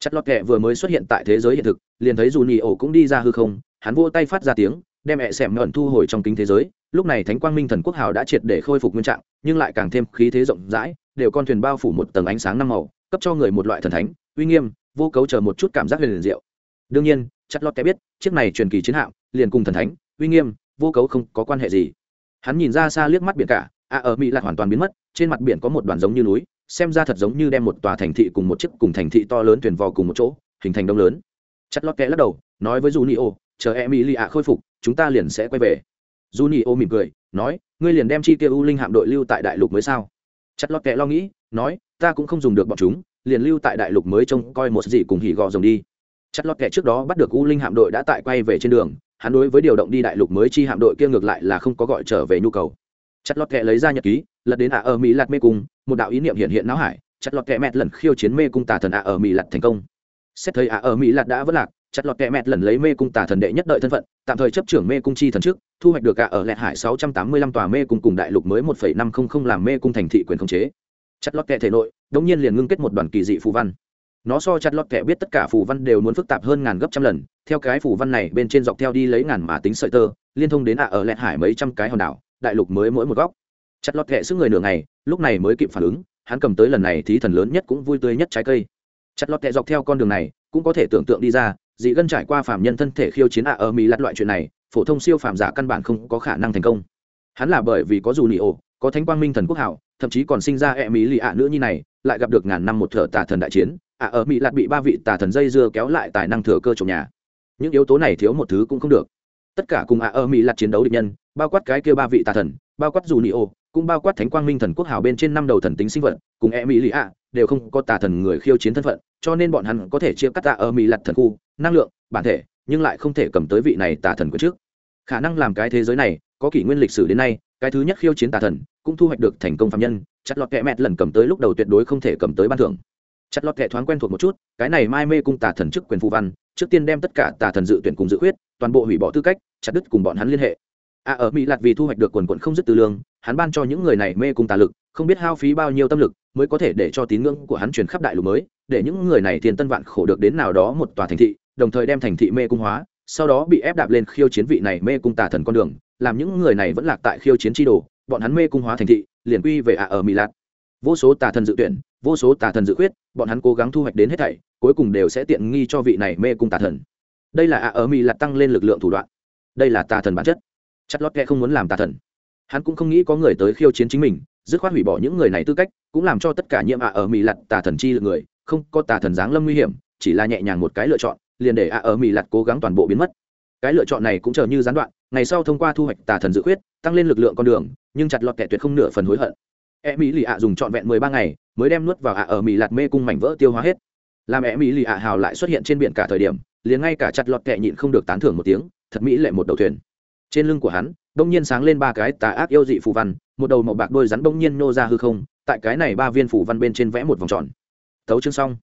Chặt lọt kệ vừa mới xuất hiện tại thế giới hiện thực, liền thấy dù nhì ổ cũng đi ra hư không, hắn vô tay phát ra tiếng, đem mẹ xẻm ngẩn thu hồi trong kính thế giới. Lúc này thánh quang minh thần quốc hào đã triệt để khôi phục nguyên trạng, nhưng lại càng thêm khí thế rộng rãi, đều con thuyền bao phủ một tầng ánh sáng năm màu, cấp cho người một loại thần thánh, uy nghiêm vô cấu chờ một chút cảm giác huyền liền diệu. Đương nhiên chặt lót cái biết, chiếc này truyền kỳ chiến hạm, liền cùng thần thánh, uy nghiêm, vô cấu không có quan hệ gì. Hắn nhìn ra xa liếc mắt biển cả a ở mỹ lạc hoàn toàn biến mất, trên mặt biển có một đoàn giống như núi, xem ra thật giống như đem một tòa thành thị cùng một chiếc cùng thành thị to lớn thuyền vò cùng một chỗ, hình thành đông lớn. Chặt lót kẽ lắc đầu, nói với dù ni ô chờ e mỹ lì ạ khôi phục, chúng ta liền sẽ quay về. Dù ni ô mỉm cười, nói, ngươi liền đem chi tiêu u linh hạm đội lưu tại đại lục mới sao? Chặt lọt kẽ lo nghĩ, nói, ta cũng không dùng được bọn chúng liền lưu tại đại lục mới trông coi một gì cùng hỉ gò rồng đi. Chất lót kệ trước đó bắt được u linh hạm đội đã tại quay về trên đường, hắn đối với điều động đi đại lục mới chi hạm đội kia ngược lại là không có gọi trở về nhu cầu. Chất lót kệ lấy ra nhật ký, lật đến ạ ở mỹ lạt mê cung, một đạo ý niệm hiện hiện não hải chất lọt kệ mẹt lần khiêu chiến mê cung tà thần ạ ở mỹ lạt thành công. Xét thấy ạ ở mỹ lạt đã vất lạc chất lọt kẹ mẹt lần lấy mê cung tà thần đệ nhất đợi thân phận, tạm thời chấp trưởng mê cung chi thần trước, thu hoạch được ạ ở lẹt hải sáu trăm tám mươi lăm tòa mê cung cùng đại lục mới một phẩy năm không không làm mê cung thành thị quyền khống chế chặt lọt kẹ thể nội, đống nhiên liền ngưng kết một đoàn kỳ dị phù văn. Nó so chặt lọt kẹ biết tất cả phù văn đều muốn phức tạp hơn ngàn gấp trăm lần, theo cái phù văn này bên trên dọc theo đi lấy ngàn mà tính sợi tơ, liên thông đến ạ ở lẹt hải mấy trăm cái hòn đảo, đại lục mới mỗi một góc. Chặt lọt kẹ sức người nửa ngày, lúc này mới kịp phản ứng, hắn cầm tới lần này thí thần lớn nhất cũng vui tươi nhất trái cây. Chặt lọt kẹ dọc theo con đường này, cũng có thể tưởng tượng đi ra, dị gân trải qua phạm nhân thân thể khiêu chiến ạ ở mỹ lặt loại chuyện này, phổ thông siêu phàm giả căn bản không có khả năng thành công. Hắn là bởi vì có dù nị ổ, có thánh quang minh thần quốc hảo thậm chí còn sinh ra e mỹ lì ạ nữ nhi này, lại gặp được ngàn năm một thợ tà thần đại chiến, ạ ở mỹ lạt bị ba vị tà thần dây dưa kéo lại tài năng thừa cơ trồng nhà. Những yếu tố này thiếu một thứ cũng không được. Tất cả cùng ạ ở mỹ lạt chiến đấu địch nhân, bao quát cái kia ba vị tà thần, bao quát dù ni ô, cũng bao quát thánh quang minh thần quốc hảo bên trên năm đầu thần tính sinh vật, cùng e mỹ lì ạ đều không có tà thần người khiêu chiến thân phận, cho nên bọn hắn có thể chia cắt tạ ở mỹ lặt thần khu, năng lượng, bản thể, nhưng lại không thể cầm tới vị này tà thần của trước. Khả năng làm cái thế giới này, có kỷ nguyên lịch sử đến nay, cái thứ nhất khiêu chiến tà thần cũng thu hoạch được thành công phạm nhân, chặt lọt kẹ mẹt lần cầm tới lúc đầu tuyệt đối không thể cầm tới ban thưởng. Chặt lọt kẹ thoáng quen thuộc một chút, cái này mai mê cung tà thần chức quyền phù văn, trước tiên đem tất cả tà thần dự tuyển cùng dự khuyết, toàn bộ hủy bỏ tư cách, chặt đứt cùng bọn hắn liên hệ. A ở mỹ lạt vì thu hoạch được quần quận không dứt tư lương, hắn ban cho những người này mê cung tà lực, không biết hao phí bao nhiêu tâm lực, mới có thể để cho tín ngưỡng của hắn truyền khắp đại lục mới, để những người này tiền tân vạn khổ được đến nào đó một tòa thành thị, đồng thời đem thành thị mê cung hóa, sau đó bị ép đạp lên khiêu chiến vị này mê cung tà thần con đường, làm những người này vẫn lạc tại khiêu chiến tri đồ bọn hắn mê cung hóa thành thị, liền quy về ạ ở mỹ lạt. Vô số tà thần dự tuyển, vô số tà thần dự khuyết, bọn hắn cố gắng thu hoạch đến hết thảy, cuối cùng đều sẽ tiện nghi cho vị này mê cung tà thần. Đây là ạ ở mỹ lạt tăng lên lực lượng thủ đoạn. Đây là tà thần bản chất. Chặt lót kệ không muốn làm tà thần. Hắn cũng không nghĩ có người tới khiêu chiến chính mình, dứt khoát hủy bỏ những người này tư cách, cũng làm cho tất cả nhiệm ạ ở mỹ lặt tà thần chi lực người, không có tà thần giáng lâm nguy hiểm, chỉ là nhẹ nhàng một cái lựa chọn, liền để ạ ở mỹ lặt cố gắng toàn bộ biến mất. Cái lựa chọn này cũng chờ như gián đoạn ngày sau thông qua thu hoạch tà thần dự khuyết, tăng lên lực lượng con đường, nhưng chặt lọt kẻ tuyệt không nửa phần hối hận. E mỹ lì ạ dùng trọn vẹn mười ba ngày, mới đem nuốt vào ạ ở mỹ lạt mê cung mảnh vỡ tiêu hóa hết. Làm e mỹ lì ạ hào lại xuất hiện trên biển cả thời điểm, liền ngay cả chặt lọt kẻ nhịn không được tán thưởng một tiếng, thật mỹ lệ một đầu thuyền. Trên lưng của hắn, bỗng nhiên sáng lên ba cái tà ác yêu dị phù văn, một đầu màu bạc đôi rắn bỗng nhiên nô ra hư không, tại cái này ba viên phù văn bên trên vẽ một vòng tròn. Tấu chương xong.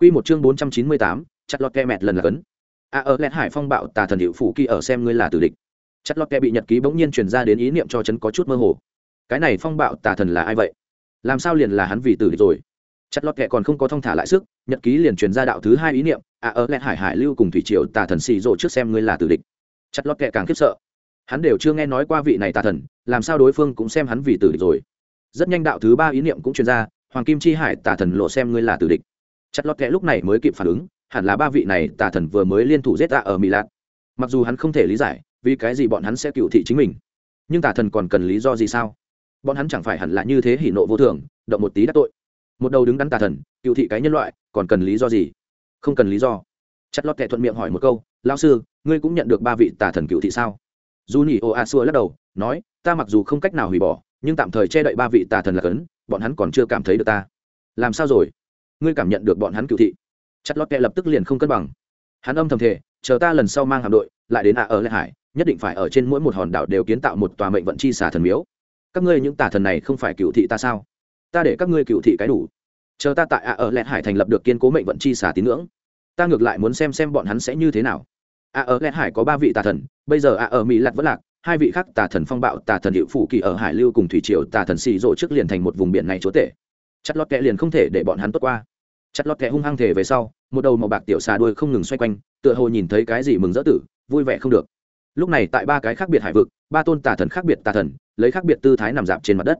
Quy một chương bốn trăm chín mươi tám, chặt lọt kẻ mẹt lần là cấn. A ở lẹt hải phong bạo tà thần hiệu phủ kỳ ở xem ngươi là tử địch chặt lọt kẹ bị nhật ký bỗng nhiên truyền ra đến ý niệm cho chấn có chút mơ hồ. Cái này phong bạo tà thần là ai vậy? Làm sao liền là hắn vì tử địch rồi? Chặt lọt kẹ còn không có thông thả lại sức, nhật ký liền truyền ra đạo thứ hai ý niệm à ở lẹt hải hải lưu cùng thủy triều tà thần xì rộ trước xem ngươi là tử địch. Chặt lọt kẹ càng khiếp sợ. Hắn đều chưa nghe nói qua vị này tà thần, làm sao đối phương cũng xem hắn vì tử địch rồi? Rất nhanh đạo thứ ba ý niệm cũng truyền ra, hoàng kim chi hải tà thần lộ xem ngươi là tử địch. Chặt lọt kẹ lúc này mới kịp phản ứng, hẳn là ba vị này tà thần vừa mới liên thủ giết ta ở mỹ lạc mặc dù hắn không thể lý giải vì cái gì bọn hắn sẽ cựu thị chính mình? Nhưng tà thần còn cần lý do gì sao? Bọn hắn chẳng phải hẳn là như thế hỉ nộ vô thường, động một tí đắc tội. Một đầu đứng đắn tà thần, cựu thị cái nhân loại, còn cần lý do gì? Không cần lý do. Chặt lót kẹ thuận miệng hỏi một câu lao sư, ngươi cũng nhận được ba vị tà thần cựu thị sao? Dù nhỉ ô a xua lắc đầu, nói, ta mặc dù không cách nào hủy bỏ, nhưng tạm thời che đậy ba vị tà thần là cấn, bọn hắn còn chưa cảm thấy được ta. Làm sao rồi? Ngươi cảm nhận được bọn hắn cựu thị? Chặt lót kẹ lập tức liền không cân bằng. Hắn âm thầm thể chờ ta lần sau mang hạm đội, lại đến ạ ở lệ hải nhất định phải ở trên mỗi một hòn đảo đều kiến tạo một tòa mệnh vận chi xà thần miếu. Các ngươi những tà thần này không phải cựu thị ta sao? Ta để các ngươi cựu thị cái đủ. Chờ ta tại ạ ở lệ hải thành lập được kiên cố mệnh vận chi xà tín ngưỡng. Ta ngược lại muốn xem xem bọn hắn sẽ như thế nào. Ạ ở lệ hải có ba vị tà thần, bây giờ ạ ở mỹ lặt vẫn lạc, hai vị khác tà thần phong bạo, tà thần hiệu phủ kỳ ở hải lưu cùng thủy triều, tà thần xì rộ trước liền thành một vùng biển này chúa tể. Chặt lót kẹ liền không thể để bọn hắn tốt qua. Chặt lót kẹ hung hăng thể về sau, một đầu màu bạc tiểu xà đuôi không ngừng xoay quanh, tựa hồ nhìn thấy cái gì mừng rỡ tử, vui vẻ không được lúc này tại ba cái khác biệt hải vực, ba tôn tà thần khác biệt tà thần, lấy khác biệt tư thái nằm dạp trên mặt đất.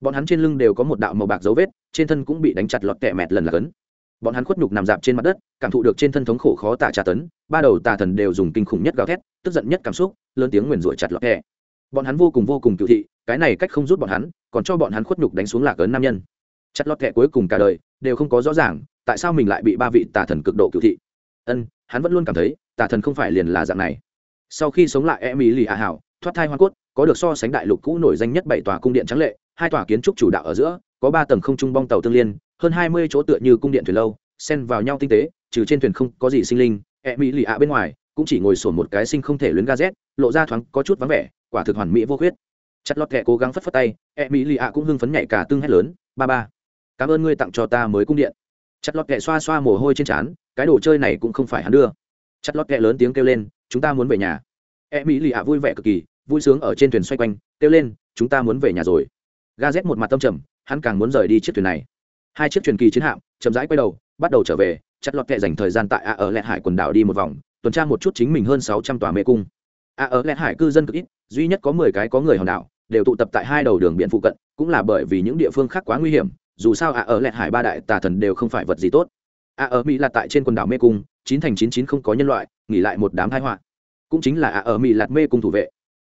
Bọn hắn trên lưng đều có một đạo màu bạc dấu vết, trên thân cũng bị đánh chặt lọt kẹ mẹt lần là cấn. Bọn hắn khuất nhục nằm dạp trên mặt đất, cảm thụ được trên thân thống khổ khó tả trà tấn, ba đầu tà thần đều dùng kinh khủng nhất gào thét, tức giận nhất cảm xúc, lớn tiếng nguyền rủa chặt lọt kẹ bọn hắn vô cùng vô cùng cựu thị, cái này cách không rút bọn hắn, còn cho bọn hắn khuất nhục đánh xuống lạc ấn nam nhân. Chặt lọt kẹ cuối cùng cả đời, đều không có rõ ràng, tại sao mình lại bị ba vị tà thần cực độ cựu thị. Ân, hắn vẫn luôn cảm thấy, tà thần không phải liền là dạng này sau khi sống lại em ý lì hạ hảo, thoát thai hoa cốt, có được so sánh đại lục cũ nổi danh nhất bảy tòa cung điện trắng lệ, hai tòa kiến trúc chủ đạo ở giữa, có ba tầng không trung bong tàu tương liên, hơn hai mươi chỗ tựa như cung điện thuyền lâu, xen vào nhau tinh tế, trừ trên thuyền không có gì sinh linh em ý lì hạ bên ngoài, cũng chỉ ngồi sổn một cái sinh không thể luyến ga z lộ ra thoáng có chút vắng vẻ, quả thực hoàn mỹ vô khuyết. Chặt lọt kẹ cố gắng phất phất tay em ý lì hạ cũng hưng phấn nhảy cả tương hét lớn, ba ba, cảm ơn ngươi tặng cho ta mới cung điện. Chặt lọt kẹ xoa xoa mồ hôi trên trán, cái đồ chơi này cũng không phải hắn đưa. Chặt lọt kẹ lớn tiếng kêu lên chúng ta muốn về nhà. E mỹ lì ạ vui vẻ cực kỳ, vui sướng ở trên thuyền xoay quanh, kêu lên, chúng ta muốn về nhà rồi. Ga z một mặt tâm trầm, hắn càng muốn rời đi chiếc thuyền này. Hai chiếc thuyền kỳ chiến hạm, chậm rãi quay đầu, bắt đầu trở về, chặt lọt kệ dành thời gian tại a ở lẹt hải quần đảo đi một vòng, tuần tra một chút chính mình hơn sáu trăm tòa mê cung. A ở lẹt hải cư dân cực ít, duy nhất có mười cái có người hòn đảo, đều tụ tập tại hai đầu đường biển phụ cận, cũng là bởi vì những địa phương khác quá nguy hiểm, dù sao ạ ở lẹt hải ba đại tà thần đều không phải vật gì tốt. Ạ ở mỹ là tại trên quần đảo mê cung, chín thành chín chín không có nhân loại nghỉ lại một đám thái họa. Cũng chính là ạ, ở mỹ lạt mê cung thủ vệ.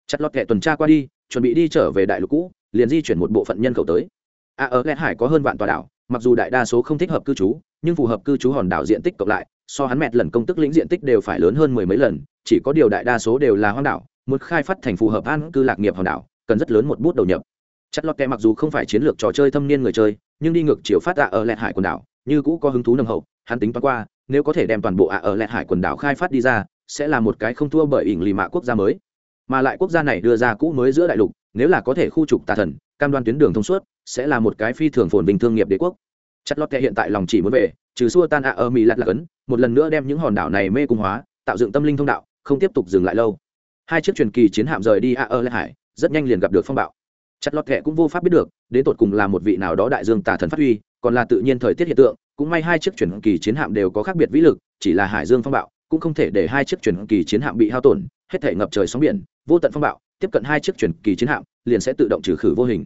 Chặt lọt kệ tuần tra qua đi, chuẩn bị đi trở về đại lục cũ, liền di chuyển một bộ phận nhân khẩu tới. Ạ, ở lẹt hải có hơn vạn tòa đảo, mặc dù đại đa số không thích hợp cư trú, nhưng phù hợp cư trú hòn đảo diện tích cộng lại, so hắn mẹt lần công tức lĩnh diện tích đều phải lớn hơn mười mấy lần, chỉ có điều đại đa số đều là hoang đảo, muốn khai phát thành phù hợp an cư lạc nghiệp hòn đảo, cần rất lớn một bút đầu nhập. Chất lót kẹ mặc dù không phải chiến lược trò chơi thâm niên người chơi, nhưng đi ngược chiều phát ạ, ở lẹt hải quần đảo, như cũ có hứng thú nồng hậu, hắn tính toán qua nếu có thể đem toàn bộ ạ ở lẹt hải quần đảo khai phát đi ra, sẽ là một cái không thua bởi ỉng lì mạ quốc gia mới. Mà lại quốc gia này đưa ra cũ mới giữa đại lục, nếu là có thể khu trục tà thần, cam đoan tuyến đường thông suốt, sẽ là một cái phi thường phồn bình thương nghiệp đế quốc. Chất lót kẹ hiện tại lòng chỉ muốn về, trừ xua tan ạ ở mỹ lạt lạc ấn, một lần nữa đem những hòn đảo này mê cung hóa, tạo dựng tâm linh thông đạo, không tiếp tục dừng lại lâu. Hai chiếc truyền kỳ chiến hạm rời đi ạ ở lẹt hải, rất nhanh liền gặp được phong bạo. Chặt lót kệ cũng vô pháp biết được, đến tột cùng là một vị nào đó đại dương tà thần phát huy, còn là tự nhiên thời tiết hiện tượng cũng may hai chiếc chuyển kỳ chiến hạm đều có khác biệt vĩ lực, chỉ là hải dương phong bạo, cũng không thể để hai chiếc chuyển kỳ chiến hạm bị hao tổn, hết thể ngập trời sóng biển, vô tận phong bạo, tiếp cận hai chiếc chuyển kỳ chiến hạm, liền sẽ tự động trừ khử vô hình.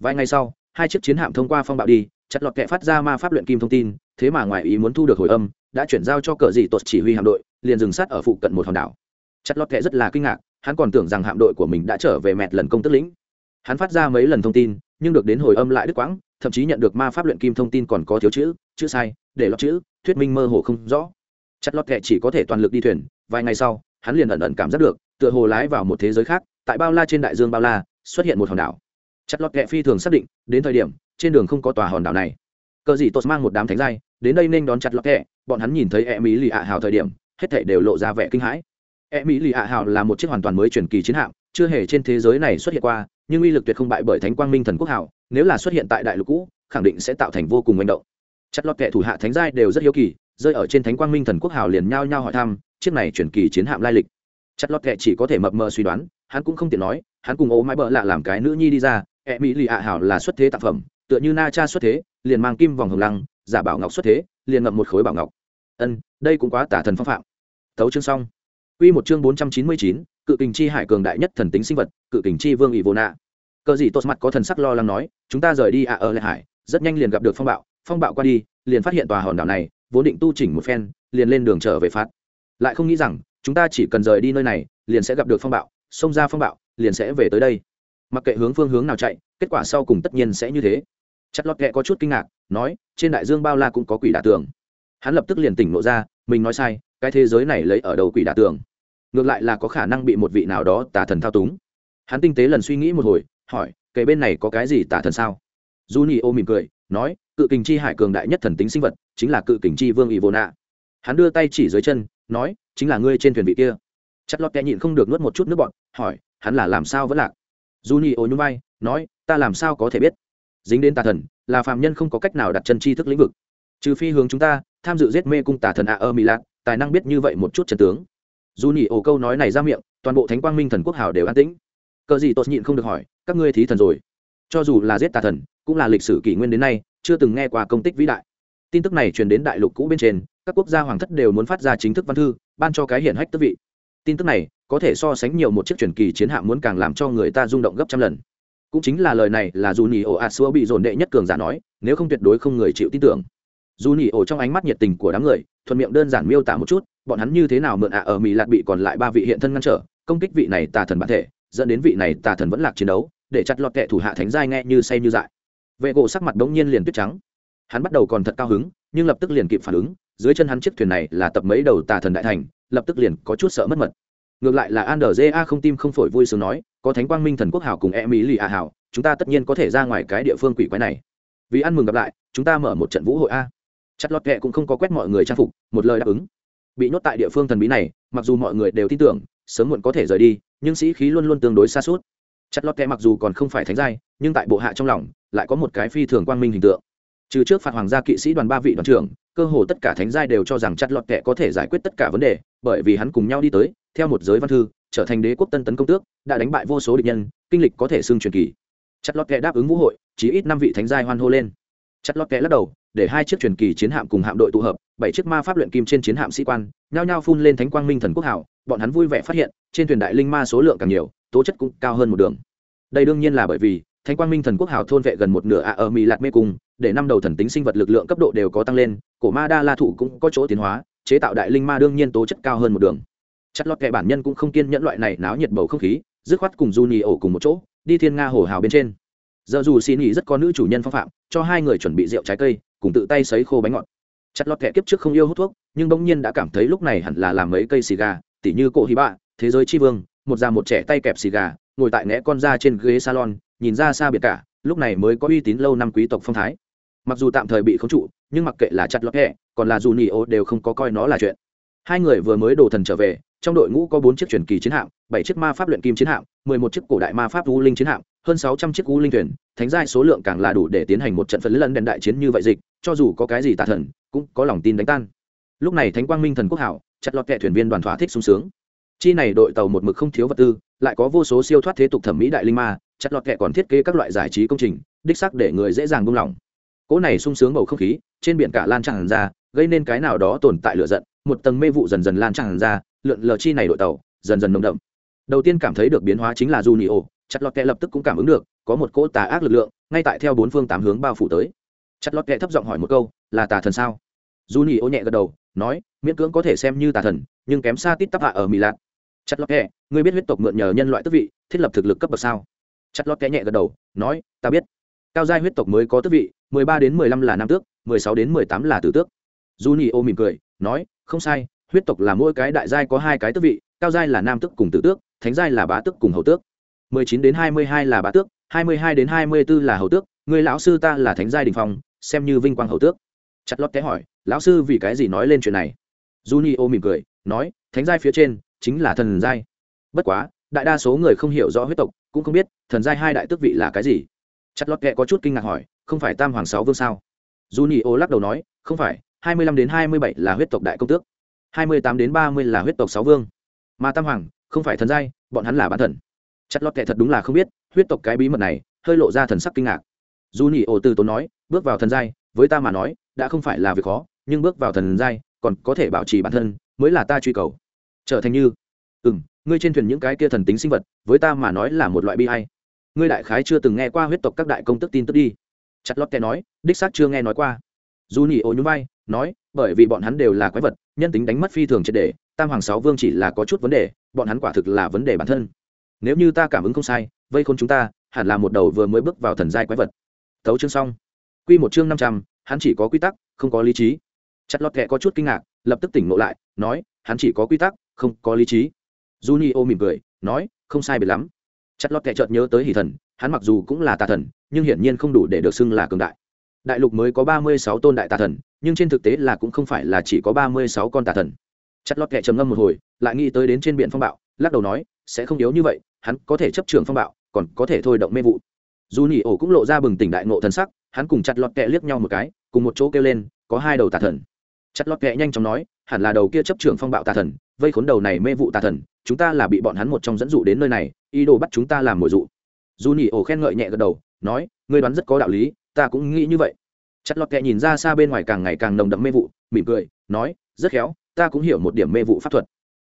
Vài ngày sau, hai chiếc chiến hạm thông qua phong bạo đi, chặt lọt kệ phát ra ma pháp luyện kim thông tin, thế mà ngoài ý muốn thu được hồi âm, đã chuyển giao cho cờ dị tột chỉ huy hạm đội, liền dừng sát ở phụ cận một hòn đảo. Chặt lọt kệ rất là kinh ngạc, hắn còn tưởng rằng hạm đội của mình đã trở về mẹt lần công tức lĩnh. Hắn phát ra mấy lần thông tin, nhưng được đến hồi âm lại đứt quãng, thậm chí nhận được ma pháp luyện kim thông tin còn có thiếu chữ chữ sai, để lọt chữ, thuyết minh mơ hồ không rõ. Chặt lọt kệ chỉ có thể toàn lực đi thuyền, vài ngày sau, hắn liền ẩn ẩn cảm giác được, tựa hồ lái vào một thế giới khác, tại bao la trên đại dương bao la, xuất hiện một hòn đảo. Chặt lọt kệ phi thường xác định, đến thời điểm, trên đường không có tòa hòn đảo này. Cờ gì tốt mang một đám thánh giai, đến đây nên đón chặt lọt kệ bọn hắn nhìn thấy e mỹ lì ạ hào thời điểm, hết thảy đều lộ ra vẻ kinh hãi. E mỹ lì ạ hào là một chiếc hoàn toàn mới truyền kỳ chiến hạm, chưa hề trên thế giới này xuất hiện qua, nhưng uy lực tuyệt không bại bởi thánh quang minh thần quốc hảo nếu là xuất hiện tại đại lục cũ, khẳng định sẽ tạo thành vô cùng manh động chặt lọt kệ thủ hạ thánh giai đều rất hiếu kỳ rơi ở trên thánh quang minh thần quốc hào liền nhao nhao hỏi thăm chiếc này chuyển kỳ chiến hạm lai lịch. Chặt lọt kệ chỉ có thể mập mờ suy đoán hắn cũng không tiện nói hắn cùng ố mãi bợ lạ làm cái nữ nhi đi ra ẹ mỹ lì ạ hảo là xuất thế tạp phẩm tựa như na cha xuất thế liền mang kim vòng hồng lăng giả bảo ngọc xuất thế liền ngậm một khối bảo ngọc. Ân đây cũng quá tả thần phong phạm. Tấu chương xong. Quy một chương bốn trăm chín mươi chín, cự kình chi hải cường đại nhất thần tính sinh vật, cự kình chi vương ỷ vô nạ. Cờ gì tốt mặt có thần sắc lo lắng nói, chúng ta rời đi à ở lại hải, rất nhanh liền gặp được phong bạo, phong bạo qua đi, liền phát hiện tòa hòn đảo này, vốn định tu chỉnh một phen, liền lên đường trở về phát. Lại không nghĩ rằng, chúng ta chỉ cần rời đi nơi này, liền sẽ gặp được phong bạo, xông ra phong bạo, liền sẽ về tới đây. Mặc kệ hướng phương hướng nào chạy, kết quả sau cùng tất nhiên sẽ như thế. Chặt lót kệ có chút kinh ngạc, nói, trên đại dương bao la cũng có quỷ đả tường. Hắn lập tức liền tỉnh lộ ra, mình nói sai, cái thế giới này lấy ở đầu quỷ đả tường ngược lại là có khả năng bị một vị nào đó tà thần thao túng hắn tinh tế lần suy nghĩ một hồi hỏi kể bên này có cái gì tà thần sao j u n i o mỉm cười nói, cự kình chi hải cường đại nhất thần tính sinh vật chính là cự kình chi vương ỷ vô nạ hắn đưa tay chỉ dưới chân, nói, chính là ngươi trên thuyền vị kia. Chất lót kẹ nhịn không được nuốt một chút nước bọn hỏi, hắn là làm sao vẫn lạc? Dù nhị ô nhung bay nói, ta làm sao có thể biết? Dính đến tà thần, là phạm nhân không có cách nào đặt chân tri thức lĩnh vực. Trừ phi hướng chúng ta, tham dự giết mê cung tà thần a ơ mỹ lạc tài năng biết như vậy một chút trần tướng. Dù nhị ổ câu nói này ra miệng, toàn bộ thánh quang minh thần quốc hào đều an tĩnh. Cờ gì tốt nhịn không được hỏi, các ngươi thí thần rồi. Cho dù là giết tà thần cũng là lịch sử kỷ nguyên đến nay, chưa từng nghe qua công tích vĩ đại. Tin tức này truyền đến đại lục cũ bên trên, các quốc gia hoàng thất đều muốn phát ra chính thức văn thư, ban cho cái hiển hách tức vị. Tin tức này có thể so sánh nhiều một chiếc truyền kỳ chiến hạm muốn càng làm cho người ta rung động gấp trăm lần. Cũng chính là lời này là dù nhỉ ổ a xua bị dồn đệ nhất cường giả nói, nếu không tuyệt đối không người chịu tin tưởng. Dù nhỉ ổ trong ánh mắt nhiệt tình của đám người, thuận miệng đơn giản miêu tả một chút, bọn hắn như thế nào mượn ạ ở mỹ lạc bị còn lại ba vị hiện thân ngăn trở, công kích vị này tà thần bản thể, dẫn đến vị này tà thần vẫn lạc chiến đấu, để chặt lọt kệ thủ hạ thánh giai nghe như say như dại vệ gỗ sắc mặt đống nhiên liền tuyết trắng. Hắn bắt đầu còn thật cao hứng, nhưng lập tức liền kịp phản ứng, dưới chân hắn chiếc thuyền này là tập mấy đầu tà thần đại thành, lập tức liền có chút sợ mất mật. Ngược lại là an a không tim không phổi vui sướng nói, có thánh quang minh thần quốc hảo cùng e mỹ lì a hảo, chúng ta tất nhiên có thể ra ngoài cái địa phương quỷ quái này. Vì ăn mừng gặp lại, chúng ta mở một trận vũ hội a. Chặt lọt kệ cũng không có quét mọi người trang phục, một lời đáp ứng. Bị nhốt tại địa phương thần bí này, mặc dù mọi người đều tin tưởng, sớm muộn có thể rời đi, nhưng sĩ khí luôn luôn tương đối xa suốt chặt lọt kẹ mặc dù còn không phải thánh giai, nhưng tại bộ hạ trong lòng, lại có một cái phi thường quang minh hình tượng. Trừ trước phạt hoàng gia kỵ sĩ đoàn ba vị đoàn trưởng, cơ hồ tất cả thánh giai đều cho rằng chặt lọt kẹ có thể giải quyết tất cả vấn đề, bởi vì hắn cùng nhau đi tới, theo một giới văn thư, trở thành đế quốc tân tấn công tước, đã đánh bại vô số địch nhân, kinh lịch có thể xưng truyền kỳ. Chặt lọt kẹ đáp ứng vũ hội chỉ ít năm vị thánh giai hoan hô lên. Chặt lọt kẹ lắc đầu, để hai chiếc truyền kỳ chiến hạm cùng hạm đội tụ hợp, bảy chiếc ma pháp luyện kim trên chiến hạm sĩ quan, nhao nhao phun lên thánh quang minh thần quốc hảo, bọn hắn vui vẻ phát hiện, trên thuyền đại linh ma số lượng càng nhiều tố chất cũng cao hơn một đường. Đây đương nhiên là bởi vì, thánh quang minh thần quốc hào thôn vệ gần một nửa ạ ở mỹ lạt mê cung, để năm đầu thần tính sinh vật lực lượng cấp độ đều có tăng lên, cổ ma đa la thủ cũng có chỗ tiến hóa, chế tạo đại linh ma đương nhiên tố chất cao hơn một đường. Chất lót kệ bản nhân cũng không kiên nhẫn loại này náo nhiệt bầu không khí, dứt khoát cùng du nhì ổ cùng một chỗ, đi thiên nga hồ hào bên trên. Giờ dù xin nghỉ rất có nữ chủ nhân phong phạm, cho hai người chuẩn bị rượu trái cây, cùng tự tay sấy khô bánh ngọt. Chặt lọt kệ kiếp trước không yêu hút thuốc, nhưng bỗng nhiên đã cảm thấy lúc này hẳn là làm mấy cây xì gà, tỉ như cổ hy bạ, thế giới tri vương một già một trẻ tay kẹp xì gà, ngồi tại né con ra trên ghế salon, nhìn ra xa biệt cả, lúc này mới có uy tín lâu năm quý tộc phong thái. Mặc dù tạm thời bị khống trụ, nhưng mặc kệ là chặt lọt hẹ, còn là dù nỉ ô đều không có coi nó là chuyện. Hai người vừa mới đổ thần trở về, trong đội ngũ có bốn chiếc truyền kỳ chiến hạm, bảy chiếc ma pháp luyện kim chiến hạm, mười một chiếc cổ đại ma pháp u linh chiến hạm, hơn sáu trăm chiếc u linh thuyền, thánh giai số lượng càng là đủ để tiến hành một trận phấn lân đèn đại chiến như vậy dịch, cho dù có cái gì tà thần, cũng có lòng tin đánh tan. Lúc này thánh quang minh thần quốc hảo, chặt lọt kẹ thuyền viên đoàn thỏa thích sung sướng chi này đội tàu một mực không thiếu vật tư lại có vô số siêu thoát thế tục thẩm mỹ đại linh ma chặt lọt kệ còn thiết kế các loại giải trí công trình đích sắc để người dễ dàng buông lỏng. Cỗ này sung sướng bầu không khí trên biển cả lan tràn ra gây nên cái nào đó tồn tại lửa giận một tầng mê vụ dần dần lan tràn ra lượn lờ chi này đội tàu dần dần nồng đậm. Đầu tiên cảm thấy được biến hóa chính là Junio, chặt lọt kệ lập tức cũng cảm ứng được có một cỗ tà ác lực lượng ngay tại theo bốn phương tám hướng bao phủ tới. Chặt lọt kệ thấp giọng hỏi một câu là tà thần sao? Junio nhẹ gật đầu nói miễn cưỡng có thể xem như tà thần nhưng kém xa tít tắp hạ ở mỹ lạc chặt lót kẹ, ngươi biết huyết tộc mượn nhờ nhân loại tước vị, thiết lập thực lực cấp bậc sao? Chặt lót kẹ nhẹ gật đầu, nói, ta biết. Cao giai huyết tộc mới có tước vị, mười ba đến mười lăm là nam tước, mười sáu đến mười tám là tử tước. Du nhị ô mỉm cười, nói, không sai, huyết tộc là mỗi cái đại giai có hai cái tước vị, cao giai là nam tước cùng tử tước, thánh giai là bá tước cùng hầu tước. mười chín đến hai mươi hai là bá tước, hai mươi hai đến hai mươi bốn là hầu tước người lão sư ta là thánh giai đình phong, xem như vinh quang hầu tước. Chặt lót té hỏi, lão sư vì cái gì nói lên chuyện này? Juni ô mỉm cười, nói, thánh giai phía trên chính là thần giai. Bất quá, đại đa số người không hiểu rõ huyết tộc, cũng không biết thần giai hai đại tước vị là cái gì. Chặt lót kệ có chút kinh ngạc hỏi, không phải tam hoàng sáu vương sao? Juni ô lắc đầu nói, không phải, hai mươi lăm đến hai mươi bảy là huyết tộc đại công tước, hai mươi tám đến ba mươi là huyết tộc sáu vương. Mà tam hoàng, không phải thần giai, bọn hắn là bản thần. Chặt lót kệ thật đúng là không biết, huyết tộc cái bí mật này, hơi lộ ra thần sắc kinh ngạc. Dù nhị từ tốn nói, bước vào thần giai, với ta mà nói, đã không phải là việc khó, nhưng bước vào thần giai, còn có thể bảo trì bản thân, mới là ta truy cầu trở thành như ừ m ngươi trên thuyền những cái kia thần tính sinh vật, với ta mà nói là một loại bi hay ngươi đại khái chưa từng nghe qua huyết tộc các đại công tức tin tức đi. Chặt lót kẻ nói, đích xác chưa nghe nói qua. Dù nhị ô nhún vai, nói, bởi vì bọn hắn đều là quái vật, nhân tính đánh mất phi thường triệt đề tam hoàng sáu vương chỉ là có chút vấn đề, bọn hắn quả thực là vấn đề bản thân. Nếu như ta cảm ứng không sai, vây khôn chúng ta, hẳn là một đầu vừa mới bước vào thần giai quái vật. Thấu chương xong. Quy một chương năm trăm, hắn chỉ có quy tắc, không có lý trí. Chặt lọt kẹ có chút kinh ngạc, lập tức tỉnh ngộ lại, nói, hắn chỉ có quy tắc không có lý trí. Junio mỉm cười, nói, không sai biệt lắm. Chặt lọt kẻ chợt nhớ tới hỷ thần, hắn mặc dù cũng là tà thần, nhưng hiển nhiên không đủ để được xưng là cường đại. Đại lục mới có ba mươi sáu tôn đại tà thần, nhưng trên thực tế là cũng không phải là chỉ có ba mươi sáu con tà thần. Chặt lọt kẻ trầm ngâm một hồi, lại nghĩ tới đến trên biển phong bạo, lắc đầu nói, sẽ không yếu như vậy, hắn có thể chấp trường phong bạo, còn có thể thôi động mê vụ. Dù nhị ổ cũng lộ ra bừng tỉnh đại ngộ thần sắc, hắn cùng chặt lọt kẹ liếc nhau một cái, cùng một chỗ kêu lên, có hai đầu tà thần. Chặt lọt kẹ nhanh chóng nói hẳn là đầu kia chấp trưởng phong bạo tà thần vây khốn đầu này mê vụ tà thần chúng ta là bị bọn hắn một trong dẫn dụ đến nơi này ý đồ bắt chúng ta làm mồi dụ. Dù nhị ổ khen ngợi nhẹ gật đầu nói ngươi đoán rất có đạo lý ta cũng nghĩ như vậy. Chặt lọt kẹ nhìn ra xa bên ngoài càng ngày càng nồng đậm mê vụ mỉm cười nói rất khéo ta cũng hiểu một điểm mê vụ pháp thuật.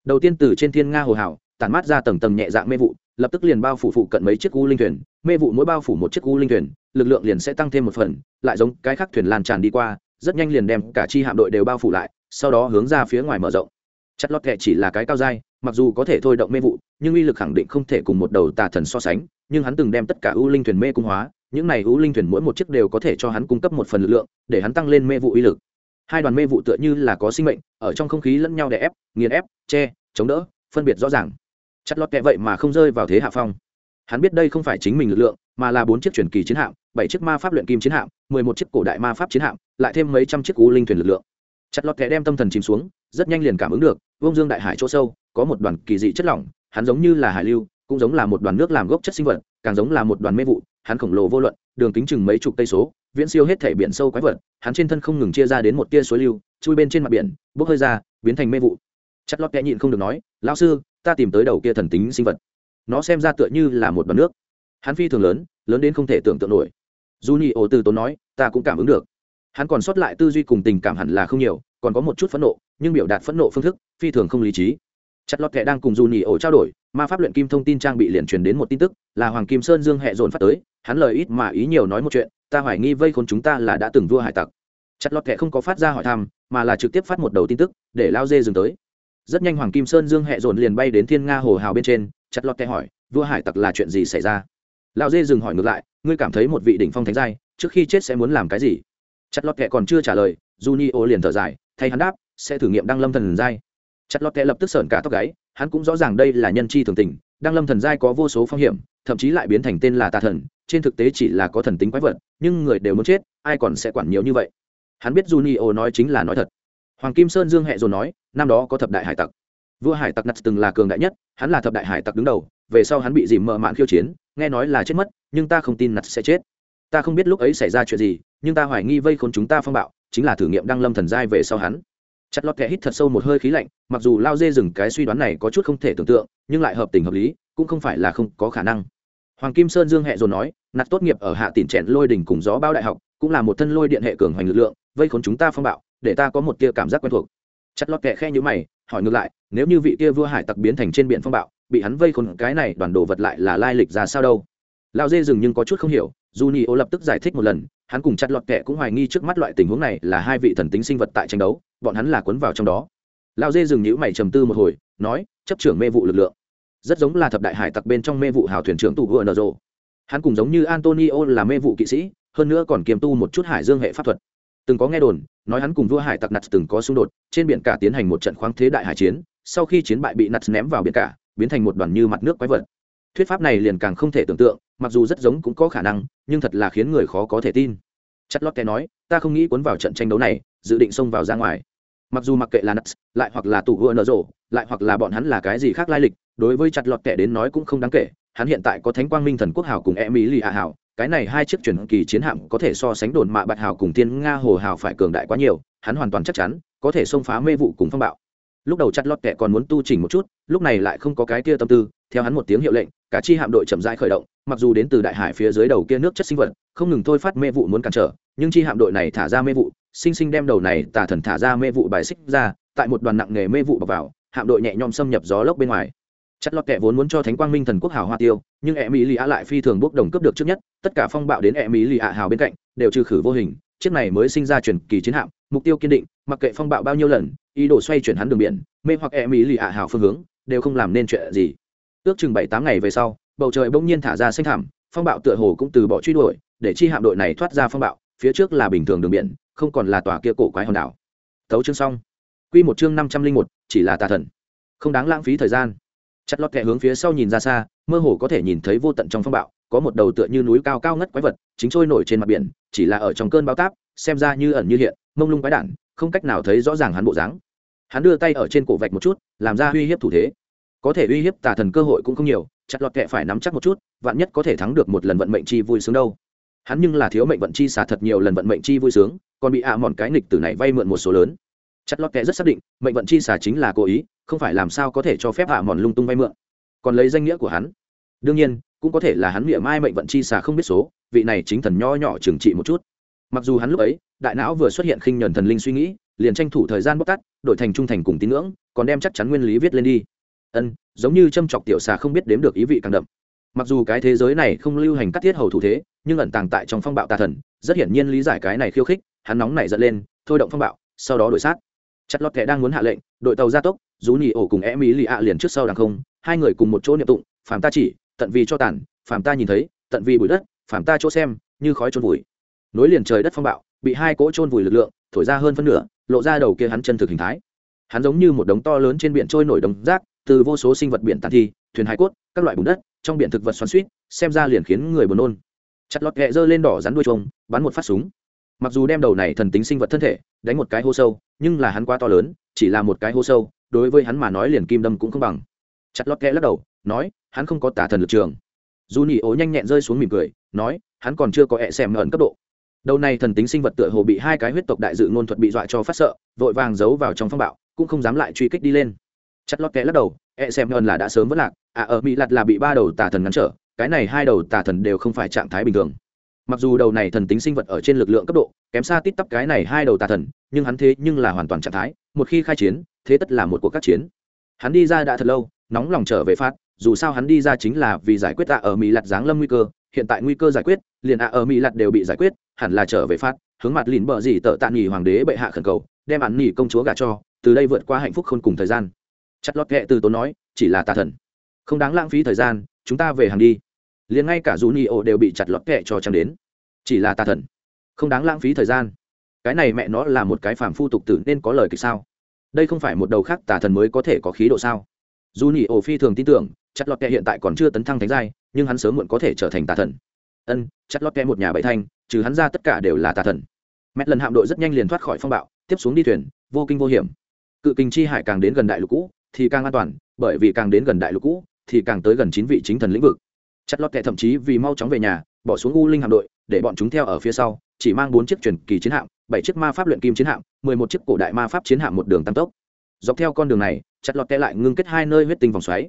Đầu tiên từ trên thiên nga hồ hào, tản mát ra tầng tầng nhẹ dạng mê vụ lập tức liền bao phủ phụ cận mấy chiếc u linh thuyền mê vụ mỗi bao phủ một chiếc u linh thuyền lực lượng liền sẽ tăng thêm một phần lại giống cái khác thuyền lan tràn đi qua rất nhanh liền đem cả chi hạm đội đều bao phủ lại sau đó hướng ra phía ngoài mở rộng. Chất lót kệ chỉ là cái cao dai, mặc dù có thể thôi động mê vụ, nhưng uy lực khẳng định không thể cùng một đầu tà thần so sánh, nhưng hắn từng đem tất cả ưu linh thuyền mê cung hóa, những này ưu linh thuyền mỗi một chiếc đều có thể cho hắn cung cấp một phần lực lượng, để hắn tăng lên mê vụ uy lực. Hai đoàn mê vụ tựa như là có sinh mệnh, ở trong không khí lẫn nhau đè ép, nghiền ép, che, chống đỡ, phân biệt rõ ràng. Chặt lót kẹ vậy mà không rơi vào thế hạ phong. Hắn biết đây không phải chính mình lực lượng, mà là bốn chiếc truyền kỳ chiến hạm, bảy chiếc ma pháp luyện kim chiến hạm, mười một chiếc cổ đại ma pháp chiến hạm, lại thêm mấy trăm chiếc u linh thuyền lực lượng chặt lọt kẻ đem tâm thần chìm xuống, rất nhanh liền cảm ứng được vông dương đại hải chỗ sâu, có một đoàn kỳ dị chất lỏng, hắn giống như là hải lưu, cũng giống là một đoàn nước làm gốc chất sinh vật, càng giống là một đoàn mê vụ, hắn khổng lồ vô luận, đường kính chừng mấy chục cây số, viễn siêu hết thể biển sâu quái vật, hắn trên thân không ngừng chia ra đến một tia suối lưu, chui bên trên mặt biển, bốc hơi ra, biến thành mê vụ. Chất lót kẽ nhịn không được nói, lão sư, ta tìm tới đầu kia thần tính sinh vật. Nó xem ra tựa như là một đoàn nước. Hắn phi thường lớn lớn đến không thể tưởng tượng nổi. Dù nhị ổ từ tốn nói, ta cũng cảm ứng được hắn còn sót lại tư duy cùng tình cảm hẳn là không nhiều, còn có một chút phẫn nộ, nhưng biểu đạt phẫn nộ phương thức, phi thường không lý trí. Chặt lọt kệ đang cùng dù nhì ổ trao đổi, ma pháp luyện kim thông tin trang bị liền truyền đến một tin tức, là hoàng kim sơn dương hẹ dồn phát tới, hắn lời ít mà ý nhiều nói một chuyện, ta hoài nghi vây khốn chúng ta là đã từng vua hải tặc. Chặt lọt kệ không có phát ra hỏi thăm, mà là trực tiếp phát một đầu tin tức, để lao dê dừng tới. Rất nhanh hoàng kim sơn dương hẹ dồn liền bay đến thiên nga hồ hào bên trên, chặt lọt kệ hỏi, vua hải tặc là chuyện gì xảy ra? Lao dê dừng hỏi ngược lại, ngươi cảm thấy một vị đỉnh phong thánh giai, trước khi chết sẽ muốn làm cái gì? Chặt lọt kệ còn chưa trả lời, Junio liền thở dài, thay hắn đáp, sẽ thử nghiệm đăng lâm thần giai. Chặt lọt kệ lập tức sởn cả tóc gáy, hắn cũng rõ ràng đây là nhân chi thường tình, đăng lâm thần giai có vô số phong hiểm, thậm chí lại biến thành tên là tà thần, trên thực tế chỉ là có thần tính quái vật, nhưng người đều muốn chết, ai còn sẽ quản nhiều như vậy? Hắn biết Junio nói chính là nói thật. Hoàng kim sơn dương hẹ rồi nói, năm đó có thập đại hải tặc. Vua hải tặc nặt từng là cường đại nhất, hắn là thập đại hải tặc đứng đầu, về sau hắn bị dìm mờ mạn khiêu chiến, nghe nói là chết mất, nhưng ta không tin nặt sẽ chết. Ta không biết lúc ấy xảy ra chuyện gì nhưng ta hoài nghi vây khốn chúng ta phong bạo, chính là thử nghiệm đăng lâm thần giai về sau hắn. Chặt lọt kẻ hít thật sâu một hơi khí lạnh, mặc dù lao dê dừng cái suy đoán này có chút không thể tưởng tượng, nhưng lại hợp tình hợp lý, cũng không phải là không có khả năng. Hoàng kim sơn dương hẹ rồi nói, nạt tốt nghiệp ở hạ tỉnh trẻn lôi đỉnh cùng gió bao đại học, cũng là một thân lôi điện hệ cường hoành lực lượng, vây khốn chúng ta phong bạo, để ta có một tia cảm giác quen thuộc. Chặt lọt kẻ khe như mày, hỏi ngược lại, nếu như vị kia vua hải tặc biến thành trên biển phong bạo, bị hắn vây khốn cái này đoàn đồ vật lại là lai lịch ra sao đâu? Lao dê dừng nhưng có chút không hiểu dù ô lập tức giải thích một lần, hắn cùng chặt lọt kẻ cũng hoài nghi trước mắt loại tình huống này là hai vị thần tính sinh vật tại tranh đấu, bọn hắn là cuốn vào trong đó. Lao dê dừng nhữ mày trầm tư một hồi, nói, chấp trưởng mê vụ lực lượng. Rất giống là thập đại hải tặc bên trong mê vụ hào thuyền trưởng tù vừa nở rộ. Hắn cùng giống như antonio là mê vụ kỵ sĩ, hơn nữa còn kiềm tu một chút hải dương hệ pháp thuật. Từng có nghe đồn, nói hắn cùng vua hải tặc nặt từng có xung đột, trên biển cả tiến hành một trận khoáng thế đại hải chiến, sau khi chiến bại bị nặt ném vào biển cả, biến thành một đoàn như mặt nước quái vật. Thuyết pháp này liền càng không thể tưởng tượng mặc dù rất giống cũng có khả năng, nhưng thật là khiến người khó có thể tin. Chất lót kẻ nói, ta không nghĩ cuốn vào trận tranh đấu này, dự định xông vào ra ngoài. Mặc dù mặc kệ là nuts, lại hoặc là tủ gỡ nở rộ lại hoặc là bọn hắn là cái gì khác lai lịch, đối với chặt lọt kẻ đến nói cũng không đáng kể, hắn hiện tại có thánh quang minh thần quốc hào cùng e mỹ lì hạ hào, cái này hai chiếc truyền kỳ chiến hạm có thể so sánh đồn mạ bạch hào cùng tiên nga hồ hào phải cường đại quá nhiều, hắn hoàn toàn chắc chắn, có thể xông phá mê vụ cùng phong bạo. Lúc đầu chặt lọt kẻ còn muốn tu chỉnh một chút, lúc này lại không có cái kia tâm tư, theo hắn một tiếng hiệu lệnh, cả chi hạm đội chậm rãi khởi động mặc dù đến từ đại hải phía dưới đầu kia nước chất sinh vật, không ngừng thôi phát mê vụ muốn cản trở, nhưng chi hạm đội này thả ra mê vụ, sinh sinh đem đầu này tà thần thả ra mê vụ bài xích ra, tại một đoàn nặng nghề mê vụ bọc vào, hạm đội nhẹ nhom xâm nhập gió lốc bên ngoài. Chất lót kệ vốn muốn cho thánh quang minh thần quốc hào hoa tiêu, nhưng e mỹ lì ạ lại phi thường bốc đồng cướp được trước nhất, tất cả phong bạo đến e mỹ lì ạ hào bên cạnh, đều trừ khử vô hình, chiếc này mới sinh ra truyền kỳ chiến hạm, mục tiêu kiên định, mặc kệ phong bạo bao nhiêu lần, ý đồ xoay chuyển hắn đường biển, mê hoặc e mỹ lì ạ hào phương hướng, đều không làm nên chuyện gì ước chừng bảy tám ngày về sau, bầu trời bỗng nhiên thả ra xanh thảm phong bạo tựa hồ cũng từ bỏ truy đuổi, để chi hạm đội này thoát ra phong bạo, phía trước là bình thường đường biển, không còn là tòa kia cổ quái hòn đảo. Tấu chương xong. Quy một chương năm trăm linh một, chỉ là tà thần. Không đáng lãng phí thời gian. Chặt lọt kẹ hướng phía sau nhìn ra xa, mơ hồ có thể nhìn thấy vô tận trong phong bạo, có một đầu tựa như núi cao cao ngất quái vật, chính trôi nổi trên mặt biển, chỉ là ở trong cơn bão táp, xem ra như ẩn như hiện, mông lung quái đản, không cách nào thấy rõ ràng hắn bộ dáng. Hắn đưa tay ở trên cổ vạch một chút, làm ra uy hiếp thủ thế có thể uy hiếp tà thần cơ hội cũng không nhiều, chặt lọt kệ phải nắm chắc một chút, vạn nhất có thể thắng được một lần vận mệnh chi vui sướng đâu. Hắn nhưng là thiếu mệnh vận chi xả thật nhiều lần vận mệnh chi vui sướng, còn bị ạ à mòn cái nghịch từ này vay mượn một số lớn. Chặt lọt kệ rất xác định, mệnh vận chi xả chính là cố ý, không phải làm sao có thể cho phép ạ à mòn lung tung vay mượn. Còn lấy danh nghĩa của hắn. Đương nhiên, cũng có thể là hắn miệng mai mệnh vận chi xả không biết số, vị này chính thần nho nhỏ trừng trị một chút. Mặc dù hắn lúc ấy, đại não vừa xuất hiện khinh nhờn thần linh suy nghĩ, liền tranh thủ thời gian bóc tắt đổi thành trung thành cùng tín ngưỡng, còn đem chắc chắn nguyên lý viết lên đi ân, giống như châm chọc tiểu xà không biết đếm được ý vị càng đậm. Mặc dù cái thế giới này không lưu hành cắt thiết hầu thủ thế, nhưng ẩn tàng tại trong phong bạo tà thần, rất hiển nhiên lý giải cái này khiêu khích, hắn nóng này giận lên, thôi động phong bạo, sau đó đổi sát. Chặt lọt kẻ đang muốn hạ lệnh, đội tàu gia tốc rú nhì ổ cùng e mỹ lì ạ liền trước sau đằng không, hai người cùng một chỗ niệm tụng, phàm ta chỉ, tận vì cho tàn, phàm ta nhìn thấy, tận vì bụi đất, phàm ta chỗ xem, như khói trôn vùi. Nối liền trời đất phong bạo, bị hai cỗ trôn vùi lực lượng, thổi ra hơn phân nửa, lộ ra đầu kia hắn chân thực hình thái hắn giống như một đống to lớn trên biển trôi nổi đống rác, từ vô số sinh vật biển tàn thi, thuyền hải cốt, các loại bùn đất, trong biển thực vật xoắn suýt xem ra liền khiến người buồn nôn. Chặt lọt ghẹ dơ lên đỏ rắn đuôi trông, bắn một phát súng. Mặc dù đem đầu này thần tính sinh vật thân thể đánh một cái hô sâu, nhưng là hắn quá to lớn, chỉ là một cái hô sâu, đối với hắn mà nói liền kim đâm cũng không bằng. Chặt lọt ghẹ lắc đầu, nói, hắn không có tả thần lực trường. Dù nhị ố nhanh nhẹn rơi xuống mỉm cười, nói, hắn còn chưa có hẹ xem ngẩn cấp độ. Đầu này thần tính sinh vật tựa hồ bị hai cái huyết tộc đại dự ngôn thuật bị dọa cho phát sợ, vội vàng giấu vào trong phong bạo cũng không dám lại truy kích đi lên. Chặt lót kẽ lắc đầu e xem hơn là đã sớm vất lạc. À ở mỹ lặt là bị ba đầu tà thần ngăn trở, cái này hai đầu tà thần đều không phải trạng thái bình thường. Mặc dù đầu này thần tính sinh vật ở trên lực lượng cấp độ, kém xa tít tắp cái này hai đầu tà thần, nhưng hắn thế nhưng là hoàn toàn trạng thái, một khi khai chiến, thế tất là một cuộc các chiến. Hắn đi ra đã thật lâu, nóng lòng trở về phát, dù sao hắn đi ra chính là vì giải quyết tạ ở mỹ lặt giáng lâm nguy cơ, hiện tại nguy cơ giải quyết, liền ạ ở mỹ lặt đều bị giải quyết, hẳn là trở về phát, hướng mặt lìn bờ gì tợ tạ nghỉ hoàng đế bệ hạ khẩn cầu, đem ăn nghỉ công chúa gả cho từ đây vượt qua hạnh phúc khôn cùng thời gian. Chặt lọt kệ từ tốn nói, chỉ là tà thần. Không đáng lãng phí thời gian, chúng ta về hàng đi. Liền ngay cả dù ni ô đều bị chặt lọt kệ cho chẳng đến. Chỉ là tà thần. Không đáng lãng phí thời gian. Cái này mẹ nó là một cái phàm phu tục tử nên có lời kịch sao? Đây không phải một đầu khác tà thần mới có thể có khí độ sao? Dù nhị ổ phi thường tin tưởng, chặt lọt kệ hiện tại còn chưa tấn thăng thánh giai, nhưng hắn sớm muộn có thể trở thành tà thần. Ân, chặt lọt kệ một nhà bảy thanh, trừ hắn ra tất cả đều là tà thần. Mét lần hạm đội rất nhanh liền thoát khỏi phong bạo, tiếp xuống đi thuyền, vô kinh vô hiểm cự kinh chi hải càng đến gần đại lục cũ, thì càng an toàn, bởi vì càng đến gần đại lục cũ, thì càng tới gần chín vị chính thần lĩnh vực. Chặt lọt kệ thậm chí vì mau chóng về nhà, bỏ xuống u linh hạm đội, để bọn chúng theo ở phía sau, chỉ mang bốn chiếc truyền kỳ chiến hạm, bảy chiếc ma pháp luyện kim chiến hạm, mười một chiếc cổ đại ma pháp chiến hạm một đường tăng tốc. Dọc theo con đường này, chặt lọt kệ lại ngưng kết hai nơi huyết tinh vòng xoáy.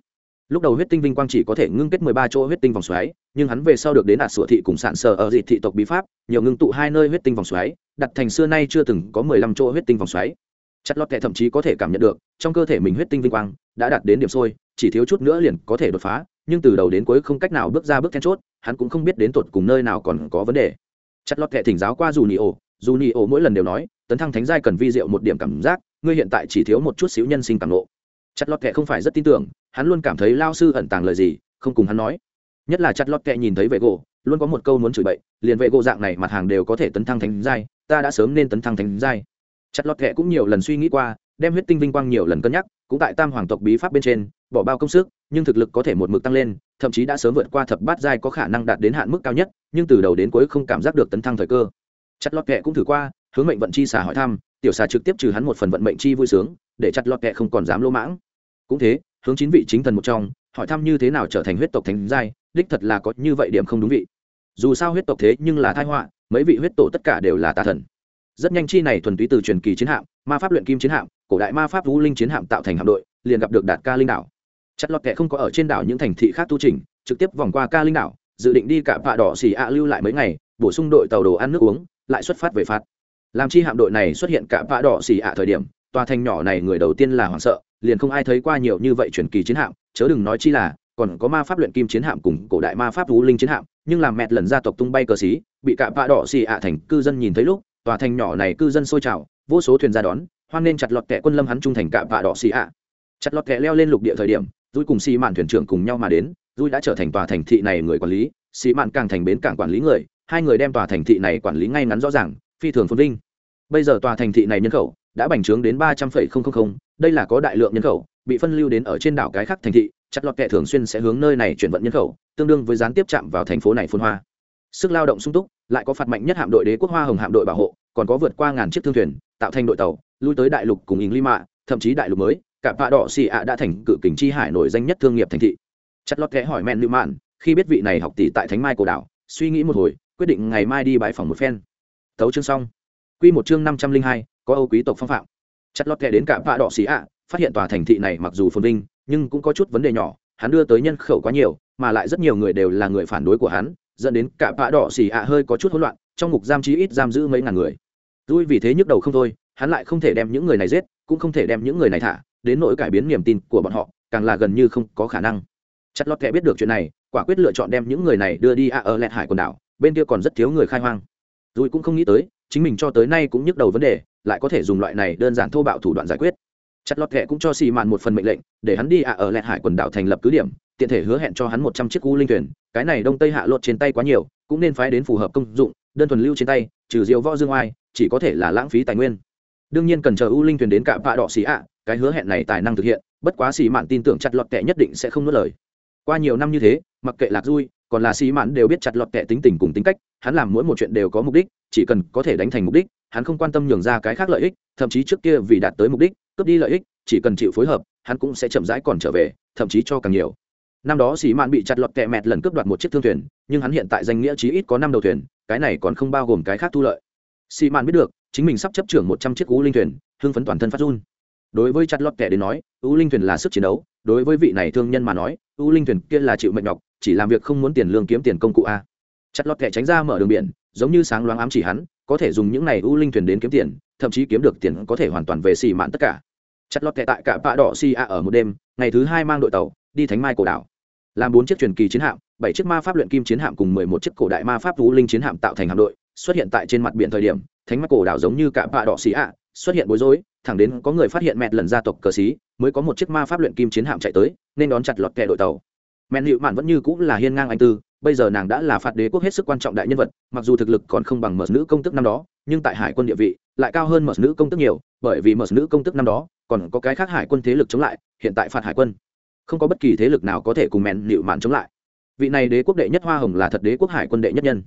Lúc đầu huyết tinh vinh quang chỉ có thể ngưng kết mười ba chỗ huyết tinh vòng xoáy, nhưng hắn về sau được đến đạt sửa thị cùng sạn sờ ở dị thị tộc bí pháp, nhiều ngưng tụ hai nơi huyết tinh vòng xoáy, đặt thành xưa nay chưa từng có mười lăm chỗ huyết tinh vòng xoáy chặt lọt kệ thậm chí có thể cảm nhận được, trong cơ thể mình huyết tinh vinh quang đã đạt đến điểm sôi, chỉ thiếu chút nữa liền có thể đột phá, nhưng từ đầu đến cuối không cách nào bước ra bước then chốt, hắn cũng không biết đến tột cùng nơi nào còn có vấn đề. Chặt lọt kệ thỉnh giáo qua dù nhị ổ dù nhị ổ mỗi lần đều nói, tấn thăng thánh giai cần vi diệu một điểm cảm giác, ngươi hiện tại chỉ thiếu một chút xíu nhân sinh cảm nộ. Chặt lọt kệ không phải rất tin tưởng, hắn luôn cảm thấy lao sư ẩn tàng lời gì, không cùng hắn nói. Nhất là chặt lọt kệ nhìn thấy vệ gỗ luôn có một câu muốn chửi bậy, liền vệ gỗ dạng này mặt hàng đều có thể tấn thăng thánh giai, ta đã sớm nên tấn thăng thánh giai chặt lọt kệ cũng nhiều lần suy nghĩ qua, đem huyết tinh vinh quang nhiều lần cân nhắc, cũng tại tam hoàng tộc bí pháp bên trên, bỏ bao công sức, nhưng thực lực có thể một mực tăng lên, thậm chí đã sớm vượt qua thập bát giai có khả năng đạt đến hạn mức cao nhất, nhưng từ đầu đến cuối không cảm giác được tấn thăng thời cơ. Chặt lọt kệ cũng thử qua, hướng mệnh vận chi xà hỏi thăm, tiểu xà trực tiếp trừ hắn một phần vận mệnh chi vui sướng, để chặt lọt kệ không còn dám lỗ mãng. Cũng thế, hướng chín vị chính thần một trong, hỏi thăm như thế nào trở thành huyết tộc thánh giai, đích thật là có như vậy điểm không đúng vị. Dù sao huyết tộc thế nhưng là thai họa, mấy vị huyết tổ tất cả đều là tà thần rất nhanh chi này thuần túy từ truyền kỳ chiến hạm, ma pháp luyện kim chiến hạm, cổ đại ma pháp vũ linh chiến hạm tạo thành hạm đội, liền gặp được đạt ca linh đảo. Chặt lọt kệ không có ở trên đảo những thành thị khác tu trình trực tiếp vòng qua ca linh đảo, dự định đi cả vạ đỏ xì ạ lưu lại mấy ngày, bổ sung đội tàu đồ ăn nước uống, lại xuất phát về phạt. Làm chi hạm đội này xuất hiện cả vạ đỏ xì ạ thời điểm, tòa thành nhỏ này người đầu tiên là hoảng sợ, liền không ai thấy qua nhiều như vậy truyền kỳ chiến hạm, chớ đừng nói chi là, còn có ma pháp luyện kim chiến hạm cùng cổ đại ma pháp vũ linh chiến hạm, nhưng làm mẹt lần gia tộc tung bay cờ xí, bị cả vạ đỏ xì ạ thành cư dân nhìn thấy lúc tòa thành nhỏ này cư dân sôi trào, vô số thuyền ra đón, hoan nên chặt lọt kẻ quân lâm hắn trung thành cạm vạ đỏ xì ạ. Chặt lọt kẻ leo lên lục địa thời điểm, dui cùng xì mạn thuyền trưởng cùng nhau mà đến, dui đã trở thành tòa thành thị này người quản lý, xì mạn càng thành bến cảng quản lý người, hai người đem tòa thành thị này quản lý ngay ngắn rõ ràng, phi thường phồn vinh. Bây giờ tòa thành thị này nhân khẩu đã bành trướng đến ba trăm linh đây là có đại lượng nhân khẩu, bị phân lưu đến ở trên đảo cái khác thành thị, chặt lọt kẻ thường xuyên sẽ hướng nơi này chuyển vận nhân khẩu, tương đương với gián tiếp chạm vào thành phố này phun hoa sức lao động sung túc, lại có phạt mạnh nhất hạm đội đế quốc hoa hồng hạm đội bảo hộ, còn có vượt qua ngàn chiếc thương thuyền, tạo thành đội tàu, lui tới đại lục cùng ỉng ly thậm chí đại lục mới, cả bạ đỏ xì ạ đã thành cự kình chi hải nổi danh nhất thương nghiệp thành thị. Chặt lót kẽ hỏi men lưu mạn, khi biết vị này học tỷ tại thánh mai cổ đảo, suy nghĩ một hồi, quyết định ngày mai đi bãi phòng một phen. Tấu chương xong. Quy một chương năm trăm linh hai, có âu quý tộc phong phạm. Chặt lót kẽ đến cả bạ đỏ xì ạ, phát hiện tòa thành thị này mặc dù phồn vinh, nhưng cũng có chút vấn đề nhỏ, hắn đưa tới nhân khẩu quá nhiều, mà lại rất nhiều người đều là người phản đối của hắn dẫn đến cả bạ đỏ xì ạ hơi có chút hỗn loạn, trong ngục giam chí ít giam giữ mấy ngàn người. Vui vì thế nhức đầu không thôi, hắn lại không thể đem những người này giết, cũng không thể đem những người này thả, đến nỗi cải biến niềm tin của bọn họ, càng là gần như không có khả năng. Chặt lót kẻ biết được chuyện này, quả quyết lựa chọn đem những người này đưa đi a ở lẹt hải quần đảo, bên kia còn rất thiếu người khai hoang. Rồi cũng không nghĩ tới, chính mình cho tới nay cũng nhức đầu vấn đề, lại có thể dùng loại này đơn giản thô bạo thủ đoạn giải quyết chặt lọt kệ cũng cho xì mạn một phần mệnh lệnh, để hắn đi ạ ở lẹt hải quần đảo thành lập cứ điểm, tiện thể hứa hẹn cho hắn một trăm chiếc u linh thuyền, cái này đông tây hạ lột trên tay quá nhiều, cũng nên phái đến phù hợp công dụng, đơn thuần lưu trên tay, trừ diệu võ dương oai, chỉ có thể là lãng phí tài nguyên. Đương nhiên cần chờ u linh thuyền đến cả vạ đỏ xì ạ, cái hứa hẹn này tài năng thực hiện, bất quá xì mạn tin tưởng chặt lọt kệ nhất định sẽ không nuốt lời. Qua nhiều năm như thế, mặc kệ lạc vui còn là xì mạn đều biết chặt lọt kệ tính tình cùng tính cách, hắn làm mỗi một chuyện đều có mục đích, chỉ cần có thể đánh thành mục đích, hắn không quan tâm nhường ra cái khác lợi ích, thậm chí trước kia vì đạt tới mục đích cướp đi lợi ích, chỉ cần chịu phối hợp, hắn cũng sẽ chậm rãi còn trở về, thậm chí cho càng nhiều. Năm đó xì mạn bị chặt lọt kẹ mẹt lần cướp đoạt một chiếc thương thuyền, nhưng hắn hiện tại danh nghĩa chí ít có năm đầu thuyền, cái này còn không bao gồm cái khác thu lợi. Xì mạn biết được, chính mình sắp chấp trưởng một trăm chiếc u linh thuyền, hưng phấn toàn thân phát run. Đối với chặt lọt kẻ đến nói, u linh thuyền là sức chiến đấu, đối với vị này thương nhân mà nói, u linh thuyền kia là chịu mệnh nhọc, chỉ làm việc không muốn tiền lương kiếm tiền công cụ a. Chặt lọt kẻ tránh ra mở đường biển, giống như sáng loáng ám chỉ hắn, có thể dùng những này u linh thuyền đến kiếm tiền thậm chí kiếm được tiền có thể hoàn toàn về xì mạn tất cả. Chặt lọt kẹt tại cả bạ đỏ xì a ở một đêm, ngày thứ hai mang đội tàu, đi thánh mai cổ đảo. Làm bốn chiếc truyền kỳ chiến hạm, bảy chiếc ma pháp luyện kim chiến hạm cùng mười một chiếc cổ đại ma pháp vũ linh chiến hạm tạo thành hạm đội, xuất hiện tại trên mặt biển thời điểm, thánh mai cổ đảo giống như cả bạ đỏ xì a xuất hiện bối rối, thẳng đến có người phát hiện mẹt lần gia tộc cờ xí, mới có một chiếc ma pháp luyện kim chiến hạm chạy tới, nên đón chặt lọt kẹ đội tàu. Mẹn hiệu mạn vẫn như cũng là hiên ngang anh tư bây giờ nàng đã là phạt đế quốc hết sức quan trọng đại nhân vật, mặc dù thực lực còn không bằng mật nữ công tức năm đó, nhưng tại hải quân địa vị lại cao hơn mật nữ công tức nhiều, bởi vì mật nữ công tức năm đó còn có cái khác hải quân thế lực chống lại, hiện tại phạt hải quân. Không có bất kỳ thế lực nào có thể cùng mẹn nịu mạn chống lại. Vị này đế quốc đệ nhất hoa hồng là thật đế quốc hải quân đệ nhất nhân.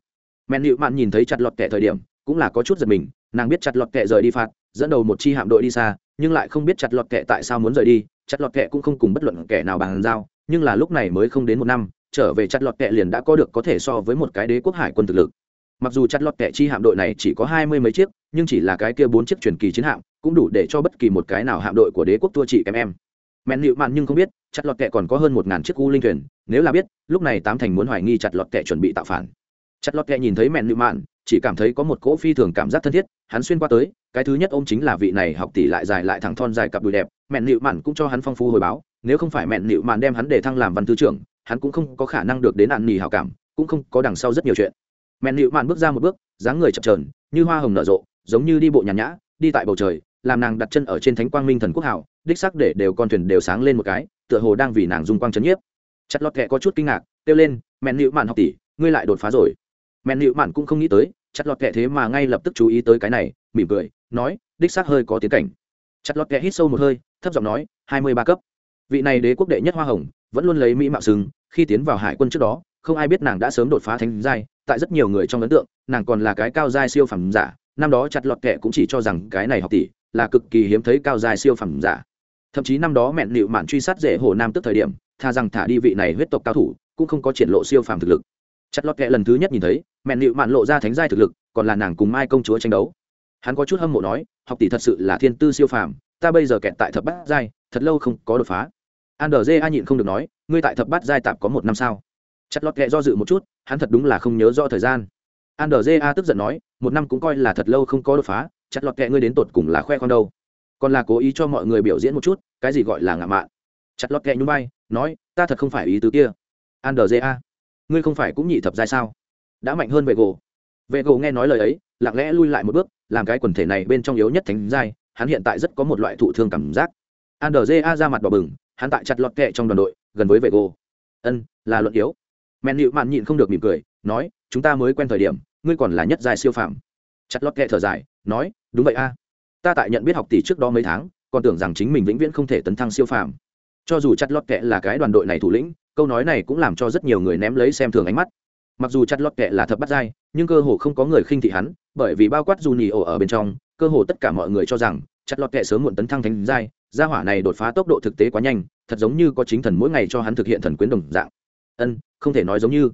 Mẹn nịu mạn nhìn thấy chặt lọt kẻ thời điểm, cũng là có chút giật mình, nàng biết chặt lọt kệ rời đi phạt, dẫn đầu một chi hạm đội đi xa, nhưng lại không biết chặt lọt kệ tại sao muốn rời đi, chặt lọt kệ cũng không cùng bất luận kẻ nào bàn giao, nhưng là lúc này mới không đến một năm trở về chặt lọt kẹ liền đã có được có thể so với một cái đế quốc hải quân thực lực. Mặc dù chặt lọt kẹ chi hạm đội này chỉ có hai mươi mấy chiếc, nhưng chỉ là cái kia bốn chiếc truyền kỳ chiến hạm, cũng đủ để cho bất kỳ một cái nào hạm đội của đế quốc tua trị kém em. Mẹn nịu mạn nhưng không biết, chặt lọt kẹ còn có hơn một ngàn chiếc u linh thuyền, nếu là biết, lúc này tám thành muốn hoài nghi chặt lọt kẹ chuẩn bị tạo phản. Chặt lọt kẹ nhìn thấy mẹn nịu mạn, chỉ cảm thấy có một cỗ phi thường cảm giác thân thiết, hắn xuyên qua tới, cái thứ nhất ôm chính là vị này học tỷ lại dài lại thẳng thon dài cặp đùi đẹp, mẹn nịu mạn cũng cho hắn phong phú hồi báo, nếu không phải mẹn nịu mạn đem hắn để thăng làm văn thư trưởng hắn cũng không có khả năng được đến ạn nỉ hảo cảm, cũng không có đằng sau rất nhiều chuyện. Mẹn nịu mạn bước ra một bước, dáng người chập trờn như hoa hồng nở rộ, giống như đi bộ nhàn nhã, đi tại bầu trời, làm nàng đặt chân ở trên thánh quang minh thần quốc hảo, đích sắc để đều con thuyền đều sáng lên một cái, tựa hồ đang vì nàng dung quang chấn nhiếp. Chặt lọt kẹ có chút kinh ngạc, kêu lên, mẹn nịu mạn học tỷ, ngươi lại đột phá rồi. Mẹn nịu mạn cũng không nghĩ tới, chặt lọt kẹ thế mà ngay lập tức chú ý tới cái này, mỉm cười, nói, đích xác hơi có tiến cảnh. Chặt lọt kẹ hít sâu một hơi, thấp giọng nói, hai mươi ba cấp. Vị này đế quốc đệ nhất hoa hồng, vẫn luôn lấy mỹ mạo sừng khi tiến vào hải quân trước đó, không ai biết nàng đã sớm đột phá thánh giai, tại rất nhiều người trong ấn tượng, nàng còn là cái cao giai siêu phẩm giả, năm đó chặt lọt kẹ cũng chỉ cho rằng cái này học tỷ là cực kỳ hiếm thấy cao giai siêu phẩm giả. Thậm chí năm đó mẹn nịu mạn truy sát rể hồ nam tức thời điểm, tha rằng thả đi vị này huyết tộc cao thủ, cũng không có triển lộ siêu phàm thực lực. Chặt lọt kẹ lần thứ nhất nhìn thấy, mẹn nịu mạn lộ ra thánh giai thực lực, còn là nàng cùng mai công chúa tranh đấu. Hắn có chút hâm mộ nói, học tỷ thật sự là thiên tư siêu phàm, ta bây giờ kẹt tại thập bát giai, thật lâu không có đột phá an a nhịn không được nói ngươi tại thập bát giai tạp có một năm sao? Chặt lọt kệ do dự một chút hắn thật đúng là không nhớ rõ thời gian. An a tức giận nói một năm cũng coi là thật lâu không có đột phá chặt lọt kệ ngươi đến tột cùng là khoe con đâu. Còn là cố ý cho mọi người biểu diễn một chút cái gì gọi là ngạ mạn. Chặt lọt kệ nhún vai, nói ta thật không phải ý tứ kia. An a ngươi không phải cũng nhị thập giai sao? Đã mạnh hơn vệ gỗ vệ gỗ nghe nói lời ấy lặng lẽ lui lại một bước làm cái quần thể này bên trong yếu nhất thánh giai hắn hiện tại rất có một loại thụ thương cảm giác. Andrea ra mặt đỏ bừng hắn tại chặt lọt kệ trong đoàn đội, gần với vệ gô ân, là luận yếu. Men nịu mạn nhịn không được mỉm cười, nói, chúng ta mới quen thời điểm, ngươi còn là nhất giai siêu phạm chặt lọt kệ thở dài, nói, đúng vậy a. Ta tại nhận biết học tỷ trước đó mấy tháng, còn tưởng rằng chính mình vĩnh viễn không thể tấn thăng siêu phàm. Cho dù chặt lọt kệ là cái đoàn đội này thủ lĩnh, câu nói này cũng làm cho rất nhiều người ném lấy xem thường ánh mắt. Mặc dù chặt lọt kệ là thập bắt giai, nhưng cơ hồ không có người khinh thị hắn, bởi vì bao quát dù nhì ổ ở bên trong, cơ hồ tất cả mọi người cho rằng chặt lọt kệ sớm muộn tấn thăng thành giai gia hỏa này đột phá tốc độ thực tế quá nhanh thật giống như có chính thần mỗi ngày cho hắn thực hiện thần quyến đồng dạng ân không thể nói giống như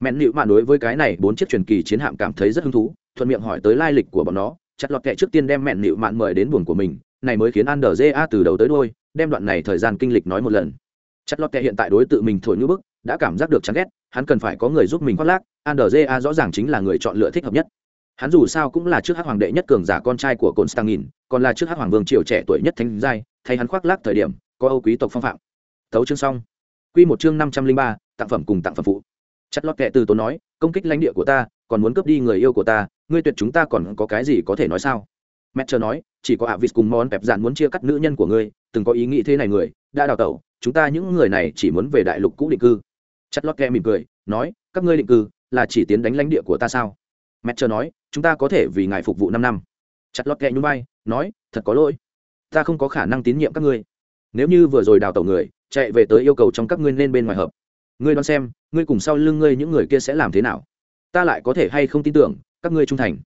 mẹn nịu mạn đối với cái này bốn chiếc truyền kỳ chiến hạm cảm thấy rất hứng thú thuận miệng hỏi tới lai lịch của bọn nó chặt lọt kệ trước tiên đem mẹn nịu mạn mời đến buồng của mình này mới khiến Ander Ja từ đầu tới đuôi đem đoạn này thời gian kinh lịch nói một lần. Chặt lọt kệ hiện tại đối tự mình thổi ngữ bức, đã cảm giác được chán ghét, hắn cần phải có người giúp mình khoác lác, Ander Ja rõ ràng chính là người chọn lựa thích hợp nhất. Hắn dù sao cũng là trước hát hoàng đệ nhất cường giả con trai của Constantine, còn là trước hát hoàng vương triều trẻ tuổi nhất thánh giai, thay hắn khoác lác thời điểm, có Âu quý tộc phong phạm. Tấu chương xong. Quy một chương năm trăm linh ba, tặng phẩm cùng tặng phẩm phụ. Chặt lót kệ từ tốn nói, công kích lãnh địa của ta, còn muốn cướp đi người yêu của ta, ngươi tuyệt chúng ta còn có cái gì có thể nói sao? Mẹ chờ nói, chỉ có Avis cùng Món pẹp dạn muốn chia cắt nữ nhân của ngươi, từng có ý nghĩ thế này người, đã đào tẩu, chúng ta những người này chỉ muốn về đại lục cũ định cư. Chặt lót kẹ mỉm cười, nói, các ngươi định cư là chỉ tiến đánh lãnh địa của ta sao? Mẹ chờ nói, chúng ta có thể vì ngài phục vụ năm năm. Chặt lót kẹ nhún vai, nói, thật có lỗi, ta không có khả năng tín nhiệm các ngươi. Nếu như vừa rồi đào tẩu người, chạy về tới yêu cầu trong các ngươi nên bên ngoài hợp. Ngươi đoán xem, ngươi cùng sau lưng ngươi những người kia sẽ làm thế nào? Ta lại có thể hay không tin tưởng các ngươi trung thành?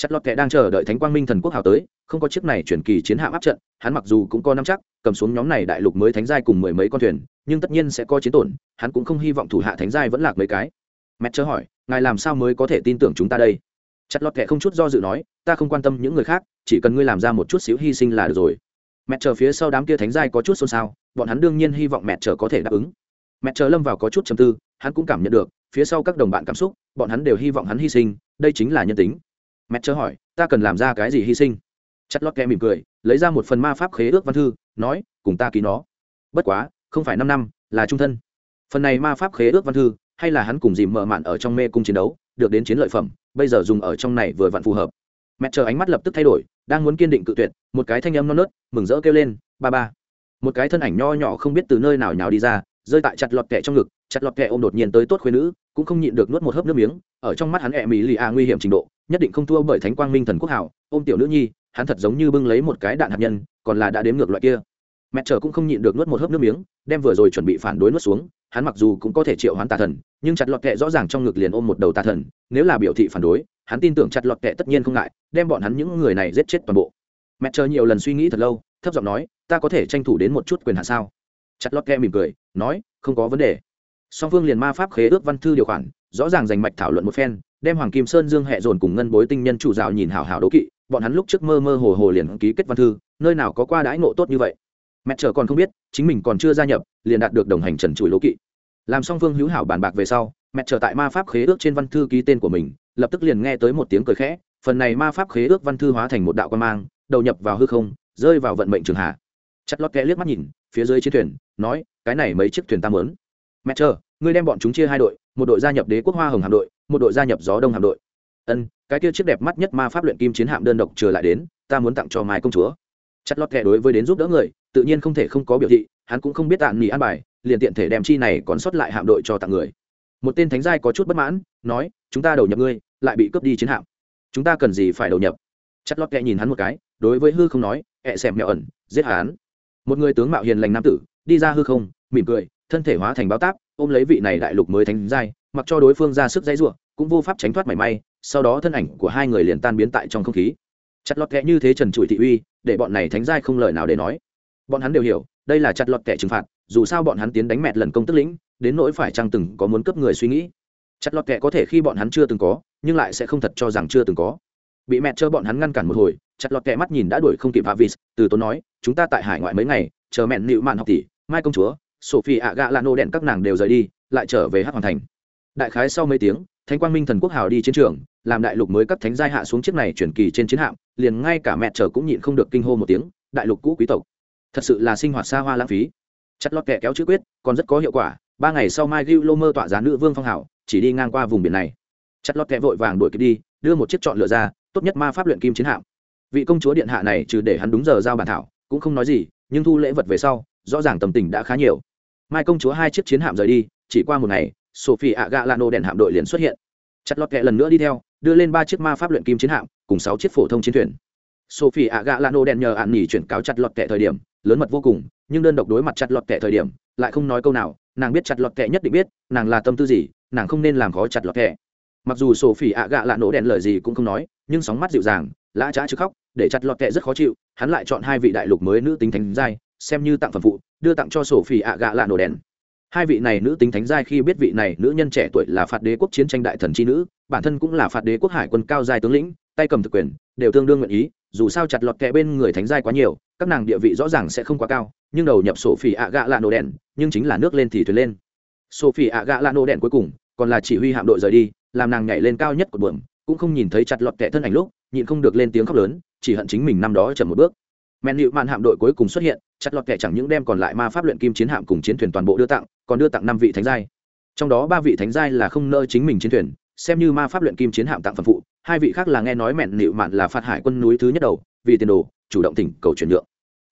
chặt lọt kẻ đang chờ đợi thánh quang minh thần quốc hào tới không có chiếc này chuyển kỳ chiến hạm áp trận hắn mặc dù cũng có năm chắc cầm xuống nhóm này đại lục mới thánh giai cùng mười mấy con thuyền nhưng tất nhiên sẽ có chiến tổn hắn cũng không hy vọng thủ hạ thánh giai vẫn lạc mấy cái mẹ chớ hỏi ngài làm sao mới có thể tin tưởng chúng ta đây chặt lọt kẻ không chút do dự nói ta không quan tâm những người khác chỉ cần ngươi làm ra một chút xíu hy sinh là được rồi mẹ chờ phía sau đám kia thánh giai có chút xôn xao, bọn hắn đương nhiên hy vọng mẹ chờ có thể đáp ứng. Mẹ chờ lâm vào có chút chầm tư, hắn cũng cảm nhận được, phía sau các đồng bạn cảm xúc, bọn hắn đều hy vọng hắn hy sinh, đây chính là nhân tính. Mẹ chờ hỏi, ta cần làm ra cái gì hy sinh? Chất lót kẽ mỉm cười, lấy ra một phần ma pháp khế ước văn thư, nói, cùng ta ký nó. Bất quá, không phải năm năm, là trung thân. Phần này ma pháp khế ước văn thư, hay là hắn cùng dìm mở mạn ở trong mê cung chiến đấu, được đến chiến lợi phẩm, bây giờ dùng ở trong này vừa vặn phù hợp mẹ chờ ánh mắt lập tức thay đổi, đang muốn kiên định cự tuyệt, một cái thanh âm non nớt, mừng rỡ kêu lên, ba ba. Một cái thân ảnh nho nhỏ không biết từ nơi nào nhào đi ra, rơi tại chặt lọt kẹ trong ngực, chặt lọt kẹ ôm đột nhiên tới tốt khuyên nữ, cũng không nhịn được nuốt một hớp nước miếng, ở trong mắt hắn ẹ mỹ lì a nguy hiểm trình độ, nhất định không thua bởi thánh quang minh thần quốc hảo, ôm tiểu nữ nhi, hắn thật giống như bưng lấy một cái đạn hạt nhân, còn là đã đếm ngược loại kia mẹ trở cũng không nhịn được nuốt một hớp nước miếng, đem vừa rồi chuẩn bị phản đối nuốt xuống, hắn mặc dù cũng có thể triệu hoán tà thần, nhưng chặt lọt kệ rõ ràng trong ngực liền ôm một đầu tà thần, nếu là biểu thị phản đối, hắn tin tưởng chặt lọt kệ tất nhiên không ngại, đem bọn hắn những người này giết chết toàn bộ. Mẹ chờ nhiều lần suy nghĩ thật lâu, thấp giọng nói, ta có thể tranh thủ đến một chút quyền hạn sao? Chặt lọt kệ mỉm cười, nói, không có vấn đề. Song phương liền ma pháp khế ước văn thư điều khoản, rõ ràng dành mạch thảo luận một phen, đem hoàng kim sơn dương hệ dồn cùng ngân bối tinh nhân chủ rào nhìn hào hào đố kỵ, bọn hắn lúc trước mơ mơ hồ hồ liền ký kết văn thư, nơi nào có qua đãi ngộ tốt như vậy mẹ chờ còn không biết, chính mình còn chưa gia nhập, liền đạt được đồng hành trần chùi lỗ kỵ. Làm song phương hữu hảo bàn bạc về sau, mẹ chờ tại ma pháp khế ước trên văn thư ký tên của mình, lập tức liền nghe tới một tiếng cười khẽ, phần này ma pháp khế ước văn thư hóa thành một đạo quan mang, đầu nhập vào hư không, rơi vào vận mệnh trường hạ. Chặt lót kẽ liếc mắt nhìn, phía dưới chiến thuyền, nói, cái này mấy chiếc thuyền ta lớn mẹ chờ ngươi đem bọn chúng chia hai đội, một đội gia nhập đế quốc hoa hồng hạm đội, một đội gia nhập gió đông hạm đội. Ân, cái kia chiếc đẹp mắt nhất ma pháp luyện kim chiến hạm đơn độc trở lại đến, ta muốn tặng cho mai công chúa. Chặt lót kẽ đối với đến giúp đỡ người tự nhiên không thể không có biểu thị, hắn cũng không biết tạm nghỉ an bài, liền tiện thể đem chi này còn sót lại hạm đội cho tặng người. Một tên thánh giai có chút bất mãn, nói, chúng ta đầu nhập ngươi, lại bị cướp đi chiến hạm. Chúng ta cần gì phải đầu nhập? Chất lót kẹ nhìn hắn một cái, đối với hư không nói, ẹ xẻm mẹo ẩn, giết hắn. Một người tướng mạo hiền lành nam tử, đi ra hư không, mỉm cười, thân thể hóa thành báo táp, ôm lấy vị này đại lục mới thánh giai, mặc cho đối phương ra sức dãy ruộng cũng vô pháp tránh thoát mảy may, sau đó thân ảnh của hai người liền tan biến tại trong không khí. Chặt lọt kẹ như thế trần trụi thị uy, để bọn này thánh giai không lời nào để nói bọn hắn đều hiểu, đây là chặt lọt kẻ trừng phạt, dù sao bọn hắn tiến đánh mẹt lần công tức lĩnh, đến nỗi phải chăng từng có muốn cướp người suy nghĩ. Chặt lọt kẻ có thể khi bọn hắn chưa từng có, nhưng lại sẽ không thật cho rằng chưa từng có. Bị mẹ chơ bọn hắn ngăn cản một hồi, chặt lọt kẻ mắt nhìn đã đuổi không kịp avis, từ tốn nói, chúng ta tại hải ngoại mấy ngày, chờ mẹn nịu mạn học tỷ, mai công chúa, sophie ạ gạ là nô đèn các nàng đều rời đi, lại trở về hát hoàn thành. Đại khái sau mấy tiếng, thánh quang minh thần quốc hào đi chiến trường, làm đại lục mới các thánh giai hạ xuống chiếc này chuyển kỳ trên chiến hạm, liền ngay cả mẹ chở cũng nhịn không được kinh hô một tiếng, đại lục cũ quý tộc thật sự là sinh hoạt xa hoa lãng phí. Chặt lọt kẻ kéo chữ quyết, còn rất có hiệu quả. Ba ngày sau mai gil lô mơ tỏa giá nữ vương phong hảo, chỉ đi ngang qua vùng biển này. Chặt lọt kẻ vội vàng đuổi kịp đi, đưa một chiếc chọn lựa ra, tốt nhất ma pháp luyện kim chiến hạm. Vị công chúa điện hạ này trừ để hắn đúng giờ giao bản thảo, cũng không nói gì, nhưng thu lễ vật về sau, rõ ràng tầm tình đã khá nhiều. Mai công chúa hai chiếc chiến hạm rời đi, chỉ qua một ngày, sophie ạ gạ lano đèn hạm đội liền xuất hiện. Chặt lọt kẹ lần nữa đi theo, đưa lên ba chiếc ma pháp luyện kim chiến hạm, cùng sáu chiếc phổ thông chiến thuyền. Sophie ạ gạ lano đèn nhờ ạn nghỉ chuyển cáo chặt lọt kẹ thời điểm lớn mật vô cùng, nhưng đơn độc đối mặt chặt lọt kệ thời điểm, lại không nói câu nào, nàng biết chặt lọt kệ nhất định biết, nàng là tâm tư gì, nàng không nên làm khó chặt lọt kệ. mặc dù sổ phỉ ạ gạ lạ nổ đèn lời gì cũng không nói, nhưng sóng mắt dịu dàng, lã trá chứ khóc, để chặt lọt kệ rất khó chịu, hắn lại chọn hai vị đại lục mới nữ tính thánh giai, xem như tặng phẩm phụ, đưa tặng cho sổ phỉ ạ gạ lạ nổ đèn hai vị này nữ tính thánh giai khi biết vị này nữ nhân trẻ tuổi là phạt đế quốc chiến tranh đại thần chi nữ, bản thân cũng là phạt đế quốc hải quân cao giai tướng lĩnh, tay cầm thực quyền, đều tương đương nguyện ý dù sao chặt lọt kẹ bên người thánh giai quá nhiều, các nàng địa vị rõ ràng sẽ không quá cao, nhưng đầu nhập sổ phỉ ạ gạ lạ nổ đèn, nhưng chính là nước lên thì thuyền lên. Sổ phỉ ạ gạ lạ nổ đèn cuối cùng, còn là chỉ huy hạm đội rời đi, làm nàng nhảy lên cao nhất của buồng cũng không nhìn thấy chặt lọt kẹ thân ảnh lúc, nhịn không được lên tiếng khóc lớn, chỉ hận chính mình năm đó chậm một bước. Men nịu mạn hạm đội cuối cùng xuất hiện, chặt lọt kẹ chẳng những đem còn lại ma pháp luyện kim chiến hạm cùng chiến thuyền toàn bộ đưa tặng, còn đưa tặng năm vị thánh giai. Trong đó ba vị thánh giai là không nơi chính mình chiến thuyền, xem như ma pháp luyện kim chiến hạm tặng phẩm phụ hai vị khác là nghe nói mẹn nịu mạn là phạt hải quân núi thứ nhất đầu, vì tiền đồ, chủ động tỉnh cầu chuyển nhượng.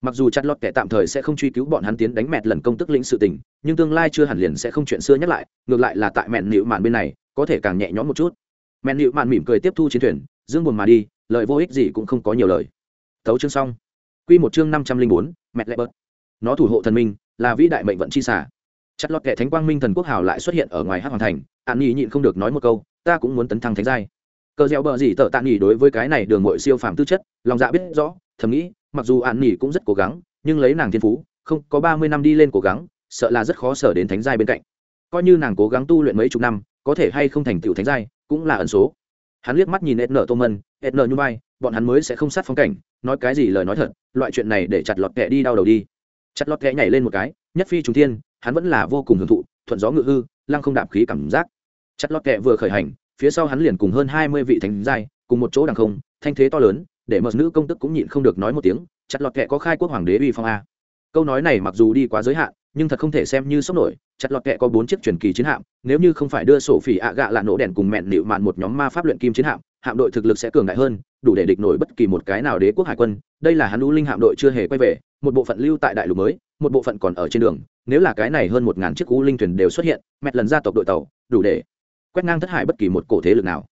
Mặc dù chặt lọt kẻ tạm thời sẽ không truy cứu bọn hắn tiến đánh mẹt lần công tức lĩnh sự tình, nhưng tương lai chưa hẳn liền sẽ không chuyện xưa nhắc lại, ngược lại là tại mẹn nịu mạn bên này, có thể càng nhẹ nhõm một chút. Mẹn nịu mạn mỉm cười tiếp thu chiến thuyền, dương buồn mà đi lợi vô ích gì cũng không có nhiều lời. Tấu chương xong. Quy một chương năm trăm linh bốn, mẹt lẹ bớt. Nó thủ hộ thần minh, là vĩ đại mệnh vận chi xả chặt lọt kẻ thánh quang minh thần quốc hào lại xuất hiện ở ngoài hát hoàng thành, an nhi nhịn không được nói một câu, ta cũng muốn tấn thăng thánh giai cờ gieo bờ gì tờ tạ nghỉ đối với cái này đường mội siêu phàm tư chất, lòng dạ biết rõ, thầm nghĩ, mặc dù an nghỉ cũng rất cố gắng, nhưng lấy nàng thiên phú, không có ba mươi năm đi lên cố gắng, sợ là rất khó sở đến thánh giai bên cạnh. Coi như nàng cố gắng tu luyện mấy chục năm, có thể hay không thành tựu thánh giai, cũng là ẩn số. Hắn liếc mắt nhìn edn tô mân edn như bay bọn hắn mới sẽ không sát phong cảnh, nói cái gì lời nói thật, loại chuyện này để chặt lọt kẹ đi đau đầu đi. Chặt lọt kẹ nhảy lên một cái, nhất phi trùng thiên, hắn vẫn là vô cùng hưởng thụ, thuận gió ngự hư, lăng không đạp khí cảm giác. Chặt lọt kẹ vừa khởi hành phía sau hắn liền cùng hơn hai mươi vị thánh giai, cùng một chỗ đằng không, thanh thế to lớn, để mật nữ công tức cũng nhịn không được nói một tiếng, chặt lọt kệ có khai quốc hoàng đế uy phong a. Câu nói này mặc dù đi quá giới hạn, nhưng thật không thể xem như sốc nổi, chặt lọt kệ có bốn chiếc truyền kỳ chiến hạm, nếu như không phải đưa sổ phỉ ạ gạ lạ nổ đèn cùng mẹn nịu mạn một nhóm ma pháp luyện kim chiến hạm hạm đội thực lực sẽ cường đại hơn, đủ để địch nổi bất kỳ một cái nào đế quốc hải quân. Đây là hắn lũ linh hạm đội chưa hề quay về, một bộ phận lưu tại đại lục mới, một bộ phận còn ở trên đường. Nếu là cái này hơn một ngàn chiếc u linh thuyền đều xuất hiện, mẹt lần gia tộc đội tàu, đủ để quét ngang thất hại bất kỳ một cổ thế lực nào.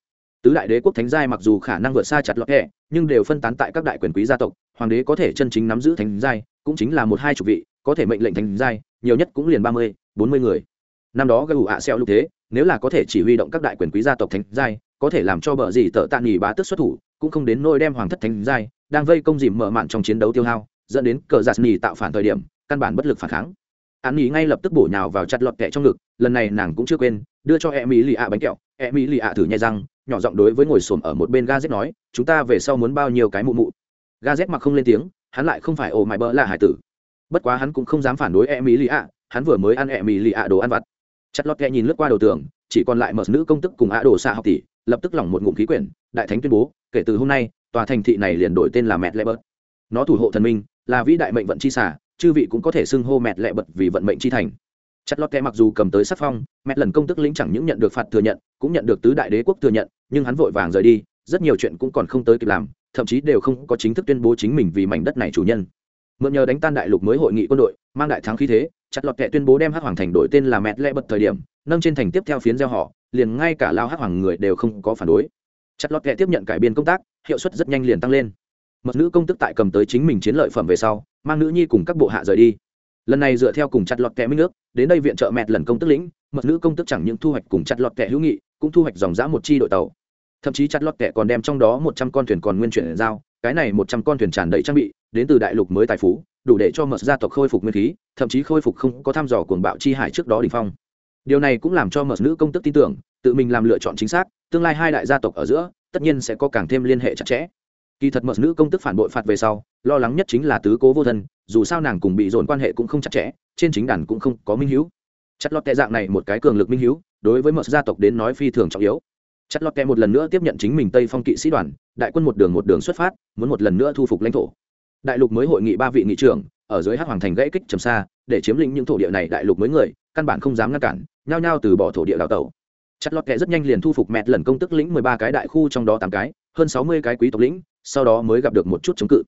Tứ đại đế quốc thánh giai mặc dù khả năng vượt xa chặt lọt hẹ nhưng đều phân tán tại các đại quyền quý gia tộc. Hoàng đế có thể chân chính nắm giữ thánh giai, cũng chính là một hai chục vị, có thể mệnh lệnh thánh giai, nhiều nhất cũng liền ba mươi, bốn mươi người. Năm đó gây ủ ạ xeo lúc thế, nếu là có thể chỉ huy động các đại quyền quý gia tộc thánh giai, có thể làm cho bờ gì tợ tạ nghỉ bá tức xuất thủ, cũng không đến nôi đem hoàng thất thánh giai đang vây công dìm mở mạn trong chiến đấu tiêu hao, dẫn đến cờ giạt nghỉ tạo phản thời điểm, căn bản bất lực phản kháng hắn nghĩ ngay lập tức bổ nhào vào chặt lọt kẹ trong ngực, lần này nàng cũng chưa quên, đưa cho e mỹ lì ạ bánh kẹo. E mỹ lì ạ thử nhai răng, nhỏ giọng đối với ngồi xổm ở một bên ga z nói, chúng ta về sau muốn bao nhiêu cái mụ mụ? Ga z mặc không lên tiếng, hắn lại không phải ồ mãi bỡ là hải tử. Bất quá hắn cũng không dám phản đối e mỹ lì ạ hắn vừa mới ăn e mỹ lì ạ đồ ăn vặt. Chặt lọt kẹ nhìn lướt qua đầu tường, chỉ còn lại mở nữ công tức cùng ạ đồ xạ học tỷ, lập tức lỏng một ngụm khí quyển, đại thánh tuyên bố, kể từ hôm nay, tòa thành thị này liền đổi tên là mẹ lệ bớt nó thủ hộ thần minh, là vĩ đại mệnh vận chi xả chư vị cũng có thể xưng hô mẹt lẹ bật vì vận mệnh chi thành. Chặt lọt kẹ mặc dù cầm tới sắc phong mẹ lần công tức lĩnh chẳng những nhận được phạt thừa nhận, cũng nhận được tứ đại đế quốc thừa nhận, nhưng hắn vội vàng rời đi, rất nhiều chuyện cũng còn không tới kịp làm, thậm chí đều không có chính thức tuyên bố chính mình vì mảnh đất này chủ nhân. Mượn nhờ đánh tan đại lục mới hội nghị quân đội, mang đại thắng khí thế, chặt lọt kẹ tuyên bố đem hắc hoàng thành đổi tên là mẹt lẹ bật thời điểm, nâng trên thành tiếp theo phiến gieo họ, liền ngay cả lao hắc hoàng người đều không có phản đối. Chặt lọt kẹ tiếp nhận cải biên công tác, hiệu suất rất nhanh liền tăng lên. Mật nữ công tức tại cầm tới chính mình chiến lợi phẩm về sau mang nữ nhi cùng các bộ hạ rời đi. Lần này dựa theo cùng chặt lọt kẻ minh nước đến đây viện trợ mẹt lần công tức lĩnh, mật nữ công tức chẳng những thu hoạch cùng chặt lọt kẻ hữu nghị, cũng thu hoạch dòng dã một chi đội tàu. Thậm chí chặt lọt kẻ còn đem trong đó một trăm con thuyền còn nguyên chuyển giao, cái này một trăm con thuyền tràn đầy trang bị, đến từ đại lục mới tài phú, đủ để cho mật gia tộc khôi phục nguyên khí, thậm chí khôi phục không có thăm dò cuồng bạo chi hải trước đó đỉnh phong. Điều này cũng làm cho mật nữ công tức tin tưởng, tự mình làm lựa chọn chính xác, tương lai hai đại gia tộc ở giữa, tất nhiên sẽ có càng thêm liên hệ chặt chẽ kỳ thật mật nữ công tức phản bội phạt về sau, lo lắng nhất chính là tứ cố vô thân, dù sao nàng cùng bị dồn quan hệ cũng không chặt chẽ, trên chính đàn cũng không có minh hữu chất lọt tệ dạng này một cái cường lực minh hữu đối với mật gia tộc đến nói phi thường trọng yếu. Chất lọt tệ một lần nữa tiếp nhận chính mình tây phong kỵ sĩ đoàn, đại quân một đường một đường xuất phát, muốn một lần nữa thu phục lãnh thổ. Đại lục mới hội nghị ba vị nghị trưởng, ở dưới hắc hoàng thành gãy kích trầm xa, để chiếm lĩnh những thổ địa này đại lục mới người, căn bản không dám ngăn cản, nhao nhao từ bỏ thổ địa đào tẩu. Chất lọt kệ rất nhanh liền thu phục mẹt lần công tức lĩnh mười ba cái đại khu trong đó tám cái, hơn sáu mươi cái quý tộc lĩnh sau đó mới gặp được một chút chống cự.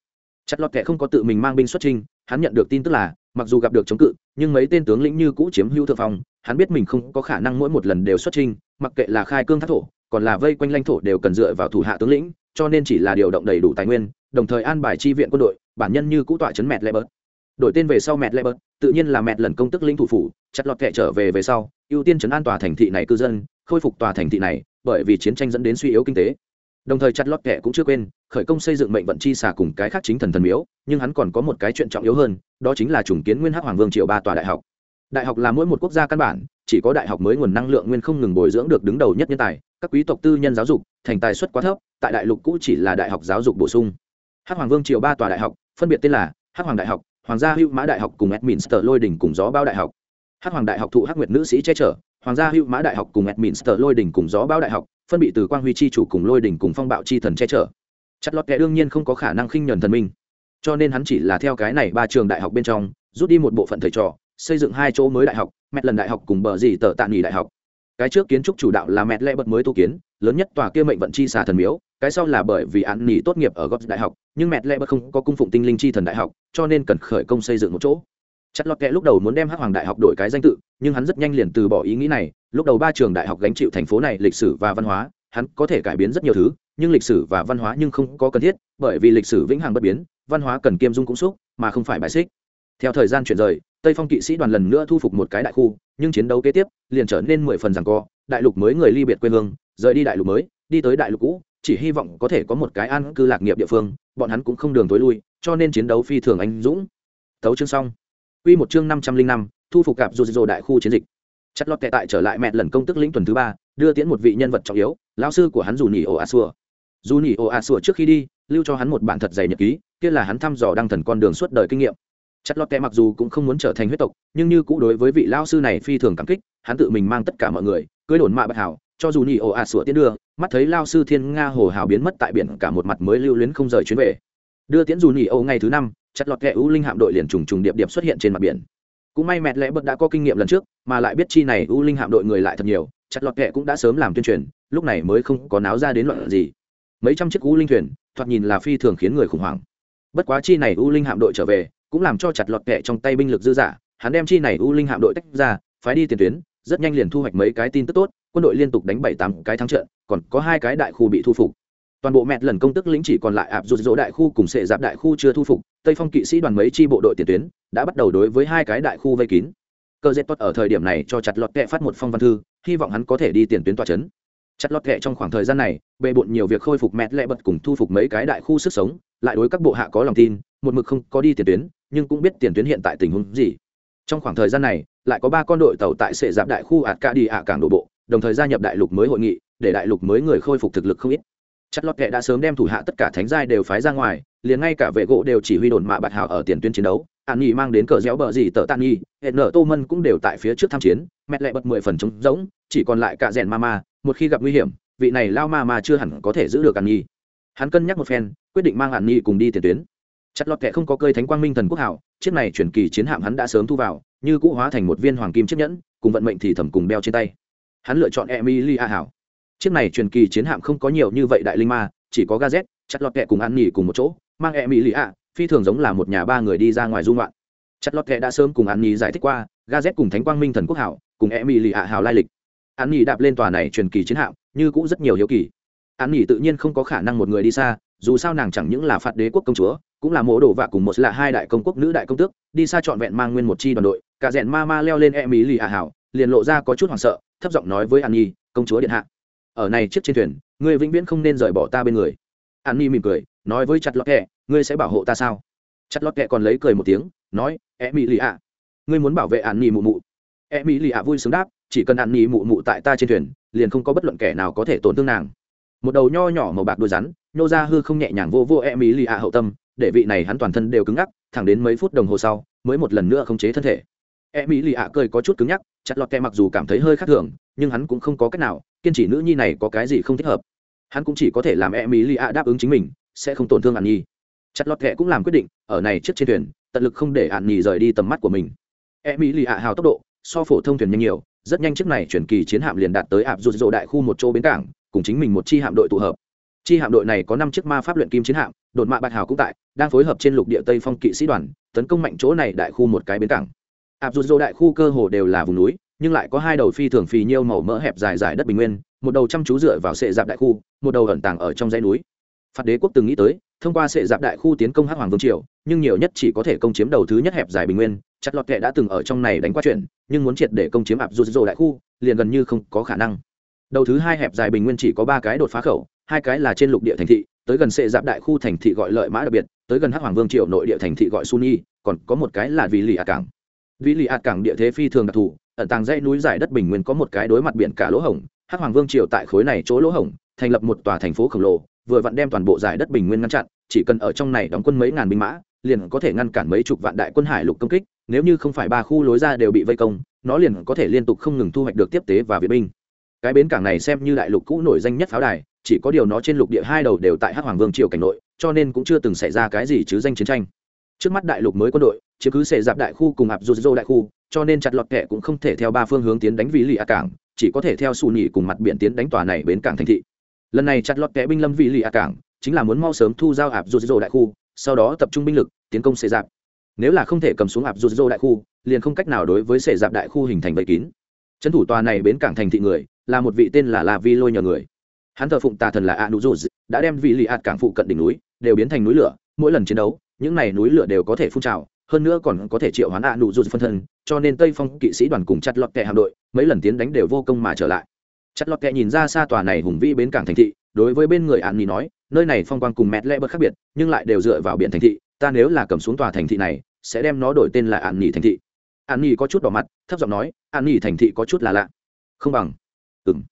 Chặt lọt kệ không có tự mình mang binh xuất trình hắn nhận được tin tức là, mặc dù gặp được chống cự, nhưng mấy tên tướng lĩnh như cũ chiếm hữu thượng phong, hắn biết mình không có khả năng mỗi một lần đều xuất trình mặc kệ là khai cương thác thổ, còn là vây quanh lãnh thổ đều cần dựa vào thủ hạ tướng lĩnh, cho nên chỉ là điều động đầy đủ tài nguyên, đồng thời an bài chi viện quân đội, bản nhân như cũ tọa chấn mẹt lệ bớt đổi tên về sau mẹt lệ bớt tự nhiên là mẹt lần công tức lĩnh thủ phủ, chặt lọt kệ trở về về sau, ưu tiên chấn an tòa thành thị này cư dân, khôi phục tòa thành thị này, bởi vì chiến tranh dẫn đến suy yếu kinh tế đồng thời chặt lót kẻ cũng chưa quên, khởi công xây dựng mệnh vận chi xả cùng cái khác chính thần thần miếu, nhưng hắn còn có một cái chuyện trọng yếu hơn, đó chính là chủng kiến nguyên hắc hoàng vương triệu ba tòa đại học. Đại học là mỗi một quốc gia căn bản, chỉ có đại học mới nguồn năng lượng nguyên không ngừng bồi dưỡng được đứng đầu nhất nhân tài, các quý tộc tư nhân giáo dục, thành tài suất quá thấp, tại đại lục cũ chỉ là đại học giáo dục bổ sung. Hắc hoàng vương triều ba tòa đại học, phân biệt tên là hắc hoàng đại học, hoàng gia hữu mã đại học cùng edminster lôi đỉnh cùng gió bao đại học. Hắc hoàng đại học thụ hắc nguyệt nữ sĩ che chở, hoàng gia hữu mã đại học cùng edminster lôi đỉnh cùng gió bao đại học phân bị từ quang huy chi chủ cùng lôi đỉnh cùng phong bạo chi thần che chở. Chặt lọt kẻ đương nhiên không có khả năng khinh nhuần thần minh. Cho nên hắn chỉ là theo cái này ba trường đại học bên trong, rút đi một bộ phận thầy trò, xây dựng hai chỗ mới đại học mẹ lần đại học cùng bờ dì tờ tạ nghỉ đại học. Cái trước kiến trúc chủ đạo là mẹ lẽ bật mới tu kiến, lớn nhất tòa kia mệnh vận chi xà thần miếu, cái sau là bởi vì án nghỉ tốt nghiệp ở gót đại học, nhưng mẹ lẽ bật không có cung phụng tinh linh chi thần đại học, cho nên cần khởi công xây dựng một chỗ chặt lọt kệ lúc đầu muốn đem hắc hoàng đại học đổi cái danh tự, nhưng hắn rất nhanh liền từ bỏ ý nghĩ này. Lúc đầu ba trường đại học gánh chịu thành phố này lịch sử và văn hóa, hắn có thể cải biến rất nhiều thứ, nhưng lịch sử và văn hóa nhưng không có cần thiết, bởi vì lịch sử vĩnh hằng bất biến, văn hóa cần kiêm dung cũng xúc, mà không phải bài xích. Theo thời gian chuyển rời, tây phong kỵ sĩ đoàn lần nữa thu phục một cái đại khu, nhưng chiến đấu kế tiếp liền trở nên mười phần rằng co. Đại lục mới người ly biệt quê hương, rời đi đại lục mới, đi tới đại lục cũ, chỉ hy vọng có thể có một cái an cư lạc nghiệp địa phương, bọn hắn cũng không đường tối lui, cho nên chiến đấu phi thường anh dũng. Tấu chương xong. Quy một chương năm trăm linh năm, thu phục gặp dù đại khu chiến dịch. Chặt lót kẻ tại trở lại mẹ lần công tức lĩnh tuần thứ ba, đưa tiễn một vị nhân vật trọng yếu, lão sư của hắn dù nhỉ ồ a dù a trước khi đi, lưu cho hắn một bản thật dày nhật ký, kia là hắn thăm dò đăng thần con đường suốt đời kinh nghiệm. Chặt lót kẻ mặc dù cũng không muốn trở thành huyết tộc, nhưng như cũ đối với vị lão sư này phi thường cảm kích, hắn tự mình mang tất cả mọi người, cưới đồn mạ bạch hảo, cho dù nhỉ ồ a tiến đưa, mắt thấy lão sư thiên nga hồ hào biến mất tại biển, cả một mặt mới lưu luyến không rời chuyến về. Đưa tiễn dù ngày thứ năm chặt lọt kẻ u linh hạm đội liền trùng trùng điệp điệp xuất hiện trên mặt biển. Cũng may mẹt lẽ bật đã có kinh nghiệm lần trước, mà lại biết chi này u linh hạm đội người lại thật nhiều, chặt lọt kẻ cũng đã sớm làm tuyên truyền, lúc này mới không có náo ra đến loạn gì. Mấy trăm chiếc u linh thuyền, thoạt nhìn là phi thường khiến người khủng hoảng. Bất quá chi này u linh hạm đội trở về, cũng làm cho chặt lọt kẻ trong tay binh lực dư giả hắn đem chi này u linh hạm đội tách ra, phái đi tiền tuyến, rất nhanh liền thu hoạch mấy cái tin tức tốt, quân đội liên tục đánh bảy tám cái thắng trận, còn có hai cái đại khu bị thu phục toàn bộ mẹt lần công tức lĩnh chỉ còn lại ạp rụt rỗ đại khu cùng sệ giáp đại khu chưa thu phục, tây phong kỵ sĩ đoàn mấy chi bộ đội tiền tuyến đã bắt đầu đối với hai cái đại khu vây kín. Cơ dệt tốt ở thời điểm này cho chặt lọt kẹ phát một phong văn thư, hy vọng hắn có thể đi tiền tuyến tòa trấn chặt lọt kẹ trong khoảng thời gian này, bề bộn nhiều việc khôi phục mẹt lẹ bật cùng thu phục mấy cái đại khu sức sống, lại đối các bộ hạ có lòng tin, một mực không có đi tiền tuyến, nhưng cũng biết tiền tuyến hiện tại tình huống gì. Trong khoảng thời gian này, lại có ba con đội tàu tại sệ giáp đại khu ạt ca đi ạ cảng đổ bộ, đồng thời gia nhập đại lục mới hội nghị, để đại lục mới người khôi phục thực lực không ít chất lót kệ đã sớm đem thủ hạ tất cả thánh giai đều phái ra ngoài, liền ngay cả vệ gỗ đều chỉ huy đồn mạ bạt hảo ở tiền tuyến chiến đấu. An nhi mang đến cờ réo bờ gì tờ tàn nhi, hệ nở tô mân cũng đều tại phía trước tham chiến, mẹ lại bật mười phần trống rỗng, chỉ còn lại cả rèn ma ma, một khi gặp nguy hiểm, vị này lao ma ma chưa hẳn có thể giữ được an nhi. Hắn cân nhắc một phen, quyết định mang an nhi cùng đi tiền tuyến. Chặt lọt kệ không có cơi thánh quang minh thần quốc hảo, chiếc này chuyển kỳ chiến hạm hắn đã sớm thu vào, như cũ hóa thành một viên hoàng kim chiếc nhẫn, cùng vận mệnh thì thẩm cùng đeo trên tay. Hắn lựa chọn emily a hảo chiếc này truyền kỳ chiến hạm không có nhiều như vậy đại linh ma, chỉ có gazet chặt lọt kẹ cùng ăn nghỉ cùng một chỗ, mang e mỹ lì ạ, phi thường giống là một nhà ba người đi ra ngoài dung loạn chặt lọt kẹ đã sớm cùng ăn nghỉ giải thích qua gazet cùng thánh quang minh thần quốc hảo, cùng e mỹ lì ạ hảo lai lịch. Ăn nghỉ đạp lên tòa này truyền kỳ chiến hạm, như cũng rất nhiều hiếu kỳ. Ăn nghỉ tự nhiên không có khả năng một người đi xa, dù sao nàng chẳng những là phạt đế quốc công chúa, cũng là mỗ đổ vạ cùng một là hai đại công quốc nữ đại công tước, đi xa trọn vẹn mang nguyên một chi đoàn đội, cả rẽn ma ma leo lên e mỹ lì ạ hảo, liền lộ ra có chút hoảng sợ, thấp giọng nói với an nhi công chúa điện hạ ở này chiếc trên thuyền người vĩnh viễn không nên rời bỏ ta bên người. An ni mỉm cười nói với chặt lọt kẹ, ngươi sẽ bảo hộ ta sao? Chặt lọt kẹ còn lấy cười một tiếng nói e mỹ lì ạ ngươi muốn bảo vệ an ni mụ mụ. E mỹ lì ạ vui sướng đáp chỉ cần an ni mụ mụ tại ta trên thuyền liền không có bất luận kẻ nào có thể tổn thương nàng. Một đầu nho nhỏ màu bạc đuôi rắn nhô ra hư không nhẹ nhàng vô vô e mỹ lì ạ hậu tâm để vị này hắn toàn thân đều cứng ngắc thẳng đến mấy phút đồng hồ sau mới một lần nữa khống chế thân thể. E mỹ lì ạ cười có chút cứng nhắc chặt lọt kẹ mặc dù cảm thấy hơi khác thường nhưng hắn cũng không có cách nào kiên trì nữ nhi này có cái gì không thích hợp. Hắn cũng chỉ có thể làm e mỹ lì ạ đáp ứng chính mình, sẽ không tổn thương ạn nhi chặt lọt thẹ cũng làm quyết định, ở này trước trên thuyền, tận lực không để ạn nhi rời đi tầm mắt của mình. E mỹ lì ạ hào tốc độ, so phổ thông thuyền nhanh nhiều, rất nhanh chiếc này chuyển kỳ chiến hạm liền đạt tới ạp rụt rộ đại khu một chỗ bến cảng, cùng chính mình một chi hạm đội tụ hợp. Chi hạm đội này có năm chiếc ma pháp luyện kim chiến hạm đột mạ bạch hào cũng tại, đang phối hợp trên lục địa tây phong kỵ sĩ đoàn, tấn công mạnh chỗ này đại khu một cái bến cảng. Ạp rụt dô đại khu cơ hồ đều là vùng núi nhưng lại có hai đầu phi thường phì nhiêu màu mỡ hẹp dài dài đất bình nguyên, một đầu chăm chú dựa vào sệ dạp đại khu, một đầu ẩn tàng ở trong dãy núi. Phạt đế quốc từng nghĩ tới, thông qua sệ dạp đại khu tiến công hắc hoàng vương triều, nhưng nhiều nhất chỉ có thể công chiếm đầu thứ nhất hẹp dài bình nguyên chặt lọt kệ đã từng ở trong này đánh qua chuyện, nhưng muốn triệt để công chiếm ạp dù dô đại khu, liền gần như không có khả năng. Đầu thứ hai hẹp dài bình nguyên chỉ có ba cái đột phá khẩu, hai cái là trên lục địa thành thị, tới gần sệ dạp đại khu thành thị gọi lợi mã đặc biệt, tới gần hắc hoàng vương triều nội địa thành thị gọi suni còn có một cái là vì lì ạt cảng. Vì lì ạt cảng địa thế phi thường đặc thù ẩn tàng dãy núi dài đất bình nguyên có một cái đối mặt biển cả lỗ hổng, hắc hoàng vương triều tại khối này chỗ lỗ hổng, thành lập một tòa thành phố khổng lồ, vừa vặn đem toàn bộ giải đất bình nguyên ngăn chặn, chỉ cần ở trong này đóng quân mấy ngàn binh mã, liền có thể ngăn cản mấy chục vạn đại quân hải lục công kích, nếu như không phải ba khu lối ra đều bị vây công, nó liền có thể liên tục không ngừng thu hoạch được tiếp tế và viện binh. Cái bến cảng này xem như đại lục cũ nổi danh nhất pháo đài, chỉ có điều nó trên lục địa hai đầu đều tại hắc hoàng vương triều cảnh nội, cho nên cũng chưa từng xảy ra cái gì chứ danh chiến tranh. Trước mắt đại lục mới quân đội chứ cứ sẽ dạp đại khu cùng ạp dù đại khu cho nên chặt lọt kẹ cũng không thể theo ba phương hướng tiến đánh vì lì a cảng, chỉ có thể theo xù nhị cùng mặt biển tiến đánh tòa này bến cảng thành thị. Lần này chặt lọt kẹ binh lâm vì lì a cảng, chính là muốn mau sớm thu giao ạp dù đại khu, sau đó tập trung binh lực, tiến công xê dạp nếu là không thể cầm xuống ạp dù đại khu, liền không cách nào đối với xê dạp đại khu hình thành vây kín. Trấn thủ tòa này bến cảng thành thị người, là một vị tên là la vi lôi nhờ người. Hắn thờ phụng tà thần là a nụ dù đã đem vị lì ạt cảng phụ cận đỉnh núi, đều biến thành núi lửa, mỗi lần chiến đấu, những này núi lửa đều có thể phun trào hơn nữa còn có thể triệu hoán a nụ dù phân thân, cho nên tây phong kỵ sĩ đoàn cùng chặt lọt kẹ hạm đội, mấy lần tiến đánh đều vô công mà trở lại. Chặt lọt kẹ nhìn ra xa tòa này hùng vĩ bến cảng thành thị, đối với bên người ạn nhì nói, nơi này phong quang cùng mẹt lẽ bất khác biệt, nhưng lại đều dựa vào biển thành thị, ta nếu là cầm xuống tòa thành thị này, sẽ đem nó đổi tên là ạn nhì thành thị. ạn nhì có chút đỏ mặt, thấp giọng nói ạn nhì thành thị có chút là lạ. Không bằng. Ừng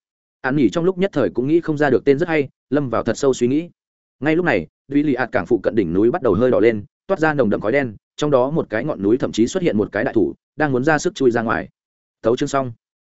ạn nhì trong lúc nhất thời cũng nghĩ không ra được tên rất hay, lâm vào thật sâu suy nghĩ. Ngay lúc này, duy lì ạt cảng phụ cận đỉnh núi bắt đầu hơi đỏ lên, toát ra nồng đậm khói đen trong đó một cái ngọn núi thậm chí xuất hiện một cái đại thủ, đang muốn ra sức chui ra ngoài. Tấu chương xong.